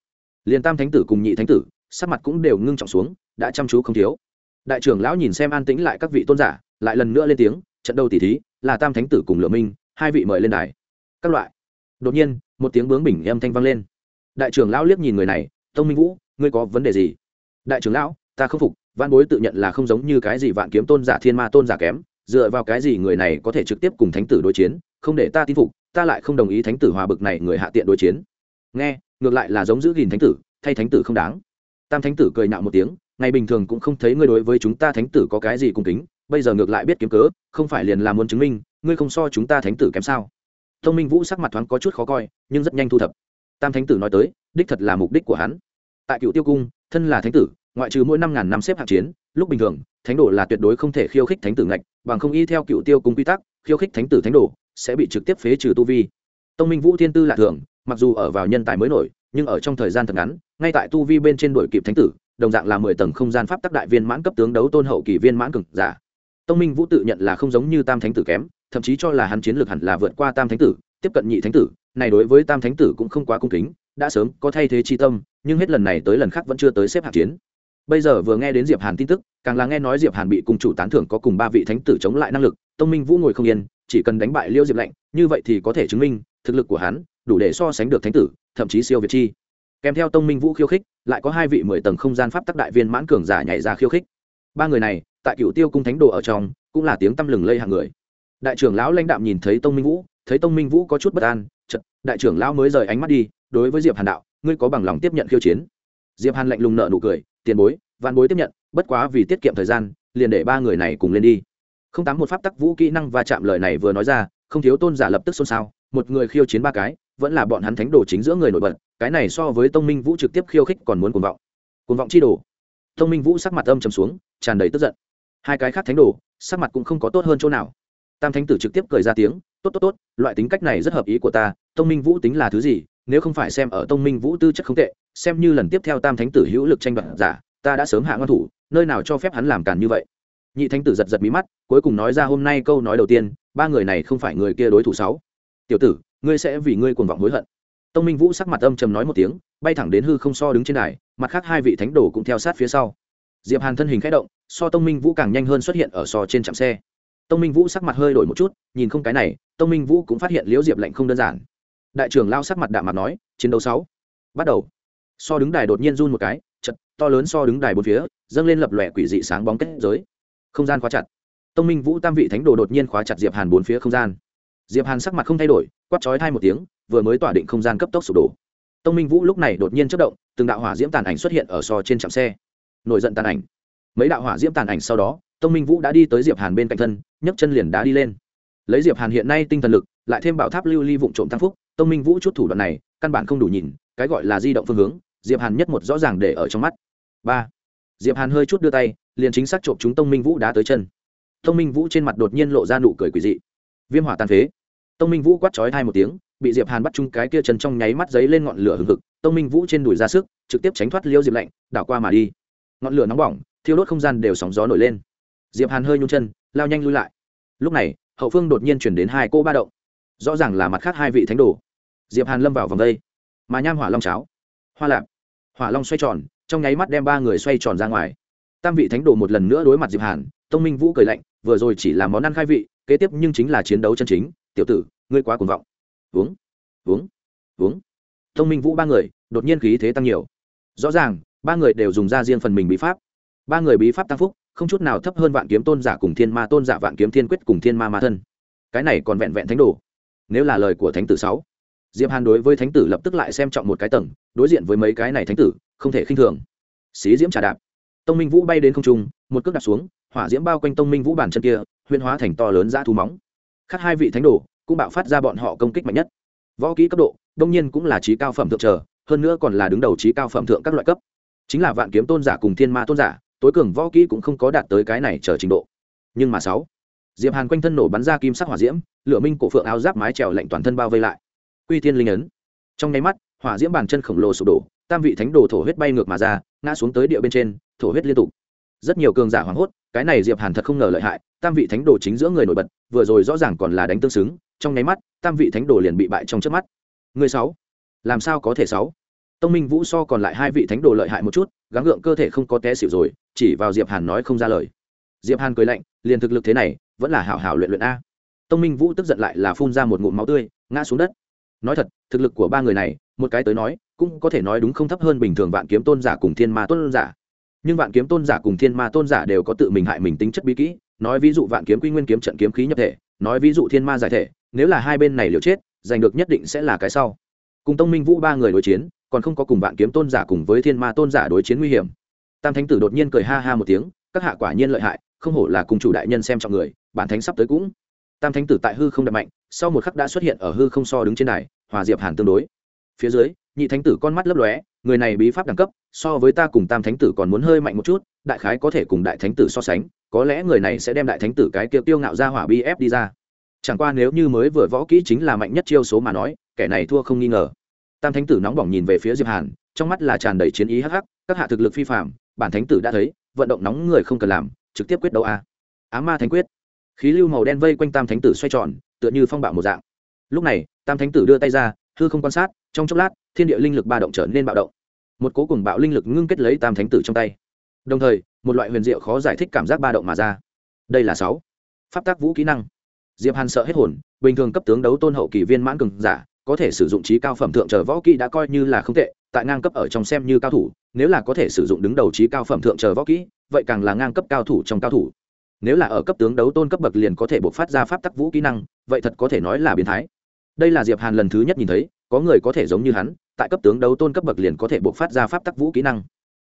Liền tam thánh tử cùng nhị thánh tử, sắc mặt cũng đều ngưng trọng xuống, đã chăm chú không thiếu. Đại trưởng lão nhìn xem an tĩnh lại các vị tôn giả, lại lần nữa lên tiếng, trận đầu tỷ thí, là tam thánh tử cùng lựa minh, hai vị mời lên đài. Các loại. Đột nhiên, một tiếng bướng bình âm thanh vang lên. Đại trưởng lão liếc nhìn người này tông minh vũ, ngươi có vấn đề gì? Đại trưởng lão, ta không phục, văn bối tự nhận là không giống như cái gì vạn kiếm tôn giả thiên ma tôn giả kém, dựa vào cái gì người này có thể trực tiếp cùng thánh tử đối chiến, không để ta tin phục, ta lại không đồng ý thánh tử hòa bực này người hạ tiện đối chiến. Nghe, ngược lại là giống giữ gìn thánh tử, thay thánh tử không đáng. Tam thánh tử cười nạo một tiếng, ngày bình thường cũng không thấy ngươi đối với chúng ta thánh tử có cái gì cung kính, bây giờ ngược lại biết kiếm cớ, không phải liền là muốn chứng minh, ngươi không so chúng ta thánh tử kém sao? Thông minh vũ sắc mặt thoáng có chút khó coi, nhưng rất nhanh thu thập tam thánh tử nói tới, đích thật là mục đích của hắn. Tại cựu tiêu cung, thân là thánh tử, ngoại trừ mỗi năm ngàn năm xếp hạng chiến, lúc bình thường, thánh đồ là tuyệt đối không thể khiêu khích thánh tử ngạch, bằng không y theo cựu tiêu cung quy tắc, khiêu khích thánh tử thánh đồ sẽ bị trực tiếp phế trừ tu vi. Tông minh vũ thiên tư lạ thường, mặc dù ở vào nhân tài mới nổi, nhưng ở trong thời gian thật ngắn, ngay tại tu vi bên trên đội kịp thánh tử, đồng dạng là mười tầng không gian pháp tắc đại viên mãn cấp tướng đấu tôn hậu kỳ viên mãn cực giả. Tông minh vũ tự nhận là không giống như tam thánh tử kém, thậm chí cho là hắn chiến lược hẳn là vượt qua tam thánh tử tiếp cận nhị thánh tử, này đối với tam thánh tử cũng không quá cung kính, đã sớm có thay thế chi tâm, nhưng hết lần này tới lần khác vẫn chưa tới xếp hạng chiến. Bây giờ vừa nghe đến diệp hàn tin tức, càng là nghe nói diệp hàn bị cung chủ tán thưởng có cùng ba vị thánh tử chống lại năng lực, tông minh vũ ngồi không yên, chỉ cần đánh bại liêu diệp lạnh, như vậy thì có thể chứng minh, thực lực của hắn đủ để so sánh được thánh tử, thậm chí siêu việt chi. Kèm theo tông minh vũ khiêu khích, lại có hai vị mười tầng không gian pháp tắc đại viên mãn cường giả nhảy ra khiêu khích. Ba người này, tại cựu tiêu cung thánh đồ ở trong, cũng là tiếng tăm lừng lây hàng người. Đại trưởng lão lãnh đạm nhìn thấy tông minh vũ thấy tông minh vũ có chút bất an chật đại trưởng lão mới rời ánh mắt đi, đối với diệp hàn đạo, ngươi có bằng lòng tiếp nhận khiêu chiến? Diệp hàn lạnh lùng nợ nụ cười, tiền bối văn bối tiếp nhận, bất quá vì tiết kiệm thời gian, liền để ba người này cùng lên đi. Không tám một pháp tắc vũ kỹ năng và chạm lời này vừa nói ra, không thiếu tôn giả lập tức xôn xao, một người khiêu chiến ba cái, vẫn là bọn hắn thánh đồ chính giữa người nổi bật, cái này so với tông minh vũ trực tiếp khiêu khích còn muốn cuồng vọng. Cuồng vọng chi đồ. Tông minh vũ sắc mặt âm trầm xuống, tràn đầy tức giận. Hai cái khác thánh đồ, sắc mặt cũng không có tốt hơn chỗ nào tam thánh tử trực tiếp cười ra tiếng, tốt tốt tốt, loại tính cách này rất hợp ý của ta, tông minh vũ tính là thứ gì, nếu không phải xem ở tông minh vũ tư chất không tệ, xem như lần tiếp theo tam thánh tử hữu lực tranh đoạt giả, ta đã sớm hạ ngon thủ, nơi nào cho phép hắn làm càn như vậy? Nhị thánh tử giật giật mí mắt, cuối cùng nói ra hôm nay câu nói đầu tiên, ba người này không phải người kia đối thủ sáu. Tiểu tử, ngươi sẽ vì ngươi cuồng vọng hối hận. Tông minh vũ sắc mặt âm trầm nói một tiếng, bay thẳng đến hư không so đứng trên đài, mặt khác hai vị thánh đồ cũng theo sát phía sau. Diệp hàn thân hình khẽ động, so tông minh vũ càng nhanh hơn xuất hiện ở so trên trạm xe tông minh vũ sắc mặt hơi đổi một chút nhìn không cái này tông minh vũ cũng phát hiện liễu diệp lạnh không đơn giản đại trưởng lao sắc mặt đạm mặt nói chiến đấu sáu bắt đầu so đứng đài đột nhiên run một cái chật, to lớn so đứng đài bốn phía dâng lên lập lòe quỷ dị sáng bóng kết giới không gian khóa chặt tông minh vũ tam vị thánh đồ đột nhiên khóa chặt diệp hàn bốn phía không gian diệp hàn sắc mặt không thay đổi quát chói thai một tiếng vừa mới tỏa định không gian cấp tốc sụp đổ tông minh vũ lúc này đột nhiên chất động từng đạo hỏa diễm tàn ảnh xuất hiện ở so trên trạm xe nổi giận tàn ảnh mấy đạo hỏa diễm tàn ảnh sau đó tông minh vũ đã đi tới diệp hàn bên cạnh thân nhấc chân liền đá đi lên lấy diệp hàn hiện nay tinh thần lực lại thêm bảo tháp lưu ly vụn trộm thăng phúc tông minh vũ chút thủ đoạn này căn bản không đủ nhìn cái gọi là di động phương hướng diệp hàn nhất một rõ ràng để ở trong mắt ba diệp hàn hơi chút đưa tay liền chính xác trộm chúng tông minh vũ đá tới chân tông minh vũ trên mặt đột nhiên lộ ra nụ cười quỷ dị viêm hỏa tàn phế tông minh vũ quát chói thai một tiếng bị diệp hàn bắt chung cái kia chân trong nháy mắt giấy lên ngọn lửa hừng hực tông minh vũ trên đùi ra sức trực tiếp tránh thoát liêu diệp lạnh đảo qua mà đi ngọn lửa nóng bỏng thiêu đốt không gian đều sóng gió nổi lên diệp hàn hơi nhung chân, lao nhanh lui lại. Lúc này, hậu phương đột nhiên chuyển đến hai cô ba động. Rõ ràng là mặt khác hai vị thánh đồ. Diệp hàn lâm vào vòng đây. Mà nham hỏa long cháo, hoa lạp, hỏa long xoay tròn, trong nháy mắt đem ba người xoay tròn ra ngoài. Tam vị thánh đồ một lần nữa đối mặt diệp hàn, tông minh vũ cười lạnh, vừa rồi chỉ là món ăn khai vị, kế tiếp nhưng chính là chiến đấu chân chính. Tiểu tử, ngươi quá cuồng vọng. Uống uống uống. Tông minh vũ ba người, đột nhiên khí thế tăng nhiều. Rõ ràng, ba người đều dùng ra riêng phần mình bí pháp. Ba người bí pháp tăng phúc không chút nào thấp hơn vạn kiếm tôn giả cùng thiên ma tôn giả, vạn kiếm thiên quyết cùng thiên ma ma thân. Cái này còn vẹn vẹn thánh đồ. Nếu là lời của thánh tử sáu, diệp hàn đối với thánh tử lập tức lại xem trọng một cái tầng, đối diện với mấy cái này thánh tử, không thể khinh thường. Xí diễm trà đạp. Tông minh vũ bay đến không trung, một cước đạp xuống, hỏa diễm bao quanh tông minh vũ bản chân kia huyên hóa thành to lớn ra thú móng. Khác hai vị thánh đồ cũng bạo phát ra bọn họ công kích mạnh nhất. Võ kỹ cấp độ, đông nhiên cũng là trí cao phẩm thượng trở, hơn nữa còn là đứng đầu trí cao phẩm thượng các loại cấp. Chính là vạn kiếm tôn giả cùng thiên ma tôn giả tối cường võ kỹ cũng không có đạt tới cái này chờ trình độ. Nhưng mà sáu, diệp hàn quanh thân nổ bắn ra kim sắc hỏa diễm, lửa minh cổ phượng áo giáp mái trèo lạnh toàn thân bao vây lại. Quy tiên linh ấn. Trong nháy mắt, hỏa diễm bàn chân khổng lồ sụp đổ, tam vị thánh đồ thổ huyết bay ngược mà ra, ngã xuống tới địa bên trên, thổ huyết liên tục. Rất nhiều cường giả hoảng hốt, cái này diệp hàn thật không ngờ lợi hại, tam vị thánh đồ chính giữa người nổi bật, vừa rồi rõ ràng còn là đánh tương xứng, trong nháy mắt, tam vị thánh đồ liền bị bại trong trước mắt. Người sáu, làm sao có thể sáu? Tông minh vũ so còn lại hai vị thánh đồ lợi hại một chút gắng gượng cơ thể không có té xịu rồi, chỉ vào diệp hàn nói không ra lời. Diệp hàn cười lạnh, liền thực lực thế này, vẫn là hảo hảo luyện luyện a. Tông minh vũ tức giận lại là phun ra một ngụm máu tươi, ngã xuống đất. Nói thật, thực lực của ba người này, một cái tới nói, cũng có thể nói đúng không thấp hơn bình thường vạn kiếm tôn giả cùng thiên ma tôn giả. Nhưng vạn kiếm tôn giả cùng thiên ma tôn giả đều có tự mình hại mình tính chất bí kỹ, nói ví dụ vạn kiếm quy nguyên kiếm trận kiếm khí nhập thể, nói ví dụ thiên ma giải thể, nếu là hai bên này liều chết, giành được nhất định sẽ là cái sau. Cùng tông minh vũ ba người đối chiến còn không có cùng vạn kiếm tôn giả cùng với thiên ma tôn giả đối chiến nguy hiểm. Tam thánh tử đột nhiên cười ha ha một tiếng, các hạ quả nhiên lợi hại, không hổ là cùng chủ đại nhân xem trọng người, bản thánh sắp tới cũng. Tam thánh tử tại hư không đập mạnh, sau một khắc đã xuất hiện ở hư không so đứng trên đài, hòa diệp hàn tương đối. Phía dưới, nhị thánh tử con mắt lấp lóe, người này bí pháp đẳng cấp, so với ta cùng tam thánh tử còn muốn hơi mạnh một chút, đại khái có thể cùng đại thánh tử so sánh, có lẽ người này sẽ đem đại thánh tử cái kia tiêu ngạo ra hỏa bi ép đi ra. Chẳng qua nếu như mới vừa võ kỹ chính là mạnh nhất chiêu số mà nói, kẻ này thua không nghi ngờ tam thánh tử nóng bỏng nhìn về phía diệp hàn, trong mắt là tràn đầy chiến ý hắc hắc, các hạ thực lực phi phạm bản thánh tử đã thấy, vận động nóng người không cần làm, trực tiếp quyết đấu a. Á ma thánh quyết. Khí lưu màu đen vây quanh tam thánh tử xoay tròn, tựa như phong bạo một dạng. Lúc này, tam thánh tử đưa tay ra, hư không quan sát, trong chốc lát, thiên địa linh lực ba động trở nên bạo động. Một cố cùng bạo linh lực ngưng kết lấy tam thánh tử trong tay. Đồng thời, một loại huyền diệu khó giải thích cảm giác ba động mà ra. Đây là sáu pháp tác vũ kỹ năng. Diệp hàn sợ hết hồn, bình thường cấp tướng đấu tôn hậu kỳ viên mãn cường giả có thể sử dụng trí cao phẩm thượng chờ võ kỹ đã coi như là không tệ, tại ngang cấp ở trong xem như cao thủ, nếu là có thể sử dụng đứng đầu trí cao phẩm thượng chờ võ kỹ, vậy càng là ngang cấp cao thủ trong cao thủ. Nếu là ở cấp tướng đấu tôn cấp bậc liền có thể buộc phát ra pháp tắc vũ kỹ năng, vậy thật có thể nói là biến thái. Đây là diệp hàn lần thứ nhất nhìn thấy, có người có thể giống như hắn, tại cấp tướng đấu tôn cấp bậc liền có thể buộc phát ra pháp tắc vũ kỹ năng.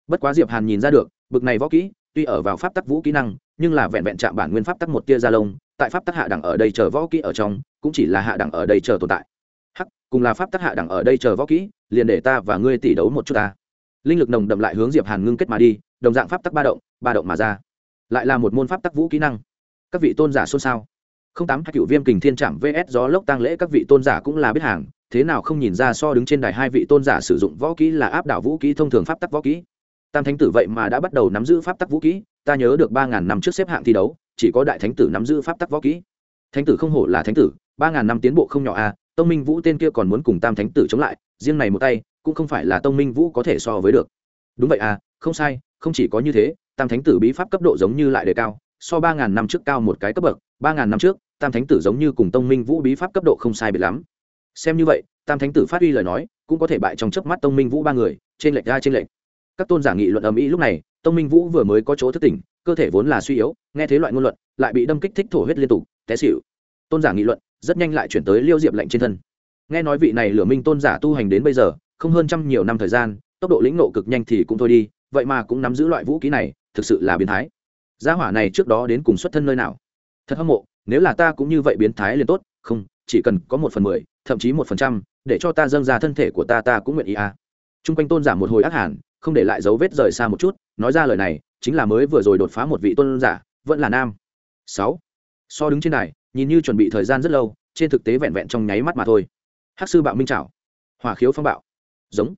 Bất quá diệp hàn nhìn ra được bậc này võ kỹ, tuy ở vào pháp tắc vũ kỹ năng, nhưng là vẹn vẹn chạm bản nguyên pháp tắc một tia ra lông, tại pháp tắc hạ đẳng ở đây chờ võ kỹ ở trong, cũng chỉ là hạ đẳng ở đây chờ tồn tại cùng là pháp tắc hạ đẳng ở đây chờ võ kỹ, liền để ta và ngươi tỷ đấu một chút ta. Linh lực nồng đậm lại hướng diệp hàn ngưng kết mà đi, đồng dạng pháp tắc ba động ba động mà ra. Lại là một môn pháp tắc vũ kỹ năng. Các vị tôn giả xôn xao. Không tám hai cựu viêm kình thiên trạm vs gió lốc tăng lễ, các vị tôn giả cũng là biết hàng, thế nào không nhìn ra so đứng trên đài hai vị tôn giả sử dụng võ kỹ là áp đảo vũ kỹ thông thường pháp tắc võ kỹ. Tam thánh tử vậy mà đã bắt đầu nắm giữ pháp tắc vũ kỹ, ta nhớ được ba ngàn năm trước xếp hạng thi đấu, chỉ có đại thánh tử nắm giữ pháp tắc võ kỹ. Thánh tử không hổ là thánh tử ba ngàn năm tiến bộ không nhỏ à, tông minh vũ tên kia còn muốn cùng tam thánh tử chống lại riêng này một tay cũng không phải là tông minh vũ có thể so với được. Đúng vậy à không sai không chỉ có như thế tam thánh tử bí pháp cấp độ giống như lại đề cao so ba ngàn năm trước cao một cái cấp bậc ba ngàn năm trước tam thánh tử giống như cùng tông minh vũ bí pháp cấp độ không sai biệt lắm. Xem như vậy tam thánh tử phát huy lời nói cũng có thể bại trong chớp mắt tông minh vũ ba người trên lệch ra trên lệch. Các tôn giả nghị luận ầm ĩ lúc này tông minh vũ vừa mới có chỗ thức tỉnh cơ thể vốn là suy yếu nghe thế loại ngôn luận lại bị đâm kích thích thổ huyết liên tục té xỉu. tôn giả nghị luận rất nhanh lại chuyển tới liêu diệp lệnh trên thân. Nghe nói vị này lửa minh tôn giả tu hành đến bây giờ, không hơn trăm nhiều năm thời gian, tốc độ lĩnh nộ cực nhanh thì cũng thôi đi, vậy mà cũng nắm giữ loại vũ khí này, thực sự là biến thái. Gia hỏa này trước đó đến cùng xuất thân nơi nào? Thật hâm mộ, nếu là ta cũng như vậy biến thái liền tốt, không, chỉ cần có một phần mười, thậm chí một phần trăm, để cho ta dâng ra thân thể của ta ta cũng nguyện ý à. t r u n g quanh tôn giả một hồi ác hẳn, không để lại dấu vết rời xa một chút, nói ra lời này, chính là mới vừa rồi đột phá một vị tôn giả, vẫn là nam. Sáu. So đứng trên này nhìn như chuẩn bị thời gian rất lâu, trên thực tế vẹn vẹn trong nháy mắt mà thôi. Hắc sư bạo minh trảo, hỏa khiếu phong bạo. Giống.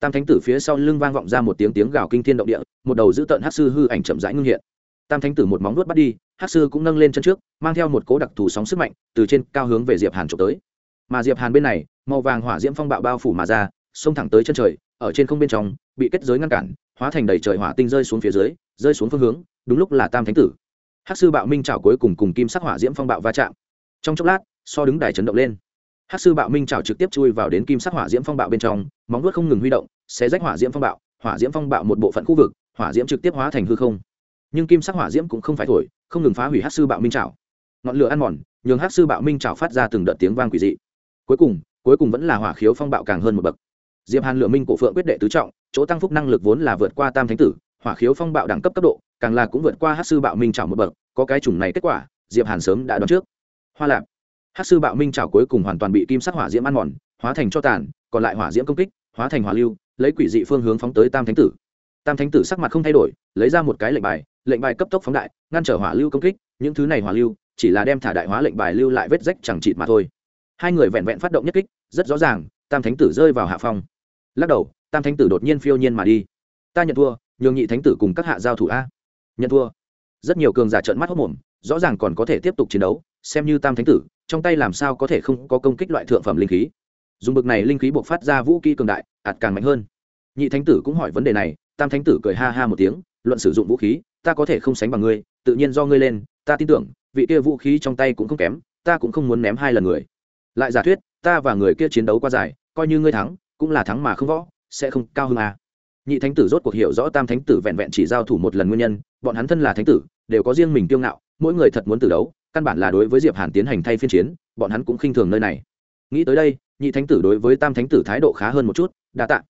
Tam thánh tử phía sau lưng vang vọng ra một tiếng tiếng gào kinh thiên động địa, một đầu giữ tợn hắc sư hư ảnh chậm rãi ngưng hiện. Tam thánh tử một móng nuốt bắt đi, hắc sư cũng nâng lên chân trước, mang theo một cố đặc thù sóng sức mạnh, từ trên cao hướng về diệp hàn trộm tới. Mà diệp hàn bên này, màu vàng hỏa diễm phong bạo bao phủ mà ra, xông thẳng tới chân trời, ở trên không bên trong, bị kết giới ngăn cản, hóa thành đầy trời hỏa tinh rơi xuống phía dưới, rơi xuống phương hướng, đúng lúc là tam thánh tử hát sư bạo minh trào cuối cùng cùng kim sắc hỏa diễm phong bạo va chạm. Trong chốc lát, so đứng đài chấn động lên. Hát sư bạo minh trào trực tiếp chui vào đến kim sắc hỏa diễm phong bạo bên trong, móng vuốt không ngừng huy động, xé rách hỏa diễm phong bạo, hỏa diễm phong bạo một bộ phận khu vực, hỏa diễm trực tiếp hóa thành hư không. Nhưng kim sắc hỏa diễm cũng không phải thổi, không ngừng phá hủy hát sư bạo minh trào ngọn lửa ăn mòn, nhường hát sư bạo minh trào phát ra từng đợt tiếng vang quỷ dị. Cuối cùng cuối cùng vẫn là hỏa khiếu phong bạo càng hơn một bậc. Diệp hàn lửa minh cổ phượng quyết đệ tứ trọng, chỗ tăng phúc năng lực vốn là vượt qua tam thánh tử, hỏa khiếu phong bạo đẳng cấp cấp độ càng là cũng vượt qua hát sư bạo minh trảo một bậc, có cái chủng này kết quả, diệp hàn sớm đã đoán trước. Hoa lạp. Hát sư bạo minh trảo cuối cùng hoàn toàn bị kim sắc hỏa diễm ăn mòn, hóa thành cho tàn, còn lại hỏa diễm công kích, hóa thành hỏa lưu, lấy quỷ dị phương hướng phóng tới tam thánh tử. Tam thánh tử sắc mặt không thay đổi, lấy ra một cái lệnh bài lệnh bài cấp tốc phóng đại, ngăn trở hỏa lưu công kích, những thứ này hỏa lưu, chỉ là đem thả đại hóa lệnh bài lưu lại vết rách chẳng chịt mà thôi. Hai người vẹn vẹn phát động nhất kích, rất rõ ràng, tam thánh tử rơi vào hạ phong. Lắc đầu, tam thánh tử đột nhiên phiêu nhiên mà đi. Ta nhận thua, nhường nhị thánh tử cùng các hạ giao thủ a nhận thua. Rất nhiều cường giả trợn mắt hốc mồm, rõ ràng còn có thể tiếp tục chiến đấu, xem như tam thánh tử, trong tay làm sao có thể không có công kích loại thượng phẩm linh khí. Dùng bực này linh khí buộc phát ra vũ khí cường đại, ạt càng mạnh hơn. Nhị thánh tử cũng hỏi vấn đề này, tam thánh tử cười ha ha một tiếng, luận sử dụng vũ khí, ta có thể không sánh bằng ngươi, tự nhiên do ngươi lên, ta tin tưởng, vị kia vũ khí trong tay cũng không kém, ta cũng không muốn ném hai lần người. Lại giả thuyết, ta và người kia chiến đấu qua dài, coi như ngươi thắng, cũng là thắng mà không võ, sẽ không cao hơn à. nhị thánh tử rốt cuộc hiểu rõ tam thánh tử vẹn vẹn chỉ giao thủ một lần nguyên nhân bọn hắn thân là thánh tử, đều có riêng mình tiêu ngạo, mỗi người thật muốn từ đấu, căn bản là đối với diệp hàn tiến hành thay phiên chiến, bọn hắn cũng khinh thường nơi này. Nghĩ tới đây, nhị thánh tử đối với tam thánh tử thái độ khá hơn một chút, đa tạ.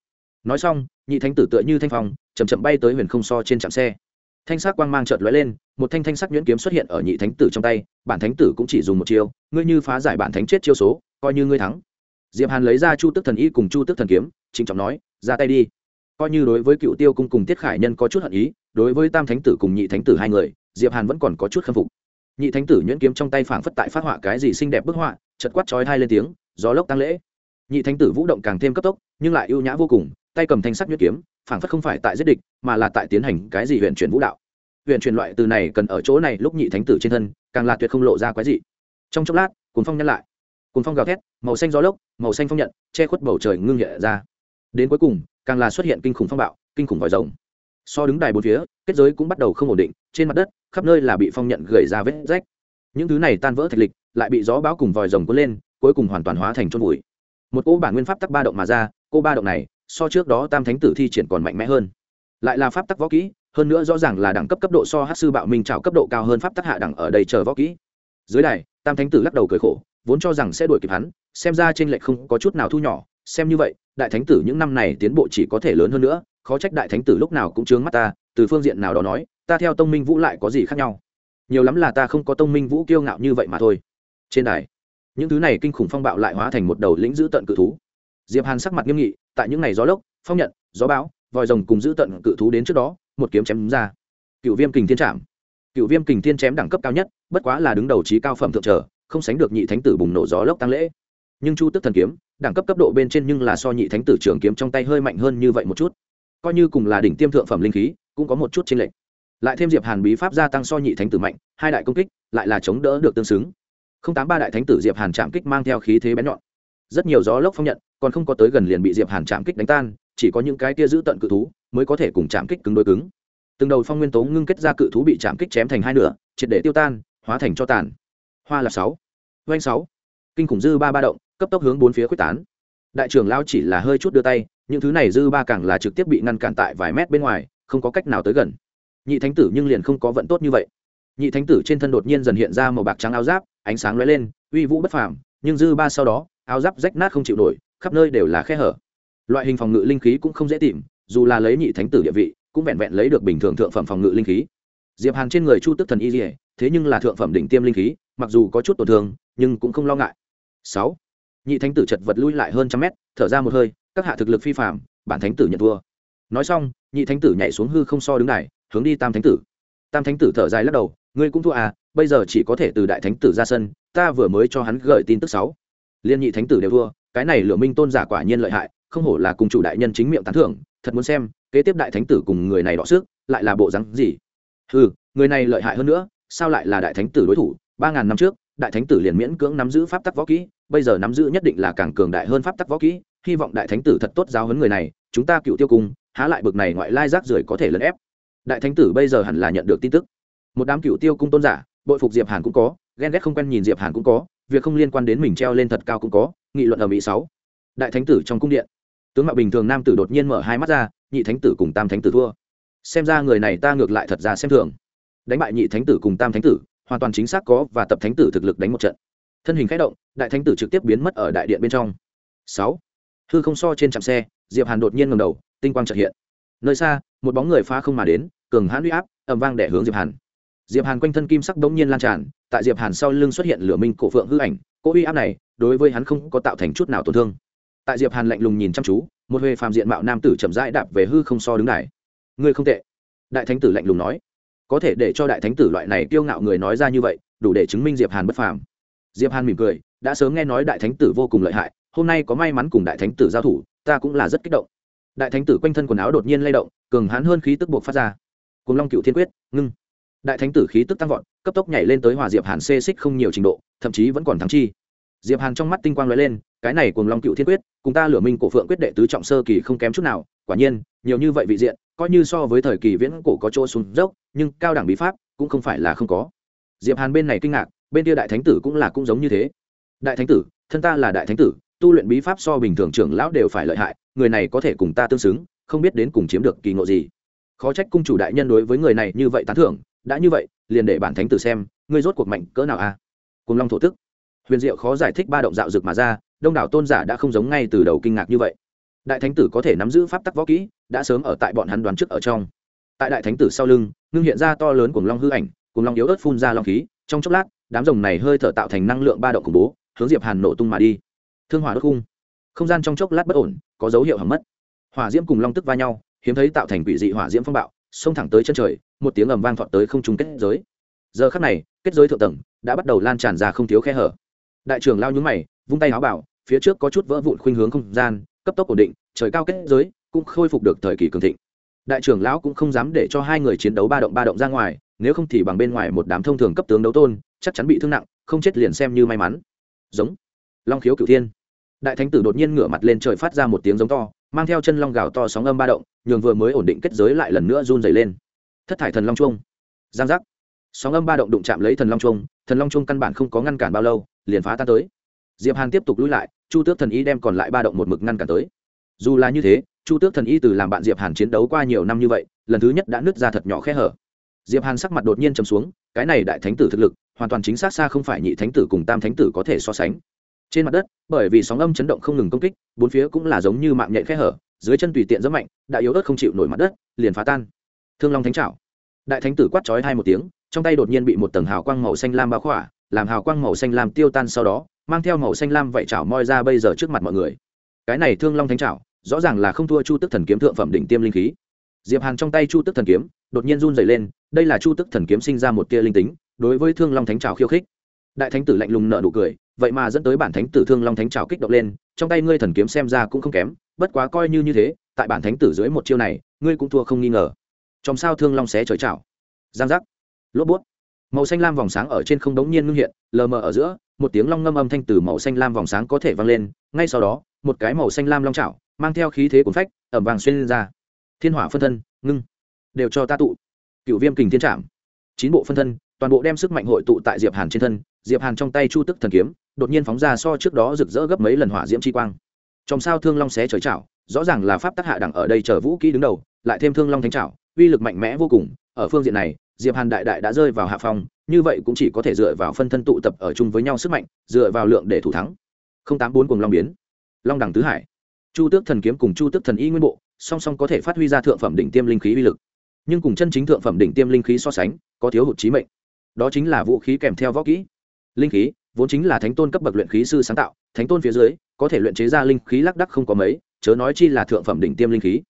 Nói xong, nhị thánh tử tựa như thanh phong, chậm chậm bay tới huyền không so trên trạm xe. Thanh sắc quang mang chợt lóe lên, một thanh thanh sắc nhuyễn kiếm xuất hiện ở nhị thánh tử trong tay, bản thánh tử cũng chỉ dùng một chiêu, ngươi như phá giải bản thánh chết chiêu số, coi như ngươi thắng. Diệp hàn lấy ra chu tức thần y cùng chu tức thần kiếm, trịnh trọng nói, ra tay đi. Coi như đối với cựu tiêu cung cùng tiết khải nhân có chút hận ý đối với tam thánh tử cùng nhị thánh tử hai người, diệp hàn vẫn còn có chút khâm phục. Nhị thánh tử nhuyễn kiếm trong tay phảng phất tại phát họa cái gì xinh đẹp bức họa chật quát chói hai lên tiếng, gió lốc tăng lễ. Nhị thánh tử vũ động càng thêm cấp tốc, nhưng lại ưu nhã vô cùng, tay cầm thanh sắc nhuyễn kiếm, phảng phất không phải tại giết địch, mà là tại tiến hành cái gì huyền chuyển vũ đạo. Huyền chuyển loại từ này cần ở chỗ này lúc nhị thánh tử trên thân, càng là tuyệt không lộ ra quái gì trong chốc lát cuốn phong nhăn lại. Cuốn phong gào thét, màu xanh gió lốc, màu xanh phong nhận, che khuất bầu trời ngưng nhẹ ra. Đến cuối cùng, càng là xuất hiện kinh khủng phong bạo, kinh khủng vòi rồng so đứng đài bốn phía, kết giới cũng bắt đầu không ổn định, trên mặt đất, khắp nơi là bị phong nhận gầy ra vết rách. Những thứ này tan vỡ thạch lịch, lại bị gió bão cùng vòi rồng cuốn lên, cuối cùng hoàn toàn hóa thành chôn bụi một cỗ bản nguyên pháp tắc ba động mà ra cô ba động này, so trước đó tam thánh tử thi triển còn mạnh mẽ hơn. Lại là pháp tắc võ kỹ, hơn nữa rõ ràng là đẳng cấp cấp độ so hát sư bạo minh trào cấp độ cao hơn pháp tắc hạ đẳng ở đây chờ võ kỹ. Dưới đài, tam thánh tử lắc đầu cười khổ, vốn cho rằng sẽ đuổi kịp hắn, xem ra trên lệch không có chút nào thu nhỏ, xem như vậy, đại thánh tử những năm này tiến bộ chỉ có thể lớn hơn nữa khó trách đại thánh tử lúc nào cũng chướng mắt ta, từ phương diện nào đó nói, ta theo tông minh vũ lại có gì khác nhau? Nhiều lắm là ta không có tông minh vũ kiêu ngạo như vậy mà thôi. Trên đài, những thứ này kinh khủng phong bạo lại hóa thành một đầu lĩnh giữ tận cự thú. Diệp hàn sắc mặt nghiêm nghị, tại những ngày gió lốc, phong nhận, gió bão, vòi rồng cùng giữ tận cự thú đến trước đó, một kiếm chém ra. Cựu viêm kình thiên trạm cựu viêm kình thiên chém đẳng cấp cao nhất, bất quá là đứng đầu trí cao phẩm thượng trở, không sánh được nhị thánh tử bùng nổ gió lốc tăng lễ. Nhưng chu tức thần kiếm, đẳng cấp cấp độ bên trên nhưng là so nhị thánh tử trường kiếm trong tay hơi mạnh hơn như vậy một chút coi như cùng là đỉnh tiêm thượng phẩm linh khí, cũng có một chút chênh lệch. Lại thêm diệp hàn bí pháp gia tăng so nhị thánh tử mạnh, hai đại công kích, lại là chống đỡ được tương xứng. Không tám ba đại thánh tử diệp hàn chạm kích mang theo khí thế bén nhọn. Rất nhiều gió lốc phong nhận, còn không có tới gần liền bị diệp hàn chạm kích đánh tan, chỉ có những cái kia giữ tận cự thú mới có thể cùng chạm kích cứng đối cứng. Từng đầu phong nguyên tố ngưng kết ra cự thú bị chạm kích chém thành hai nửa, triệt để tiêu tan, hóa thành cho tàn. Hoa là sáu. Doanh sáu. Kinh khủng dư ba ba động, cấp tốc hướng bốn phía quyết tán đại trưởng lao chỉ là hơi chút đưa tay, những thứ này dư ba càng là trực tiếp bị ngăn cản tại vài mét bên ngoài, không có cách nào tới gần. Nhị thánh tử nhưng liền không có vận tốt như vậy. Nhị thánh tử trên thân đột nhiên dần hiện ra màu bạc trắng áo giáp, ánh sáng lóe lên, uy vũ bất phàm, nhưng dư ba sau đó, áo giáp rách nát không chịu nổi, khắp nơi đều là khe hở. Loại hình phòng ngự linh khí cũng không dễ tìm, dù là lấy nhị thánh tử địa vị, cũng vẹn vẹn lấy được bình thường thượng phẩm phòng ngự linh khí. Diệp hàn trên người chu tức thần y dỉa thế nhưng là thượng phẩm đỉnh tiêm linh khí, mặc dù có chút tổn thương, nhưng cũng không lo ngại. Sáu nhị thánh tử chật vật lui lại hơn trăm mét, thở ra một hơi, các hạ thực lực phi phạm bản thánh tử nhận thua. Nói xong, nhị thánh tử nhảy xuống hư không so đứng này hướng đi tam thánh tử. Tam thánh tử thở dài lắc đầu, ngươi cũng thua à bây giờ chỉ có thể từ đại thánh tử ra sân, ta vừa mới cho hắn gửi tin tức sáu. Liên nhị thánh tử đều thua, cái này lửa minh tôn giả quả nhiên lợi hại, không hổ là cùng chủ đại nhân chính miệng tán thưởng, thật muốn xem, kế tiếp đại thánh tử cùng người này đọ sức, lại là bộ rắn gì. Ừ người này lợi hại hơn nữa, sao lại là đại thánh tử đối thủ? Ba ngàn năm trước, đại thánh tử liền miễn cưỡng nắm giữ pháp tắc võ kỹ bây giờ nắm giữ nhất định là càng cường đại hơn pháp tắc võ kỹ, hy vọng đại thánh tử thật tốt giáo huấn người này, chúng ta cựu tiêu cung, há lại bực này ngoại lai rác rưởi có thể lấn ép. Đại thánh tử bây giờ hẳn là nhận được tin tức. Một đám cựu tiêu cung tôn giả, bội phục diệp hàn cũng có, ghen ghét không quen nhìn diệp hàn cũng có, việc không liên quan đến mình treo lên thật cao cũng có, nghị luận ở mỹ sáu. Đại thánh tử trong cung điện. Tướng mạo bình thường nam tử đột nhiên mở hai mắt ra, nhị thánh tử cùng tam thánh tử thua. Xem ra người này ta ngược lại thật ra xem thường. Đánh bại nhị thánh tử cùng tam thánh tử, hoàn toàn chính xác có và tập thánh tử thực lực đánh một trận. Thân hình khẽ động đại thánh tử trực tiếp biến mất ở đại điện bên trong. Sáu. Hư không so trên trạm xe, diệp hàn đột nhiên ngầm đầu, tinh quang trợ hiện. Nơi xa, một bóng người phá không mà đến, cường hãn uy áp, ầm vang để hướng diệp hàn. Diệp hàn quanh thân kim sắc đống nhiên lan tràn, tại diệp hàn sau lưng xuất hiện lửa minh cổ phượng hư ảnh, cỗ uy áp này, đối với hắn không có tạo thành chút nào tổn thương. Tại diệp hàn lạnh lùng nhìn chăm chú, một huệ phàm diện mạo nam tử chậm rãi đạp về hư không so đứng đài. Ngươi không tệ. Đại thánh tử lạnh lùng nói. Có thể để cho đại thánh tử loại này kiêu ngạo người nói ra như vậy, đủ để chứng minh diệp hàn bất phàm. Diệp hàn mỉm cười đã sớm nghe nói đại thánh tử vô cùng lợi hại, hôm nay có may mắn cùng đại thánh tử giao thủ, ta cũng là rất kích động. Đại thánh tử quanh thân quần áo đột nhiên lay động, cường hãn hơn khí tức buộc phát ra. Cùng long cựu thiên quyết, ngưng. Đại thánh tử khí tức tăng vọt, cấp tốc nhảy lên tới hòa diệp hàn xê xích không nhiều trình độ, thậm chí vẫn còn thắng chi. Diệp hàn trong mắt tinh quang lóe lên, cái này cùng long cựu thiên quyết, cùng ta lửa minh cổ phượng quyết đệ tứ trọng sơ kỳ không kém chút nào, quả nhiên, nhiều như vậy vị diện, coi như so với thời kỳ viễn cổ có chỗ xuống dốc, nhưng cao đẳng bí pháp cũng không phải là không có. Diệp hàn bên này kinh ngạc, bên kia đại thánh tử cũng là cũng giống như thế đại thánh tử, thân ta là đại thánh tử, tu luyện bí pháp so bình thường trưởng lão đều phải lợi hại, người này có thể cùng ta tương xứng, không biết đến cùng chiếm được kỳ ngộ gì. Khó trách cung chủ đại nhân đối với người này như vậy tán thưởng, đã như vậy, liền để bản thánh tử xem, ngươi rốt cuộc mạnh cỡ nào a à? cùng long thổ tức. Huyền diệu khó giải thích ba động dạo rực mà ra, đông đảo tôn giả đã không giống ngay từ đầu kinh ngạc như vậy. Đại thánh tử có thể nắm giữ pháp tắc võ kỹ, đã sớm ở tại bọn hắn đoán trước ở trong. Tại đại thánh tử sau lưng, ngưng hiện ra to lớn của long hư ảnh cùng long yếu ớt phun ra long khí, trong chốc lát, đám rồng này hơi thở tạo thành năng lượng ba động khủng bố hướng diệp hàn nổ tung mà đi. Thương hỏa đốt khung. Không gian trong chốc lát bất ổn, có dấu hiệu hỏng mất. Hỏa diễm cùng long tức va nhau, hiếm thấy tạo thành quỷ dị hỏa diễm phong bạo, xông thẳng tới chân trời, một tiếng ầm vang thọt tới không trung kết giới. Giờ khắc này, kết giới thượng tầng đã bắt đầu lan tràn ra không thiếu khe hở. Đại trưởng lao nhúng mày, vung tay áo bảo, phía trước có chút vỡ vụn khuynh hướng không gian, cấp tốc ổn định, trời cao kết giới cũng khôi phục được thời kỳ cường thịnh. Đại trưởng lão cũng không dám để cho hai người chiến đấu ba động ba động ra ngoài, nếu không thì bằng bên ngoài một đám thông thường cấp tướng đấu tôn, chắc chắn bị thương nặng, không chết liền xem như may mắn giống long khiếu cửu thiên đại thánh tử đột nhiên ngửa mặt lên trời phát ra một tiếng giống to mang theo chân long gào to sóng âm ba động nhường vừa mới ổn định kết giới lại lần nữa run dày lên thất thải thần long chuông giang giác sóng âm ba động đụng chạm lấy thần long chuông thần long chuông căn bản không có ngăn cản bao lâu liền phá tan tới diệp hàn tiếp tục lui lại chu tước thần y đem còn lại ba động một mực ngăn cản tới dù là như thế chu tước thần y từ làm bạn diệp hàn chiến đấu qua nhiều năm như vậy lần thứ nhất đã nứt ra thật nhỏ khe hở diệp hàn sắc mặt đột nhiên trầm xuống cái này đại thánh tử thực lực hoàn toàn chính xác xa không phải nhị thánh tử cùng tam thánh tử có thể so sánh. Trên mặt đất, bởi vì sóng âm chấn động không ngừng công kích, bốn phía cũng là giống như mạng nhện khe hở, dưới chân tùy tiện rất mạnh đã yếu ớt không chịu nổi mặt đất, liền phá tan. Thương long thánh trảo. Đại thánh tử quát chói hai một tiếng, trong tay đột nhiên bị một tầng hào quang màu xanh lam bao khỏa, làm hào quang màu xanh lam tiêu tan sau đó, mang theo màu xanh lam vậy chảo moi ra bây giờ trước mặt mọi người. Cái này thương long thánh trảo, rõ ràng là không thua chu tức thần kiếm thượng phẩm đỉnh tiêm linh khí. Diệp hàn trong tay chu tức thần kiếm, đột nhiên run dày lên, đây là chu tức thần kiếm sinh ra một tia linh tính đối với thương long thánh trào khiêu khích đại thánh tử lạnh lùng nợ nụ cười vậy mà dẫn tới bản thánh tử thương long thánh trào kích động lên trong tay ngươi thần kiếm xem ra cũng không kém bất quá coi như như thế tại bản thánh tử dưới một chiêu này ngươi cũng thua không nghi ngờ trong sao thương long xé trời trào giang giác lốp bút màu xanh lam vòng sáng ở trên không đống nhiên ngưng hiện lờ mờ ở giữa một tiếng long ngâm âm thanh từ màu xanh lam vòng sáng có thể vang lên ngay sau đó một cái màu xanh lam long trào mang theo khí thế cuốn phách ẩm vàng xuyên lên ra thiên hỏa phân thân ngưng đều cho ta tụ cựu viêm kình thiên trạm chín bộ phân thân toàn bộ đem sức mạnh hội tụ tại diệp hàn trên thân, diệp hàn trong tay chu tức thần kiếm, đột nhiên phóng ra so trước đó rực rỡ gấp mấy lần hỏa diễm chi quang. Trong sao thương long xé trời chảo, rõ ràng là pháp tắc hạ đẳng ở đây chờ vũ kỹ đứng đầu, lại thêm thương long thánh chảo, uy lực mạnh mẽ vô cùng, ở phương diện này, diệp hàn đại đại đã rơi vào hạ phong, như vậy cũng chỉ có thể dựa vào phân thân tụ tập ở chung với nhau sức mạnh, dựa vào lượng để thủ thắng. Không tám bốn cùng long biến. Long đẳng tứ hải. Chu tước thần kiếm cùng chu tước thần y nguyên bộ, song song có thể phát huy ra thượng phẩm đỉnh tiêm linh khí uy lực. Nhưng cùng chân chính thượng phẩm đỉnh tiêm linh khí so sánh, có thiếu hụt trí mệnh đó chính là vũ khí kèm theo võ kỹ. Linh khí, vốn chính là thánh tôn cấp bậc luyện khí sư sáng tạo, thánh tôn phía dưới, có thể luyện chế ra linh khí lác đắc không có mấy, chớ nói chi là thượng phẩm đỉnh tiêm linh khí.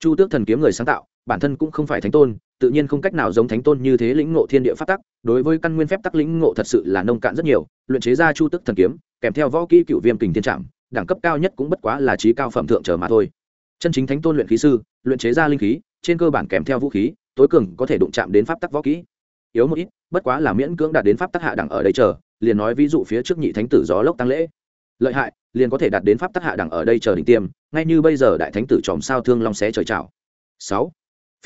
Chu tước thần kiếm người sáng tạo, bản thân cũng không phải thánh tôn, tự nhiên không cách nào giống thánh tôn như thế lĩnh ngộ thiên địa pháp tắc, đối với căn nguyên phép tắc lĩnh ngộ thật sự là nông cạn rất nhiều, luyện chế ra chu tước thần kiếm, kèm theo võ kỹ cựu viêm kình thiên trạm đẳng cấp cao nhất cũng bất quá là trí cao phẩm thượng trở mà thôi. Chân chính thánh tôn luyện khí sư, luyện chế ra linh khí, trên cơ bản kèm theo vũ khí, tối cường có thể đụng chạm đến pháp tắc võ kỹ yếu một ít, bất quá là miễn cưỡng đạt đến pháp tắc hạ đẳng ở đây chờ, liền nói ví dụ phía trước nhị thánh tử gió lốc tăng lễ. Lợi hại, liền có thể đạt đến pháp tắc hạ đẳng ở đây chờ đỉnh tiêm, ngay như bây giờ đại thánh tử tròm sao thương long xé trời trào sáu,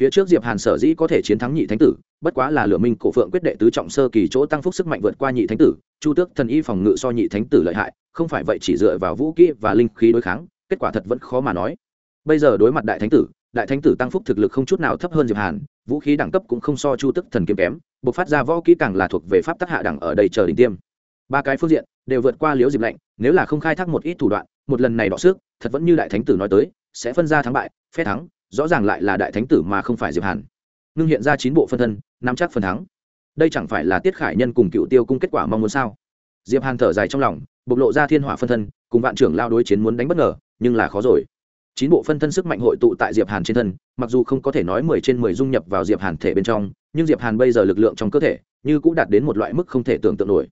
phía trước diệp hàn sở dĩ có thể chiến thắng nhị thánh tử, bất quá là lửa minh cổ phượng quyết đệ tứ trọng sơ kỳ chỗ tăng phúc sức mạnh vượt qua nhị thánh tử, chu tước thần y phòng ngự so nhị thánh tử lợi hại, không phải vậy chỉ dựa vào vũ kỹ và linh khí đối kháng, kết quả thật vẫn khó mà nói. Bây giờ đối mặt đại thánh tử, đại thánh tử tăng phúc thực lực không chút nào thấp hơn diệp hàn, vũ khí đẳng cấp cũng không so chu tước thần kiếm kém buộc phát ra võ kỹ càng là thuộc về pháp tắc hạ đẳng ở đây chờ đỉnh tiêm. Ba cái phương diện đều vượt qua liễu diệp lạnh, nếu là không khai thác một ít thủ đoạn, một lần này đọ sức, thật vẫn như đại thánh tử nói tới, sẽ phân ra thắng bại, phe thắng, rõ ràng lại là đại thánh tử mà không phải diệp hàn. Ngưng hiện ra chín bộ phân thân nắm chắc phần thắng. Đây chẳng phải là tiết khải nhân cùng cựu tiêu cung kết quả mong muốn sao? Diệp hàn thở dài trong lòng, bộc lộ ra thiên hỏa phân thân, cùng vạn trưởng lao đối chiến muốn đánh bất ngờ, nhưng là khó rồi chín bộ phân thân sức mạnh hội tụ tại diệp hàn trên thân, mặc dù không có thể nói mười trên mười dung nhập vào diệp hàn thể bên trong, nhưng diệp hàn bây giờ lực lượng trong cơ thể, như cũng đạt đến một loại mức không thể tưởng tượng nổi.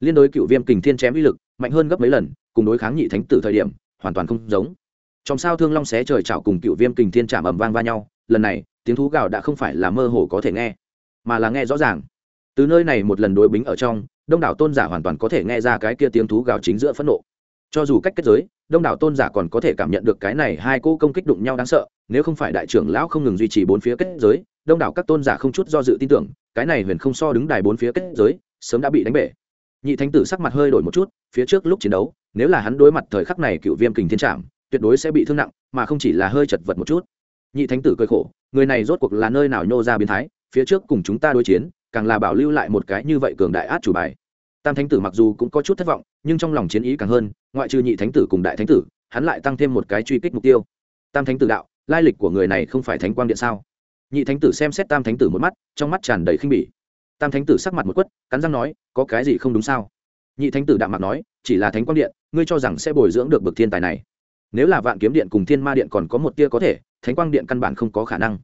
Liên đối cựu viêm kình thiên chém uy lực, mạnh hơn gấp mấy lần, cùng đối kháng nhị thánh tử thời điểm, hoàn toàn không giống. Trong sao thương long xé trời chảo cùng cựu viêm kình thiên chạm ầm vang va nhau, lần này, tiếng thú gào đã không phải là mơ hồ có thể nghe, mà là nghe rõ ràng. Từ nơi này một lần đối bính ở trong, đông đảo tôn giả hoàn toàn có thể nghe ra cái kia tiếng thú gào chính giữa phẫn nộ. Cho dù cách kết giới đông đảo tôn giả còn có thể cảm nhận được cái này hai cô công kích đụng nhau đáng sợ, nếu không phải đại trưởng lão không ngừng duy trì bốn phía kết giới, đông đảo các tôn giả không chút do dự tin tưởng, cái này huyền không so đứng đài bốn phía kết giới, sớm đã bị đánh bể. Nhị thánh tử sắc mặt hơi đổi một chút, phía trước lúc chiến đấu, nếu là hắn đối mặt thời khắc này cựu viêm kình thiên trạm tuyệt đối sẽ bị thương nặng, mà không chỉ là hơi chật vật một chút. Nhị thánh tử cười khổ, người này rốt cuộc là nơi nào nhô ra biến thái, phía trước cùng chúng ta đối chiến, càng là bảo lưu lại một cái như vậy cường đại át chủ bài tam thánh tử mặc dù cũng có chút thất vọng, nhưng trong lòng chiến ý càng hơn, ngoại trừ nhị thánh tử cùng đại thánh tử, hắn lại tăng thêm một cái truy kích mục tiêu. Tam thánh tử đạo, lai lịch của người này không phải thánh quang điện sao? Nhị thánh tử xem xét tam thánh tử một mắt, trong mắt tràn đầy khinh bỉ. Tam thánh tử sắc mặt một quất, cắn răng nói, có cái gì không đúng sao? Nhị thánh tử đạm mặt nói, chỉ là thánh quang điện, ngươi cho rằng sẽ bồi dưỡng được bậc thiên tài này. Nếu là vạn kiếm điện cùng thiên ma điện còn có một tia có thể, thánh quang điện căn bản không có khả năng.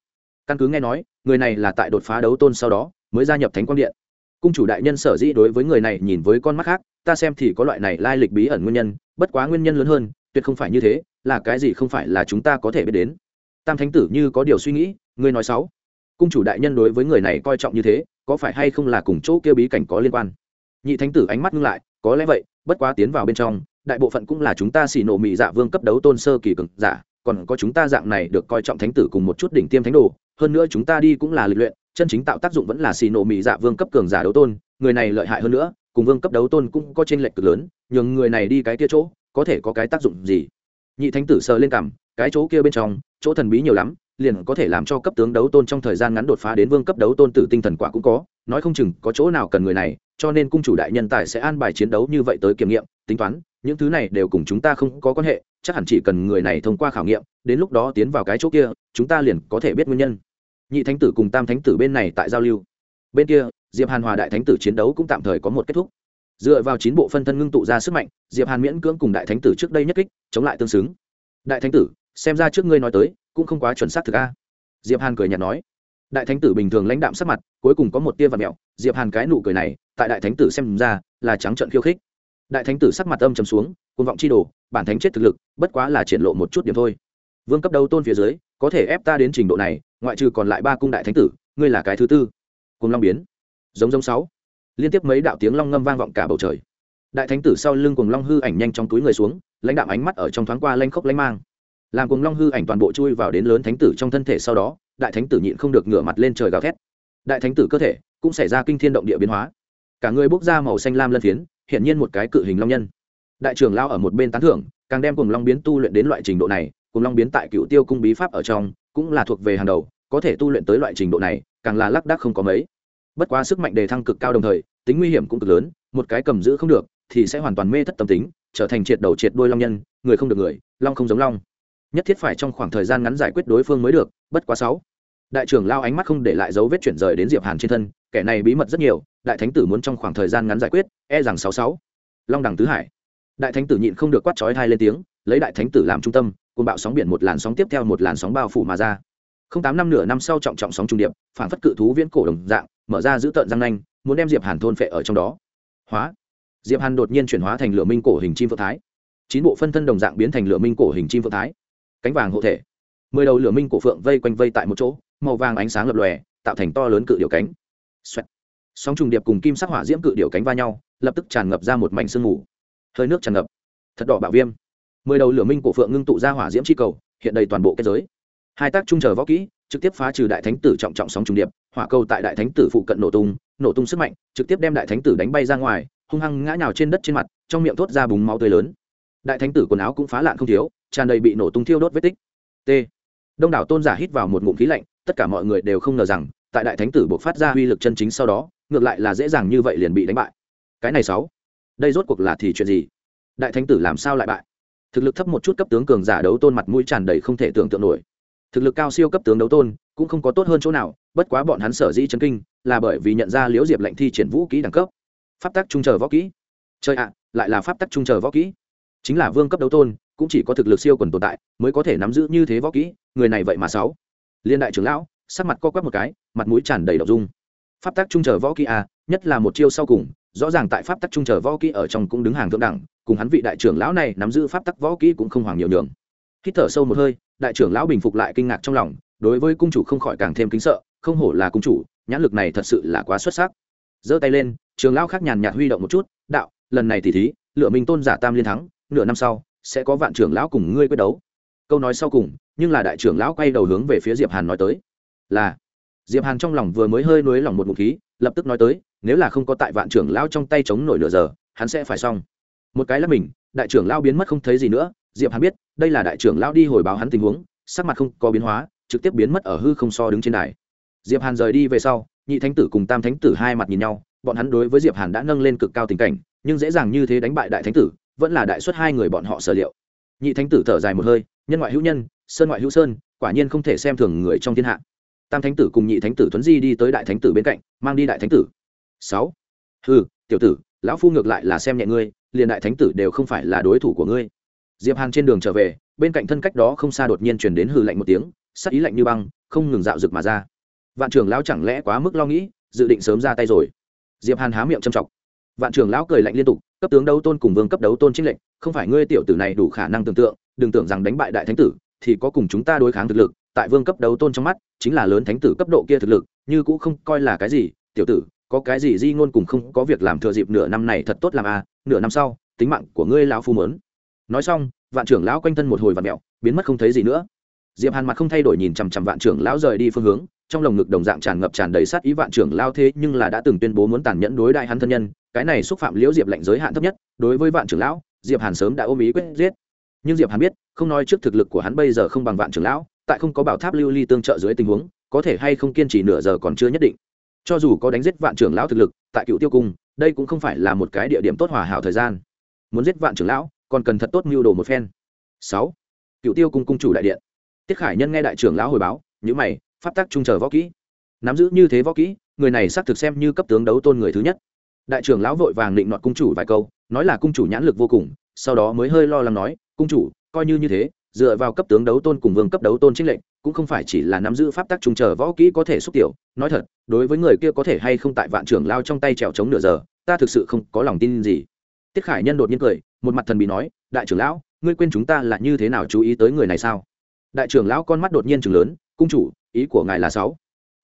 Căn cứ nghe nói, người này là tại đột phá đấu tôn sau đó, mới gia nhập thánh quang điện cung chủ đại nhân sở dĩ đối với người này nhìn với con mắt khác, ta xem thì có loại này lai lịch bí ẩn nguyên nhân, bất quá nguyên nhân lớn hơn, tuyệt không phải như thế, là cái gì không phải là chúng ta có thể biết đến. Tam thánh tử như có điều suy nghĩ, ngươi nói sáu. Cung chủ đại nhân đối với người này coi trọng như thế, có phải hay không là cùng chỗ kia bí cảnh có liên quan? Nhị thánh tử ánh mắt ngưng lại, có lẽ vậy, bất quá tiến vào bên trong, đại bộ phận cũng là chúng ta xì nổ mị dạ vương cấp đấu tôn sơ kỳ cực giả, còn có chúng ta dạng này được coi trọng thánh tử cùng một chút đỉnh tiêm thánh đồ, hơn nữa chúng ta đi cũng là lịch luyện chân chính tạo tác dụng vẫn là xì nổ mị dạ vương cấp cường giả đấu tôn, người này lợi hại hơn nữa, cùng vương cấp đấu tôn cũng có trên lệch cực lớn, nhường người này đi cái kia chỗ, có thể có cái tác dụng gì? Nhị thánh tử sờ lên cằm cái chỗ kia bên trong, chỗ thần bí nhiều lắm, liền có thể làm cho cấp tướng đấu tôn trong thời gian ngắn đột phá đến vương cấp đấu tôn tử tinh thần quả cũng có, nói không chừng có chỗ nào cần người này, cho nên cung chủ đại nhân tài sẽ an bài chiến đấu như vậy tới kiểm nghiệm, tính toán, những thứ này đều cùng chúng ta không có quan hệ, chắc hẳn chỉ cần người này thông qua khảo nghiệm, đến lúc đó tiến vào cái chỗ kia, chúng ta liền có thể biết nguyên nhân nhị thánh tử cùng tam thánh tử bên này tại giao lưu. Bên kia, diệp hàn hòa đại thánh tử chiến đấu cũng tạm thời có một kết thúc. Dựa vào chín bộ phân thân ngưng tụ ra sức mạnh, diệp hàn miễn cưỡng cùng đại thánh tử trước đây nhất kích, chống lại tương xứng. Đại thánh tử, xem ra trước ngươi nói tới, cũng không quá chuẩn xác thực a. Diệp hàn cười nhạt nói. Đại thánh tử bình thường lãnh đạm sắc mặt, cuối cùng có một tia vật mẹo. Diệp hàn cái nụ cười này, tại đại thánh tử xem ra, là trắng trận khiêu khích. Đại thánh tử sắc mặt âm trầm xuống côn vọng chi đồ, bản thánh chết thực lực, bất quá là triển lộ một chút điểm thôi. Vương cấp đầu tôn phía dưới có thể ép ta đến trình độ này, ngoại trừ còn lại ba cung đại thánh tử, ngươi là cái thứ tư. Cùng long biến. Giống giống sáu. Liên tiếp mấy đạo tiếng long ngâm vang vọng cả bầu trời. Đại thánh tử sau lưng cùng long hư ảnh nhanh trong túi người xuống, lãnh đạo ánh mắt ở trong thoáng qua lanh khốc lanh mang. Làm cùng long hư ảnh toàn bộ chui vào đến lớn thánh tử trong thân thể sau đó, đại thánh tử nhịn không được ngửa mặt lên trời gào thét. Đại thánh tử cơ thể cũng xảy ra kinh thiên động địa biến hóa. Cả người bốc ra màu xanh lam lân phiến hiện nhiên một cái cự hình long nhân. Đại trưởng lao ở một bên tán thưởng, càng đem cùng long biến tu luyện đến loại trình độ này cùng long biến tại cựu tiêu cung bí pháp ở trong, cũng là thuộc về hàng đầu, có thể tu luyện tới loại trình độ này, càng là lác đác không có mấy. Bất quá sức mạnh đề thăng cực cao đồng thời, tính nguy hiểm cũng cực lớn, một cái cầm giữ không được, thì sẽ hoàn toàn mê thất tâm tính, trở thành triệt đầu triệt đôi long nhân, người không được người, long không giống long. Nhất thiết phải trong khoảng thời gian ngắn giải quyết đối phương mới được, bất quá sáu. Đại trưởng lao ánh mắt không để lại dấu vết chuyển rời đến diệp hàn trên thân, kẻ này bí mật rất nhiều, đại thánh tử muốn trong khoảng thời gian ngắn giải quyết e rằng sáu sáu. Long đẳng tứ hải. Đại thánh tử nhịn không được quát chói hai lên tiếng, lấy đại thánh tử làm trung tâm cùng bạo sóng biển một làn sóng tiếp theo một làn sóng bao phủ mà ra. Không tám năm nửa năm sau trọng trọng sóng trung điệp phản phất cự thú viễn cổ đồng dạng, mở ra giữ tợn răng nanh, muốn đem diệp hàn thôn phệ ở trong đó. Hóa. Diệp hàn đột nhiên chuyển hóa thành lửa minh cổ hình chim phượng thái. Chín bộ phân thân đồng dạng biến thành lửa minh cổ hình chim phượng thái. Cánh vàng hộ thể. Mười đầu lửa minh cổ phượng vây quanh vây tại một chỗ, màu vàng ánh sáng lập lòe, tạo thành to lớn cự điểu cánh. Xoẹt. sóng trùng điệp cùng kim sắc hỏa diễm cự điểu cánh va nhau, lập tức tràn ngập ra một mảnh sương mù. Hơi nước tràn ngập. Thật đỏ bạo viêm mười đầu lửa minh cổ phượng ngưng tụ ra hỏa diễm chi cầu, hiện đầy toàn bộ kết giới. Hai tác trung chờ võ kỹ, trực tiếp phá trừ đại thánh tử trọng trọng sóng trùng điệp, hỏa cầu tại đại thánh tử phụ cận nổ tung nổ tung sức mạnh, trực tiếp đem đại thánh tử đánh bay ra ngoài, hung hăng ngã nhào trên đất trên mặt, trong miệng thốt ra bùng máu tươi lớn. Đại thánh tử quần áo cũng phá lạn không thiếu, tràn đầy bị nổ tung thiêu đốt vết tích. T. Đông đảo tôn giả hít vào một ngụm khí lạnh, tất cả mọi người đều không ngờ rằng, tại đại thánh tử buộc phát ra uy lực chân chính sau đó, ngược lại là dễ dàng như vậy liền bị đánh bại. Cái này sáu, đây rốt cuộc là thì chuyện gì? Đại thánh tử làm sao lại bại? Thực lực thấp một chút cấp tướng cường giả đấu tôn mặt mũi tràn đầy không thể tưởng tượng nổi. Thực lực cao siêu cấp tướng đấu tôn, cũng không có tốt hơn chỗ nào, bất quá bọn hắn sở dĩ chấn kinh, là bởi vì nhận ra liễu diệp lệnh thi triển vũ kỹ đẳng cấp. Pháp tắc trung chờ võ kỹ. Chơi ạ, lại là pháp tắc trung chờ võ kỹ. Chính là vương cấp đấu tôn, cũng chỉ có thực lực siêu quần tồn tại, mới có thể nắm giữ như thế võ kỹ, người này vậy mà sáu. Liên đại trưởng lão, sắc mặt co quắp một cái, mặt mũi tràn đầy đậu dung. Pháp tắc trung chờ võ kỹ a nhất là một chiêu sau cùng, rõ ràng tại pháp tắc trung chờ võ kỹ ở trong cũng đứng hàng thượng đẳng cùng hắn vị đại trưởng lão này nắm giữ pháp tắc võ kỹ cũng không hoàng nhiều nhường. Hít thở sâu một hơi, đại trưởng lão bình phục lại kinh ngạc trong lòng, đối với cung chủ không khỏi càng thêm kính sợ, không hổ là cung chủ, nhãn lực này thật sự là quá xuất sắc. Giơ tay lên trường lão khác nhàn nhạt huy động một chút, đạo, lần này thì thí, lựa minh tôn giả tam liên thắng, nửa năm sau, sẽ có vạn trưởng lão cùng ngươi quyết đấu. Câu nói sau cùng, nhưng là đại trưởng lão quay đầu hướng về phía diệp hàn nói tới, là. Diệp hàn trong lòng vừa mới hơi nuối lòng một ngụm khí, lập tức nói tới, nếu là không có tại vạn trưởng lão trong tay chống nổi nửa giờ, hắn sẽ phải xong một cái là mình, đại trưởng lão biến mất không thấy gì nữa, diệp hàn biết, đây là đại trưởng lão đi hồi báo hắn tình huống, sắc mặt không có biến hóa, trực tiếp biến mất ở hư không so đứng trên đài. Diệp hàn rời đi về sau, nhị thánh tử cùng tam thánh tử hai mặt nhìn nhau, bọn hắn đối với diệp hàn đã nâng lên cực cao tình cảnh, nhưng dễ dàng như thế đánh bại đại thánh tử, vẫn là đại xuất hai người bọn họ sở liệu. Nhị thánh tử thở dài một hơi, nhân ngoại hữu nhân, sơn ngoại hữu sơn, quả nhiên không thể xem thường người trong thiên hạ. Tam thánh tử cùng nhị thánh tử thuấn di đi tới đại thánh tử bên cạnh, mang đi đại thánh tử. Sáu, hừ, tiểu tử, lão phu ngược lại là xem nhẹ ngươi liền đại thánh tử đều không phải là đối thủ của ngươi. Diệp hàn trên đường trở về, bên cạnh thân cách đó không xa đột nhiên truyền đến hừ lạnh một tiếng, sắc ý lạnh như băng, không ngừng dạo rực mà ra. Vạn trưởng lão chẳng lẽ quá mức lo nghĩ, dự định sớm ra tay rồi? Diệp hàn há miệng châm trọng vạn trưởng lão cười lạnh liên tục, cấp tướng đấu tôn cùng vương cấp đấu tôn chính lệnh không phải ngươi tiểu tử này đủ khả năng tưởng tượng, đừng tưởng rằng đánh bại đại thánh tử, thì có cùng chúng ta đối kháng thực lực, tại vương cấp đấu tôn trong mắt, chính là lớn thánh tử cấp độ kia thực lực, như cũng không coi là cái gì, tiểu tử có cái gì di ngôn cùng không có việc làm thừa dịp nửa năm này thật tốt làm a à, nửa năm sau tính mạng của ngươi lão phu mớn. Nói xong vạn trưởng lão quanh thân một hồi vạt mẹo biến mất không thấy gì nữa. Diệp hàn mặt không thay đổi nhìn chằm chằm vạn trưởng lão rời đi phương hướng trong lồng ngực đồng dạng tràn ngập tràn đầy sát ý vạn trưởng lao thế nhưng là đã từng tuyên bố muốn tàn nhẫn đối đại hắn thân nhân cái này xúc phạm liễu diệp lệnh giới hạn thấp nhất đối với vạn trưởng lão diệp hàn sớm đã ôm ý quyết giết. Nhưng diệp hàn biết không nói trước thực lực của hắn bây giờ không bằng vạn trưởng lão tại không có bảo tháp lưu ly tương trợ dưới tình huống có thể hay không kiên trì nửa giờ còn chưa nhất định cho dù có đánh giết vạn trưởng lão thực lực, tại cựu tiêu cung, đây cũng không phải là một cái địa điểm tốt hòa hảo thời gian. Muốn giết vạn trưởng lão, còn cần thật tốt mưu đồ một phen. Sáu, cựu tiêu cung cung chủ đại điện. Tiết khải nhân nghe đại trưởng lão hồi báo những mày, pháp tắc trung chờ võ kỹ. Nắm giữ như thế võ kỹ, người này xác thực xem như cấp tướng đấu tôn người thứ nhất. Đại trưởng lão vội vàng định nọt cung chủ vài câu, nói là cung chủ nhãn lực vô cùng, sau đó mới hơi lo lắng nói, cung chủ, coi như như thế dựa vào cấp tướng đấu tôn cùng vương cấp đấu tôn trích lệnh, cũng không phải chỉ là nắm giữ pháp tắc trung chờ võ kỹ có thể xúc tiểu. Nói thật, đối với người kia có thể hay không tại vạn trưởng lao trong tay trèo chống nửa giờ, ta thực sự không có lòng tin gì. Tiết khải nhân đột nhiên cười, một mặt thần bị nói, đại trưởng lão, ngươi quên chúng ta là như thế nào chú ý tới người này sao? Đại trưởng lão con mắt đột nhiên chừng lớn, cung chủ, ý của ngài là sáu.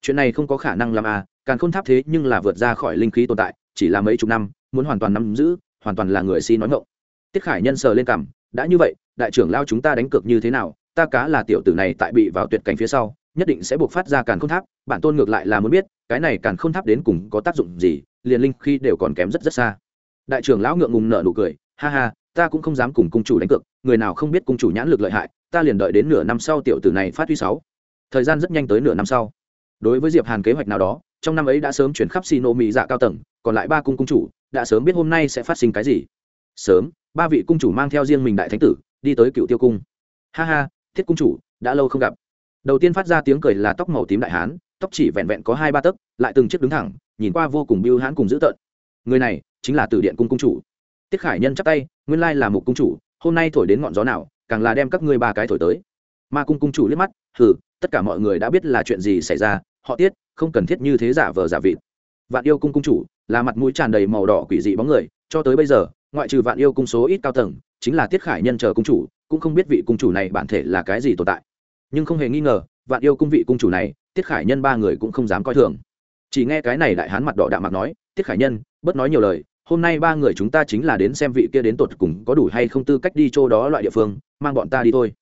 Chuyện này không có khả năng làm à càng khôn tháp thế nhưng là vượt ra khỏi linh khí tồn tại, chỉ là mấy chục năm, muốn hoàn toàn nắm giữ, hoàn toàn là người si nói ngộng tiết khải nhân sờ lên cằm, đã như vậy đại trưởng lao chúng ta đánh cược như thế nào, ta cá là tiểu tử này tại bị vào tuyệt cảnh phía sau, nhất định sẽ buộc phát ra càn khôn tháp, bản tôn ngược lại là muốn biết, cái này càn khôn tháp đến cùng có tác dụng gì, liền linh khi đều còn kém rất rất xa. Đại trưởng lão ngượng ngùng nở nụ cười, ha ha, ta cũng không dám cùng cung chủ đánh cược, người nào không biết cung chủ nhãn lực lợi hại, ta liền đợi đến nửa năm sau tiểu tử này phát huy sáu. Thời gian rất nhanh tới nửa năm sau. Đối với diệp hàn kế hoạch nào đó, trong năm ấy đã sớm chuyển khắp xì nô mỹ dạ cao tầng, còn lại ba cung cung chủ, đã sớm biết hôm nay sẽ phát sinh cái gì. Sớm, ba vị cung chủ mang theo riêng mình đại thánh tử đi tới cựu tiêu cung. Ha ha, thiết cung chủ, đã lâu không gặp. Đầu tiên phát ra tiếng cười là tóc màu tím đại hán, tóc chỉ vẹn vẹn có hai ba tấc, lại từng chiếc đứng thẳng, nhìn qua vô cùng biêu hãn cùng dữ tợn. Người này chính là từ điện cung cung chủ. Tiết khải nhân chắp tay, nguyên lai là một cung chủ, hôm nay thổi đến ngọn gió nào, càng là đem các ngươi ba cái thổi tới. Ma cung cung chủ liếc mắt, hừ, tất cả mọi người đã biết là chuyện gì xảy ra, họ tiết, không cần thiết như thế giả vờ giả vịt. Vạn yêu cung cung chủ, là mặt mũi tràn đầy màu đỏ quỷ dị bóng người, cho tới bây giờ ngoại trừ vạn yêu cung số ít cao tầng, chính là tiết khải nhân chờ cung chủ, cũng không biết vị cung chủ này bản thể là cái gì tồn tại. Nhưng không hề nghi ngờ, vạn yêu cung vị cung chủ này, tiết khải nhân ba người cũng không dám coi thường. Chỉ nghe cái này đại hán mặt đỏ đạm mặt nói, tiết khải nhân, bớt nói nhiều lời, hôm nay ba người chúng ta chính là đến xem vị kia đến tột cùng có đủ hay không tư cách đi chỗ đó loại địa phương, mang bọn ta đi thôi.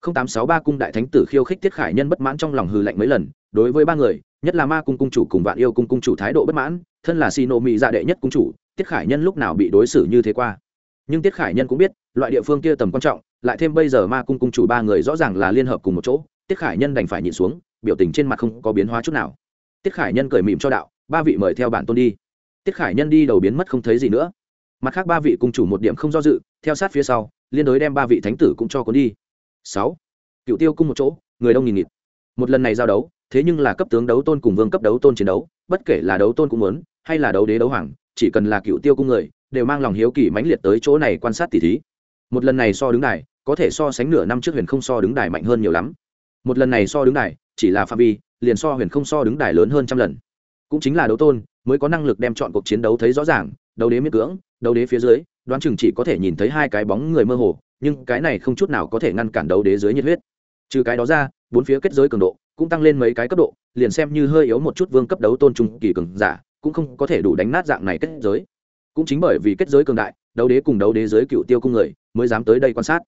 Không tám sáu ba cung đại thánh tử khiêu khích tiết khải nhân bất mãn trong lòng hư lạnh mấy lần, đối với ba người, nhất là ma cung cung chủ cùng vạn yêu cung cung chủ thái độ bất mãn, thân là xì nộ mỹ dạ đệ nhất cung chủ tiết khải nhân lúc nào bị đối xử như thế qua? Nhưng tiết khải nhân cũng biết, loại địa phương kia tầm quan trọng, lại thêm bây giờ ma cung cung chủ ba người rõ ràng là liên hợp cùng một chỗ, tiết khải nhân đành phải nhìn xuống, biểu tình trên mặt không có biến hóa chút nào. Tiết khải nhân cười mỉm cho đạo, ba vị mời theo bản tôn đi. Tiết khải nhân đi đầu biến mất không thấy gì nữa. Mặt khác ba vị cung chủ một điểm không do dự, theo sát phía sau, liên đối đem ba vị thánh tử cũng cho cuốn đi. Sáu. Cựu tiêu cung một chỗ, người đông nghìn nghịt. Một lần này giao đấu, thế nhưng là cấp tướng đấu tôn cùng vương cấp đấu tôn chiến đấu, bất kể là đấu tôn cũng muốn hay là đấu đế đấu hoàng, chỉ cần là cựu tiêu cung người, đều mang lòng hiếu kỳ mãnh liệt tới chỗ này quan sát tỉ thí. Một lần này so đứng đài, có thể so sánh nửa năm trước huyền không so đứng đài mạnh hơn nhiều lắm. Một lần này so đứng đài, chỉ là phạm vi, liền so huyền không so đứng đài lớn hơn trăm lần. Cũng chính là đấu tôn, mới có năng lực đem chọn cuộc chiến đấu thấy rõ ràng, đấu đế miết cưỡng, đấu đế phía dưới, đoán chừng chỉ có thể nhìn thấy hai cái bóng người mơ hồ, nhưng cái này không chút nào có thể ngăn cản đấu đế dưới nhiệt huyết. Trừ cái đó ra, bốn phía kết giới cường độ cũng tăng lên mấy cái cấp độ, liền xem như hơi yếu một chút vương cấp đấu tôn trung kỳ cường giả cũng không có thể đủ đánh nát dạng này kết giới. Cũng chính bởi vì kết giới cường đại, đấu đế cùng đấu đế giới cựu tiêu cung người mới dám tới đây quan sát.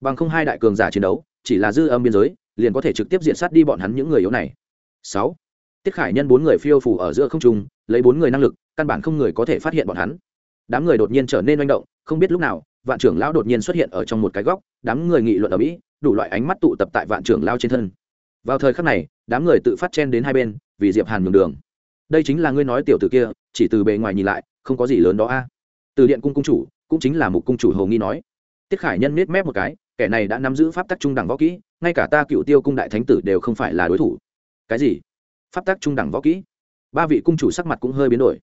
Bằng không hai đại cường giả chiến đấu, chỉ là dư âm biên giới, liền có thể trực tiếp diện sát đi bọn hắn những người yếu này. Sáu, tiết khải nhân bốn người phiêu phủ ở giữa không trung, lấy bốn người năng lực, căn bản không người có thể phát hiện bọn hắn. Đám người đột nhiên trở nên manh động, không biết lúc nào, vạn trưởng lão đột nhiên xuất hiện ở trong một cái góc, đám người nghị luận ở mỹ, đủ loại ánh mắt tụ tập tại vạn trưởng lao trên thân. Vào thời khắc này, đám người tự phát chen đến hai bên, vì diệp hàn đường đường đây chính là ngươi nói tiểu tử kia, chỉ từ bề ngoài nhìn lại, không có gì lớn đó a. Từ điện cung cung chủ, cũng chính là một cung chủ hầu nghi nói. Tiết khải nhân nết mép một cái, kẻ này đã nắm giữ pháp tắc trung đẳng võ kỹ, ngay cả ta cựu tiêu cung đại thánh tử đều không phải là đối thủ. Cái gì? Pháp tắc trung đẳng võ kỹ? Ba vị cung chủ sắc mặt cũng hơi biến đổi.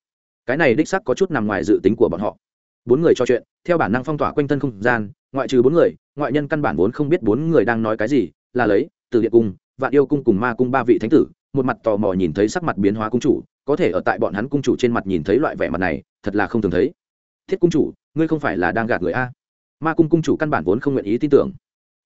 Cái này đích sắc có chút nằm ngoài dự tính của bọn họ. Bốn người trò chuyện, theo bản năng phong tỏa quanh thân không gian, ngoại trừ bốn người, ngoại nhân căn bản vốn không biết bốn người đang nói cái gì, là lấy từ điện cung, vạn yêu cung cùng ma cung ba vị thánh tử một mặt tò mò nhìn thấy sắc mặt biến hóa cung chủ, có thể ở tại bọn hắn cung chủ trên mặt nhìn thấy loại vẻ mặt này, thật là không thường thấy. Thiết cung chủ, ngươi không phải là đang gạt người a? Ma cung cung chủ căn bản vốn không nguyện ý tin tưởng.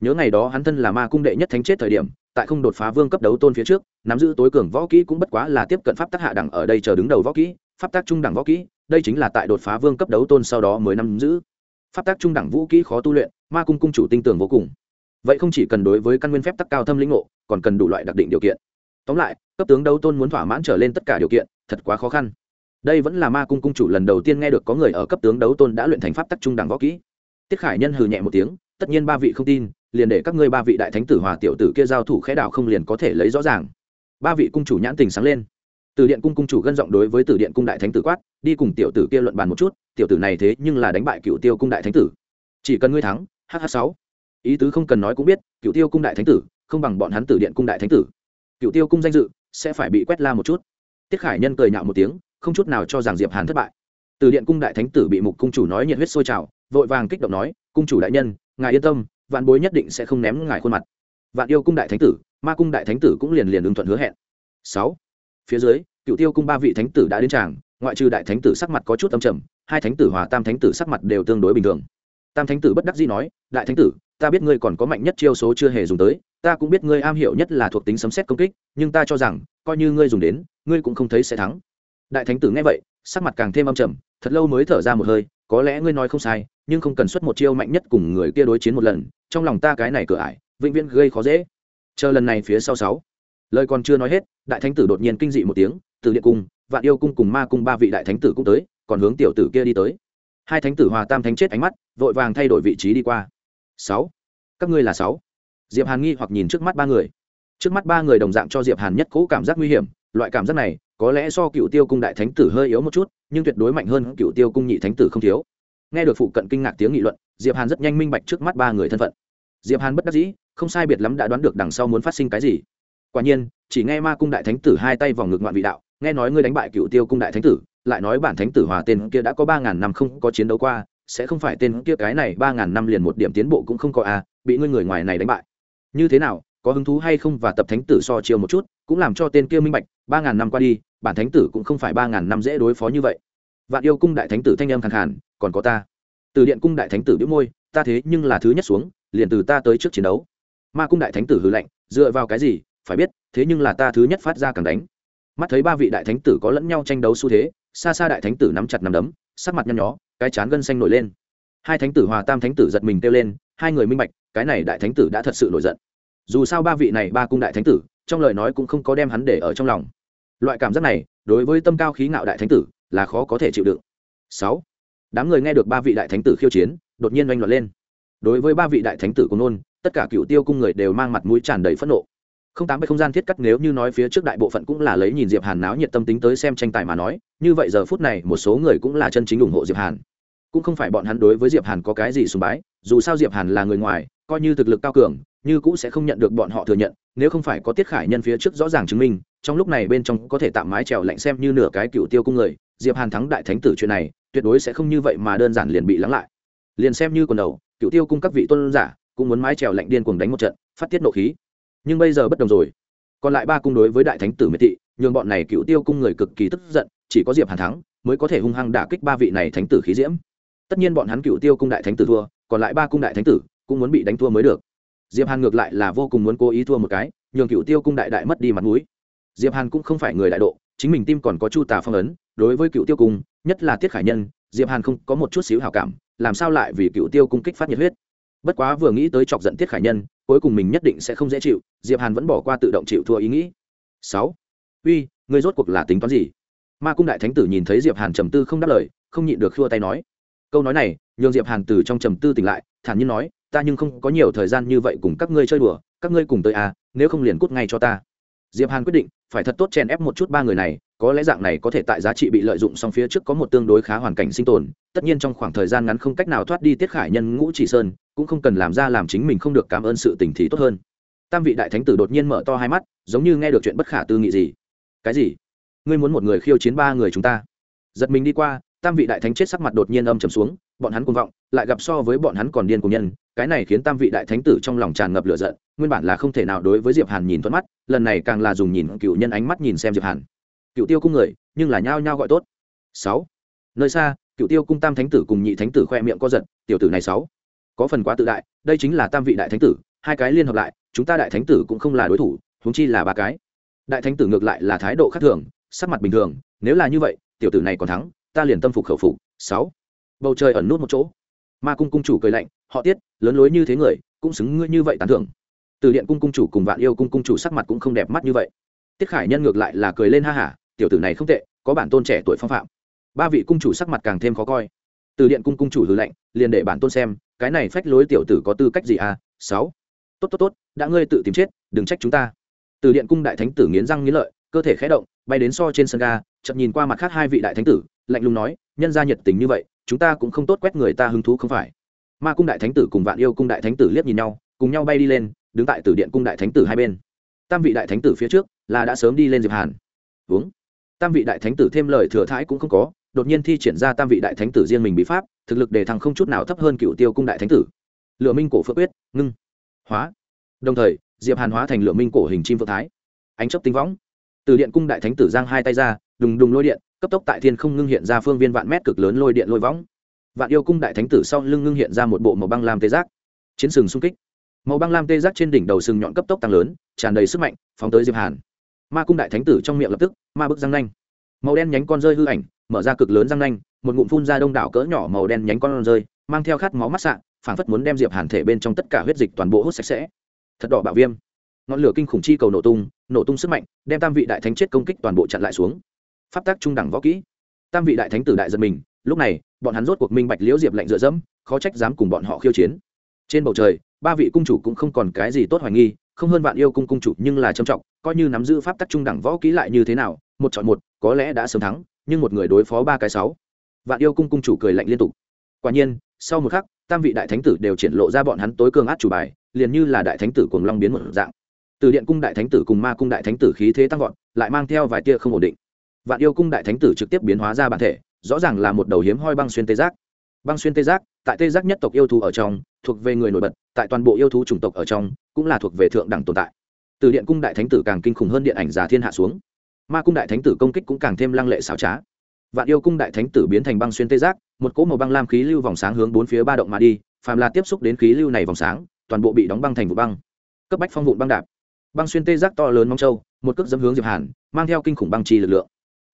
Nhớ ngày đó hắn thân là ma cung đệ nhất thánh chết thời điểm, tại không đột phá vương cấp đấu tôn phía trước, nắm giữ tối cường võ kỹ cũng bất quá là tiếp cận pháp tác hạ đẳng ở đây chờ đứng đầu võ kỹ, pháp tác trung đẳng võ kỹ, đây chính là tại đột phá vương cấp đấu tôn sau đó mới nắm giữ. Pháp tác trung đẳng vũ kỹ khó tu luyện, ma cung cung chủ tinh tường vô cùng. Vậy không chỉ cần đối với căn nguyên phép tắc cao thâm lĩnh ngộ, còn cần đủ loại đặc định điều kiện tóm lại, cấp tướng đấu tôn muốn thỏa mãn trở lên tất cả điều kiện, thật quá khó khăn. Đây vẫn là ma cung cung chủ lần đầu tiên nghe được có người ở cấp tướng đấu tôn đã luyện thành pháp tắc trung đẳng võ kỹ. Tiết khải nhân hừ nhẹ một tiếng, tất nhiên ba vị không tin, liền để các ngươi ba vị đại thánh tử hòa tiểu tử kia giao thủ khẽ đạo không liền có thể lấy rõ ràng. Ba vị cung chủ nhãn tình sáng lên. Từ điện cung cung chủ gân giọng đối với từ điện cung đại thánh tử quát, đi cùng tiểu tử kia luận bàn một chút, tiểu tử này thế nhưng là đánh bại cựu tiêu cung đại thánh tử. Chỉ cần ngươi thắng hh sáu. Ý tứ không cần nói cũng biết, cựu tiêu cung đại thánh tử, không bằng bọn hắn tử điện cung đại thánh tử cựu tiêu cung danh dự sẽ phải bị quét la một chút. Tiết khải nhân cười nhạo một tiếng, không chút nào cho rằng diệp hàn thất bại. Từ điện cung đại thánh tử bị mục cung chủ nói nhiệt huyết sôi trào, vội vàng kích động nói, cung chủ đại nhân, ngài yên tâm, vạn bối nhất định sẽ không ném ngài khuôn mặt. Vạn yêu cung đại thánh tử, ma cung đại thánh tử cũng liền liền ứng thuận hứa hẹn. Sáu, phía dưới, cựu tiêu cung ba vị thánh tử đã đến tràng, ngoại trừ đại thánh tử sắc mặt có chút âm trầm, hai thánh tử hòa tam thánh tử sắc mặt đều tương đối bình thường. Tam thánh tử bất đắc dĩ nói, đại thánh tử, ta biết ngươi còn có mạnh nhất chiêu số chưa hề dùng tới ta cũng biết ngươi am hiểu nhất là thuộc tính sấm xét công kích, nhưng ta cho rằng, coi như ngươi dùng đến, ngươi cũng không thấy sẽ thắng. Đại thánh tử nghe vậy, sắc mặt càng thêm âm trầm, thật lâu mới thở ra một hơi, có lẽ ngươi nói không sai, nhưng không cần xuất một chiêu mạnh nhất cùng người kia đối chiến một lần, trong lòng ta cái này cửa ải, vĩnh viễn gây khó dễ. Chờ lần này phía sau sáu. Lời còn chưa nói hết, đại thánh tử đột nhiên kinh dị một tiếng, từ điện cung, vạn yêu cung cùng ma cung ba vị đại thánh tử cũng tới, còn hướng tiểu tử kia đi tới. Hai thánh tử hòa tam thánh chết ánh mắt, vội vàng thay đổi vị trí đi qua. Sáu. Các ngươi là sáu diệp hàn nghi hoặc nhìn trước mắt ba người. Trước mắt ba người đồng dạng cho diệp hàn nhất cố cảm giác nguy hiểm, loại cảm giác này có lẽ do cựu tiêu cung đại thánh tử hơi yếu một chút, nhưng tuyệt đối mạnh hơn cựu tiêu cung nhị thánh tử không thiếu. Nghe được phụ cận kinh ngạc tiếng nghị luận, diệp hàn rất nhanh minh bạch trước mắt ba người thân phận. Diệp hàn bất đắc dĩ, không sai biệt lắm đã đoán được đằng sau muốn phát sinh cái gì. Quả nhiên, chỉ nghe ma cung đại thánh tử hai tay vòng ngực ngoạn vị đạo, nghe nói ngươi đánh bại cựu tiêu cung đại thánh tử, lại nói bản thánh tử hòa tên kia đã có ba ngàn năm không có chiến đấu qua, sẽ không phải tên kia cái này ba ngàn năm liền một điểm tiến bộ cũng không có à bị ngươi người ngoài này đánh bại như thế nào, có hứng thú hay không và tập thánh tử so chiều một chút, cũng làm cho tên kia minh bạch, ba ngàn năm qua đi, bản thánh tử cũng không phải ba ngàn năm dễ đối phó như vậy. Vạn yêu cung đại thánh tử thanh âm khẳng hẳn còn có ta. Từ điện cung đại thánh tử biếu môi, ta thế nhưng là thứ nhất xuống, liền từ ta tới trước chiến đấu. Ma cung đại thánh tử hư lệnh dựa vào cái gì, phải biết, thế nhưng là ta thứ nhất phát ra càng đánh. Mắt thấy ba vị đại thánh tử có lẫn nhau tranh đấu xu thế, xa xa đại thánh tử nắm chặt nắm đấm, sắc mặt nhăn nhó, cái chán gân xanh nổi lên. Hai thánh tử hòa tam thánh tử giật mình kêu lên hai người minh bạch, cái này đại thánh tử đã thật sự nổi giận. Dù sao ba vị này ba cung đại thánh tử, trong lời nói cũng không có đem hắn để ở trong lòng. Loại cảm giác này, đối với tâm cao khí ngạo đại thánh tử, là khó có thể chịu đựng. Sáu, đám người nghe được ba vị đại thánh tử khiêu chiến, đột nhiên oanh loạn lên. Đối với ba vị đại thánh tử của nôn tất cả cựu tiêu cung người đều mang mặt mũi tràn đầy phẫn nộ. Không tám mươi không gian thiết cắt nếu như nói phía trước đại bộ phận cũng là lấy nhìn diệp hàn náo nhiệt tâm tính tới xem tranh tài mà nói, như vậy giờ phút này một số người cũng là chân chính ủng hộ diệp hàn cũng không phải bọn hắn đối với diệp hàn có cái gì sùng bái, dù sao diệp hàn là người ngoài, coi như thực lực cao cường, như cũng sẽ không nhận được bọn họ thừa nhận, nếu không phải có tiết khải nhân phía trước rõ ràng chứng minh, trong lúc này bên trong có thể tạm mái trèo lạnh xem như nửa cái cựu tiêu cung người, diệp hàn thắng đại thánh tử chuyện này, tuyệt đối sẽ không như vậy mà đơn giản liền bị lắng lại. Liền xem như quần đầu, cựu tiêu cung các vị tôn giả cũng muốn mái trèo lạnh điên cuồng đánh một trận, phát tiết nộ khí. Nhưng bây giờ bất đồng rồi. Còn lại ba cung đối với đại thánh tử miệt thị, nhường bọn này cựu tiêu cung người cực kỳ tức giận, chỉ có diệp hàn thắng, mới có thể hung hăng đả kích ba vị này thánh tử khí diễm tất nhiên bọn hắn cựu tiêu cung đại thánh tử thua, còn lại ba cung đại thánh tử cũng muốn bị đánh thua mới được. Diệp hàn ngược lại là vô cùng muốn cố ý thua một cái, nhường cựu tiêu cung đại đại mất đi mặt mũi. Diệp hàn cũng không phải người đại độ, chính mình tim còn có chu tà phong ấn, đối với cựu tiêu cung, nhất là tiết khải nhân, diệp hàn không có một chút xíu hảo cảm, làm sao lại vì cựu tiêu cung kích phát nhiệt huyết? Bất quá vừa nghĩ tới chọc giận tiết khải nhân, cuối cùng mình nhất định sẽ không dễ chịu, diệp hàn vẫn bỏ qua tự động chịu thua ý nghĩ. Sáu. Uy người rốt cuộc là tính toán gì? Ma cung đại thánh tử nhìn thấy diệp hàn trầm tư không đáp lời, không nhịn được khua tay nói câu nói này, nhường diệp hàn từ trong trầm tư tỉnh lại, thản nhiên nói, ta nhưng không có nhiều thời gian như vậy cùng các ngươi chơi đùa, các ngươi cùng tới à nếu không liền cút ngay cho ta. Diệp hàn quyết định, phải thật tốt chèn ép một chút ba người này, có lẽ dạng này có thể tại giá trị bị lợi dụng song phía trước có một tương đối khá hoàn cảnh sinh tồn, tất nhiên trong khoảng thời gian ngắn không cách nào thoát đi tiết khải nhân ngũ chỉ sơn, cũng không cần làm ra làm chính mình không được cảm ơn sự tình thì tốt hơn. Tam vị đại thánh tử đột nhiên mở to hai mắt, giống như nghe được chuyện bất khả tư nghị gì. Cái gì? Ngươi muốn một người khiêu chiến ba người chúng ta? Giật mình đi qua tam vị đại thánh chết sắc mặt đột nhiên âm trầm xuống, bọn hắn cuồng vọng, lại gặp so với bọn hắn còn điên cùng nhân, cái này khiến tam vị đại thánh tử trong lòng tràn ngập lửa giận, nguyên bản là không thể nào đối với diệp hàn nhìn thuận mắt, lần này càng là dùng nhìn cựu nhân ánh mắt nhìn xem diệp hàn. Cựu tiêu cung người, nhưng là nhao nhao gọi tốt. Sáu. Nơi xa, cựu tiêu cung tam thánh tử cùng nhị thánh tử khoe miệng co giật, tiểu tử này sáu. Có phần quá tự đại, đây chính là tam vị đại thánh tử, hai cái liên hợp lại, chúng ta đại thánh tử cũng không là đối thủ, huống chi là ba cái. Đại thánh tử ngược lại là thái độ khác thường, sắc mặt bình thường, nếu là như vậy, tiểu tử này còn thắng ta liền tâm phục khẩu phục, sáu. Bầu trời ẩn nút một chỗ. Ma cung cung chủ cười lạnh, họ tiết, lớn lối như thế người, cũng xứng ngươi như vậy tán thưởng. Từ điện cung cung chủ cùng vạn yêu cung cung chủ sắc mặt cũng không đẹp mắt như vậy. Tiết khải nhân ngược lại là cười lên ha hả, tiểu tử này không tệ, có bản tôn trẻ tuổi phong phạm. Ba vị cung chủ sắc mặt càng thêm khó coi. Từ điện cung cung chủ hư lệnh liền để bản tôn xem, cái này phách lối tiểu tử có tư cách gì à sáu. Tốt tốt tốt, đã ngươi tự tìm chết, đừng trách chúng ta. Từ điện cung đại thánh tử nghiến răng nghiến lợi cơ thể khẽ động, bay đến so trên sân ga, chậm nhìn qua mặt khác hai vị đại thánh tử, lạnh lùng nói, nhân gia nhiệt tình như vậy, chúng ta cũng không tốt quét người ta hứng thú không phải. Ma cung đại thánh tử cùng vạn yêu cung đại thánh tử liếc nhìn nhau, cùng nhau bay đi lên, đứng tại tử điện cung đại thánh tử hai bên. Tam vị đại thánh tử phía trước, là đã sớm đi lên diệp hàn. Uống. Tam vị đại thánh tử thêm lời thừa thãi cũng không có, đột nhiên thi triển ra tam vị đại thánh tử riêng mình bí pháp, thực lực đề thăng không chút nào thấp hơn cựu tiêu cung đại thánh tử. Lựa minh cổ phước quyết, ngưng. Hóa. Đồng thời, diệp hàn hóa thành lửa minh cổ hình chim phượng thái. Ánh chớp tinh võng từ điện cung đại thánh tử giang hai tay ra, đùng đùng lôi điện, cấp tốc tại thiên không ngưng hiện ra phương viên vạn mét cực lớn lôi điện lôi võng. Vạn yêu cung đại thánh tử sau lưng ngưng hiện ra một bộ màu băng lam tê giác. Chiến sừng xung kích. Màu băng lam tê giác trên đỉnh đầu sừng nhọn cấp tốc tăng lớn, tràn đầy sức mạnh, phóng tới diệp hàn. Ma cung đại thánh tử trong miệng lập tức, ma bức răng nanh. Màu đen nhánh con rơi hư ảnh, mở ra cực lớn răng nanh, một ngụm phun ra đông đảo cỡ nhỏ màu đen nhánh con rơi, mang theo khát máu mắt sạn phảng phất muốn đem diệp hàn thể bên trong tất cả huyết dịch toàn bộ hút sạch sẽ. Thật đỏ bạo viêm. Ngọn lửa kinh khủng chi cầu nổ tung nổ tung sức mạnh, đem tam vị đại thánh chết công kích toàn bộ chặn lại xuống. Pháp tác trung đẳng võ kỹ. Tam vị đại thánh tử đại giật mình, lúc này, bọn hắn rốt cuộc minh bạch liễu diệp lạnh dựa dẫm, khó trách dám cùng bọn họ khiêu chiến. Trên bầu trời, ba vị cung chủ cũng không còn cái gì tốt hoài nghi, không hơn bạn yêu cung cung chủ nhưng là trầm trọng, coi như nắm giữ pháp tắc trung đẳng võ kỹ lại như thế nào, một chọn một, có lẽ đã sớm thắng, nhưng một người đối phó ba cái sáu. Vạn yêu cung cung chủ cười lạnh liên tục. Quả nhiên, sau một khắc, tam vị đại thánh tử đều triển lộ ra bọn hắn tối cường át chủ bài, liền như là đại thánh tử cùng long biến một dạng từ điện cung đại thánh tử cùng ma cung đại thánh tử khí thế tăng vọt, lại mang theo vài tia không ổn định. Vạn yêu cung đại thánh tử trực tiếp biến hóa ra bản thể, rõ ràng là một đầu hiếm hoi băng xuyên tê giác. Băng xuyên tê giác, tại tê giác nhất tộc yêu thú ở trong, thuộc về người nổi bật, tại toàn bộ yêu thú chủng tộc ở trong, cũng là thuộc về thượng đẳng tồn tại. Từ điện cung đại thánh tử càng kinh khủng hơn điện ảnh giả thiên hạ xuống. Ma cung đại thánh tử công kích cũng càng thêm lăng lệ xảo trá. Vạn yêu cung đại thánh tử biến thành băng xuyên tê giác, một cỗ màu băng lam khí lưu vòng sáng hướng bốn phía ba động mà đi, phàm là tiếp xúc đến khí lưu này vòng sáng, toàn bộ bị đóng băng thành vụ băng. Cấp bách phong vụn băng đạp băng xuyên tê giác to lớn mong châu một cước dấm hướng diệp hàn, mang theo kinh khủng băng chi lực lượng.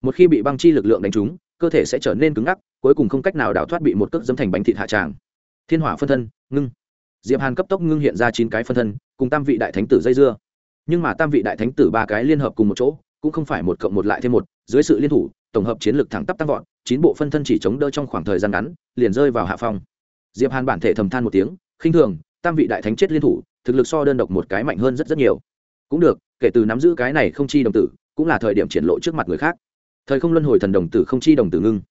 Một khi bị băng chi lực lượng đánh trúng, cơ thể sẽ trở nên cứng ngắc, cuối cùng không cách nào đào thoát bị một cước dấm thành bánh thịt hạ tràng. Thiên hỏa phân thân, ngưng. Diệp hàn cấp tốc ngưng hiện ra chín cái phân thân, cùng tam vị đại thánh tử dây dưa. Nhưng mà tam vị đại thánh tử ba cái liên hợp cùng một chỗ, cũng không phải một cộng một lại thêm một, dưới sự liên thủ, tổng hợp chiến lược thẳng tắp tăng vọt, chín bộ phân thân chỉ chống đỡ trong khoảng thời gian ngắn, liền rơi vào hạ phong. Diệp hàn bản thể thầm than một tiếng, khinh thường, tam vị đại thánh chết liên thủ, thực lực so đơn độc một cái mạnh hơn rất rất nhiều cũng được, kể từ nắm giữ cái này không chi đồng tử, cũng là thời điểm triển lộ trước mặt người khác. Thời không luân hồi thần đồng tử không chi đồng tử ngưng.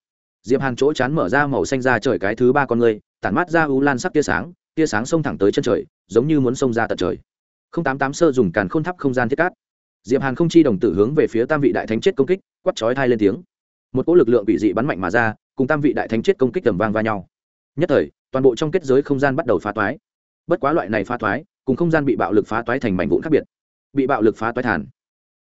Diệp hàn chỗ chán mở ra màu xanh ra trời cái thứ ba con người tản mát ra u lan sắc tia sáng tia sáng xông thẳng tới chân trời, giống như muốn xông ra tận trời. Không tám tám sơ dùng càn khôn thắp không gian thiết cát. Diệp hàn không chi đồng tử hướng về phía tam vị đại thánh chết công kích quắt chói thai lên tiếng. Một cỗ lực lượng bị dị bắn mạnh mà ra, cùng tam vị đại thánh chết công kích tầm vang va nhau. Nhất thời, toàn bộ trong kết giới không gian bắt đầu phá toái. Bất quá loại này phá toái, cùng không gian bị bạo lực phá toái thành mảnh vụn khác biệt bị bạo lực phá toái thản.